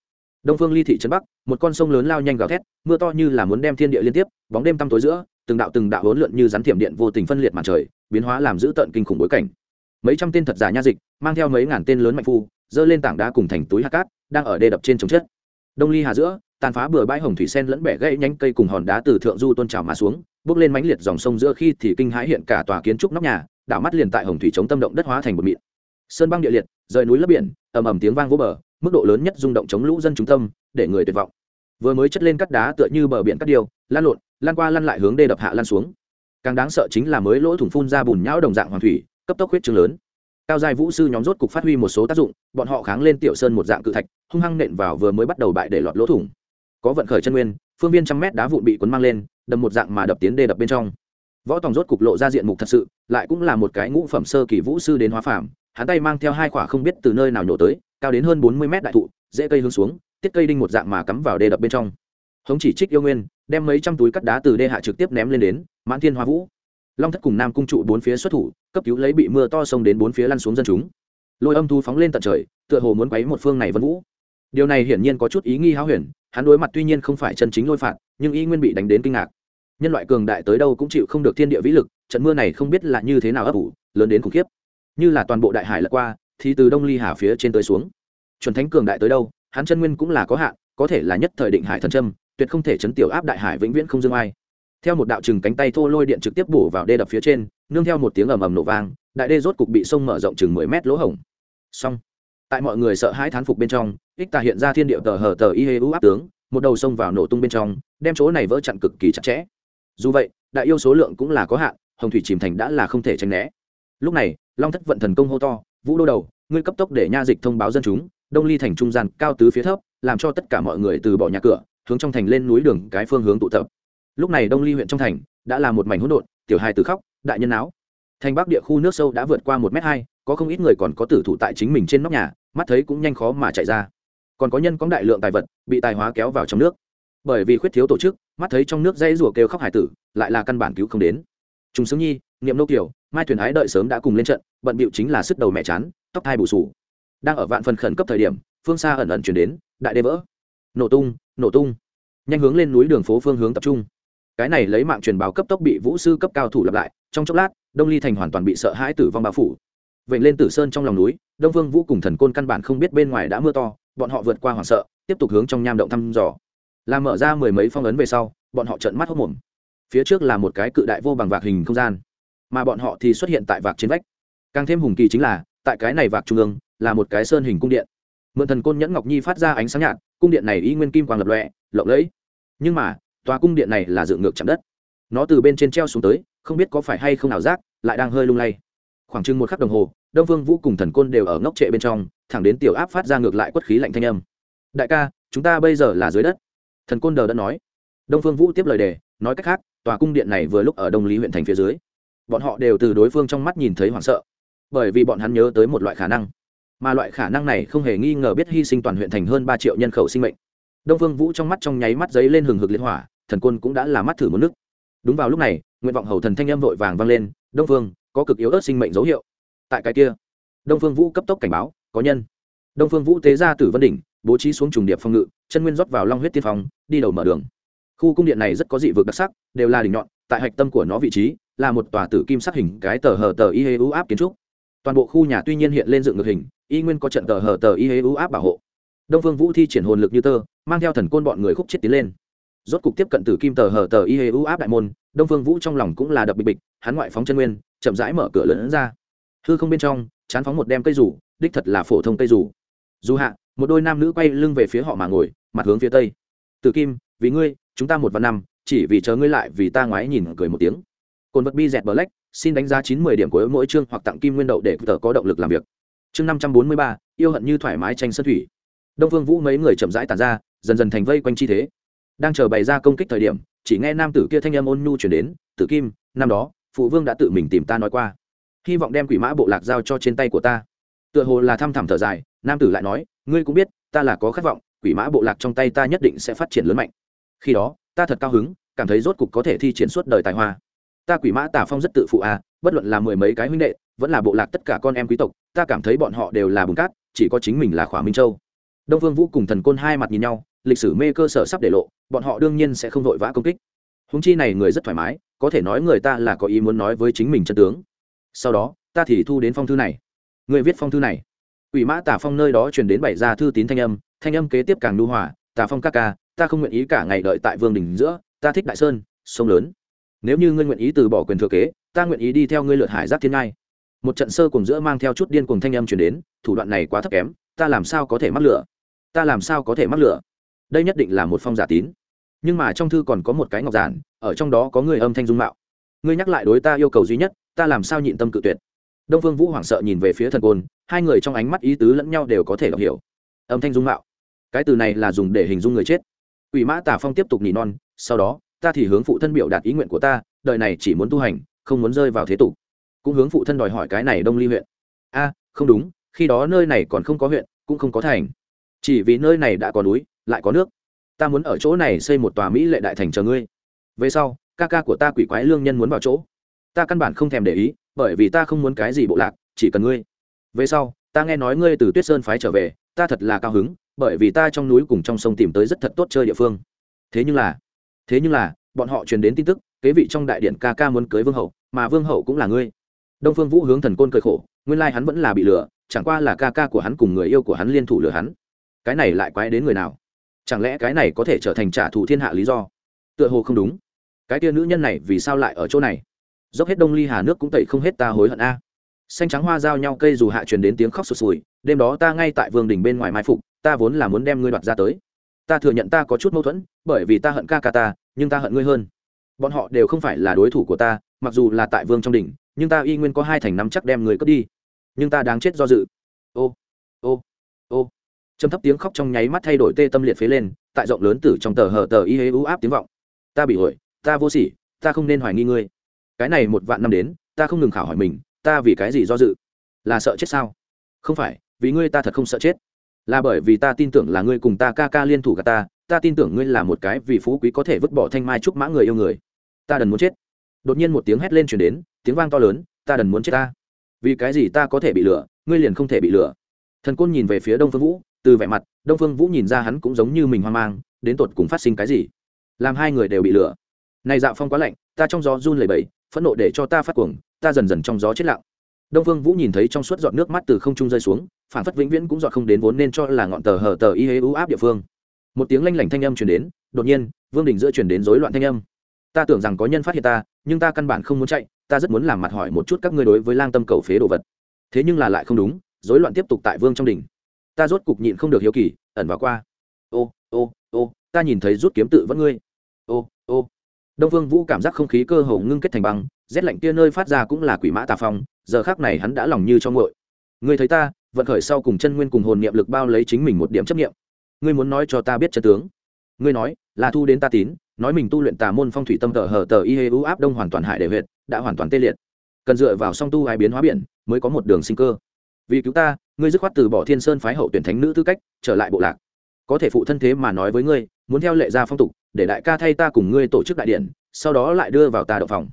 Speaker 1: Đông phương ly thị trấn bắc, một con sông lớn lao nhanh gào thét, mưa to như là muốn đem thiên địa liên tiếp, bóng đêm tăm tối giữa, từng đạo từng đạo hỗn lượn như rắn thiểm điện vô tình phân liệt mặt trời, biến hóa làm giữ tận kinh khủng bối cảnh. Mấy trăm tên thật giả nha dịch, mang theo mấy ngàn tên lớn mạnh phu dơ lên tảng đá cùng thành túi hạt cát, đang ở đê đập trên chống chết đông ly hà giữa, tàn phá bừa bãi hồng thủy sen lẫn bẻ gãy nhánh cây cùng hòn đá từ thượng du tôn trào mà xuống, bước lên mãnh liệt dòng sông giữa khi thì kinh hãi hiện cả tòa kiến trúc nóc nhà, đảo mắt liền tại hồng thủy chống tâm động đất hóa thành một mịn. Sơn băng địa liệt, rời núi lấp biển, ầm ầm tiếng vang vỗ bờ, mức độ lớn nhất rung động chống lũ dân trung tâm, để người tuyệt vọng. Vừa mới chất lên cắt đá tựa như bờ biển cắt điêu, lan lộn, lan qua lăn lại hướng đê đập hạ lan xuống. Càng đáng sợ chính là mới lỗ thủng phun ra bùn nhão đồng dạng hoàng thủy, cấp tốc huyết trương lớn. Cao giai vũ sư nhóm rốt cục phát huy một số tác dụng, bọn họ kháng lên tiểu sơn một dạng cự thạch hung hăng nện vào vừa mới bắt đầu bại để lọt lỗ thủng. Có vận khởi chân nguyên, phương viên trăm mét đá vụn bị cuốn mang lên đầm một dạng mà đập tiến đê đập bên trong. Võ tòng rốt cục lộ ra diện mục thật sự, lại cũng là một cái ngũ phẩm sơ kỳ vũ sư đến hóa phàm, hắn tay mang theo hai quả không biết từ nơi nào nhổ tới, cao đến hơn bốn mươi mét đại thụ, dễ cây hướng xuống, tiết cây đinh một dạng mà cắm vào đê đập bên trong. Hống chỉ trích yêu nguyên, đem mấy trăm túi cắt đá từ đê hạ trực tiếp ném lên đến, mãn thiên hoa vũ. Long thất cùng nam cung trụ bốn phía xuất thủ, cấp cứu lấy bị mưa to sông đến bốn phía lăn xuống dân chúng. Lôi âm thu phóng lên tận trời, tựa hồ muốn quấy một phương này vân vũ điều này hiển nhiên có chút ý nghi háo huyền, hắn đối mặt tuy nhiên không phải chân chính lôi phạt, nhưng ý nguyên bị đánh đến kinh ngạc. Nhân loại cường đại tới đâu cũng chịu không được thiên địa vĩ lực, trận mưa này không biết là như thế nào ấp ủ, lớn đến khủng khiếp. Như là toàn bộ đại hải lật qua, thì từ đông ly hà phía trên tới xuống. Chuẩn thánh cường đại tới đâu, hắn chân nguyên cũng là có hạn, có thể là nhất thời định hải thân trâm tuyệt không thể chấn tiểu áp đại hải vĩnh viễn không dương ai. Theo một đạo chừng cánh tay thô lôi điện trực tiếp bổ vào đê đập phía trên, nương theo một tiếng ầm ầm nổ vang, đại đê rốt cục bị sông mở rộng chừng mười mét lỗ hổng. Xong tại mọi người sợ hãi thán phục bên trong, ích tà hiện ra thiên địa tờ hờ tờ y hê u áp tướng, một đầu sông vào nổ tung bên trong, đem chỗ này vỡ chặn cực kỳ chặt chẽ. Dù vậy, đại yêu số lượng cũng là có hạn, hồng thủy chìm thành đã là không thể tránh né. Lúc này, long thất vận thần công hô to, vũ đô đầu, ngươi cấp tốc để nha dịch thông báo dân chúng, đông ly thành trung gian, cao tứ phía thấp, làm cho tất cả mọi người từ bỏ nhà cửa, hướng trong thành lên núi đường, cái phương hướng tụ tập. Lúc này đông ly huyện trong thành đã là một mảnh hỗn độn, tiểu hài từ khóc, đại nhân áo. Thành bắc địa khu nước sâu đã vượt qua một m hai có không ít người còn có tử thủ tại chính mình trên nóc nhà, mắt thấy cũng nhanh khó mà chạy ra. Còn có nhân có đại lượng tài vật bị tài hóa kéo vào trong nước. Bởi vì khuyết thiếu tổ chức, mắt thấy trong nước dây rùa kêu khóc hải tử, lại là căn bản cứu không đến. Trùng sướng nhi, niệm nô kiều, mai thuyền ái đợi sớm đã cùng lên trận, bận bịu chính là sức đầu mẹ chán, tóc thai bù sù. Đang ở vạn phần khẩn cấp thời điểm, phương xa ẩn ẩn chuyển đến, đại đê vỡ. Nổ tung nổ tung. Nhanh hướng lên núi đường phố phương hướng tập trung. Cái này lấy mạng truyền báo cấp tốc bị vũ sư cấp cao thủ lặp lại, trong chốc lát, đông ly thành hoàn toàn bị sợ hãi tử vong bao phủ vậy lên tử sơn trong lòng núi, đông vương vũ cùng thần côn căn bản không biết bên ngoài đã mưa to, bọn họ vượt qua hoảng sợ, tiếp tục hướng trong nham động thăm dò. Làm mở ra mười mấy phong ấn về sau, bọn họ trợn mắt hốc mồm phía trước là một cái cự đại vô bằng vạc hình không gian, mà bọn họ thì xuất hiện tại vạc trên vách. Càng thêm hùng kỳ chính là, tại cái này vạc trung ương, là một cái sơn hình cung điện. Mượn thần côn nhẫn ngọc nhi phát ra ánh sáng nhạt, cung điện này y nguyên kim quang lập lọe lộng lẫy. Nhưng mà, tòa cung điện này là dựng ngược chạm đất. Nó từ bên trên treo xuống tới, không biết có phải hay không nào giác, lại đang hơi lung lay. Khoảng chừng một khắc đồng hồ đông vương vũ cùng thần côn đều ở ngốc trệ bên trong, thẳng đến tiểu áp phát ra ngược lại quất khí lạnh thanh âm. Đại ca, chúng ta bây giờ là dưới đất. Thần côn đờ đã nói. Đông phương vũ tiếp lời đề, nói cách khác, tòa cung điện này vừa lúc ở đông lý huyện thành phía dưới. Bọn họ đều từ đối phương trong mắt nhìn thấy hoảng sợ, bởi vì bọn hắn nhớ tới một loại khả năng. Mà loại khả năng này không hề nghi ngờ biết hy sinh toàn huyện thành hơn ba triệu nhân khẩu sinh mệnh. Đông phương vũ trong mắt trong nháy mắt giấy lên hừng hực liên hỏa, thần Côn cũng đã là mắt thử một nước. Đúng vào lúc này, nguyện vọng hầu thần thanh âm vội vàng vang lên, đông phương, có cực yếu ớt sinh mệnh dấu hiệu tại cái kia. Đông phương vũ cấp tốc cảnh báo, có nhân. Đông phương vũ tế ra tử vân đỉnh, bố trí xuống trùng điệp phòng ngự, chân nguyên rót vào long huyết tiên phong, đi đầu mở đường. Khu cung điện này rất có dị vực đặc sắc, đều là đỉnh nhọn, tại hạch tâm của nó vị trí, là một tòa tử kim sắc hình cái tờ hờ tờ y hê ưu áp kiến trúc. Toàn bộ khu nhà tuy nhiên hiện lên dựng ngược hình, y nguyên có trận tờ hờ tờ y hê ưu áp bảo hộ. Đông phương vũ thi triển hồn lực như tơ, mang theo thần côn bọn người khúc chết tiến lên. Rốt cục tiếp cận tử kim tờ hờ tờ y hê ưu áp đại môn, đông phương vũ trong lòng cũng là đập bịch bịch, hắn ngoại phóng chân nguyên, chậm rãi mở cửa lớn ra hư không bên trong, chán phóng một đem cây rủ, đích thật là phổ thông cây rủ. Dù hạ, một đôi nam nữ quay lưng về phía họ mà ngồi, mặt hướng phía tây. Tử kim, vì ngươi, chúng ta một vạn năm, chỉ vì chờ ngươi lại vì ta ngoái nhìn cười một tiếng. Cồn vật bi dẹt bờ lách xin đánh giá chín mươi điểm của mỗi chương hoặc tặng kim nguyên đậu để tờ có động lực làm việc. Chương năm trăm bốn mươi ba, yêu hận như thoải mái tranh sân thủy. Đông vương vũ mấy người chậm rãi tàn ra, dần dần thành vây quanh chi thế. Đang chờ bày ra công kích thời điểm, chỉ nghe nam tử kia thanh âm ôn nhu chuyển đến, tử kim, năm đó, phụ vương đã tự mình tìm ta nói qua hy vọng đem quỷ mã bộ lạc giao cho trên tay của ta. Tựa hồ là thăm thẳm thở dài, nam tử lại nói, ngươi cũng biết, ta là có khát vọng, quỷ mã bộ lạc trong tay ta nhất định sẽ phát triển lớn mạnh. Khi đó, ta thật cao hứng, cảm thấy rốt cục có thể thi triển suốt đời tài hoa. Ta quỷ mã tả phong rất tự phụ à bất luận là mười mấy cái huynh đệ, vẫn là bộ lạc tất cả con em quý tộc, ta cảm thấy bọn họ đều là bùn cát, chỉ có chính mình là khỏa minh châu. Đông vương vũ cùng thần côn hai mặt nhìn nhau, lịch sử mê cơ sở sắp để lộ, bọn họ đương nhiên sẽ không vội vã công kích. Húng chi này người rất thoải mái, có thể nói người ta là có ý muốn nói với chính mình chân tướng sau đó ta thì thu đến phong thư này người viết phong thư này Quỷ Mã Tả Phong nơi đó truyền đến bảy gia thư tín thanh âm, thanh âm kế tiếp càng nhu hòa, "Tả Phong các ca, ta không nguyện ý cả ngày đợi tại Vương đình giữa, ta thích đại sơn, sông lớn. Nếu như ngươi nguyện ý từ bỏ quyền thừa kế, ta nguyện ý đi theo ngươi lượt hải giác thiên ngai." Một trận sơ cùng giữa mang theo chút điên cùng thanh âm truyền đến, thủ đoạn này quá thấp kém, ta làm sao có thể mắc lửa? Ta làm sao có thể mắc lửa? Đây nhất định là một phong giả tín. Nhưng mà trong thư còn có một cái ngọc giản, ở trong đó có người âm thanh dung mạo. Ngươi nhắc lại đối ta yêu cầu duy nhất, ta làm sao nhịn tâm cự tuyệt? đông phương vũ hoảng sợ nhìn về phía thần côn, hai người trong ánh mắt ý tứ lẫn nhau đều có thể đọc hiểu. Âm thanh dung mạo. Cái từ này là dùng để hình dung người chết. Quỷ mã tả phong tiếp tục nỉ non, sau đó, ta thì hướng phụ thân biểu đạt ý nguyện của ta, đời này chỉ muốn tu hành, không muốn rơi vào thế tục. Cũng hướng phụ thân đòi hỏi cái này đông ly huyện. A, không đúng, khi đó nơi này còn không có huyện, cũng không có thành. Chỉ vì nơi này đã có núi, lại có nước. Ta muốn ở chỗ này xây một tòa mỹ lệ đại thành chờ ngươi. Về sau, ca ca của ta quỷ quái lương nhân muốn vào chỗ ta căn bản không thèm để ý, bởi vì ta không muốn cái gì bộ lạc, chỉ cần ngươi. Về sau, ta nghe nói ngươi từ tuyết sơn phái trở về, ta thật là cao hứng, bởi vì ta trong núi cùng trong sông tìm tới rất thật tốt chơi địa phương. Thế nhưng là, thế nhưng là, bọn họ truyền đến tin tức, kế vị trong đại điện ca ca muốn cưới vương hậu, mà vương hậu cũng là ngươi. Đông phương vũ hướng thần côn cười khổ, nguyên lai hắn vẫn là bị lừa, chẳng qua là ca ca của hắn cùng người yêu của hắn liên thủ lừa hắn. Cái này lại quái đến người nào? Chẳng lẽ cái này có thể trở thành trả thù thiên hạ lý do? Tựa hồ không đúng. Cái tia nữ nhân này vì sao lại ở chỗ này? Dốc hết đông ly hà nước cũng tẩy không hết ta hối hận a. Xanh trắng hoa giao nhau cây dù hạ truyền đến tiếng khóc sụt sùi, đêm đó ta ngay tại vương đình bên ngoài mai phục, ta vốn là muốn đem ngươi đoạt ra tới. Ta thừa nhận ta có chút mâu thuẫn, bởi vì ta hận ca ca ta, nhưng ta hận ngươi hơn. Bọn họ đều không phải là đối thủ của ta, mặc dù là tại vương trong đỉnh, nhưng ta y nguyên có hai thành năm chắc đem người cướp đi. Nhưng ta đáng chết do dự. Ô ô ô. Châm thấp tiếng khóc trong nháy mắt thay đổi tê tâm liệt phế lên, tại rộng lớn từ trong tờ hờ tờ y hế ưu áp tiếng vọng. Ta bị hội ta vô sỉ, ta không nên hoài nghi ngươi cái này một vạn năm đến, ta không ngừng khảo hỏi mình, ta vì cái gì do dự? Là sợ chết sao? Không phải, vì ngươi ta thật không sợ chết. Là bởi vì ta tin tưởng là ngươi cùng ta ca ca liên thủ cả ta ta tin tưởng ngươi là một cái vì phú quý có thể vứt bỏ thanh mai trúc mã người yêu người. Ta đần muốn chết. Đột nhiên một tiếng hét lên chuyển đến, tiếng vang to lớn, ta đần muốn chết ta. Vì cái gì ta có thể bị lừa, ngươi liền không thể bị lừa. Thần côn nhìn về phía đông phương vũ, từ vẻ mặt, đông phương vũ nhìn ra hắn cũng giống như mình hoang mang, đến tột cùng phát sinh cái gì? Làm hai người đều bị lừa. Này dạo phong quá lạnh, ta trong gió run lẩy bẩy phẫn nộ để cho ta phát cuồng, ta dần dần trong gió chết lặng. Đông phương vũ nhìn thấy trong suốt giọt nước mắt từ không trung rơi xuống phản phất vĩnh viễn cũng giọt không đến vốn nên cho là ngọn tờ hở tờ y hế ưu áp địa phương. Một tiếng lanh lảnh thanh âm truyền đến, đột nhiên, vương đình giữa truyền đến rối loạn thanh âm. Ta tưởng rằng có nhân phát hiện ta, nhưng ta căn bản không muốn chạy, ta rất muốn làm mặt hỏi một chút các ngươi đối với lang tâm cầu phế đồ vật. Thế nhưng là lại không đúng, rối loạn tiếp tục tại vương trong đỉnh. Ta rốt cục nhịn không được hiếu kỳ, ẩn vào qua. Ô ô ô, ta nhìn thấy rút kiếm tự vẫn ngươi. Ô ô đông vương vũ cảm giác không khí cơ hồ ngưng kết thành băng, rét lạnh kia nơi phát ra cũng là quỷ mã tà phong, giờ khác này hắn đã lòng như cho ngội ngươi thấy ta, vận khởi sau cùng chân nguyên cùng hồn niệm lực bao lấy chính mình một điểm chấp niệm. Ngươi muốn nói cho ta biết chân tướng. Ngươi nói, là thu đến ta tín, nói mình tu luyện tà môn phong thủy tâm tờ hờ tờ y hê u áp đông hoàn toàn hại đệ huyệt, đã hoàn toàn tê liệt. Cần dựa vào song tu hai biến hóa biển, mới có một đường sinh cơ. Vì cứu ta, ngươi dứt khoát từ bỏ thiên sơn phái hậu tuyển thánh nữ tư cách, trở lại bộ lạc. Có thể phụ thân thế mà nói với ngươi, muốn theo lệ gia phong tục để đại ca thay ta cùng ngươi tổ chức đại điện, sau đó lại đưa vào ta đậu phòng.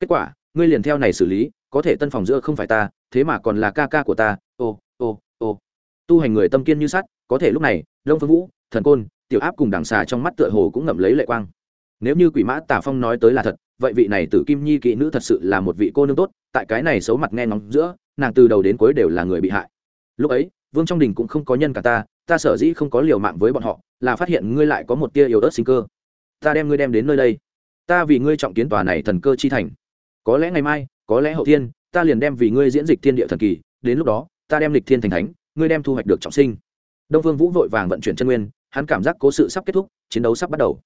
Speaker 1: Kết quả, ngươi liền theo này xử lý, có thể tân phòng giữa không phải ta, thế mà còn là ca ca của ta, ô ô ô. Tu hành người tâm kiên như sắt, có thể lúc này đông phương vũ, thần côn, tiểu áp cùng đằng xà trong mắt tựa hồ cũng ngậm lấy lệ quang. Nếu như quỷ mã tả phong nói tới là thật, vậy vị này tử kim nhi kỵ nữ thật sự là một vị cô nương tốt, tại cái này xấu mặt nghe ngóng giữa, nàng từ đầu đến cuối đều là người bị hại. Lúc ấy, vương trong đình cũng không có nhân cả ta ta sở dĩ không có liều mạng với bọn họ, là phát hiện ngươi lại có một tia yếu ớt sinh cơ ta đem ngươi đem đến nơi đây. Ta vì ngươi trọng kiến tòa này thần cơ chi thành. Có lẽ ngày mai, có lẽ hậu thiên, ta liền đem vì ngươi diễn dịch thiên địa thần kỳ. Đến lúc đó, ta đem lịch thiên thành thánh, ngươi đem thu hoạch được trọng sinh. Đông vương vũ vội vàng vận chuyển chân nguyên, hắn cảm giác cố sự sắp kết thúc, chiến đấu sắp bắt đầu.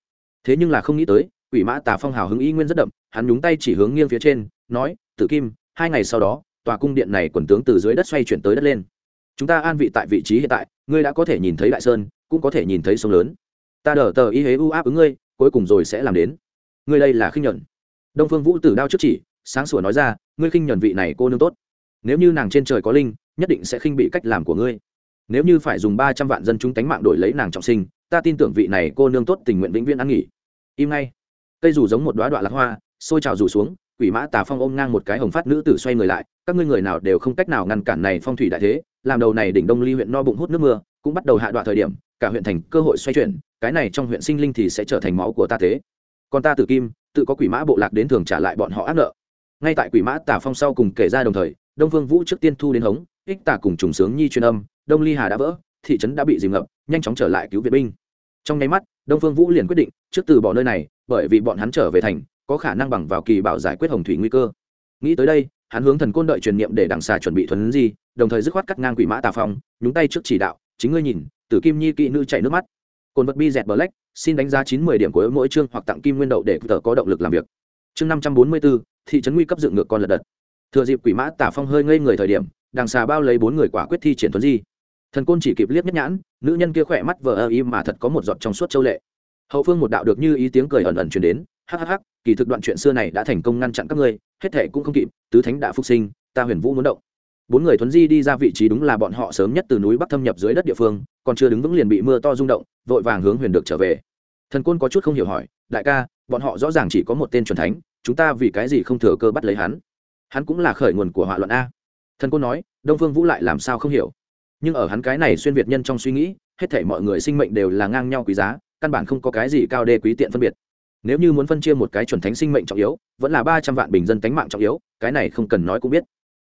Speaker 1: Thế nhưng là không nghĩ tới, quỷ mã tà phong hào hứng ý nguyên rất đậm, hắn nhúng tay chỉ hướng nghiêng phía trên, nói, tử kim, hai ngày sau đó, tòa cung điện này quần tướng từ dưới đất xoay chuyển tới đất lên. Chúng ta an vị tại vị trí hiện tại, ngươi đã có thể nhìn thấy đại sơn, cũng có thể nhìn thấy sông lớn. Ta đờ tờ y hế u áp ứng ngươi cuối cùng rồi sẽ làm đến. Ngươi đây là khinh nhuận. Đông phương vũ tử đao trước chỉ, sáng sủa nói ra, ngươi khinh nhuận vị này cô nương tốt. Nếu như nàng trên trời có linh, nhất định sẽ khinh bị cách làm của ngươi. Nếu như phải dùng ba trăm vạn dân chúng tánh mạng đổi lấy nàng trọng sinh, ta tin tưởng vị này cô nương tốt tình nguyện vĩnh viễn ăn nghỉ. Im ngay. Cây dù giống một đoá đoạn lạc hoa, xôi trào rủ xuống, quỷ mã tà phong ôm ngang một cái hồng phát nữ tử xoay người lại, các ngươi người nào đều không cách nào ngăn cản này phong thủy đại thế, làm đầu này đỉnh đông ly huyện no bụng hút nước mưa, cũng bắt đầu hạ đoạn thời điểm, cả huyện thành cơ hội xoay chuyển cái này trong huyện sinh linh thì sẽ trở thành máu của ta thế. Còn ta tử kim, tự có quỷ mã bộ lạc đến thường trả lại bọn họ ác nợ. Ngay tại quỷ mã tà phong sau cùng kể ra đồng thời, đông vương vũ trước tiên thu đến hống, ích tà cùng trùng sướng nhi truyền âm, đông ly hà đã vỡ, thị trấn đã bị dìm ngập, nhanh chóng trở lại cứu viện binh. Trong nháy mắt, đông phương vũ liền quyết định, trước từ bỏ nơi này, bởi vì bọn hắn trở về thành, có khả năng bằng vào kỳ bảo giải quyết hồng thủy nguy cơ. Nghĩ tới đây, hắn hướng thần côn đợi truyền niệm để đằng xà chuẩn bị thuần gì đồng thời dứt khoát cắt ngang quỷ mã tà phong, nhúng tay trước chỉ đạo, chính ngươi nhìn, tử kim nhi kỵ nữ chảy nước mắt cồn vật bi dẹt black, xin đánh giá chín mươi điểm của mỗi chương hoặc tặng kim nguyên đậu để tờ có động lực làm việc. Chương năm trăm bốn mươi bốn thị trấn nguy cấp dựng ngược con lật đật. Thừa dịp quỷ mã tả phong hơi ngây người thời điểm, đằng xà bao lấy bốn người quả quyết thi triển thuần di. Thần côn chỉ kịp liếc nhất nhãn, nữ nhân kia khỏe mắt vờ ơ im mà thật có một giọt trong suốt châu lệ. Hậu phương một đạo được như ý tiếng cười ẩn ẩn chuyển đến hhh kỳ thực đoạn chuyện xưa này đã thành công ngăn chặn các ngươi, hết thệ cũng không kịp, tứ thánh đã phục sinh, ta huyền vũ muốn động bốn người thuấn di đi ra vị trí đúng là bọn họ sớm nhất từ núi bắc thâm nhập dưới đất địa phương, còn chưa đứng vững liền bị mưa to rung động, vội vàng hướng huyền được trở về. Thần côn có chút không hiểu hỏi, đại ca, bọn họ rõ ràng chỉ có một tên c thánh, chúng ta vì cái gì không thừa cơ bắt lấy hắn? Hắn cũng là khởi nguồn của họa luận a. Thần côn nói, đông phương vũ lại làm sao không hiểu? Nhưng ở hắn cái này xuyên việt nhân trong suy nghĩ, hết thể mọi người sinh mệnh đều là ngang nhau quý giá, căn bản không có cái gì cao đê quý tiện phân biệt. Nếu như muốn phân chia một cái chuẩn thánh sinh mệnh trọng yếu, vẫn là ba trăm vạn bình dân tánh mạng trọng yếu, cái này không cần nói cũng biết.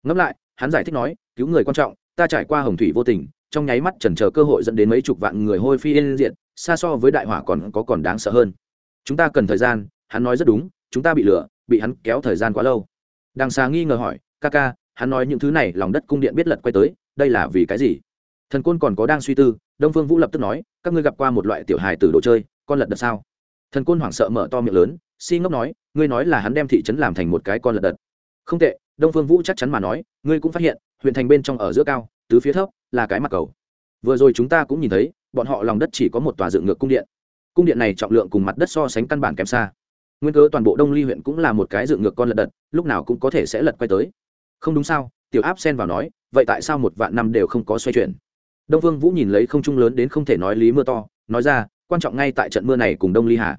Speaker 1: Ngẫm lại hắn giải thích nói, cứu người quan trọng, ta trải qua hồng thủy vô tình, trong nháy mắt chần chờ cơ hội dẫn đến mấy chục vạn người hôi phi yên diện xa so với đại hỏa còn có còn đáng sợ hơn. Chúng ta cần thời gian, hắn nói rất đúng, chúng ta bị lửa, bị hắn kéo thời gian quá lâu. Đằng xa nghi ngờ hỏi, ca ca, hắn nói những thứ này lòng đất cung điện biết lật quay tới, đây là vì cái gì? Thần côn còn có đang suy tư, đông phương vũ lập tức nói, các ngươi gặp qua một loại tiểu hài từ đồ chơi, con lật đật sao? Thần côn hoảng sợ mở to miệng lớn, si ngốc nói, ngươi nói là hắn đem thị trấn làm thành một cái con lật đật. Không tệ đông phương vũ chắc chắn mà nói, ngươi cũng phát hiện, huyện thành bên trong ở giữa cao, tứ phía thấp, là cái mặt cầu. Vừa rồi chúng ta cũng nhìn thấy, bọn họ lòng đất chỉ có một tòa dựng ngược cung điện. Cung điện này trọng lượng cùng mặt đất so sánh căn bản kém xa. Nguyên cớ toàn bộ đông ly huyện cũng là một cái dựng ngược con lật đật, lúc nào cũng có thể sẽ lật quay tới. Không đúng sao, tiểu áp xen vào nói, vậy tại sao một vạn năm đều không có xoay chuyển? Đông vương vũ nhìn lấy không trung lớn đến không thể nói lý mưa to, nói ra, quan trọng ngay tại trận mưa này cùng đông ly hà.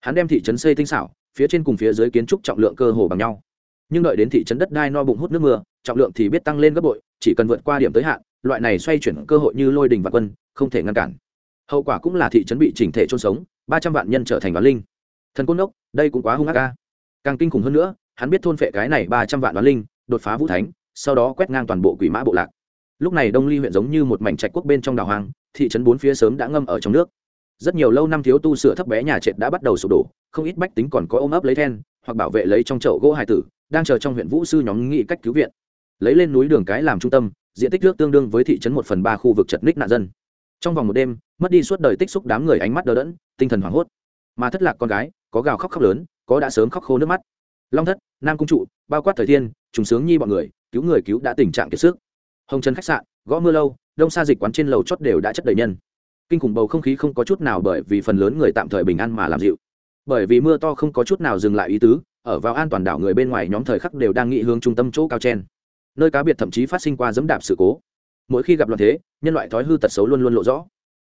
Speaker 1: Hắn đem thị trấn xây tinh xảo, phía trên cùng phía dưới kiến trúc trọng lượng cơ hồ bằng nhau nhưng đợi đến thị trấn đất đai no bụng hút nước mưa, trọng lượng thì biết tăng lên gấp bội, chỉ cần vượt qua điểm tới hạn, loại này xoay chuyển cơ hội như lôi đình và quân, không thể ngăn cản. Hậu quả cũng là thị trấn bị chỉnh thể trôn sống, ba trăm vạn nhân trở thành đoán linh. Thần côn đốc, đây cũng quá hung ác ca càng kinh khủng hơn nữa, hắn biết thôn phệ cái này ba trăm vạn đoán linh, đột phá vũ thánh, sau đó quét ngang toàn bộ quỷ mã bộ lạc. Lúc này đông ly huyện giống như một mảnh trạch quốc bên trong đảo hoang, thị trấn bốn phía sớm đã ngâm ở trong nước. Rất nhiều lâu năm thiếu tu sửa thấp bé nhà trệt đã bắt đầu sụp đổ, không ít bách tính còn có ôm ấp lấy then, hoặc bảo vệ lấy trong chậu gỗ hải tử đang chờ trong huyện vũ sư nhóm nghị cách cứu viện. Lấy lên núi đường cái làm trung tâm, diện tích nước tương đương với thị trấn một phần ba khu vực chật ních nạn dân. Trong vòng một đêm, mất đi suốt đời tích xúc đám người ánh mắt đờ đẫn, tinh thần hoảng hốt. Mà thất lạc con gái, có gào khóc khóc lớn, có đã sớm khóc khô nước mắt. Long thất, nam cung trụ, bao quát thời thiên, trùng sướng nhi bọn người, cứu người cứu đã tình trạng kiệt sức. Hồng trần khách sạn, gõ mưa lâu, đông xa dịch quán trên lầu chót đều đã chất đầy nhân. Kinh khủng bầu không khí không có chút nào bởi vì phần lớn người tạm thời bình an mà làm dịu. Bởi vì mưa to không có chút nào dừng lại ý tứ ở vào an toàn đảo người bên ngoài nhóm thời khắc đều đang nghĩ hướng trung tâm chỗ cao chen nơi cá biệt thậm chí phát sinh qua dẫm đạp sự cố. Mỗi khi gặp loạn thế, nhân loại thói hư tật xấu luôn luôn lộ rõ.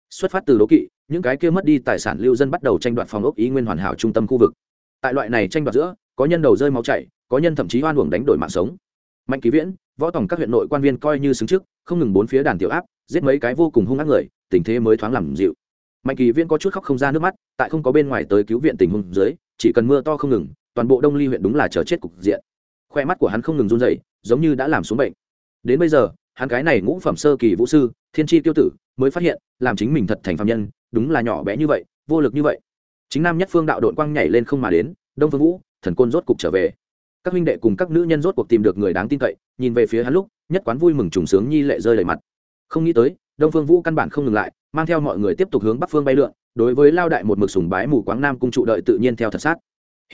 Speaker 1: Xuất phát từ đố kỵ, những cái kia mất đi tài sản lưu dân bắt đầu tranh đoạt phòng ốc ý nguyên hoàn hảo trung tâm khu vực. Tại loại này tranh đoạt giữa, có nhân đầu rơi máu chảy, có nhân thậm chí oan uổng đánh đổi mạng sống. Mạnh ký viễn, võ tổng các huyện nội quan viên coi như xứng trước, không ngừng bốn phía đàn tiểu áp, giết mấy cái vô cùng hung ác người, tình thế mới thoáng làm dịu. Mạnh kỳ viễn có chút khóc không ra nước mắt, tại không có bên ngoài tới cứu viện tình huống dưới, chỉ cần mưa to không ngừng toàn bộ đông ly huyện đúng là chờ chết cục diện. Khoe mắt của hắn không ngừng run rẩy, giống như đã làm xuống bệnh. Đến bây giờ, hắn cái này ngũ phẩm sơ kỳ vũ sư, thiên tri tiêu tử, mới phát hiện, làm chính mình thật thành phạm nhân, đúng là nhỏ bé như vậy, vô lực như vậy. Chính nam nhất phương đạo đội quang nhảy lên không mà đến, đông phương vũ, thần côn rốt cục trở về. Các huynh đệ cùng các nữ nhân rốt cuộc tìm được người đáng tin cậy, nhìn về phía hắn lúc, nhất quán vui mừng trùng sướng nhi lệ rơi đầy mặt. Không nghĩ tới, đông phương vũ căn bản không ngừng lại, mang theo mọi người tiếp tục hướng bắc phương bay lượn, đối với lao đại một mực sùng bái mù quáng nam cung trụ đợi tự nhiên theo thật sát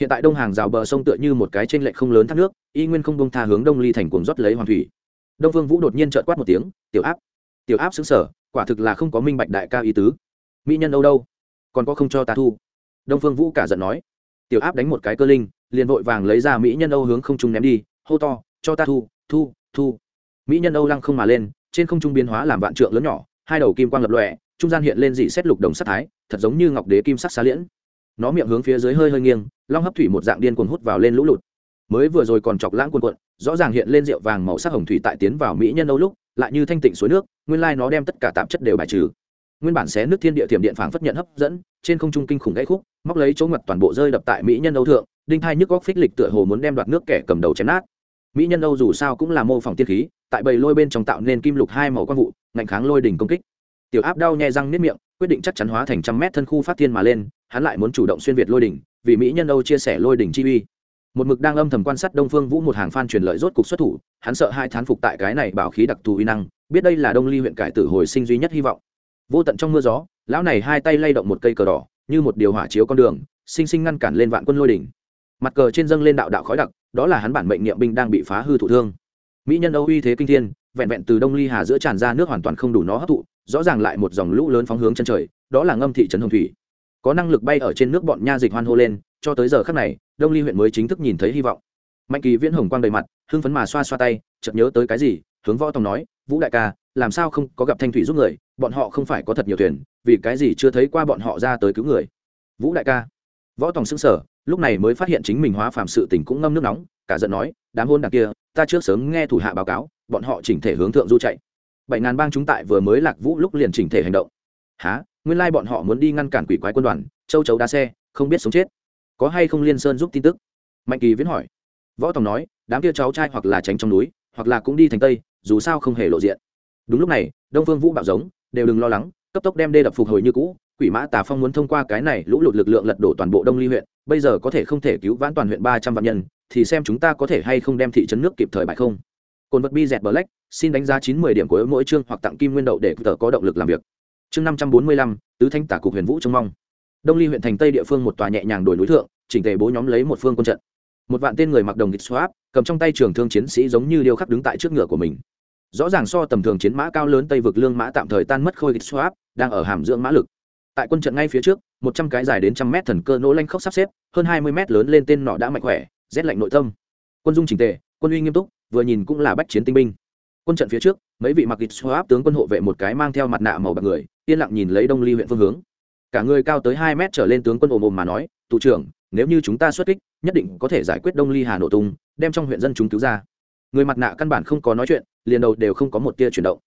Speaker 1: hiện tại đông hàng rào bờ sông tựa như một cái trên lệch không lớn thác nước, y nguyên không bông tha hướng đông ly thành cuồng rót lấy hoàng thủy. Đông vương vũ đột nhiên trợt quát một tiếng, tiểu áp tiểu áp xứng sở, quả thực là không có minh bạch đại ca ý tứ. Mỹ nhân đâu đâu, còn có không cho ta thu. Đông phương vũ cả giận nói. Tiểu áp đánh một cái cơ linh, liền vội vàng lấy ra mỹ nhân âu hướng không trung ném đi, hô to, cho ta thu thu thu. Mỹ nhân âu lăng không mà lên, trên không trung biến hóa làm vạn trượng lớn nhỏ, hai đầu kim quang lập lòe, trung gian hiện lên dị xét lục đồng sắc thái, thật giống như ngọc đế kim sắc xá liễn nó miệng hướng phía dưới hơi hơi nghiêng, long hấp thủy một dạng điên cuồng hút vào lên lũ lụt. Mới vừa rồi còn chọc lãng cuồn cuộn, rõ ràng hiện lên rượu vàng màu sắc hồng thủy tại tiến vào mỹ nhân âu lúc, lại như thanh tịnh suối nước, nguyên lai nó đem tất cả tạp chất đều bài trừ. Nguyên bản xé nước thiên địa thiểm điện phảng phất nhận hấp dẫn, trên không trung kinh khủng gãy khúc, móc lấy chỗ ngặt toàn bộ rơi đập tại mỹ nhân âu thượng, đinh thai nhức góc phích lịch tựa hồ muốn đem đoạt nước kẻ cầm đầu chém nát. Mỹ nhân âu dù sao cũng là mô phỏng tiên khí, tại bầy lôi bên trong tạo nên kim lục hai màu quang vụ, ngạnh kháng lôi đỉnh công kích. Tiểu áp đau nhè răng nếp miệng, quyết định chắc chắn hóa thành trăm mét thân khu phát thiên mà lên hắn lại muốn chủ động xuyên việt lôi đỉnh, vì mỹ nhân âu chia sẻ lôi đỉnh chi uy. Một mực đang âm thầm quan sát đông phương vũ một hàng phan truyền lợi rốt cục xuất thủ, hắn sợ hai thán phục tại cái này bảo khí đặc thù uy năng, biết đây là đông ly huyện cải tử hồi sinh duy nhất hy vọng. Vô tận trong mưa gió, lão này hai tay lay động một cây cờ đỏ, như một điều hỏa chiếu con đường, sinh sinh ngăn cản lên vạn quân lôi đỉnh. Mặt cờ trên dâng lên đạo đạo khói đặc, đó là hắn bản mệnh niệm binh đang bị phá hư thụ thương. Mỹ nhân âu uy thế kinh thiên, vẹn vẹn từ đông ly hà giữa tràn ra nước hoàn toàn không đủ nó hấp thụ, rõ ràng lại một dòng lũ lớn phóng hướng chân trời, đó là ngâm thị trấn hồng thủy có năng lực bay ở trên nước bọn nha dịch hoan hô lên, cho tới giờ khắc này, đông ly huyện mới chính thức nhìn thấy hy vọng. Mạnh kỳ viễn hồng quang đầy mặt, hưng phấn mà xoa xoa tay, chợt nhớ tới cái gì, hướng võ tòng nói, vũ đại ca, làm sao không có gặp thanh thủy giúp người, bọn họ không phải có thật nhiều thuyền, vì cái gì chưa thấy qua bọn họ ra tới cứu người? Vũ đại ca. Võ tòng xưng sở lúc này mới phát hiện chính mình hóa phàm sự tình cũng ngâm nước nóng, cả giận nói, đám hôn đặc kia, ta trước sớm nghe thủ hạ báo cáo, bọn họ chỉnh thể hướng thượng du chạy. Bảy ngàn bang chúng tại vừa mới lạc vũ lúc liền chỉnh thể hành động. Há nguyên lai bọn họ muốn đi ngăn cản quỷ quái quân đoàn, châu chấu đá xe, không biết sống chết. Có hay không liên sơn giúp tin tức? Mạnh kỳ viễn hỏi. Võ tòng nói, đám kia cháu trai hoặc là tránh trong núi, hoặc là cũng đi thành tây, dù sao không hề lộ diện. Đúng lúc này, đông phương vũ bảo giống, đều đừng lo lắng, cấp tốc đem đê đập phục hồi như cũ, quỷ mã tà phong muốn thông qua cái này lũ lụt lực lượng lật đổ toàn bộ đông ly huyện, bây giờ có thể không thể cứu vãn toàn huyện ba trăm vạn nhân, thì xem chúng ta có thể hay không đem thị trấn nước kịp thời bại không. Cồn vật bi dẹt black, xin đánh giá chín mươi điểm của mỗi chương hoặc tặng kim nguyên đậu để tờ có động lực làm việc chương năm trăm bốn mươi lăm, tứ thanh tả cục huyền vũ trông mong. Đông ly huyện thành tây địa phương một tòa nhẹ nhàng đổi núi thượng, chỉnh tề bố nhóm lấy một phương quân trận. Một vạn tên người mặc đồng địch xoáp cầm trong tay trường thương chiến sĩ giống như điêu khắc đứng tại trước ngựa của mình. Rõ ràng so tầm thường chiến mã cao lớn tây vực lương mã tạm thời tan mất khôi kịch swap đang ở hàm dưỡng mã lực. Tại quân trận ngay phía trước, một trăm cái dài đến trăm mét thần cơ nỗ lanh khốc sắp xếp, hơn hai mươi mét lớn lên tên nọ đã mạnh khỏe, rét lạnh nội tâm. Quân dung trình tề, quân uy nghiêm túc, vừa nhìn cũng là bách chiến tinh binh quân trận phía trước, mấy vị mặc kịch áp tướng quân hộ vệ một cái mang theo mặt nạ màu bạc người, yên lặng nhìn lấy đông ly huyện phương hướng. Cả người cao tới hai mét trở lên tướng quân ồm ồm mà nói thủ trưởng, nếu như chúng ta xuất kích, nhất định có thể giải quyết đông ly hà nổ tung, đem trong huyện dân chúng cứu ra. Người mặt nạ căn bản không có nói chuyện, liền đầu đều không có một tia chuyển động.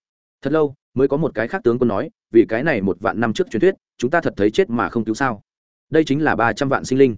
Speaker 1: Thật lâu, mới có một cái khác tướng quân nói, vì cái này một vạn năm trước truyền thuyết, chúng ta thật thấy chết mà không cứu sao? Đây chính là ba trăm vạn sinh linh.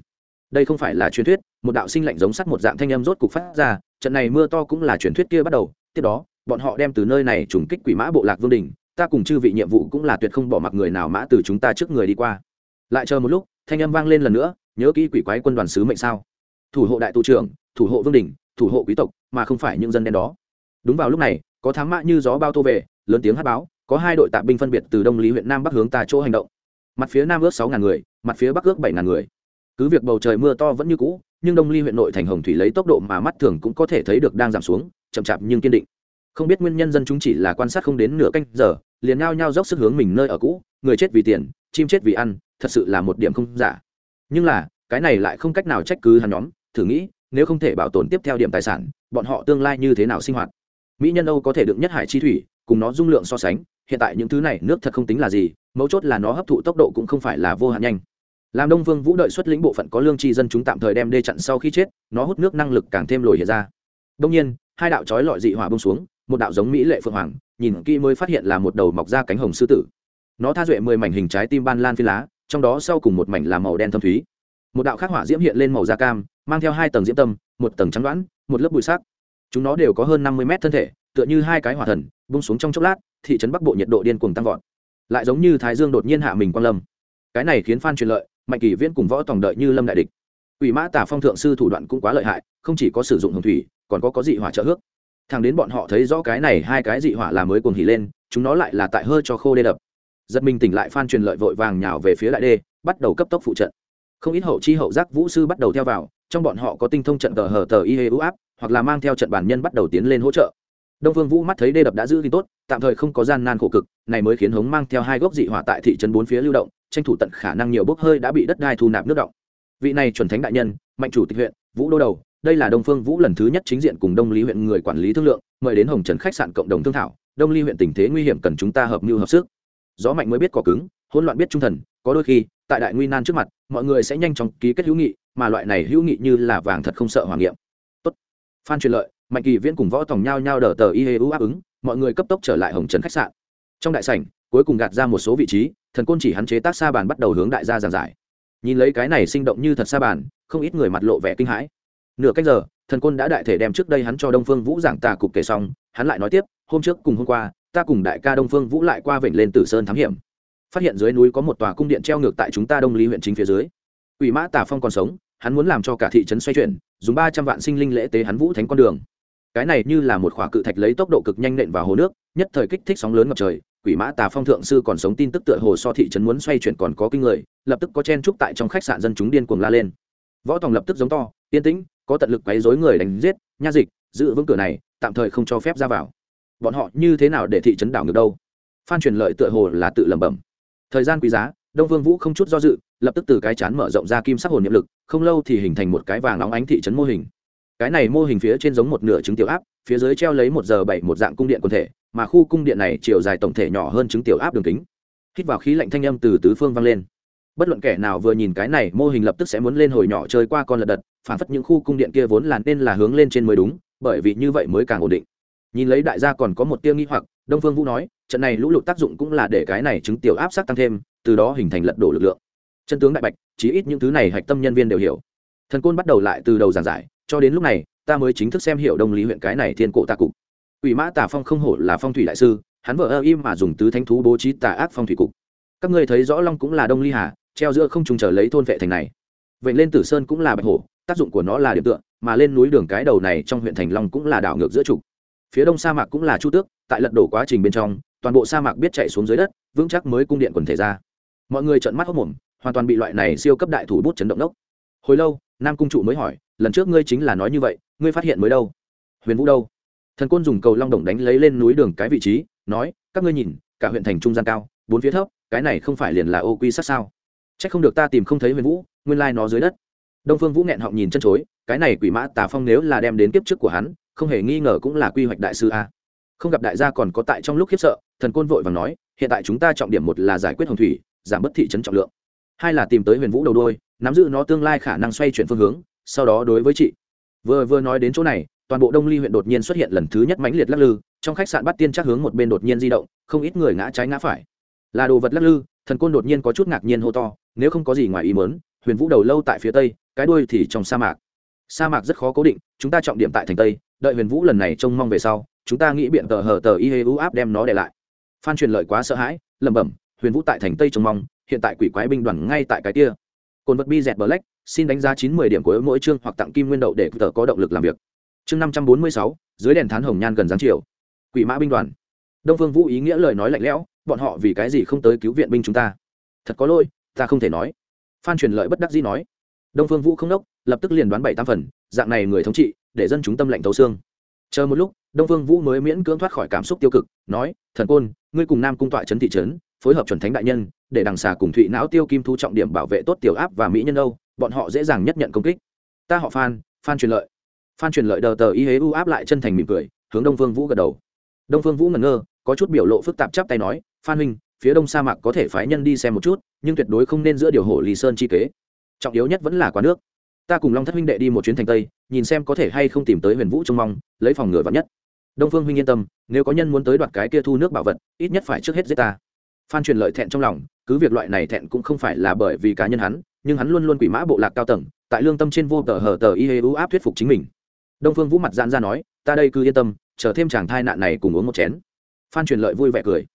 Speaker 1: Đây không phải là truyền thuyết, một đạo sinh lạnh giống sắt một dạng thanh âm rốt cục phát ra, trận này mưa to cũng là truyền thuyết kia bắt đầu, tiếp đó bọn họ đem từ nơi này trùng kích quỷ mã bộ lạc vương đình, ta cùng chư vị nhiệm vụ cũng là tuyệt không bỏ mặc người nào mã từ chúng ta trước người đi qua. Lại chờ một lúc, thanh âm vang lên lần nữa, nhớ kỹ quỷ quái quân đoàn sứ mệnh sao? Thủ hộ đại tù trưởng, thủ hộ vương đình, thủ hộ quý tộc, mà không phải những dân đen đó. Đúng vào lúc này, có thám mã như gió bao tô về, lớn tiếng hát báo, có hai đội tạ binh phân biệt từ đông lý huyện nam bắc hướng tà chỗ hành động. Mặt phía nam ước sáu ngàn người, mặt phía bắc ước bảy ngàn người. Cứ việc bầu trời mưa to vẫn như cũ, nhưng đông ly huyện nội thành hồng thủy lấy tốc độ mà mắt thường cũng có thể thấy được đang giảm xuống, chậm chạp nhưng kiên định không biết nguyên nhân dân chúng chỉ là quan sát không đến nửa canh giờ, liền nhao nhao dốc sức hướng mình nơi ở cũ, người chết vì tiền, chim chết vì ăn, thật sự là một điểm không giả. Nhưng là, cái này lại không cách nào trách cứ hắn nhóm, thử nghĩ, nếu không thể bảo tồn tiếp theo điểm tài sản, bọn họ tương lai như thế nào sinh hoạt? Mỹ nhân âu có thể đựng nhất hải chi thủy, cùng nó dung lượng so sánh, hiện tại những thứ này nước thật không tính là gì, mấu chốt là nó hấp thụ tốc độ cũng không phải là vô hạn nhanh. Làm đông vương vũ đợi xuất lĩnh bộ phận có lương tri dân chúng tạm thời đem đê chặn sau khi chết, nó hút nước năng lực càng thêm lồi hiện ra. Đông nhiên, hai đạo chói lọi dị hỏa bông xuống một đạo giống mỹ lệ phượng hoàng, nhìn kỹ mới phát hiện là một đầu mọc ra cánh hồng sư tử. Nó tha duệ mười mảnh hình trái tim ban lan phi lá, trong đó sau cùng một mảnh là màu đen thâm thúy. Một đạo khắc hỏa diễm hiện lên màu da cam, mang theo hai tầng diễm tâm, một tầng trắng đoãn một lớp bụi sắc. Chúng nó đều có hơn năm mươi mét thân thể, tựa như hai cái hỏa thần, bung xuống trong chốc lát, thị trấn bắc bộ nhiệt độ điên cuồng tăng vọt. Lại giống như thái dương đột nhiên hạ mình quang lâm. Cái này khiến phan truyền lợi, mạnh kỳ viễn cùng võ tòng đợi như lâm đại địch. Ủy mã tả phong thượng sư thủ đoạn cũng quá lợi hại, không chỉ có sử dụng hồng thủy, còn có có dị hỏa trợ hước thằng đến bọn họ thấy rõ cái này hai cái dị hỏa là mới cuồng hỉ lên, chúng nó lại là tại hơi cho khô đê đập. Giật mình tỉnh lại phan truyền lợi vội vàng nhào về phía đại đê, bắt đầu cấp tốc phụ trận. Không ít hậu chi hậu giác vũ sư bắt đầu theo vào, trong bọn họ có tinh thông trận tờ hờ tờ y hê ưu áp, hoặc là mang theo trận bản nhân bắt đầu tiến lên hỗ trợ. Đông phương vũ mắt thấy đê đập đã giữ thì tốt, tạm thời không có gian nan khổ cực, này mới khiến hống mang theo hai gốc dị hỏa tại thị trấn bốn phía lưu động, tranh thủ tận khả năng nhiều bốc hơi đã bị đất đai thu nạp nước động. Vị này chuẩn thánh đại nhân, mạnh chủ tịch huyện, vũ đô đầu đây là đông phương vũ lần thứ nhất chính diện cùng đông lý huyện người quản lý thương lượng, mời đến hồng trần khách sạn cộng đồng thương thảo, đông ly huyện tình thế nguy hiểm cần chúng ta hợp mưu hợp sức. Gió mạnh mới biết cỏ cứng, hỗn loạn biết trung thần, có đôi khi, tại đại nguy nan trước mặt, mọi người sẽ nhanh chóng ký kết hữu nghị, mà loại này hữu nghị như là vàng thật không sợ hoàng nghiệm. Tốt. Phan truyền lợi, mạnh kỳ viễn cùng võ tòng nhau nhau đờ tờ y hê áp ứng, mọi người cấp tốc trở lại hồng trần khách sạn. Trong đại sảnh, cuối cùng gạt ra một số vị trí, thần côn chỉ hắn chế tác sa bàn bắt đầu hướng đại gia giảng giải. Nhìn lấy cái này sinh động như thật sa bàn, không ít người mặt lộ vẻ kinh hãi nửa cách giờ, thần côn đã đại thể đem trước đây hắn cho đông phương vũ giảng tà cục kể xong, hắn lại nói tiếp, hôm trước cùng hôm qua, ta cùng đại ca đông phương vũ lại qua vịnh lên tử sơn thám hiểm. Phát hiện dưới núi có một tòa cung điện treo ngược tại chúng ta đông lý huyện chính phía dưới. Ủy mã tà phong còn sống, hắn muốn làm cho cả thị trấn xoay chuyển, dùng ba trăm vạn sinh linh lễ tế hắn vũ thánh con đường. Cái này như là một khỏa cự thạch lấy tốc độ cực nhanh nện vào hồ nước, nhất thời kích thích sóng lớn ngập trời, quỷ mã tà phong thượng sư còn sống tin tức tựa hồ so thị trấn muốn xoay chuyển còn có kinh người, lập tức có chen trúc tại trong khách sạn dân chúng điên cuồng la lên. Võ tòng lập tức giống to, yên tĩnh có tận lực quấy dối người đánh giết, nha dịch, giữ vững cửa này, tạm thời không cho phép ra vào. Bọn họ như thế nào để thị trấn đảo ngược đâu? Phan truyền lợi tựa hồ là tự lẩm bẩm. Thời gian quý giá, đông vương vũ không chút do dự, lập tức từ cái chán mở rộng ra kim sắc hồn niệm lực, không lâu thì hình thành một cái vàng nóng ánh thị trấn mô hình. Cái này mô hình phía trên giống một nửa trứng tiểu áp, phía dưới treo lấy một giờ bảy một dạng cung điện quần thể, mà khu cung điện này chiều dài tổng thể nhỏ hơn trứng tiểu áp đường kính. Hít vào khí lạnh thanh âm từ tứ phương vang lên. Bất luận kẻ nào vừa nhìn cái này mô hình lập tức sẽ muốn lên hồi nhỏ chơi qua con lật đật phản phất những khu cung điện kia vốn là nên là hướng lên trên mới đúng, bởi vì như vậy mới càng ổn định. Nhìn lấy đại gia còn có một tiêu nghi hoặc, đông phương vũ nói, trận này lũ lụt tác dụng cũng là để cái này chứng tiểu áp sát tăng thêm, từ đó hình thành lật đổ lực lượng. Chân tướng đại bạch, chí ít những thứ này hạch tâm nhân viên đều hiểu. Thần côn bắt đầu lại từ đầu giảng giải, cho đến lúc này, ta mới chính thức xem hiểu đông lý huyện cái này thiên cổ ta cục. Ủy mã tà phong không hổ là phong thủy đại sư, hắn vợ ơ im mà dùng tứ thánh thú bố trí tà ác phong thủy cục. Các ngươi thấy rõ long cũng là đông ly hà, treo giữa không trùng trở lấy thôn vệ thành này. Vậy lên tử sơn cũng là bạch hổ tác dụng của nó là điểm tựa, mà lên núi đường cái đầu này trong huyện thành long cũng là đảo ngược giữa trục. Phía đông sa mạc cũng là chu tước, tại lật đổ quá trình bên trong, toàn bộ sa mạc biết chạy xuống dưới đất, vững chắc mới cung điện quần thể ra. Mọi người trợn mắt hốc mồm hoàn toàn bị loại này siêu cấp đại thủ bút chấn động đốc. Hồi lâu, nam cung trụ mới hỏi, lần trước ngươi chính là nói như vậy, ngươi phát hiện mới đâu? Huyền vũ đâu? Thần côn dùng cầu long đồng đánh lấy lên núi đường cái vị trí, nói, các ngươi nhìn, cả huyện thành trung gian cao, bốn phía thấp, cái này không phải liền là ô quy sát sao? C h ắ c không được ta tìm không thấy huyền vũ, nguyên lai nó dưới đất đông phương vũ nghẹn họng nhìn chân chối, cái này quỷ mã tà phong nếu là đem đến kiếp trước của hắn, không hề nghi ngờ cũng là quy hoạch đại sư a. Không gặp đại gia còn có tại trong lúc khiếp sợ, thần côn vội và nói, hiện tại chúng ta trọng điểm một là giải quyết hồng thủy, giảm bất thị trấn trọng lượng. Hai là tìm tới huyền vũ đầu đôi nắm giữ nó tương lai khả năng xoay chuyển phương hướng, sau đó đối với chị. Vừa vừa nói đến chỗ này, toàn bộ đông ly huyện đột nhiên xuất hiện lần thứ nhất mãnh liệt lắc lư, trong khách sạn bắt tiên chắc hướng một bên đột nhiên di động, không ít người ngã trái ngã phải. Là đồ vật lắc lư, thần côn đột nhiên có chút ngạc nhiên hô to, nếu không có gì ngoài ý mớn huyền vũ đầu lâu tại phía tây, cái đuôi thì trong sa mạc. Sa mạc rất khó cố định, chúng ta trọng điểm tại thành tây, đợi huyền vũ lần này trông mong về sau, chúng ta nghĩ biện tờ hờ tờ y hê u áp đem nó để lại. Phan truyền lợi quá sợ hãi, lẩm bẩm, huyền vũ tại thành tây trông mong, hiện tại quỷ quái binh đoàn ngay tại cái kia. Cồn vật bi dẹt black, xin đánh giá chín mươi điểm của mỗi chương hoặc tặng kim nguyên đậu để tờ có động lực làm việc. Chương năm trăm bốn mươi sáu, dưới đèn thán hồng nhan gần giáng chiều. Quỷ mã binh đoàn. Đông phương vũ ý nghĩa lời nói lạnh lẽo, bọn họ vì cái gì không tới cứu viện binh chúng ta? Thật có lỗi, ta không thể nói phan truyền lợi bất đắc dĩ nói, đông phương vũ không đốc, lập tức liền đoán bảy tam phần, dạng này người thống trị, để dân chúng tâm lệnh thấu xương. chờ một lúc, đông phương vũ mới miễn cưỡng thoát khỏi cảm xúc tiêu cực, nói, thần côn, ngươi cùng nam cung tọa trấn thị trấn, phối hợp chuẩn thánh đại nhân, để đằng xà cùng thụy não tiêu kim thu trọng điểm bảo vệ tốt tiểu áp và mỹ nhân âu, bọn họ dễ dàng nhất nhận công kích. ta họ phan phan truyền lợi. phan truyền lợi đờ tờ y hế u áp lại chân thành mỉm cười, hướng đông phương vũ gật đầu. đông phương vũ ngẩn ngơ, có chút biểu lộ phức tạp chắp tay nói, phan huynh phía đông sa mạc có thể phái nhân đi xem một chút, nhưng tuyệt đối không nên giữa điều hồ lì sơn chi kế. Trọng yếu nhất vẫn là quá nước. Ta cùng long thất huynh đệ đi một chuyến thành tây, nhìn xem có thể hay không tìm tới huyền vũ trông mong, lấy phòng ngừa vắn nhất. Đông phương huynh yên tâm, nếu có nhân muốn tới đoạt cái kia thu nước bảo vật, ít nhất phải trước hết giết ta. Phan truyền lợi thẹn trong lòng, cứ việc loại này thẹn cũng không phải là bởi vì cá nhân hắn, nhưng hắn luôn luôn quỷ mã bộ lạc cao tầng, tại lương tâm trên vô tờ hờ tờ y hê u áp thuyết phục chính mình. Đông phương vũ mặt giãn ra nói, ta đây cứ yên tâm, chờ thêm chàng thai nạn này cùng uống một chén. Phan truyền lợi vui vẻ cười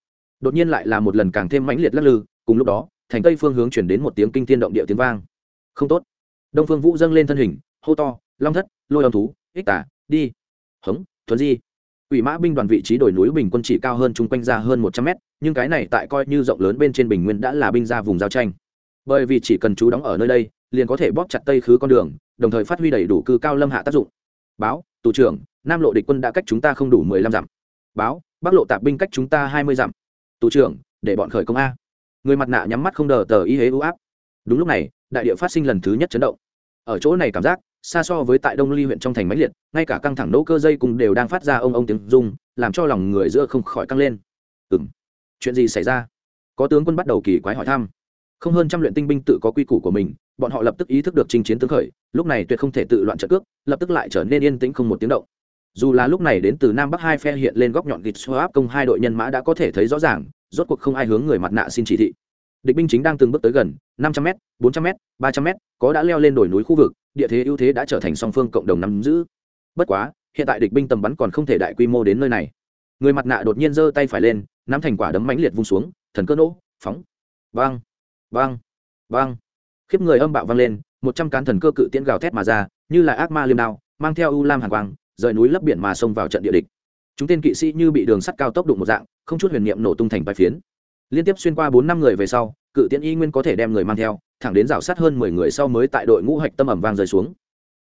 Speaker 1: đột nhiên lại là một lần càng thêm mãnh liệt lắc lư, cùng lúc đó, thành tây phương hướng chuyển đến một tiếng kinh tiên động địa tiếng vang. Không tốt. Đông phương vũ dâng lên thân hình, hô to, long thất, lôi âm thú, ích tả, đi. Hống, thuấn di. Ủy mã binh đoàn vị trí đồi núi bình quân chỉ cao hơn chung quanh ra hơn một trăm mét, nhưng cái này tại coi như rộng lớn bên trên bình nguyên đã là binh ra vùng giao tranh. Bởi vì chỉ cần chú đóng ở nơi đây, liền có thể bóp chặt tây khứ con đường, đồng thời phát huy đầy đủ cư cao lâm hạ tác dụng. Báo, tù trưởng, nam lộ địch quân đã cách chúng ta không đủ mười lăm dặm. Báo, bắc lộ tạp binh cách chúng ta hai mươi dặm tù trưởng, để bọn khởi công a. Người mặt nạ nhắm mắt không đờ tờ y hế ưu áp. Đúng lúc này, đại địa phát sinh lần thứ nhất chấn động. Ở chỗ này cảm giác, xa so với tại đông ly huyện trong thành máy liệt, ngay cả căng thẳng nỗ cơ dây cùng đều đang phát ra ông ông tiếng rung, làm cho lòng người giữa không khỏi căng lên. Ừ m chuyện gì xảy ra? Có tướng quân bắt đầu kỳ quái hỏi thăm. Không hơn trăm luyện tinh binh tự có quy củ của mình, bọn họ lập tức ý thức được chinh chiến tướng khởi, lúc này tuyệt không thể tự loạn trợ cước, lập tức lại trở nên yên tĩnh không một tiếng động dù là lúc này đến từ nam bắc hai phe hiện lên góc nhọn gịt xô áp công hai đội nhân mã đã có thể thấy rõ ràng, rốt cuộc không ai hướng người mặt nạ xin chỉ thị. Địch binh chính đang từng bước tới gần, năm trăm m bốn trăm m ba trăm m có đã leo lên đồi núi khu vực, địa thế ưu thế đã trở thành song phương cộng đồng nắm giữ. Bất quá, hiện tại địch binh tầm bắn còn không thể đại quy mô đến nơi này. Người mặt nạ đột nhiên giơ tay phải lên, nắm thành quả đấm mãnh liệt vung xuống, thần cơ nỗ phóng. Vang vang vang. Khiếp người âm bạo vang lên, một trăm cán thần cơ cự tiễn gào thét mà ra, như là ác ma liêm đao, mang theo u lam hàn quang rời núi lấp biển mà xông vào trận địa địch. Chúng tên kỵ sĩ như bị đường sắt cao tốc đụng một dạng, không chút huyền niệm nổ tung thành bài phiến. Liên tiếp xuyên qua bốn năm người về sau, cự tiễn y nguyên có thể đem người mang theo, thẳng đến rào sát hơn mười người sau mới tại đội ngũ hạch tâm ẩm vang rơi xuống.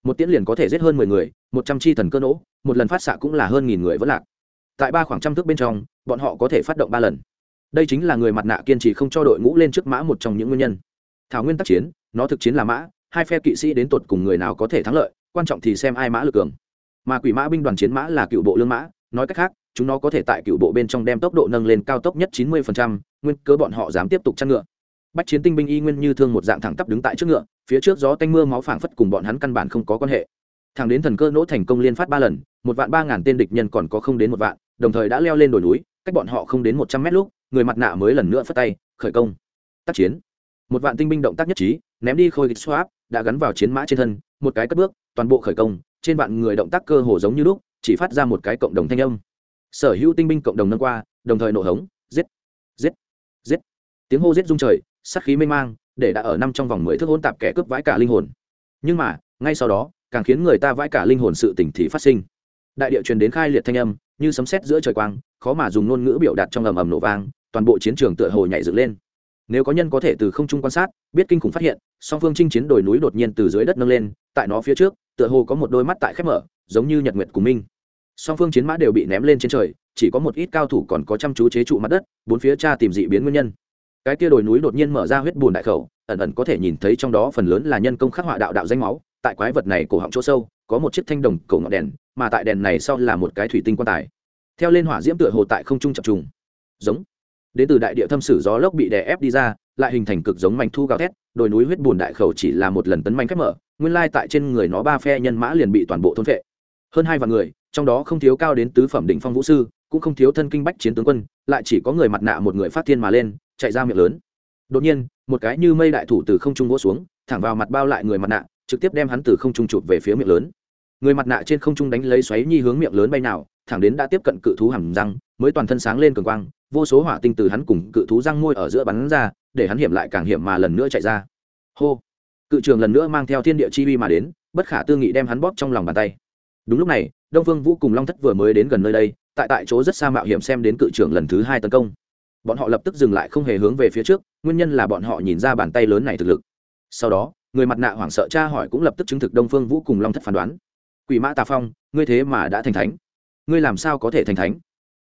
Speaker 1: Một tiễn liền có thể giết hơn mười người, một trăm chi thần cơ nỗ một lần phát xạ cũng là hơn nghìn người vẫn lạc. Tại ba khoảng trăm thước bên trong, bọn họ có thể phát động ba lần. Đây chính là người mặt nạ kiên trì không cho đội ngũ lên trước mã một trong những nguyên nhân. Thảo nguyên tác chiến, nó thực chiến là mã, hai phe kỵ sĩ đến tột cùng người nào có thể thắng lợi, quan trọng thì xem ai mã lực cường mà quỷ mã binh đoàn chiến mã là cựu bộ lương mã, nói cách khác, chúng nó có thể tại cựu bộ bên trong đem tốc độ nâng lên cao tốc nhất chín mươi nguyên cớ bọn họ dám tiếp tục chăn ngựa. Bách chiến tinh binh y nguyên như thương một dạng thẳng tắp đứng tại trước ngựa, phía trước gió tanh mưa máu phảng phất cùng bọn hắn căn bản không có quan hệ. Thẳng đến thần cơ nỗ thành công liên phát ba lần, một vạn ba ngàn tên địch nhân còn có không đến một vạn, đồng thời đã leo lên đồi núi, cách bọn họ không đến một trăm mét lúc, người mặt nạ mới lần nữa phất tay, khởi công. Tác chiến. Một vạn tinh binh động tác nhất trí, ném đi khôi kịch swap đã gắn vào chiến mã trên thân, một cái cất bước, toàn bộ khởi công trên vạn người động tác cơ hồ giống như lúc, chỉ phát ra một cái cộng đồng thanh âm. Sở hữu tinh binh cộng đồng nâng qua, đồng thời nổ hống, giết giết giết. Tiếng hô giết rung trời, sát khí mênh mang, để đã ở năm trong vòng mười thước hôn tạp kẻ cướp vãi cả linh hồn. Nhưng mà, ngay sau đó, càng khiến người ta vãi cả linh hồn sự tỉnh thì phát sinh. Đại địa truyền đến khai liệt thanh âm, như sấm sét giữa trời quang, khó mà dùng ngôn ngữ biểu đạt trong ầm ầm nổ vang, toàn bộ chiến trường tựa hồ nhảy dựng lên. Nếu có nhân có thể từ không trung quan sát, biết kinh khủng phát hiện, song phương chinh chiến đồi núi đột nhiên từ dưới đất nâng lên, tại nó phía trước tựa hồ có một đôi mắt tại khép mở, giống như nhật nguyệt của minh. Song phương chiến mã đều bị ném lên trên trời, chỉ có một ít cao thủ còn có chăm chú chế trụ mặt đất, bốn phía cha tìm dị biến nguyên nhân. Cái kia đồi núi đột nhiên mở ra huyết bùn đại khẩu, ẩn ẩn có thể nhìn thấy trong đó phần lớn là nhân công khắc họa đạo đạo danh máu, tại quái vật này cổ họng chỗ sâu, có một chiếc thanh đồng cổ ngọn đèn, mà tại đèn này sau là một cái thủy tinh quan tài. Theo lên hỏa diễm tựa hồ tại không trung chập trùng. Giống. Đến từ đại địa thâm sử gió lốc bị đè ép đi ra, lại hình thành cực giống mảnh thu gào thét, đồi núi huyết bùn đại khẩu chỉ là một lần tấn manh khép mở nguyên lai tại trên người nó ba phe nhân mã liền bị toàn bộ thôn vệ hơn hai vạn người, trong đó không thiếu cao đến tứ phẩm đỉnh phong vũ sư, cũng không thiếu thân kinh bách chiến tướng quân, lại chỉ có người mặt nạ một người phát thiên mà lên, chạy ra miệng lớn. Đột nhiên, một cái như mây đại thủ từ không trung vỗ xuống, thẳng vào mặt bao lại người mặt nạ, trực tiếp đem hắn từ không trung chụp về phía miệng lớn. Người mặt nạ trên không trung đánh lấy xoáy nhi hướng miệng lớn bay nào, thẳng đến đã tiếp cận cự thú hầm răng, mới toàn thân sáng lên cường quang, vô số hỏa tinh từ hắn cùng cự thú răng môi ở giữa bắn ra, để hắn hiểm lại càng hiểm mà lần nữa chạy ra. Hô! Cự trường lần nữa mang theo thiên địa chi uy mà đến, bất khả tư nghị đem hắn bóp trong lòng bàn tay. Đúng lúc này, đông vương vũ cùng long thất vừa mới đến gần nơi đây, tại tại chỗ rất xa mạo hiểm xem đến cự Trường lần thứ hai tấn công. Bọn họ lập tức dừng lại không hề hướng về phía trước, nguyên nhân là bọn họ nhìn ra bàn tay lớn này thực lực. Sau đó, người mặt nạ hoảng sợ cha hỏi cũng lập tức chứng thực đông phương vũ cùng long thất phán đoán. Quỷ mã tà phong, ngươi thế mà đã thành thánh. Ngươi làm sao có thể thành thánh?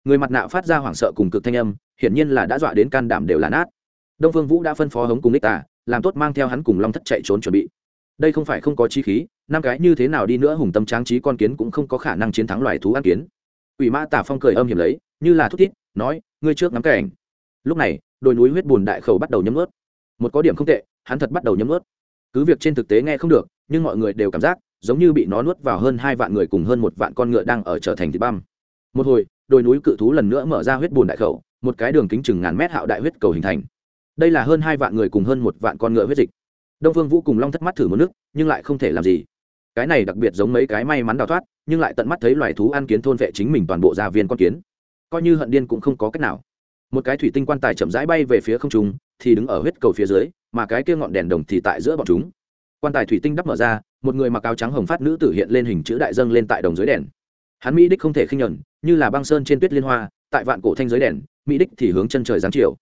Speaker 1: Người mặt nạ phát ra hoảng sợ cùng cực thanh âm, hiển nhiên là đã dọa đến can đảm đều là nát. Đông phương vũ đã phân phó hống cùng ních tà làm tốt mang theo hắn cùng long thất chạy trốn chuẩn bị. Đây không phải không có chi khí, năm cái như thế nào đi nữa hùng tâm tráng trí con kiến cũng không có khả năng chiến thắng loài thú ăn kiến. Ủy mã Tả phong cười âm hiểm lấy, như là thúc thiết nói, ngươi trước ngắm cảnh. Lúc này, đồi núi huyết bùn đại khẩu bắt đầu nhấm ướt một có điểm không tệ, hắn thật bắt đầu nhấm ướt cứ việc trên thực tế nghe không được, nhưng mọi người đều cảm giác, giống như bị nó nuốt vào hơn hai vạn người cùng hơn một vạn con ngựa đang ở trở thành thịt băm. Một hồi, đồi núi cự thú lần nữa mở ra huyết bùn đại khẩu, một cái đường kính chừng ngàn mét hạo đại huyết cầu hình thành đây là hơn hai vạn người cùng hơn một vạn con ngựa huyết dịch. Đông phương vũ cùng long thất mắt thử một nước, nhưng lại không thể làm gì. Cái này đặc biệt giống mấy cái may mắn đào thoát, nhưng lại tận mắt thấy loài thú ăn kiến thôn vệ chính mình toàn bộ gia viên con kiến. Coi như hận điên cũng không có cách nào. Một cái thủy tinh quan tài chậm rãi bay về phía không trung, thì đứng ở huyết cầu phía dưới, mà cái kia ngọn đèn đồng thì tại giữa bọn chúng. Quan tài thủy tinh đắp mở ra, một người mặc áo trắng hồng phát nữ tử hiện lên hình chữ đại dâng lên tại đồng dưới đèn. Hắn mỹ đích không thể khinh nhuận như là băng sơn trên tuyết liên hoa, tại vạn cổ thanh dưới đèn, mỹ đích thì hướng chân trời giáng chiều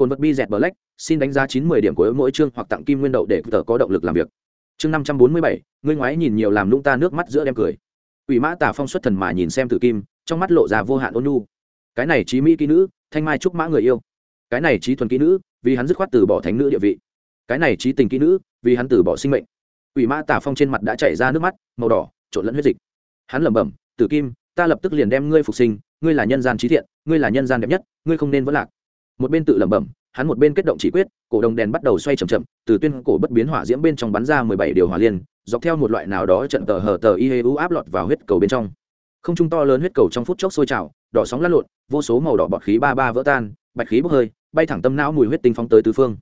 Speaker 1: cồn vật bi dẹt black, xin đánh giá chín mươi điểm của mỗi chương hoặc tặng kim nguyên đậu để tờ có động lực làm việc. Chương năm trăm bốn mươi bảy, ngươi ngoái nhìn nhiều làm lung ta nước mắt giữa đem cười. Ủy mã tả phong xuất thần mà nhìn xem tử kim, trong mắt lộ ra vô hạn ôn nhu. Cái này trí mỹ kỹ nữ, thanh mai trúc mã người yêu. Cái này trí thuần kỹ nữ, vì hắn dứt khoát từ bỏ thánh nữ địa vị. Cái này trí tình kỹ nữ, vì hắn từ bỏ sinh mệnh. Ủy mã tả phong trên mặt đã chảy ra nước mắt, màu đỏ, trộn lẫn huyết dịch. Hắn lẩm bẩm, tử kim, ta lập tức liền đem ngươi phục sinh, ngươi là nhân gian trí thiện, ngươi là nhân gian đẹp nhất, ngươi không nên vẫn lạc một bên tự lẩm bẩm, hắn một bên kết động chỉ quyết, cổ đồng đèn bắt đầu xoay c h ậ m chậm, từ tuyên cổ bất biến hỏa diễm bên trong bắn ra mười bảy điều hỏa liên, dọc theo một loại nào đó trận tờ hờ tờ y hê u áp lọt vào huyết cầu bên trong. Không trung to lớn huyết cầu trong phút chốc sôi trào, đỏ sóng lăn lộn, vô số màu đỏ bọt khí ba ba vỡ tan, bạch khí bốc hơi, bay thẳng tâm não mùi huyết tinh phóng tới tứ phương.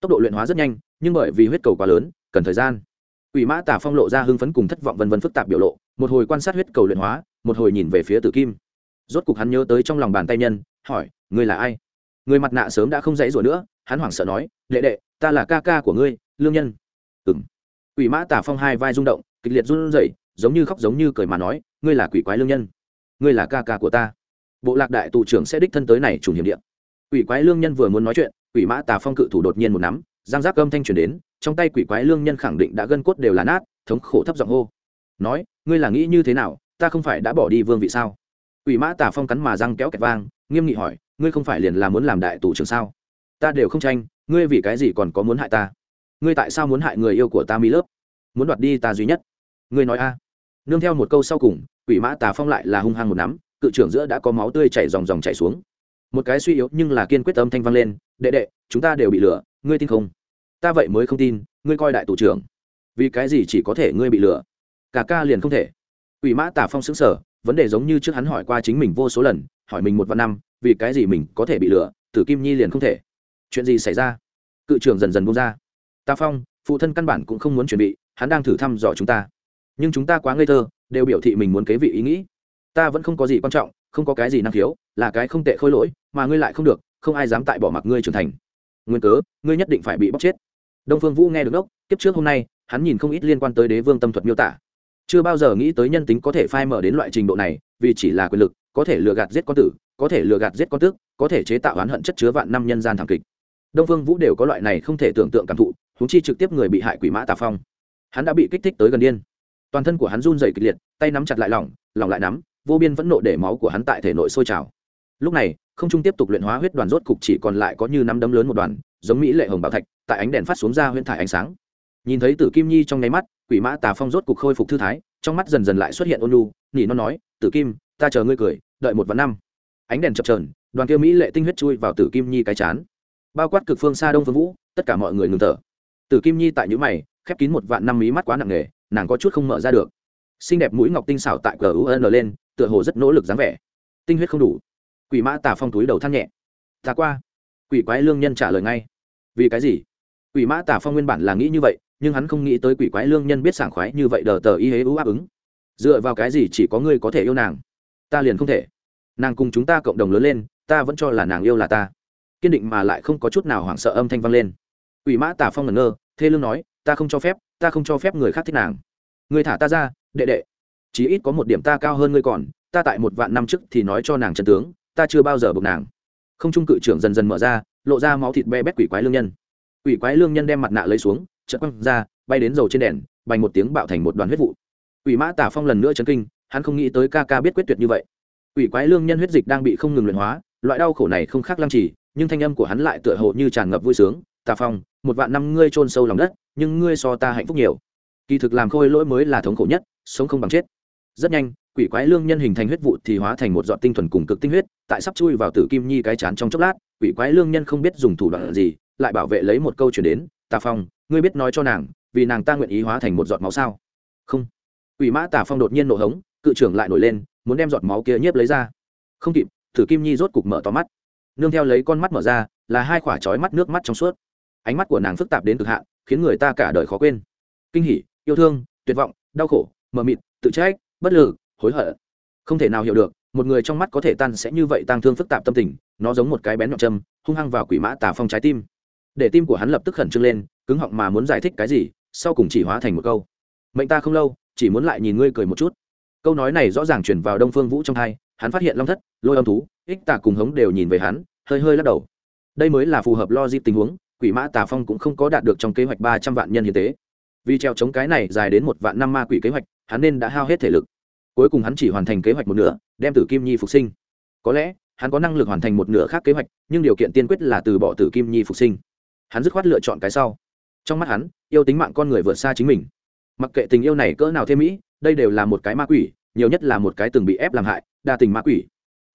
Speaker 1: Tốc độ luyện hóa rất nhanh, nhưng bởi vì huyết cầu quá lớn, cần thời gian. Quỷ mã tả phong lộ ra hưng phấn cùng thất vọng vân vân phức tạp biểu lộ, một hồi quan sát huyết cầu luyện hóa, một hồi nhìn về phía tử kim. Rốt cục hắn nhớ tới trong lòng bàn tay nhân, hỏi, ngươi là ai? Người mặt nạ sớm đã không dãy rủa nữa, hắn hoảng sợ nói, đệ đệ, ta là ca ca của ngươi, lương nhân. Ừng quỷ mã tả phong hai vai rung động, kịch liệt run rẩy, giống như khóc giống như cười mà nói, ngươi là quỷ quái lương nhân. Ngươi là ca ca của ta. Bộ lạc đại tù trưởng sẽ đích thân tới này trùng hiểm điện quỷ quái lương nhân vừa muốn nói chuyện, quỷ mã tà phong cự thủ đột nhiên một nắm giang giác âm thanh truyền đến, trong tay quỷ quái lương nhân khẳng định đã gân cốt đều là nát, thống khổ thấp giọng hô. Nói, ngươi là nghĩ như thế nào? Ta không phải đã bỏ đi vương vị sao? Quỷ mã tà phong cắn mà răng kéo kẹt vang, nghiêm nghị hỏi ngươi không phải liền là muốn làm đại tù trưởng sao? Ta đều không tranh, ngươi vì cái gì còn có muốn hại ta? Ngươi tại sao muốn hại người yêu của ta mi lớp? Muốn đoạt đi ta duy nhất. Ngươi nói a. Nương theo một câu sau cùng, quỷ mã tà phong lại là hung hăng một nắm, cự trưởng giữa đã có máu tươi chảy dòng dòng chảy xuống. Một cái suy yếu nhưng là kiên quyết âm thanh vang lên, đệ đệ, chúng ta đều bị lừa, ngươi tin không? Ta vậy mới không tin, ngươi coi đại tù trưởng. Vì cái gì chỉ có thể ngươi bị lừa? Cả ca liền không thể. Quỷ mã tả phong xứng sở vấn đề giống như trước hắn hỏi qua chính mình vô số lần, hỏi mình một vạn năm vì cái gì mình có thể bị lừa, tử kim nhi liền không thể. Chuyện gì xảy ra? Cự trưởng dần dần buông ra. Ta phong, phụ thân căn bản cũng không muốn chuẩn bị, hắn đang thử thăm dò chúng ta. Nhưng chúng ta quá ngây thơ, đều biểu thị mình muốn kế vị ý nghĩ. Ta vẫn không có gì quan trọng, không có cái gì năng khiếu, là cái không tệ khôi lỗi, mà ngươi lại không được, không ai dám tại bỏ mặc ngươi trưởng thành. Nguyên cớ, ngươi nhất định phải bị bóc chết. Đông phương vũ nghe được đốc, kiếp trước hôm nay, hắn nhìn không ít liên quan tới đế vương tâm thuật miêu tả. Chưa bao giờ nghĩ tới nhân tính có thể phai mở đến loại trình độ này, vì chỉ là quyền lực, có thể lừa gạt giết con tử có thể lừa gạt giết con tước, có thể chế tạo oán hận chất chứa vạn năm nhân gian thảm kịch. Đông phương vũ đều có loại này không thể tưởng tượng cảm thụ húng chi trực tiếp người bị hại quỷ mã tà phong. Hắn đã bị kích thích tới gần điên. Toàn thân của hắn run dày kịch liệt, tay nắm chặt lại lỏng lỏng lại nắm, vô biên vẫn nộ để máu của hắn tại thể nội sôi trào. Lúc này, không trung tiếp tục luyện hóa huyết đoàn rốt cục chỉ còn lại có như năm đấm lớn một đoàn, giống mỹ lệ hồng bảo thạch, tại ánh đèn phát xuống ra huyễn thải ánh sáng. Nhìn thấy tử kim nhi trong nháy mắt, quỷ mã tà phong rốt cục khôi phục thư thái, trong mắt dần dần lại xuất hiện ôn lu nỉ nó nói, tử kim, ta chờ ngươi cười, đợi một vạn năm ánh đèn chập trờn đoàn kia mỹ lệ tinh huyết chui vào tử kim nhi cái chán. Bao quát cực phương xa đông phương vũ, tất cả mọi người ngừng thở. Tử kim nhi tại nhũ mày, khép kín một vạn năm mí mắt quá nặng nề, nàng có chút không mở ra được. Xinh đẹp mũi ngọc tinh xảo tại cờ un lên, tựa hồ rất nỗ lực dáng vẻ. Tinh huyết không đủ. Quỷ mã tà phong túi đầu than nhẹ. Ta qua. Quỷ quái lương nhân trả lời ngay. Vì cái gì? Quỷ mã tà phong nguyên bản là nghĩ như vậy, nhưng hắn không nghĩ tới quỷ quái lương nhân biết sảng khoái như vậy đờ tờ y hế ưu áp ứng. Dựa vào cái gì chỉ có ngươi có thể yêu nàng? Ta liền không thể nàng cùng chúng ta cộng đồng lớn lên, ta vẫn cho là nàng yêu là ta. Kiên định mà lại không có chút nào hoảng sợ âm thanh vang lên. Ủy mã Tả phong ngẩn ngơ, thê lương nói, ta không cho phép, ta không cho phép người khác thích nàng. Người thả ta ra, đệ đệ. Chí ít có một điểm ta cao hơn ngươi còn, ta tại một vạn năm trước thì nói cho nàng chân tướng, ta chưa bao giờ buộc nàng. Không trung cự trưởng dần dần mở ra, lộ ra máu thịt be bét quỷ quái lương nhân. Quỷ quái lương nhân đem mặt nạ lấy xuống, chợt quăng ra, bay đến dầu trên đèn, bành một tiếng bạo thành một đoàn huyết vụ. Quỷ mã tả phong lần nữa chấn kinh, hắn không nghĩ tới ca ca biết quyết tuyệt như vậy quỷ quái lương nhân huyết dịch đang bị không ngừng luyện hóa, loại đau khổ này không khác lăng trì, nhưng thanh âm của hắn lại tựa hồ như tràn ngập vui sướng. Tà phong, một vạn năm ngươi chôn sâu lòng đất, nhưng ngươi so ta hạnh phúc nhiều. Kỳ thực làm khôi lỗi mới là thống khổ nhất, sống không bằng chết. Rất nhanh, quỷ quái lương nhân hình thành huyết vụ thì hóa thành một giọt tinh thuần cùng cực tinh huyết, tại sắp chui vào tử kim nhi cái chán trong chốc lát, quỷ quái lương nhân không biết dùng thủ đoạn gì, lại bảo vệ lấy một câu truyền đến, tà phong, ngươi biết nói cho nàng, vì nàng ta nguyện ý hóa thành một giọt máu sao? Không. Quỷ mã tà phong đột nhiên nổ hống, cự trưởng lại nổi lên muốn đem giọt máu kia nhiếp lấy ra. Không kịp, thử kim nhi rốt cục mở to mắt. Nương theo lấy con mắt mở ra, là hai khỏa trói mắt nước mắt trong suốt. Ánh mắt của nàng phức tạp đến cực hạn, khiến người ta cả đời khó quên. Kinh hỉ, yêu thương, tuyệt vọng, đau khổ, mờ mịt, tự trách, bất lực, hối hận. Không thể nào hiểu được, một người trong mắt có thể tan sẽ như vậy tăng thương phức tạp tâm tình, nó giống một cái bén nhọn châm, hung hăng vào quỷ mã tà phong trái tim. Để tim của hắn lập tức khẩn trương lên, cứng họng mà muốn giải thích cái gì, sau cùng chỉ hóa thành một câu. Mệnh ta không lâu, chỉ muốn lại nhìn ngươi cười một chút câu nói này rõ ràng chuyển vào đông phương vũ trong hai, hắn phát hiện long thất, lôi âm thú, ích tà cùng hống đều nhìn về hắn, hơi hơi lắc đầu. Đây mới là phù hợp logic tình huống, quỷ mã tà phong cũng không có đạt được trong kế hoạch ba trăm vạn nhân hiến tế. Vì treo chống cái này dài đến một vạn năm ma quỷ kế hoạch, hắn nên đã hao hết thể lực. Cuối cùng hắn chỉ hoàn thành kế hoạch một nửa, đem tử kim nhi phục sinh. Có lẽ, hắn có năng lực hoàn thành một nửa khác kế hoạch, nhưng điều kiện tiên quyết là từ bỏ tử kim nhi phục sinh. Hắn dứt khoát lựa chọn cái sau. Trong mắt hắn, yêu tính mạng con người vượt xa chính mình. Mặc kệ tình yêu này cỡ nào thêm mỹ đây đều là một cái ma quỷ, nhiều nhất là một cái từng bị ép làm hại, đa tình ma quỷ.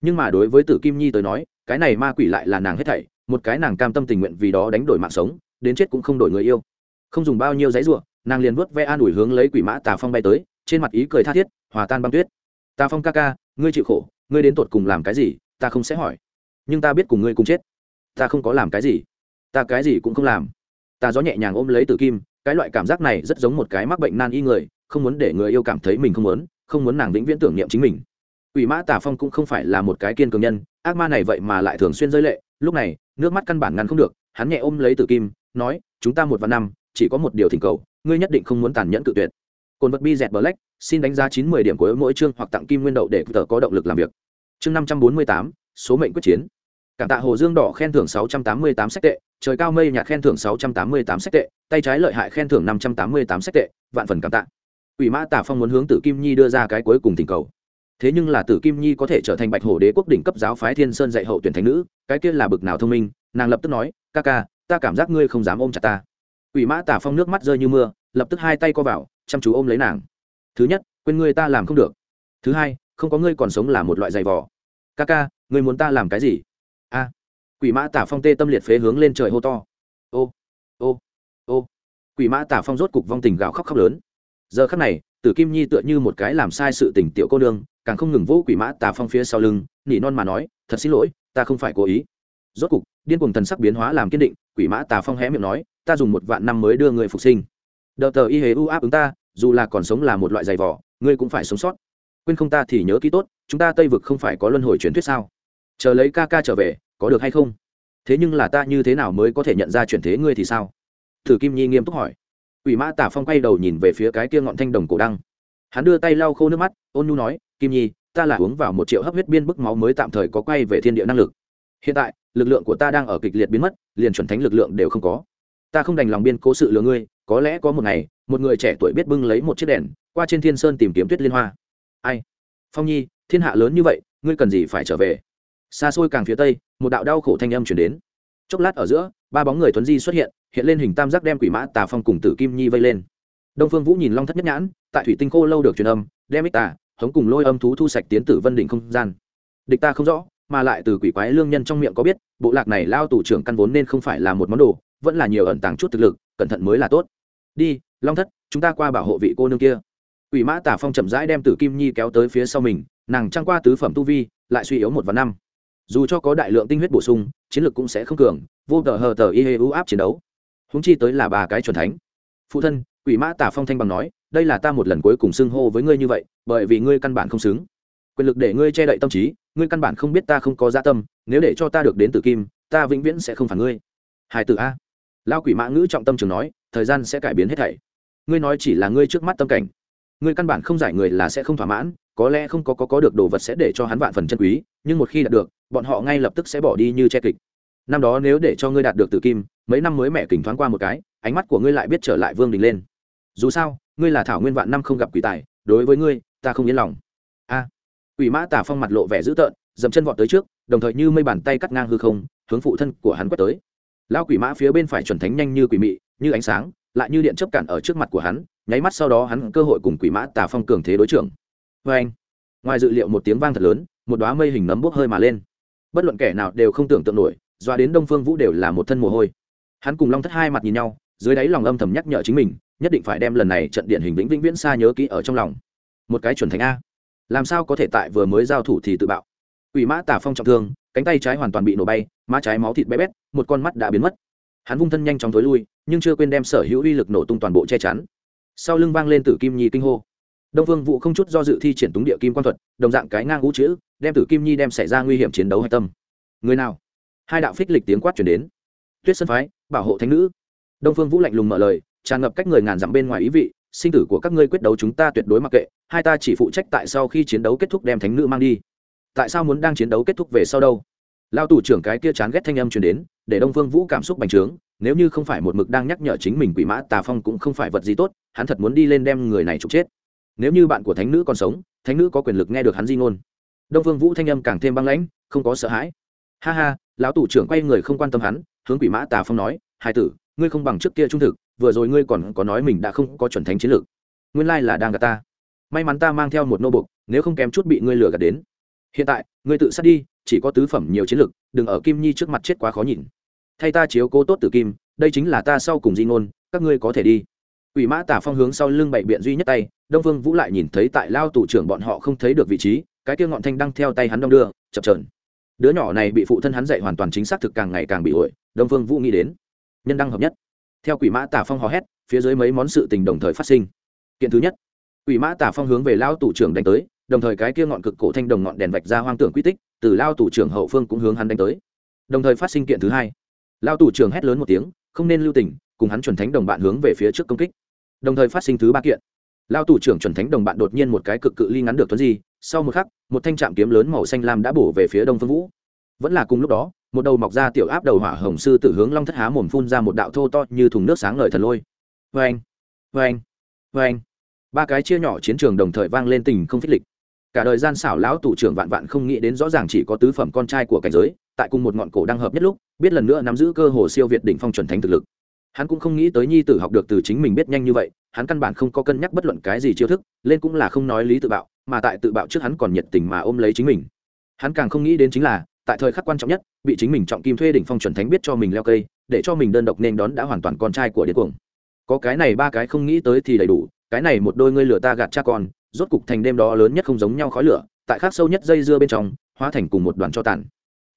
Speaker 1: Nhưng mà đối với tử kim nhi tới nói, cái này ma quỷ lại là nàng hết thảy, một cái nàng cam tâm tình nguyện vì đó đánh đổi mạng sống, đến chết cũng không đổi người yêu. Không dùng bao nhiêu giấy ruộng nàng liền vớt ve an ủi hướng lấy quỷ mã tà phong bay tới, trên mặt ý cười tha thiết, hòa tan băng tuyết. Tà phong ca ca, ngươi chịu khổ, ngươi đến tột cùng làm cái gì, ta không sẽ hỏi. Nhưng ta biết cùng ngươi cùng chết. Ta không có làm cái gì. Ta cái gì cũng không làm. Ta gió nhẹ nhàng ôm lấy tử kim, cái loại cảm giác này rất giống một cái mắc bệnh nan y người không muốn để người yêu cảm thấy mình không muốn không muốn nàng vĩnh viễn tưởng niệm chính mình Quỷ Mã Tà Phong cũng không phải là một cái kiên cường nhân, ác ma này vậy mà lại thường xuyên rơi lệ, lúc này, nước mắt căn bản ngăn không được, hắn nhẹ ôm lấy Tử Kim, nói, chúng ta một và năm, chỉ có một điều thỉnh cầu, ngươi nhất định không muốn tàn nhẫn cự tuyệt. Côn vật bi dẹt Black, xin đánh giá chín mười điểm của mỗi chương hoặc tặng kim nguyên đậu để tờ có động lực làm việc. Chương năm trăm bốn mươi tám, số mệnh quyết chiến. Cảm tạ Hồ Dương đỏ khen thưởng sáu trăm tám mươi tám sách tệ, trời cao mây nhạt khen thưởng sáu trăm tám mươi tám sách tệ, tay trái lợi hại khen thưởng năm trăm tám mươi tám sách tệ, vạn phần cảm tạ. Quỷ Mã Tả Phong muốn hướng Tử Kim Nhi đưa ra cái cuối cùng thỉnh cầu. Thế nhưng là tử kim nhi có thể trở thành bạch hổ đế quốc đỉnh cấp giáo phái thiên sơn dạy hậu tuyển thánh nữ, cái kia là bực nào thông minh, nàng lập tức nói, ca ca, ta cảm giác ngươi không dám ôm chặt ta. Quỷ mã tả phong nước mắt rơi như mưa, lập tức hai tay co vào, chăm chú ôm lấy nàng. Thứ nhất, quên ngươi ta làm không được. Thứ hai, không có ngươi còn sống là một loại dày vò. Ca ca, ngươi muốn ta làm cái gì? A. Quỷ mã tả phong tê tâm liệt phế hướng lên trời hô to. Ô ô ô. Quỷ mã tả phong rốt cục vong tình gào khóc khóc lớn giờ khắc này, tử kim nhi tựa như một cái làm sai sự tình tiểu cô nương, càng không ngừng vỗ quỷ mã tà phong phía sau lưng, nỉ non mà nói, thật xin lỗi, ta không phải cố ý. Rốt cục, điên cuồng thần sắc biến hóa làm kiên định, quỷ mã tà phong hé miệng nói, ta dùng một vạn năm mới đưa người phục sinh. Đợt tờ y hế u áp ứng ta, dù là còn sống là một loại giày vỏ ngươi cũng phải sống sót. Quên không ta thì nhớ kỹ tốt, chúng ta tây vực không phải có luân hồi truyền thuyết sao? Chờ lấy ca ca trở về, có được hay không? Thế nhưng là ta như thế nào mới có thể nhận ra chuyển thế ngươi thì sao? Thử kim nhi nghiêm túc hỏi quỷ mã tả phong quay đầu nhìn về phía cái kia ngọn thanh đồng cổ đăng. Hắn đưa tay lau khô nước mắt, ôn nhu nói, kim nhi, ta là uống vào một triệu hấp huyết biên bức máu mới tạm thời có quay về thiên địa năng lực. Hiện tại, lực lượng của ta đang ở kịch liệt biến mất, liền chuẩn thánh lực lượng đều không có. Ta không đành lòng biên cố sự lừa ngươi, có lẽ có một ngày, một người trẻ tuổi biết bưng lấy một chiếc đèn, qua trên thiên sơn tìm kiếm tuyết liên hoa. Ai? Phong nhi, thiên hạ lớn như vậy, ngươi cần gì phải trở về? Xa xôi càng phía tây, một đạo đau khổ thanh âm chuyển đến. Chốc lát ở giữa, ba bóng người thuấn di xuất hiện hiện lên hình tam giác đem quỷ mã tà phong cùng tử kim nhi vây lên. Đông phương vũ nhìn long thất nhất nhãn, tại thủy tinh khô lâu được truyền âm, đem ích tà, hống cùng lôi âm thú thu sạch tiến tử vân đỉnh không gian. Địch ta không rõ, mà lại từ quỷ quái lương nhân trong miệng có biết, bộ lạc này lao tù trưởng căn vốn nên không phải là một món đồ, vẫn là nhiều ẩn tàng chút thực lực, cẩn thận mới là tốt. Đi, long thất, chúng ta qua bảo hộ vị cô nương kia. Quỷ mã tả phong chậm rãi đem tử kim nhi kéo tới phía sau mình, nàng trăng qua tứ phẩm tu vi, lại suy yếu một và năm. Dù cho có đại lượng tinh huyết bổ sung, chiến lược cũng sẽ không cường, vô tờ hờ tờ y hê u áp chiến đấu húng chi tới là ba cái c thánh. Phụ thân, quỷ mã tả phong thanh bằng nói, đây là ta một lần cuối cùng xưng hô với ngươi như vậy, bởi vì ngươi căn bản không xứng. Quyền lực để ngươi che đậy tâm trí, ngươi căn bản không biết ta không có gia tâm, nếu để cho ta được đến tử kim, ta vĩnh viễn sẽ không phản ngươi. Hai từ a. Lao quỷ mã ngữ trọng tâm trường nói, thời gian sẽ cải biến hết thảy. Ngươi nói chỉ là ngươi trước mắt tâm cảnh. Ngươi căn bản không giải người là sẽ không thỏa mãn, có lẽ không có có có được đồ vật sẽ để cho hắn vạn phần chân quý, nhưng một khi đạt được, bọn họ ngay lập tức sẽ bỏ đi như che kịch năm đó nếu để cho ngươi đạt được tử kim, mấy năm mới mẹ kỉnh thoáng qua một cái, ánh mắt của ngươi lại biết trở lại vương đình lên. Dù sao, ngươi là thảo nguyên vạn năm không gặp quỷ tài, đối với ngươi, ta không yên lòng. A. Quỷ mã tả phong mặt lộ vẻ dữ tợn, dậm chân vọt tới trước, đồng thời như mây bàn tay cắt ngang hư không, hướng phụ thân của hắn quét tới. Lao quỷ mã phía bên phải chuẩn thánh nhanh như quỷ mị, như ánh sáng, lại như điện chấp cản ở trước mặt của hắn, nháy mắt sau đó hắn cơ hội cùng quỷ mã tà phong cường thế đối trưởng vê anh, ngoài dự liệu một tiếng vang thật lớn, một đoá mây hình nấm bốc hơi mà lên. Bất luận kẻ nào đều không tưởng tượng nổi Dọa đến đông phương vũ đều là một thân mồ hôi. Hắn cùng long thất hai mặt nhìn nhau, dưới đáy lòng âm thầm nhắc nhở chính mình, nhất định phải đem lần này trận điện hình vĩnh vĩnh viễn xa nhớ kỹ ở trong lòng. Một cái chuẩn thánh a. Làm sao có thể tại vừa mới giao thủ thì tự bạo? Quỷ mã tà phong trọng thương, cánh tay trái hoàn toàn bị nổ bay, má trái máu thịt bé bét, một con mắt đã biến mất. Hắn vung thân nhanh chóng tối lui, nhưng chưa quên đem sở hữu uy lực nổ tung toàn bộ che chắn. Sau lưng vang lên tử kim nhi kinh hô. Đông vương vũ không chút do dự thi triển túng địa kim quan thuật, đồng dạng cái ngang ngũ chữ, đem tử kim nhi đem xảy ra nguy hiểm chiến đấu hạch tâm. Người nào? Hai đạo phích lịch tiếng quát chuyển đến. Tuyết sân phái, bảo hộ thánh nữ. Đông phương vũ lạnh lùng mở lời, tràn ngập cách người ngàn dặm bên ngoài ý vị, sinh tử của các ngươi quyết đấu chúng ta tuyệt đối mặc kệ, hai ta chỉ phụ trách tại sau khi chiến đấu kết thúc đem thánh nữ mang đi. Tại sao muốn đang chiến đấu kết thúc về sau đâu? Lao tù trưởng cái kia chán ghét thanh âm truyền đến, để đông phương vũ cảm xúc bành trướng, nếu như không phải một mực đang nhắc nhở chính mình quỷ mã tà phong cũng không phải vật gì tốt, hắn thật muốn đi lên đem người này trục chết. Nếu như bạn của thánh nữ còn sống, thánh nữ có quyền lực nghe được hắn di ngôn. Đông phương vũ thanh âm càng thêm băng lãnh, không có sợ hãi. Ha ha lão tù trưởng quay người không quan tâm hắn, hướng quỷ mã tà phong nói hai tử, ngươi không bằng trước kia trung thực, vừa rồi ngươi còn có nói mình đã không có chuẩn thánh chiến lược. Nguyên lai là đang gạt ta. May mắn ta mang theo một nô bục nếu không kém chút bị ngươi lừa gạt đến. Hiện tại, ngươi tự sát đi, chỉ có tứ phẩm nhiều chiến lược, đừng ở kim nhi trước mặt chết quá khó nhìn. Thay ta chiếu cố tốt tử kim, đây chính là ta sau cùng di ngôn, các ngươi có thể đi. Quỷ mã tả phong hướng sau lưng bảy biện duy nhất tay, đông vương vũ lại nhìn thấy tại lao tù trưởng bọn họ không thấy được vị trí, cái kia ngọn thanh đăng theo tay hắn đông đưa, chập chờn đứa nhỏ này bị phụ thân hắn dạy hoàn toàn chính xác thực càng ngày càng bị ổi, đông vương vũ nghĩ đến. Nhân đăng hợp nhất. Theo quỷ mã tả phong hò hét, phía dưới mấy món sự tình đồng thời phát sinh. Kiện thứ nhất, quỷ mã tả phong hướng về lao tủ trưởng đánh tới, đồng thời cái kia ngọn cực cổ thanh đồng ngọn đèn vạch ra hoang tưởng quy tích, từ lao tủ trưởng hậu phương cũng hướng hắn đánh tới. Đồng thời phát sinh kiện thứ hai, lao tủ trưởng hét lớn một tiếng, không nên lưu tình, cùng hắn chuẩn thánh đồng bạn hướng về phía trước công kích. Đồng thời phát sinh thứ ba kiện, lao tủ trưởng chuẩn thánh đồng bạn đột nhiên một cái cực cự ly ngắn được tuấn di sau một khắc, một thanh trạm kiếm lớn màu xanh lam đã bổ về phía đông phương vũ. Vẫn là cùng lúc đó, một đầu mọc ra tiểu áp đầu hỏa hồng sư tử hướng long thất há mồm phun ra một đạo thô to như thùng nước sáng ngời thần lôi. Vê anh vê anh vê anh ba cái chia nhỏ chiến trường đồng thời vang lên tình không phích lịch. Cả đời gian xảo lão tụ trưởng vạn vạn không nghĩ đến rõ ràng chỉ có tứ phẩm con trai của cảnh giới, tại cùng một ngọn cổ đang hợp nhất lúc, biết lần nữa nắm giữ cơ hồ siêu việt đỉnh phong chuẩn thánh thực lực. Hắn cũng không nghĩ tới nhi tử học được từ chính mình biết nhanh như vậy, hắn căn bản không có cân nhắc bất luận cái gì chiêu thức, lên cũng là không nói lý tự bạo mà tại tự bạo trước hắn còn nhiệt tình mà ôm lấy chính mình. Hắn càng không nghĩ đến chính là, tại thời khắc quan trọng nhất, bị chính mình trọng kim thuê đỉnh phong chuẩn thánh biết cho mình leo cây, để cho mình đơn độc nên đón đã hoàn toàn con trai của điên cuồng. Có cái này ba cái không nghĩ tới thì đầy đủ, cái này một đôi ngươi lửa ta gạt cha con, rốt cục thành đêm đó lớn nhất không giống nhau khói lửa, tại khắc sâu nhất dây dưa bên trong, hóa thành cùng một đoàn cho tàn.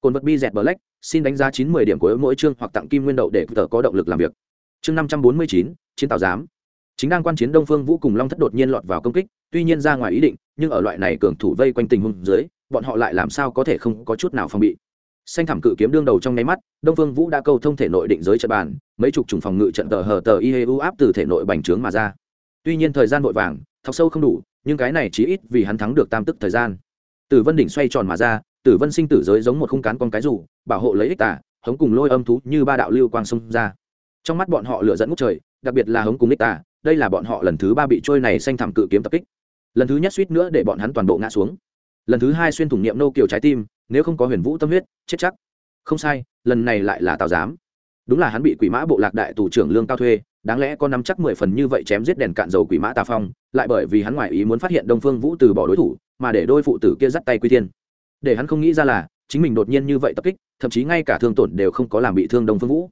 Speaker 1: Cồn vật bi dẹt black, xin đánh giá chín mươi điểm của mỗi chương hoặc tặng kim nguyên đậu để tờ có động lực làm việc. Chương năm trăm bốn mươi chín, chiến tàu giám chính đang quan chiến đông phương vũ cùng long thất đột nhiên lọt vào công kích, tuy nhiên ra ngoài ý định, nhưng ở loại này cường thủ vây quanh tình huống dưới, bọn họ lại làm sao có thể không có chút nào phòng bị. Xanh thảm cự kiếm đương đầu trong nháy mắt, đông phương vũ đã câu thông thể nội định giới trận bàn, mấy chục trùng phòng ngự trận tờ hờ tờ y u áp từ thể nội bành trướng mà ra. Tuy nhiên thời gian vội vàng, thọc sâu không đủ, nhưng cái này chí ít vì hắn thắng được tam tức thời gian. Tử vân đỉnh xoay tròn mà ra, tử vân sinh tử giới giống một khung cán con cái rủ, bảo hộ lấy ích tả, hống cùng lôi âm thú như ba đạo lưu quang sông ra. Trong mắt bọn họ lửa dẫn ngút trời, đặc biệt là hống cùng ích tả đây là bọn họ lần thứ ba bị trôi này xanh thảm cự kiếm tập kích. Lần thứ nhất suýt nữa để bọn hắn toàn bộ ngã xuống. Lần thứ hai xuyên thủng niệm nô kiểu trái tim, nếu không có huyền vũ tâm huyết, chết chắc. Không sai, lần này lại là tào giám. Đúng là hắn bị quỷ mã bộ lạc đại tù trưởng lương cao thuê, đáng lẽ có nắm chắc mười phần như vậy chém giết đèn cạn dầu quỷ mã tà phong, lại bởi vì hắn ngoại ý muốn phát hiện đông phương vũ từ bỏ đối thủ, mà để đôi phụ tử kia dắt tay quy tiên để hắn không nghĩ ra là, chính mình đột nhiên như vậy tập kích, thậm chí ngay cả thương tổn đều không có làm bị thương đông phương vũ.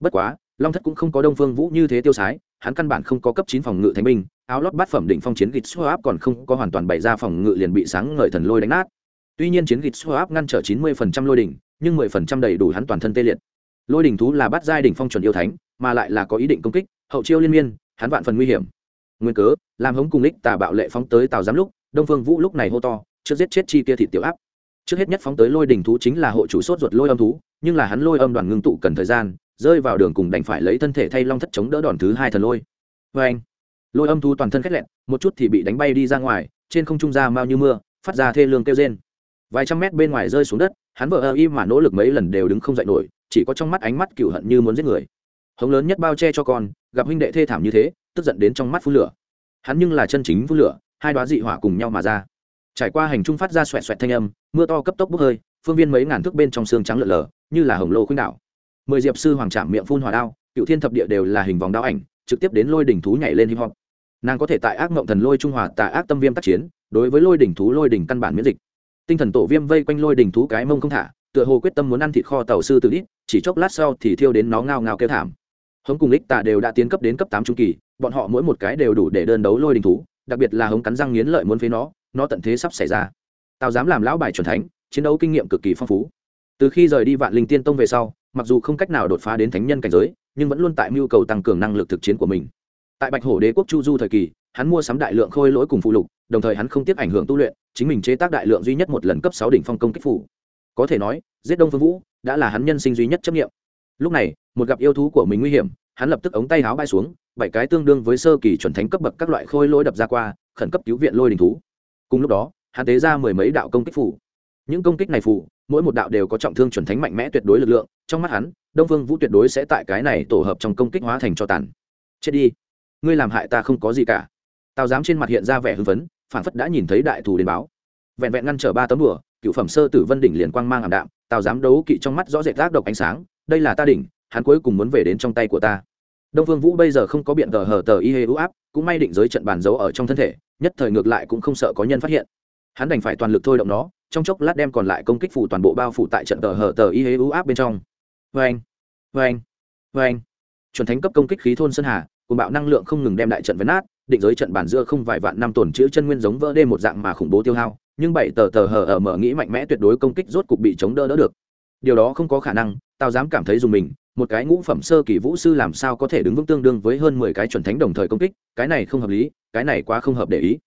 Speaker 1: Bất quá, long thất cũng không có đông phương vũ như thế tiêu sái hắn căn bản không có cấp chín phòng ngự thánh binh, áo lót bát phẩm định phong chiến gịt áp còn không có hoàn toàn bày ra phòng ngự liền bị sáng ngời thần lôi đánh nát. Tuy nhiên chiến gịt áp ngăn trở chín mươi phần trăm lôi đỉnh, nhưng mười phần trăm đầy đủ hắn toàn thân tê liệt. Lôi đỉnh thú là bát giai đỉnh phong chuẩn yêu thánh, mà lại là có ý định công kích, hậu chiêu liên miên, hắn vạn phần nguy hiểm. Nguyên cớ, làm hống cùng lích tà bạo lệ phóng tới tào giám lúc, đông phương vũ lúc này hô to, trước giết chết chi kia thịt tiểu áp. Trước hết nhất phóng tới lôi đỉnh thú chính là hộ chủ sốt ruột lôi âm thú, nhưng là hắn lôi âm đoàn ngưng tụ cần thời gian rơi vào đường cùng đành phải lấy thân thể thay long thất chống đỡ đòn thứ hai thần lôi. Vê anh, lôi âm thu toàn thân khét lẹn, một chút thì bị đánh bay đi ra ngoài, trên không trung ra mau như mưa, phát ra thê lương kêu rên. Vài trăm mét bên ngoài rơi xuống đất, hắn vợ ơ y mà nỗ lực mấy lần đều đứng không dậy nổi, chỉ có trong mắt ánh mắt cựu hận như muốn giết người. Hống lớn nhất bao che cho con, gặp huynh đệ thê thảm như thế, tức giận đến trong mắt phun lửa. Hắn nhưng là chân chính phun lửa, hai đoá dị hỏa cùng nhau mà ra. Trải qua hành trung phát ra xoẹt xoẹt thanh âm, mưa to cấp tốc bốc hơi, phương viên mấy ngàn thước bên trong xương trắng lợn lờ như là hồng lô khuynh đảo mười diệp sư hoàng trạm miệng phun hỏa đao, cựu thiên thập địa đều là hình vòng đao ảnh, trực tiếp đến lôi đỉnh thú nhảy lên hip hop. Nàng có thể tại ác mộng thần lôi trung hòa tà ác tâm viêm tác chiến, đối với lôi đỉnh thú lôi đỉnh căn bản miễn dịch. Tinh thần tổ viêm vây quanh lôi đỉnh thú cái mông không thả, tựa hồ quyết tâm muốn ăn thịt kho tàu sư tử ít, chỉ chốc lát sau thì thiêu đến nó ngao ngao kêu thảm. Hống cùng lích tà đều đã tiến cấp đến cấp tám trung kỳ, bọn họ mỗi một cái đều đủ để đơn đấu lôi đình thú, đặc biệt là hống cắn răng nghiến lợi muốn phế nó nó tận thế sắp xảy ra. Tao dám làm lão bài c thánh, chiến đấu kinh nghiệm cực kỳ phong phú. Từ khi rời đi vạn linh tiên tông về sau mặc dù không cách nào đột phá đến thánh nhân cảnh giới, nhưng vẫn luôn tại mưu cầu tăng cường năng lực thực chiến của mình. Tại bạch hổ đế quốc chu du thời kỳ, hắn mua sắm đại lượng khôi lỗi cùng phụ lục, đồng thời hắn không tiếp ảnh hưởng tu luyện, chính mình chế tác đại lượng duy nhất một lần cấp sáu đỉnh phong công kích phủ. Có thể nói, giết đông phương vũ đã là hắn nhân sinh duy nhất chấp nghiệm lúc này, một gặp yêu thú của mình nguy hiểm, hắn lập tức ống tay háo bay xuống, bảy cái tương đương với sơ kỳ chuẩn thánh cấp bậc các loại khôi lỗi đập ra qua, khẩn cấp cứu viện lôi đình thú. Cùng lúc đó, hắn tế ra mười mấy đạo công kích phủ. Những công kích này phủ mỗi một đạo đều có trọng thương chuẩn thánh mạnh mẽ tuyệt đối lực lượng, trong mắt hắn, đông phương vũ tuyệt đối sẽ tại cái này tổ hợp trong công kích hóa thành cho tàn. Chết đi. Ngươi làm hại ta không có gì cả. Tào giám trên mặt hiện ra vẻ hưng phấn phản phất đã nhìn thấy đại thù đến báo. Vẹn vẹn ngăn trở ba tấm đùa, cựu phẩm sơ tử vân đỉnh liền quang mang ảm đạm, tào giám đấu kỵ trong mắt rõ rệt tác độc ánh sáng, đây là ta đỉnh, hắn cuối cùng muốn về đến trong tay của ta. Đông phương vũ bây giờ không có biện tờ hờ tờ y hê ưu áp, cũng may định giới trận bàn giấu ở trong thân thể, nhất thời ngược lại cũng không sợ có nhân phát hiện. Hắn đành phải toàn lực thôi động nó trong chốc lát đem còn lại công kích phủ toàn bộ bao phủ tại trận tờ hở tờ y hế ưu áp bên trong. Vê anh vê anh vê anh chuẩn thánh cấp công kích khí thôn sơn hà cùng bạo năng lượng không ngừng đem đại trận vấn nát, định giới trận bản giữa không vài vạn năm tổn chữ chân nguyên giống vỡ đê một dạng mà khủng bố tiêu hao, nhưng bảy tờ tờ hở ở mở nghĩ mạnh mẽ tuyệt đối công kích rốt cục bị chống đỡ đỡ được. Điều đó không có khả năng, tao dám cảm thấy dùng mình, một cái ngũ phẩm sơ kỳ vũ sư làm sao có thể đứng vững tương đương với hơn mười cái chuẩn thánh đồng thời công kích, cái này không hợp lý, cái này quá không hợp để ý.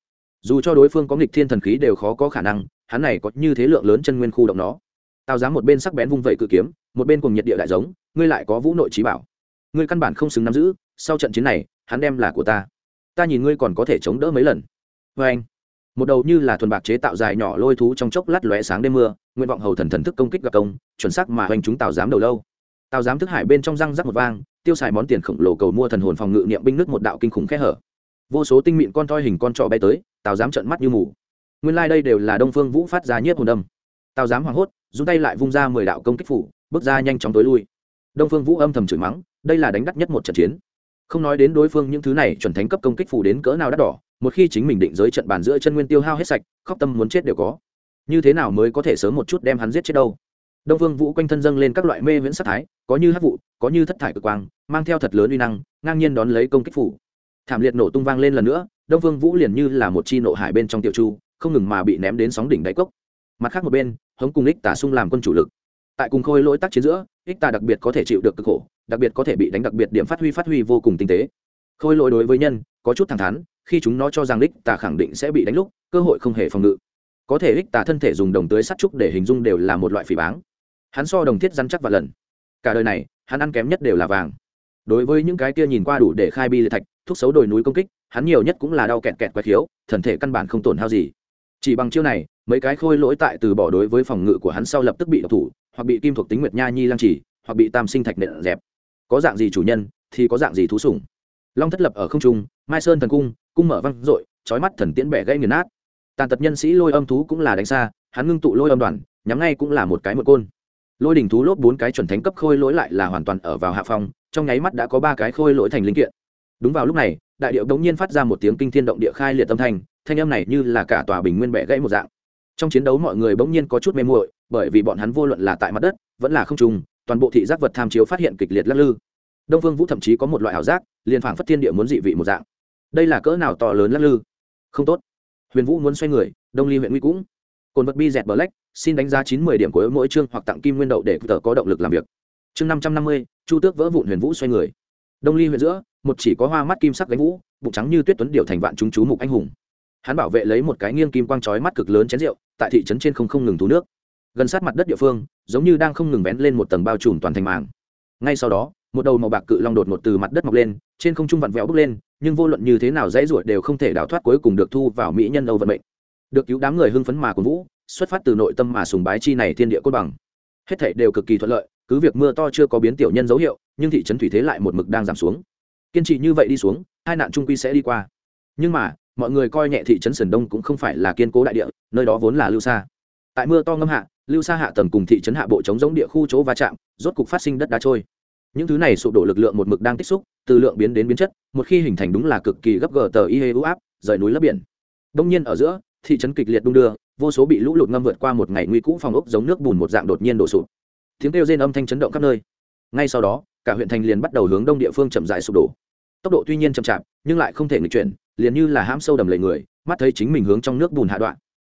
Speaker 1: Dù cho đối phương có nghịch thiên thần khí đều khó có khả năng hắn này có như thế lượng lớn chân nguyên khu động nó. Tào giám một bên sắc bén vung vẩy cự kiếm, một bên cùng nhiệt địa đại giống, ngươi lại có vũ nội trí bảo. Ngươi căn bản không xứng nắm giữ, sau trận chiến này, hắn đem là của ta. Ta nhìn ngươi còn có thể chống đỡ mấy lần. Vê anh, một đầu như là thuần bạc chế tạo dài nhỏ lôi thú trong chốc lát lóe sáng đêm mưa, nguyện vọng hầu thần thần thức công kích gặp công, chuẩn xác mà hoành chúng tào giám đầu lâu. Tào giám thức hải bên trong răng rắc một vang, tiêu xài món tiền khổng lồ cầu mua thần hồn phòng ngự niệm binh nước một đạo kinh khủng khẽ hở. Vô số tinh mịn con toi hình con trọ bay tới, tào giám trợn mắt như mù nguyên lai、like、đây đều là đông phương vũ phát ra nhiếp hồn đâm tào giám hoảng hốt dùng tay lại vung ra mười đạo công kích phủ, bước ra nhanh chóng tối lui. Đông phương vũ âm thầm chửi mắng, đây là đánh đắt nhất một trận chiến. Không nói đến đối phương những thứ này chuẩn thánh cấp công kích phủ đến cỡ nào đắt đỏ, một khi chính mình định giới trận bàn giữa chân nguyên tiêu hao hết sạch, khóc tâm muốn chết đều có. Như thế nào mới có thể sớm một chút đem hắn giết chết đâu? Đông phương vũ quanh thân dâng lên các loại mê viễn sắc thái, có như hát vụ, có như thất thải cực quang, mang theo thật lớn uy năng, ngang nhiên đón lấy công kích phủ. Thảm liệt nổ tung vang lên lần nữa, đông phương vũ liền như là một chi nộ hải bên trong tiểu chu không ngừng mà bị ném đến sóng đỉnh đáy cốc. Mặt khác một bên, hống cùng ích tà sung làm quân chủ lực. Tại cùng khôi lỗi tác chiến giữa, ích tà đặc biệt có thể chịu được cực khổ, đặc biệt có thể bị đánh, đặc biệt điểm phát huy phát huy vô cùng tinh tế. Khôi lỗi đối với nhân, có chút thẳng thắn, khi chúng nó cho rằng ích tà khẳng định sẽ bị đánh lúc, cơ hội không hề phòng ngự. Có thể ích tà thân thể dùng đồng tưới sắt trúc để hình dung đều là một loại phỉ báng. Hắn so đồng thiết rắn chắc và lần. Cả đời này, hắn ăn kém nhất đều là vàng. Đối với những cái kia nhìn qua đủ để khai bi liệt thạch, thuốc xấu đồi núi công kích, hắn nhiều nhất cũng là đau kẹt kẹt quái khiếu, thần thể căn bản không tổn hao gì chỉ bằng chiêu này, mấy cái khôi lỗi tại từ bỏ đối với phòng ngự của hắn sau lập tức bị độc thủ, hoặc bị kim thuộc tính nguyệt nha nhi lăng trì, hoặc bị tam sinh thạch nện dẹp. Có dạng gì chủ nhân, thì có dạng gì thú sủng. Long thất lập ở không trung, mai sơn thần cung cung mở văng dội trói mắt thần tiễn bẻ gãy nghiền nát. Tàn tật nhân sĩ lôi âm thú cũng là đánh xa, hắn ngưng tụ lôi âm đoàn, nhắm ngay cũng là một cái một côn. Lôi đỉnh thú lốp bốn cái chuẩn thánh cấp khôi lỗi lại là hoàn toàn ở vào hạ phòng trong nháy mắt đã có ba cái khôi lỗi thành linh kiện. Đúng vào lúc này, đại điệu đống nhiên phát ra một tiếng kinh thiên động địa khai liệt âm thanh thanh âm này như là cả tòa bình nguyên bẻ gãy một dạng. Trong chiến đấu mọi người bỗng nhiên có chút mê muội, bởi vì bọn hắn vô luận là tại mặt đất, vẫn là không trùng toàn bộ thị giác vật tham chiếu phát hiện kịch liệt lắc lư. Đông phương vũ thậm chí có một loại ảo giác, liền phảng phất thiên địa muốn dị vị một dạng. Đây là cỡ nào to lớn lắc lư? Không tốt. Huyền vũ muốn xoay người, đông ly huyện nguy cũng. Cồn vật bi dẹt black, xin đánh giá chín mươi điểm của mỗi chương hoặc tặng kim nguyên đậu để tờ có động lực làm việc. Chương năm trăm năm mươi, chu tước vỡ vụn huyền vũ xoay người. Đông ly huyện giữa, một chỉ có hoa mắt kim sắc gánh vũ, bụng trắng như tuyết tuấn điểu thành vạn chúng chú mục anh hùng hắn bảo vệ lấy một cái nghiêng kim quang chói mắt cực lớn chén rượu, tại thị trấn trên không không ngừng thú nước. Gần sát mặt đất địa phương, giống như đang không ngừng vén lên một tầng bao trùm toàn thành màng. Ngay sau đó, một đầu màu bạc cự long đột ngột từ mặt đất mọc lên, trên không trung vặn vẹo bước lên, nhưng vô luận như thế nào dãy ruột đều không thể đào thoát cuối cùng được thu vào mỹ nhân âu vận mệnh. Được cứu đám người hưng phấn mà của vũ, xuất phát từ nội tâm mà sùng bái chi này thiên địa cốt bằng. Hết thảy đều cực kỳ thuận lợi, cứ việc mưa to chưa có biến tiểu nhân dấu hiệu, nhưng thị trấn thủy thế lại một mực đang giảm xuống. Kiên trì như vậy đi xuống, hai nạn trung quy sẽ đi qua. Nhưng mà mọi người coi nhẹ thị trấn sườn đông cũng không phải là kiên cố đại địa, nơi đó vốn là lưu xa tại mưa to ngâm hạ, lưu xa hạ tầng cùng thị trấn hạ bộ chống giống địa khu chỗ va chạm, rốt cục phát sinh đất đá trôi. Những thứ này sụp đổ lực lượng một mực đang tích xúc, từ lượng biến đến biến chất, một khi hình thành đúng là cực kỳ gấp gờ tờ y hê u áp, rời núi lấp biển. Đông nhiên ở giữa, thị trấn kịch liệt đung đưa, vô số bị lũ lụt ngâm vượt qua một ngày nguy cũ phòng ốc giống nước bùn một dạng đột nhiên đổ sụp. Tiếng kêu rên âm thanh chấn động khắp nơi. Ngay sau đó, cả huyện thành liền bắt đầu hướng đông địa phương chậm dài sụp đổ. Tốc độ tuy nhiên chậm chạp, nhưng lại không thể nghịch chuyển liền như là hãm sâu đầm lầy người, mắt thấy chính mình hướng trong nước bùn hạ đoạn.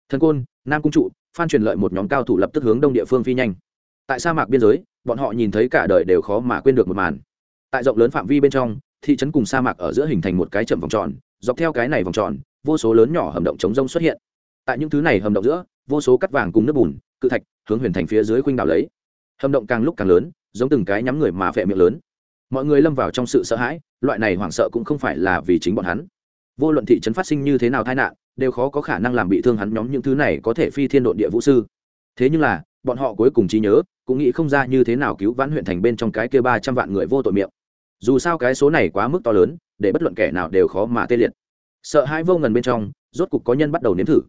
Speaker 1: Thần côn, nam cung trụ, phan truyền lợi một nhóm cao thủ lập tức hướng đông địa phương phi nhanh. Tại sa mạc biên giới, bọn họ nhìn thấy cả đời đều khó mà quên được một màn. Tại rộng lớn phạm vi bên trong, thị trấn cùng sa mạc ở giữa hình thành một cái chậm vòng tròn, dọc theo cái này vòng tròn, vô số lớn nhỏ hầm động chống rông xuất hiện. Tại những thứ này hầm động giữa, vô số cắt vàng cùng nước bùn, cự thạch, hướng huyền thành phía dưới khuynh đảo lấy. Hầm động càng lúc càng lớn, giống từng cái nhắm người mà vẹ miệng lớn. Mọi người lâm vào trong sự sợ hãi, loại này hoảng sợ cũng không phải là vì chính bọn hắn vô luận thị trấn phát sinh như thế nào tai nạn, đều khó có khả năng làm bị thương hắn nhóm những thứ này có thể phi thiên độn địa vũ sư. Thế nhưng là, bọn họ cuối cùng trí nhớ, cũng nghĩ không ra như thế nào cứu vãn huyện thành bên trong cái kia ba trăm vạn người vô tội miệng. Dù sao cái số này quá mức to lớn, để bất luận kẻ nào đều khó mà tê liệt. Sợ hai vô ngần bên trong, rốt cục có nhân bắt đầu nếm thử.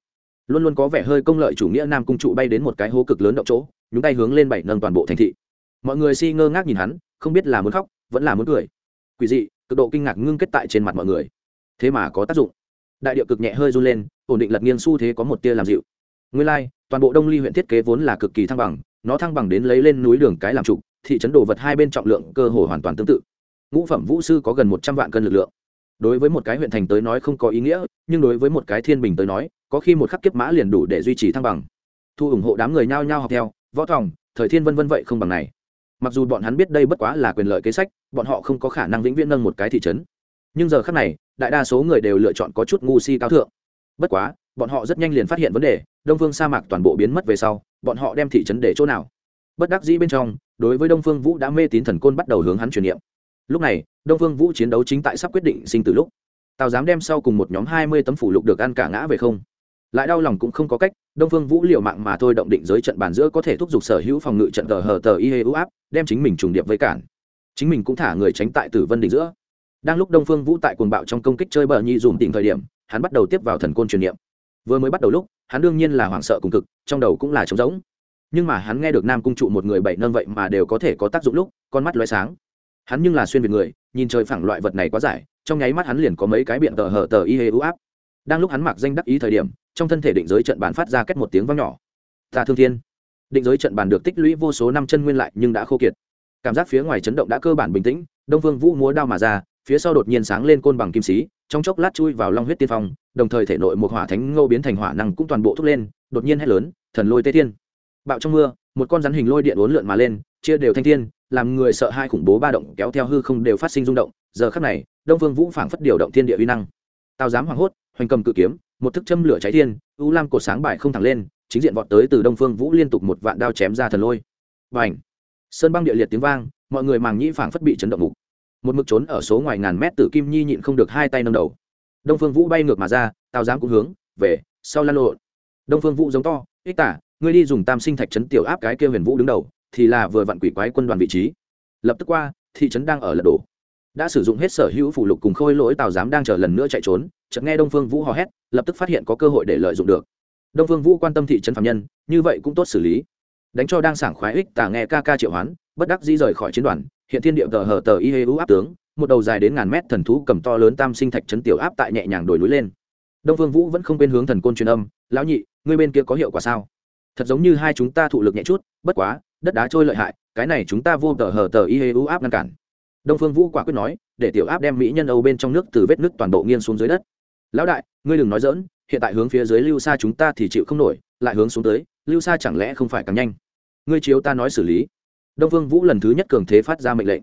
Speaker 1: Luôn luôn có vẻ hơi công lợi chủ nghĩa nam cung trụ bay đến một cái hố cực lớn động chỗ, nhúng tay hướng lên bảy nâng toàn bộ thành thị. Mọi người si ngơ ngác nhìn hắn, không biết là muốn khóc, vẫn là muốn cười. Quỷ dị, cực độ kinh ngạc ngưng kết tại trên mặt mọi người thế mà có tác dụng. Đại điệu cực nhẹ hơi run lên ổn định lật nghiêng xu thế có một tia làm dịu. Nguyên lai、like, toàn bộ đông ly huyện thiết kế vốn là cực kỳ thăng bằng nó thăng bằng đến lấy lên núi đường cái làm trục thị trấn đồ vật hai bên trọng lượng cơ hồ hoàn toàn tương tự. Ngũ phẩm vũ sư có gần một trăm vạn cân lực lượng. Đối với một cái huyện thành tới nói không có ý nghĩa nhưng đối với một cái thiên bình tới nói có khi một khắc kiếp mã liền đủ để duy trì thăng bằng. Thu ủng hộ đám người nhao nhao học theo võ thòng thời thiên vân vân vậy không bằng này. Mặc dù bọn hắn biết đây bất quá là quyền lợi kế sách bọn họ không có khả năng vĩnh viễn nâng một cái thị trấn. Nhưng giờ khác này đại đa số người đều lựa chọn có chút ngu si cao thượng. Bất quá, bọn họ rất nhanh liền phát hiện vấn đề, đông phương sa mạc toàn bộ biến mất về sau, bọn họ đem thị trấn để chỗ nào? Bất đắc dĩ bên trong, đối với đông phương vũ đã mê tín thần côn bắt đầu hướng hắn truyền niệm. Lúc này, đông phương vũ chiến đấu chính tại sắp quyết định sinh từ lúc. Tào dám đem sau cùng một nhóm hai mươi tấm phủ lục được ăn cả ngã về không. Lại đau lòng cũng không có cách, đông phương vũ liều mạng mà thôi động định giới trận bàn giữa có thể thúc giục sở hữu phòng ngự trận tờ hờ tờ y hê ưu áp, đem chính mình trùng điệp với cản. Chính mình cũng thả người tránh tại tử vân đỉnh giữa đang lúc đông phương vũ tại cuồng bạo trong công kích chơi bờ nhi dùm tỉnh thời điểm, hắn bắt đầu tiếp vào thần côn truyền niệm. Vừa mới bắt đầu lúc, hắn đương nhiên là hoảng sợ cùng cực, trong đầu cũng là trống rỗng. Nhưng mà hắn nghe được nam cung trụ một người bảy nâng vậy mà đều có thể có tác dụng lúc, con mắt loé sáng. Hắn nhưng là xuyên việt người, nhìn trời phẳng loại vật này quá giải trong nháy mắt hắn liền có mấy cái biện tờ hở tờ y hê ưu áp. Đang lúc hắn mặc danh đắc ý thời điểm, trong thân thể định giới trận bàn phát ra kết một tiếng vang nhỏ. Ta thương thiên. Định giới trận bàn được tích lũy vô số năm chân nguyên lại nhưng đã khô kiệt. Cảm giác phía ngoài chấn động đã cơ bản bình tĩnh, đông phương vũ múa đao mà ra phía sau đột nhiên sáng lên côn bằng kim sĩ, trong chốc lát chui vào long huyết tiên phong, đồng thời thể nội một hỏa thánh ngô biến thành hỏa năng cũng toàn bộ thúc lên, đột nhiên hét lớn, thần lôi tê thiên! Bạo trong mưa, một con rắn hình lôi điện uốn lượn mà lên, chia đều thanh thiên, làm người sợ hai khủng bố ba động kéo theo hư không đều phát sinh rung động. Giờ khắc này, đông vương vũ phảng phất điều động thiên địa uy năng. Tao dám hoảng hốt, hoành cầm cự kiếm, một thức châm lửa cháy thiên, u lam cổ sáng bài không thẳng lên, chính diện vọt tới từ đông phương vũ liên tục một vạn đao chém ra thần lôi. Bành! Sơn băng địa liệt tiếng vang, mọi người màng nhĩ phảng phất bị chấn động mục một mực trốn ở số ngoài ngàn mét tử kim nhi nhịn không được hai tay nâng đầu. Đông phương vũ bay ngược mà ra tào giám cũng hướng, về, sau lan lộn. Đông phương vũ giống to, ích tả, ngươi đi dùng tam sinh thạch trấn tiểu áp cái kia huyền vũ đứng đầu, thì là vừa vặn quỷ quái quân đoàn vị trí. Lập tức qua, thị trấn đang ở lật đổ. Đã sử dụng hết sở hữu phụ lục cùng khôi lỗi tào giám đang chờ lần nữa chạy trốn, chợt nghe đông phương vũ hò hét, lập tức phát hiện có cơ hội để lợi dụng được. Đông phương vũ quan tâm thị trấn phạm nhân, như vậy cũng tốt xử lý. Đánh cho đang sảng khoái ích tả nghe ca ca triệu hoán, bất đắc dĩ rời khỏi chiến đoàn hiện thiên địa tờ hờ tờ y hê u áp tướng, một đầu dài đến ngàn mét thần thú cầm to lớn tam sinh thạch trấn tiểu áp tại nhẹ nhàng đổi núi lên. Đông phương vũ vẫn không quên hướng thần côn truyền âm, lão nhị, ngươi bên kia có hiệu quả sao? Thật giống như hai chúng ta thụ lực nhẹ chút, bất quá, đất đá trôi lợi hại, cái này chúng ta vô tờ hờ tờ y hê u áp ngăn cản. Đông phương vũ quả quyết nói, để tiểu áp đem mỹ nhân âu bên trong nước từ vết nước toàn bộ nghiêng xuống dưới đất. Lão đại, ngươi đừng nói dỡn hiện tại hướng phía dưới lưu xa chúng ta thì chịu không nổi, lại hướng xuống tới, lưu xa chẳng lẽ không phải càng nhanh? Ngươi chiếu ta nói xử lý đông phương vũ lần thứ nhất cường thế phát ra mệnh lệnh.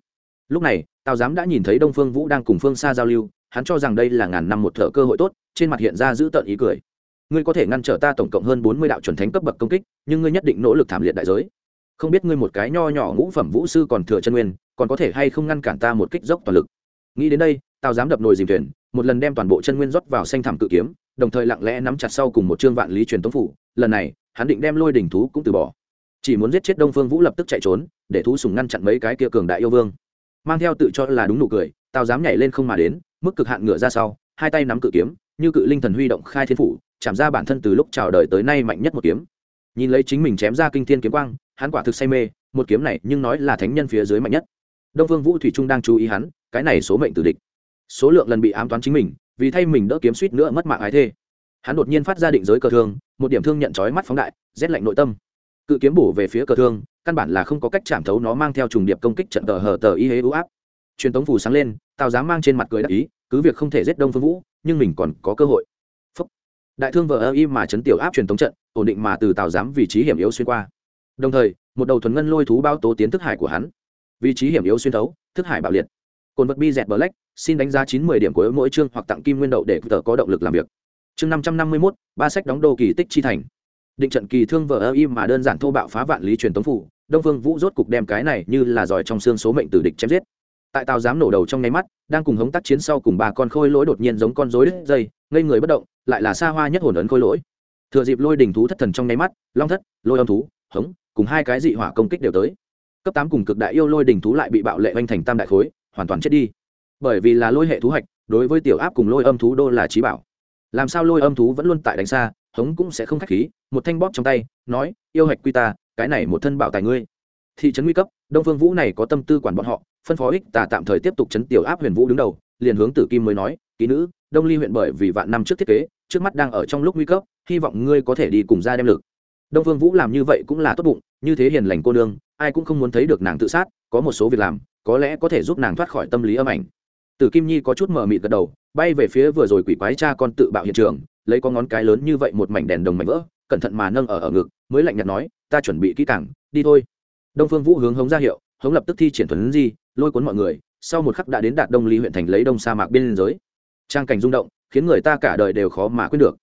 Speaker 1: Lúc này, tào giám đã nhìn thấy đông phương vũ đang cùng phương xa giao lưu, hắn cho rằng đây là ngàn năm một thợ cơ hội tốt, trên mặt hiện ra giữ tợn ý cười. Ngươi có thể ngăn trở ta tổng cộng hơn bốn mươi đạo chuẩn thánh cấp bậc công kích, nhưng ngươi nhất định nỗ lực thảm liệt đại giới. Không biết ngươi một cái nho nhỏ ngũ phẩm vũ sư còn thừa chân nguyên, còn có thể hay không ngăn cản ta một kích dốc toàn lực. Nghĩ đến đây, tào dám đập nồi dìm thuyền, một lần đem toàn bộ chân nguyên rót vào xanh thảm cự kiếm, đồng thời lặng lẽ nắm chặt sau cùng một chương vạn lý truyền tống phủ. Lần này, hắn định đem lôi đỉnh thú cũng từ bỏ chỉ muốn giết chết đông phương vũ lập tức chạy trốn, để thú sùng ngăn chặn mấy cái kia cường đại yêu vương. Mang theo tự cho là đúng nụ cười, tào dám nhảy lên không mà đến, mức cực hạn ngựa ra sau, hai tay nắm cự kiếm, như cự linh thần huy động khai thiên phủ, chạm ra bản thân từ lúc chào đời tới nay mạnh nhất một kiếm. Nhìn lấy chính mình chém ra kinh thiên kiếm quang, hắn quả thực say mê, một kiếm này nhưng nói là thánh nhân phía dưới mạnh nhất. Đông phương vũ thủy trung đang chú ý hắn, cái này số mệnh tử địch. Số lượng lần bị ám toán chính mình, vì thay mình đỡ kiếm suýt nữa mất mạng ái thê. Hắn đột nhiên phát ra định giới cờ thương, một điểm thương nhận trói mắt phóng đại, rét lạnh nội tâm cự kiếm bổ về phía cờ thương, căn bản là không có cách chạm thấu nó mang theo trùng điệp công kích trận tờ hờ tờ y hế ưu áp. Truyền tống phù sáng lên, tào giám mang trên mặt cười đắc ý, cứ việc không thể giết đông phương vũ, nhưng mình còn có cơ hội. Phúc. đại thương vờ ơ y mà chấn tiểu áp truyền tống trận, ổn định mà từ tào giám vị trí hiểm yếu xuyên qua. Đồng thời, một đầu thuần ngân lôi thú bao tố tiến thức hải của hắn. Vị trí hiểm yếu xuyên thấu, thức hải bạo liệt. Cồn vật bi dẹt black, xin đánh giá chín mươi điểm của mỗi chương hoặc tặng kim nguyên đậu để tờ có động lực làm việc. Chương năm trăm năm mươi mốt, ba sách đóng đô kỳ tích chi thành định trận kỳ thương vợ ơ im mà đơn giản thô bạo phá vạn lý truyền tống phủ, đông phương vũ rốt cục đem cái này như là giỏi trong xương số mệnh tử địch chém giết. Tại tàu dám nổ đầu trong nháy mắt, đang cùng hống tác chiến sau cùng ba con khôi lỗi đột nhiên giống con rối đứt dây, ngây người bất động, lại là xa hoa nhất hồn ấn khôi lỗi. Thừa dịp lôi đình thú thất thần trong nháy mắt, long thất, lôi âm thú, hống, cùng hai cái dị hỏa công kích đều tới. Cấp tám cùng cực đại yêu lôi đình thú lại bị bạo lệ oanh thành tam đại khối, hoàn toàn chết đi. Bởi vì là lôi hệ thú hạch, đối với tiểu áp cùng lôi âm thú đô là trí bảo. Làm sao lôi âm thú vẫn luôn tại đánh xa hống cũng sẽ không khách khí, một thanh bóp trong tay, nói, yêu hạch quy ta, cái này một thân bảo tài ngươi. Thị trấn nguy cấp, đông phương vũ này có tâm tư quản bọn họ, phân phó ích tà tạm thời tiếp tục chấn tiểu áp huyền vũ đứng đầu, liền hướng tử kim mới nói ký nữ, đông ly huyện bởi vì vạn năm trước thiết kế, trước mắt đang ở trong lúc nguy cấp, hy vọng ngươi có thể đi cùng ra đem lực. Đông phương vũ làm như vậy cũng là tốt bụng, như thế hiền lành cô nương, ai cũng không muốn thấy được nàng tự sát, có một số việc làm, có lẽ có thể giúp nàng thoát khỏi tâm lý âm ảnh. Tử kim nhi có chút mờ mịt gật đầu, bay về phía vừa rồi quỷ quái cha con tự bạo hiện trường lấy có ngón cái lớn như vậy một mảnh đèn đồng mảnh vỡ, cẩn thận mà nâng ở ở ngực, mới lạnh nhạt nói, ta chuẩn bị kỹ càng, đi thôi. Đông phương vũ hướng hống ra hiệu, hống lập tức thi triển thuấn di, lôi cuốn mọi người, sau một khắc đã đến đạt đông lý huyện thành lấy đông sa mạc biên giới. Trang cảnh rung động, khiến người ta cả đời đều khó mà quyết được.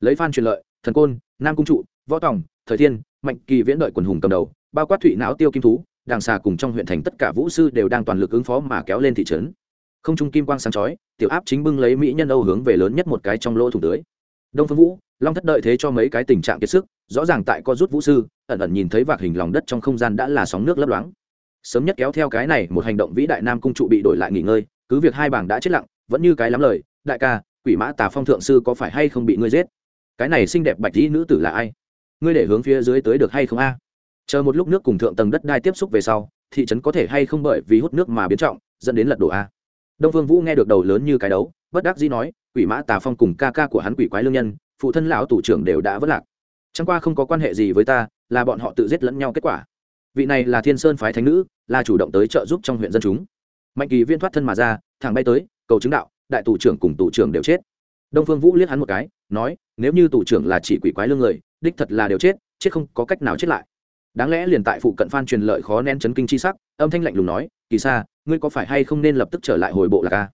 Speaker 1: Lấy phan truyền lợi, thần côn, nam cung trụ, võ tòng, thời thiên, mạnh kỳ viễn đợi quần hùng cầm đầu, bao quát thụy não tiêu kim thú, đàng xà cùng trong huyện thành tất cả vũ sư đều đang toàn lực ứng phó mà kéo lên thị trấn. Không trung kim quang sáng chói, tiểu áp chính bưng lấy mỹ nhân âu hướng về lớn nhất một cái trong lỗ thủng tưới đông phương vũ, long thất đợi thế cho mấy cái tình trạng kiệt sức, rõ ràng tại co rút vũ sư, ẩn ẩn nhìn thấy vạc hình lòng đất trong không gian đã là sóng nước lấp loáng. Sớm nhất kéo theo cái này, một hành động vĩ đại nam cung trụ bị đổi lại nghỉ ngơi, cứ việc hai bảng đã chết lặng, vẫn như cái lắm lời, đại ca, quỷ mã tà phong thượng sư có phải hay không bị ngươi giết? Cái này xinh đẹp bạch dĩ nữ tử là ai? Ngươi để hướng phía dưới tới được hay không a? Chờ một lúc nước cùng thượng tầng đất đai tiếp xúc về sau, thị trấn có thể hay không bởi vì hút nước mà biến trọng, dẫn đến lật đổ a? Đông phương vũ nghe được đầu lớn như cái đấu, bất đắc dĩ nói quỷ mã tà phong cùng ca ca của hắn quỷ quái lương nhân, phụ thân lão tủ trưởng đều đã vất lạc. Chẳng qua không có quan hệ gì với ta, là bọn họ tự giết lẫn nhau kết quả. Vị này là thiên sơn phái thánh nữ, là chủ động tới trợ giúp trong huyện dân chúng. Mạnh kỳ viên thoát thân mà ra, thẳng bay tới, cầu chứng đạo, đại tù trưởng cùng tù trưởng đều chết. Đông phương vũ liếc hắn một cái, nói, nếu như tù trưởng là chỉ quỷ quái lương người, đích thật là đều chết chết không có cách nào chết lại. Đáng lẽ liền tại phụ cận phan truyền lợi khó nén chấn kinh chi sắc, âm thanh lạnh lùng nói, kỳ sa, ngươi có phải hay không nên lập tức trở lại hồi bộ là ca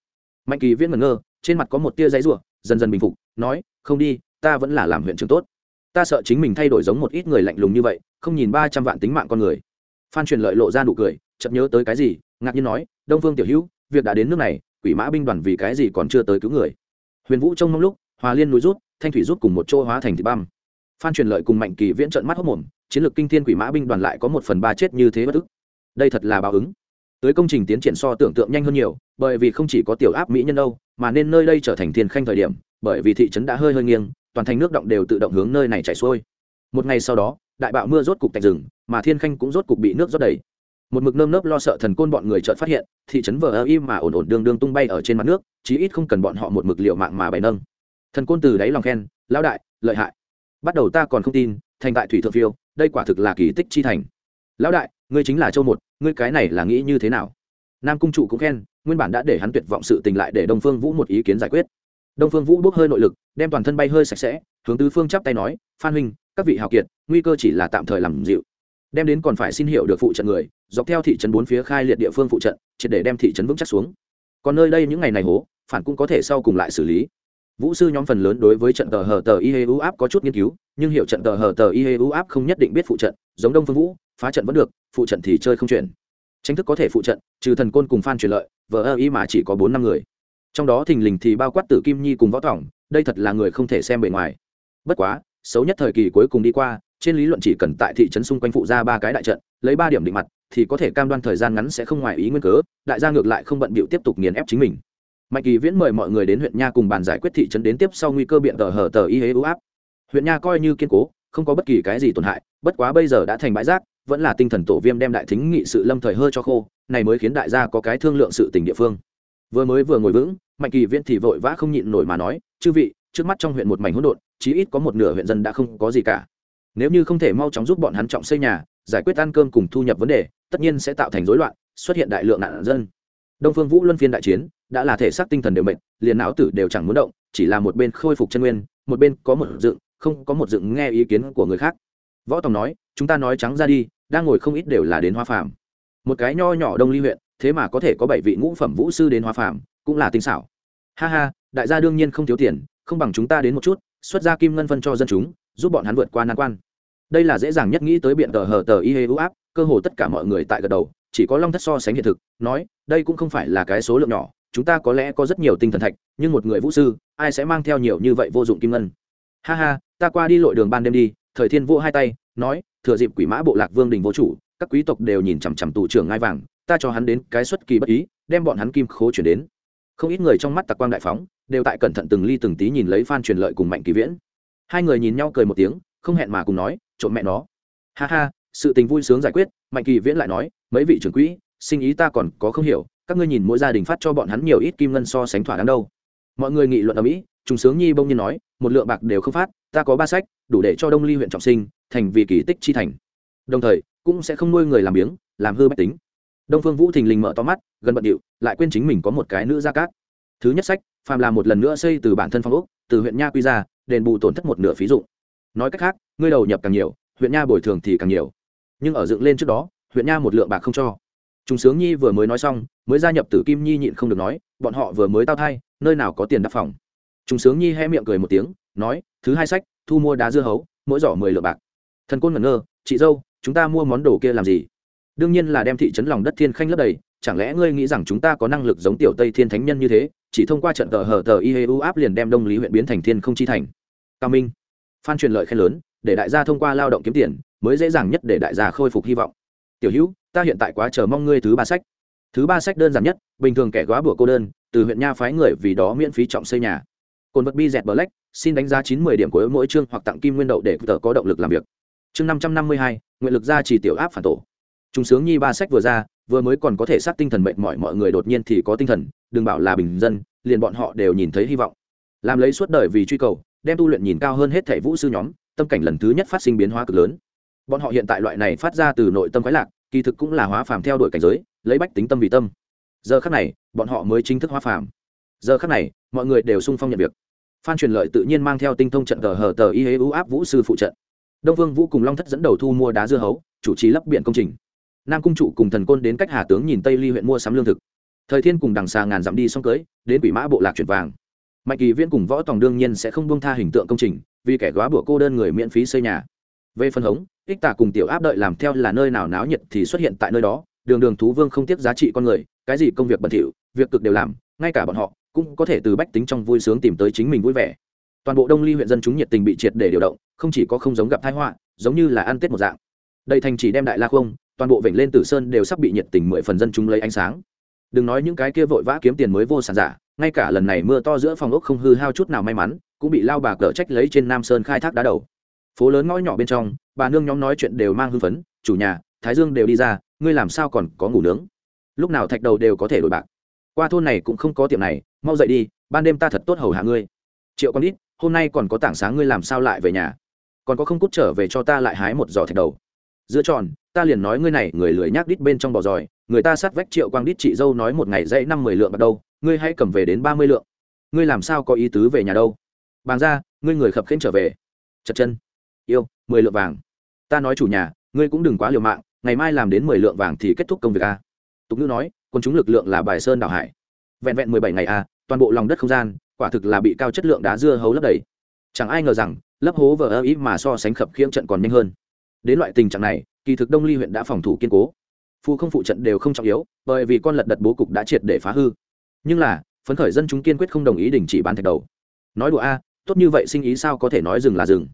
Speaker 1: mạnh kỳ viễn ngẩn ngơ trên mặt có một tia giấy rủa, dần dần bình phục, nói, không đi, ta vẫn là làm huyện trưởng tốt. Ta sợ chính mình thay đổi giống một ít người lạnh lùng như vậy, không nhìn ba trăm vạn tính mạng con người. Phan truyền lợi lộ ra nụ cười chậm nhớ tới cái gì, ngạc nhiên nói, đông phương tiểu hữu, việc đã đến nước này, quỷ mã binh đoàn vì cái gì còn chưa tới cứu người? Huyền vũ trông mong lúc, hòa liên núi rút, thanh thủy rút cùng một chỗ hóa thành thị băm. Phan truyền lợi cùng mạnh kỳ viễn trận mắt hốc mồm, chiến lược kinh thiên quỷ mã binh đoàn lại có một phần ba chết như thế bất ức. Đây thật là báo ứng tới công trình tiến triển so tưởng tượng nhanh hơn nhiều, bởi vì không chỉ có tiểu áp mỹ nhân đâu, mà nên nơi đây trở thành thiên khanh thời điểm, bởi vì thị trấn đã hơi hơi nghiêng, toàn thành nước động đều tự động hướng nơi này chảy xuôi. Một ngày sau đó, đại bạo mưa rốt cục tạch rừng mà thiên khanh cũng rốt cục bị nước rót đầy. Một mực nơm nớp lo sợ thần côn bọn người chợt phát hiện, thị trấn vờ ơ im mà ổn ổn đương đương tung bay ở trên mặt nước, chí ít không cần bọn họ một mực liệu mạng mà bày nâng. Thần côn từ đáy lòng khen, lão đại, lợi hại. Bắt đầu ta còn không tin, thành tại thủy thượng phiêu, đây quả thực là kỳ tích chi thành. Lão đại ngươi chính là châu một, ngươi cái này là nghĩ như thế nào? Nam cung trụ cũng khen, nguyên bản đã để hắn tuyệt vọng sự tình lại để đông phương vũ một ý kiến giải quyết. Đông phương vũ bốc hơi nội lực, đem toàn thân bay hơi sạch sẽ, hướng tứ phương chắp tay nói, phan huynh, các vị hào kiệt, nguy cơ chỉ là tạm thời làm dịu. Đem đến còn phải xin hiệu được phụ trận người, dọc theo thị trấn bốn phía khai liệt địa phương phụ trận, triệt để đem thị trấn vững chắc xuống. Còn nơi đây những ngày này hố, phản cũng có thể sau cùng lại xử lý. Vũ sư nhóm phần lớn đối với trận tờ hờ tờ u áp có chút nghiên cứu, nhưng hiệu trận tờ hờ tờ u áp không nhất định biết phụ trận, giống đông phương vũ phá trận vẫn được, phụ trận thì chơi không chuyển. Tranh thức có thể phụ trận, trừ thần côn cùng phan truyền lợi, vờ ơ ý mà chỉ có bốn năm người. Trong đó thình lình thì bao quát tử kim nhi cùng võ thỏng, đây thật là người không thể xem bề ngoài. Bất quá, xấu nhất thời kỳ cuối cùng đi qua, trên lý luận chỉ cần tại thị trấn xung quanh phụ ra ba cái đại trận, lấy ba điểm định mặt, thì có thể cam đoan thời gian ngắn sẽ không ngoài ý nguyên cớ, đại gia ngược lại không bận bịu tiếp tục nghiền ép chính mình. Mạnh kỳ viễn mời mọi người đến huyện nha cùng bàn giải quyết thị trấn đến tiếp sau nguy cơ biện tờ hở tờ y hế ưu áp. Huyện nha coi như kiên cố, không có bất kỳ cái gì tổn hại, bất quá bây giờ đã thành bãi rác vẫn là tinh thần tổ viêm đem đại thính nghị sự lâm thời hơi cho khô, này mới khiến đại gia có cái thương lượng sự tình địa phương. Vừa mới vừa ngồi vững, mạnh kỳ viễn thì vội vã không nhịn nổi mà nói, chư vị, trước mắt trong huyện một mảnh hỗn độn, chí ít có một nửa huyện dân đã không có gì cả. Nếu như không thể mau chóng giúp bọn hắn trọng xây nhà, giải quyết ăn cơm cùng thu nhập vấn đề, tất nhiên sẽ tạo thành rối loạn, xuất hiện đại lượng nạn dân. Đông phương vũ luân phiên đại chiến, đã là thể xác tinh thần đều mệt, liền não tử đều chẳng muốn động, chỉ là một bên khôi phục chân nguyên, một bên có một dựng, không có một dựng nghe ý kiến của người khác. Võ tòng nói, chúng ta nói trắng ra đi đang ngồi không ít đều là đến hoa phàm. Một cái nho nhỏ đông ly huyện, thế mà có thể có bảy vị ngũ phẩm vũ sư đến hoa phàm, cũng là tinh xảo. Ha ha, đại gia đương nhiên không thiếu tiền, không bằng chúng ta đến một chút, xuất ra kim ngân phân cho dân chúng, giúp bọn hắn vượt qua nan quan. Đây là dễ dàng nhất nghĩ tới biện tờ hờ tờ y hê u áp, cơ hồ tất cả mọi người tại gật đầu, chỉ có long thất so sánh hiện thực, nói, đây cũng không phải là cái số lượng nhỏ, chúng ta có lẽ có rất nhiều tinh thần thạch, nhưng một người vũ sư, ai sẽ mang theo nhiều như vậy vô dụng kim ngân? Ha ha, ta qua đi lội đường ban đêm đi, thời thiên vô hai tay nói, thừa dịp quỷ mã bộ lạc vương đình vô chủ, các quý tộc đều nhìn chằm chằm tù trưởng ngai vàng, ta cho hắn đến cái xuất kỳ bất ý, đem bọn hắn kim khố chuyển đến. Không ít người trong mắt tặc quang đại phóng, đều tại cẩn thận từng ly từng tí nhìn lấy phan truyền lợi cùng mạnh kỳ viễn. Hai người nhìn nhau cười một tiếng, không hẹn mà cùng nói, trộm mẹ nó. Ha ha, sự tình vui sướng giải quyết, mạnh kỳ viễn lại nói, mấy vị trưởng quỹ, sinh ý ta còn có không hiểu, các ngươi nhìn mỗi gia đình phát cho bọn hắn nhiều ít kim ngân so sánh thỏa đáng đâu. Mọi người nghị luận ở mỹ, trùng sướng nhi bông nhiên nói, một lượng bạc đều không phát, ta có ba sách, đủ để cho đông ly huyện trọng sinh thành vì kỳ tích chi thành. Đồng thời cũng sẽ không nuôi người làm biếng làm hư bách tính. Đông phương vũ thình lình mở to mắt gần bận điệu lại quên chính mình có một cái nữ gia cát. Thứ nhất sách phàm là một lần nữa xây từ bản thân phong ốc từ huyện nha quy ra đền bù tổn thất một nửa phí dụng. Nói cách khác ngươi đầu nhập càng nhiều huyện nha bồi thường thì càng nhiều. Nhưng ở dựng lên trước đó huyện nha một lượng bạc không cho. Trung Sướng Nhi vừa mới nói xong, mới gia nhập Tử Kim Nhi nhịn không được nói, bọn họ vừa mới tao thai, nơi nào có tiền đắp phòng. Trung Sướng Nhi hé miệng cười một tiếng, nói, thứ hai sách, thu mua đá dưa hấu, mỗi giỏ mười lượng bạc. Thần côn ngẩn ngơ, chị dâu, chúng ta mua món đồ kia làm gì? Đương nhiên là đem thị trấn lòng đất thiên khanh lấp đầy, chẳng lẽ ngươi nghĩ rằng chúng ta có năng lực giống tiểu Tây Thiên Thánh Nhân như thế, chỉ thông qua trận tờ hở tờ IHU áp liền đem Đông Lý huyện biến thành thiên không chi thành. Cao Minh, Phan truyền lợi khen lớn, để đại gia thông qua lao động kiếm tiền, mới dễ dàng nhất để đại gia khôi phục hy vọng. Tiểu Hữu, ta hiện tại quá chờ mong ngươi thứ ba sách thứ ba sách đơn giản nhất bình thường kẻ góa bụa cô đơn từ huyện nha phái người vì đó miễn phí trọng xây nhà cồn vật bi dẹt bờ lách, xin đánh giá chín mươi điểm của mỗi chương hoặc tặng kim nguyên đậu để tờ có động lực làm việc chương năm trăm năm mươi hai, nguyện lực gia chỉ tiểu áp phản tổ. Chúng sướng nhi ba sách vừa ra, vừa mới còn có thể sát tinh thần mệt mỏi, mọi người đột nhiên thì có tinh thần, đừng bảo là bình dân, liền bọn họ đều nhìn thấy hy vọng. Làm lấy suốt đời vì truy cầu, đem tu luyện nhìn cao hơn hết thảy vũ sư nhóm, tâm cảnh lần thứ nhất phát sinh biến hóa cực lớn. Bọn họ hiện tại loại này phát ra từ nội tâm khoái lạc, kỳ thực cũng là hóa phàm theo đuổi cảnh giới, lấy bách tính tâm vì tâm. Giờ khắc này, bọn họ mới chính thức hóa phàm. Giờ khắc này, mọi người đều sung phong nhận việc. Phan truyền lợi tự nhiên mang theo tinh thông trận tờ hờ tờ y hế ưu áp vũ sư phụ trận đông vương vũ cùng long thất dẫn đầu thu mua đá dưa hấu, chủ trì lấp biển công trình. Nam cung trụ cùng thần côn đến cách hà tướng nhìn tây ly huyện mua sắm lương thực. Thời thiên cùng đằng xa ngàn dặm đi xong cưới, đến quỷ mã bộ lạc chuyển vàng. Mạnh kỳ viễn cùng võ tòng đương nhiên sẽ không buông tha hình tượng công trình, vì kẻ góa bữa cô đơn người miễn phí xây nhà. Về phân hống, ích tả cùng tiểu áp đợi làm theo là nơi nào náo nhiệt thì xuất hiện tại nơi đó, đường đường thú vương không tiếp giá trị con người, cái gì công việc bẩn thỉu, việc cực đều làm, ngay cả bọn họ cũng có thể từ bách tính trong vui sướng tìm tới chính mình vui vẻ toàn bộ đông ly huyện dân chúng nhiệt tình bị triệt để điều động, không chỉ có không giống gặp thái họa, giống như là ăn tết một dạng. Đầy thành chỉ đem đại la không toàn bộ vểnh lên tử sơn đều sắp bị nhiệt tình mười phần dân chúng lấy ánh sáng. Đừng nói những cái kia vội vã kiếm tiền mới vô sản giả, ngay cả lần này mưa to giữa phòng ốc không hư hao chút nào may mắn, cũng bị lao bà cờ trách lấy trên nam sơn khai thác đá đầu. Phố lớn ngõ nhỏ bên trong, bà nương nhóm nói chuyện đều mang hưng phấn, chủ nhà, thái dương đều đi ra, ngươi làm sao còn có ngủ nướng? Lúc nào thạch đầu đều có thể đổi bạc. Qua thôn này cũng không có tiệm này, mau dậy đi, ban đêm ta thật tốt hầu hạ ngươi. Triệu con ít hôm nay còn có tảng sáng ngươi làm sao lại về nhà? Còn có không cút trở về cho ta lại hái một giò thạch đầu. Giữa tròn, ta liền nói ngươi này, người lười nhác đít bên trong bò giỏi, người ta sát vách triệu quang đít chị dâu nói một ngày dãy năm mười lượng bắt đâu, ngươi hãy cầm về đến ba mươi lượng. Ngươi làm sao có ý tứ về nhà đâu? Bàn ra, ngươi người khập khênh trở về. Chật chân. Yêu, mười lượng vàng. Ta nói chủ nhà, ngươi cũng đừng quá liều mạng, ngày mai làm đến mười lượng vàng thì kết thúc công việc a. Tục ngữ nói quân chúng lực lượng là bài sơn đảo hải. Vẹn vẹn mười bảy ngày a, toàn bộ lòng đất không gian quả thực là bị cao chất lượng đá dưa hấu lấp đầy. Chẳng ai ngờ rằng, lấp hố vờ ơ ý mà so sánh khập khiễng trận còn nhanh hơn. Đến loại tình trạng này, kỳ thực đông ly huyện đã phòng thủ kiên cố. Phu không phụ trận đều không trọng yếu, bởi vì con lật đật bố cục đã triệt để phá hư. Nhưng là, phấn khởi dân chúng kiên quyết không đồng ý đình chỉ bán thạch đầu. Nói đùa a, tốt như vậy sinh ý sao có thể nói dừng là dừng.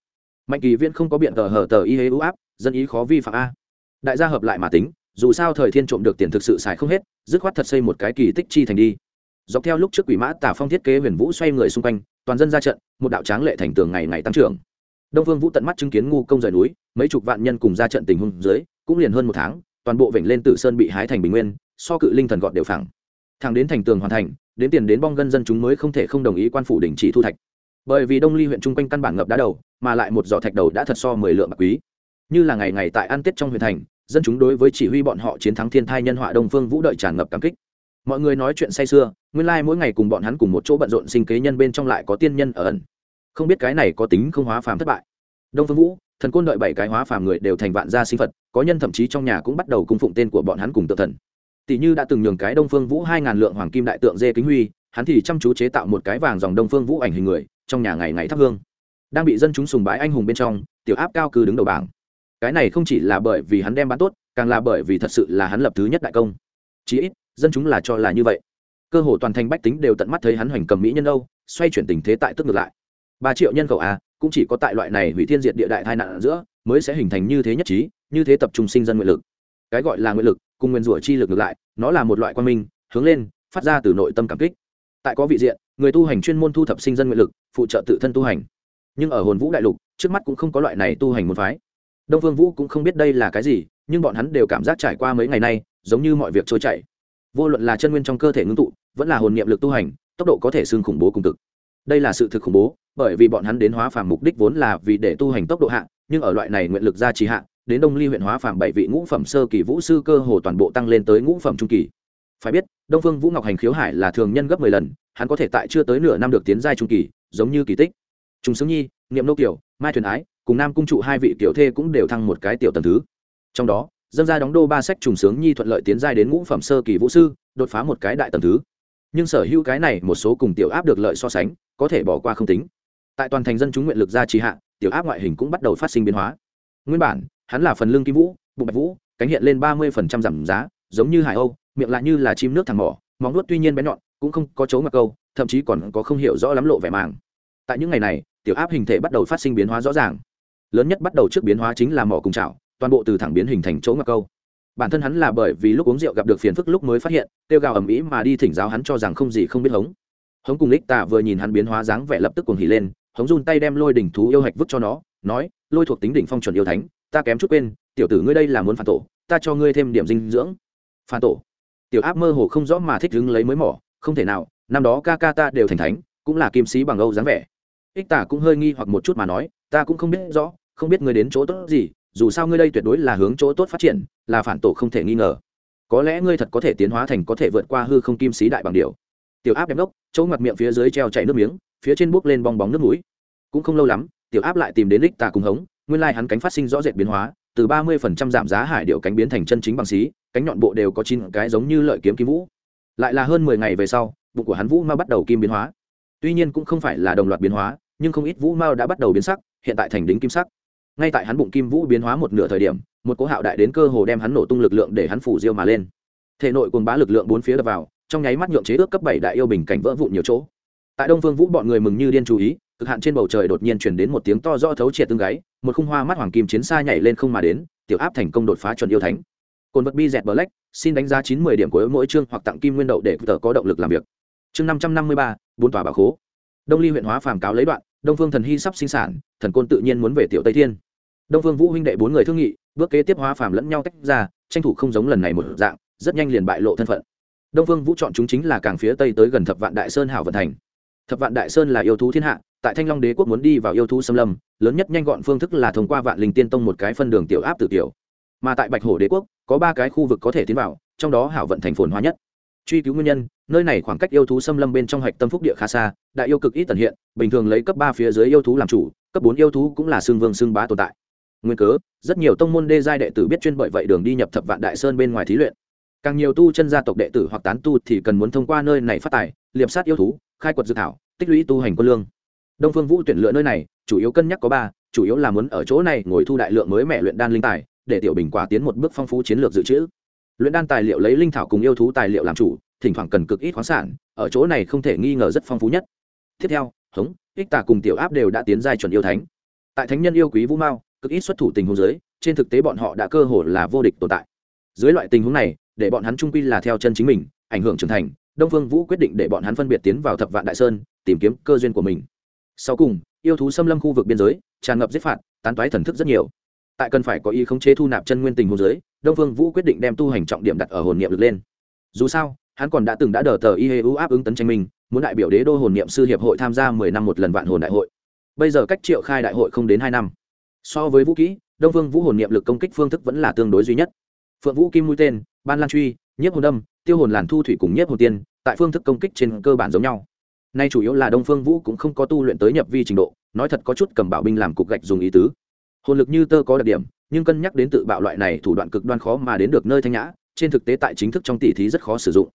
Speaker 1: Mạnh kỳ viễn không có biện tờ hở tờ y hế ưu áp, dân ý khó vi phạm a. Đại gia hợp lại mà tính, dù sao thời thiên trộm được tiền thực sự xài không hết, dứt khoát thật xây một cái kỳ tích chi thành đi dọc theo lúc trước quỷ mã tả phong thiết kế huyền vũ xoay người xung quanh, toàn dân ra trận, một đạo tráng lệ thành tường ngày ngày tăng trưởng. Đông vương vũ tận mắt chứng kiến ngu công rời núi, mấy chục vạn nhân cùng ra trận tình huống dưới, cũng liền hơn một tháng, toàn bộ vịnh lên tử sơn bị hái thành bình nguyên, so cự linh thần gọt đều phẳng. Thẳng đến thành tường hoàn thành, đến tiền đến bong gân dân chúng mới không thể không đồng ý quan phủ đình chỉ thu thạch. Bởi vì đông ly huyện chung quanh căn bản ngập đá đầu, mà lại một giỏ thạch đầu đã thật so mười lượng bạc quý. Như là ngày ngày tại ăn tết trong huyện thành, dân chúng đối với chỉ huy bọn họ chiến thắng thiên thai nhân họa đông phương vũ đợi tràn ngập cảm kích mọi người nói chuyện say sưa, nguyên lai、like、mỗi ngày cùng bọn hắn cùng một chỗ bận rộn sinh kế nhân bên trong lại có tiên nhân ở ẩn. Không biết cái này có tính không hóa phàm thất bại. Đông phương vũ, thần côn đợi bảy cái hóa phàm người đều thành vạn gia sinh phật, có nhân thậm chí trong nhà cũng bắt đầu cung phụng tên của bọn hắn cùng tự thần. Tỷ như đã từng nhường cái đông phương vũ hai ngàn lượng hoàng kim đại tượng dê kính huy, hắn thì chăm chú chế tạo một cái vàng dòng đông phương vũ ảnh hình người, trong nhà ngày ngày thắp hương. Đang bị dân chúng sùng bái anh hùng bên trong, tiểu áp cao cư đứng đầu bảng. Cái này không chỉ là bởi vì hắn đem bán tốt, càng là bởi vì thật sự là hắn lập thứ nhất đại công. Chí ít dân chúng là cho là như vậy. Cơ hồ toàn thành bách tính đều tận mắt thấy hắn hoành cầm mỹ nhân âu, xoay chuyển tình thế tại tức ngược lại. Ba triệu nhân khẩu a, cũng chỉ có tại loại này hủy thiên diệt địa đại tai nạn ở giữa, mới sẽ hình thành như thế nhất trí, như thế tập trung sinh dân nguyện lực. Cái gọi là nguyện lực, cùng nguyên rủa chi lực ngược lại, nó là một loại quan minh, hướng lên, phát ra từ nội tâm cảm kích. Tại có vị diện, người tu hành chuyên môn thu thập sinh dân nguyện lực, phụ trợ tự thân tu hành. Nhưng ở hồn vũ đại lục, trước mắt cũng không có loại này tu hành môn phái. Đông vương vũ cũng không biết đây là cái gì, nhưng bọn hắn đều cảm giác trải qua mấy ngày nay, giống như mọi việc trôi chảy vô luận là chân nguyên trong cơ thể ngưng tụ, vẫn là hồn niệm lực tu hành, tốc độ có thể xương khủng bố cùng cực. Đây là sự thực khủng bố, bởi vì bọn hắn đến hóa phàm mục đích vốn là vì để tu hành tốc độ hạ, nhưng ở loại này nguyện lực gia trì hạ, đến đông ly huyện hóa phàm bảy vị ngũ phẩm sơ kỳ vũ sư cơ hồ toàn bộ tăng lên tới ngũ phẩm trung kỳ. Phải biết, đông phương vũ ngọc hành khiếu hải là thường nhân gấp mười lần, hắn có thể tại chưa tới nửa năm được tiến giai trung kỳ, giống như kỳ tích. Trùng sướng nhi, niệm nô kiều, mai thuyền ái, cùng nam cung trụ hai vị tiểu thê cũng đều thăng một cái tiểu tầm thứ. Trong đó dâng ra đóng đô ba sách trùng sướng nhi thuận lợi tiến giai đến ngũ phẩm sơ kỳ vũ sư, đột phá một cái đại tầm thứ. Nhưng sở hữu cái này một số cùng tiểu áp được lợi so sánh, có thể bỏ qua không tính. Tại toàn thành dân chúng nguyện lực gia trì hạ, tiểu áp ngoại hình cũng bắt đầu phát sinh biến hóa. Nguyên bản, hắn là phần lương kim vũ, bụng bạch vũ, cánh hiện lên ba mươi phần trăm giảm giá, giống như hải âu, miệng lại như là chim nước thẳng mỏ, móng nuốt tuy nhiên bé nhọn, cũng không có chấu mặc câu, thậm chí còn có không hiểu rõ lắm lộ vẻ màng. Tại những ngày này, tiểu áp hình thể bắt đầu phát sinh biến hóa rõ ràng. Lớn nhất bắt đầu trước biến hóa chính là mỏ cùng chảo toàn bộ từ thẳng biến hình thành chỗ ngập câu. Bản thân hắn là bởi vì lúc uống rượu gặp được phiền phức lúc mới phát hiện tiêu gào ầm ĩ mà đi thỉnh giáo hắn cho rằng không gì không biết hống. Hống cùng lích tạ vừa nhìn hắn biến hóa dáng vẻ lập tức cuồng hỉ lên, hống run tay đem lôi đỉnh thú yêu hạch vứt cho nó, nói, lôi thuộc tính đỉnh phong chuẩn yêu thánh, ta kém chút quên, tiểu tử ngươi đây là muốn phản tổ, ta cho ngươi thêm điểm dinh dưỡng. Phản tổ? Tiểu áp mơ hồ không rõ mà thích đứng lấy mới mỏ, không thể nào, năm đó ca ca ta đều thành thánh, cũng là kim sĩ bằng âu dáng vẻ. Ích tả cũng hơi nghi hoặc một chút mà nói, ta cũng không biết rõ, không biết ngươi đến chỗ tốt gì dù sao ngươi đây tuyệt đối là hướng chỗ tốt phát triển, là phản tổ không thể nghi ngờ. Có lẽ ngươi thật có thể tiến hóa thành có thể vượt qua hư không kim sĩ đại bằng điều tiểu áp đẹp đốc, chỗ mặt miệng phía dưới treo chảy nước miếng, phía trên bốc lên bong bóng nước mũi. Cũng không lâu lắm, tiểu áp lại tìm đến ích tà cùng hống, nguyên lai hắn cánh phát sinh rõ rệt biến hóa, từ ba mươi phần trăm giảm giá hải điệu cánh biến thành chân chính bằng xí, cánh nhọn bộ đều có chín cái giống như lợi kiếm kim vũ. Lại là hơn mười ngày về sau, bụng của hắn vũ ma bắt đầu kim biến hóa. Tuy nhiên cũng không phải là đồng loạt biến hóa, nhưng không ít vũ mao đã bắt đầu biến sắc, hiện tại thành đính kim sắc ngay tại hắn bụng kim vũ biến hóa một nửa thời điểm, một cỗ hạo đại đến cơ hồ đem hắn nổ tung lực lượng để hắn phủ diêu mà lên. Thể nội cuồng bá lực lượng bốn phía đập vào, trong nháy mắt nhượng chế ước cấp bảy đại yêu bình cảnh vỡ vụn nhiều chỗ. Tại đông vương vũ bọn người mừng như điên chú ý, cực hạn trên bầu trời đột nhiên chuyển đến một tiếng to rõ thấu triệt tương gáy, một khung hoa mắt hoàng kim chiến xa nhảy lên không mà đến, tiểu áp thành công đột phá chuẩn yêu thánh. Cồn vật bi dẹt black, xin đánh giá chín mươi điểm của mỗi chương hoặc tặng kim nguyên đậu để tờ có động lực làm việc. Chương năm trăm năm mươi ba, bốn tòa bảo khố. Đông ly huyện hóa phàm cáo lấy đoạn đông phương thần hy sắp sinh sản, thần côn tự nhiên muốn về tiểu tây thiên. Đông phương vũ huynh đệ bốn người thương nghị, bước kế tiếp hóa phàm lẫn nhau tách ra, tranh thủ không giống lần này một dạng, rất nhanh liền bại lộ thân phận. Đông phương vũ chọn chúng chính là càng phía tây tới gần thập vạn đại sơn hảo vận thành. Thập vạn đại sơn là yêu thú thiên hạ, tại thanh long đế quốc muốn đi vào yêu thú xâm lâm, lớn nhất nhanh gọn phương thức là thông qua vạn linh tiên tông một cái phân đường tiểu áp tử tiểu. Mà tại bạch hổ đế quốc, có ba cái khu vực có thể tiến vào, trong đó hảo vận thành phồn hoa nhất. Truy cứu nguyên nhân nơi này khoảng cách yêu thú xâm lâm bên trong hạch tâm phúc địa khá xa, đại yêu cực ít tần hiện, bình thường lấy cấp ba phía dưới yêu thú làm chủ, cấp bốn yêu thú cũng là xương vương xương bá tồn tại. Nguyên cớ, rất nhiều tông môn đê giai đệ tử biết chuyên bởi vậy đường đi nhập thập vạn đại sơn bên ngoài thí luyện. Càng nhiều tu chân gia tộc đệ tử hoặc tán tu thì cần muốn thông qua nơi này phát tài, liệp sát yêu thú, khai quật dự thảo, tích lũy tu hành quân lương. Đông phương vũ tuyển lựa nơi này, chủ yếu cân nhắc có ba, chủ yếu là muốn ở chỗ này ngồi thu đại lượng mới mẹ luyện đan linh tài, để tiểu bình quả tiến một bước phong phú chiến lược dự trữ. Luyện đan tài liệu lấy linh thảo cùng yêu thú tài liệu làm chủ thỉnh thoảng cần cực ít khoáng sản, ở chỗ này không thể nghi ngờ rất phong phú nhất. Tiếp theo, hống, ích tà cùng tiểu áp đều đã tiến giai chuẩn yêu thánh. Tại thánh nhân yêu quý vũ mao, cực ít xuất thủ tình huống giới trên thực tế bọn họ đã cơ hồ là vô địch tồn tại. Dưới loại tình huống này, để bọn hắn trung quy là theo chân chính mình, ảnh hưởng trưởng thành, đông phương vũ quyết định để bọn hắn phân biệt tiến vào thập vạn đại sơn, tìm kiếm cơ duyên của mình. Sau cùng, yêu thú xâm lâm khu vực biên giới, tràn ngập giết phạt, tán toái thần thức rất nhiều. Tại cần phải có ý khống chế thu nạp chân nguyên tình hồ giới đông phương vũ quyết định đem tu hành trọng điểm đặt ở hồn niệm lực lên. Dù sao hắn còn đã từng đã đờ tờ y hê e áp ứng tấn tranh minh, muốn đại biểu đế đô hồn niệm sư hiệp hội tham gia mười năm một lần vạn hồn đại hội. Bây giờ cách triệu khai đại hội không đến hai năm. So với vũ kỹ, đông vương vũ hồn niệm lực công kích phương thức vẫn là tương đối duy nhất. Phượng vũ kim mũi tên, ban lan truy, nhiếp hồn đâm tiêu hồn làn thu thủy cùng nhiếp hồn tiên, tại phương thức công kích trên cơ bản giống nhau. Nay chủ yếu là đông phương vũ cũng không có tu luyện tới nhập vi trình độ, nói thật có chút cầm bảo binh làm cục gạch dùng ý tứ. Hồn lực như tơ có đặc điểm, nhưng cân nhắc đến tự bạo loại này thủ đoạn cực đoan khó mà đến được nơi thanh nhã, trên thực tế tại chính thức trong tỷ thí rất khó sử dụng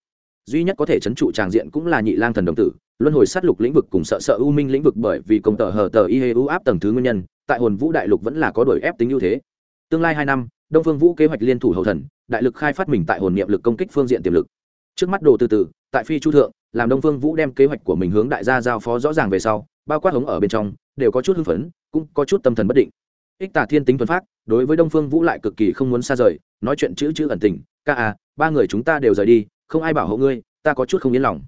Speaker 1: duy nhất có thể chấn trụ tràng diện cũng là nhị lang thần đồng tử, luân hồi sát lục lĩnh vực cùng sợ sợ u minh lĩnh vực bởi vì công tờ hờ tờ y hê u áp tầng thứ nguyên nhân, tại hồn vũ đại lục vẫn là có đổi ép tính ưu thế. Tương lai hai năm, đông phương vũ kế hoạch liên thủ hậu thần, đại lực khai phát mình tại hồn niệm lực công kích phương diện tiềm lực. Trước mắt đồ từ từ, tại phi chu thượng, làm đông phương vũ đem kế hoạch của mình hướng đại gia giao phó rõ ràng về sau, bao quát hống ở bên trong, đều có chút hưng phấn, cũng có chút tâm thần bất định. Ích tà thiên tính thuần phát đối với đông phương vũ lại cực kỳ không muốn xa rời, nói chuyện chữ chữ ẩn tình, ca à ba người chúng ta đều rời đi không ai bảo hộ ngươi, ta có chút không yên lòng.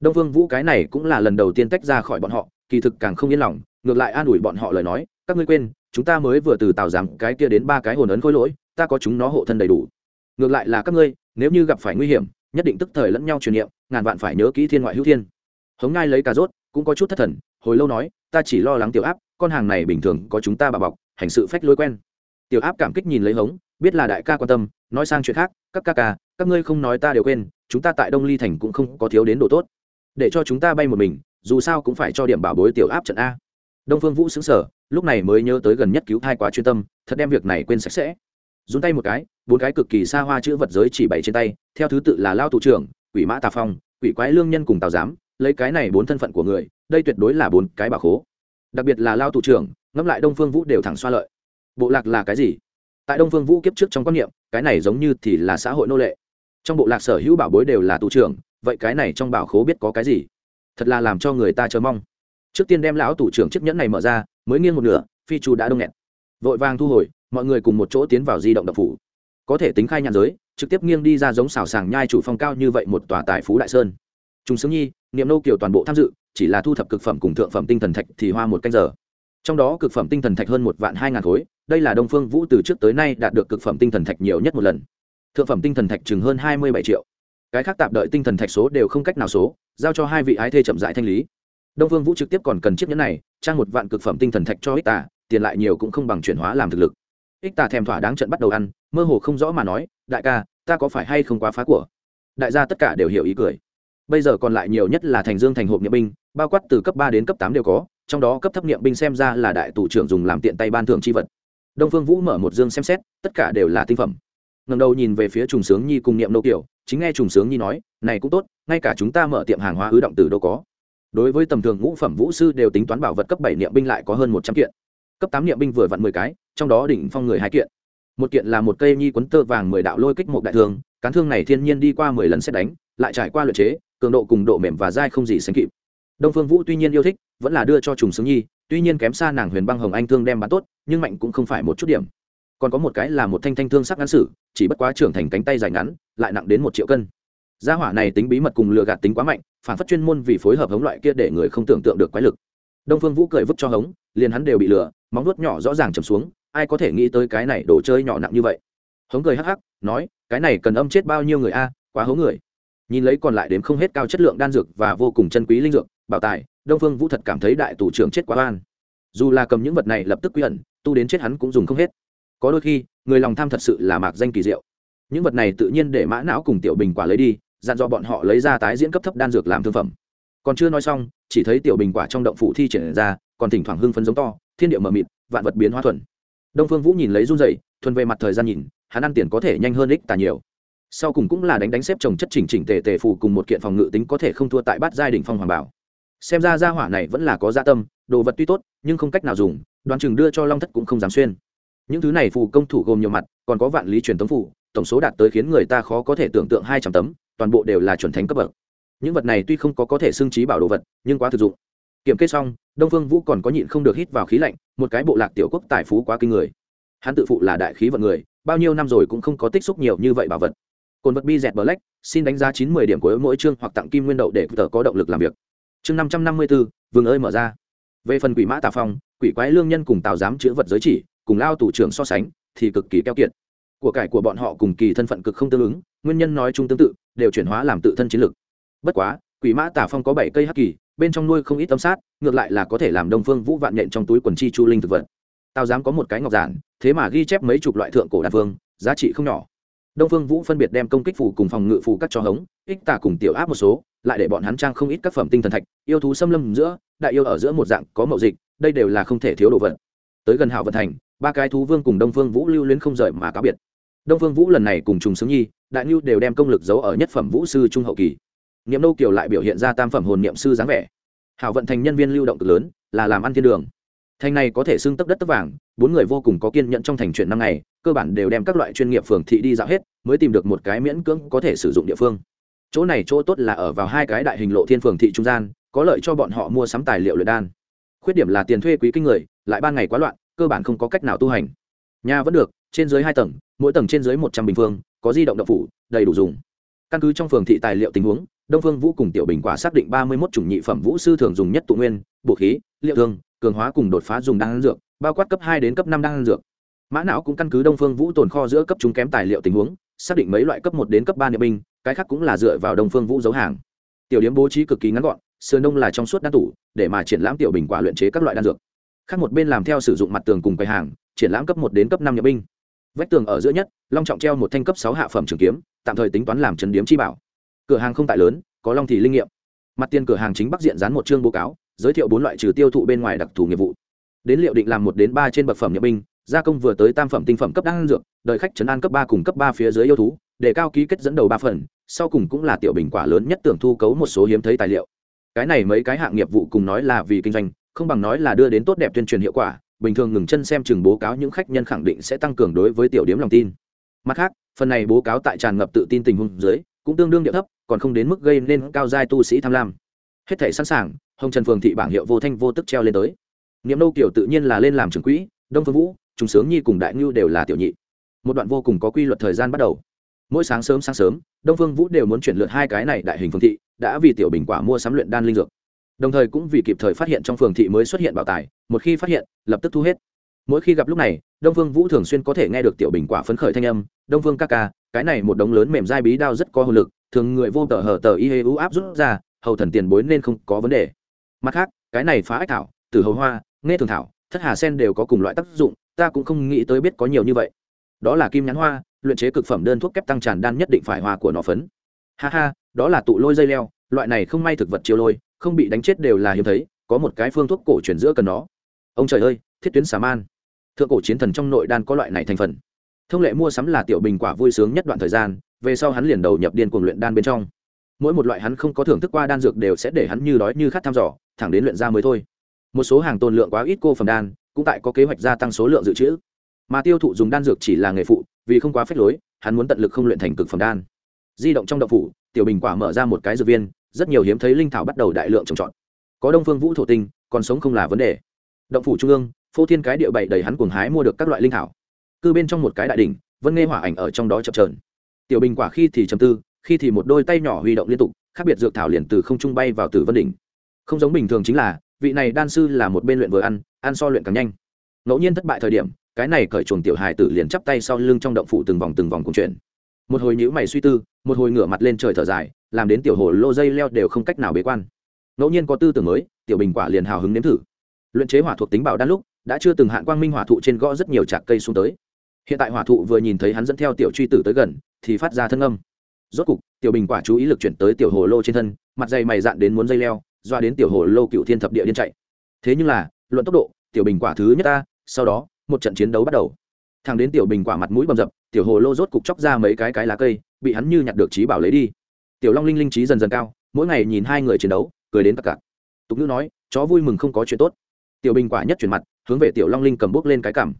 Speaker 1: Đông phương vũ cái này cũng là lần đầu tiên tách ra khỏi bọn họ, kỳ thực càng không yên lòng, ngược lại an ủi bọn họ lời nói, các ngươi quên, chúng ta mới vừa từ tào rằng cái kia đến ba cái hồn ấn khối lỗi, ta có chúng nó hộ thân đầy đủ. Ngược lại là các ngươi, nếu như gặp phải nguy hiểm, nhất định tức thời lẫn nhau truyền niệm, ngàn vạn phải nhớ kỹ thiên ngoại hữu thiên. Hống ngai lấy cà rốt, cũng có chút thất thần, hồi lâu nói, ta chỉ lo lắng tiểu áp, con hàng này bình thường có chúng ta bà bọc, hành sự phách lối quen. Tiểu áp cảm kích nhìn lấy hống, biết là đại ca quan tâm, nói sang chuyện khác, các ca ca, các ngươi không nói ta đều quên chúng ta tại đông ly thành cũng không có thiếu đến độ tốt. Để cho chúng ta bay một mình, dù sao cũng phải cho điểm bảo bối tiểu áp trận a. Đông phương vũ xứng sở lúc này mới nhớ tới gần nhất cứu thai quá chuyên tâm, thật đem việc này quên sạch sẽ. Dùng tay một cái, bốn cái cực kỳ xa hoa chữ vật giới chỉ bày trên tay, theo thứ tự là lao thủ trưởng, quỷ mã tà phong, quỷ quái lương nhân cùng tào giám, lấy cái này bốn thân phận của người, đây tuyệt đối là bốn cái bà khố. Đặc biệt là lao thủ trưởng, ngẫm lại đông phương vũ đều thẳng xoa lợi. Bộ lạc là cái gì? Tại đông phương vũ kiếp trước trong quan niệm, cái này giống như thì là xã hội nô lệ trong bộ lạc sở hữu bảo bối đều là tù trưởng, vậy cái này trong bảo khố biết có cái gì? Thật là làm cho người ta chờ mong. Trước tiên đem lão tủ trưởng chiếc nhẫn này mở ra, mới nghiêng một nửa, phi chu đã đông nghẹt. Vội vàng thu hồi, mọi người cùng một chỗ tiến vào di động đập phủ. Có thể tính khai nhàn giới, trực tiếp nghiêng đi ra giống xào sàng nhai chủ phong cao như vậy một tòa tại phú đại sơn. Chúng sướng nhi, niệm nô kiểu toàn bộ tham dự, chỉ là thu thập cực phẩm cùng thượng phẩm tinh thần thạch thì hoa một canh giờ. Trong đó cực phẩm tinh thần thạch hơn một vạn hai ngàn khối, đây là đông phương vũ từ trước tới nay đạt được cực phẩm tinh thần thạch nhiều nhất một lần thượng phẩm tinh thần thạch chừng hơn hai mươi bảy triệu. Cái khác tạm đợi tinh thần thạch số đều không cách nào số, giao cho hai vị ái thê chậm dại thanh lý. Đông phương vũ trực tiếp còn cần chiếc nhẫn này, trang một vạn cực phẩm tinh thần thạch cho ích tà, tiền lại nhiều cũng không bằng chuyển hóa làm thực lực. Ích tà thèm thỏa đáng trận bắt đầu ăn, mơ hồ không rõ mà nói, đại ca, ta có phải hay không quá phá của? Đại gia tất cả đều hiểu ý cười. Bây giờ còn lại nhiều nhất là thành dương thành hộp nhiệm binh, bao quát từ cấp ba đến cấp tám đều có, trong đó cấp thấp nhiệm binh xem ra là đại tù trưởng dùng làm tiện tay ban thưởng chi vật. Đông phương vũ mở một dương xem xét, tất cả đều là tinh phẩm ngầm đầu nhìn về phía trùng sướng nhi cùng niệm nô kiểu, chính nghe trùng sướng nhi nói, này cũng tốt, ngay cả chúng ta mở tiệm hàng hóa ứ động từ đâu có. Đối với tầm thường ngũ phẩm vũ sư đều tính toán bảo vật cấp bảy niệm binh lại có hơn một trăm kiện. Cấp tám niệm binh vừa vặn mười cái, trong đó đỉnh phong người hai kiện. Một kiện là một cây nhi quấn tơ vàng mười đạo lôi kích một đại thương, cán thương này thiên nhiên đi qua mười lần xét đánh, lại trải qua luyện chế, cường độ cùng độ mềm và dai không gì sánh kịp. Đông phương vũ tuy nhiên yêu thích, vẫn là đưa cho trùng sướng nhi, tuy nhiên kém xa nàng huyền băng hồng anh thương đem bán tốt, nhưng mạnh cũng không phải một chút điểm còn có một cái là một thanh thanh thương sắc ngắn sử, chỉ bất quá trưởng thành cánh tay dài ngắn, lại nặng đến một triệu cân. Gia hỏa này tính bí mật cùng lừa gạt tính quá mạnh, phản phát chuyên môn vì phối hợp hống loại kia để người không tưởng tượng được quái lực. Đông phương vũ cười vứt cho hống, liền hắn đều bị lừa, móng nuốt nhỏ rõ ràng chầm xuống, ai có thể nghĩ tới cái này đồ chơi nhỏ nặng như vậy. Hống cười hắc hắc, nói, cái này cần âm chết bao nhiêu người a à, quá hố người. Nhìn lấy còn lại đến không hết cao chất lượng đan dược và vô cùng chân quý linh dược, bảo tài, đông phương vũ thật cảm thấy đại tù trưởng chết quá oan. Dù là cầm những vật này lập tức quy ẩn, tu đến chết hắn cũng dùng không hết có đôi khi, người lòng tham thật sự là mạc danh kỳ diệu. Những vật này tự nhiên để mã não cùng tiểu bình quả lấy đi, dặn dò bọn họ lấy ra tái diễn cấp thấp đan dược làm thương phẩm. Còn chưa nói xong, chỉ thấy tiểu bình quả trong động phủ thi triển ra, còn thỉnh thoảng hưng phấn giống to, thiên địa mờ mịt, vạn vật biến hóa thuần. Đông phương vũ nhìn lấy run dậy thuần về mặt thời gian nhìn, hắn ăn tiền có thể nhanh hơn ích tà nhiều. Sau cùng cũng là đánh đánh xếp trồng chất chỉnh chỉnh tề tề phủ cùng một kiện phòng ngự tính có thể không thua tại bát giai đình phong hoàng bảo. Xem ra gia hỏa này vẫn là có gia tâm, đồ vật tuy tốt, nhưng không cách nào dùng đoàn chừng đưa cho long thất cũng không dám xuyên những thứ này phù công thủ gồm nhiều mặt còn có vạn lý truyền tống phù tổng số đạt tới khiến người ta khó có thể tưởng tượng hai trăm tấm toàn bộ đều là chuẩn thánh cấp bậc. Những vật này tuy không có có thể xưng trí bảo đồ vật nhưng quá thực dụng. Kiểm kê xong đông phương vũ còn có nhịn không được hít vào khí lạnh một cái bộ lạc tiểu quốc tài phú quá kinh người. Hắn tự phụ là đại khí vận người bao nhiêu năm rồi cũng không có tích xúc nhiều như vậy bảo vật. Cồn vật bi dẹt bờ lách, xin đánh giá chín mươi điểm của mỗi chương hoặc tặng kim nguyên đậu để tờ có động lực làm việc. Chương năm trăm năm mươi bốn vương ơi mở ra. Về phần quỷ mã tà phong quỷ quái lương nhân cùng tào giám chữ vật giới chỉ cùng lao tù trưởng so sánh, thì cực kỳ keo kiệt. Của cải của bọn họ cùng kỳ thân phận cực không tương ứng, nguyên nhân nói chung tương tự, đều chuyển hóa làm tự thân chiến lực bất quá, quỷ mã tả phong có bảy cây hắc kỳ, bên trong nuôi không ít tâm sát, ngược lại là có thể làm đông phương vũ vạn nhện trong túi quần chi chu linh thực vật. Tao dám có một cái ngọc giản, thế mà ghi chép mấy chục loại thượng cổ đan phương giá trị không nhỏ. Đông phương vũ phân biệt đem công kích phù cùng phòng ngự phù cắt cho hống, ích tả cùng tiểu áp một số, lại để bọn hắn trang không ít các phẩm tinh thần thạch, yêu thú xâm lâm giữa, đại yêu ở giữa một dạng có mậu dịch, đây đều là không thể thiếu đồ vật. Tới gần hảo vận thành ba cái thú vương cùng đông phương vũ lưu luyến không rời mà cáo biệt. Đông phương vũ lần này cùng trùng sướng nhi, đại nhu đều đem công lực giấu ở nhất phẩm vũ sư trung hậu kỳ. Niệm nô kiều lại biểu hiện ra tam phẩm hồn niệm sư dáng vẻ. Hảo vận thành nhân viên lưu động cực lớn, là làm ăn thiên đường. Thành này có thể xưng tấp đất tấp vàng, bốn người vô cùng có kiên nhẫn trong thành chuyện năm ngày, cơ bản đều đem các loại chuyên nghiệp phường thị đi dạo hết, mới tìm được một cái miễn cưỡng có thể sử dụng địa phương. Chỗ này chỗ tốt là ở vào hai cái đại hình lộ thiên phường thị trung gian, có lợi cho bọn họ mua sắm tài liệu luyện đan. Khuyết điểm là tiền thuê quý kinh người, lại ban ngày quá loạn cơ bản không có cách nào tu hành. Nhà vẫn được, trên dưới hai tầng, mỗi tầng trên dưới một trăm bình phương, có di động đậu phủ, đầy đủ dùng. Căn cứ trong phường thị tài liệu tình huống, đông phương vũ cùng tiểu bình quả xác định ba mươi một chủng nhị phẩm vũ sư thường dùng nhất tụ nguyên, bộ khí, liệu thương, cường hóa cùng đột phá dùng đan dược, bao quát cấp hai đến cấp năm đan dược. Mã não cũng căn cứ đông phương vũ tồn kho giữa cấp chúng kém tài liệu tình huống, xác định mấy loại cấp một đến cấp ba niệm binh, cái khác cũng là dựa vào đông phương vũ giấu hàng. Tiểu điểm bố trí cực kỳ ngắn gọn, sườn đông là trong suốt đan tủ, để mà triển lãm tiểu bình quả luyện chế các loại đan dược khác một bên làm theo sử dụng mặt tường cùng quầy hàng, triển lãm cấp một đến cấp năm nhập binh. Vách tường ở giữa nhất, long trọng treo một thanh cấp sáu hạ phẩm trường kiếm, tạm thời tính toán làm trấn điếm chi bảo. Cửa hàng không tại lớn, có long thì linh nghiệm. Mặt tiền cửa hàng chính bắc diện dán một chương bố cáo, giới thiệu bốn loại trừ tiêu thụ bên ngoài đặc thù nghiệp vụ. Đến liệu định làm một đến ba trên bậc phẩm nhập binh, gia công vừa tới tam phẩm tinh phẩm cấp đan dược, đợi khách trấn an cấp ba cùng cấp ba phía dưới yêu thú, để cao ký kết dẫn đầu ba phần, sau cùng cũng là tiểu bình quả lớn nhất tưởng thu cấu một số hiếm thấy tài liệu. Cái này mấy cái hạng nghiệp vụ cùng nói là vì kinh doanh không bằng nói là đưa đến tốt đẹp tuyên truyền hiệu quả, bình thường ngừng chân xem chừng bố cáo những khách nhân khẳng định sẽ tăng cường đối với tiểu điếm lòng tin. Mặt khác, phần này bố cáo tại tràn ngập tự tin tình huống dưới, cũng tương đương địa thấp, còn không đến mức gây nên cao giai tu sĩ tham lam. Hết thể sẵn sàng, hồng trần phường thị bảng hiệu vô thanh vô tức treo lên tới. Niệm nâu kiểu tự nhiên là lên làm trưởng quỹ, đông phương vũ, trùng sướng nhi cùng đại ngưu đều là tiểu nhị. Một đoạn vô cùng có quy luật thời gian bắt đầu. Mỗi sáng sớm sáng sớm, đông phương vũ đều muốn chuyển lượt hai cái này đại hình phương thị, đã vì tiểu bình quả mua sắm luyện đan linh dược đồng thời cũng vì kịp thời phát hiện trong phường thị mới xuất hiện bảo tài, một khi phát hiện, lập tức thu hết. Mỗi khi gặp lúc này, đông phương vũ thường xuyên có thể nghe được tiểu bình quả phấn khởi thanh âm, đông phương ca ca, cái này một đống lớn mềm dai bí đao rất có hồn lực, thường người vô tờ hở tờ y hê u áp rút ra, hầu thần tiền bối nên không có vấn đề. Mặt khác, cái này phá ách thảo từ hầu hoa, nghe thường thảo, thất hà sen đều có cùng loại tác dụng, ta cũng không nghĩ tới biết có nhiều như vậy. Đó là kim nhãn hoa, luyện chế cực phẩm đơn thuốc kép tăng tràn đan nhất định phải hoa của nó phấn. Ha ha, đó là tụ lôi dây leo, loại này không may thực vật chiêu lôi không bị đánh chết đều là hiếm thấy, có một cái phương thuốc cổ truyền giữa cần nó. Ông trời ơi, thiết tuyến xà man. Thượng cổ chiến thần trong nội đan có loại này thành phần. Thông lệ mua sắm là tiểu bình quả vui sướng nhất đoạn thời gian, về sau hắn liền đầu nhập điên cuồng luyện đan bên trong. Mỗi một loại hắn không có thưởng thức qua đan dược đều sẽ để hắn như đói như khát thăm dò, thẳng đến luyện ra mới thôi. Một số hàng tồn lượng quá ít cô phẩm đan, cũng tại có kế hoạch gia tăng số lượng dự trữ. Mà tiêu thụ dùng đan dược chỉ là nghề phụ, vì không quá phép lối, hắn muốn tận lực không luyện thành cực phẩm đan. Di động trong đậu phủ, tiểu bình quả mở ra một cái dược viên rất nhiều hiếm thấy linh thảo bắt đầu đại lượng trồng trọt. Có đông phương vũ thổ tinh, còn sống không là vấn đề. Động phủ trung ương, phô thiên cái địa bảy đầy hắn cuồng hái mua được các loại linh thảo. Cư bên trong một cái đại đỉnh, vân nghe hỏa ảnh ở trong đó chập trờn tiểu bình quả khi thì chầm tư, khi thì một đôi tay nhỏ huy động liên tục, khác biệt dược thảo liền từ không trung bay vào tử vân đỉnh. Không giống bình thường chính là, vị này đan sư là một bên luyện vừa ăn ăn so luyện càng nhanh. Ngẫu nhiên thất bại thời điểm, cái này cởi chuồng tiểu hài tử liền chắp tay sau lưng trong động phủ từng vòng từng vòng cùng chuyển một hồi nhữ mày suy tư, một hồi ngửa mặt lên trời thở dài, làm đến tiểu hồ lô dây leo đều không cách nào bế quan. Ngẫu nhiên có tư tưởng mới, tiểu bình quả liền hào hứng nếm thử. Luyện chế hỏa thuộc tính bảo đan lúc, đã chưa từng hạn quang minh hỏa thụ trên gõ rất nhiều trạc cây xuống tới. Hiện tại hỏa thụ vừa nhìn thấy hắn dẫn theo tiểu truy tử tới gần, thì phát ra thân âm. Rốt cục, tiểu bình quả chú ý lực chuyển tới tiểu hồ lô trên thân, mặt dày mày dạn đến muốn dây leo, doa đến tiểu hồ lô cựu thiên thập địa điên chạy. Thế nhưng là, luận tốc độ, tiểu bình quả thứ nhất ta, sau đó, một trận chiến đấu bắt đầu. Thằng đến tiểu bình quả mặt mũi bầm dập tiểu hồ lô rốt cục chóc ra mấy cái cái lá cây, bị hắn như nhặt được trí bảo lấy đi. Tiểu long linh linh trí dần dần cao, mỗi ngày nhìn hai người chiến đấu, cười đến tất cả tục ngữ nói, chó vui mừng không có chuyện tốt. Tiểu bình quả nhất chuyển mặt, hướng về tiểu long linh cầm bốc lên cái cảm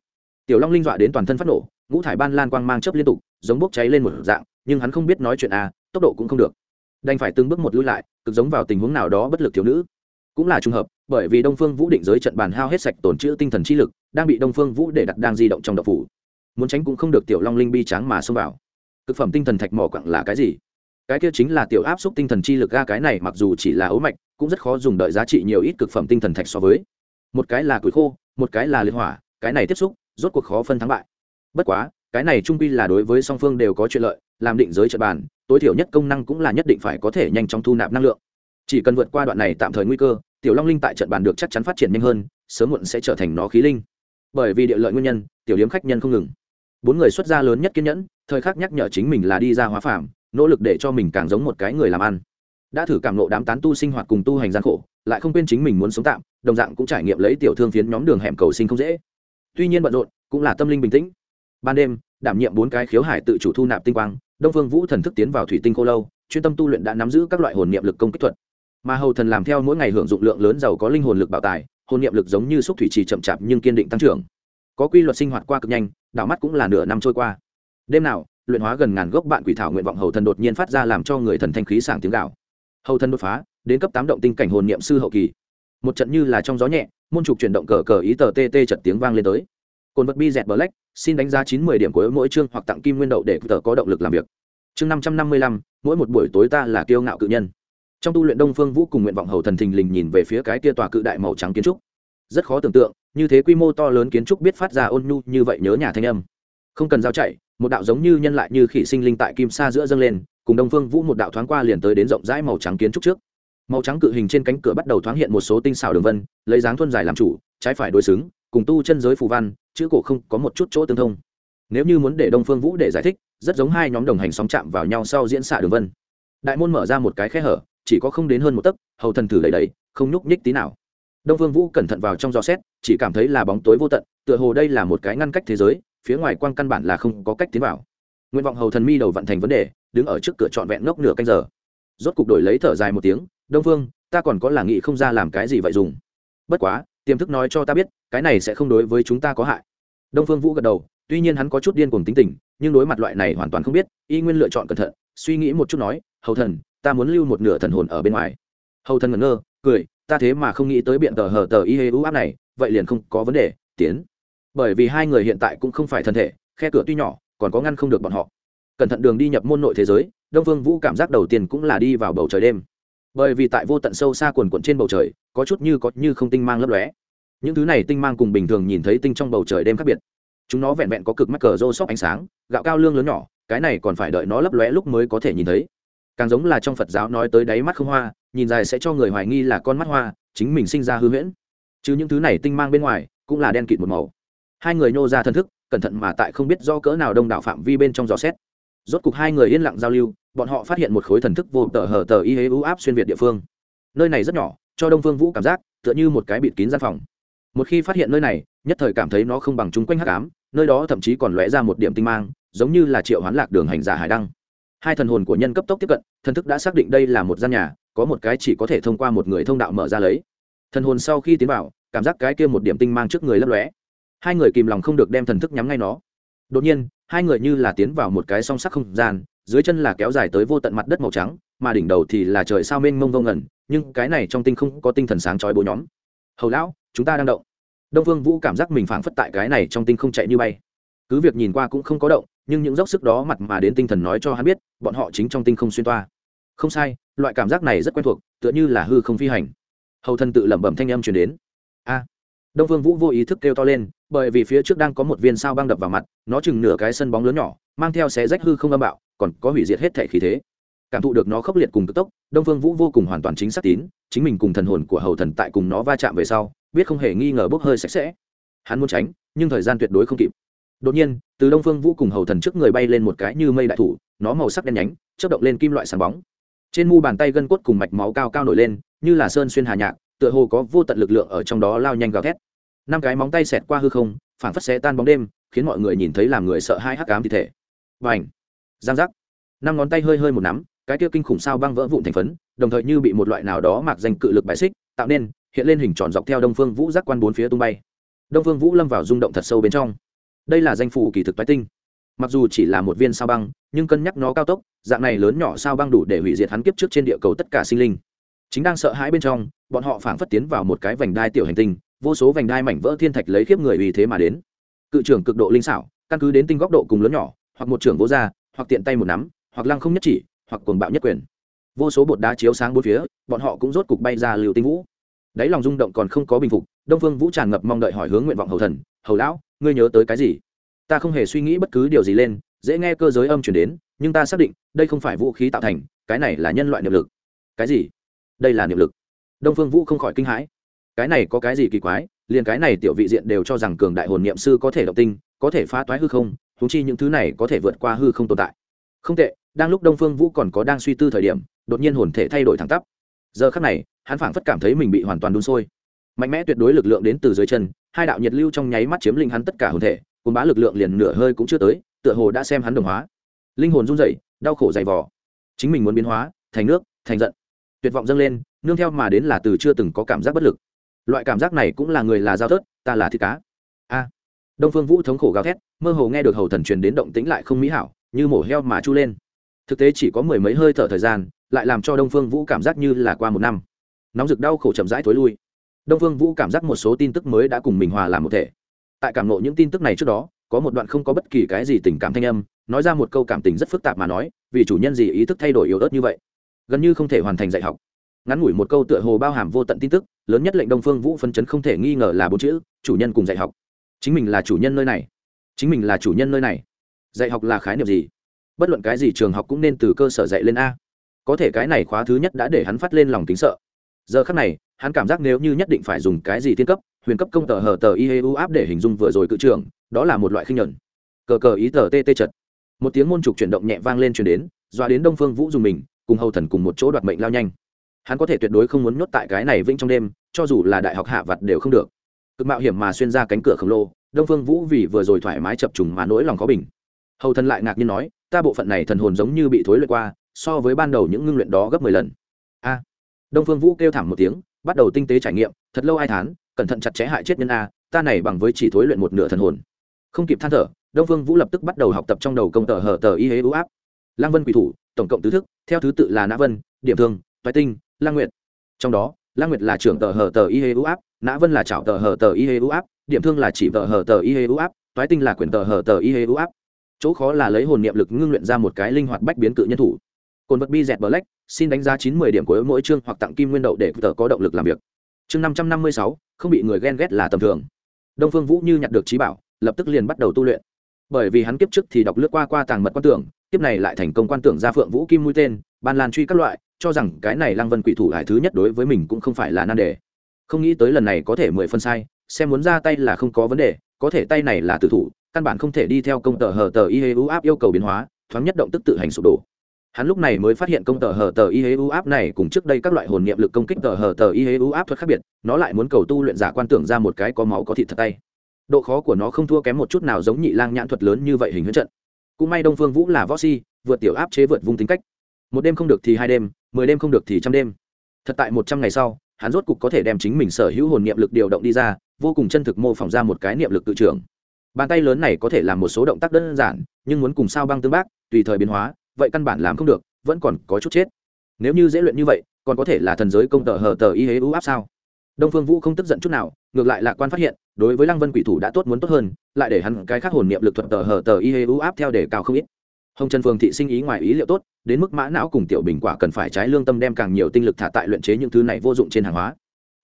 Speaker 1: tiểu long linh dọa đến toàn thân phát nổ, ngũ thải ban lan quang mang chớp liên tục, giống bốc cháy lên một dạng, nhưng hắn không biết nói chuyện à tốc độ cũng không được. Đành phải từng bước một lưu lại, cực giống vào tình huống nào đó bất lực thiếu nữ. Cũng là trùng hợp, bởi vì đông phương vũ định giới trận bàn hao hết sạch tổn chữ tinh thần chi lực, đang bị đông phương vũ để đặt đang di động trong độc phủ muốn tránh cũng không được tiểu long linh bi tráng mà xông vào. Thực phẩm tinh thần thạch mỏ quặng là cái gì? Cái kia chính là tiểu áp xúc tinh thần chi lực ga cái này mặc dù chỉ là ấu mạch, cũng rất khó dùng đợi giá trị nhiều ít cực phẩm tinh thần thạch so với. Một cái là củi khô, một cái là liên hỏa, cái này tiếp xúc, rốt cuộc khó phân thắng bại. Bất quá, cái này trung quy là đối với song phương đều có chuyện lợi, làm định giới trật bàn, tối thiểu nhất công năng cũng là nhất định phải có thể nhanh chóng thu nạp năng lượng. Chỉ cần vượt qua đoạn này tạm thời nguy cơ, tiểu long linh tại trận bàn được chắc chắn phát triển nhanh hơn, sớm muộn sẽ trở thành nó khí linh. Bởi vì địa lợi nguyên nhân, tiểu điếm khách nhân không ngừng bốn người xuất gia lớn nhất kiên nhẫn, thời khắc nhắc nhở chính mình là đi ra hóa phạm nỗ lực để cho mình càng giống một cái người làm ăn. Đã thử cảm nộ đám tán tu sinh hoạt cùng tu hành gian khổ, lại không quên chính mình muốn sống tạm, đồng dạng cũng trải nghiệm lấy tiểu thương phiến nhóm đường hẻm cầu sinh không dễ. Tuy nhiên bận rộn, cũng là tâm linh bình tĩnh. Ban đêm, đảm nhiệm bốn cái khiếu hải tự chủ thu nạp tinh quang, đông phương vũ thần thức tiến vào thủy tinh cô lâu, chuyên tâm tu luyện đã nắm giữ các loại hồn niệm lực công kích thuật. Mà hầu thần làm theo mỗi ngày hưởng dụng lượng lớn giàu có linh hồn lực bảo tài, hồn niệm lực giống như xúc thủy trì chậm chạp nhưng kiên định tăng trưởng. Có quy luật sinh hoạt qua cực nhanh đảo mắt cũng là nửa năm trôi qua. Đêm nào, luyện hóa gần ngàn gốc bạn quỷ thảo nguyện vọng hầu thần đột nhiên phát ra làm cho người thần thanh khí sảng tiếng gạo hầu thần đột phá, đến cấp tám động tinh cảnh hồn niệm sư hậu kỳ. Một trận như là trong gió nhẹ, môn trục chuyển động cờ cờ ý tờ tt chật tiếng vang lên tới. Cồn vật bi dẹt black, xin đánh giá chín mươi điểm của mỗi chương hoặc tặng kim nguyên đậu để tờ có động lực làm việc. Chương năm trăm năm mươi lăm, mỗi một buổi tối ta là kiêu ngạo cự nhân. Trong tu luyện đông phương vũ cùng nguyện vọng hầu thần thình lình nhìn về phía cái kia tòa cự đại màu trắng kiến trúc. Rất khó tưởng tượng như thế quy mô to lớn kiến trúc biết phát ra ôn nhu như vậy nhớ nhà thanh âm. Không cần giao chạy, một đạo giống như nhân lại như khỉ sinh linh tại kim sa giữa dâng lên, cùng đông phương vũ một đạo thoáng qua liền tới đến rộng rãi màu trắng kiến trúc trước. Màu trắng cự hình trên cánh cửa bắt đầu thoáng hiện một số tinh xảo đường vân, lấy dáng thuân dài làm chủ, trái phải đối xứng, cùng tu chân giới phù văn, chữ cổ không có một chút chỗ tương thông. Nếu như muốn để đông phương vũ để giải thích, rất giống hai nhóm đồng hành sóng chạm vào nhau sau diễn xạ đường vân. Đại môn mở ra một cái khe hở, chỉ có không đến hơn một tấc, hầu thần thử đầy đầy, không nhúc nhích tí nào đông phương vũ cẩn thận vào trong gió xét, chỉ cảm thấy là bóng tối vô tận, tựa hồ đây là một cái ngăn cách thế giới, phía ngoài quang căn bản là không có cách tiến vào. Nguyện vọng hầu thần mi đầu vận thành vấn đề, đứng ở trước cửa trọn vẹn ngốc nửa canh giờ. Rốt cục đổi lấy thở dài một tiếng, đông phương, ta còn có là nghĩ không ra làm cái gì vậy dùng? Bất quá, tiềm thức nói cho ta biết, cái này sẽ không đối với chúng ta có hại. Đông phương vũ gật đầu, tuy nhiên hắn có chút điên cuồng tính tình, nhưng đối mặt loại này hoàn toàn không biết, y nguyên lựa chọn cẩn thận, suy nghĩ một chút nói, hầu thần, ta muốn lưu một nửa thần hồn ở bên ngoài. Hầu thần ngẩn ngơ, cười ta thế mà không nghĩ tới biện tờ hờ tờ y hê u áp này, vậy liền không có vấn đề, tiến. Bởi vì hai người hiện tại cũng không phải thân thể, khe cửa tuy nhỏ, còn có ngăn không được bọn họ. Cẩn thận đường đi nhập môn nội thế giới, đông phương vũ cảm giác đầu tiên cũng là đi vào bầu trời đêm. Bởi vì tại vô tận sâu xa quần quận trên bầu trời, có chút như có như không tinh mang lấp lóe. Những thứ này tinh mang cùng bình thường nhìn thấy tinh trong bầu trời đêm khác biệt. Chúng nó vẹn vẹn có cực mắc cờ rô sóc ánh sáng, gạo cao lương lớn nhỏ, cái này còn phải đợi nó lấp lóe lúc mới có thể nhìn thấy. Càng giống là trong phật giáo nói tới đáy mắt không hoa nhìn dài sẽ cho người hoài nghi là con mắt hoa, chính mình sinh ra hư huyễn. Chứ những thứ này tinh mang bên ngoài, cũng là đen kịt một màu. Hai người nhô ra thân thức, cẩn thận mà tại không biết do cỡ nào đông đảo phạm vi bên trong dò xét. Rốt cục hai người yên lặng giao lưu, bọn họ phát hiện một khối thần thức vô tờ hờ tờ y hế ưu áp xuyên việt địa phương. Nơi này rất nhỏ, cho đông phương vũ cảm giác, tựa như một cái bịt kín gian phòng. Một khi phát hiện nơi này, nhất thời cảm thấy nó không bằng chung quanh hắc ám, nơi đó thậm chí còn lóe ra một điểm tinh mang, giống như là triệu hoán lạc đường hành giả hải đăng. Hai thần hồn của nhân cấp tốc tiếp cận, thần thức đã xác định đây là một gian nhà có một cái chỉ có thể thông qua một người thông đạo mở ra lấy. Thần hồn sau khi tiến vào, cảm giác cái kia một điểm tinh mang trước người lấp lóe. Hai người kìm lòng không được đem thần thức nhắm ngay nó. Đột nhiên, hai người như là tiến vào một cái song sắc không gian, dưới chân là kéo dài tới vô tận mặt đất màu trắng, mà đỉnh đầu thì là trời sao mênh mông vô ngẩn nhưng cái này trong tinh không có tinh thần sáng chói bố nhóm. Hầu lão, chúng ta đang động. Đông phương vũ cảm giác mình phảng phất tại cái này trong tinh không chạy như bay. Cứ việc nhìn qua cũng không có động, nhưng những dốc sức đó mặt mà đến tinh thần nói cho hắn biết, bọn họ chính trong tinh không xuyên toa không sai, loại cảm giác này rất quen thuộc, tựa như là hư không phi hành. Hầu thần tự lẩm bẩm thanh âm chuyển đến. A. Đông phương vũ vô ý thức kêu to lên, bởi vì phía trước đang có một viên sao băng đập vào mặt, nó chừng nửa cái sân bóng lớn nhỏ, mang theo xé rách hư không âm bạo, còn có hủy diệt hết thể khí thế. Cảm thụ được nó khốc liệt cùng cực tốc, đông phương vũ vô cùng hoàn toàn chính xác tín, chính mình cùng thần hồn của hầu thần tại cùng nó va chạm về sau, biết không hề nghi ngờ bốc hơi sạch sẽ. Hắn muốn tránh, nhưng thời gian tuyệt đối không kịp. Đột nhiên, từ đông phương vũ cùng hầu thần trước người bay lên một cái như mây đại thủ, nó màu sắc đen nhánh chất động lên kim loại sáng bóng trên mu bàn tay gân cốt cùng mạch máu cao cao nổi lên, như là sơn xuyên hà nhạc, tựa hồ có vô tận lực lượng ở trong đó lao nhanh gào thét. Năm cái móng tay xẹt qua hư không phản phất xé tan bóng đêm, khiến mọi người nhìn thấy làm người sợ hai hắc ám thi thể. Và ảnh giang giác! Năm ngón tay hơi hơi một nắm, cái kia kinh khủng sao băng vỡ vụn thành phấn, đồng thời như bị một loại nào đó mặc danh cự lực bài xích, tạo nên, hiện lên hình tròn dọc theo đông phương vũ giác quan bốn phía tung bay. Đông phương vũ lâm vào rung động thật sâu bên trong. Đây là danh phủ kỳ thực tái tinh mặc dù chỉ là một viên sao băng, nhưng cân nhắc nó cao tốc, dạng này lớn nhỏ sao băng đủ để hủy diệt hắn kiếp trước trên địa cầu tất cả sinh linh. Chính đang sợ hãi bên trong, bọn họ phảng phất tiến vào một cái vành đai tiểu hành tinh, vô số vành đai mảnh vỡ thiên thạch lấy khiếp người vì thế mà đến. Cự trưởng cực độ linh xảo, căn cứ đến tinh góc độ cùng lớn nhỏ, hoặc một trưởng vô gia, hoặc tiện tay một nắm, hoặc lăng không nhất chỉ, hoặc cuồng bạo nhất quyền. Vô số bột đá chiếu sáng bốn phía, bọn họ cũng rốt cục bay ra liều tinh vũ. Đáy lòng rung động còn không có bình phục, đông phương vũ tràn ngập mong đợi hỏi hướng nguyện vọng hầu thần, hầu lão, ngươi nhớ tới cái gì? Ta không hề suy nghĩ bất cứ điều gì lên, dễ nghe cơ giới âm chuyển đến, nhưng ta xác định, đây không phải vũ khí tạo thành, cái này là nhân loại niệm lực. Cái gì? Đây là niệm lực. Đông phương vũ không khỏi kinh hãi. Cái này có cái gì kỳ quái, liền cái này tiểu vị diện đều cho rằng cường đại hồn niệm sư có thể động tinh, có thể phá toái hư không thú chi những thứ này có thể vượt qua hư không tồn tại. Không tệ, đang lúc đông phương vũ còn có đang suy tư thời điểm, đột nhiên hồn thể thay đổi thẳng tắp. Giờ khắc này, hắn phảng phất cảm thấy mình bị hoàn toàn đun sôi. Mạnh mẽ tuyệt đối lực lượng đến từ dưới chân, hai đạo nhiệt lưu trong nháy mắt chiếm linh hắn tất cả hồn thể cùng bá lực lượng liền nửa hơi cũng chưa tới, tựa hồ đã xem hắn đồng hóa. Linh hồn run rẩy, đau khổ dày vò. Chính mình muốn biến hóa, thành nước, thành giận. Tuyệt vọng dâng lên, nương theo mà đến là từ chưa từng có cảm giác bất lực. Loại cảm giác này cũng là người là giao thớt, ta là thịt cá. A. Đông phương vũ thống khổ gào thét, mơ hồ nghe được hầu thần truyền đến động tĩnh lại không mỹ hảo, như mổ heo mà chu lên. Thực tế chỉ có mười mấy hơi thở thời gian, lại làm cho đông phương vũ cảm giác như là qua một năm. Nóng rực đau khổ chậm rãi thối lui. Đông phương vũ cảm giác một số tin tức mới đã cùng mình hòa làm một thể tại cảm nộ những tin tức này trước đó, có một đoạn không có bất kỳ cái gì tình cảm thanh âm, nói ra một câu cảm tình rất phức tạp mà nói, vì chủ nhân gì ý thức thay đổi yếu ớt như vậy? Gần như không thể hoàn thành dạy học. Ngắn ngủi một câu tựa hồ bao hàm vô tận tin tức, lớn nhất lệnh đông phương vũ phân chấn không thể nghi ngờ là bốn chữ, chủ nhân cùng dạy học. Chính mình là chủ nhân nơi này. Chính mình là chủ nhân nơi này. Dạy học là khái niệm gì? Bất luận cái gì trường học cũng nên từ cơ sở dạy lên a. Có thể cái này khóa thứ nhất đã để hắn phát lên lòng kính sợ. Giờ khắc này hắn cảm giác nếu như nhất định phải dùng cái gì thiên cấp, huyền cấp công tờ hờ tờ ieu áp để hình dung vừa rồi cự trường đó là một loại khinh nhuận. Cờ cờ ý tờ tê tê chật. Một tiếng môn trục chuyển động nhẹ vang lên chuyển đến, doa đến đông phương vũ dùng mình, cùng hầu thần cùng một chỗ đoạt mệnh lao nhanh. Hắn có thể tuyệt đối không muốn nhốt tại cái này vĩnh trong đêm, cho dù là đại học hạ vật đều không được. Cực mạo hiểm mà xuyên ra cánh cửa khổng lồ, đông phương vũ vì vừa rồi thoải mái chập trùng mà nỗi lòng có bình. Hầu thần lại ngạc nhiên nói, ta bộ phận này thần hồn giống như bị thối luyện qua, so với ban đầu những ngưng luyện đó gấp mười lần. A. Đông phương vũ kêu thảm một tiếng bắt đầu tinh tế trải nghiệm, thật lâu ai thán, cẩn thận chặt chẽ hại chết nhân a, ta này bằng với chỉ thối luyện một nửa thần hồn. Không kịp than thở, đông phương vũ lập tức bắt đầu học tập trong đầu công tờ hở tờ y hế ưu áp. Lang vân quỷ thủ, tổng cộng tứ thức, theo thứ tự là nã vân, điểm thương, toái tinh lang nguyệt. Trong đó lang nguyệt là trưởng tờ hở tờ y hế ưu áp, nã vân là chảo tờ hở tờ y hế ưu áp, điểm thương là chỉ tờ hở tờ y hế ưu áp, toái tinh là quyển tờ hở tờ y hế ưu áp. Chỗ khó là lấy hồn niệm lực ngưng luyện ra một cái linh hoạt bách biến cự nhân thủ cồn vật bi dẹt black xin đánh giá chín mươi điểm của mỗi chương hoặc tặng kim nguyên đậu để tờ có động lực làm việc. Chương năm trăm năm mươi sáu, không bị người ghen ghét là tầm thường. Đông phương vũ như nhặt được trí bảo, lập tức liền bắt đầu tu luyện. Bởi vì hắn kiếp trước thì đọc lướt qua qua tàng mật quan tưởng, kiếp này lại thành công quan tưởng ra phượng vũ kim mũi tên, ban lan truy các loại, cho rằng cái này lăng vân quỷ thủ hải thứ nhất đối với mình cũng không phải là nan đề. Không nghĩ tới lần này có thể mười phân sai, xem muốn ra tay là không có vấn đề, có thể tay này là tử thủ, căn bản không thể đi theo công tờ hờ tờ y hê u áp yêu cầu biến hóa, thoáng nhất động tức tự hành sụp đổ hắn lúc này mới phát hiện công tờ hờ tờ y hế u áp này cùng trước đây các loại hồn niệm lực công kích tờ hờ tờ y hế u áp thuật khác biệt, nó lại muốn cầu tu luyện giả quan tưởng ra một cái có máu có thịt thật tay. Độ khó của nó không thua kém một chút nào giống nhị lang nhãn thuật lớn như vậy hình huyết trận. Cũng may đông phương vũ là võ si, vượt tiểu áp chế vượt vung tính cách. Một đêm không được thì hai đêm, mười đêm không được thì trăm đêm. Thật tại một trăm ngày sau, hắn rốt cục có thể đem chính mình sở hữu hồn niệm lực điều động đi ra, vô cùng chân thực mô phỏng ra một cái niệm lực tự trưởng. Bàn tay lớn này có thể làm một số động tác đơn giản, nhưng muốn cùng sao băng tương bác, tùy thời biến hóa vậy căn bản làm không được, vẫn còn có chút chết. Nếu như dễ luyện như vậy, còn có thể là thần giới công tờ hờ tờ y hế ưu áp sao? Đông phương vũ không tức giận chút nào, ngược lại lạc quan phát hiện, đối với lăng vân quỷ thủ đã tốt muốn tốt hơn, lại để hắn cái khác hồn niệm lực thuật tờ hờ tờ y hế ưu áp theo để cao không ít. Hồng trần phương thị sinh ý ngoài ý liệu tốt, đến mức mã não cùng tiểu bình quả cần phải trái lương tâm đem càng nhiều tinh lực thả tại luyện chế những thứ này vô dụng trên hàng hóa.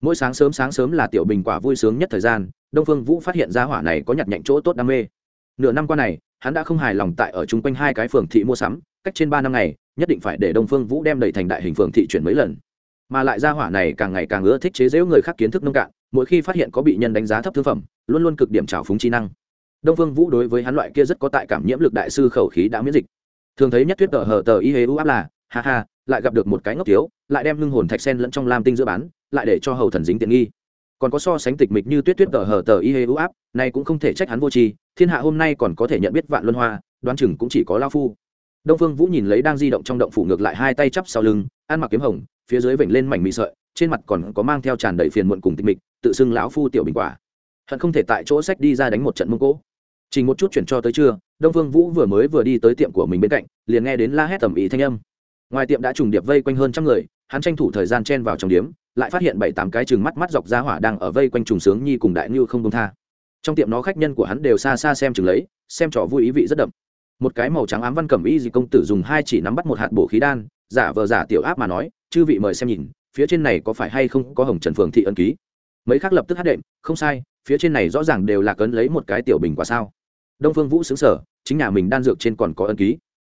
Speaker 1: Mỗi sáng sớm sáng sớm là tiểu bình quả vui sướng nhất thời gian, đông phương vũ phát hiện ra hỏa này có nhặt nhạnh chỗ tốt đam mê. Nửa năm qua này hắn đã không hài lòng tại ở chung quanh hai cái phường thị mua sắm cách trên ba năm ngày nhất định phải để đông phương vũ đem đẩy thành đại hình phường thị chuyển mấy lần. Mà lại gia hỏa này càng ngày càng ưa thích chế giễu người khác kiến thức nông cạn mỗi khi phát hiện có bị nhân đánh giá thấp thương phẩm luôn luôn cực điểm trào phúng trí năng. Đông phương vũ đối với hắn loại kia rất có tại cảm nhiễm lực đại sư khẩu khí đã miễn dịch. Thường thấy nhất thuyết tờ hờ tờ y hế u áp là ha ha lại gặp được một cái ngốc thiếu, lại đem lưng hồn thạch sen lẫn trong lam tinh giữa bán lại để cho hầu thần dính tiện nghi. Còn có so sánh tịch mịch như tuyết tuyết tờ hờ tờ y hê u áp này cũng không thể trách hắn vô tri thiên hạ hôm nay còn có thể nhận biết vạn luân hoa, đoán chừng cũng chỉ có lao phu. Đông phương vũ nhìn lấy đang di động trong động phủ ngược lại hai tay chắp sau lưng, ăn mặc kiếm hồng, phía dưới vểnh lên mảnh mị sợi, trên mặt còn có mang theo tràn đầy phiền muộn cùng tịch mịch, tự xưng lão phu tiểu bình quả. Hận không thể tại chỗ sách đi ra đánh một trận mông cỗ chỉ một chút chuyển cho tới trưa, đông phương vũ vừa mới vừa đi tới tiệm của mình bên cạnh, liền nghe đến la hét tầm ý thanh âm. Ngoài tiệm đã trùng điệp vây quanh hơn trăm người, hắn tranh thủ thời gian chen vào trong điếm, lại phát hiện bảy tám cái chừng mắt mắt dọc ra hỏa đang ở vây quanh trùng sướng nhi cùng đại ngưu không công tha trong tiệm nó khách nhân của hắn đều xa xa xem chừng lấy, xem trò vui ý vị rất đậm. Một cái màu trắng ám văn cẩm y dị công tử dùng hai chỉ nắm bắt một hạt bổ khí đan, giả vờ giả tiểu áp mà nói, chư vị mời xem nhìn, phía trên này có phải hay không có hồng trần phường thị ân ký? Mấy khác lập tức hát đệm, không sai, phía trên này rõ ràng đều là cấn lấy một cái tiểu bình quả sao. Đông phương vũ xứng sở chính nhà mình đan dược trên còn có ân ký.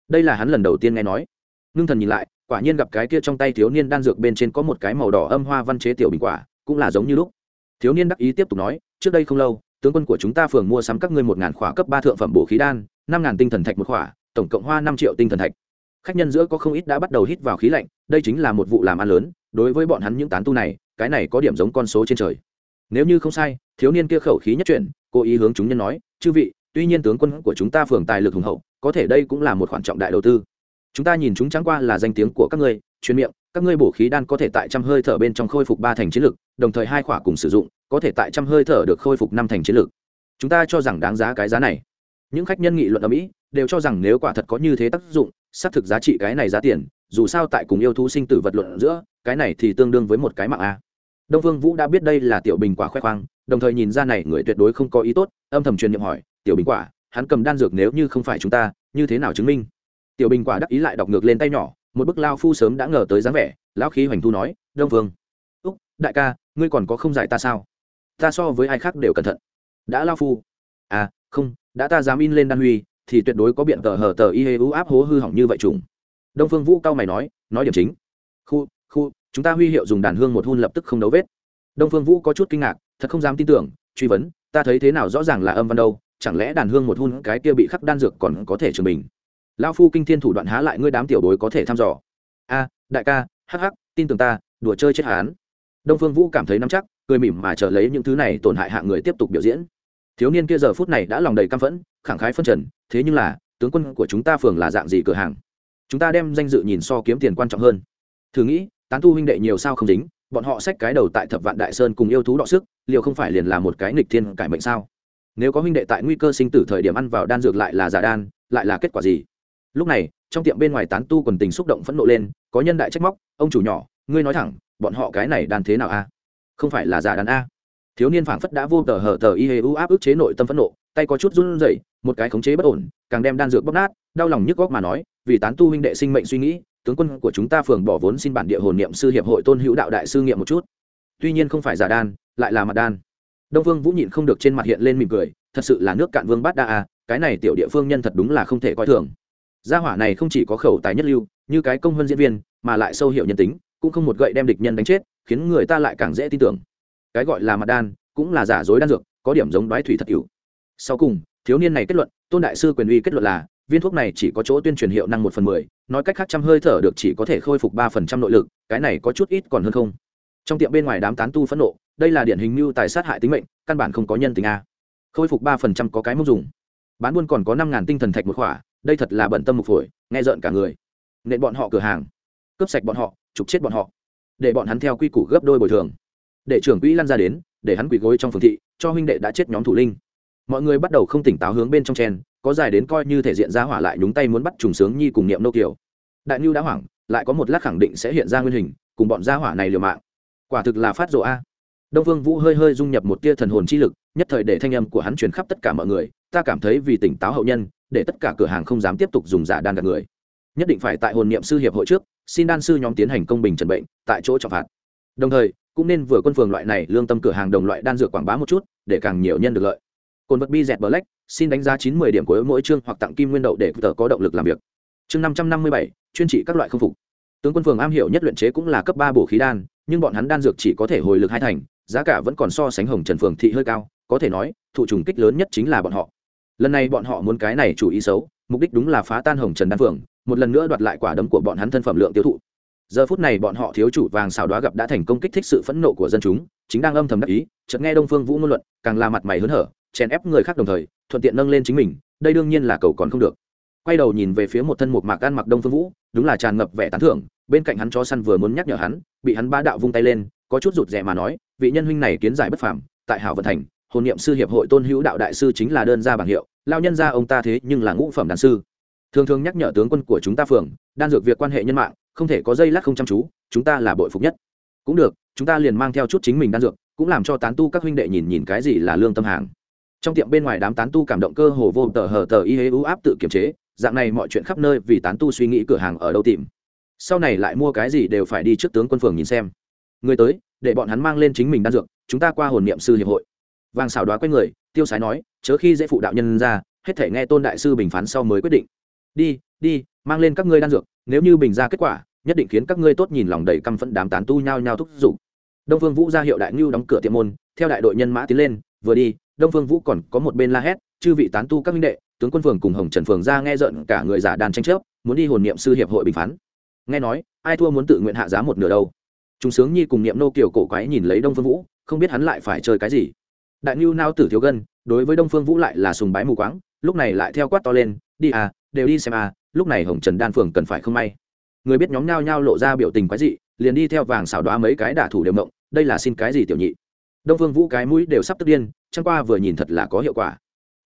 Speaker 1: Đây là hắn lần đầu tiên nghe nói. Ngưng thần nhìn lại, quả nhiên gặp cái kia trong tay thiếu niên đan dược bên trên có một cái màu đỏ âm hoa văn chế tiểu bình quả, cũng là giống như lúc. Thiếu niên đắc ý tiếp tục nói, trước đây không lâu tướng quân của chúng ta phường mua sắm các ngươi một ngàn khỏa cấp ba thượng phẩm bổ khí đan, năm ngàn tinh thần thạch một khỏa, tổng cộng hoa năm triệu tinh thần thạch. Khách nhân giữa có không ít đã bắt đầu hít vào khí lạnh, đây chính là một vụ làm ăn lớn, đối với bọn hắn những tán tu này, cái này có điểm giống con số trên trời. Nếu như không sai, thiếu niên kia khẩu khí nhất chuyển, cố ý hướng chúng nhân nói, chư vị, tuy nhiên tướng quân của chúng ta phường tài lực hùng hậu, có thể đây cũng là một khoản trọng đại đầu tư. Chúng ta nhìn chúng trắng qua là danh tiếng của các ngươi, Truyền miệng, các ngươi bổ khí đan có thể tại trăm hơi thở bên trong khôi phục ba thành chiến lực, đồng thời hai khỏa cùng sử dụng có thể tại trăm hơi thở được khôi phục năm thành chiến lược. Chúng ta cho rằng đáng giá cái giá này. Những khách nhân nghị luận ở mỹ đều cho rằng nếu quả thật có như thế tác dụng, xác thực giá trị cái này giá tiền, dù sao tại cùng yêu thú sinh tử vật luận giữa, cái này thì tương đương với một cái mạng a. Đông phương vũ đã biết đây là tiểu bình quả khoe khoang, đồng thời nhìn ra này người tuyệt đối không có ý tốt, âm thầm truyền nhiệm hỏi, tiểu bình quả, hắn cầm đan dược nếu như không phải chúng ta, như thế nào chứng minh? Tiểu bình quả đắc ý lại đọc ngược lên tay nhỏ, một bức lao phu sớm đã ngờ tới dáng vẻ, lão khí hoành thu nói, đông phương úc, đại ca, ngươi còn có không giải ta sao? Ta so với ai khác đều cẩn thận. Đã lao phu. À không, đã ta dám in lên đan huy, thì tuyệt đối có biện tờ hờ tờ y hê u áp hố hư hỏng như vậy trùng. Đông phương vũ cao mày nói nói điểm chính. Khu khu, chúng ta huy hiệu dùng đàn hương một hun lập tức không đấu vết. Đông phương vũ có chút kinh ngạc, thật không dám tin tưởng, truy vấn, ta thấy thế nào rõ ràng là âm văn đâu, chẳng lẽ đàn hương một hun cái kia bị khắc đan dược còn có thể trường mình. lao phu kinh thiên thủ đoạn há lại ngươi đám tiểu đối có thể thăm dò. A đại ca, hắc hắc, tin tưởng ta, đùa chơi chết hán. Đông phương vũ cảm thấy nắm chắc cười mỉm mà chờ lấy những thứ này tổn hại hạng người tiếp tục biểu diễn. Thiếu niên kia giờ phút này đã lòng đầy căm phẫn, khẳng khái phân trần, thế nhưng là, tướng quân của chúng ta phường là dạng gì cửa hàng? Chúng ta đem danh dự nhìn so kiếm tiền quan trọng hơn. Thử nghĩ, tán tu huynh đệ nhiều sao không dính, bọn họ xách cái đầu tại thập vạn đại sơn cùng yêu thú đọ sức, liệu không phải liền là một cái nghịch thiên cải mệnh sao? Nếu có huynh đệ tại nguy cơ sinh tử thời điểm ăn vào đan dược lại là giả đan, lại là kết quả gì? Lúc này, trong tiệm bên ngoài tán tu quần tình xúc động phẫn nộ lên, có nhân đại trách móc, ông chủ nhỏ, ngươi nói thẳng, bọn họ cái này đan thế nào a? Không phải là giả đàn a. Thiếu niên phảng phất đã vô tờ hở tờ y hê u áp ức chế nội tâm phẫn nộ, tay có chút run rẩy, một cái khống chế bất ổn, càng đem đan dược bóc nát, đau lòng nhức góc mà nói, vì tán tu huynh đệ sinh mệnh suy nghĩ, tướng quân của chúng ta phường bỏ vốn xin bản địa hồn niệm sư hiệp hội tôn hữu đạo đại sư nghiệm một chút. Tuy nhiên không phải giả đan lại là mặt đan đông vương vũ nhịn không được trên mặt hiện lên mỉm cười, thật sự là nước cạn vương bát đa à cái này tiểu địa phương nhân thật đúng là không thể coi thường. Gia hỏa này không chỉ có khẩu tài nhất lưu, như cái công hơn diễn viên, mà lại sâu hiểu nhân tính, cũng không một gậy đem địch nhân đánh chết khiến người ta lại càng dễ tin tưởng. Cái gọi là mặt đan, cũng là giả dối đan dược, có điểm giống đoái thủy thật cửu sau cùng, thiếu niên này kết luận, tôn đại sư quyền uy kết luận là, viên thuốc này chỉ có chỗ tuyên truyền hiệu năng một phần mười, nói cách khác trăm hơi thở được chỉ có thể khôi phục ba phần trăm nội lực, cái này có chút ít còn hơn không. Trong tiệm bên ngoài đám tán tu phẫn nộ, đây là điển hình mưu tài sát hại tính mệnh, căn bản không có nhân tình a. Khôi phục ba phần trăm có cái mông dùng. Bán buôn còn có năm ngàn tinh thần thạch một khỏa, đây thật là bận tâm mục phổi, nghe rợn cả người. Nện bọn họ cửa hàng. Cướp sạch bọn họ, trục chết bọn họ để bọn hắn theo quy củ gấp đôi bồi thường. Để trưởng quỹ lăn ra đến, để hắn quỳ gối trong phường thị, cho huynh đệ đã chết nhóm thủ linh. Mọi người bắt đầu không tỉnh táo hướng bên trong chen, có dài đến coi như thể diện ra hỏa lại nhúng tay muốn bắt trùng sướng nhi cùng niệm nô kiều. Đại nhu đã hoảng, lại có một lát khẳng định sẽ hiện ra nguyên hình, cùng bọn gia hỏa này liều mạng. Quả thực là phát rộ a. Đông phương vũ hơi hơi dung nhập một tia thần hồn chi lực, nhất thời để thanh âm của hắn truyền khắp tất cả mọi người, ta cảm thấy vì tỉnh táo hậu nhân, để tất cả cửa hàng không dám tiếp tục dùng giả đan gạt người. Nhất định phải tại hồn niệm sư hiệp hội trước xin đan sư nhóm tiến hành công bình trần bệnh, tại chỗ trọng phạt. Đồng thời, cũng nên vừa quân phường loại này lương tâm cửa hàng đồng loại đan dược quảng bá một chút, để càng nhiều nhân được lợi. Cồn vật bi dẹt black, xin đánh giá chín mươi điểm của mỗi chương hoặc tặng kim nguyên đậu để tờ có động lực làm việc. Chương năm trăm năm mươi bảy, chuyên trị các loại không phục. Tướng quân phường am hiểu nhất luyện chế cũng là cấp ba bổ khí đan, nhưng bọn hắn đan dược chỉ có thể hồi lực hai thành, giá cả vẫn còn so sánh hồng trần phường thị hơi cao, có thể nói, thụ trùng kích lớn nhất chính là bọn họ. Lần này bọn họ muốn cái này chủ ý xấu, mục đích đúng là phá tan hồng trần đan phường một lần nữa đoạt lại quả đấm của bọn hắn thân phẩm lượng tiêu thụ. Giờ phút này bọn họ thiếu chủ vàng xào đoá gặp đã thành công kích thích sự phẫn nộ của dân chúng, chính đang âm thầm đắc ý, chợt nghe đông phương vũ ngôn luận, càng là mặt mày hớn hở, chèn ép người khác đồng thời, thuận tiện nâng lên chính mình, đây đương nhiên là cầu còn không được. Quay đầu nhìn về phía một thân một mạc ăn mặc đông phương vũ, đúng là tràn ngập vẻ tán thưởng, bên cạnh hắn chó săn vừa muốn nhắc nhở hắn, bị hắn ba đạo vung tay lên, có chút rụt rè mà nói, vị nhân huynh này kiến giải bất phàm, tại hảo vận thành, hồn niệm sư hiệp hội tôn hữu đạo đại sư chính là đơn gia bảng hiệu, lao nhân gia ông ta thế nhưng là ngũ phẩm đàn sư thường thường nhắc nhở tướng quân của chúng ta phường, đan dược việc quan hệ nhân mạng, không thể có dây lắc không chăm chú, chúng ta là bội phục nhất. Cũng được, chúng ta liền mang theo chút chính mình đan dược, cũng làm cho tán tu các huynh đệ nhìn nhìn cái gì là lương tâm hàng. Trong tiệm bên ngoài đám tán tu cảm động cơ hồ vô tờ hờ tờ y hế ưu áp tự kiềm chế, dạng này mọi chuyện khắp nơi vì tán tu suy nghĩ cửa hàng ở đâu tìm. Sau này lại mua cái gì đều phải đi trước tướng quân phường nhìn xem. Người tới, để bọn hắn mang lên chính mình đan dược, chúng ta qua hồn niệm sư hiệp hội. Vàng xảo đoá q u a y người, tiêu sái nói, chớ khi dễ phụ đạo nhân ra, hết thể nghe tôn đại sư bình phán sau mới quyết định đi đi, mang lên các ngươi đan dược, nếu như bình ra kết quả, nhất định khiến các ngươi tốt nhìn lòng đầy căm phẫn đám tán tu nhao nhao thúc giục. Đông phương vũ ra hiệu đại ngưu đóng cửa tiệm môn, theo đại đội nhân mã tiến lên, vừa đi, đông phương vũ còn có một bên la hét, chư vị tán tu các minh đệ, tướng quân phường cùng hồng trần phường ra nghe giận cả người giả đàn tranh chấp, muốn đi hồn niệm sư hiệp hội bình phán. Nghe nói, ai thua muốn tự nguyện hạ giá một nửa đâu. Chúng sướng nhi cùng niệm nô kiều cổ quái nhìn lấy đông phương vũ, không biết hắn lại phải chơi cái gì. Đại ngưu nao tử thiếu gân, đối với đông phương vũ lại là sùng bái mù quáng, lúc này lại theo quát to lên, đi à đều đi xem à lúc này hồng trần đan phường cần phải không may. Người biết nhóm nhao nhao lộ ra biểu tình quái dị, liền đi theo vàng xảo đoá mấy cái đả thủ đều mộng, đây là xin cái gì tiểu nhị? Đông phương vũ cái mũi đều sắp tức điên, chẳng qua vừa nhìn thật là có hiệu quả.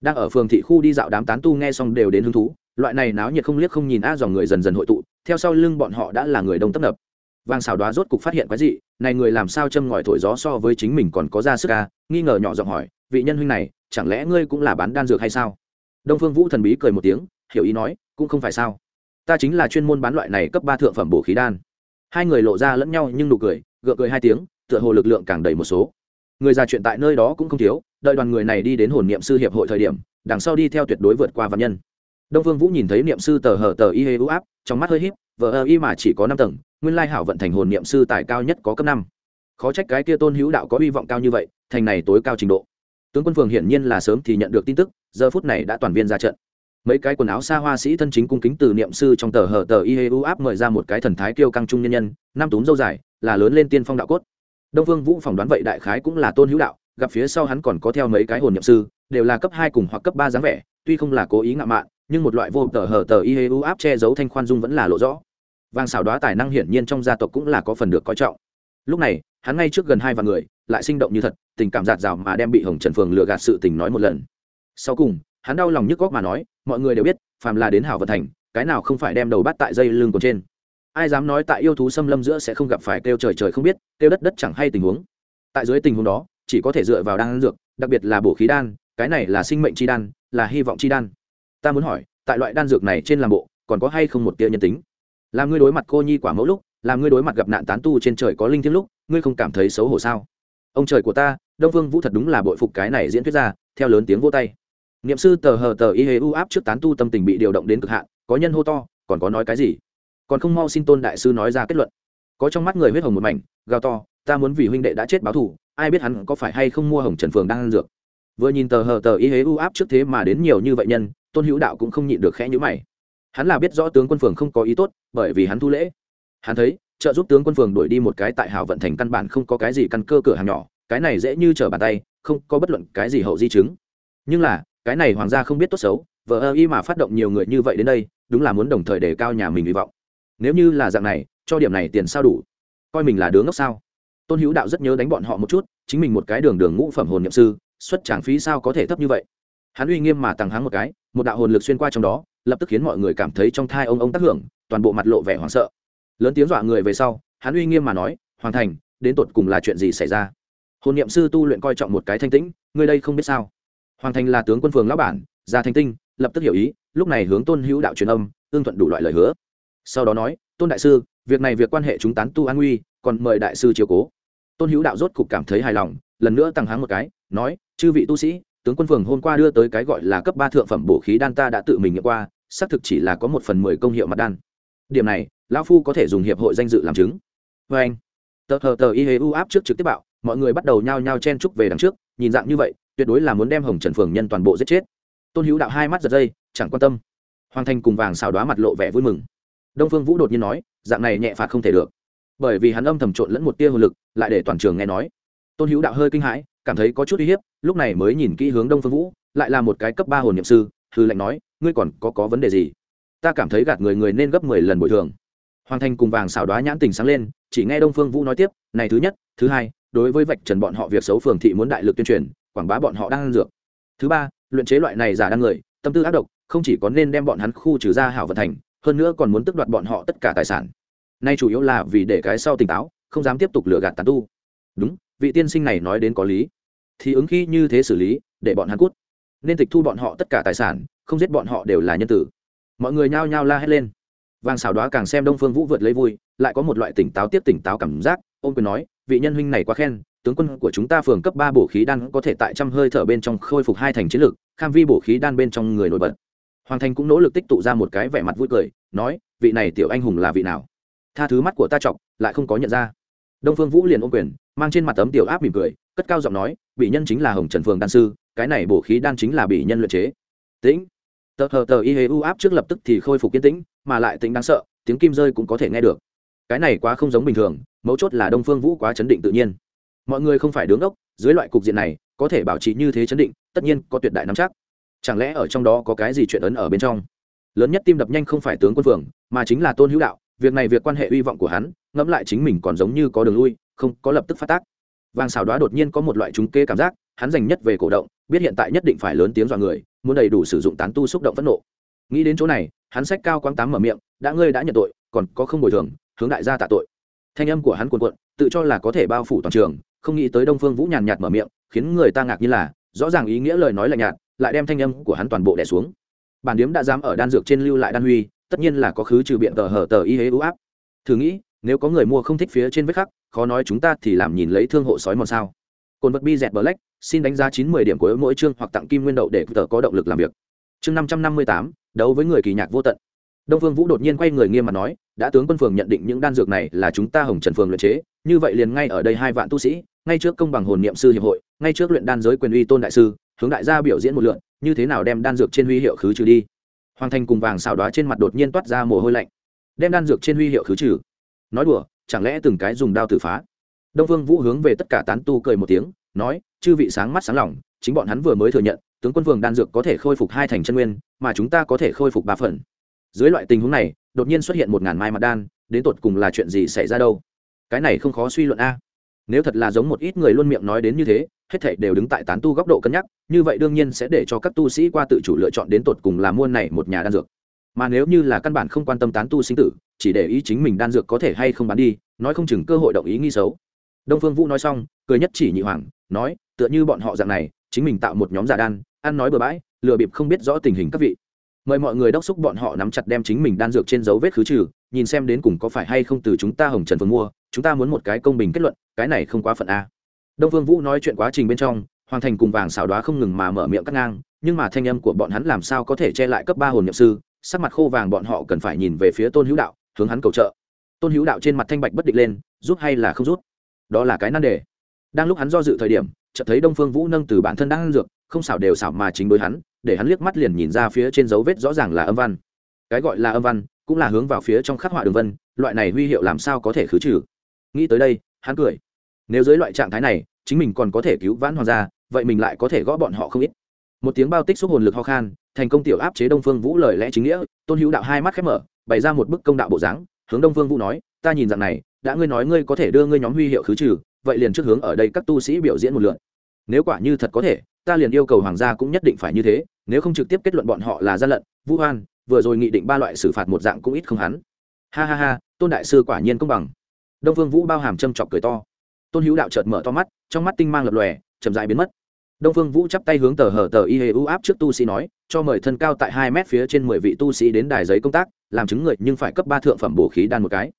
Speaker 1: Đang ở phường thị khu đi dạo đám tán tu nghe xong đều đến hứng thú, loại này náo nhiệt không liếc không nhìn a dòng người dần dần hội tụ, theo sau lưng bọn họ đã là người đông tấp nập. Vàng xảo đoá rốt cục phát hiện quái dị, này người làm sao châm ngòi thổi gió so với chính mình còn có ra sức a nghi ngờ nhỏ giọng hỏi, vị nhân huynh này, chẳng lẽ ngươi cũng là bán đan dược hay sao? Đông phương vũ thần bí cười một tiếng hiểu ý nói, cũng không phải sao. Ta chính là chuyên môn bán loại này cấp ba thượng phẩm bổ khí đan. Hai người lộ ra lẫn nhau nhưng nụ cười, gượng cười hai tiếng, tựa hồ lực lượng càng đầy một số. Người già chuyện tại nơi đó cũng không thiếu, đợi đoàn người này đi đến hồn niệm sư hiệp hội thời điểm, đằng sau đi theo tuyệt đối vượt qua văn nhân. Đông vương vũ nhìn thấy niệm sư tờ hở tờ y hê u áp, trong mắt hơi híp, vờ ơ y mà chỉ có năm tầng, nguyên lai hảo vận thành hồn niệm sư tài cao nhất có cấp năm. Khó trách cái kia tôn hữu đạo có hy vọng cao như vậy, thành này tối cao trình độ. Tướng quân phường hiển nhiên là sớm thì nhận được tin tức, giờ phút này đã toàn viên ra trận mấy cái quần áo xa hoa sĩ thân chính cung kính từ niệm sư trong tờ hở tờ y hê áp mời ra một cái thần thái kiêu căng trung nhân nhân, năm túm dâu dài, là lớn lên tiên phong đạo cốt. Đông vương vũ phỏng đoán vậy đại khái cũng là tôn hữu đạo, gặp phía sau hắn còn có theo mấy cái hồn niệm sư, đều là cấp hai cùng hoặc cấp ba dáng vẻ, tuy không là cố ý ngạo mạn, nhưng một loại vô tờ hở tờ y hê áp che giấu thanh khoan dung vẫn là lộ rõ. Vàng xảo đoá tài năng hiển nhiên trong gia tộc cũng là có phần được coi trọng. Lúc này, hắn ngay trước gần hai vạn người, lại sinh động như thật, tình cảm giạt rào mà đem bị hồng trần phường lừa gạt sự tình nói một lần. Sau cùng, hắn đau lòng nhức góc mà nói mọi người đều biết, phàm là đến hảo vận thành, cái nào không phải đem đầu bắt tại dây lưng còn trên. Ai dám nói tại yêu thú xâm lâm giữa sẽ không gặp phải kêu trời trời không biết, kêu đất đất chẳng hay tình huống. Tại dưới tình huống đó, chỉ có thể dựa vào đan dược, đặc biệt là bổ khí đan, cái này là sinh mệnh chi đan, là hy vọng chi đan. Ta muốn hỏi, tại loại đan dược này trên làm bộ, còn có hay không một tia nhân tính? Làm ngươi đối mặt cô nhi quả mẫu lúc, làm ngươi đối mặt gặp nạn tán tu trên trời có linh thiêng lúc, ngươi không cảm thấy xấu hổ sao? Ông trời của ta, đông vương vũ thật đúng là bội phục cái này diễn thuyết ra, theo lớn tiếng vô tay niệm sư tờ hờ tờ y hề u áp trước tán tu tâm tình bị điều động đến cực hạn, có nhân hô to, còn có nói cái gì? Còn không mau xin tôn đại sư nói ra kết luận. Có trong mắt người huyết hồng một mảnh, gào to, ta muốn vì huynh đệ đã chết báo thù, ai biết hắn có phải hay không mua hồng trần phường đang ăn dược. Vừa nhìn tờ hờ tờ y hế u áp trước thế mà đến nhiều như vậy nhân, tôn hữu đạo cũng không nhịn được khẽ nhữ mày. Hắn là biết rõ tướng quân phường không có ý tốt, bởi vì hắn thu lễ. Hắn thấy, trợ giúp tướng quân phường đuổi đi một cái tại hảo vận thành căn bản không có cái gì căn cơ cửa hàng nhỏ, cái này dễ như trở bàn tay, không có bất luận cái gì hậu di chứng. Nhưng là cái này hoàng gia không biết tốt xấu vợ ơ y mà phát động nhiều người như vậy đến đây, đúng là muốn đồng thời đề cao nhà mình hy vọng. Nếu như là dạng này, cho điểm này tiền sao đủ? Coi mình là đứa ngốc sao? Tôn hữu đạo rất nhớ đánh bọn họ một chút, chính mình một cái đường đường ngũ phẩm hồn nhậm sư, xuất tràng phí sao có thể thấp như vậy? Hắn uy nghiêm mà tăng háng một cái, một đạo hồn lực xuyên qua trong đó, lập tức khiến mọi người cảm thấy trong thai ông ông tác hưởng, toàn bộ mặt lộ vẻ hoảng sợ. Lớn tiếng dọa người về sau, hắn uy nghiêm mà nói, hoàng thành, đến tột cùng là chuyện gì xảy ra? Hồn niệm sư tu luyện coi trọng một cái thanh tĩnh, ngươi đây không biết sao? Hoàng thành là tướng quân phường lão bản già thanh tinh, lập tức hiểu ý, lúc này hướng tôn hữu đạo truyền âm ương thuận đủ loại lời hứa. Sau đó nói, tôn đại sư, việc này việc quan hệ chúng tán tu an nguy, còn mời đại sư chiều cố. Tôn hữu đạo rốt cục cảm thấy hài lòng, lần nữa tăng háng một cái, nói, chư vị tu sĩ, tướng quân phường hôm qua đưa tới cái gọi là cấp ba thượng phẩm bổ khí đan ta đã tự mình nghiệm qua, xác thực chỉ là có một phần mười công hiệu mặt đan. Điểm này, lão phu có thể dùng hiệp hội danh dự làm chứng. Vê anh tờ tờ tờ, y hê u áp trước trực tiếp bạo, mọi người bắt đầu nhao nhao chen trúc về đằng trước nhìn dạng như vậy, tuyệt đối là muốn đem hồng trần phường nhân toàn bộ giết chết. Tôn hữu đạo hai mắt giật dây, chẳng quan tâm. Hoàng thành cùng vàng xào đoá mặt lộ vẻ vui mừng. Đông phương vũ đột nhiên nói, dạng này nhẹ phạt không thể được. Bởi vì hắn âm thầm trộn lẫn một tia hồn lực, lại để toàn trường nghe nói. Tôn hữu đạo hơi kinh hãi, cảm thấy có chút uy hiếp, lúc này mới nhìn kỹ hướng đông phương vũ, lại là một cái cấp ba hồn nhậm sư hư lệnh nói, ngươi còn có có vấn đề gì? Ta cảm thấy gạt người người nên gấp mười lần bồi thường. Hoàng thành cùng vàng xảo đoá nhãn tình sáng lên, chỉ nghe đông phương vũ nói tiếp, này thứ nhất, thứ hai đối với vạch trần bọn họ việc xấu phường thị muốn đại lực tuyên truyền, quảng bá bọn họ đang ăn dược. Thứ ba, luyện chế loại này giả đăng người, tâm tư ác độc, không chỉ có nên đem bọn hắn khu trừ ra hảo vận thành, hơn nữa còn muốn tước đoạt bọn họ tất cả tài sản. Nay chủ yếu là vì để cái sau tỉnh táo, không dám tiếp tục lừa gạt tàn tu. Đúng, vị tiên sinh này nói đến có lý. Thì ứng khi như thế xử lý, để bọn hắn cút. Nên tịch thu bọn họ tất cả tài sản, không giết bọn họ đều là nhân tử. Mọi người nhao nhao la hét lên. Vàng xào đoá càng xem đông phương vũ vượt lấy vui, lại có một loại tỉnh táo tiếp tỉnh táo cảm giác ôm quyền nói vị nhân huynh này quá khen, tướng quân của chúng ta phường cấp ba bổ khí đan có thể tại trăm hơi thở bên trong khôi phục hai thành chiến lực, kham vi bổ khí đan bên trong người nổi bật. Hoàng thành cũng nỗ lực tích tụ ra một cái vẻ mặt vui cười, nói, vị này tiểu anh hùng là vị nào? Tha thứ mắt của ta chọc, lại không có nhận ra. Đông phương vũ liền ôm quyền, mang trên mặt tấm tiểu áp mỉm cười, cất cao giọng nói bị nhân chính là hồng trần phường đan sư, cái này bổ khí đan chính là bị nhân luyện chế. Tĩnh. Tờ hờ tờ y hê u áp trước lập tức thì khôi phục kiên tĩnh, mà lại tính đáng sợ, tiếng kim rơi cũng có thể nghe được cái này quá không giống bình thường, mấu chốt là đông phương vũ quá chấn định tự nhiên. Mọi người không phải đứng ốc dưới loại cục diện này, có thể bảo trì như thế chấn định, tất nhiên có tuyệt đại nắm chắc. Chẳng lẽ ở trong đó có cái gì chuyện ấn ở bên trong? Lớn nhất tim đập nhanh không phải tướng quân phường, mà chính là tôn hữu đạo, việc này việc quan hệ hy vọng của hắn, ngẫm lại chính mình còn giống như có đường lui, không có lập tức phát tác. Vàng xào đoá đột nhiên có một loại trúng kê cảm giác, hắn dành nhất về cổ động, biết hiện tại nhất định phải lớn tiếng dọa người, muốn đầy đủ sử dụng tán tu xúc động phẫn nộ. Nghĩ đến chỗ này, hắn sách cao quáng tám mở miệng, đã ngươi đã nhận tội, còn có không bồi thường hướng đại gia tạ tội. Thanh âm của hắn cuồn cuộn, tự cho là có thể bao phủ toàn trường, không nghĩ tới đông phương vũ nhàn nhạt mở miệng, khiến người ta ngạc như là, rõ ràng ý nghĩa lời nói lạnh nhạt, lại đem thanh âm của hắn toàn bộ đẻ xuống. Bản điếm đã dám ở đan dược trên lưu lại đan huy, tất nhiên là có khứ trừ biện tờ hở tờ y hế ưu áp. Thử nghĩ, nếu có người mua không thích phía trên vết khắc, khó nói chúng ta thì làm nhìn lấy thương hộ sói mòn sao. Cồn vật bi dẹt black, xin đánh giá chín mươi điểm của mỗi chương hoặc tặng kim nguyên đậu để tờ có động lực làm việc. Chương năm trăm năm mươi tám, đấu với người kỳ nhạc vô tận đông phương vũ đột nhiên quay người nghiêm mặt nói, đã tướng quân phường nhận định những đan dược này là chúng ta hồng trần phường luyện chế, như vậy liền ngay ở đây hai vạn tu sĩ, ngay trước công bằng hồn niệm sư hiệp hội, ngay trước luyện đan giới quyền uy tôn đại sư, hướng đại gia biểu diễn một lượn, như thế nào đem đan dược trên huy hiệu khứ trừ đi? Hoàng thành cùng vàng xào đoá trên mặt đột nhiên toát ra mồ hôi lạnh. Đem đan dược trên huy hiệu khứ trừ? Nói đùa, chẳng lẽ từng cái dùng đao tự phá? Đông phương vũ hướng về tất cả tán tu cười một tiếng, nói, chư vị sáng mắt sáng lòng, chính bọn hắn vừa mới thừa nhận, tướng quân phường đan dược có thể khôi phục hai thành chân nguyên, mà chúng ta có thể khôi phục ba phần dưới loại tình huống này, đột nhiên xuất hiện một ngàn mai mặt đan, đến tột cùng là chuyện gì xảy ra đâu? Cái này không khó suy luận a. Nếu thật là giống một ít người luôn miệng nói đến như thế, hết thảy đều đứng tại tán tu góc độ cân nhắc, như vậy đương nhiên sẽ để cho các tu sĩ qua tự chủ lựa chọn đến tột cùng là mua này một nhà đan dược. Mà nếu như là căn bản không quan tâm tán tu sinh tử, chỉ để ý chính mình đan dược có thể hay không bán đi, nói không chừng cơ hội động ý nghi xấu. Đông phương vũ nói xong, cười nhất chỉ nhị hoàng, nói, tựa như bọn họ dạng này, chính mình tạo một nhóm giả đan, ăn nói bừa bãi, lừa bịp không biết rõ tình hình các vị mời mọi người đốc xúc bọn họ nắm chặt đem chính mình đan dược trên dấu vết khứ trừ, nhìn xem đến cùng có phải hay không từ chúng ta hồng trần phương mua, chúng ta muốn một cái công bình kết luận, cái này không quá phận a. Đông phương vũ nói chuyện quá trình bên trong, hoàng thành cùng vàng xảo đoá không ngừng mà mở miệng cắt ngang, nhưng mà thanh âm của bọn hắn làm sao có thể che lại cấp ba hồn nhậm sư, sắc mặt khô vàng bọn họ cần phải nhìn về phía tôn hữu đạo, hướng hắn cầu trợ. Tôn hữu đạo trên mặt thanh bạch bất định lên, rút hay là không rút? Đó là cái nan đề. Đang lúc hắn do dự thời điểm, chợt thấy đông phương vũ nâng từ bản thân đang ăn dược, không xảo đều xảo mà chính đối hắn để hắn liếc mắt liền nhìn ra phía trên dấu vết rõ ràng là âm văn. Cái gọi là âm văn, cũng là hướng vào phía trong khắc họa đường vân, loại này huy hiệu làm sao có thể khứ trừ? Nghĩ tới đây, hắn cười. Nếu dưới loại trạng thái này, chính mình còn có thể cứu vãn hoàng gia, vậy mình lại có thể gõ bọn họ không ít. Một tiếng bao tích xúc hồn lực ho khan, thành công tiểu áp chế đông phương vũ lời lẽ chính nghĩa, tôn hữu đạo hai mắt khép mở, bày ra một bức công đạo bộ dáng, hướng đông phương vũ nói, ta nhìn rằng này, đã ngươi nói ngươi có thể đưa ngươi nhóm huy hiệu khứ trừ, vậy liền trước hướng ở đây các tu sĩ biểu diễn một lượn nếu quả như thật có thể, ta liền yêu cầu hoàng gia cũng nhất định phải như thế, nếu không trực tiếp kết luận bọn họ là gian lận, vũ hoan, vừa rồi nghị định ba loại xử phạt một dạng cũng ít không hắn. Ha ha ha, tôn đại sư quả nhiên công bằng. Đông phương vũ bao hàm châm chọc cười to. Tôn hữu đạo chợt mở to mắt, trong mắt tinh mang lập lòe, chậm dại biến mất. Đông phương vũ chắp tay hướng tờ hở tờ y hê u áp trước tu sĩ nói, cho mời thân cao tại hai mét phía trên mười vị tu sĩ đến đài giấy công tác, làm chứng người nhưng phải cấp ba thượng phẩm bổ khí đan một cái.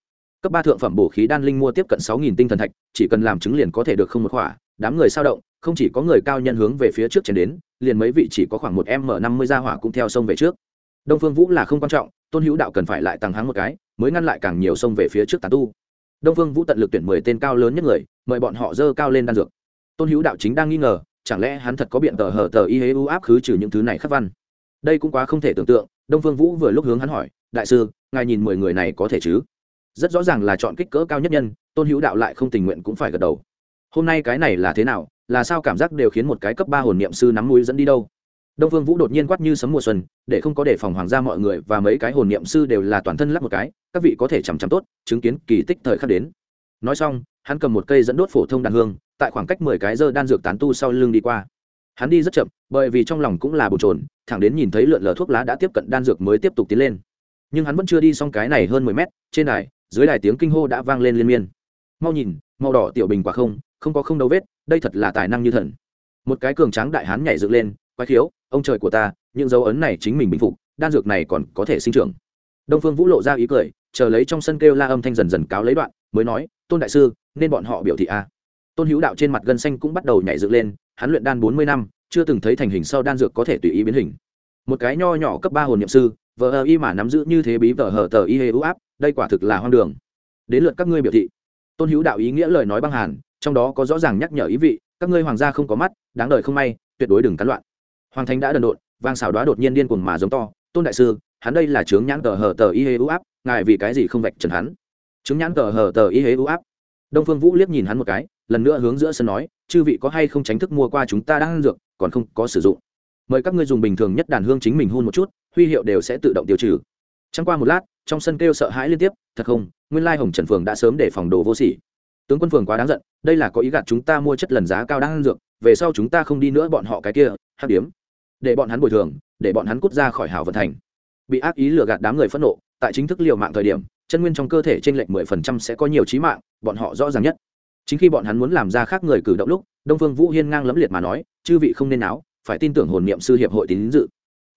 Speaker 1: Cấp ba thượng phẩm bổ khí đan linh mua tiếp cận sáu nghìn tinh thần thạch, chỉ cần làm chứng liền có thể được không một khỏa, đám người sao động không chỉ có người cao nhân hướng về phía trước chèn đến, liền mấy vị chỉ có khoảng một m năm mươi gia hỏa cũng theo sông về trước. Đông phương vũ là không quan trọng, tôn hữu đạo cần phải lại tăng háng một cái, mới ngăn lại càng nhiều sông về phía trước tà tu. Đông phương vũ tận lực tuyển mười tên cao lớn nhất người, mời bọn họ dơ cao lên đan dược. Tôn hữu đạo chính đang nghi ngờ, chẳng lẽ hắn thật có biện tờ hở tờ y hế u áp khứ trừ những thứ này khắc văn? Đây cũng quá không thể tưởng tượng, đông phương vũ vừa lúc hướng hắn hỏi, đại sư, ngài nhìn mười người này có thể chứ? Rất rõ ràng là chọn kích cỡ cao nhất nhân, tôn hữu đạo lại không tình nguyện cũng phải gật đầu. Hôm nay cái này là thế nào? Là sao cảm giác đều khiến một cái cấp ba hồn niệm sư nắm mũi dẫn đi đâu? Đông phương vũ đột nhiên quát như sấm mùa xuân, để không có đề phòng hoàng gia mọi người và mấy cái hồn niệm sư đều là toàn thân lắp một cái, các vị có thể chằm chằm tốt, chứng kiến kỳ tích thời khắc đến. Nói xong, hắn cầm một cây dẫn đốt phổ thông đàn hương, tại khoảng cách mười cái dơ đan dược tán tu sau lưng đi qua. Hắn đi rất chậm, bởi vì trong lòng cũng là bồn trồn thẳng đến nhìn thấy lượn lờ thuốc lá đã tiếp cận đan dược mới tiếp tục tiến lên. Nhưng hắn vẫn chưa đi xong cái này hơn mười mét, trên đài, dưới đài tiếng kinh hô đã vang lên liên miên. Mau nhìn, màu đỏ tiểu bình quả không không có không đâu vết, đây thật là tài năng như thần. Một cái cường tráng đại hán nhảy dựng lên, quái khiếu, ông trời của ta, những dấu ấn này chính mình bình phục, đan dược này còn có thể sinh trưởng. Đông phương vũ lộ ra ý cười, chờ lấy trong sân kêu la âm thanh dần dần cáo lấy đoạn, mới nói, tôn đại sư, nên bọn họ biểu thị a. Tôn hữu đạo trên mặt gân xanh cũng bắt đầu nhảy dựng lên, hắn luyện đan bốn mươi năm, chưa từng thấy thành hình sau đan dược có thể tùy ý biến hình. Một cái nho nhỏ cấp ba hồn nhậm sư, vờ ờ y mà nắm giữ như thế bí vờ hờ tờ y hê ưu áp, đây quả thực là hoang đường. Đến lượt các ngươi biểu thị tôn hữu đạo ý nghĩa lời nói băng hàn, trong đó có rõ ràng nhắc nhở ý vị, các ngươi hoàng gia không có mắt, đáng đời không may, tuyệt đối đừng cắn loạn. Hoàng thánh đã đần độn, vang xào đoá đột nhiên điên cuồng mà giống to, tôn đại sư, hắn đây là chướng nhãn tờ hờ tờ y hê ưu áp, ngài vì cái gì không vạch trần hắn? Chướng nhãn tờ hờ tờ y hế ưu áp. Đông phương vũ liếc nhìn hắn một cái, lần nữa hướng giữa sân nói, chư vị có hay không tránh thức mua qua chúng ta đang ăn dược, còn không có sử dụng. Mời các ngươi dùng bình thường nhất đàn hương chính mình hun một chút, huy hiệu đều sẽ tự động tiêu trừ. Trăng qua một lát trong sân kêu sợ hãi liên tiếp, thật không, nguyên lai hồng trần phường đã sớm để phòng đồ vô sỉ. Tướng quân phường quá đáng giận, đây là có ý gạt chúng ta mua chất lần giá cao đang ăn dược, về sau chúng ta không đi nữa bọn họ cái kia, hắc điếm. Để bọn hắn bồi thường, để bọn hắn cút ra khỏi hảo vận thành. Bị ác ý lừa gạt đám người phẫn nộ, tại chính thức liều mạng thời điểm, chân nguyên trong cơ thể t r ê n lệch mười phần trăm sẽ có nhiều trí mạng, bọn họ rõ ràng nhất. Chính khi bọn hắn muốn làm ra khác người cử động lúc, đông phương vũ hiên ngang lẫm liệt mà nói, chư vị không nên áo phải tin tưởng hồn niệm sư hiệp hội tín dự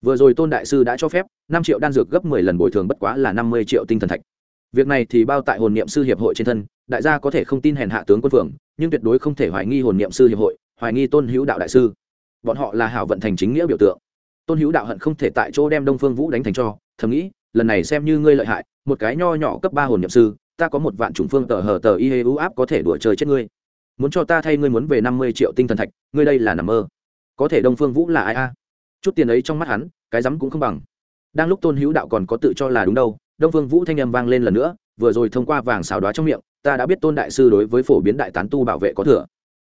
Speaker 1: vừa rồi tôn đại sư đã cho phép, năm triệu đan dược gấp mười lần bồi thường bất quá là năm mươi triệu tinh thần thạch. Việc này thì bao tại hồn niệm sư hiệp hội trên thân, đại gia có thể không tin hèn hạ tướng quân phường nhưng tuyệt đối không thể hoài nghi hồn niệm sư hiệp hội, hoài nghi tôn hữu đạo đại sư. Bọn họ là hảo vận thành chính nghĩa biểu tượng. Tôn hữu đạo hận không thể tại chỗ đem đông phương vũ đánh thành cho, thầm nghĩ, lần này xem như ngươi lợi hại, một cái nho nhỏ cấp ba hồn nhậm sư, ta có một vạn chủng phương tờ hờ tờ y hê u áp có thể đùa chơi chết ngươi. Muốn cho ta thay ngươi muốn về năm mươi triệu tinh thần thạch, ngươi đây là nằm mơ. Có thể đông phương vũ là ai a? Chút tiền ấy trong mắt hắn, cái rắm cũng không bằng. Đang lúc tôn hữu đạo còn có tự cho là đúng đâu, đông phương vũ thanh âm vang lên lần nữa, vừa rồi thông qua vàng xào đoá trong miệng, ta đã biết tôn đại sư đối với phổ biến đại tán tu bảo vệ có thừa.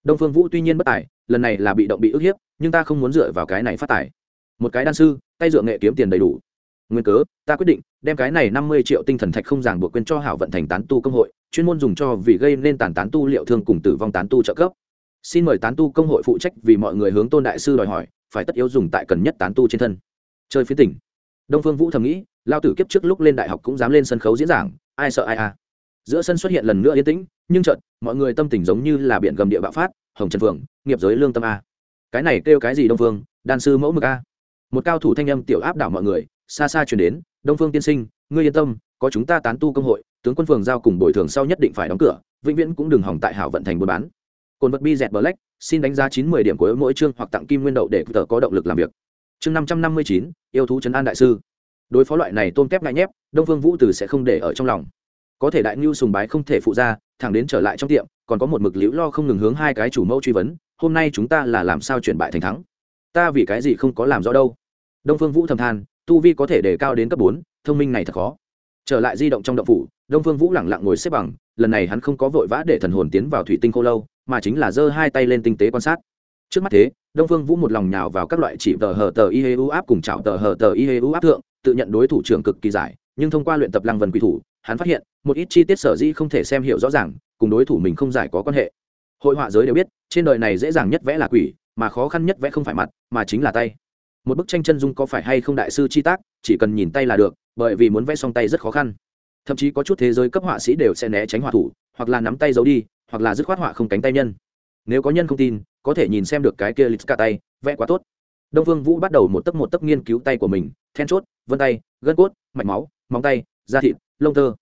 Speaker 1: Đông phương vũ tuy nhiên bất tài, lần này là bị động bị ức hiếp, nhưng ta không muốn dựa vào cái này phát tài. Một cái đan sư, tay dựa nghệ kiếm tiền đầy đủ. Nguyên cớ, ta quyết định, đem cái này năm mươi triệu tinh thần thạch không ràng buộc quên cho hảo vận thành tán tu công hội, chuyên môn dùng cho vì gây nên tàn tán tu liệu thương cùng tử vong tán tu trợ cấp. Xin mời tán tu công hội phụ trách vì mọi người hướng tôn đại sư đòi hỏi phải tất yếu dùng tại cần nhất tán tu trên thân. Chơi phía tỉnh. Đông phương vũ thầm nghĩ, lao tử kiếp trước lúc lên đại học cũng dám lên sân khấu diễn giảng, ai sợ ai à. Giữa sân xuất hiện lần nữa yên tĩnh, nhưng trận mọi người tâm tình giống như là biển gầm địa bạo phát, hồng trần phượng, nghiệp giới lương tâm a. Cái này kêu cái gì đông phương, đan sư mẫu mực a. Một cao thủ thanh âm tiểu áp đảo mọi người, xa xa chuyển đến, đông phương tiên sinh, ngươi yên tâm, có chúng ta tán tu công hội, tướng quân phường giao cùng bồi thường sau nhất định phải đóng cửa, vĩnh viễn cũng đừng hỏng tại hảo vận thành buôn bán cồn vật bi dẹt black, xin đánh giá chín mươi điểm của mỗi chương hoặc tặng kim nguyên đậu để tờ có động lực làm việc. Chương năm trăm năm mươi chín, yêu thú trấn an đại sư. Đối phó loại này tôn kép ngại nhép, đông phương vũ từ sẽ không để ở trong lòng. Có thể đại ngưu sùng bái không thể phụ ra, thẳng đến trở lại trong tiệm, còn có một mực liễu lo không ngừng hướng hai cái chủ mẫu truy vấn, hôm nay chúng ta là làm sao chuyển bại thành thắng? Ta vì cái gì không có làm rõ đâu? Đông phương vũ thầm than, tu vi có thể đề cao đến cấp bốn, thông minh này thật khó. Trở lại di động trong động phủ, đông phương vũ lẳng lặng ngồi xếp bằng, lần này hắn không có vội vã để thần hồn tiến vào thủy tinh cô lâu mà chính là giơ hai tay lên tinh tế quan sát. Trước mắt thế, đông phương vũ một lòng nhào vào các loại chỉ tờ hờ tờ y hê u áp cùng chảo tờ hờ tờ y hê u áp thượng, tự nhận đối thủ trưởng cực kỳ giải, nhưng thông qua luyện tập lăng vần quỷ thủ, hắn phát hiện, một ít chi tiết sở dĩ không thể xem hiểu rõ ràng, cùng đối thủ mình không giải có quan hệ. Hội họa giới đều biết, trên đời này dễ dàng nhất vẽ là quỷ, mà khó khăn nhất vẽ không phải mặt, mà chính là tay. Một bức tranh chân dung có phải hay không đại sư chi tác, chỉ cần nhìn tay là được, bởi vì muốn vẽ xong tay rất khó khăn thậm chí có chút thế giới cấp họa sĩ đều sẽ né tránh họa thủ, hoặc là nắm tay giấu đi, hoặc là dứt khoát họa không cánh tay nhân. Nếu có nhân không tin, có thể nhìn xem được cái kia lịch cả tay, vẽ quá tốt. Đông vương vũ bắt đầu một tấc một tấc nghiên cứu tay của mình, then chốt, vân tay, gân cốt, mạch máu, móng tay, da thịt, lông tơ.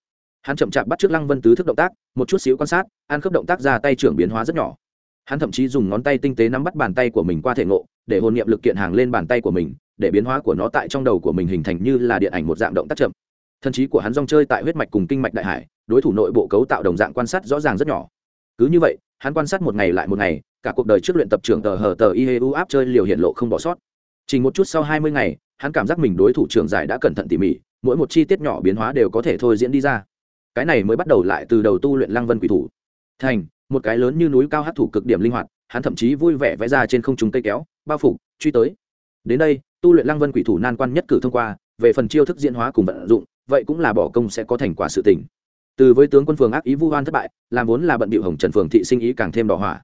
Speaker 1: Hắn chậm chạp bắt trước lăng vân tứ thức động tác, một chút xíu quan sát, ăn khớp động tác ra tay trưởng biến hóa rất nhỏ. Hắn thậm chí dùng ngón tay tinh tế nắm bắt bàn tay của mình qua thể ngộ, để hồn niệm lực kiện hàng lên bàn tay của mình, để biến hóa của nó tại trong đầu của mình hình thành như là điện ảnh một dạng động tác chậm thần trí của hắn rong chơi tại huyết mạch cùng kinh mạch đại hải, đối thủ nội bộ cấu tạo đồng dạng quan sát rõ ràng rất nhỏ. Cứ như vậy, hắn quan sát một ngày lại một ngày, cả cuộc đời trước luyện tập trưởng tờ hờ tờ iheu áp chơi liều hiện lộ không bỏ sót. Chỉ một chút sau hai mươi ngày, hắn cảm giác mình đối thủ trưởng giải đã cẩn thận tỉ mỉ, mỗi một chi tiết nhỏ biến hóa đều có thể thôi diễn đi ra. Cái này mới bắt đầu lại từ đầu tu luyện lăng vân quỷ thủ. Thành, một cái lớn như núi cao hát thủ cực điểm linh hoạt, hắn thậm chí vui vẻ vẽ ra trên không trung cây kéo, bao phủ, truy tới. Đến đây, tu luyện lăng vân quỷ thủ nan quan nhất cử thông qua, về phần chiêu thức diễn hóa cùng vận dụng vậy cũng là bỏ công sẽ có thành quả sự tình. Từ với tướng quân phường ác ý vu hoan thất bại, làm vốn là bận bịu hồng trần phường thị sinh ý càng thêm đỏ hỏa.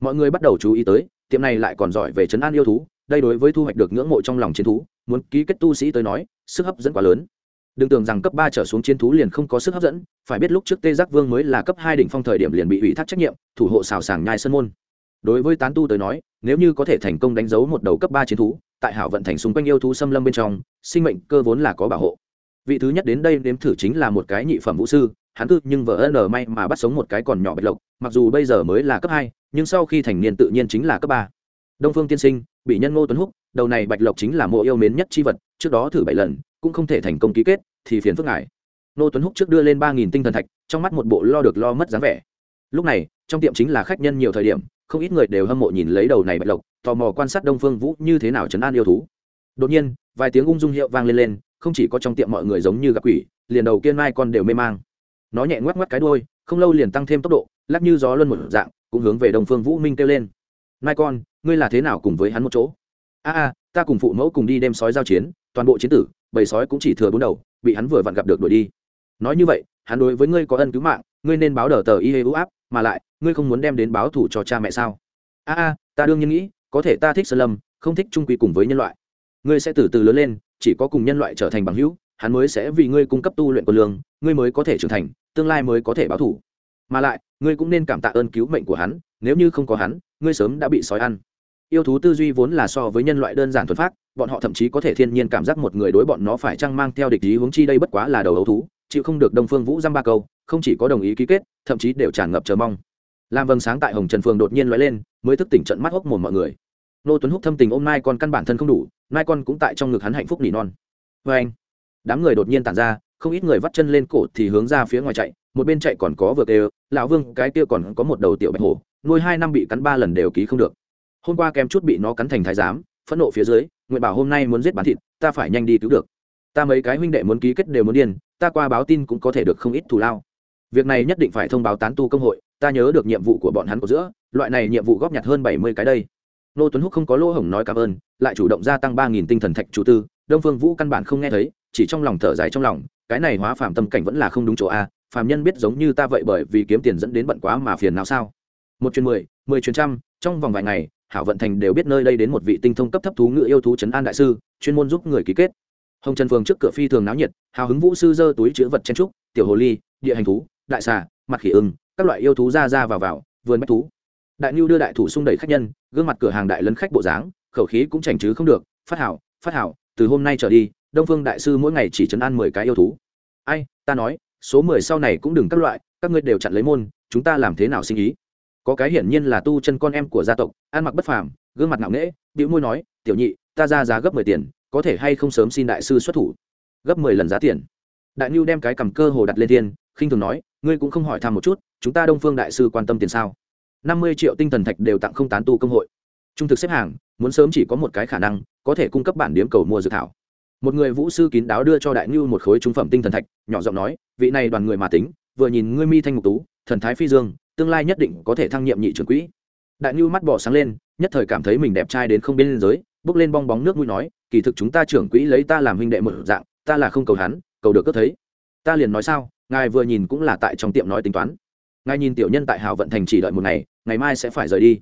Speaker 1: Mọi người bắt đầu chú ý tới, tiệm này lại còn giỏi về chấn an yêu thú, đây đối với thu hoạch được ngưỡng mộ trong lòng chiến thú, muốn ký kết tu sĩ tới nói, sức hấp dẫn quá lớn. Đừng tưởng rằng cấp ba trở xuống chiến thú liền không có sức hấp dẫn, phải biết lúc trước tê giác vương mới là cấp hai đỉnh phong thời điểm liền bị ủy thác trách nhiệm, thủ hộ xào sàng nhai sân môn. Đối với tán tu tới nói, nếu như có thể thành công đánh dấu một đầu cấp ba chiến thú, tại hảo vận thành xung quanh yêu thú xâm lâm bên trong, sinh mệnh cơ vốn là có bảo hộ vị thứ nhất đến đây nếm thử chính là một cái nhị phẩm vũ sư, hắn tư nhưng vợ ân may mà bắt sống một cái còn nhỏ bạch lộc, mặc dù bây giờ mới là cấp hai, nhưng sau khi thành niên tự nhiên chính là cấp ba. Đông phương tiên sinh, bị nhân ngô tuấn húc, đầu này bạch lộc chính là mộ yêu mến nhất chi vật, trước đó thử bảy lần, cũng không thể thành công ký kết, thì phiền phức ngại. ngô tuấn húc trước đưa lên ba nghìn tinh thần thạch, trong mắt một bộ lo được lo mất dáng vẻ. Lúc này, trong tiệm chính là khách nhân nhiều thời điểm, không ít người đều hâm mộ nhìn lấy đầu này bạch lộc, tò mò quan sát đông phương vũ như thế nào chấn an yêu thú. Đột nhiên, vài tiếng ung dung hiệu vang lên lên không chỉ có trong tiệm mọi người giống như gặp quỷ liền đầu kia mai con đều mê mang. Nó nhẹ ngoắc ngoắc cái đuôi, không lâu liền tăng thêm tốc độ lắc như gió luân một dạng cũng hướng về đông phương vũ minh kêu lên. Mai con ngươi là thế nào cùng với hắn một chỗ? A a ta cùng phụ mẫu cùng đi đem sói giao chiến toàn bộ chiến tử bầy sói cũng chỉ thừa bốn đầu bị hắn vừa vặn gặp được đuổi đi. Nói như vậy hắn đối với ngươi có ân cứu mạng ngươi nên báo đờ tờ y hê áp mà lại ngươi không muốn đem đến báo thủ cho cha mẹ sao? A a ta đương nhiên nghĩ có thể ta thích sơn lâm không thích trung quy cùng với nhân loại ngươi sẽ từ từ lớn lên, chỉ có cùng nhân loại trở thành bằng hữu, hắn mới sẽ vì ngươi cung cấp tu luyện quân lương, ngươi mới có thể trưởng thành, tương lai mới có thể báo thủ. Mà lại, ngươi cũng nên cảm tạ ơn cứu mệnh của hắn, nếu như không có hắn, ngươi sớm đã bị sói ăn. Yêu thú tư duy vốn là so với nhân loại đơn giản thuần phát bọn họ thậm chí có thể thiên nhiên cảm giác một người đối bọn nó phải chăng mang theo địch ý hướng chi đây bất quá là đầu ấu thú, chịu không được đông phương vũ dăm ba câu, không chỉ có đồng ý ký kết, thậm chí đều tràn ngập chờ mong. Làm vầng sáng tại hồng trần phường đột nhiên loại lên, mới thức tỉnh trận mắt hốc mồm mọi người. Nô tuấn húc thâm tình ôm mai còn căn bản thân không đủ mai con cũng tại trong ngực hắn hạnh phúc nỉ non. Vê anh. Đám người đột nhiên tản ra, không ít người vắt chân lên cổ thì hướng ra phía ngoài chạy, một bên chạy còn có vừa kêu, lão vương, cái kia còn có một đầu tiểu bạch hổ, nuôi hai năm bị cắn ba lần đều ký không được. Hôm qua kém chút bị nó cắn thành thái giám, phẫn nộ phía dưới, nguyện bảo hôm nay muốn giết bán thịt, ta phải nhanh đi cứu được. Ta mấy cái huynh đệ muốn ký kết đều muốn điên ta qua báo tin cũng có thể được không ít thù lao. Việc này nhất định phải thông báo tán tu công hội, ta nhớ được nhiệm vụ của bọn hắn của giữa, loại này nhiệm vụ góp nhặt hơn bảy mươi cái đây nô tuấn húc không có lỗ hổng nói cảm ơn, lại chủ động gia tăng ba nghìn tinh thần thạch chủ tư, đông phương vũ căn bản không nghe thấy, chỉ trong lòng thở dài trong lòng, cái này hóa phàm tâm cảnh vẫn là không đúng chỗ a, phàm nhân biết giống như ta vậy bởi vì kiếm tiền dẫn đến bận quá mà phiền nào sao? Một chuyến mười mười chuyến trăm, trong vòng vài ngày, hảo vận thành đều biết nơi đây đến một vị tinh thông cấp thấp thú ngựa yêu thú trấn an đại sư, chuyên môn giúp người ký kết. Hồng trần phường trước cửa phi thường náo nhiệt, hào hứng vũ sư dơ túi chữ vật chen trúc, tiểu hồ ly, địa hành thú, đại xà, mặt khỉ ưng, các loại yêu thú ra ra vào vào, vườn bách thú đại nhu đưa đại thủ xung đẩy khách nhân, gương mặt cửa hàng đại lấn khách bộ dáng, khẩu khí cũng chảnh chứ không được, phát hảo phát hảo, từ hôm nay trở đi, đông phương đại sư mỗi ngày chỉ trấn an mười cái yêu thú. Ai, ta nói, số mười sau này cũng đừng các loại, các ngươi đều chặn lấy môn, chúng ta làm thế nào sinh ý? Có cái hiển nhiên là tu chân con em của gia tộc, ăn mặc bất phàm, gương mặt ngạo nghễ, bĩu môi nói, tiểu nhị, ta ra giá gấp mười tiền, có thể hay không sớm xin đại sư xuất thủ? Gấp mười lần giá tiền. Đại nhu đem cái cầm cơ hồ đặt lên thiên, khinh thường nói, ngươi cũng không hỏi thăm một chút, chúng ta đông phương đại sư quan tâm tiền sao? Năm mươi triệu tinh thần thạch đều tặng không tán tu công hội. Trung thực xếp hàng, muốn sớm chỉ có một cái khả năng, có thể cung cấp bản điếm cầu mua dự thảo. Một người vũ sư kín đáo đưa cho đại ngưu một khối trung phẩm tinh thần thạch, nhỏ giọng nói, vị này đoàn người mà tính, vừa nhìn ngươi mi thanh ngục tú, thần thái phi dương, tương lai nhất định có thể thăng nhiệm nhị trưởng quỹ. Đại ngưu mắt bỏ sáng lên, nhất thời cảm thấy mình đẹp trai đến không biên giới, bước lên bong bóng nước mũi nói, kỳ thực chúng ta trưởng quỹ lấy ta làm huynh đệ một dạng, ta là không cầu hắn, cầu được cất thấy. Ta liền nói sao, ngài vừa nhìn cũng là tại trong tiệm nói tính toán. Ngài nhìn tiểu nhân tại hào vận thành chỉ đợi một ngày ngày mai sẽ phải rời đi.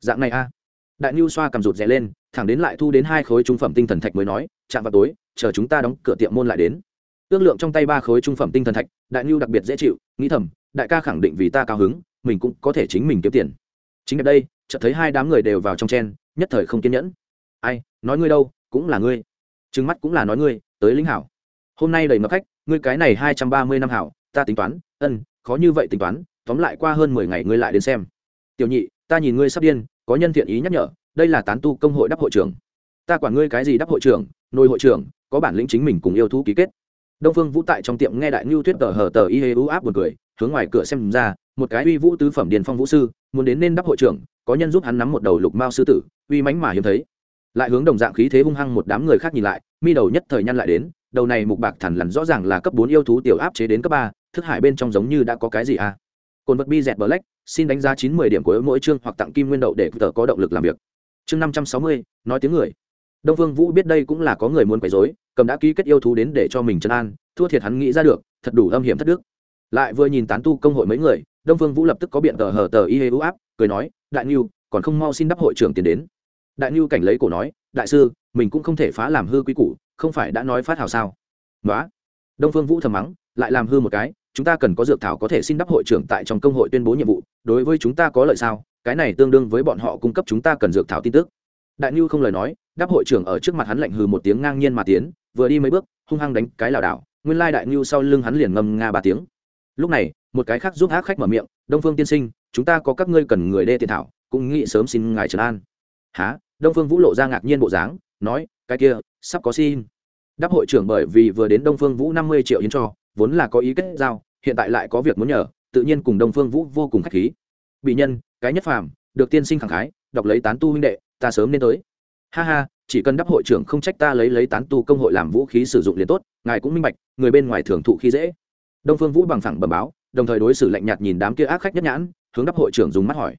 Speaker 1: Dạng này a. Đại nhu xoa cầm rụt rè lên, thẳng đến lại thu đến hai khối trung phẩm tinh thần thạch mới nói, chạm vào tối, chờ chúng ta đóng cửa tiệm môn lại đến. Ước lượng trong tay ba khối trung phẩm tinh thần thạch, đại nhu đặc biệt dễ chịu, nghĩ thầm, đại ca khẳng định vì ta cao hứng, mình cũng có thể chính mình kiếm tiền. Chính ở đây, chợt thấy hai đám người đều vào trong chen, nhất thời không kiên nhẫn. Ai, nói ngươi đâu, cũng là ngươi. Trừng mắt cũng là nói ngươi, tới lính hảo. Hôm nay đầy ngập khách, ngươi cái này hai trăm ba mươi năm hảo, ta tính toán, ân, khó như vậy tính toán, tóm lại qua hơn mười ngày ngươi lại đến xem tiểu nhị, ta nhìn ngươi sắp điên, có nhân thiện ý nhắc nhở, đây là tán tu công hội đắp hội trưởng. Ta quản ngươi cái gì đắp hội trưởng nôi hội trưởng, có bản lĩnh chính mình cùng yêu thú ký kết. Đông phương vũ tại trong tiệm nghe đại ngưu thuyết tờ hờ tờ y hê u áp một cười, hướng ngoài cửa xem ra, một cái uy vũ tứ phẩm điền phong vũ sư, muốn đến nên đắp hội trưởng, có nhân giúp hắn nắm một đầu lục mao sư tử, uy mánh mà hiếm thấy. Lại hướng đồng dạng khí thế hung hăng một đám người khác nhìn lại, mi đầu nhất thời nhăn lại đến, đầu này mục bạc thẳn lằn rõ ràng là cấp bốn yêu thú tiểu áp chế đến cấp ba, thức hải bên trong giống như đã có cái gì à? Cồn vật bi dẹt bờ lách xin đánh giá chín mươi điểm của mỗi chương hoặc tặng kim nguyên đậu để tờ có động lực làm việc. Chương năm trăm sáu mươi, nói tiếng người. Đông phương vũ biết đây cũng là có người muốn quấy rối, cầm đã ký kết yêu thú đến để cho mình chân an, thua thiệt hắn nghĩ ra được, thật đủ âm hiểm thất đức. Lại vừa nhìn tán tu công hội mấy người, đông phương vũ lập tức có biện tờ hở tờ y hê u áp, cười nói, đại niu còn không mau xin đắp hội trưởng tiền đến. Đại niu cảnh lấy cổ nói, đại sư, mình cũng không thể phá làm hư quý củ, không phải đã nói phát hào sao? Nói đông phương vũ thầm mắng, lại làm hư một cái chúng ta cần có dược thảo có thể xin đắp hội trưởng tại trong công hội tuyên bố nhiệm vụ, đối với chúng ta có lợi sao? Cái này tương đương với bọn họ cung cấp chúng ta cần dược thảo tin tức. Đại nhu không lời nói, đáp hội trưởng ở trước mặt hắn lạnh hừ một tiếng ngang nhiên mà tiến, vừa đi mấy bước, hung hăng đánh cái lảo đảo, nguyên lai đại nhu sau lưng hắn liền ngâm nga ba tiếng. Lúc này, một cái khác giúp ác khách mở miệng, đông phương tiên sinh, chúng ta có các ngươi cần người đê tiền thảo, cũng nghĩ sớm xin ngài trần an. Há đông phương vũ lộ ra ngạc nhiên bộ dáng, nói, cái kia, sắp có xin. Đáp hội trưởng bởi vì vừa đến đông phương vũ năm mươi triệu yến cho vốn là có ý kết giao, hiện tại lại có việc muốn nhờ, tự nhiên cùng đông phương vũ vô cùng k h á c h khí. Bị nhân, cái nhất phàm, được tiên sinh khẳng khái, đọc lấy tán tu huynh đệ, ta sớm nên tới. Ha ha, chỉ cần đắp hội trưởng không trách ta lấy lấy tán tu công hội làm vũ khí sử dụng liền tốt, ngài cũng minh bạch, người bên ngoài thường thụ khi dễ. Đông phương vũ bằng phẳng bẩm báo, đồng thời đối xử lạnh nhạt nhìn đám kia ác khách nhất nhãn, hướng đắp hội trưởng dùng mắt hỏi.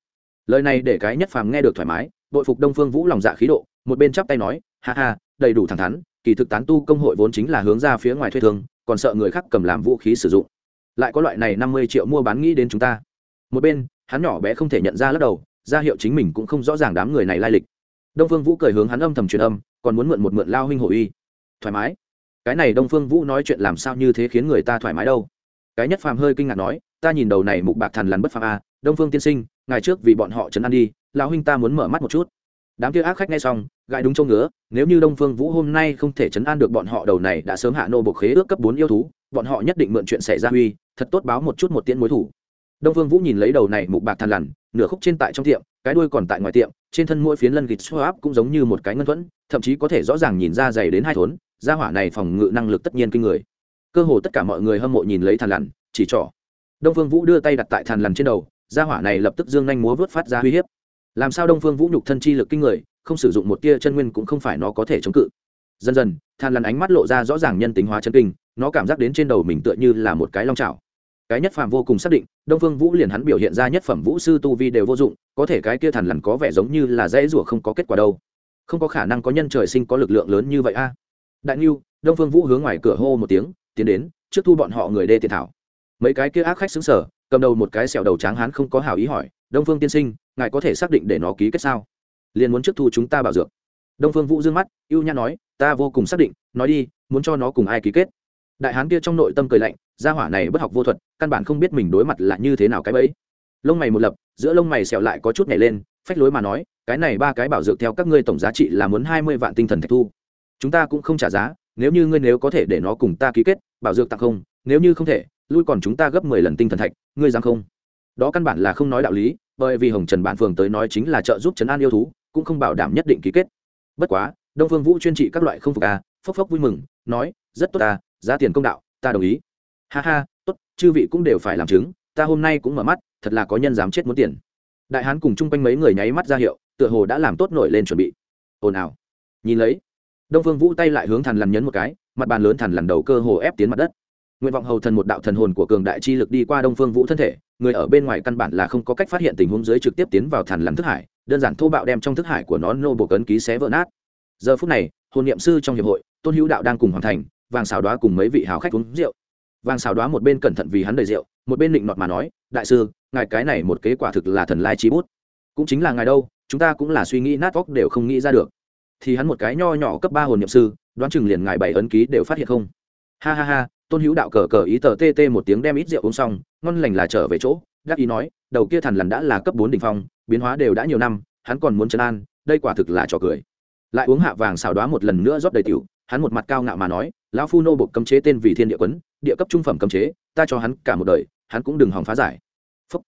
Speaker 1: Lời này để cái nhất phàm nghe được thoải mái, bội phục đông phương vũ lòng dạ khí độ, một bên chắp tay nói, ha ha, đầy đủ thẳng thắn, kỳ thực tán tu công hội vốn chính là hướng ra phía ngoài thuê thương còn sợ người khác cầm làm vũ khí sử dụng. Lại có loại này năm mươi triệu mua bán nghĩ đến chúng ta. Một bên, hắn nhỏ bé không thể nhận ra lắc đầu, ra hiệu chính mình cũng không rõ ràng đám người này lai lịch. Đông phương vũ cười hướng hắn âm thầm truyền âm, còn muốn mượn một mượn lao huynh hồ uy thoải mái. Cái này đông phương vũ nói chuyện làm sao như thế khiến người ta thoải mái đâu. Cái nhất phàm hơi kinh ngạc nói, ta nhìn đầu này mục bạc thần lằn bất phàm a, đông phương tiên sinh, ngày trước vì bọn họ trấn an đi lão huynh ta muốn mở mắt một chút đám kia ác khách nghe xong, gãi đúng châu ngứa, nếu như đông phương vũ hôm nay không thể chấn an được bọn họ đầu này đã sớm hạ nô bộc khế ước cấp bốn yêu thú, bọn họ nhất định mượn chuyện xảy ra uy thật tốt báo một chút một tiễn mối thủ. Đông phương vũ nhìn lấy đầu này mục bạc thằn lằn, nửa khúc trên tại trong tiệm, cái đuôi còn tại ngoài tiệm, trên thân mỗi phiến lân gịt xô áp cũng giống như một cái ngân thuẫn, thậm chí có thể rõ ràng nhìn ra dày đến hai thốn, gia hỏa này phòng ngự năng lực tất nhiên kinh người. Cơ hồ tất cả mọi người hâm mộ nhìn lấy thằn lằn, chỉ trỏ. Đông phương vũ đưa tay đặt tại thằn lằn trên đầu, gia hỏa này lập tức dương nhanh múa vớt phát ra uy hiếp làm sao đông phương vũ nhục thân chi lực kinh người, không sử dụng một tia chân nguyên cũng không phải nó có thể chống cự. Dần dần, than lằn ánh mắt lộ ra rõ ràng nhân tính hóa chân kinh, nó cảm giác đến trên đầu mình tựa như là một cái long trào cái nhất phàm vô cùng xác định, đông phương vũ liền hắn biểu hiện ra nhất phẩm vũ sư tu vi đều vô dụng, có thể cái kia thằn lằn có vẻ giống như là dễ rủa không có kết quả đâu. Không có khả năng có nhân trời sinh có lực lượng lớn như vậy a. À. Đại niu đông phương vũ hướng ngoài cửa hô một tiếng, tiến đến, trước thu bọn họ người đê tiền thảo. Mấy cái kia ác khách xứng sở cầm đầu một cái sẹo đầu tráng hắn không có hảo ý hỏi đông phương tiên sinh, ngài có thể xác định để nó ký kết sao? Liền muốn trước thu chúng ta bảo dược. Đông phương vũ d ư ơ n g mắt, ưu nhã nói, ta vô cùng xác định, nói đi, muốn cho nó cùng ai ký kết? Đại hán kia trong nội tâm cười lạnh, gia hỏa này bất học vô thuật, căn bản không biết mình đối mặt là như thế nào cái bẫy. Lông mày một lập, giữa lông mày xẹo lại có chút nhảy lên, phách lối mà nói, cái này ba cái bảo dược theo các ngươi tổng giá trị là muốn hai mươi vạn tinh thần thạch thu. Chúng ta cũng không trả giá, nếu như ngươi nếu có thể để nó cùng ta ký kết, bảo dược tặng không, nếu như không thể, lui còn chúng ta gấp mười lần tinh thần thạch, ngươi dám không? Đó căn bản là không nói đạo lý bởi vì hồng trần bản phường tới nói chính là trợ giúp trấn an yêu thú, cũng không bảo đảm nhất định ký kết. Bất quá, đông phương vũ chuyên trị các loại không phục à phốc phốc vui mừng, nói, rất tốt à giá tiền công đạo, ta đồng ý. Ha ha, tốt, chư vị cũng đều phải làm chứng, ta hôm nay cũng mở mắt, thật là có nhân dám chết muốn tiền. Đại hán cùng chung quanh mấy người nháy mắt ra hiệu, tựa hồ đã làm tốt nổi lên chuẩn bị. Ồn ào. Nhìn lấy, đông phương vũ tay lại hướng thằn lằn nhấn một cái, mặt bàn lớn thằn lằn đầu cơ hồ ép tiến mặt đất. Nguyện vọng hầu thần một đạo thần hồn của cường đại chi lực đi qua đông phương vũ thân thể người ở bên ngoài căn bản là không có cách phát hiện tình huống dưới trực tiếp tiến vào thằn lằn thức hải, đơn giản thô bạo đem trong thức hải của nó nô bộ cấn ký xé vỡ nát. Giờ phút này, hồn niệm sư trong hiệp hội, tôn hữu đạo đang cùng hoàn thành, vàng xào đoá cùng mấy vị hào khách uống rượu. Vàng xào đoá một bên cẩn thận vì hắn đầy rượu, một bên định nọt mà nói, đại sư, ngài cái này một kế quả thực là thần lai chi bút. Cũng chính là ngài đâu, chúng ta cũng là suy nghĩ nát óc đều không nghĩ ra được. Thì hắn một cái nho nhỏ cấp ba hồn niệm sư, đoán chừng liền ngài bảy ấn ký đều phát hiện không. Ha ha ha tôn hữu đạo cờ cờ ý tờ tê tê một tiếng đem ít rượu uống xong, ngon lành là trở về chỗ, đắc ý nói, đầu kia thằn lằn đã là cấp bốn đ ỉ n h phong, biến hóa đều đã nhiều năm, hắn còn muốn chấn an, đây quả thực là trò cười. Lại uống hạ vàng xào đoá một lần nữa rót đầy tiểu, hắn một mặt cao ngạo mà nói, lão phu nô bộc cấm chế tên vì thiên địa quấn, địa cấp trung phẩm cấm chế, ta cho hắn cả một đời, hắn cũng đừng hòng phá giải. Phúc.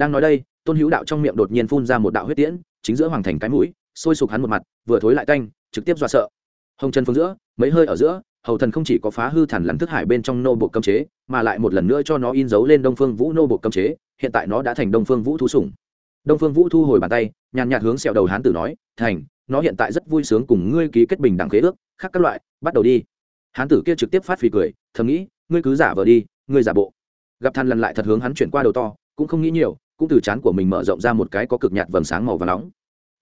Speaker 1: đang nói đây, tôn hữu đạo trong miệng đột nhiên phun ra một đạo huyết tiễn, chính giữa hoàng thành cái mũi, sôi sục hắn một mặt, vừa thối lại canh, trực tiếp dọa sợ. Hồng chân phương giữa, mấy hơi ở giữa hầu thần không chỉ có phá hư thản lắn thức hải bên trong nô bộ cấm chế, mà lại một lần nữa cho nó in dấu lên đông phương vũ nô bộ cấm chế, hiện tại nó đã thành đông phương vũ thú sủng. Đông phương vũ thu hồi bàn tay, nhàn nhạt hướng sẹo đầu hán tử nói, thành, nó hiện tại rất vui sướng cùng ngươi ký kết bình đẳng khế ước, khác các loại, bắt đầu đi. Hán tử kia trực tiếp phát phì cười, thầm nghĩ, ngươi cứ giả vờ đi, ngươi giả bộ. Gặp than lần lại thật hướng hắn chuyển qua đầu to, cũng không nghĩ nhiều, cũng từ chán của mình mở rộng ra một cái có cực nhạt vầng sáng màu và nóng.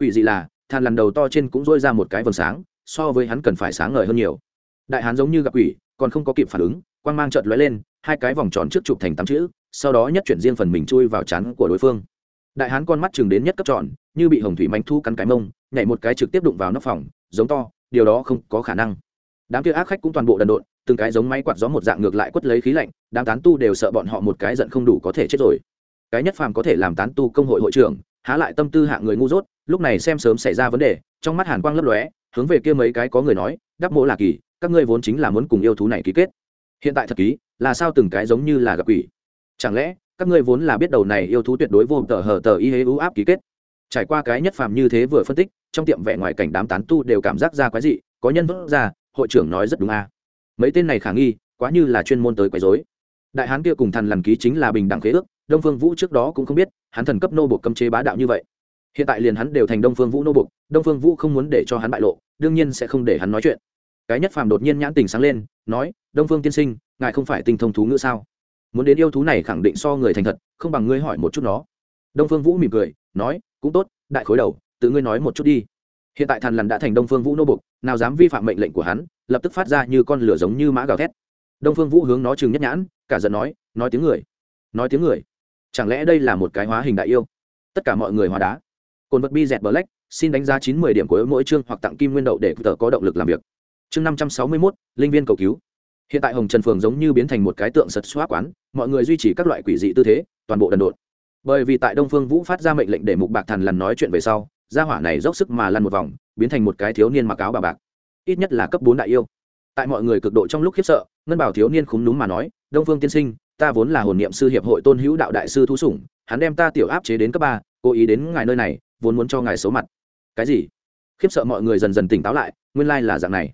Speaker 1: Ủy dị là than lần đầu to trên cũng dôi ra một cái vầng sáng, so với hắn cần phải sáng ngời hơn nhiều đại hán giống như gặp quỷ, còn không có kịp phản ứng, quang mang trợt lóe lên, hai cái vòng tròn trước chụp thành tám chữ, sau đó nhất chuyển riêng phần mình chui vào chán của đối phương. Đại hán con mắt chừng đến nhất cấp tròn, như bị hồng thủy manh thu cắn cái mông, nhảy một cái trực tiếp đụng vào nóc phòng, giống to, điều đó không có khả năng. Đám kia ác khách cũng toàn bộ đần độn, từng cái giống máy quạt gió một dạng ngược lại quất lấy khí lạnh, đám tán tu đều sợ bọn họ một cái giận không đủ có thể chết rồi. Cái nhất phàm có thể làm tán tu công hội hội trưởng, há lại tâm tư hạ người ngu dốt, lúc này xem sớm xảy ra vấn đề, trong mắt hàn quang lấp lóe, hướng về kia mấy cái có người nói, đắp mỗ là kỳ các ngươi vốn chính là muốn cùng yêu thú này ký kết. Hiện tại thật ký, là sao từng cái giống như là gặp quỷ? Chẳng lẽ, các ngươi vốn là biết đầu này yêu thú tuyệt đối vô tờ hờ tờ y hế ưu áp ký kết? Trải qua cái nhất phàm như thế vừa phân tích, trong tiệm vẻ ngoài cảnh đám tán tu đều cảm giác ra quái dị, có nhân vỡ ra, hội trưởng nói rất đúng a. Mấy tên này khả nghi, quá như là chuyên môn tới quấy rối. Đại hán kia cùng thần lần ký chính là bình đẳng khế ước, đông phương vũ trước đó cũng không biết, hắn thần cấp nô buộc cấm chế bá đạo như vậy. Hiện tại liền hắn đều thành đông phương vũ nô bộc, đông phương vũ không muốn để cho hắn bại lộ, đương nhiên sẽ không để hắn nói chuyện cái nhất phàm đột nhiên nhãn tình sáng lên, nói, đông phương tiên sinh, ngài không phải tinh thông thú ngữ sao? Muốn đến yêu thú này khẳng định so người thành thật, không bằng ngươi hỏi một chút nó. Đông phương vũ mỉm cười, nói, cũng tốt, đại khối đầu, tự ngươi nói một chút đi. Hiện tại thần lằn đã thành đông phương vũ nô bục nào dám vi phạm mệnh lệnh của hắn, lập tức phát ra như con lửa giống như mã gào thét. Đông phương vũ hướng nó chừng nhất nhãn, cả giận nói nói tiếng người, nói tiếng người. Chẳng lẽ đây là một cái hóa hình đại yêu? Tất cả mọi người hóa đá. Cồn vật bi dẹt black, xin đánh giá chín mươi điểm của mỗi chương hoặc tặng kim nguyên đậu để tờ có động lực làm việc chương năm trăm sáu mươi mốt, linh viên cầu cứu. Hiện tại hồng trần phường giống như biến thành một cái tượng sật xóa quán, mọi người duy trì các loại quỷ dị tư thế, toàn bộ đần độn. Bởi vì tại đông phương vũ phát ra mệnh lệnh để mục bạc thần lần nói chuyện về sau, gia hỏa này dốc sức mà lăn một vòng, biến thành một cái thiếu niên mặc áo bà bạc. Ít nhất là cấp bốn đại yêu. Tại mọi người cực độ trong lúc khiếp sợ, ngân bảo thiếu niên khúm núm mà nói, đông phương tiên sinh, ta vốn là hồn niệm sư hiệp hội tôn hữu đạo đại sư thú sủng, hắn đem ta tiểu áp chế đến cấp ba, cố ý đến ngài nơi này, vốn muốn cho ngài xấu mặt. Cái gì? Khiếp sợ mọi người dần dần tỉnh táo lại, nguyên lai là dạng này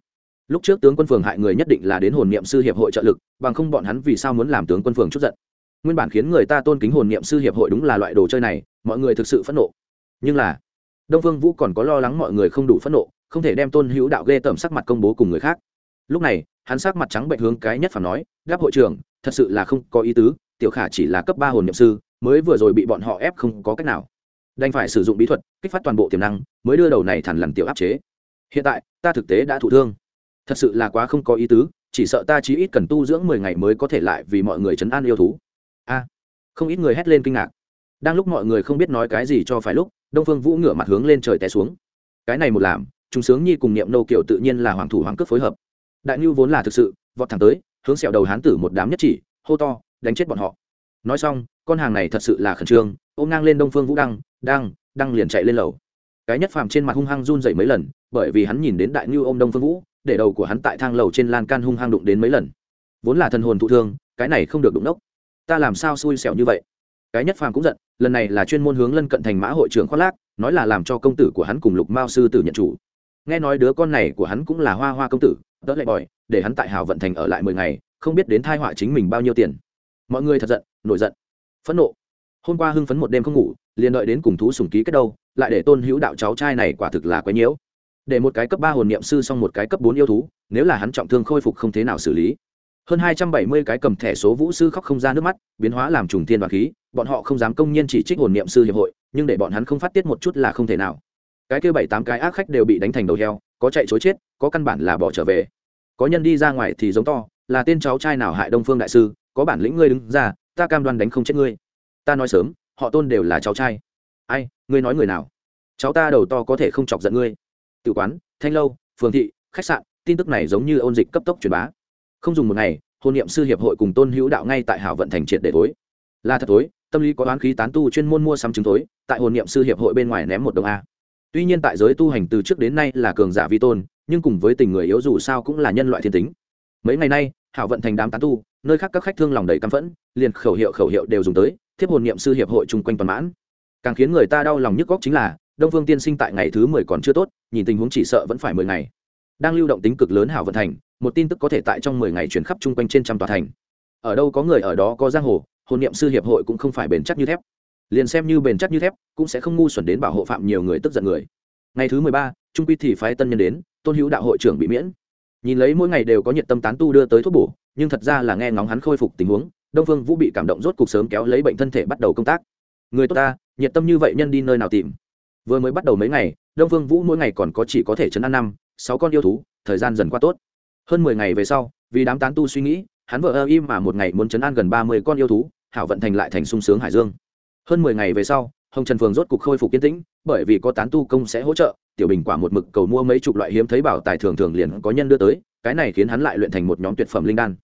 Speaker 1: lúc trước tướng quân phường hại người nhất định là đến hồn niệm sư hiệp hội trợ lực, bằng không bọn hắn vì sao muốn làm tướng quân phường chút giận? Nguyên bản khiến người ta tôn kính hồn niệm sư hiệp hội đúng là loại đồ chơi này, mọi người thực sự phẫn nộ. Nhưng là, đông phương vũ còn có lo lắng mọi người không đủ phẫn nộ, không thể đem tôn hữu đạo ghê tởm sắc mặt công bố cùng người khác. Lúc này, hắn sắc mặt trắng bệnh hướng cái nhất phản nói, gáp hội trưởng, thật sự là không có ý tứ, tiểu khả chỉ là cấp ba hồn niệm sư, mới vừa rồi bị bọn họ ép không có cách nào. Đành phải sử dụng bí thuật, kích phát toàn bộ tiềm năng, mới đưa đầu này thẳng lằn tiểu áp chế. Hiện tại, ta thực tế đã thụ thương thật sự là quá không có ý tứ, chỉ sợ ta chí ít cần tu dưỡng mười ngày mới có thể lại vì mọi người chấn an yêu thú. A, không ít người hét lên kinh ngạc. Đang lúc mọi người không biết nói cái gì cho phải lúc, đông phương vũ ngửa mặt hướng lên trời té xuống. Cái này một làm, chúng sướng nhi cùng niệm nô kiểu tự nhiên là hoàng thủ hoàng cước phối hợp. Đại nhu vốn là thực sự, vọt thẳng tới, hướng sẹo đầu hán tử một đám nhất chỉ, hô to, đánh chết bọn họ. Nói xong, con hàng này thật sự là khẩn trương, ôm ngang lên đông phương vũ đăng đăng đăng liền chạy lên lầu. Cái nhất phàm trên mặt hung hăng run dậy mấy lần, bởi vì hắn nhìn đến đại nhu ôm đông phương vũ để đầu của hắn tại thang lầu trên lan can hung hăng đụng đến mấy lần. Vốn là thần hồn thụ thương, cái này không được đụng nốc. Ta làm sao xui xẻo như vậy? Cái nhất phàm cũng giận, lần này là chuyên môn hướng lân cận thành mã hội trưởng khoác lác, nói là làm cho công tử của hắn cùng lục mao sư tử nhận chủ. Nghe nói đứa con này của hắn cũng là hoa hoa công tử, đỡ lại bòi, để hắn tại hào vận thành ở lại mười ngày, không biết đến thai họa chính mình bao nhiêu tiền. Mọi người thật giận, nổi giận, phẫn nộ. Hôm qua hưng phấn một đêm không ngủ, liền đợi đến cùng thú sùng ký kết đâu, lại để tôn hữu đạo cháu trai này quả thực là quấy nhiễu để một cái cấp ba hồn niệm sư xong một cái cấp bốn yêu thú, nếu là hắn trọng thương khôi phục không thế nào xử lý. Hơn hai trăm bảy mươi cái cầm thẻ số vũ sư khóc không ra nước mắt, biến hóa làm trùng thiên và khí, bọn họ không dám công nhiên chỉ trích hồn niệm sư hiệp hội, nhưng để bọn hắn không phát tiết một chút là không thể nào. Cái kia bảy tám cái ác khách đều bị đánh thành đầu heo, có chạy chối chết, có căn bản là bỏ trở về. Có nhân đi ra ngoài thì giống to, là tên cháu trai nào hại đông phương đại sư, có bản lĩnh ngươi đứng ra, ta cam đoan đánh không chết ngươi. Ta nói sớm, họ tôn đều là cháu trai. Ai, ngươi nói người nào? Cháu ta đầu to có thể không chọc giận ngươi tự quán, thanh lâu, phường thị, khách sạn, tin tức này giống như ôn dịch cấp tốc truyền bá. Không dùng một ngày, hôn niệm sư hiệp hội cùng tôn hữu đạo ngay tại hảo vận thành triệt để tối. Là thật tối, tâm lý có đoán khí tán tu chuyên môn mua sắm chứng tối, tại hồn niệm sư hiệp hội bên ngoài ném một đồng a. Tuy nhiên tại giới tu hành từ trước đến nay là cường giả vi tôn, nhưng cùng với tình người yếu dù sao cũng là nhân loại thiên tính. Mấy ngày nay, hảo vận thành đám tán tu, nơi khác các khách thương lòng đầy căm phẫn, liền khẩu hiệu khẩu hiệu đều dùng tới, thiếp hồn niệm sư hiệp hội chung quanh toàn mãn. Càng khiến người ta đau lòng nhức góc chính là đông phương tiên sinh tại ngày thứ mười còn chưa tốt, nhìn tình huống chỉ sợ vẫn phải mười ngày. Đang lưu động tính cực lớn hảo vận thành, một tin tức có thể tại trong mười ngày chuyển khắp chung quanh trên trăm tòa thành. Ở đâu có người ở đó có giang hồ, hồn niệm sư hiệp hội cũng không phải bền chắc như thép. Liền xem như bền chắc như thép, cũng sẽ không ngu xuẩn đến bảo hộ phạm nhiều người tức giận người. Ngày thứ mười ba, trung quy thì phái tân nhân đến, tôn hữu đạo hội trưởng bị miễn. Nhìn lấy mỗi ngày đều có nhiệt tâm tán tu đưa tới thuốc bổ, nhưng thật ra là nghe ngóng hắn khôi phục tình huống, đông phương vũ bị cảm động rốt cuộc sớm kéo lấy bệnh thân thể bắt đầu công tác. Người tốt ta, nhiệt tâm như vậy nhân đi nơi nào tìm? Vừa mới bắt đầu mấy ngày, đông phương vũ mỗi ngày còn có chỉ có thể chấn an năm, sáu con yêu thú, thời gian dần qua tốt. Hơn mười ngày về sau, vì đám tán tu suy nghĩ, hắn vợ ơ im mà một ngày muốn chấn an gần ba mươi con yêu thú, hảo vận thành lại thành sung sướng hải dương. Hơn mười ngày về sau, hồng trần phường rốt cục khôi phục kiên tĩnh, bởi vì có tán tu công sẽ hỗ trợ, tiểu bình quả một mực cầu mua mấy chục loại hiếm thấy bảo tài thường thường liền có nhân đưa tới, cái này khiến hắn lại luyện thành một nhóm tuyệt phẩm linh đan.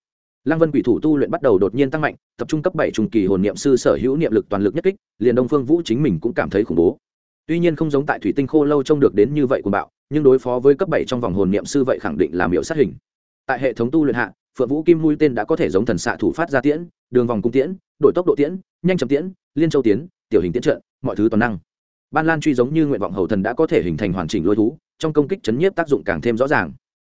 Speaker 1: Lăng vân quỷ thủ tu luyện bắt đầu đột nhiên tăng mạnh, tập trung cấp bảy trung kỳ hồn niệm sư sở hữu niệm lực toàn lực nhất kích, liền đông phương vũ chính mình cũng cảm thấy khủng bố tuy nhiên không giống tại thủy tinh khô lâu trông được đến như vậy của bạo, nhưng đối phó với cấp bảy trong vòng hồn niệm sư vậy khẳng định là miểu sát hình. Tại hệ thống tu luyện hạ, phượng vũ kim mũi tên đã có thể giống thần xạ thủ phát ra tiễn, đường vòng cung tiễn, đổi tốc độ tiễn, nhanh chậm tiễn, liên châu tiến, tiểu hình tiễn trận, mọi thứ toàn năng. Ban lan truy giống như nguyện vọng hầu thần đã có thể hình thành hoàn chỉnh lôi thú, trong công kích chấn nhiếp tác dụng càng thêm rõ ràng.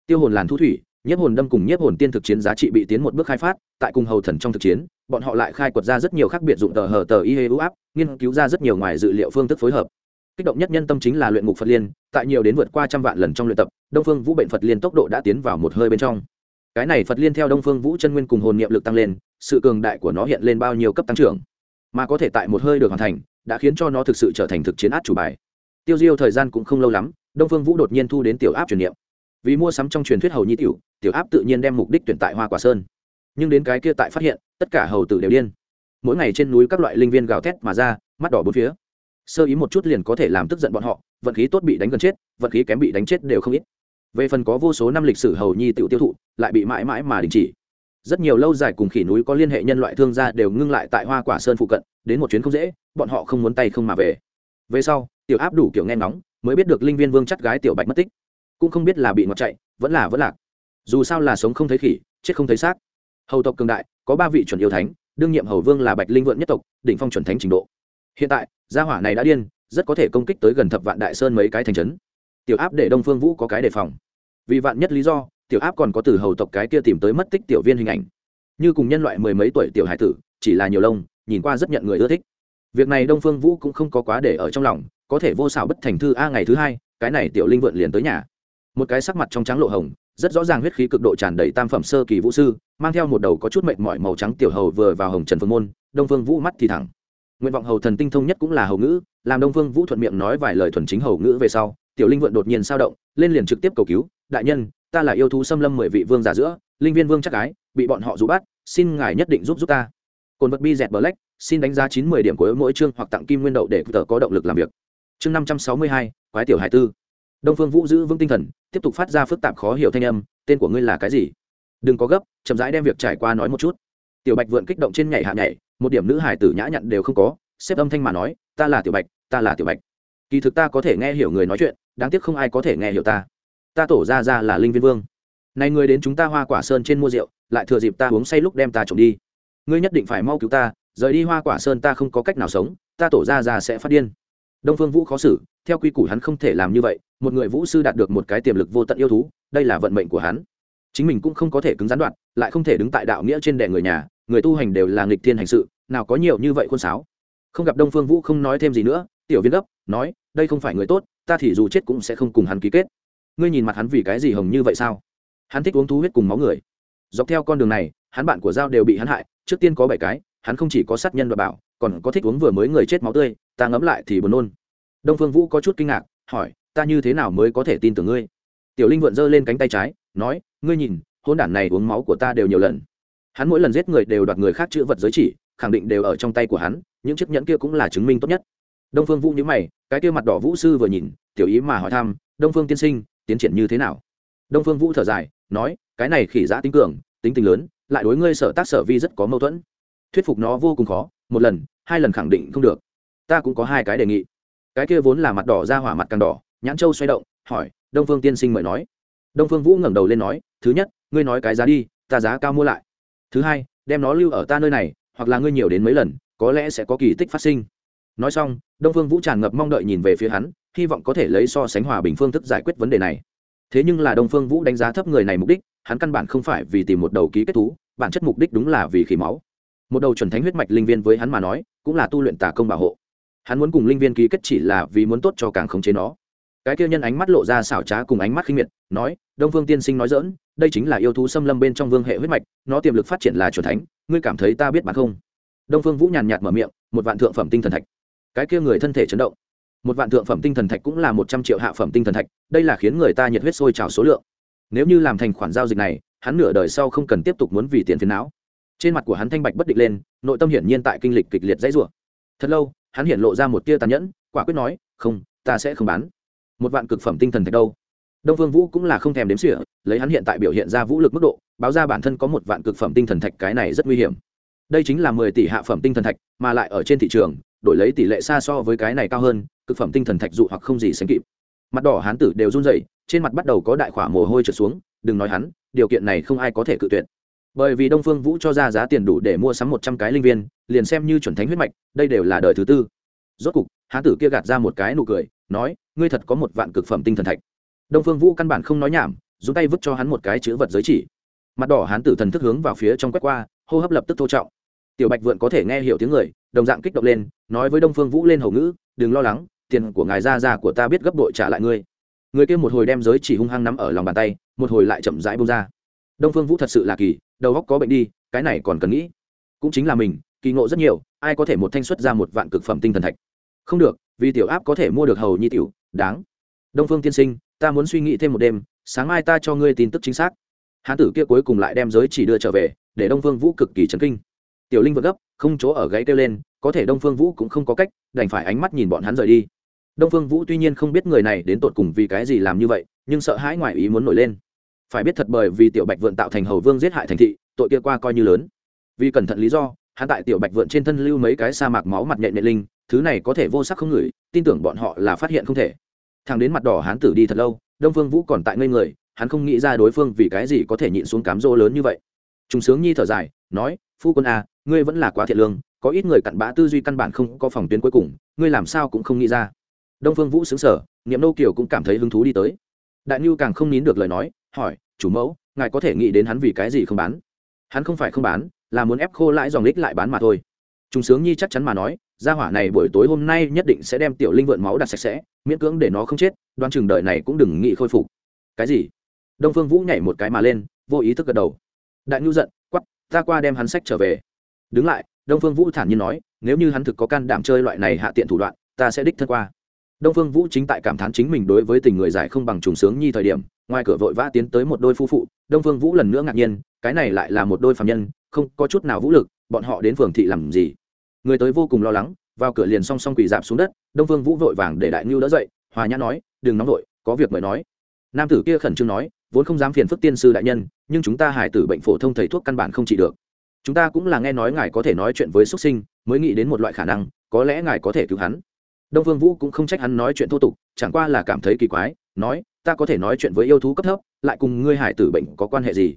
Speaker 1: Tiêu hồn làn thu thủy, nhiếp hồn đâm cùng nhiếp hồn tiên thực chiến giá trị bị tiến một bước khai phát, tại cùng hầu thần trong thực chiến, bọn họ lại khai quật ra rất nhiều khác biệt dụng tờ hờ tờ y hê ưu áp, nghiên cứu ra rất nhiều ngoài dự liệu phương thức phối hợp kích động nhất nhân tâm chính là luyện ngục phật liên, tại nhiều đến vượt qua trăm vạn lần trong luyện tập, đông phương vũ bệnh phật liên tốc độ đã tiến vào một hơi bên trong. Cái này phật liên theo đông phương vũ chân nguyên cùng hồn niệm lực tăng lên, sự cường đại của nó hiện lên bao nhiêu cấp tăng trưởng, mà có thể tại một hơi được hoàn thành, đã khiến cho nó thực sự trở thành thực chiến át chủ bài. Tiêu diêu thời gian cũng không lâu lắm, đông phương vũ đột nhiên thu đến tiểu áp truyền niệm. Vì mua sắm trong truyền thuyết hầu nhi tiểu tiểu áp tự nhiên đem mục đích tuyển tại hoa quả sơn. Nhưng đến cái kia tại phát hiện, tất cả hầu tử đều điên. Mỗi ngày trên núi các loại linh viên gào thét mà ra, mắt đỏ bốn phía sơ ý một chút liền có thể làm tức giận bọn họ, vận khí tốt bị đánh gần chết, vận khí kém bị đánh chết đều không ít. Về phần có vô số năm lịch sử hầu nhi tự tiêu thụ, lại bị mãi mãi mà đình chỉ. Rất nhiều lâu dài cùng khỉ núi có liên hệ nhân loại thương gia đều ngưng lại tại hoa quả sơn phụ cận, đến một chuyến không dễ, bọn họ không muốn tay không mà về. Về sau, tiểu áp đủ kiểu nghe ngóng, mới biết được linh viên vương chắt gái tiểu bạch mất tích. Cũng không biết là bị ngọt chạy, vẫn là vẫn lạc. Dù sao là sống không thấy khỉ, chết không thấy xác. Hầu tộc cường đại, có ba vị chuẩn yêu thánh, đương nhiệm hầu vương là bạch linh vượn nhất tộc, đỉnh phong chuẩn thánh trình độ. Hiện tại gia hỏa này đã điên, rất có thể công kích tới gần thập vạn đại sơn mấy cái thành trấn. Tiểu áp để đông phương vũ có cái đề phòng. Vì vạn nhất lý do, tiểu áp còn có từ hầu tộc cái kia tìm tới mất tích tiểu viên hình ảnh. Như cùng nhân loại mười mấy tuổi tiểu hải tử, chỉ là nhiều lông, nhìn qua rất nhận người ưa thích. Việc này đông phương vũ cũng không có quá để ở trong lòng, có thể vô xảo bất thành thư a ngày thứ hai, cái này tiểu linh vượn liền tới nhà. Một cái sắc mặt trong trắng lộ hồng, rất rõ ràng huyết khí cực độ tràn đầy tam phẩm sơ kỳ vũ sư, mang theo một đầu có chút mệnh mỏi màu trắng tiểu hầu vừa vào hồng trần phương môn, đông phương vũ mắt thì thẳng nguyện vọng hầu thần tinh thông nhất cũng là hầu ngữ, làm đông phương vũ thuận miệng nói vài lời thuần chính hầu ngữ về sau, tiểu linh vượn đột nhiên sao động, lên liền trực tiếp cầu cứu, đại nhân, ta là yêu thú xâm lâm mười vị vương giả giữa, linh viên vương chắc cái bị bọn họ rũ bắt, xin ngài nhất định giúp giúp ta. Cồn vật bi dẹt bờ lách xin đánh giá chín mươi điểm của mỗi chương hoặc tặng kim nguyên đậu để tờ có động lực làm việc. Chương năm trăm sáu mươi hai, quái tiểu hải tư. Đông phương vũ giữ vững tinh thần, tiếp tục phát ra phức tạp khó hiểu thanh âm, tên của ngươi là cái gì? Đừng có gấp, chậm rãi đem việc trải qua nói một chút. Tiểu bạch vượn kích động trên nhảy hạ nhảy một điểm nữ hải tử nhã nhặn đều không có, xếp âm thanh mà nói, ta là tiểu bạch, ta là tiểu bạch. Kỳ thực ta có thể nghe hiểu người nói chuyện, đáng tiếc không ai có thể nghe hiểu ta. Ta tổ ra ra là linh viên vương. Này người đến chúng ta hoa quả sơn trên mua rượu, lại thừa dịp ta uống say lúc đem ta trộm đi. Ngươi nhất định phải mau cứu ta, rời đi hoa quả sơn ta không có cách nào sống, ta tổ ra ra sẽ phát điên. Đông phương vũ khó xử, theo quy củ hắn không thể làm như vậy, một người vũ sư đạt được một cái tiềm lực vô tận yêu thú, đây là vận mệnh của hắn. Chính mình cũng không có thể cứng gián đoạn, lại không thể đứng tại đạo nghĩa trên đệ người nhà người tu hành đều là nghịch thiên hành sự, nào có nhiều như vậy khuôn sáo. Không gặp đông phương vũ không nói thêm gì nữa, tiểu viên gấp, nói, đây không phải người tốt, ta thì dù chết cũng sẽ không cùng hắn ký kết. Ngươi nhìn mặt hắn vì cái gì hồng như vậy sao? Hắn thích uống thú huyết cùng máu người. Dọc theo con đường này, hắn bạn của giao đều bị hắn hại, trước tiên có bảy cái, hắn không chỉ có sát nhân và bảo, còn có thích uống vừa mới người chết máu tươi, ta ngấm lại thì buồn nôn. Đông phương vũ có chút kinh ngạc, hỏi, ta như thế nào mới có thể tin tưởng ngươi? Tiểu linh vượn giơ lên cánh tay trái, nói, ngươi nhìn hôn đản này uống máu của ta đều nhiều lần hắn mỗi lần giết người đều đoạt người khác chữ vật giới chỉ, khẳng định đều ở trong tay của hắn, những chiếc nhẫn kia cũng là chứng minh tốt nhất. Đông phương vũ nhữ mày, cái kia mặt đỏ vũ sư vừa nhìn, tiểu ý mà hỏi thăm, đông phương tiên sinh, tiến triển như thế nào? Đông phương vũ thở dài, nói, cái này khỉ giã tính cường, tính tình lớn, lại đối ngươi sở tác sở vi rất có mâu thuẫn. Thuyết phục nó vô cùng khó, một lần, hai lần khẳng định không được. Ta cũng có hai cái đề nghị. Cái kia vốn là mặt đỏ ra hỏa mặt càng đỏ, nhãn châu xoay động, hỏi, đông phương tiên sinh mời nói. Đông phương vũ ngẩng đầu lên nói, thứ nhất, ngươi nói cái giá đi, ta giá cao mua lại thứ hai, đem nó lưu ở ta nơi này, hoặc là ngươi nhiều đến mấy lần, có lẽ sẽ có kỳ tích phát sinh. Nói xong, đông phương vũ tràn ngập mong đợi nhìn về phía hắn, hy vọng có thể lấy so sánh hòa bình phương thức giải quyết vấn đề này. Thế nhưng là đông phương vũ đánh giá thấp người này mục đích, hắn căn bản không phải vì tìm một đầu ký kết thú, bản chất mục đích đúng là vì khí máu. Một đầu chuẩn thánh huyết mạch linh viên với hắn mà nói, cũng là tu luyện tà công bảo hộ. Hắn muốn cùng linh viên ký kết chỉ là vì muốn tốt cho càng khống chế nó. Cái kia nhân ánh mắt lộ ra xảo trá cùng ánh mắt khinh miệt, nói, đông phương tiên sinh nói dỡn đây chính là yêu thú xâm lâm bên trong vương hệ huyết mạch, nó tiềm lực phát triển là chuẩn thánh, ngươi cảm thấy ta biết bạn không? Đông phương vũ nhàn nhạt mở miệng, một vạn thượng phẩm tinh thần thạch. Cái kia người thân thể chấn động. Một vạn thượng phẩm tinh thần thạch cũng là một trăm triệu hạ phẩm tinh thần thạch, đây là khiến người ta nhiệt huyết sôi trào số lượng. Nếu như làm thành khoản giao dịch này, hắn nửa đời sau không cần tiếp tục muốn vì tiền phiền não. Trên mặt của hắn thanh bạch bất định lên, nội tâm hiển nhiên tại kinh lịch kịch liệt dãy rủa. Thật lâu, hắn hiện lộ ra một tia tàn nhẫn, quả quyết nói, không, ta sẽ không bán. Một vạn cực phẩm tinh thần thạch đâu? Đông vương vũ cũng là không thèm đếm xỉa, lấy hắn hiện tại biểu hiện ra vũ lực mức độ, báo ra bản thân có một vạn cực phẩm tinh thần thạch cái này rất nguy hiểm. Đây chính là mười tỷ hạ phẩm tinh thần thạch, mà lại ở trên thị trường, đổi lấy tỷ lệ xa so với cái này cao hơn, cực phẩm tinh thần thạch dụ hoặc không gì sánh kịp. Mặt đỏ hán tử đều run rẩy, trên mặt bắt đầu có đại khỏa mồ hôi trượt xuống, đừng nói hắn, điều kiện này không ai có thể cự tuyệt. Bởi vì đông phương vũ cho ra giá tiền đủ để mua sắm một trăm cái linh viên, liền xem như chuẩn thánh huyết mạch, đây đều là đời thứ tư. Rốt cục, hán tử kia gạt ra một cái nụ cười, nói, ngươi thật có một vạn cực phẩm tinh thần thạch đông phương vũ căn bản không nói nhảm, dùng tay vứt cho hắn một cái chữ vật giới chỉ. Mặt đỏ hán tử thần thức hướng vào phía trong quét qua, hô hấp lập tức thô trọng. Tiểu bạch vượn có thể nghe hiểu tiếng người, đồng dạng kích động lên, nói với đông phương vũ lên hầu ngữ, đừng lo lắng, tiền của ngài ra ra của ta biết gấp đội trả lại ngươi. Người kia một hồi đem giới chỉ hung hăng nắm ở lòng bàn tay, một hồi lại chậm rãi bông ra. Đông phương vũ thật sự là kỳ, đầu óc có bệnh đi, cái này còn cần nghĩ. Cũng chính là mình, kỳ ngộ rất nhiều, ai có thể một thanh xuất ra một vạn cực phẩm tinh thần thạch. Không được, vì tiểu áp có thể mua được hầu nhi tiểu, đáng đông phương tiên sinh, ta muốn suy nghĩ thêm một đêm, sáng mai ta cho ngươi tin tức chính xác. Hán tử kia cuối cùng lại đem giới chỉ đưa trở về, để đông phương vũ cực kỳ chấn kinh. Tiểu linh vượt gấp, không chỗ ở gáy kêu lên, có thể đông phương vũ cũng không có cách, đành phải ánh mắt nhìn bọn hắn rời đi. Đông phương vũ tuy nhiên không biết người này đến tột cùng vì cái gì làm như vậy, nhưng sợ hãi ngoài ý muốn nổi lên. Phải biết thật bởi vì tiểu bạch vượn tạo thành hầu vương giết hại thành thị, tội kia qua coi như lớn. Vì cẩn thận lý do, hắn tại tiểu bạch vượn trên thân lưu mấy cái sa mạc máu mặt nhện nhện linh, thứ này có thể vô sắc không ngửi, tin tưởng bọn họ là phát hiện không thể thằng đến mặt đỏ hắn tử đi thật lâu đông phương vũ còn tại ngây người hắn không nghĩ ra đối phương vì cái gì có thể nhịn xuống cám dỗ lớn như vậy. Chúng sướng nhi thở dài nói phu quân à, ngươi vẫn là quá thiện lương có ít người cặn bã tư duy căn bản không có phòng tuyến cuối cùng ngươi làm sao cũng không nghĩ ra. Đông phương vũ xứng sở niệm nô kiều cũng cảm thấy hứng thú đi tới. Đại nhu càng không nín được lời nói hỏi chủ mẫu ngài có thể nghĩ đến hắn vì cái gì không bán? Hắn không phải không bán là muốn ép khô lãi dòng lích lại bán mà thôi. Trung sướng nhi chắc chắn mà nói, gia hỏa này buổi tối hôm nay nhất định sẽ đem tiểu linh vượn máu đặt sạch sẽ, miễn cưỡng để nó không chết, đoan chừng đợi này cũng đừng nghĩ khôi phục. Cái gì? Đông phương vũ nhảy một cái mà lên, vô ý thức gật đầu. Đại nhu giận quắp ta qua đem hắn sách trở về. Đứng lại, đông phương vũ thản nhiên nói, nếu như hắn thực có can đảm chơi loại này hạ tiện thủ đoạn, ta sẽ đích thân qua. Đông phương vũ chính tại cảm thán chính mình đối với tình người giải không bằng trùng sướng nhi thời điểm, ngoài cửa vội vã tiến tới một đôi phu phụ, đông phương vũ lần nữa ngạc nhiên, cái này lại là một đôi phạm nhân, không có chút nào vũ lực bọn họ đến phường thị làm gì? Người tới vô cùng lo lắng, vào cửa liền song song quỳ dạp xuống đất, đông Vương vũ vội vàng để đại ngưu đỡ dậy, hòa nhã nói, đừng nóng vội, có việc mời nói. Nam tử kia khẩn trương nói, vốn không dám phiền phức tiên sư đại nhân, nhưng chúng ta hải tử bệnh phổ thông thầy thuốc căn bản không trị được. Chúng ta cũng là nghe nói ngài có thể nói chuyện với xuất sinh, mới nghĩ đến một loại khả năng, có lẽ ngài có thể cứu hắn. Đông phương vũ cũng không trách hắn nói chuyện thô tục, chẳng qua là cảm thấy kỳ quái, nói, ta có thể nói chuyện với yêu thú cấp thấp, lại cùng ngươi hải tử bệnh có quan hệ gì?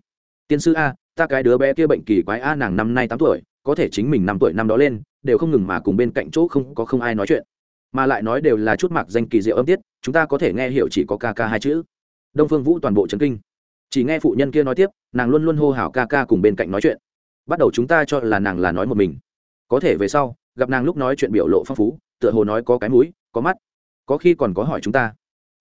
Speaker 1: Tiên sư a, ta cái đứa bé kia bệnh kỳ quái a, nàng năm nay tám tuổi, có thể chính mình năm tuổi năm đó lên, đều không ngừng mà cùng bên cạnh chỗ không có không ai nói chuyện. Mà lại nói đều là chút mặc danh kỳ diệu âm tiết, chúng ta có thể nghe hiểu chỉ có ca ca hai chữ. Đông phương vũ toàn bộ trấn kinh. Chỉ nghe phụ nhân kia nói tiếp, nàng luôn luôn hô hào ca ca cùng bên cạnh nói chuyện. Bắt đầu chúng ta cho là nàng là nói một mình. Có thể về sau, gặp nàng lúc nói chuyện biểu lộ phong phú, tựa hồ nói có cái mũi, có mắt. Có khi còn có hỏi chúng ta,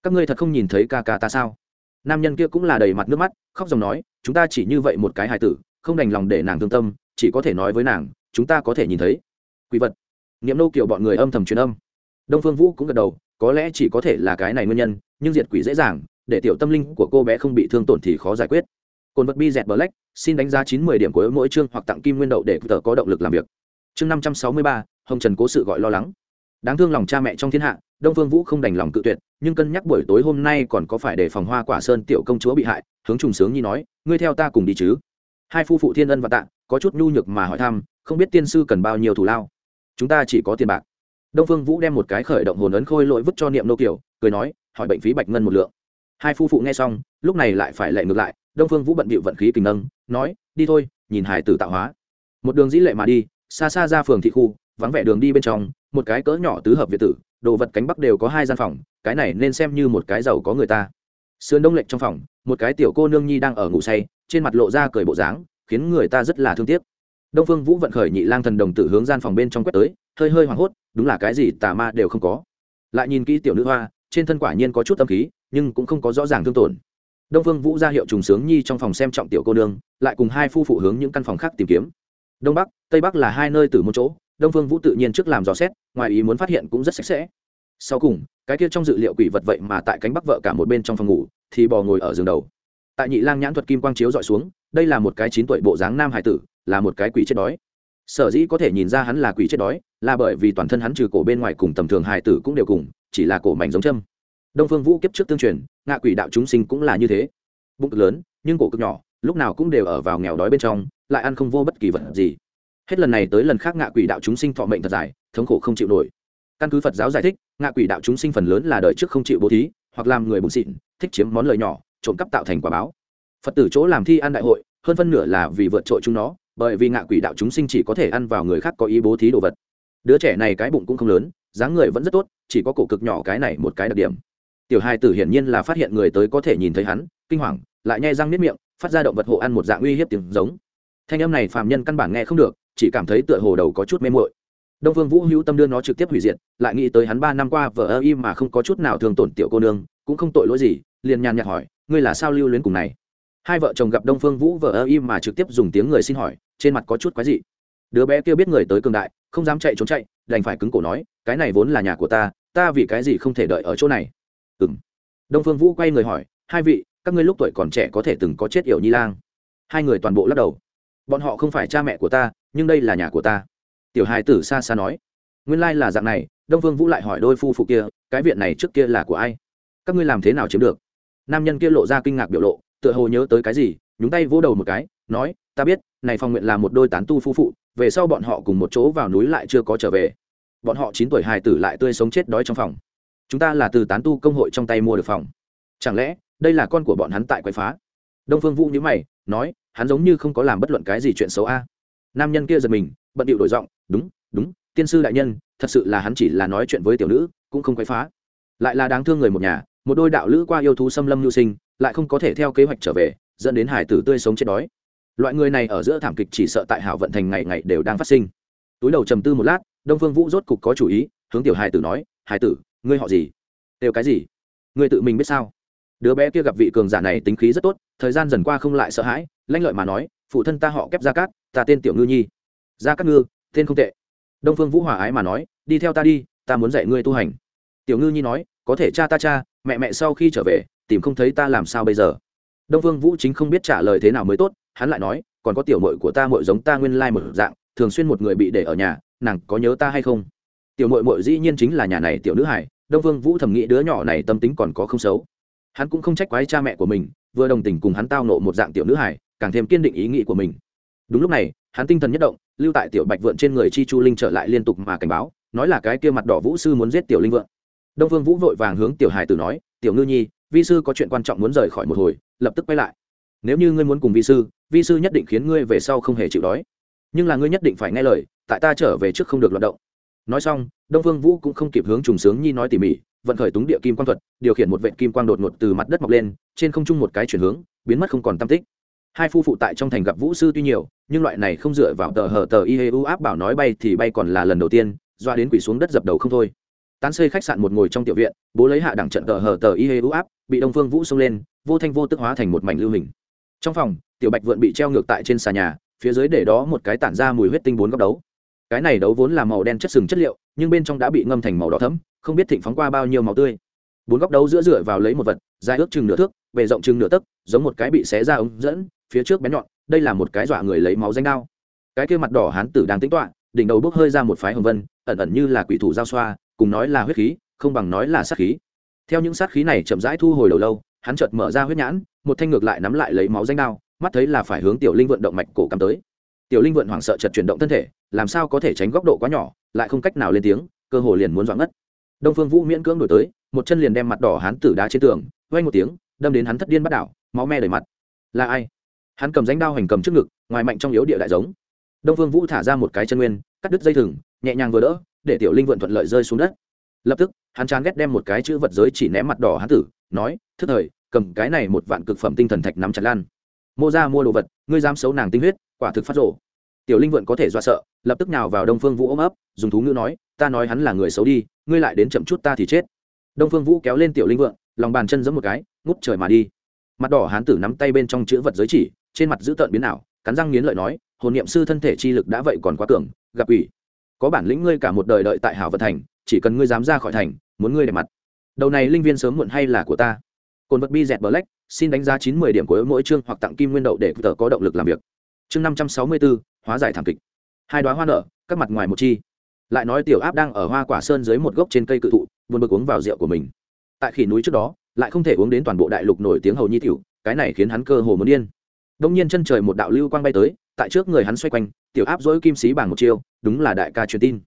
Speaker 1: các ngươi thật không nhìn thấy ca ca ta sao? Nam nhân kia cũng là đầy mặt nước mắt, khóc dòng nói, chúng ta chỉ như vậy một cái hài tử, không đành lòng để nàng thương tâm, chỉ có thể nói với nàng, chúng ta có thể nhìn thấy. Quỷ vật. Niệm nô kiểu bọn người âm thầm truyền âm. Đông phương vũ cũng gật đầu, có lẽ chỉ có thể là cái này nguyên nhân, nhưng diệt quỷ dễ dàng, để tiểu tâm linh của cô bé không bị thương tổn thì khó giải quyết. Cồn vật bi dẹt black, xin đánh giá chín mươi điểm của mỗi chương hoặc tặng kim nguyên đậu để tờ có động lực làm việc. Chương năm trăm sáu mươi ba, hồng trần cố sự gọi lo lắng đáng thương lòng cha mẹ trong thiên hạ, đông phương vũ không đành lòng cự tuyệt, nhưng cân nhắc buổi tối hôm nay còn có phải để phòng hoa quả sơn tiểu công chúa bị hại, hướng trùng sướng nhi nói, ngươi theo ta cùng đi chứ? Hai phu phụ thiên ân và tạ, có chút nhu nhược mà hỏi thăm, không biết tiên sư cần bao nhiêu thủ lao? Chúng ta chỉ có tiền bạc. Đông phương vũ đem một cái khởi động hồn ấn khôi lỗi vứt cho niệm nô kiểu cười nói, hỏi bệnh phí bạch ngân một lượng. Hai phu phụ nghe xong, lúc này lại phải lệ ngược lại, đông phương vũ bận bịu vận khí kình nâng, nói, đi thôi, nhìn hải tử tạo hóa. Một đường dĩ lệ mà đi, xa xa ra phường thị khu, vắng vẻ đường đi bên trong một cái cỡ nhỏ tứ hợp việt tử, đồ vật cánh bắc đều có hai gian phòng, cái này nên xem như một cái giàu có người ta. Sườn đông lệnh trong phòng, một cái tiểu cô nương nhi đang ở ngủ say, trên mặt lộ ra cười bộ dáng, khiến người ta rất là thương tiếc. Đông phương vũ vận khởi nhị lang thần đồng tử hướng gian phòng bên trong quét tới, hơi hơi hoảng hốt, đúng là cái gì tà ma đều không có. Lại nhìn kỹ tiểu nữ hoa, trên thân quả nhiên có chút tâm khí, nhưng cũng không có rõ ràng thương tổn. Đông phương vũ ra hiệu trùng sướng nhi trong phòng xem trọng tiểu cô nương, lại cùng hai phu phụ hướng những căn phòng khác tìm kiếm. Đông bắc, tây bắc là hai nơi từ một chỗ đông phương vũ tự nhiên trước làm dò xét, ngoài ý muốn phát hiện cũng rất sạch sẽ. Sau cùng, cái kia trong dự liệu quỷ vật vậy mà tại cánh bắc vợ cả một bên trong phòng ngủ, thì bò ngồi ở giường đầu. Tại nhị lang nhãn thuật kim quang chiếu dọi xuống, đây là một cái chín tuổi bộ dáng nam hải tử, là một cái quỷ chết đói. Sở dĩ có thể nhìn ra hắn là quỷ chết đói, là bởi vì toàn thân hắn trừ cổ bên ngoài cùng tầm thường hải tử cũng đều cùng, chỉ là cổ mảnh giống châm. Đông phương vũ kiếp trước tương truyền, ngạ quỷ đạo chúng sinh cũng là như thế. Bụng lớn, nhưng cổ cực nhỏ, lúc nào cũng đều ở vào nghèo đói bên trong, lại ăn không vô bất kỳ vật gì hết lần này tới lần khác ngạ quỷ đạo chúng sinh thọ mệnh thật dài, thống khổ không chịu nổi. Căn cứ phật giáo giải thích, ngạ quỷ đạo chúng sinh phần lớn là đời trước không chịu bố thí, hoặc làm người bùn xịn, thích chiếm món lời nhỏ, trộm cắp tạo thành quả báo. Phật tử chỗ làm thi ăn đại hội, hơn phân nửa là vì vượt trội chúng nó, bởi vì ngạ quỷ đạo chúng sinh chỉ có thể ăn vào người khác có ý bố thí đồ vật. Đứa trẻ này cái bụng cũng không lớn, dáng người vẫn rất tốt, chỉ có cổ cực nhỏ cái này một cái đặc điểm. Tiểu hai tử hiển nhiên là phát hiện người tới có thể nhìn thấy hắn, kinh hoàng, lại nhai răng nếp miệng, phát ra động vật hộ ăn một dạng uy hiếp tiếng giống. Thanh âm này phàm nhân căn bản nghe không được chỉ cảm thấy tựa hồ đầu có chút mê mội đông phương vũ hữu tâm đưa nó trực tiếp hủy diệt, lại nghĩ tới hắn ba năm qua vợ ơ im mà không có chút nào thường tổn tiểu cô nương, cũng không tội lỗi gì, liền nhàn nhạt hỏi, ngươi là sao lưu luyến cùng này? Hai vợ chồng gặp đông phương vũ vợ ơ im mà trực tiếp dùng tiếng người xin hỏi, trên mặt có chút quái dị. Đứa bé kia biết người tới cường đại, không dám chạy trốn chạy, đành phải cứng cổ nói, cái này vốn là nhà của ta ta vì cái gì không thể đợi ở chỗ này? Ừ m đông phương vũ quay người hỏi, hai vị, các ngươi lúc tuổi còn trẻ có thể từng có chết yểu nhi lang? Hai người toàn bộ lắc đầu. Bọn họ không phải cha mẹ của ta nhưng đây là nhà của ta. Tiểu hài tử xa xa nói. Nguyên lai là dạng này, đông vương vũ lại hỏi đôi phu phụ kia, cái viện này trước kia là của ai? Các ngươi làm thế nào chiếm được? Nam nhân kia lộ ra kinh ngạc biểu lộ, tựa hồ nhớ tới cái gì, nhúng tay vỗ đầu một cái, nói, ta biết, này phong nguyện là một đôi tán tu phu phụ, về sau bọn họ cùng một chỗ vào núi lại chưa có trở về. Bọn họ chín tuổi hài tử lại tươi sống chết đói trong phòng. Chúng ta là từ tán tu công hội trong tay mua được phòng. Chẳng lẽ, đây là con của bọn hắn tại quậy phá? Đông phương vũ nhữ mày, nói, hắn giống như không có làm bất luận cái gì chuyện xấu a nam nhân kia giật mình, bận điệu đổi giọng, đúng đúng, tiên sư đại nhân, thật sự là hắn chỉ là nói chuyện với tiểu nữ, cũng không quấy phá. Lại là đáng thương người một nhà, một đôi đạo lữ qua yêu thú xâm lâm lưu sinh, lại không có thể theo kế hoạch trở về, dẫn đến hải tử tươi sống chết đói. Loại người này ở giữa thảm kịch chỉ sợ tại hảo vận thành ngày ngày đều đang phát sinh. Túi đầu trầm tư một lát, đông phương vũ rốt cục có chủ ý, hướng tiểu hải tử nói, hải tử, ngươi họ gì? Đều cái gì? Ngươi tự mình biết sao? Đứa bé kia gặp vị cường giả này tính khí rất tốt, thời gian dần qua không lại sợ hãi, lanh lợi mà nói, phụ thân ta họ kép ra cát ta tên tiểu ngư nhi. Gia cát ngư, tên không tệ. Đông phương vũ hòa ái mà nói, đi theo ta đi, ta muốn dạy ngươi tu hành. Tiểu ngư nhi nói, có thể cha ta cha, mẹ mẹ sau khi trở về, tìm không thấy ta làm sao bây giờ? Đông phương vũ chính không biết trả lời thế nào mới tốt, hắn lại nói, còn có tiểu mội của ta mội giống ta nguyên lai một dạng, thường xuyên một người bị để ở nhà, nàng có nhớ ta hay không? Tiểu mội mội dĩ nhiên chính là nhà này tiểu nữ hải đông phương vũ thầm nghĩ đứa nhỏ này tâm tính còn có không xấu. Hắn cũng không trách quái cha mẹ của mình, vừa đồng tình cùng hắn tao nộ một dạng tiểu nữ hải càng thêm kiên định ý nghĩ của mình đúng lúc này, hắn tinh thần nhất động, lưu tại tiểu bạch vượn trên người chi chu linh trở lại liên tục mà cảnh báo, nói là cái kia mặt đỏ vũ sư muốn giết tiểu linh vượn đông vương vũ vội vàng hướng tiểu hải tử nói, tiểu ngư nhi, vi sư có chuyện quan trọng muốn rời khỏi một hồi, lập tức quay lại. Nếu như ngươi muốn cùng vi sư vi sư nhất định khiến ngươi về sau không hề chịu đói. Nhưng là ngươi nhất định phải nghe lời, tại ta trở về trước không được loạt động. Nói xong, đông vương vũ cũng không kịp hướng trùng sướng nhi nói tỉ mỉ, vận khởi túng địa kim quang thuật, điều khiển một vệ kim quang đột ngột từ mặt đất mọc lên, trên không trung một cái chuyển hướng, biến mất không còn tam tích hai phu phụ tại trong thành gặp vũ sư tuy nhiều, nhưng loại này không dựa vào tờ hờ tờ y hê u áp bảo nói bay thì bay còn là lần đầu tiên, doa đến quỷ xuống đất dập đầu không thôi. Tán xây khách sạn một ngồi trong tiểu viện, bố lấy hạ đẳng trận tờ hờ tờ y hê u áp, bị đông phương vũ xông lên, vô thanh vô tức hóa thành một mảnh lưu hình. Trong phòng, tiểu bạch vượn bị treo ngược tại trên xà nhà, phía dưới để đó một cái tản ra mùi huyết tinh bốn góc đấu. Cái này đấu vốn là màu đen chất sừng chất liệu, nhưng bên trong đã bị ngâm thành màu đỏ thấm không biết thịnh phóng qua bao nhiêu màu tươi. Bốn góc đấu giữa dựa vào lấy một vật, dài ước chừng nửa thước, bề rộng chừng nửa tấc, giống một cái bị xé ra ống dẫn phía trước bén nhọn, đây là một cái dọa người lấy máu danh đao. Cái kia mặt đỏ hán tử đang tính toạ đỉnh đầu bốc hơi ra một phái hồng vân, ẩn ẩn như là quỷ thủ giao xoa, cùng nói là huyết khí, không bằng nói là sát khí. Theo những sát khí này chậm rãi thu hồi đầu lâu, hắn chợt mở ra huyết nhãn, một thanh ngược lại nắm lại lấy máu danh đao, mắt thấy là phải hướng tiểu linh vận động mạch cổ cắm tới. Tiểu linh vận hoảng sợ chật chuyển động thân thể, làm sao có thể tránh góc độ quá nhỏ, lại không cách nào lên tiếng, cơ hồ liền muốn dọa ngất. Đông phương vũ miễn cưỡng đổi tới, một chân liền đem mặt đỏ hán tử đá trên tường vay một tiếng, đâm đến hắn thất điên bắt đảo, máu me đầy mặt. Là ai? Hắn cầm danh đao hành cầm trước ngực, ngoài mạnh trong yếu địa đại giống. Đông phương vũ thả ra một cái chân nguyên, cắt đứt dây thừng, nhẹ nhàng vừa đỡ, để tiểu linh vận thuận lợi rơi xuống đất. Lập tức, hắn chán ghét đem một cái chữ vật giới chỉ ném mặt đỏ hán tử, nói, thức thời, cầm cái này một vạn cực phẩm tinh thần thạch nắm chặt lan. Mô ra mua đồ vật, ngươi dám xấu nàng tinh huyết, quả thực phát rổ tiểu linh vượn có thể do sợ, lập tức nào vào đông phương vũ ôm ấp, dùng thú ngữ nói, ta nói hắn là người xấu đi, ngươi lại đến chậm chút ta thì chết. Đông phương vũ kéo lên tiểu linh vượn, lòng bàn chân giẫm một cái, ngút trời mà đi. Mặt đỏ hán tử nắm tay bên trong chữ vật giới chỉ trên mặt giữ tợn biến ảo, cắn răng nghiến lợi nói, hồn niệm sư thân thể chi lực đã vậy còn quá cường, gặp ủy có bản lĩnh ngươi cả một đời đợi tại hảo vận thành, chỉ cần ngươi dám ra khỏi thành, muốn ngươi để mặt. Đầu này linh viên sớm muộn hay là của ta? Cồn vật bi dẹt black, xin đánh giá chín mươi điểm của mỗi chương hoặc tặng kim nguyên đậu để tờ có động lực làm việc. Chương năm trăm sáu mươi bốn, hóa giải thảm kịch. Hai đoá hoa nở, các mặt ngoài một chi. Lại nói tiểu áp đang ở hoa quả sơn dưới một gốc trên cây cự thụ, buồn bực uống vào rượu của mình. Tại khỉ núi trước đó, lại không thể uống đến toàn bộ đại lục nổi tiếng hầu nhi tiểu, cái này khiến hắn cơ hồ muốn điên đông nhiên chân trời một đạo lưu quang bay tới tại trước người hắn xoay quanh tiểu áp dỗi kim sĩ bảng một chiêu đúng là đại ca truyền tin.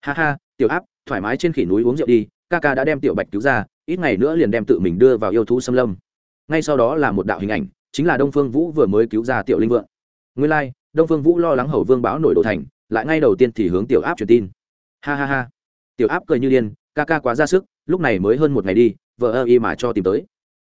Speaker 1: Ha ha tiểu áp thoải mái trên khỉ núi uống rượu đi ca ca đã đem tiểu bạch cứu ra ít ngày nữa liền đem tự mình đưa vào yêu thú xâm lâm. Ngay sau đó là một đạo hình ảnh chính là đông phương vũ vừa mới cứu ra tiểu linh vượng. Nguyên lai、like, đông phương vũ lo lắng hầu vương báo nổi đồ thành lại ngay đầu tiên thì hướng tiểu áp truyền tin. Ha ha ha. Tiểu áp cười như điên ca ca quá ra sức lúc này mới hơn một ngày đi vợ ơ y mà cho tìm tới.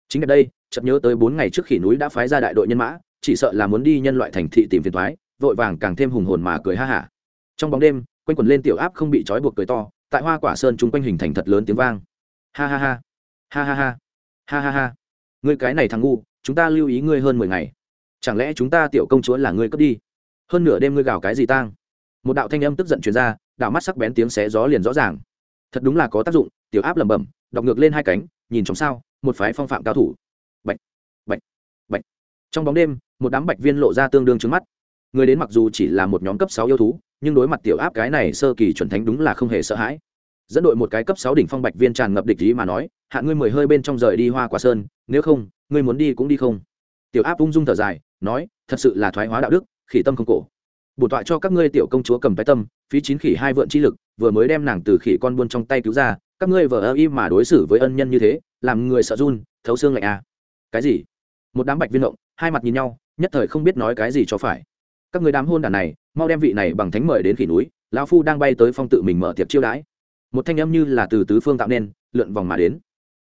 Speaker 1: Chính ở đây chợt nhớ tới bốn ngày trước khỉ núi đã phái ra đại đội nhân mã chỉ sợ là muốn đi nhân loại thành thị tìm phiền toái, vội vàng càng thêm hùng hồn mà cười ha hả. Trong bóng đêm, quanh quần lên tiểu áp không bị trói buộc cười to, tại Hoa Quả Sơn chúng quanh hình thành thật lớn tiếng vang. Ha ha ha, ha ha ha, ha ha ha. Ngươi cái này thằng ngu, chúng ta lưu ý ngươi hơn mười ngày. Chẳng lẽ chúng ta tiểu công chúa là ngươi cướp đi? Hơn nửa đêm ngươi gào cái gì tang? Một đạo thanh âm tức giận truyền ra, đạo mắt sắc bén tiếng xé gió liền rõ ràng. Thật đúng là có tác dụng, tiểu áp lẩm bẩm, đọc ngược lên hai cánh, nhìn trong sao, một phái phong phạm cao thủ trong bóng đêm, một đám bạch viên lộ ra tương đương trứng mắt. Người đến mặc dù chỉ là một nhóm cấp sáu yêu thú, nhưng đối mặt tiểu áp cái này sơ kỳ chuẩn thánh đúng là không hề sợ hãi. Dẫn đội một cái cấp sáu đỉnh phong bạch viên tràn ngập địch ý mà nói, hạ ngươi mười hơi bên trong rời đi hoa quả sơn, nếu không, ngươi muốn đi cũng đi không. Tiểu áp ung dung thở dài, nói, thật sự là thoái hóa đạo đức, khỉ tâm không cổ. Bổ tọa cho các ngươi tiểu công chúa cầm tay tâm, phí chín khỉ hai vượn chi lực, vừa mới đem nàng từ khỉ con buôn trong tay cứu ra, các ngươi vờ ơ y mà đối xử với ân nhân như thế, làm người sợ run, thấu xương lạnh à. cái gì? Một đám bạch viên động hai mặt nhìn nhau, nhất thời không biết nói cái gì cho phải. Các người đám hôn đàn này, mau đem vị này bằng thánh mời đến khỉ núi, lão phu đang bay tới phong tự mình mở tiệp chiêu đãi. Một thanh âm như là từ tứ phương tạo nên, lượn vòng mà đến.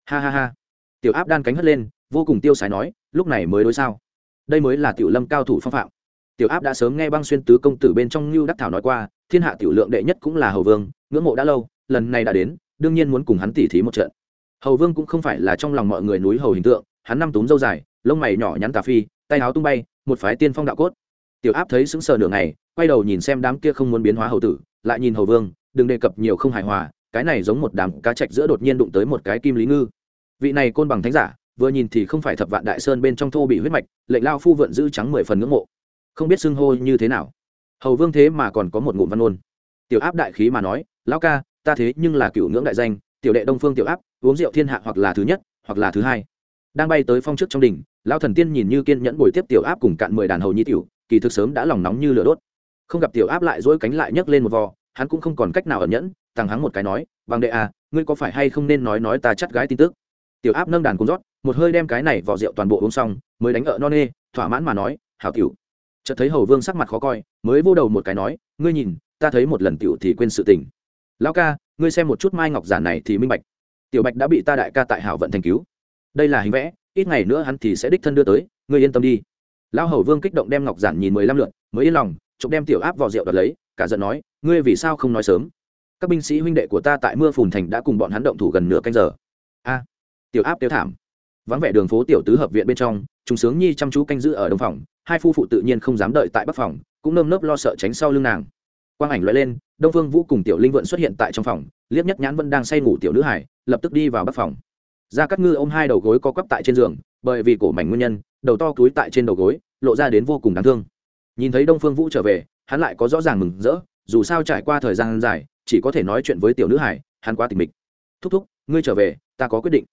Speaker 1: Ha ha ha. Tiểu áp đan cánh hất lên, vô cùng tiêu sái nói, lúc này mới đối sao? Đây mới là tiểu lâm cao thủ phong phạm. Tiểu áp đã sớm nghe băng xuyên tứ công tử bên trong lưu đắc thảo nói qua, thiên hạ tiểu lượng đệ nhất cũng là hầu vương, ngưỡng mộ đã lâu, lần này đã đến, đương nhiên muốn cùng hắn tỉ thí một trận. Hầu vương cũng không phải là trong lòng mọi người núi hầu hình tượng, hắn năm túm dâu dài lông mày nhỏ nhắn tà phi, tay áo tung bay, một phái tiên phong đạo cốt. Tiểu áp thấy sững sờ nửa ngày, quay đầu nhìn xem đám kia không muốn biến hóa hầu tử, lại nhìn hầu vương, đừng đề cập nhiều không hài hòa, cái này giống một đám cá trạch giữa đột nhiên đụng tới một cái kim lý ngư. Vị này côn bằng thánh giả, vừa nhìn thì không phải thập vạn đại sơn bên trong thô bị huyết mạch, lệnh lao phu vượn giữ trắng mười phần ngưỡng mộ. Không biết xưng hô như thế nào. Hầu vương thế mà còn có một ngụm văn ôn tiểu áp đại khí mà nói, lão ca, ta thế nhưng là cựu ngưỡng đại danh, tiểu đệ đông phương tiểu áp, uống rượu thiên hạ hoặc là thứ nhất, hoặc là thứ hai đang bay tới phong trước trong đỉnh, lão thần tiên nhìn như kiên nhẫn bồi tiếp tiểu áp cùng cạn mười đàn hầu nhi tiểu, kỳ thực sớm đã lòng nóng như lửa đốt. Không gặp tiểu áp lại dỗi cánh lại nhấc lên một vò, hắn cũng không còn cách nào ẩn nhẫn, thằng hắn một cái nói bằng đệ à ngươi có phải hay không nên nói nói ta chắt gái tin tức? Tiểu áp nâng đàn cuốn rót, một hơi đem cái này vỏ rượu toàn bộ uống xong, mới đánh ợ non nê, thỏa mãn mà nói, hảo tiểu. Chợt thấy hầu vương sắc mặt khó coi, mới vô đầu một cái nói, ngươi nhìn, ta thấy một lần tiểu thì quên sự tình. Lão ca, ngươi xem một chút mai ngọc giản này thì minh bạch. Tiểu bạch đã bị ta đại ca tại hảo vận thành cứu đây là hình vẽ, ít ngày nữa hắn thì sẽ đích thân đưa tới, ngươi yên tâm đi. Lão hầu vương kích động đem ngọc giản nhìn mười lăm lượn mới yên lòng, chụp đem tiểu áp vào rượu đoạt lấy, cả giận nói, ngươi vì sao không nói sớm? Các binh sĩ huynh đệ của ta tại mưa phùn thành đã cùng bọn hắn động thủ gần nửa canh giờ. A, tiểu áp tiêu thảm. Vắng vẻ đường phố tiểu tứ hợp viện bên trong chúng sướng nhi chăm chú canh giữ ở đông phòng, hai phu phụ tự nhiên không dám đợi tại bắc phòng, cũng nơm nớp lo sợ tránh sau lưng nàng. Quang ảnh loại lên, đông phương vũ cùng tiểu linh vận xuất hiện tại trong phòng, liếc nhất nhãn vẫn đang say ngủ tiểu nữ hải, lập tức đi vào bắc phòng. Gia cắt ngư ôm hai đầu gối co quắp tại trên giường, bởi vì cổ mảnh nguyên nhân, đầu to túi tại trên đầu gối, lộ ra đến vô cùng đáng thương. Nhìn thấy đông phương vũ trở về, hắn lại có rõ ràng mừng rỡ, dù sao trải qua thời gian dài, chỉ có thể nói chuyện với tiểu nữ hải hắn quá tình mịch. Thúc thúc, ngươi trở về, ta có quyết định.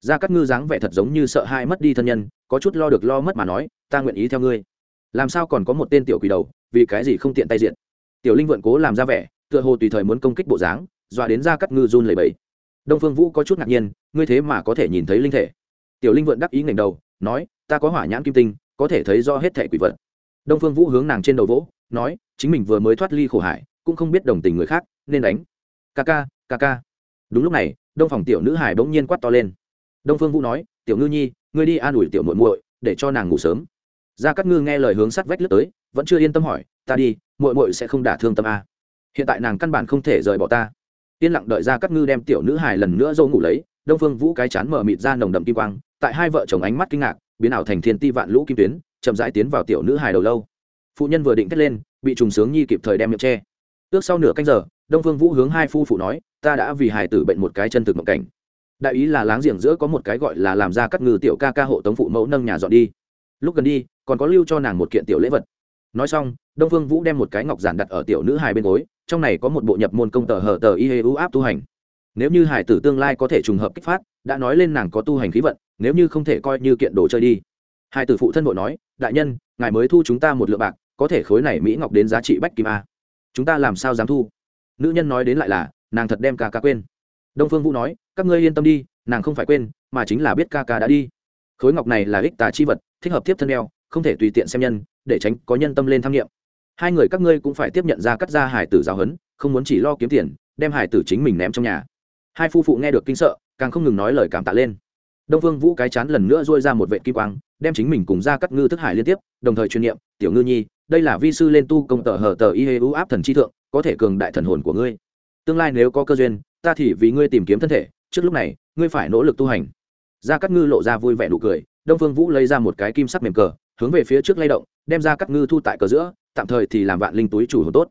Speaker 1: Gia cắt ngư dáng vẻ thật giống như sợ hai mất đi thân nhân, có chút lo được lo mất mà nói, ta nguyện ý theo ngươi. Làm sao còn có một tên tiểu quỷ đầu, vì cái gì không tiện tay diện? Tiểu linh vượn cố làm ra vẻ, tựa hồ tùy thời muốn công kích bộ dáng, dọa đến Gia cắt ngư run lẩy bẩy đông phương vũ có chút ngạc nhiên, ngươi thế mà có thể nhìn thấy linh thể. Tiểu linh vượn đắc ý ngành đầu, nói, ta có hỏa nhãn kim tinh, có thể thấy rõ hết thể quỷ vật. Đông phương vũ hướng nàng trên đầu vỗ, nói, chính mình vừa mới thoát ly khổ hải, cũng không biết đồng tình người khác, nên đánh. Ca ca ca ca. Đúng lúc này, đông phòng tiểu nữ hải bỗng nhiên quát to lên. Đông phương vũ nói, tiểu ngư nhi, ngươi đi an ủi tiểu muội muội, để cho nàng ngủ sớm. Gia cát ngư nghe lời hướng sắt vách lướt tới, vẫn chưa yên tâm hỏi, ta đi, muội muội sẽ không đả thương tâm a. Hiện tại nàng căn bản không thể rời bỏ ta yên lặng đợi ra cắt ngư đem tiểu nữ hài lần nữa dâu ngủ lấy, đông phương vũ cái chán mở mịt ra nồng đậm kim quang, tại hai vợ chồng ánh mắt kinh ngạc, biến ảo thành thiên ti vạn lũ kim tuyến, chậm rãi tiến vào tiểu nữ hài đầu lâu. Phụ nhân vừa định thét lên, bị trùng sướng nhi kịp thời đem miệng che. Ước sau nửa canh giờ, đông phương vũ hướng hai phu phụ nói, ta đã vì hài tử bệnh một cái chân thực mộng cảnh. Đại ý là láng giềng giữa có một cái gọi là làm ra cắt ngư tiểu ca ca hộ tống phụ mẫu nâng nhà dọn đi. Lúc gần đi, còn có lưu cho nàng một kiện tiểu lễ vật. Nói xong, đông phương vũ đem một cái ngọc giản đặt ở tiểu nữ hài bên gối trong này có một bộ nhập môn công tờ hở tờ y hê u áp tu hành. Nếu như hải tử tương lai có thể trùng hợp kích phát, đã nói lên nàng có tu hành khí vận, nếu như không thể coi như kiện đồ chơi đi. Hải tử phụ thân bộ nói, đại nhân, ngài mới thu chúng ta một lượng bạc, có thể khối này mỹ ngọc đến giá trị bách kim a. Chúng ta làm sao dám thu? Nữ nhân nói đến lại là, nàng thật đem ca ca quên. Đông phương vũ nói, các ngươi yên tâm đi, nàng không phải quên, mà chính là biết ca ca đã đi. Khối ngọc này là ích tà chi vật, thích hợp tiếp thân đeo, không thể tùy tiện xem nhân, để tránh có nhân tâm lên tham nghiệm hai người các ngươi cũng phải tiếp nhận ra cắt ra hải tử giáo hấn, không muốn chỉ lo kiếm tiền đem hải tử chính mình ném trong nhà. Hai phu phụ nghe được kinh sợ càng không ngừng nói lời cảm tạ lên. Đông phương vũ cái chán lần nữa dôi ra một vệ kim quang đem chính mình cùng ra cắt ngư thức hải liên tiếp đồng thời truyền niệm tiểu ngư nhi đây là vi sư lên tu công tờ hờ tờ y hê u áp thần chi thượng có thể cường đại thần hồn của ngươi. Tương lai nếu có cơ duyên ta thì vì ngươi tìm kiếm thân thể trước lúc này ngươi phải nỗ lực tu hành. Gia cắt ngư lộ ra vui vẻ nụ cười đông phương vũ lấy ra một cái kim sắc mềm cờ hướng về phía trước lay động đem ra cắt ngư thu tại cờ giữa tạm thời thì làm vạn linh túi chủ hồn tốt.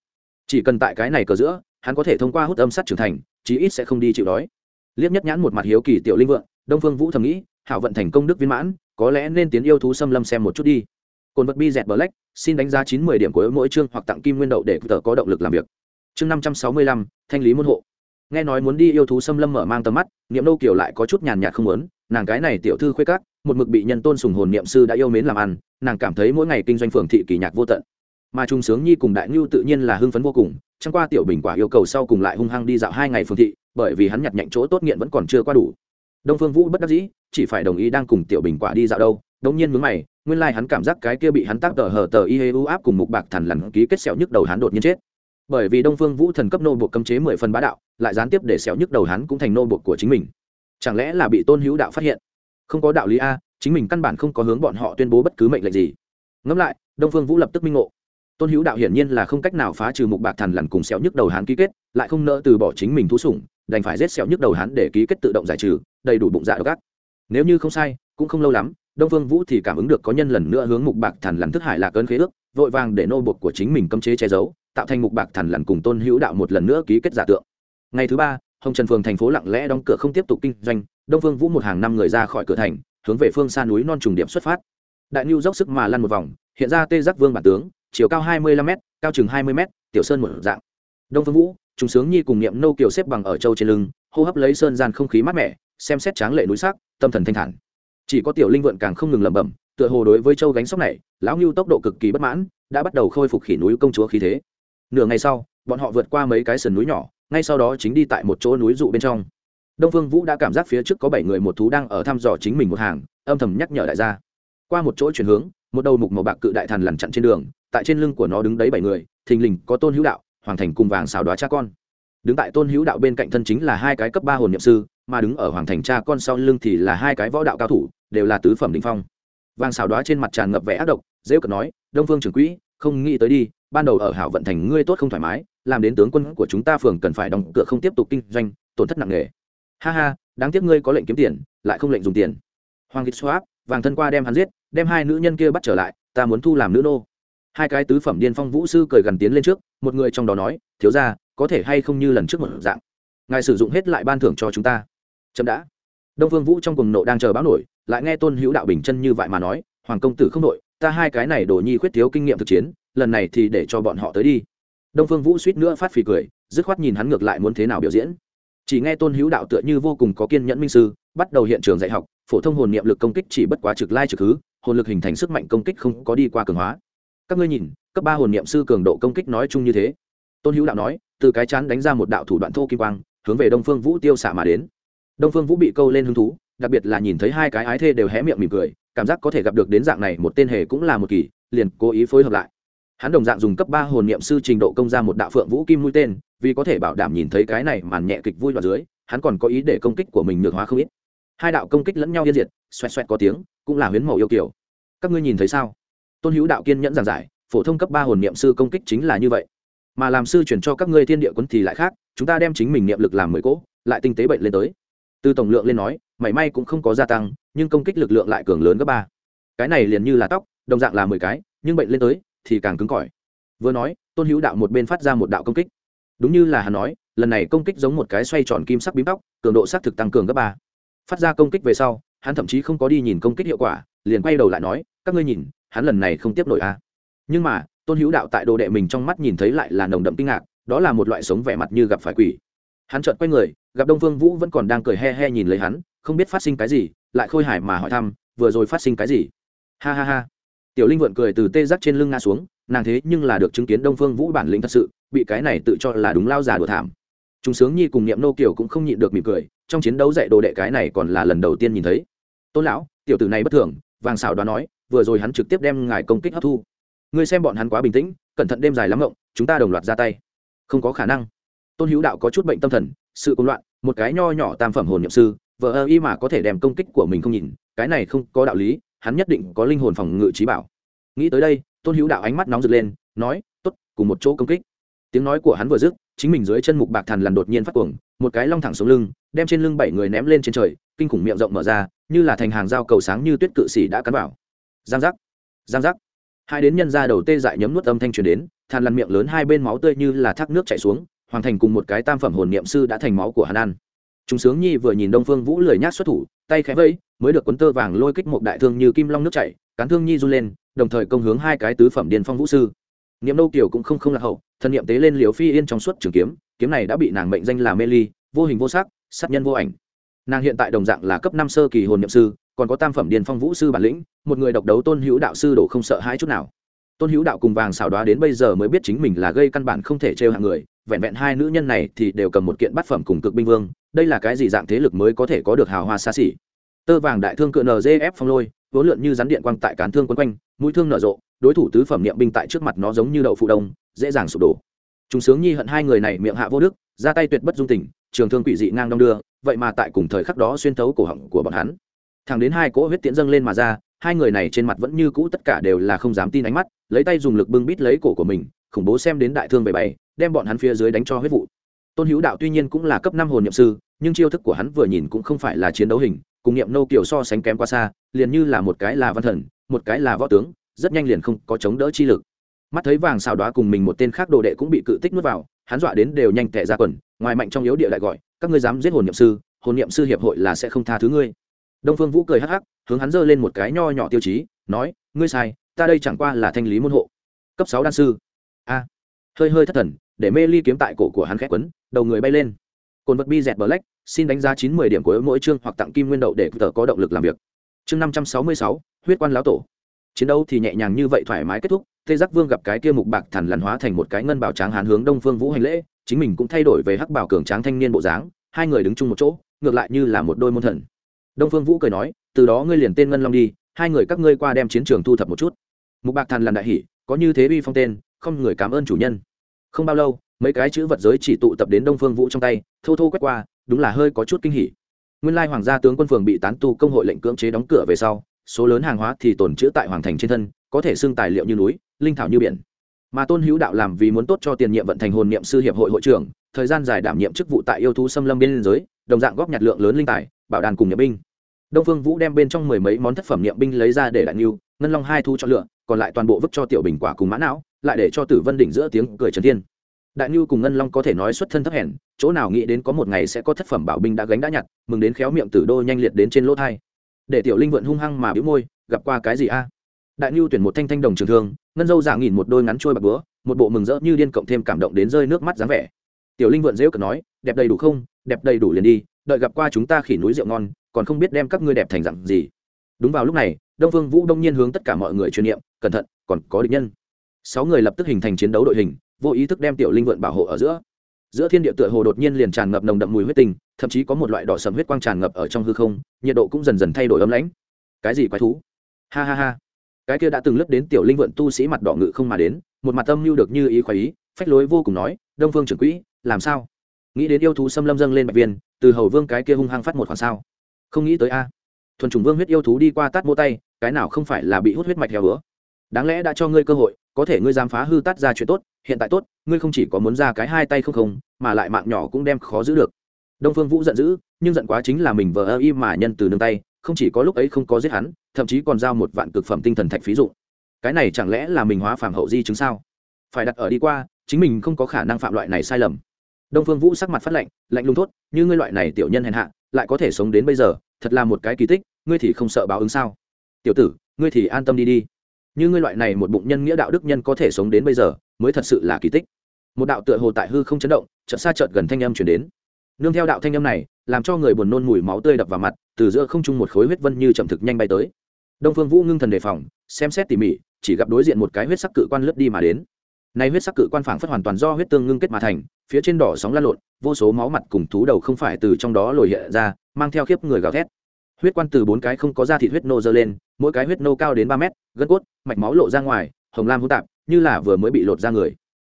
Speaker 1: Chỉ cần tại cái này cờ giữa, hắn có thể thông qua hút âm sắt trưởng thành, chí ít sẽ không đi chịu đói. Liếc nhất nhãn một mặt hiếu kỳ tiểu linh vượng, đông phương vũ thầm nghĩ, hảo vận thành công đức viên mãn, có lẽ nên tiến yêu thú xâm lâm xem một chút đi. Cồn vật bi dẹt bờ lách xin đánh giá chín mươi điểm của mỗi chương hoặc tặng kim nguyên đậu để tờ có động lực làm việc. Chương năm trăm sáu mươi lăm, thanh lý môn hộ. Nghe nói muốn đi yêu thú xâm lâm mở mang tầm mắt, niệm Nô kiều lại có chút nhàn nhạt không muốn, nàng cái này tiểu thư khuê các, một mực bị nhân tôn sùng hồn niệm sư đã yêu mến làm ăn, nàng cảm thấy mỗi ngày kinh doanh phường thị kỳ nhạc vô tận mà trung sướng nhi cùng đại ngưu tự nhiên là hưng phấn vô cùng, chẳng qua tiểu bình quả yêu cầu sau cùng lại hung hăng đi dạo hai ngày phường thị, bởi vì hắn nhặt nhạnh chỗ tốt nghiện vẫn còn chưa qua đủ. Đông phương vũ bất đắc dĩ, chỉ phải đồng ý đang cùng tiểu bình quả đi dạo đâu đông nhiên mướn mày, nguyên lai hắn cảm giác cái kia bị hắn tác tờ hờ tờ y hê u áp cùng mục bạc thằn lằn ký kết sẹo nhức đầu hắn đột nhiên chết. Bởi vì đông phương vũ thần cấp nô buộc cấm chế mười phần bá đạo, lại gián tiếp để sẹo nhức đầu hắn cũng thành nô buộc của chính mình. Chẳng lẽ là bị tôn hữu đạo phát hiện? Không có đạo lý a, chính mình căn bản không có hướng bọn họ tuyên bố bất cứ mệnh lệnh gì. Ngẫm lại, đông phương vũ lập tức minh ngộ tôn hữu đạo hiển nhiên là không cách nào phá trừ mục bạc thần lằn cùng sẹo nhức đầu hắn ký kết, lại không nỡ từ bỏ chính mình thú sủng, đành phải giết sẹo nhức đầu hắn để ký kết tự động giải trừ, đầy đủ bụng dạ độc ác. Nếu như không sai, cũng không lâu lắm, đông phương vũ thì cảm ứng được có nhân lần nữa hướng mục bạc thần lằn thức hải lạc ơn khế ước, vội vàng để nô bột của chính mình cấm chế che giấu, tạo thành mục bạc thần lằn cùng tôn hữu đạo một lần nữa ký kết giả tượng. Ngày thứ ba, hồng trần phường thành phố lặng lẽ đóng cửa không tiếp tục kinh doanh, đông phương vũ một hàng năm người ra khỏi cửa thành, hướng về phương xa núi non trùng điểm xuất phát. Đại nhu dốc sức mà lăn một vòng, hiện ra tê giác vương bản tướng chiều cao hai mươi lăm m cao chừng hai mươi m tiểu sơn một dạng. Đông phương vũ, trùng sướng nhi cùng niệm nâu kiều xếp bằng ở châu trên lưng, hô hấp lấy sơn gian không khí mát mẻ, xem xét tráng lệ núi sắc, tâm thần thanh thản. Chỉ có tiểu linh vượn càng không ngừng lẩm bẩm, tựa hồ đối với châu gánh sóc này, lão ngưu tốc độ cực kỳ bất mãn, đã bắt đầu khôi phục khỉ núi công chúa khí thế. Nửa ngày sau, bọn họ vượt qua mấy cái sườn núi nhỏ, ngay sau đó chính đi tại một chỗ núi dụ bên trong. Đông phương vũ đã cảm giác phía trước có bảy người một thú đang ở thăm dò chính mình một hàng, âm thầm nhắc nhở đại gia. Qua một chỗ chuyển hướng một đầu mục màu bạc cự đại thần lằn chặn trên đường, tại trên lưng của nó đứng đấy bảy người, thình lình có tôn hữu đạo, hoàng thành cùng vàng xào đoá cha con. Đứng tại tôn hữu đạo bên cạnh thân chính là hai cái cấp ba hồn n i ệ m sư, mà đứng ở hoàng thành cha con sau lưng thì là hai cái võ đạo cao thủ, đều là tứ phẩm đình phong. Vàng xào đoá trên mặt tràn ngập vẻ ác độc dễ cợt nói, đông phương trưởng quỹ, không nghĩ tới đi, ban đầu ở hảo vận thành ngươi tốt không thoải mái, làm đến tướng quân của chúng ta phường cần phải đóng cửa không tiếp tục kinh doanh, tổn thất nặng nề. Ha ha, đáng tiếc ngươi có lệnh kiếm tiền, lại không lệnh dùng tiền. Hoàng kích xoáp, vàng thân qua đem hắn giết đem hai nữ nhân kia bắt trở lại, ta muốn thu làm nữ nô. Hai cái tứ phẩm điên phong vũ sư cười gần tiến lên trước, một người trong đó nói, thiếu ra có thể hay không như lần trước một dạng. Ngài sử dụng hết lại ban thưởng cho chúng ta. Chậm đã. Đông phương vũ trong cùng nộ đang chờ báo nổi, lại nghe tôn hữu đạo bình chân như vậy mà nói, hoàng công tử không nội ta hai cái này đồ nhi khuyết thiếu kinh nghiệm thực chiến, lần này thì để cho bọn họ tới đi. Đông phương vũ suýt nữa phát phì cười, dứt khoát nhìn hắn ngược lại muốn thế nào biểu diễn. Chỉ nghe tôn hữu đạo tựa như vô cùng có kiên nhẫn minh sư, bắt đầu hiện trường dạy học, phổ thông hồn niệm lực công kích chỉ bất quá trực lai trực hứ hồn lực hình thành sức mạnh công kích không có đi qua cường hóa. Các ngươi nhìn, cấp ba hồn niệm sư cường độ công kích nói chung như thế. Tôn hữu đạo nói, từ cái chán đánh ra một đạo thủ đoạn thô kim quang, hướng về đông phương vũ tiêu xạ mà đến. Đông phương vũ bị câu lên hứng thú, đặc biệt là nhìn thấy hai cái ái thê đều hé miệng mỉm cười, cảm giác có thể gặp được đến dạng này một tên hề cũng là một kỳ, liền cố ý phối hợp lại. Hắn đồng dạng dùng cấp ba hồn niệm sư trình độ công ra một đạo phượng vũ kim mũi tên, vì có thể bảo đảm nhìn thấy cái này màn nhẹ kịch vui vào dưới, hắn còn có ý để công kích của mình nhược hóa không ít. Hai đạo công kích lẫn nhau yên diệt xoẹt xoẹt có tiếng, cũng là huyến màu yêu kiểu. Các ngươi nhìn thấy sao? Tôn hữu đạo kiên nhẫn giảng giải, phổ thông cấp ba hồn niệm sư công kích chính là như vậy. Mà làm sư chuyển cho các ngươi thiên địa quân thì lại khác, chúng ta đem chính mình niệm lực làm mười cỗ, lại tinh tế bệnh lên tới. Từ tổng lượng lên nói, mảy may cũng không có gia tăng, nhưng công kích lực lượng lại cường lớn gấp ba. Cái này liền như là tóc, đồng dạng là mười cái, nhưng bệnh lên tới, thì càng cứng cỏi. Vừa nói, tôn hữu đạo một bên phát ra một đạo công kích. Đúng như là hắn nói, lần này công kích giống một cái xoay tròn kim sắc bím tóc, cường độ xác thực tăng cường gấp ba. Phát ra công kích về sau hắn thậm chí không có đi nhìn công kích hiệu quả, liền quay đầu lại nói, các ngươi nhìn, hắn lần này không tiếp nổi a à. nhưng mà, tôn hữu đạo tại đồ đệ mình trong mắt nhìn thấy lại là nồng đậm kinh ngạc, đó là một loại sống vẻ mặt như gặp phải quỷ. Hắn chợt quay người, gặp đông phương vũ vẫn còn đang cười he he nhìn lấy hắn, không biết phát sinh cái gì, lại khôi hài mà hỏi thăm, vừa rồi phát sinh cái gì? Ha ha ha. Tiểu linh vượn cười từ tê giác trên lưng nga xuống, nàng thế nhưng là được chứng kiến đông phương vũ bản lĩnh thật sự, bị cái này tự cho là đúng lao già đùa thảm. Chúng sướng nhi cùng niệm nô kiều cũng không nhịn được mỉm cười, trong chiến đấu dạy đồ đệ cái này còn là lần đầu tiên nhìn thấy tôn lão, tiểu tử này bất thường, vàng xảo đoán nói, vừa rồi hắn trực tiếp đem ngài công kích hấp thu. Ngươi xem bọn hắn quá bình tĩnh, cẩn thận đêm dài lắm ngộng, chúng ta đồng loạt ra tay. Không có khả năng. Tôn hữu đạo có chút bệnh tâm thần, sự công loạn, một cái nho nhỏ tam phẩm hồn nhậm sư vợ ơ y mà có thể đem công kích của mình không nhìn, cái này không có đạo lý, hắn nhất định có linh hồn phòng ngự trí bảo. Nghĩ tới đây, tôn hữu đạo ánh mắt nóng rực lên, nói t ố t cùng một chỗ công kích. Tiếng nói của hắn vừa dứt, chính mình dưới chân mục bạc thần lần đột nhiên phát cuồng, một cái long thẳng xuống lưng, đem trên lưng bảy người ném lên trên trời kinh khủng miệng rộng mở ra, như là thành hàng dao cầu sáng như tuyết cự xỉ đã cắn vào. Giang giác giang giác. Hai đến nhân ra đầu tê dại nhấm nuốt âm thanh truyền đến, than lăn miệng lớn hai bên máu tươi như là thác nước chảy xuống, hoàn thành cùng một cái tam phẩm hồn niệm sư đã thành máu của hắn ăn chúng sướng nhi vừa nhìn đông phương vũ lười nhát xuất thủ, tay khẽ vẫy, mới được cuốn tơ vàng lôi kích một đại thương như kim long nước chảy, cán thương nhi run lên, đồng thời công hướng hai cái tứ phẩm điền phong vũ sư. Niệm đâu kiều cũng không không là hậu, thân niệm tế lên liều phi yên trong suốt trường kiếm kiếm này đã bị nàng mệnh danh là mê ly, vô hình vô sắc, sát nhân vô ảnh nàng hiện tại đồng dạng là cấp năm sơ kỳ hồn niệm sư, còn có tam phẩm điền phong vũ sư bản lĩnh, một người độc đấu tôn hữu đạo sư đổ không sợ hãi chút nào. Tôn hữu đạo cùng vàng xảo đoá đến bây giờ mới biết chính mình là gây căn bản không thể trêu hạng người, vẹn vẹn hai nữ nhân này thì đều cầm một kiện bát phẩm cùng cực binh vương, đây là cái gì dạng thế lực mới có thể có được hào hoa xa xỉ? Tơ vàng đại thương cựa nzf phong lôi, vốn lượn như rắn điện quang tại cán thương quấn quanh, mũi thương nở rộ, đối thủ tứ phẩm niệm binh tại trước mặt nó giống như đậu phụ đông, dễ dàng sụp đổ. Chúng sướng nhi hận hai người này miệng hạ vô đức, ra tay tuyệt bất dung tình trường thương quỷ dị ngang đong đưa, vậy mà tại cùng thời khắc đó xuyên thấu cổ họng của bọn hắn. Thẳng đến hai cỗ huyết tiễn dâng lên mà ra, hai người này trên mặt vẫn như cũ tất cả đều là không dám tin ánh mắt, lấy tay dùng lực bưng bít lấy cổ của mình, khủng bố xem đến đại thương bày bày, đem bọn hắn phía dưới đánh cho huyết vụ. Tôn hữu đạo tuy nhiên cũng là cấp năm hồn nhậm sư, nhưng chiêu thức của hắn vừa nhìn cũng không phải là chiến đấu hình, cùng niệm nâu kiểu so sánh kém quá xa, liền như là một cái là văn thần, một cái là võ tướng, rất nhanh liền không có chống đỡ chi lực. Mắt thấy vàng xào đoá cùng mình một tên khác đồ đệ cũng bị cự tích nuốt vào hắn dọa đến đều nhanh tệ ra quần, ngoài mạnh trong yếu địa lại gọi, các ngươi dám giết hồn niệm sư, hồn niệm sư hiệp hội là sẽ không tha thứ ngươi. Đông phương vũ cười hắc hắc, hướng hắn giơ lên một cái nho nhỏ tiêu chí, nói, ngươi sai, ta đây chẳng qua là thanh lý môn hộ. Cấp sáu đan sư. A. Hơi hơi thất thần, để mê ly kiếm tại cổ của hắn khét quấn, đầu người bay lên. Cồn vật bi dẹt black, xin đánh giá chín mươi điểm của mỗi chương hoặc tặng kim nguyên đậu để tờ có động lực làm việc. Chương năm trăm sáu mươi sáu, huyết quan lão tổ. Chiến đấu thì nhẹ nhàng như vậy thoải mái kết thúc tê giác vương gặp cái kia mục bạc thần lằn hóa thành một cái ngân bảo tráng hán hướng đông phương vũ hành lễ, chính mình cũng thay đổi về hắc bảo cường tráng thanh niên bộ dáng, hai người đứng chung một chỗ, ngược lại như là một đôi môn thần. Đông phương vũ cười nói, từ đó ngươi liền tên ngân long đi, hai người các ngươi qua đem chiến trường thu thập một chút. Mục bạc thần lằn đại hỉ, có như thế uy phong tên, không người cảm ơn chủ nhân. Không bao lâu, mấy cái chữ vật giới chỉ tụ tập đến đông phương vũ trong tay, thô thô quét qua, đúng là hơi có chút kinh hỉ. Nguyên lai hoàng gia tướng quân phường bị tán tu công hội lệnh cưỡng chế đóng cửa về sau, số lớn hàng hóa thì tồn trữ tại hoàng thành trên thân, có thể xưng tài liệu như núi linh thảo như biển. Mà tôn hữu đạo làm vì muốn tốt cho tiền nhiệm vận thành hồn niệm sư hiệp hội hội trưởng, thời gian dài đảm nhiệm chức vụ tại yêu thú xâm lâm biên giới, đồng dạng góp nhặt lượng lớn linh tài, bảo đàn cùng nhập binh. Đông phương vũ đem bên trong mười mấy món thất phẩm niệm binh lấy ra để đại niu ngân long hai thu cho lựa, còn lại toàn bộ vứt cho tiểu bình quả cùng mã não, lại để cho tử vân đỉnh giữa tiếng cười trần thiên. Đại lưu cùng ngân long có thể nói xuất thân thấp hèn, chỗ nào nghĩ đến có một ngày sẽ có thất phẩm bảo binh đã gánh đã nhặt, mừng đến khéo miệng tử đô nhanh liệt đến trên lỗ thai. Để tiểu linh vượn hung hăng mà bĩu môi, gặp qua cái gì a? Đại nhu tuyển một thanh thanh đồng trường thương, ngân dâu giả nghìn một đôi ngắn trôi bạc búa, một bộ mừng rỡ như điên cộng thêm cảm động đến rơi nước mắt dáng vẻ. Tiểu linh vượn dễ cợt nói, đẹp đầy đủ không? Đẹp đầy đủ liền đi, đợi gặp qua chúng ta khỉ núi rượu ngon, còn không biết đem các ngươi đẹp thành dặn gì. Đúng vào lúc này, đông phương vũ đông nhiên hướng tất cả mọi người truyền niệm, cẩn thận, còn có địch nhân. Sáu người lập tức hình thành chiến đấu đội hình, vô ý thức đem tiểu linh vượn bảo hộ ở giữa. Giữa thiên địa tựa hồ đột nhiên liền tràn ngập nồng đậm mùi huyết tinh, thậm chí có một loại đỏ sầm huyết quang tràn ngập ở trong hư không, nhiệt độ cũng dần dần thay đổi ấm lãnh. Cái gì quái thú? Ha ha ha cái kia đã từng lướt đến tiểu linh vượn tu sĩ mặt đỏ ngự không mà đến, một mặt tâm lưu được như ý khoái ý, phách lối vô cùng nói, đông phương trưởng quỹ, làm sao? Nghĩ đến yêu thú xâm lâm dâng lên bạch viên, từ hầu vương cái kia hung hăng phát một khoản sao. Không nghĩ tới a. Thuần trùng vương huyết yêu thú đi qua tát mô tay, cái nào không phải là bị hút huyết mạch theo hứa đáng lẽ đã cho ngươi cơ hội, có thể ngươi dám phá hư tát ra chuyện tốt, hiện tại tốt, ngươi không chỉ có muốn ra cái hai tay không không, mà lại mạng nhỏ cũng đem khó giữ được. Đông phương vũ giận dữ, nhưng giận quá chính là mình vờ ơ y mà nhân từ nương tay không chỉ có lúc ấy không có giết hắn, thậm chí còn giao một vạn cực phẩm tinh thần thạch phí dụ cái này chẳng lẽ là mình hóa phàm hậu di chứng sao? Phải đặt ở đi qua, chính mình không có khả năng phạm loại này sai lầm. Đông phương vũ sắc mặt phát lạnh lạnh lùng thốt, như ngươi loại này tiểu nhân hèn hạ, lại có thể sống đến bây giờ, thật là một cái kỳ tích, ngươi thì không sợ báo ứng sao? Tiểu tử, ngươi thì an tâm đi đi. Như ngươi loại này một bụng nhân nghĩa đạo đức nhân có thể sống đến bây giờ, mới thật sự là kỳ tích. Một đạo tựa hồ tại hư không chấn động, chợt xa chợt gần thanh âm chuyển đến. Nương theo đạo thanh âm này làm cho người buồn nôn mùi máu tươi đập vào mặt, từ giữa không trung một khối huyết vân như chậm thực nhanh bay tới. Đông phương vũ ngưng thần đề phòng, xem xét tỉ mỉ, chỉ gặp đối diện một cái huyết sắc cự quan lướt đi mà đến. Nay huyết sắc cự quan phảng phất hoàn toàn do huyết tương ngưng kết mà thành, phía trên đỏ sóng lan lộn, vô số máu mặt cùng thú đầu không phải từ trong đó lồi hiện ra, mang theo khiếp người gào thét. Huyết quan từ bốn cái không có da thịt huyết nô dơ lên, mỗi cái huyết nô cao đến ba mét, gân cốt, mạch máu lộ ra ngoài, hồng lam hỗn tạp, như là vừa mới bị lột ra người.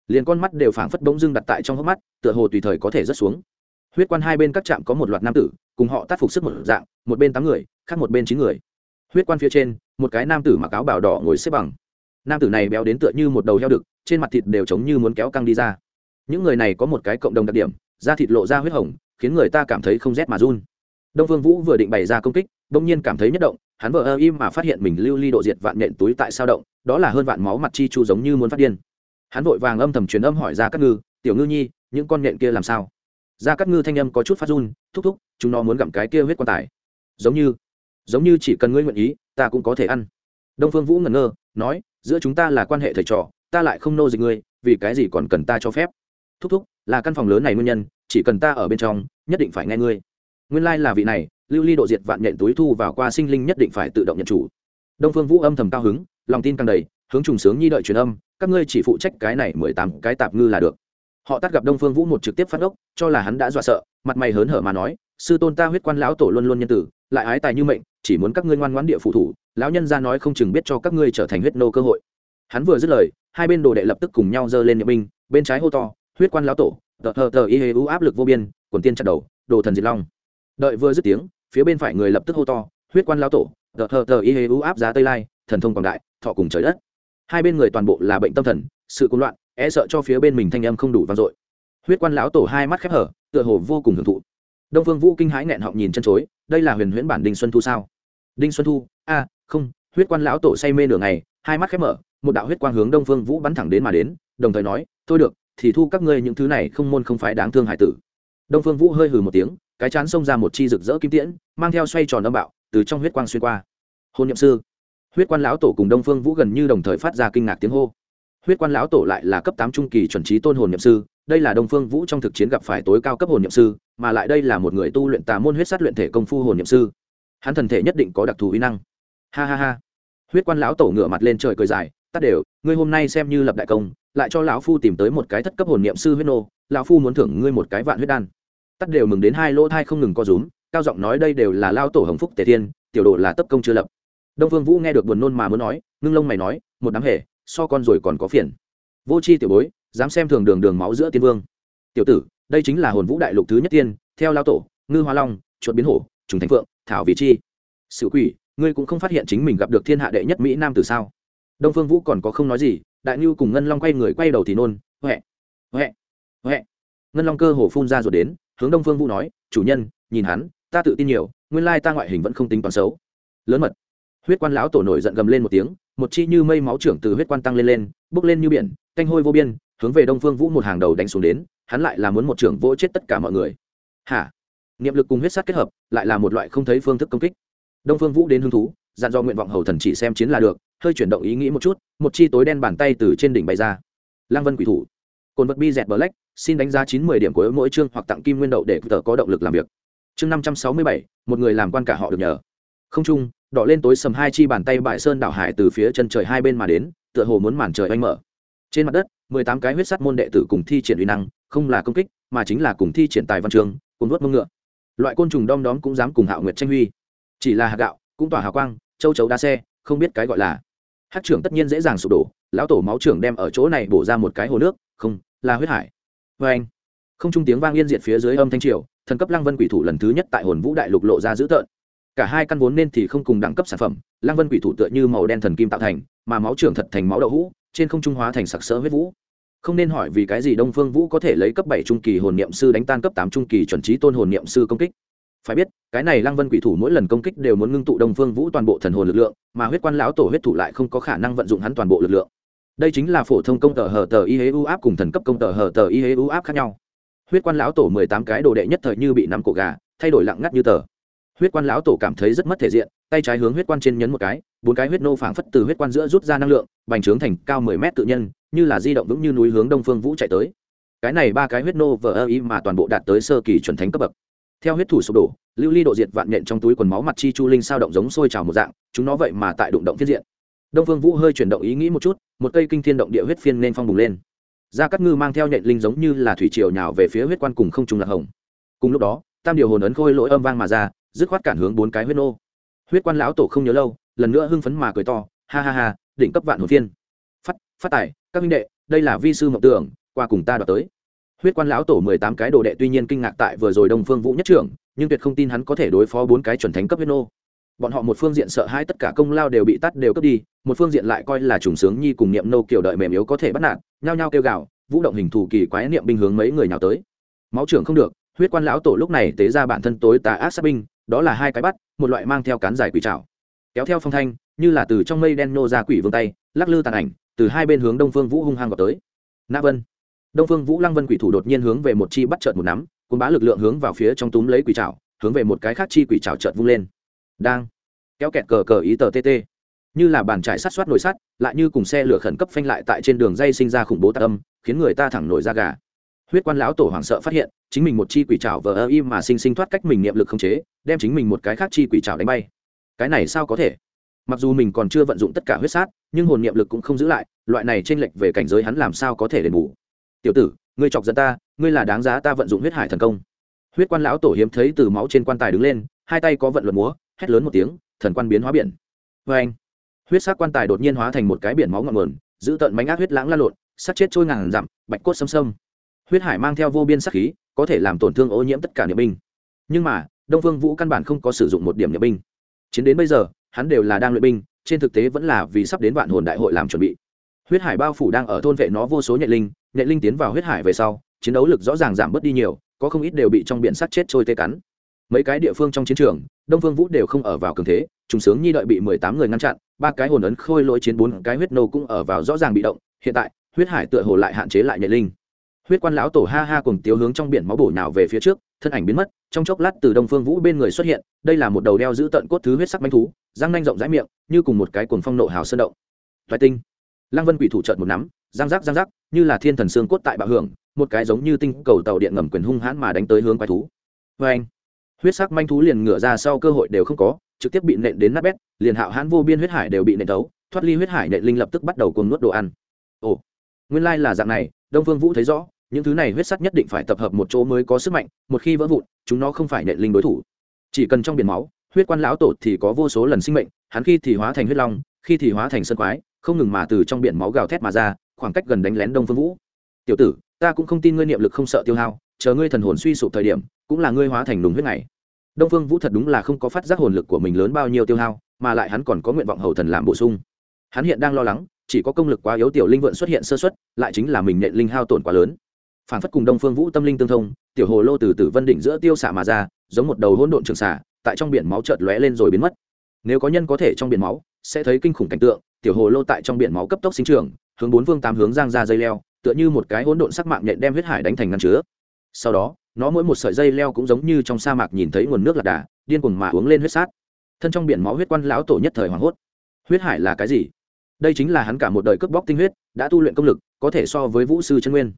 Speaker 1: Liền con mắt đều phảng phất bỗng dưng đặt tại trong hốc mắt, tựa hồ tùy thời có thể rớt xuống huyết quan hai bên các trạm có một loạt nam tử, cùng họ tác phục sức một dạng, một bên tám người, khác một bên chín người. Huyết quan phía trên, một cái nam tử mặc áo bảo đỏ ngồi xếp bằng. Nam tử này béo đến tựa như một đầu heo đực, trên mặt thịt đều trống như muốn kéo căng đi ra. Những người này có một cái cộng đồng đặc điểm, da thịt lộ ra huyết hồng, khiến người ta cảm thấy không rét mà run. Đông vương vũ vừa định bày ra công kích đông nhiên cảm thấy nhất động, hắn vợ ơ im mà phát hiện mình lưu ly độ diệt vạn nện túi tại sao động, đó là hơn vạn máu mặt chi chu giống như muốn phát điên. Hắn vội vàng âm thầm truyền âm hỏi ra các ngư, tiểu ngư nhi, những con nện kia làm sao? Ra các ngư thanh âm có chút phát run, thúc thúc, chúng nó muốn gặm cái kia huyết quan tài. Giống như giống như chỉ cần ngươi nguyện ý, ta cũng có thể ăn. Đông phương vũ ngẩn ngơ, nói, giữa chúng ta là quan hệ thầy trò, ta lại không nô dịch ngươi, vì cái gì còn cần ta cho phép? Thúc thúc, là căn phòng lớn này nguyên nhân, chỉ cần ta ở bên trong, nhất định phải nghe ngươi. Nguyên lai、like、là vị này, lưu ly độ diệt vạn nhện túi thu vào qua sinh linh nhất định phải tự động nhận chủ. Đông phương vũ âm thầm cao hứng, lòng tin càng đầy, hướng trùng sướng nhi đợi truyền âm, các ngươi chỉ phụ trách cái này mười tám cái tạp ngư là được họ tắt gặp đông phương vũ một trực tiếp phát ốc, cho là hắn đã dọa sợ, mặt mày hớn hở mà nói, sư tôn ta huyết quan lão tổ luôn luôn nhân tử, lại ái tài như mệnh, chỉ muốn các ngươi ngoan ngoãn địa phụ thủ, lão nhân ra nói không chừng biết cho các ngươi trở thành huyết nô cơ hội. Hắn vừa dứt lời, hai bên đồ đệ lập tức cùng nhau giơ lên niệm binh, bên trái hô to, huyết quan lão tổ, tờ tờ tờ y hê u áp lực vô biên, quần tiên chặt đầu, đồ thần diệt long. Đợi vừa dứt tiếng, phía bên phải người lập tức hô to, huyết quan lão tổ, tờ tờ tờ y hê u áp giá tây lai, thần thông quảng đại, thọ cùng trời đất. Hai bên người toàn bộ là bệnh tâm thần, sự cuốn loạn e sợ cho phía bên mình thanh âm không đủ vang dội. Huyết quan lão tổ hai mắt khép hở, tựa hồ vô cùng hưởng thụ. Đông phương vũ kinh hãi nghẹn họng nhìn chân chối, đây là huyền huyễn bản đinh xuân thu sao? Đinh xuân thu, a, không, huyết quan lão tổ say mê nửa ngày, hai mắt khép mở, một đạo huyết quang hướng đông phương vũ bắn thẳng đến mà đến, đồng thời nói, thôi được, thì thu các ngươi những thứ này không môn không phải đáng thương hải tử. Đông phương vũ hơi hừ một tiếng, cái chán xông ra một chi rực rỡ kim tiễn, mang theo xoay tròn âm bạo, từ trong huyết quang xuyên qua. Hôn nhậm sư. Huyết quan lão tổ cùng đông phương vũ gần như đồng thời phát ra kinh ngạc tiếng hô huyết quan lão tổ lại là cấp tám trung kỳ chuẩn trí tôn hồn nhậm sư, đây là đông phương vũ trong thực chiến gặp phải tối cao cấp hồn nhậm sư, mà lại đây là một người tu luyện tà môn huyết sát luyện thể công phu hồn nhậm sư. Hắn thần thể nhất định có đặc thù uy năng. Ha ha ha. Huyết quan lão tổ ngửa mặt lên trời cười dài tắt đều, ngươi hôm nay xem như lập đại công, lại cho lão phu tìm tới một cái thất cấp hồn niệm sư huyết nô, lão phu muốn thưởng ngươi một cái vạn huyết đan. Tắt đều mừng đến hai lỗ thai không ngừng co rúm, cao giọng nói, đây đều là lao tổ hồng phúc tề thiên, tiểu đồ là tấp công chưa lập. Đông phương vũ nghe được buồn nôn mà muốn nói, ngưng lông mày nói, một đám hề so con rồi còn có phiền. Vô c h i tiểu bối, dám xem thường đường đường máu giữa tiên vương. Tiểu tử, đây chính là hồn vũ đại lục thứ nhất tiên, theo lao tổ, ngư hoa long, chuột biến hổ, trùng thành phượng, thảo vị chi. Sự quỷ, ngươi cũng không phát hiện chính mình gặp được thiên hạ đệ nhất mỹ nam từ sao? Đông phương vũ còn có không nói gì, đại ngưu cùng ngân long quay người quay đầu thì nôn, huệ huệ huệ. Ngân long cơ hồ phun ra rồi đến, hướng đông phương vũ nói, chủ nhân, nhìn hắn, ta tự tin nhiều, nguyên lai ta ngoại hình vẫn không tính toán xấu. Lớn mật huyết quan lão tổ nổi giận gầm lên một tiếng, một chi như mây máu trưởng từ huyết quan tăng lên lên, bước lên như biển, canh hôi vô biên, hướng về đông phương vũ một hàng đầu đánh xuống đến, hắn lại là muốn một trưởng vỗ chết tất cả mọi người. Hả? Niệm lực cùng huyết sát kết hợp, lại là một loại không thấy phương thức công kích. Đông phương vũ đến hứng thú, dặn do nguyện vọng hầu thần chỉ xem chiến là được, hơi chuyển động ý nghĩ một chút, một chi tối đen bàn tay từ trên đỉnh bay ra. Lăng vân quỷ thủ. Cồn vật bi dẹt black, xin đánh giá chín mươi điểm của mỗi chương hoặc tặng kim nguyên đậu để tờ có động lực làm việc. Chương năm trăm sáu mươi bảy, một người làm quan cả họ được nhờ. Không chung đỏ lên tối sầm hai chi bàn tay bại sơn đảo hải từ phía chân trời hai bên mà đến, tựa hồ muốn màn trời oanh mở. Trên mặt đất, mười tám cái huyết sắt môn đệ tử cùng thi triển uy năng, không là công kích, mà chính là cùng thi triển tài văn trường, cùng vớt mông ngựa. Loại côn trùng đom đóm cũng dám cùng hạo nguyệt tranh huy. Chỉ là hạt gạo, cũng tỏa hào quang, châu chấu đa xe, không biết cái gọi là. Hát trưởng tất nhiên dễ dàng sụp đổ, lão tổ máu trưởng đem ở chỗ này bổ ra một cái hồ nước, không, là huyết hải. Vê anh, không trung tiếng vang yên diệt phía dưới âm thanh triều, thần cấp lăng vân quỷ thủ lần thứ nhất tại hồn vũ đại lục lộ ra dữ tợn cả hai căn vốn nên thì không cùng đẳng cấp sản phẩm, lăng vân quỷ thủ tựa như màu đen thần kim tạo thành, mà máu trưởng thật thành máu đậu hũ, trên không trung hóa thành sặc sỡ huyết vũ. Không nên hỏi vì cái gì đông phương vũ có thể lấy cấp bảy trung kỳ hồn niệm sư đánh tan cấp tám trung kỳ chuẩn trí tôn hồn niệm sư công kích. Phải biết, cái này lăng vân quỷ thủ mỗi lần công kích đều muốn ngưng tụ đông phương vũ toàn bộ thần hồn lực lượng, mà huyết quan lão tổ huyết thủ lại không có khả năng vận dụng hắn toàn bộ lực lượng. Đây chính là phổ thông công tờ hờ tờ y hế u áp cùng thần cấp công tờ hờ tờ y hế u áp khác nhau. Huyết quan lão tổ mười tám cái đồ đệ nhất thời như bị nắm cổ gà, thay đổi lặng ngắt như tờ huyết quan lão tổ cảm thấy rất mất thể diện, tay trái hướng huyết quan trên nhấn một cái, bốn cái huyết nô phảng phất từ huyết quan giữa rút ra năng lượng, bành trướng thành cao mười mét tự nhân, như là di động vững như núi hướng đông phương vũ chạy tới. Cái này ba cái huyết nô vờ ơ ý mà toàn bộ đạt tới sơ kỳ chuẩn thánh cấp bậc. Theo huyết thủ sụp đổ, lưu ly độ diệt vạn nhện trong túi quần máu mặt chi chu linh sao động giống sôi trào một dạng, chúng nó vậy mà tại đụng động phiên diện. Đông phương vũ hơi chuyển động ý nghĩ một chút, một cây kinh thiên động địa huyết phiên nên phong bùng lên. Gia cát ngư mang theo nhện linh giống như là thủy triều nhào về phía huyết quan cùng không trùng lạc hồng. Cùng lúc đó, tam điều hồn ấn khôi lỗi âm vang mà ra dứt khoát cản hướng bốn cái huyết nô. Huyết quan lão tổ không nhớ lâu, lần nữa hưng phấn mà cười to, ha ha ha, đỉnh cấp vạn hồn phiên. Phát phát tài, các minh đệ, đây là vi sư mộng tưởng, qua cùng ta đoạt tới. Huyết quan lão tổ mười tám cái đồ đệ tuy nhiên kinh ngạc tại vừa rồi đông phương vũ nhất trưởng, nhưng tuyệt không tin hắn có thể đối phó bốn cái chuẩn thánh cấp huyết nô. Bọn họ một phương diện sợ hai tất cả công lao đều bị tắt đều cướp đi, một phương diện lại coi là trùng sướng nhi cùng niệm nô kiểu đợi mềm yếu có thể bắt nạt, nhao nhao kêu gào, vũ động hình thù kỳ quái niệm binh hướng mấy người nào tới. Máu trưởng không được, huyết quan lão tổ lúc này tế ra bản thân tối tà ác sát binh đó là hai cái bắt, một loại mang theo cán dài quỷ trào kéo theo phong thanh, như là từ trong mây đen nô ra quỷ vương tay, lắc lư tàn ảnh, từ hai bên hướng đông phương vũ hung hăng vào tới. Na vân. Đông phương vũ lăng vân quỷ thủ đột nhiên hướng về một chi bắt trợt một nắm cuốn bá lực lượng hướng vào phía trong túm lấy quỷ trào hướng về một cái khác chi quỷ trào trợt vung lên. Đang. Kéo kẹt cờ cờ ý tờ tt như là bàn trải sát soát nổi sắt, lại như cùng xe lửa khẩn cấp phanh lại tại trên đường dây sinh ra khủng bố tạ âm, khiến người ta thẳng nổi da gà. Huyết quan lão tổ hoảng sợ phát hiện chính mình một chi quỷ trảo vờ ơ im mà sinh sinh thoát cách mình niệm lực không chế, đem chính mình một cái khác chi quỷ trảo đánh bay. Cái này sao có thể? Mặc dù mình còn chưa vận dụng tất cả huyết sát, nhưng hồn niệm lực cũng không giữ lại, loại này t r ê n lệch về cảnh giới hắn làm sao có thể đền bù? Tiểu tử, ngươi chọc dẫn ta, ngươi là đáng giá ta vận dụng huyết hải thần công. Huyết quan lão tổ hiếm thấy từ máu trên quan tài đứng lên, hai tay có vận luận múa, hét lớn một tiếng, thần quan biến hóa biển. Vê anh, huyết sắc quan tài đột nhiên hóa thành một cái biển máu ngọn nguồn, giữ tận mánh ác huyết lãng la lộn, sát chết trôi ngàn dặm, bạch cốt xâm xâm. Huyết hải mang theo vô biên sắc khí có thể làm tổn thương ô nhiễm tất cả niệm binh. Nhưng mà, đông phương vũ căn bản không có sử dụng một điểm niệm binh. Chiến đến bây giờ, hắn đều là đang luyện binh, trên thực tế vẫn là vì sắp đến vạn hồn đại hội làm chuẩn bị. Huyết hải bao phủ đang ở thôn vệ nó vô số nhện linh nhện linh tiến vào huyết hải về sau, chiến đấu lực rõ ràng giảm bớt đi nhiều, có không ít đều bị trong biển sắt chết trôi tê cắn. Mấy cái địa phương trong chiến trường, đông phương vũ đều không ở vào cường thế, trùng sướng nhi đợi bị mười tám người ngăn chặn, ba cái hồn ấn khôi lỗi chiến bốn cái huyết nô cũng ở vào rõ ràng bị động. Hiện tại, huyết hải tựa hồ lại hạn chế lại nhện linh huyết quan lão tổ ha ha cùng tiêu hướng trong biển máu bổ nào về phía trước thân ảnh biến mất trong chốc lát từ đông phương vũ bên người xuất hiện đây là một đầu đeo giữ tận cốt thứ huyết sắc manh thú răng nanh rộng rãi miệng như cùng một cái cuồng phong nộ hào sơn động. Toại tinh. Lăng vân quỷ thủ trợn một nắm răng rác răng rác, như là thiên thần xương cốt tại bạo hưởng một cái giống như tinh cầu tàu điện ngầm quyền hung hãn mà đánh tới hướng quái thú. Vê anh huyết sắc manh thú liền ngửa ra sau cơ hội đều không có trực tiếp bị nện đến nát bét liền hạo hãn vô biên huyết hải đều bị nện tấu thoát ly huyết hải nện linh lập tức bắt đầu cuồng nuốt đồ ăn. Ồ. Nguyên lai là dạng này đông phương vũ thấy rõ những thứ này huyết sắt nhất định phải tập hợp một chỗ mới có sức mạnh, một khi vỡ vụn, chúng nó không phải nện linh đối thủ. Chỉ cần trong biển máu, huyết quan lão tổ thì có vô số lần sinh mệnh, hắn khi thì hóa thành huyết long, khi thì hóa thành sân quái, không ngừng mà từ trong biển máu gào thét mà ra, khoảng cách gần đánh lén đông phương vũ. Tiểu tử, ta cũng không tin ngươi niệm lực không sợ tiêu hao, chờ ngươi thần hồn suy sụp thời điểm, cũng là ngươi hóa thành đúng huyết này. Đông phương vũ thật đúng là không có phát giác hồn lực của mình lớn bao nhiêu tiêu hao, mà lại hắn còn có nguyện vọng hầu thần làm bổ sung. Hắn hiện đang lo lắng, chỉ có công lực quá yếu tiểu linh vượn xuất hiện sơ xuất lại chính là mình nện linh hao tổn quá lớn phản phất cùng đông phương vũ tâm linh tương thông, tiểu hồ lô từ tử vân đỉnh giữa tiêu xạ mà ra, giống một đầu hỗn độn trường xạ tại trong biển máu chợt lóe lên rồi biến mất. Nếu có nhân có thể trong biển máu, sẽ thấy kinh khủng cảnh tượng, tiểu hồ lô tại trong biển máu cấp tốc sinh trưởng, hướng bốn phương tám hướng giang ra dây leo, tựa như một cái hỗn độn sắc mạng nhện đem huyết hải đánh thành ngăn chứa. Sau đó, nó mỗi một sợi dây leo cũng giống như trong sa mạc nhìn thấy nguồn nước lạc đà, điên cuồng mà uống lên huyết sát. Thân trong biển máu huyết quan lão tổ nhất thời hoảng hốt. Huyết hải là cái gì? Đây chính là hắn cả một đời cướp bóc tinh huyết, đã tu luyện công lực, có thể so với vũ sư chân nguyên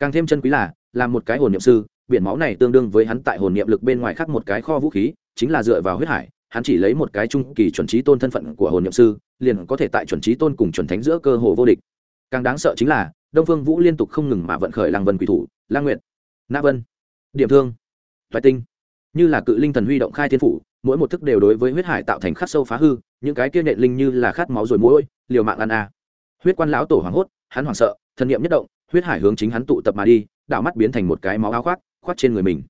Speaker 1: càng thêm chân quý là, làm một cái hồn niệm sư, biển máu này tương đương với hắn tại hồn niệm lực bên ngoài khác một cái kho vũ khí, chính là dựa vào huyết hải, hắn chỉ lấy một cái trung kỳ chuẩn trí tôn thân phận của hồn niệm sư, liền có thể tại chuẩn trí tôn cùng chuẩn thánh giữa cơ hồ vô địch. Càng đáng sợ chính là, đông phương vũ liên tục không ngừng mà vận khởi lăng vân quỷ thủ lang nguyện Na vân, điểm thương thoại tinh. Như là cự linh thần huy động khai thiên phủ, mỗi một thức đều đối với huyết hải tạo thành khắc sâu phá hư, những cái kia nệ linh như là khát máu rồi mũi, liều mạng ăn a. Huyết quan lão tổ hoảng hốt, hắn hoảng sợ, thần niệm nhất động huyết hải hướng chính hắn tụ tập mà đi, đảo mắt biến thành một cái máu áo khoác khoác trên người mình.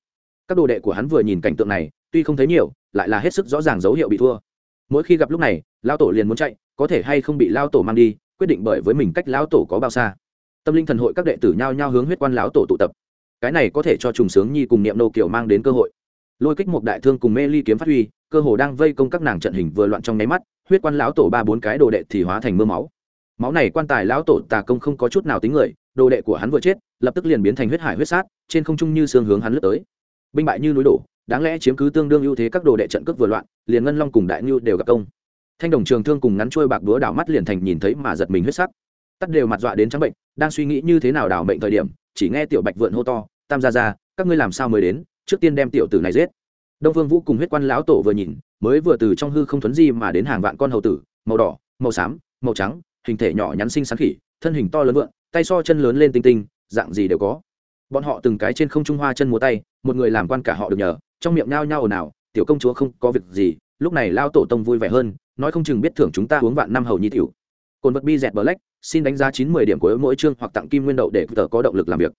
Speaker 1: Các đồ đệ của hắn vừa nhìn cảnh tượng này, tuy không thấy nhiều, lại là hết sức rõ ràng dấu hiệu bị thua. Mỗi khi gặp lúc này lao tổ liền muốn chạy, có thể hay không bị lao tổ mang đi, quyết định bởi với mình cách lao tổ có bao xa. Tâm linh thần hội các đệ tử nhao nhao hướng huyết quan lão tổ tụ tập. Cái này có thể cho trùng sướng nhi cùng niệm nô kiểu mang đến cơ hội. Lôi kích một đại thương cùng mê ly kiếm phát huy, cơ hồ đang vây công các nàng trận hình vừa loạn trong nháy mắt, huyết quan lão tổ ba bốn cái đồ đệ thì hóa thành mưa máu. Máu này quan tài lão tổ tà công không có chút nào tính người đồ đệ của hắn vừa chết, lập tức liền biến thành huyết hải huyết sát, trên không trung như sương hướng hắn lướt tới. Binh bại như núi đổ, đáng lẽ chiếm cứ tương đương ưu thế các đồ đệ trận cước vừa loạn, liền ngân long cùng đại ngưu đều gặp công. Thanh đồng trường thương cùng ngắn trôi bạc đúa đảo mắt liền thành nhìn thấy mà giật mình huyết sắc. Tắt đều mặt dọa đến trắng bệnh, đang suy nghĩ như thế nào đảo mệnh thời điểm, chỉ nghe tiểu bạch vượn hô to, tam gia ra các ngươi làm sao mới đến, trước tiên đem tiểu tử này giết. Đông vương vũ cùng huyết quan lão tổ vừa nhìn, mới vừa từ trong hư không thuấn di mà đến hàng vạn con hầu tử, màu đỏ, màu xám, màu trắng, hình thể nhỏ nhắn xinh xắn khỉ, thân hình to lớn vượn tay so chân lớn lên tinh tinh, dạng gì đều có. Bọn họ từng cái trên không trung hoa chân múa tay, một người làm quan cả họ được nhờ, trong miệng nhao nhao ồn ào, tiểu công chúa không có việc gì, lúc này lao tổ tông vui vẻ hơn, nói không chừng biết thưởng chúng ta uống vạn năm hầu nhi tiểu. Cồn vật bi dẹt bờ lách xin đánh giá chín mươi điểm của mỗi chương hoặc tặng kim nguyên đậu để tờ có động lực làm việc.